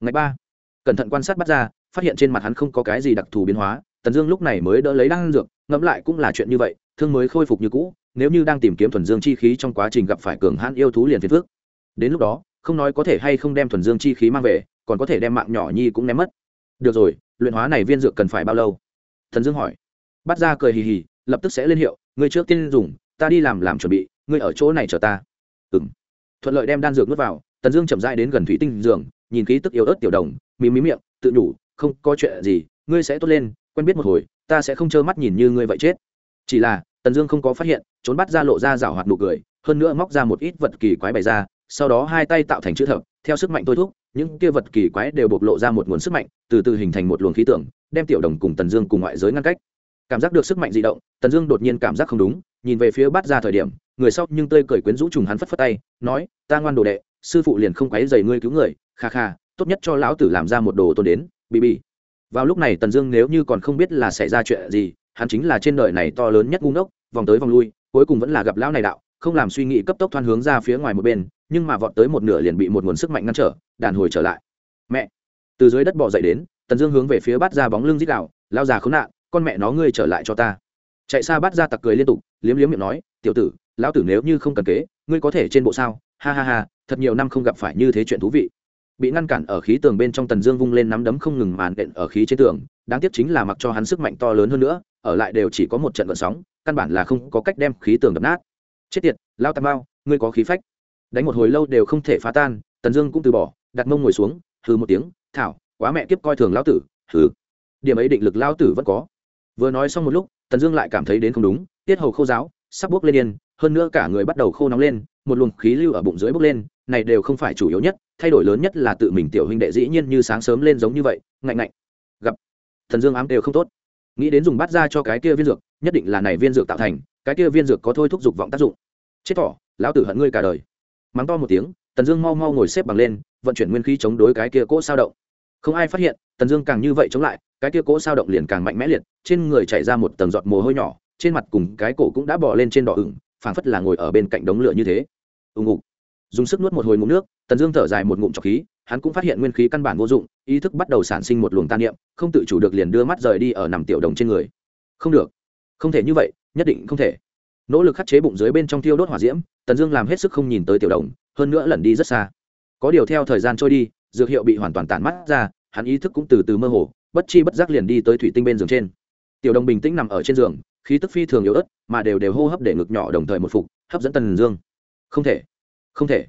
ngày ba. Cẩn thận quan sát bắt ra, phát hiện trên mặt hắn không có cái gì đặc thù biến hóa tần dương lúc này mới đỡ lấy đan dược, ngẫm lại cũng là chuyện như vậy, thương mới khôi phục như cũ, nếu như đang tìm kiếm thuần dương chi khí trong quá trình gặp phải cường hãn yêu thú liền phiền phước đến lúc đó, không nói có thể hay không đem thuần dương chi khí mang về, còn có thể đem mạng nhỏ nhi cũng ném mất. Được rồi, luyện hóa này viên dược cần phải bao lâu? Thần dương hỏi. Bắt ra cười hì hì, lập tức sẽ lên hiệu, ngươi trước tiên dùng, ta đi làm làm chuẩn bị, ngươi ở chỗ này chờ ta. Ừng thuận lợi đem đan dược nuốt vào, tần dương chậm dai đến gần thủy tinh giường, nhìn khí tức yếu ớt tiểu đồng mí mí miệng, tự nhủ, không có chuyện gì, ngươi sẽ tốt lên quen biết một hồi, ta sẽ không trơ mắt nhìn như ngươi vậy chết. Chỉ là, tần dương không có phát hiện, trốn bắt ra lộ ra rảo hoạt nụ cười, hơn nữa móc ra một ít vật kỳ quái bày ra, sau đó hai tay tạo thành chữ thập, theo sức mạnh tôi thúc, những kia vật kỳ quái đều bộc lộ ra một nguồn sức mạnh, từ từ hình thành một luồng khí tượng, đem tiểu đồng cùng tần dương cùng ngoại giới ngăn cách. Cảm giác được sức mạnh di động, tần dương đột nhiên cảm giác không đúng, nhìn về phía bắt ra thời điểm, người sau nhưng tươi cười quyến rũ trùng hắn phất phất tay, nói, ta ngoan đồ đệ, sư phụ liền không quấy dày ngươi cứu người, kha kha, tốt nhất cho lão tử làm ra một đồ tôn đến bị bị vào lúc này tần dương nếu như còn không biết là xảy ra chuyện gì, hắn chính là trên đời này to lớn nhất ngu ngốc, vòng tới vòng lui, cuối cùng vẫn là gặp lão này đạo, không làm suy nghĩ cấp tốc thoan hướng ra phía ngoài một bên, nhưng mà vọt tới một nửa liền bị một nguồn sức mạnh ngăn trở, đàn hồi trở lại. Mẹ! Từ dưới đất bỏ dậy đến, tần dương hướng về phía bát ra bóng lưng dít đạo lao già khốn nạn, con mẹ nó ngươi trở lại cho ta. Chạy xa bát ra tặc cười liên tục, liếm liếm miệng nói, tiểu tử, lão tử nếu như không cần kế, ngươi có thể trên bộ sao? Ha ha ha, thật nhiều năm không gặp phải như thế chuyện thú vị bị ngăn cản ở khí tường bên trong tần dương vung lên nắm đấm không ngừng màn đện ở khí trên tường, đáng tiếc chính là mặc cho hắn sức mạnh to lớn hơn nữa, ở lại đều chỉ có một trận vận sóng, căn bản là không có cách đem khí tường đập nát. Chết tiệt, lao tam bao ngươi có khí phách. Đánh một hồi lâu đều không thể phá tan, tần dương cũng từ bỏ, đặt mông ngồi xuống, hừ một tiếng, thảo, quá mẹ kiếp coi thường lão tử, hừ. Điểm ấy định lực lao tử vẫn có. Vừa nói xong một lúc, tần dương lại cảm thấy đến không đúng, tiết hầu khô giáo, sắp buốc lên yên, hơn nữa cả người bắt đầu khô nóng lên, một luồng khí lưu ở bụng dưới bốc lên, này đều không phải chủ yếu nhất thay đổi lớn nhất là tự mình tiểu huynh đệ dĩ nhiên như sáng sớm lên giống như vậy, ngạnh ngạnh. Gặp, thần dương ám đều không tốt. Nghĩ đến dùng bắt ra cho cái kia viên dược, nhất định là này viên dược tạo thành, cái kia viên dược có thôi thúc dục vọng tác dụng. Chết thỏ, lão tử hận ngươi cả đời. Mắng to một tiếng tần dương mau mau ngồi xếp bằng lên, vận chuyển nguyên khí chống đối cái kia cỗ sao động. Không ai phát hiện tần dương càng như vậy chống lại, cái kia cỗ sao động liền càng mạnh mẽ liệt, trên người chảy ra một tầng giọt mồ hôi nhỏ, trên mặt cùng cái cổ cũng đã bỏ lên trên đỏ ửng, phảng phất là ngồi ở bên cạnh đống lửa như thế. Ùng ục dùng sức nuốt một hồi ngụm nước, tần dương thở dài một ngụm trọc khí, hắn cũng phát hiện nguyên khí căn bản vô dụng, ý thức bắt đầu sản sinh một luồng tan niệm, không tự chủ được liền đưa mắt rời đi ở nằm tiểu đồng trên người. Không được. Không thể như vậy, nhất định không thể. Nỗ lực khắc chế bụng dưới bên trong thiêu đốt hỏa diễm, tần dương làm hết sức không nhìn tới tiểu đồng, hơn nữa lẩn đi rất xa. Có điều theo thời gian trôi đi, dược hiệu bị hoàn toàn tản mắt ra, hắn ý thức cũng từ từ mơ hồ, bất chi bất giác liền đi tới thủy tinh bên giường trên. Tiểu đồng bình tĩnh nằm ở trên giường, khí tức phi thường yếu ớt, mà đều đều hô hấp để ngực nhỏ đồng thời một phục, hấp dẫn tần dương. Không thể không thể.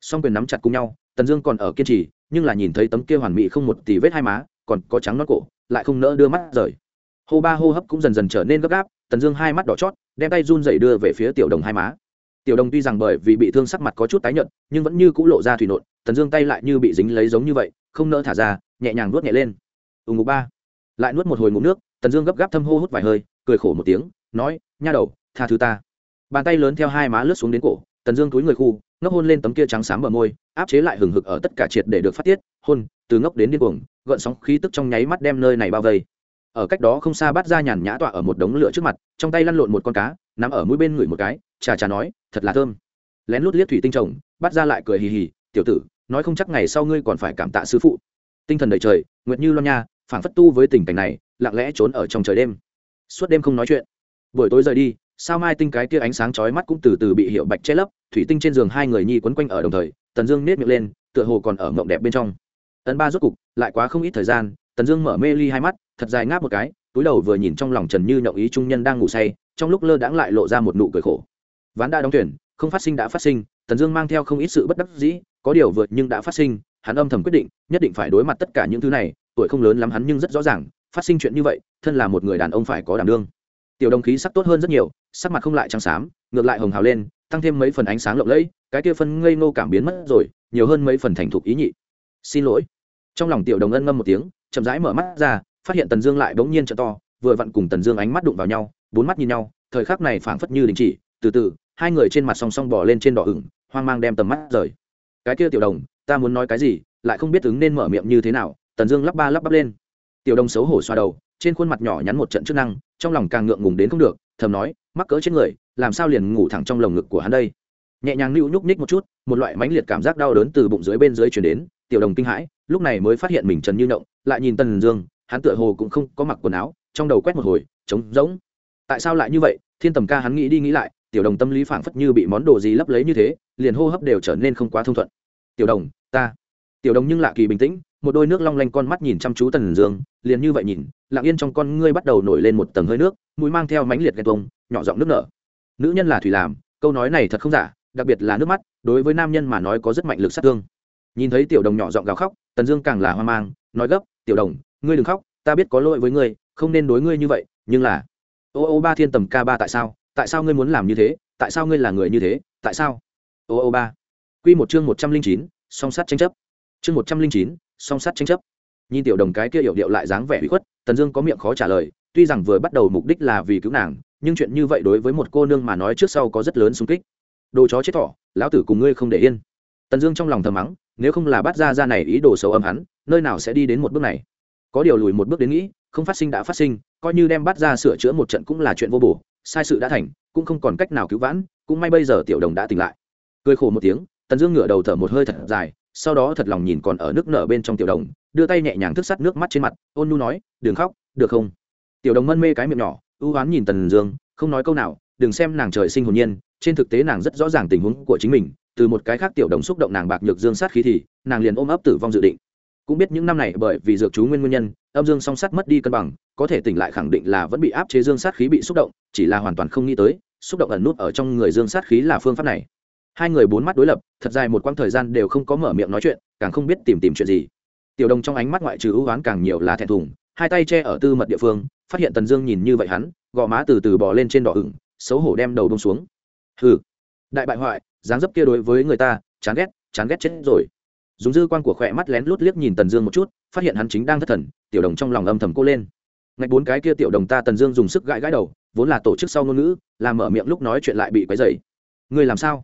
Song quyền nắm chặt cùng nhau, tần dương còn ở kiên trì, nhưng là nhìn thấy tấm kia hoàn mỹ không một tỷ vết hai má, còn có trắng nót cổ, lại không nỡ đưa mắt rời. Hô ba hô hấp cũng dần dần trở nên gấp gáp, tần dương hai mắt đỏ chót, đem tay run dậy đưa về phía tiểu đồng hai má. Tiểu đồng tuy rằng bởi vì bị thương sắc mặt có chút tái nhợt, nhưng vẫn như c ũ lộ ra thủy nộn, tần dương tay lại như bị dính lấy giống như vậy, không nỡ thả ra, nhẹ nhàng nuốt nhẹ lên. Ù ngục ba. Lại nuốt một hồi ngụm nước, tần dương gấp gáp thâm hô hút vài hơi, cười khổ một tiếng, nói, nha đầu, tha thứ ta. Bàn tay lớn theo hai má lướt xuống đến cổ, tần dương túi người khu ngốc hôn lên tấm kia trắng xám bờ môi, áp chế lại hừng hực ở tất cả triệt để được phát tiết, hôn, từ ngốc đến điên cuồng, gợn sóng khí tức trong nháy mắt đem nơi này bao vây. Ở cách đó không xa bắt ra nhàn nhã tọa ở một đống lửa trước mặt, trong tay lăn lộn một con cá nằm ở mũi bên người một cái, chà chà nói, thật là thơm. Lén lút liếc thủy tinh chồng bắt ra lại cười hì hì, tiểu tử, nói không chắc ngày sau ngươi còn phải cảm tạ sư phụ. Tinh thần đầy trời, nguyệt như loan nha, phảng phất tu với tình cảnh này, lặng lẽ trốn ở trong trời đêm. Suốt đêm không nói chuyện. Buổi tối rời đi, sao mai tinh cái kia ánh sáng chói mắt cũng từ từ bị hiệu bạch che lấp thủy tinh trên giường hai người nhi quấn quanh ở đồng thời, tần dương nết miệng lên, tựa hồ còn ở mộng đẹp bên trong. Ấn ba rốt cục, lại quá không ít thời gian, tần dương mở mê ly hai mắt, thật dài ngáp một cái, túi đầu vừa nhìn trong lòng trần như nhậu ý trung nhân đang ngủ say, trong lúc lơ đãng lại lộ ra một nụ cười khổ. Ván đã đóng tuyển không phát sinh đã phát sinh, tần dương mang theo không ít sự bất đắc dĩ, có điều vượt nhưng đã phát sinh, hắn âm thầm quyết định, nhất định phải đối mặt tất cả những thứ này, tuổi không lớn lắm hắn nhưng rất rõ ràng, phát sinh chuyện như vậy, thân là một người đàn ông phải có đảm đương. Tiểu đồng khí sắc tốt hơn rất nhiều, sắc mặt không lại trắng xám, ngược lại hồng hào lên tăng thêm mấy phần ánh sáng lộng lẫy, cái kia phân ngây ngô cảm biến mất rồi, nhiều hơn mấy phần thành thục ý nhị. Xin lỗi. Trong lòng tiểu đồng ân ngâm một tiếng, chậm rãi mở mắt ra, phát hiện tần dương lại bỗng nhiên t to, vừa vặn cùng tần dương ánh mắt đụng vào nhau, bốn mắt nhìn nhau, thời khắc này phảng phất như đình chỉ, từ từ, hai người trên mặt song song bỏ lên trên đỏ ửng, hoang mang đem tầm mắt rời. Cái kia tiểu đồng, ta muốn nói cái gì, lại không biết ứng nên mở miệng như thế nào, tần dương lắp ba lắp bắp lên. Tiểu đồng xấu hổ xoa đầu, trên khuôn mặt nhỏ nhắn một trận chức năng, trong lòng càng ngượng ngùng đến không được, thầm nói mắc cỡ trên người làm sao liền ngủ thẳng trong lồng ngực của hắn đây? Nhẹ nhàng nữu nhúc nhích một chút một loại mãnh liệt cảm giác đau đớn từ bụng dưới bên dưới chuyển đến tiểu đồng kinh hãi lúc này mới phát hiện mình trần như động, lại nhìn tần dương hắn tựa hồ cũng không có mặc quần áo trong đầu quét một hồi trống rỗng. Tại sao lại như vậy? Thiên tầm ca hắn nghĩ đi nghĩ lại tiểu đồng tâm lý phảng phất như bị món đồ gì lấp lấy như thế liền hô hấp đều trở nên không quá thông thuận. Tiểu đồng ta. Tiểu đồng nhưng lạ kỳ bình tĩnh một đôi nước long lanh con mắt nhìn chăm chú tần dương, liền như vậy nhìn, lặng yên trong con ngươi bắt đầu nổi lên một tầng hơi nước, mũi mang theo mãnh liệt ghen tuông, nhỏ giọng nước nở. Nữ nhân là thủy làm, câu nói này thật không giả, đặc biệt là nước mắt, đối với nam nhân mà nói có rất mạnh lực sát thương. Nhìn thấy tiểu đồng nhỏ giọng gào khóc, tần dương càng là hoang mang, nói gấp, tiểu đồng, ngươi đừng khóc, ta biết có lỗi với ngươi, không nên đối ngươi như vậy, nhưng là ô ô ba thiên tầm ca ba tại sao? Tại sao ngươi muốn làm như thế? Tại sao ngươi là người như thế? Tại sao? Ô ô ba. Q một chương một trăm linh chín, song sát tranh chấp. Chương một trăm linh chín song sát tranh chấp. Nhìn tiểu đồng cái kia hiệu điệu lại dáng vẻ bị khuất, tần dương có miệng khó trả lời, tuy rằng vừa bắt đầu mục đích là vì cứu nàng, nhưng chuyện như vậy đối với một cô nương mà nói trước sau có rất lớn xung kích. Đồ chó chết thỏ, lão tử cùng ngươi không để yên. Tần dương trong lòng thầm mắng, nếu không là bắt ra ra này ý đồ xấu âm hắn, nơi nào sẽ đi đến một bước này? Có điều lùi một bước đến nghĩ, không phát sinh đã phát sinh, coi như đem bắt ra sửa chữa một trận cũng là chuyện vô bổ, sai sự đã thành, cũng không còn cách nào cứu vãn, cũng may bây giờ tiểu đồng đã tỉnh lại. Cười khổ một tiếng, tần dương ngửa đầu thở một hơi thật dài sau đó thật lòng nhìn còn ở nước nở bên trong tiểu đồng, đưa tay nhẹ nhàng thức sắt nước mắt trên mặt, ôn nu nói, đừng khóc, được không? Tiểu đồng mân mê cái miệng nhỏ, ưu oán nhìn tần dương, không nói câu nào, đừng xem nàng trời sinh hồn nhiên, trên thực tế nàng rất rõ ràng tình huống của chính mình, từ một cái khác tiểu đồng xúc động nàng bạc nhược dương sát khí thì, nàng liền ôm ấp tử vong dự định. Cũng biết những năm này bởi vì dược chú nguyên nguyên nhân, âm dương song sát mất đi cân bằng, có thể tỉnh lại khẳng định là vẫn bị áp chế dương sát khí bị xúc động, chỉ là hoàn toàn không nghĩ tới, xúc động ẩn nút ở trong người dương sát khí là phương pháp này hai người bốn mắt đối lập, thật dài một quãng thời gian đều không có mở miệng nói chuyện, càng không biết tìm tìm chuyện gì. Tiểu đồng trong ánh mắt ngoại trừ ưu oán càng nhiều là thẹn thùng, hai tay che ở tư mật địa phương, phát hiện tần dương nhìn như vậy hắn, gò má từ từ bỏ lên trên đỏ ửng, xấu hổ đem đầu bông xuống. Hừ, đại bại hoại, dáng dấp kia đối với người ta, chán ghét chán ghét chết rồi. Dùng dư quan của khỏe mắt lén lút liếc nhìn tần dương một chút, phát hiện hắn chính đang thất thần, tiểu đồng trong lòng âm thầm cô lên. Ngạch bốn cái kia tiểu đồng ta tần dương dùng sức gãi gãi đầu, vốn là tổ chức sau ngôn ngữ, làm mở miệng lúc nói chuyện lại bị quấy dày ngươi làm sao?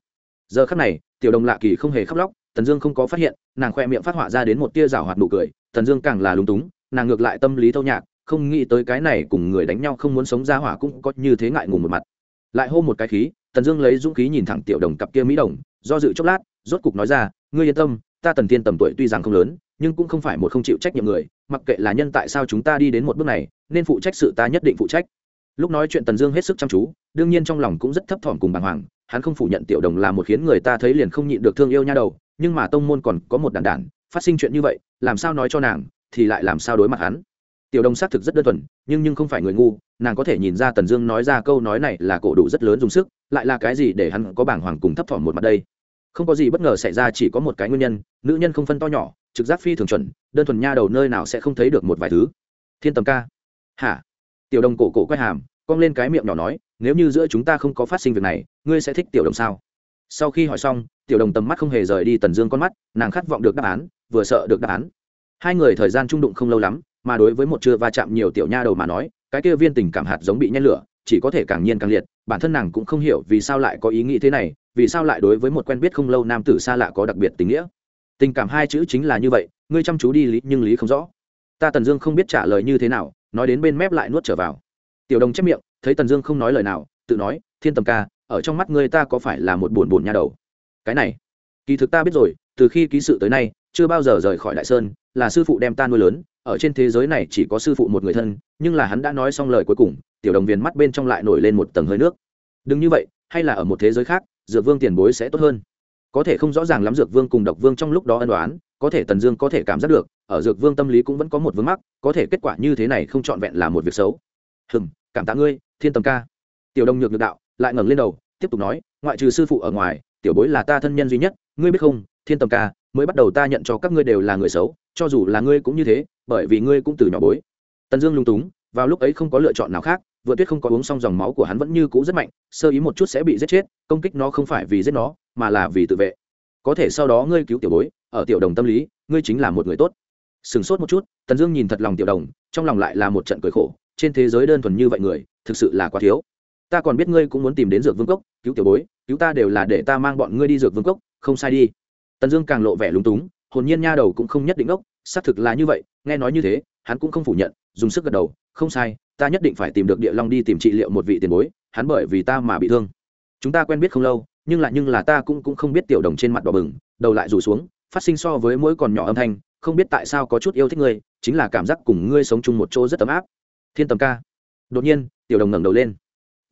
Giờ khắc này, tiểu đồng lạ kỳ không hề khóc lóc, tần dương không có phát hiện, nàng khoe miệng phát họa ra đến một tia rào hoạt nụ cười, tần dương càng là lúng túng, nàng ngược lại tâm lý thâu nhạc, không nghĩ tới cái này cùng người đánh nhau không muốn sống ra hỏa cũng có như thế ngại ngùng một mặt. Lại hô một cái khí, tần dương lấy dũng khí nhìn thẳng tiểu đồng cặp kia mỹ đồng, do dự chốc lát, rốt cục nói ra, ngươi yên tâm, ta tần tiên tầm tuổi tuy rằng không lớn, nhưng cũng không phải một không chịu trách nhiệm người, mặc kệ là nhân tại sao chúng ta đi đến một bước này, nên phụ trách sự ta nhất định phụ trách. Lúc nói chuyện tần dương hết sức chăm chú, đương nhiên trong lòng cũng rất thấp thỏm cùng bàng hoàng hắn không phủ nhận tiểu đồng là một khiến người ta thấy liền không nhịn được thương yêu nha đầu, nhưng mà tông môn còn có một đàn đản, phát sinh chuyện như vậy, làm sao nói cho nàng, thì lại làm sao đối mặt hắn. Tiểu đồng xác thực rất đơn thuần, nhưng nhưng không phải người ngu, nàng có thể nhìn ra tần dương nói ra câu nói này là cổ đủ rất lớn dùng sức, lại là cái gì để hắn có bảng hoàng cùng thấp thỏm một mặt đây? Không có gì bất ngờ xảy ra, chỉ có một cái nguyên nhân, nữ nhân không phân to nhỏ, trực giác phi thường chuẩn, đơn thuần nha đầu nơi nào sẽ không thấy được một vài thứ. Thiên tầm ca. Hả? Tiểu đồng cổ cổ quay hàm, cong lên cái miệng nhỏ nói nếu như giữa chúng ta không có phát sinh việc này, ngươi sẽ thích tiểu đồng sao? Sau khi hỏi xong, tiểu đồng tầm mắt không hề rời đi tần dương con mắt, nàng khát vọng được đáp án, vừa sợ được đáp án. Hai người thời gian trung đụng không lâu lắm, mà đối với một chưa va chạm nhiều tiểu nha đầu mà nói, cái kia viên tình cảm hạt giống bị nhen lửa, chỉ có thể càng nhiên càng liệt, bản thân nàng cũng không hiểu vì sao lại có ý nghĩ thế này, vì sao lại đối với một quen biết không lâu nam tử xa lạ có đặc biệt tình nghĩa. Tình cảm hai chữ chính là như vậy, ngươi chăm chú đi lý, nhưng lý không rõ. Ta tần dương không biết trả lời như thế nào, nói đến bên mép lại nuốt trở vào. Tiểu đồng chép miệng thấy tần dương không nói lời nào, tự nói, thiên tầm ca, ở trong mắt ngươi ta có phải là một buồn buồn nha đầu? Cái này, kỳ thực ta biết rồi, từ khi ký sự tới nay, chưa bao giờ rời khỏi đại sơn, là sư phụ đem ta nuôi lớn, ở trên thế giới này chỉ có sư phụ một người thân, nhưng là hắn đã nói xong lời cuối cùng, tiểu đồng Viên mắt bên trong lại nổi lên một tầng hơi nước. Đừng như vậy, hay là ở một thế giới khác, dược vương tiền bối sẽ tốt hơn. Có thể không rõ ràng lắm dược vương cùng độc vương trong lúc đó ân đoán có thể tần dương có thể cảm giác được, ở dược vương tâm lý cũng vẫn có một vướng mắc, có thể kết quả như thế này không trọn vẹn là một việc xấu. Hừng cảm tạ ngươi, thiên tầm ca. Tiểu đồng nhược được đạo, lại ngẩng lên đầu, tiếp tục nói, ngoại trừ sư phụ ở ngoài, tiểu bối là ta thân nhân duy nhất, ngươi biết không, thiên tầm ca, mới bắt đầu ta nhận cho các ngươi đều là người xấu, cho dù là ngươi cũng như thế, bởi vì ngươi cũng từ nhỏ bối. Tần dương lung túng, vào lúc ấy không có lựa chọn nào khác vượt tuyết không có uống xong dòng máu của hắn vẫn như cũ rất mạnh, sơ ý một chút sẽ bị giết chết, công kích nó không phải vì giết nó, mà là vì tự vệ. Có thể sau đó ngươi cứu tiểu bối, ở tiểu đồng tâm lý, ngươi chính là một người tốt. Sửng sốt một chút, tần dương nhìn thật lòng tiểu đồng, trong lòng lại là một trận cười khổ trên thế giới đơn thuần như vậy người, thực sự là quá thiếu. Ta còn biết ngươi cũng muốn tìm đến dược vương cốc, cứu tiểu bối, cứu ta đều là để ta mang bọn ngươi đi dược vương cốc, không sai đi. Tần dương càng lộ vẻ lúng túng, hồn nhiên nha đầu cũng không nhất định ốc xác thực là như vậy, nghe nói như thế, hắn cũng không phủ nhận, dùng sức gật đầu, không sai, ta nhất định phải tìm được địa long đi tìm trị liệu một vị tiền bối, hắn bởi vì ta mà bị thương. Chúng ta quen biết không lâu, nhưng lại nhưng là ta cũng cũng không biết tiểu đồng trên mặt đỏ bừng, đầu lại rủ xuống, phát sinh so với mỗi còn nhỏ âm thanh, không biết tại sao có chút yêu thích ngươi, chính là cảm giác cùng ngươi sống chung một chỗ rất ấm áp thiên tầm ca. Đột nhiên, tiểu đồng ngẩng đầu lên.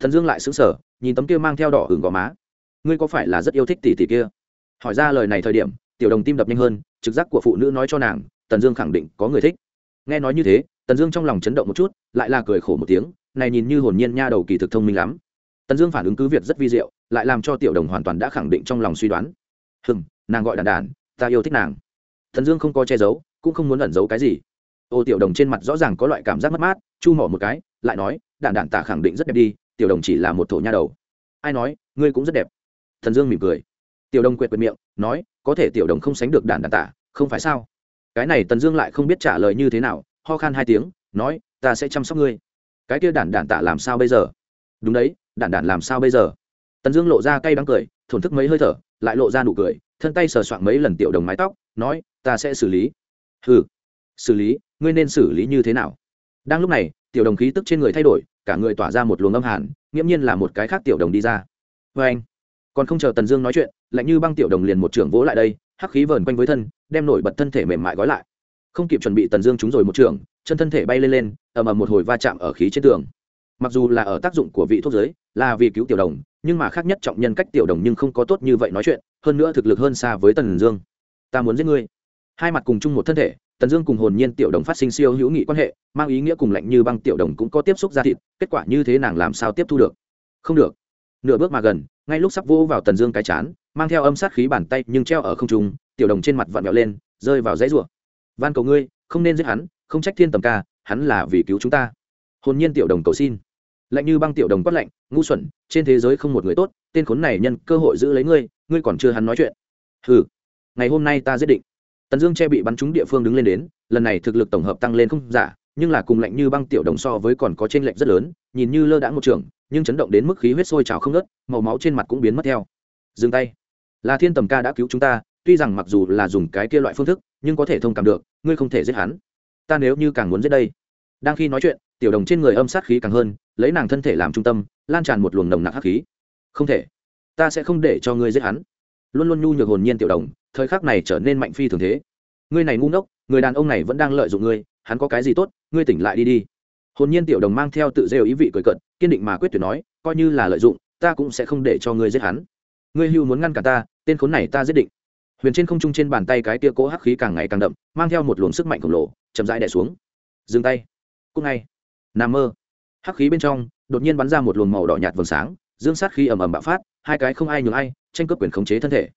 Thần dương lại sững sờ, nhìn tấm kia mang theo đỏ hưởng gò má. Ngươi có phải là rất yêu thích tỷ tỷ kia? Hỏi ra lời này thời điểm, tiểu đồng tim đập nhanh hơn, trực giác của phụ nữ nói cho nàng, tần dương khẳng định có người thích. Nghe nói như thế, tần dương trong lòng chấn động một chút, lại là cười khổ một tiếng, này nhìn như hồn nhiên nha đầu kỳ thực thông minh lắm. Tần dương phản ứng cứ việc rất vi diệu, lại làm cho tiểu đồng hoàn toàn đã khẳng định trong lòng suy đoán. Hừng nàng gọi đàn đàn ta yêu thích nàng. Tần dương không có che giấu, cũng không muốn ẩn giấu cái gì ô tiểu đồng trên mặt rõ ràng có loại cảm giác mất mát, chu mỏ một cái, lại nói đản đản tả khẳng định rất đẹp đi, tiểu đồng chỉ là một thổ nha đầu. Ai nói, ngươi cũng rất đẹp. Thần dương mỉm cười. Tiểu đồng quệt quệt miệng, nói, có thể tiểu đồng không sánh được đản đản tả, không phải sao? Cái này tần dương lại không biết trả lời như thế nào, ho khan hai tiếng, nói, ta sẽ chăm sóc ngươi. Cái kia đản đản tả làm sao bây giờ? Đúng đấy đản đản làm sao bây giờ? Tần dương lộ ra cay đắng cười, thổn thức mấy hơi thở, lại lộ ra nụ cười, thân tay sờ soạn mấy lần tiểu đồng mái tóc, nói, ta sẽ xử lý. Hừ xử lý, ngươi nên xử lý như thế nào? Đang lúc này, tiểu đồng khí tức trên người thay đổi, cả người tỏa ra một luồng âm hàn, nghiễm nhiên là một cái khác tiểu đồng đi ra. Vê anh, còn không chờ tần dương nói chuyện, lạnh như băng tiểu đồng liền một trưởng vỗ lại đây, hắc khí vờn quanh với thân, đem nổi bật thân thể mềm mại gói lại. Không kịp chuẩn bị tần dương trúng rồi một trường chân thân thể bay lên lên, ầm ầm một hồi va chạm ở khí trên tường. Mặc dù là ở tác dụng của vị thuốc giới, là vì cứu tiểu đồng, nhưng mà khác nhất trọng nhân cách tiểu đồng nhưng không có tốt như vậy nói chuyện, hơn nữa thực lực hơn xa với tần dương. Ta muốn giết ngươi. Hai mặt cùng chung một thân thể tần dương cùng hồn nhiên tiểu đồng phát sinh siêu hữu nghị quan hệ, mang ý nghĩa cùng lạnh như băng tiểu đồng cũng có tiếp xúc ra thịt, kết quả như thế nàng làm sao tiếp thu được? Không được. Nửa bước mà gần, ngay lúc sắp vô vào tần dương cái chán, mang theo âm sát khí bàn tay nhưng treo ở không trung, tiểu đồng trên mặt vặn vẹo lên, rơi vào dãy rủa. Van cầu ngươi, không nên giết hắn, không trách thiên tầm ca, hắn là vì cứu chúng ta. Hồn nhiên tiểu đồng cầu xin. Lạnh như băng tiểu đồng quát lạnh, ngu xuẩn, trên thế giới không một người tốt, tên khốn này nhân cơ hội giữ lấy ngươi ngươi còn chưa hắn nói chuyện. Ừ ngày hôm nay ta giết định tần dương che bị bắn trúng địa phương đứng lên đến, lần này thực lực tổng hợp tăng lên không giả, nhưng là cùng lạnh như băng tiểu đồng so với còn có trên lệnh rất lớn, nhìn như lơ đãng một trường, nhưng chấn động đến mức khí huyết sôi trào không ngớt, màu máu trên mặt cũng biến mất theo. Dừng tay. Là thiên tầm ca đã cứu chúng ta, tuy rằng mặc dù là dùng cái kia loại phương thức, nhưng có thể thông cảm được, ngươi không thể giết hắn. Ta nếu như càng muốn giết đây. Đang khi nói chuyện, tiểu đồng trên người âm sát khí càng hơn, lấy nàng thân thể làm trung tâm, lan tràn một luồng nồng nặc hắc khí. Không thể. Ta sẽ không để cho ngươi giết hắn. Luôn luôn nhu nhược hồn nhiên tiểu đồng thời khắc này trở nên mạnh phi thường thế. Ngươi này ngu ngốc, người đàn ông này vẫn đang lợi dụng ngươi, hắn có cái gì tốt, ngươi tỉnh lại đi đi. Hồn nhiên tiểu đồng mang theo tự rêu ý vị cười cận kiên định mà quyết tuyệt nói, coi như là lợi dụng, ta cũng sẽ không để cho ngươi giết hắn. Ngươi hưu muốn ngăn cả ta, tên khốn này ta giết định. Huyền trên không trung trên bàn tay cái tia cỗ hắc khí càng ngày càng đậm, mang theo một luồng sức mạnh khổng lồ, chậm rãi đẻ xuống. Dừng tay. Cúc ngay. Nam mơ. Hắc khí bên trong, đột nhiên bắn ra một luồng màu đỏ nhạt vầng sáng, dương sát khí ầm ầm bạo phát, hai cái không ai nhường ai, tranh cướp quyền khống chế thân thể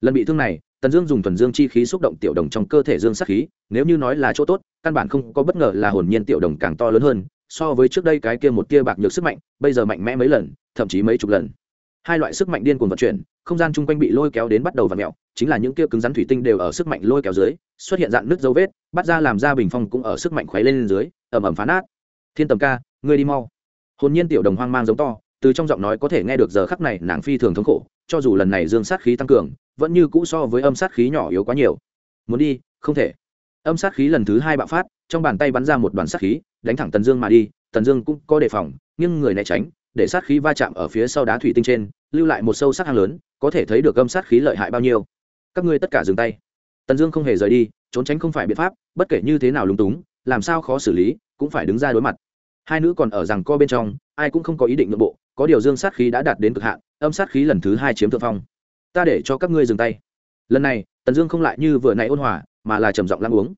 lần bị thương này, tần dương dùng thuần dương chi khí xúc động tiểu đồng trong cơ thể dương sắc khí, nếu như nói là chỗ tốt, căn bản không có bất ngờ là hồn nhiên tiểu đồng càng to lớn hơn, so với trước đây cái kia một kia bạc nhược sức mạnh, bây giờ mạnh mẽ mấy lần, thậm chí mấy chục lần. Hai loại sức mạnh điên cuồng vận chuyển, không gian chung quanh bị lôi kéo đến bắt đầu và mẹo chính là những kia cứng rắn thủy tinh đều ở sức mạnh lôi kéo dưới, xuất hiện dạng nước dấu vết, bắt ra làm ra bình phong cũng ở sức mạnh khuấy lên dưới ẩm ẩm phá nát. Thiên tầm ca, ngươi đi mau. Hồn nhiên tiểu đồng hoang mang giống to từ trong giọng nói có thể nghe được giờ khắc này nàng phi thường thống khổ, cho dù lần này dương sát khí tăng cường, vẫn như cũ so với âm sát khí nhỏ yếu quá nhiều. Muốn đi, không thể. Âm sát khí lần thứ hai bạo phát, trong bàn tay bắn ra một đoàn sát khí, đánh thẳng tần dương mà đi, tần dương cũng có đề phòng, nhưng người né tránh, để sát khí va chạm ở phía sau đá thủy tinh trên, lưu lại một sâu sắc hang lớn, có thể thấy được âm sát khí lợi hại bao nhiêu. Các ngươi tất cả dừng tay. Tần dương không hề rời đi, trốn tránh không phải biện pháp, bất kể như thế nào lúng túng, làm sao khó xử lý, cũng phải đứng ra đối mặt. Hai nữ còn ở rằng co bên trong, ai cũng không có ý định nội bộ có điều dương sát khí đã đạt đến cực hạn, âm sát khí lần thứ hai chiếm thượng phong. Ta để cho các ngươi dừng tay. Lần này, tần dương không lại như vừa nãy ôn hòa, mà là trầm giọng lăng uống.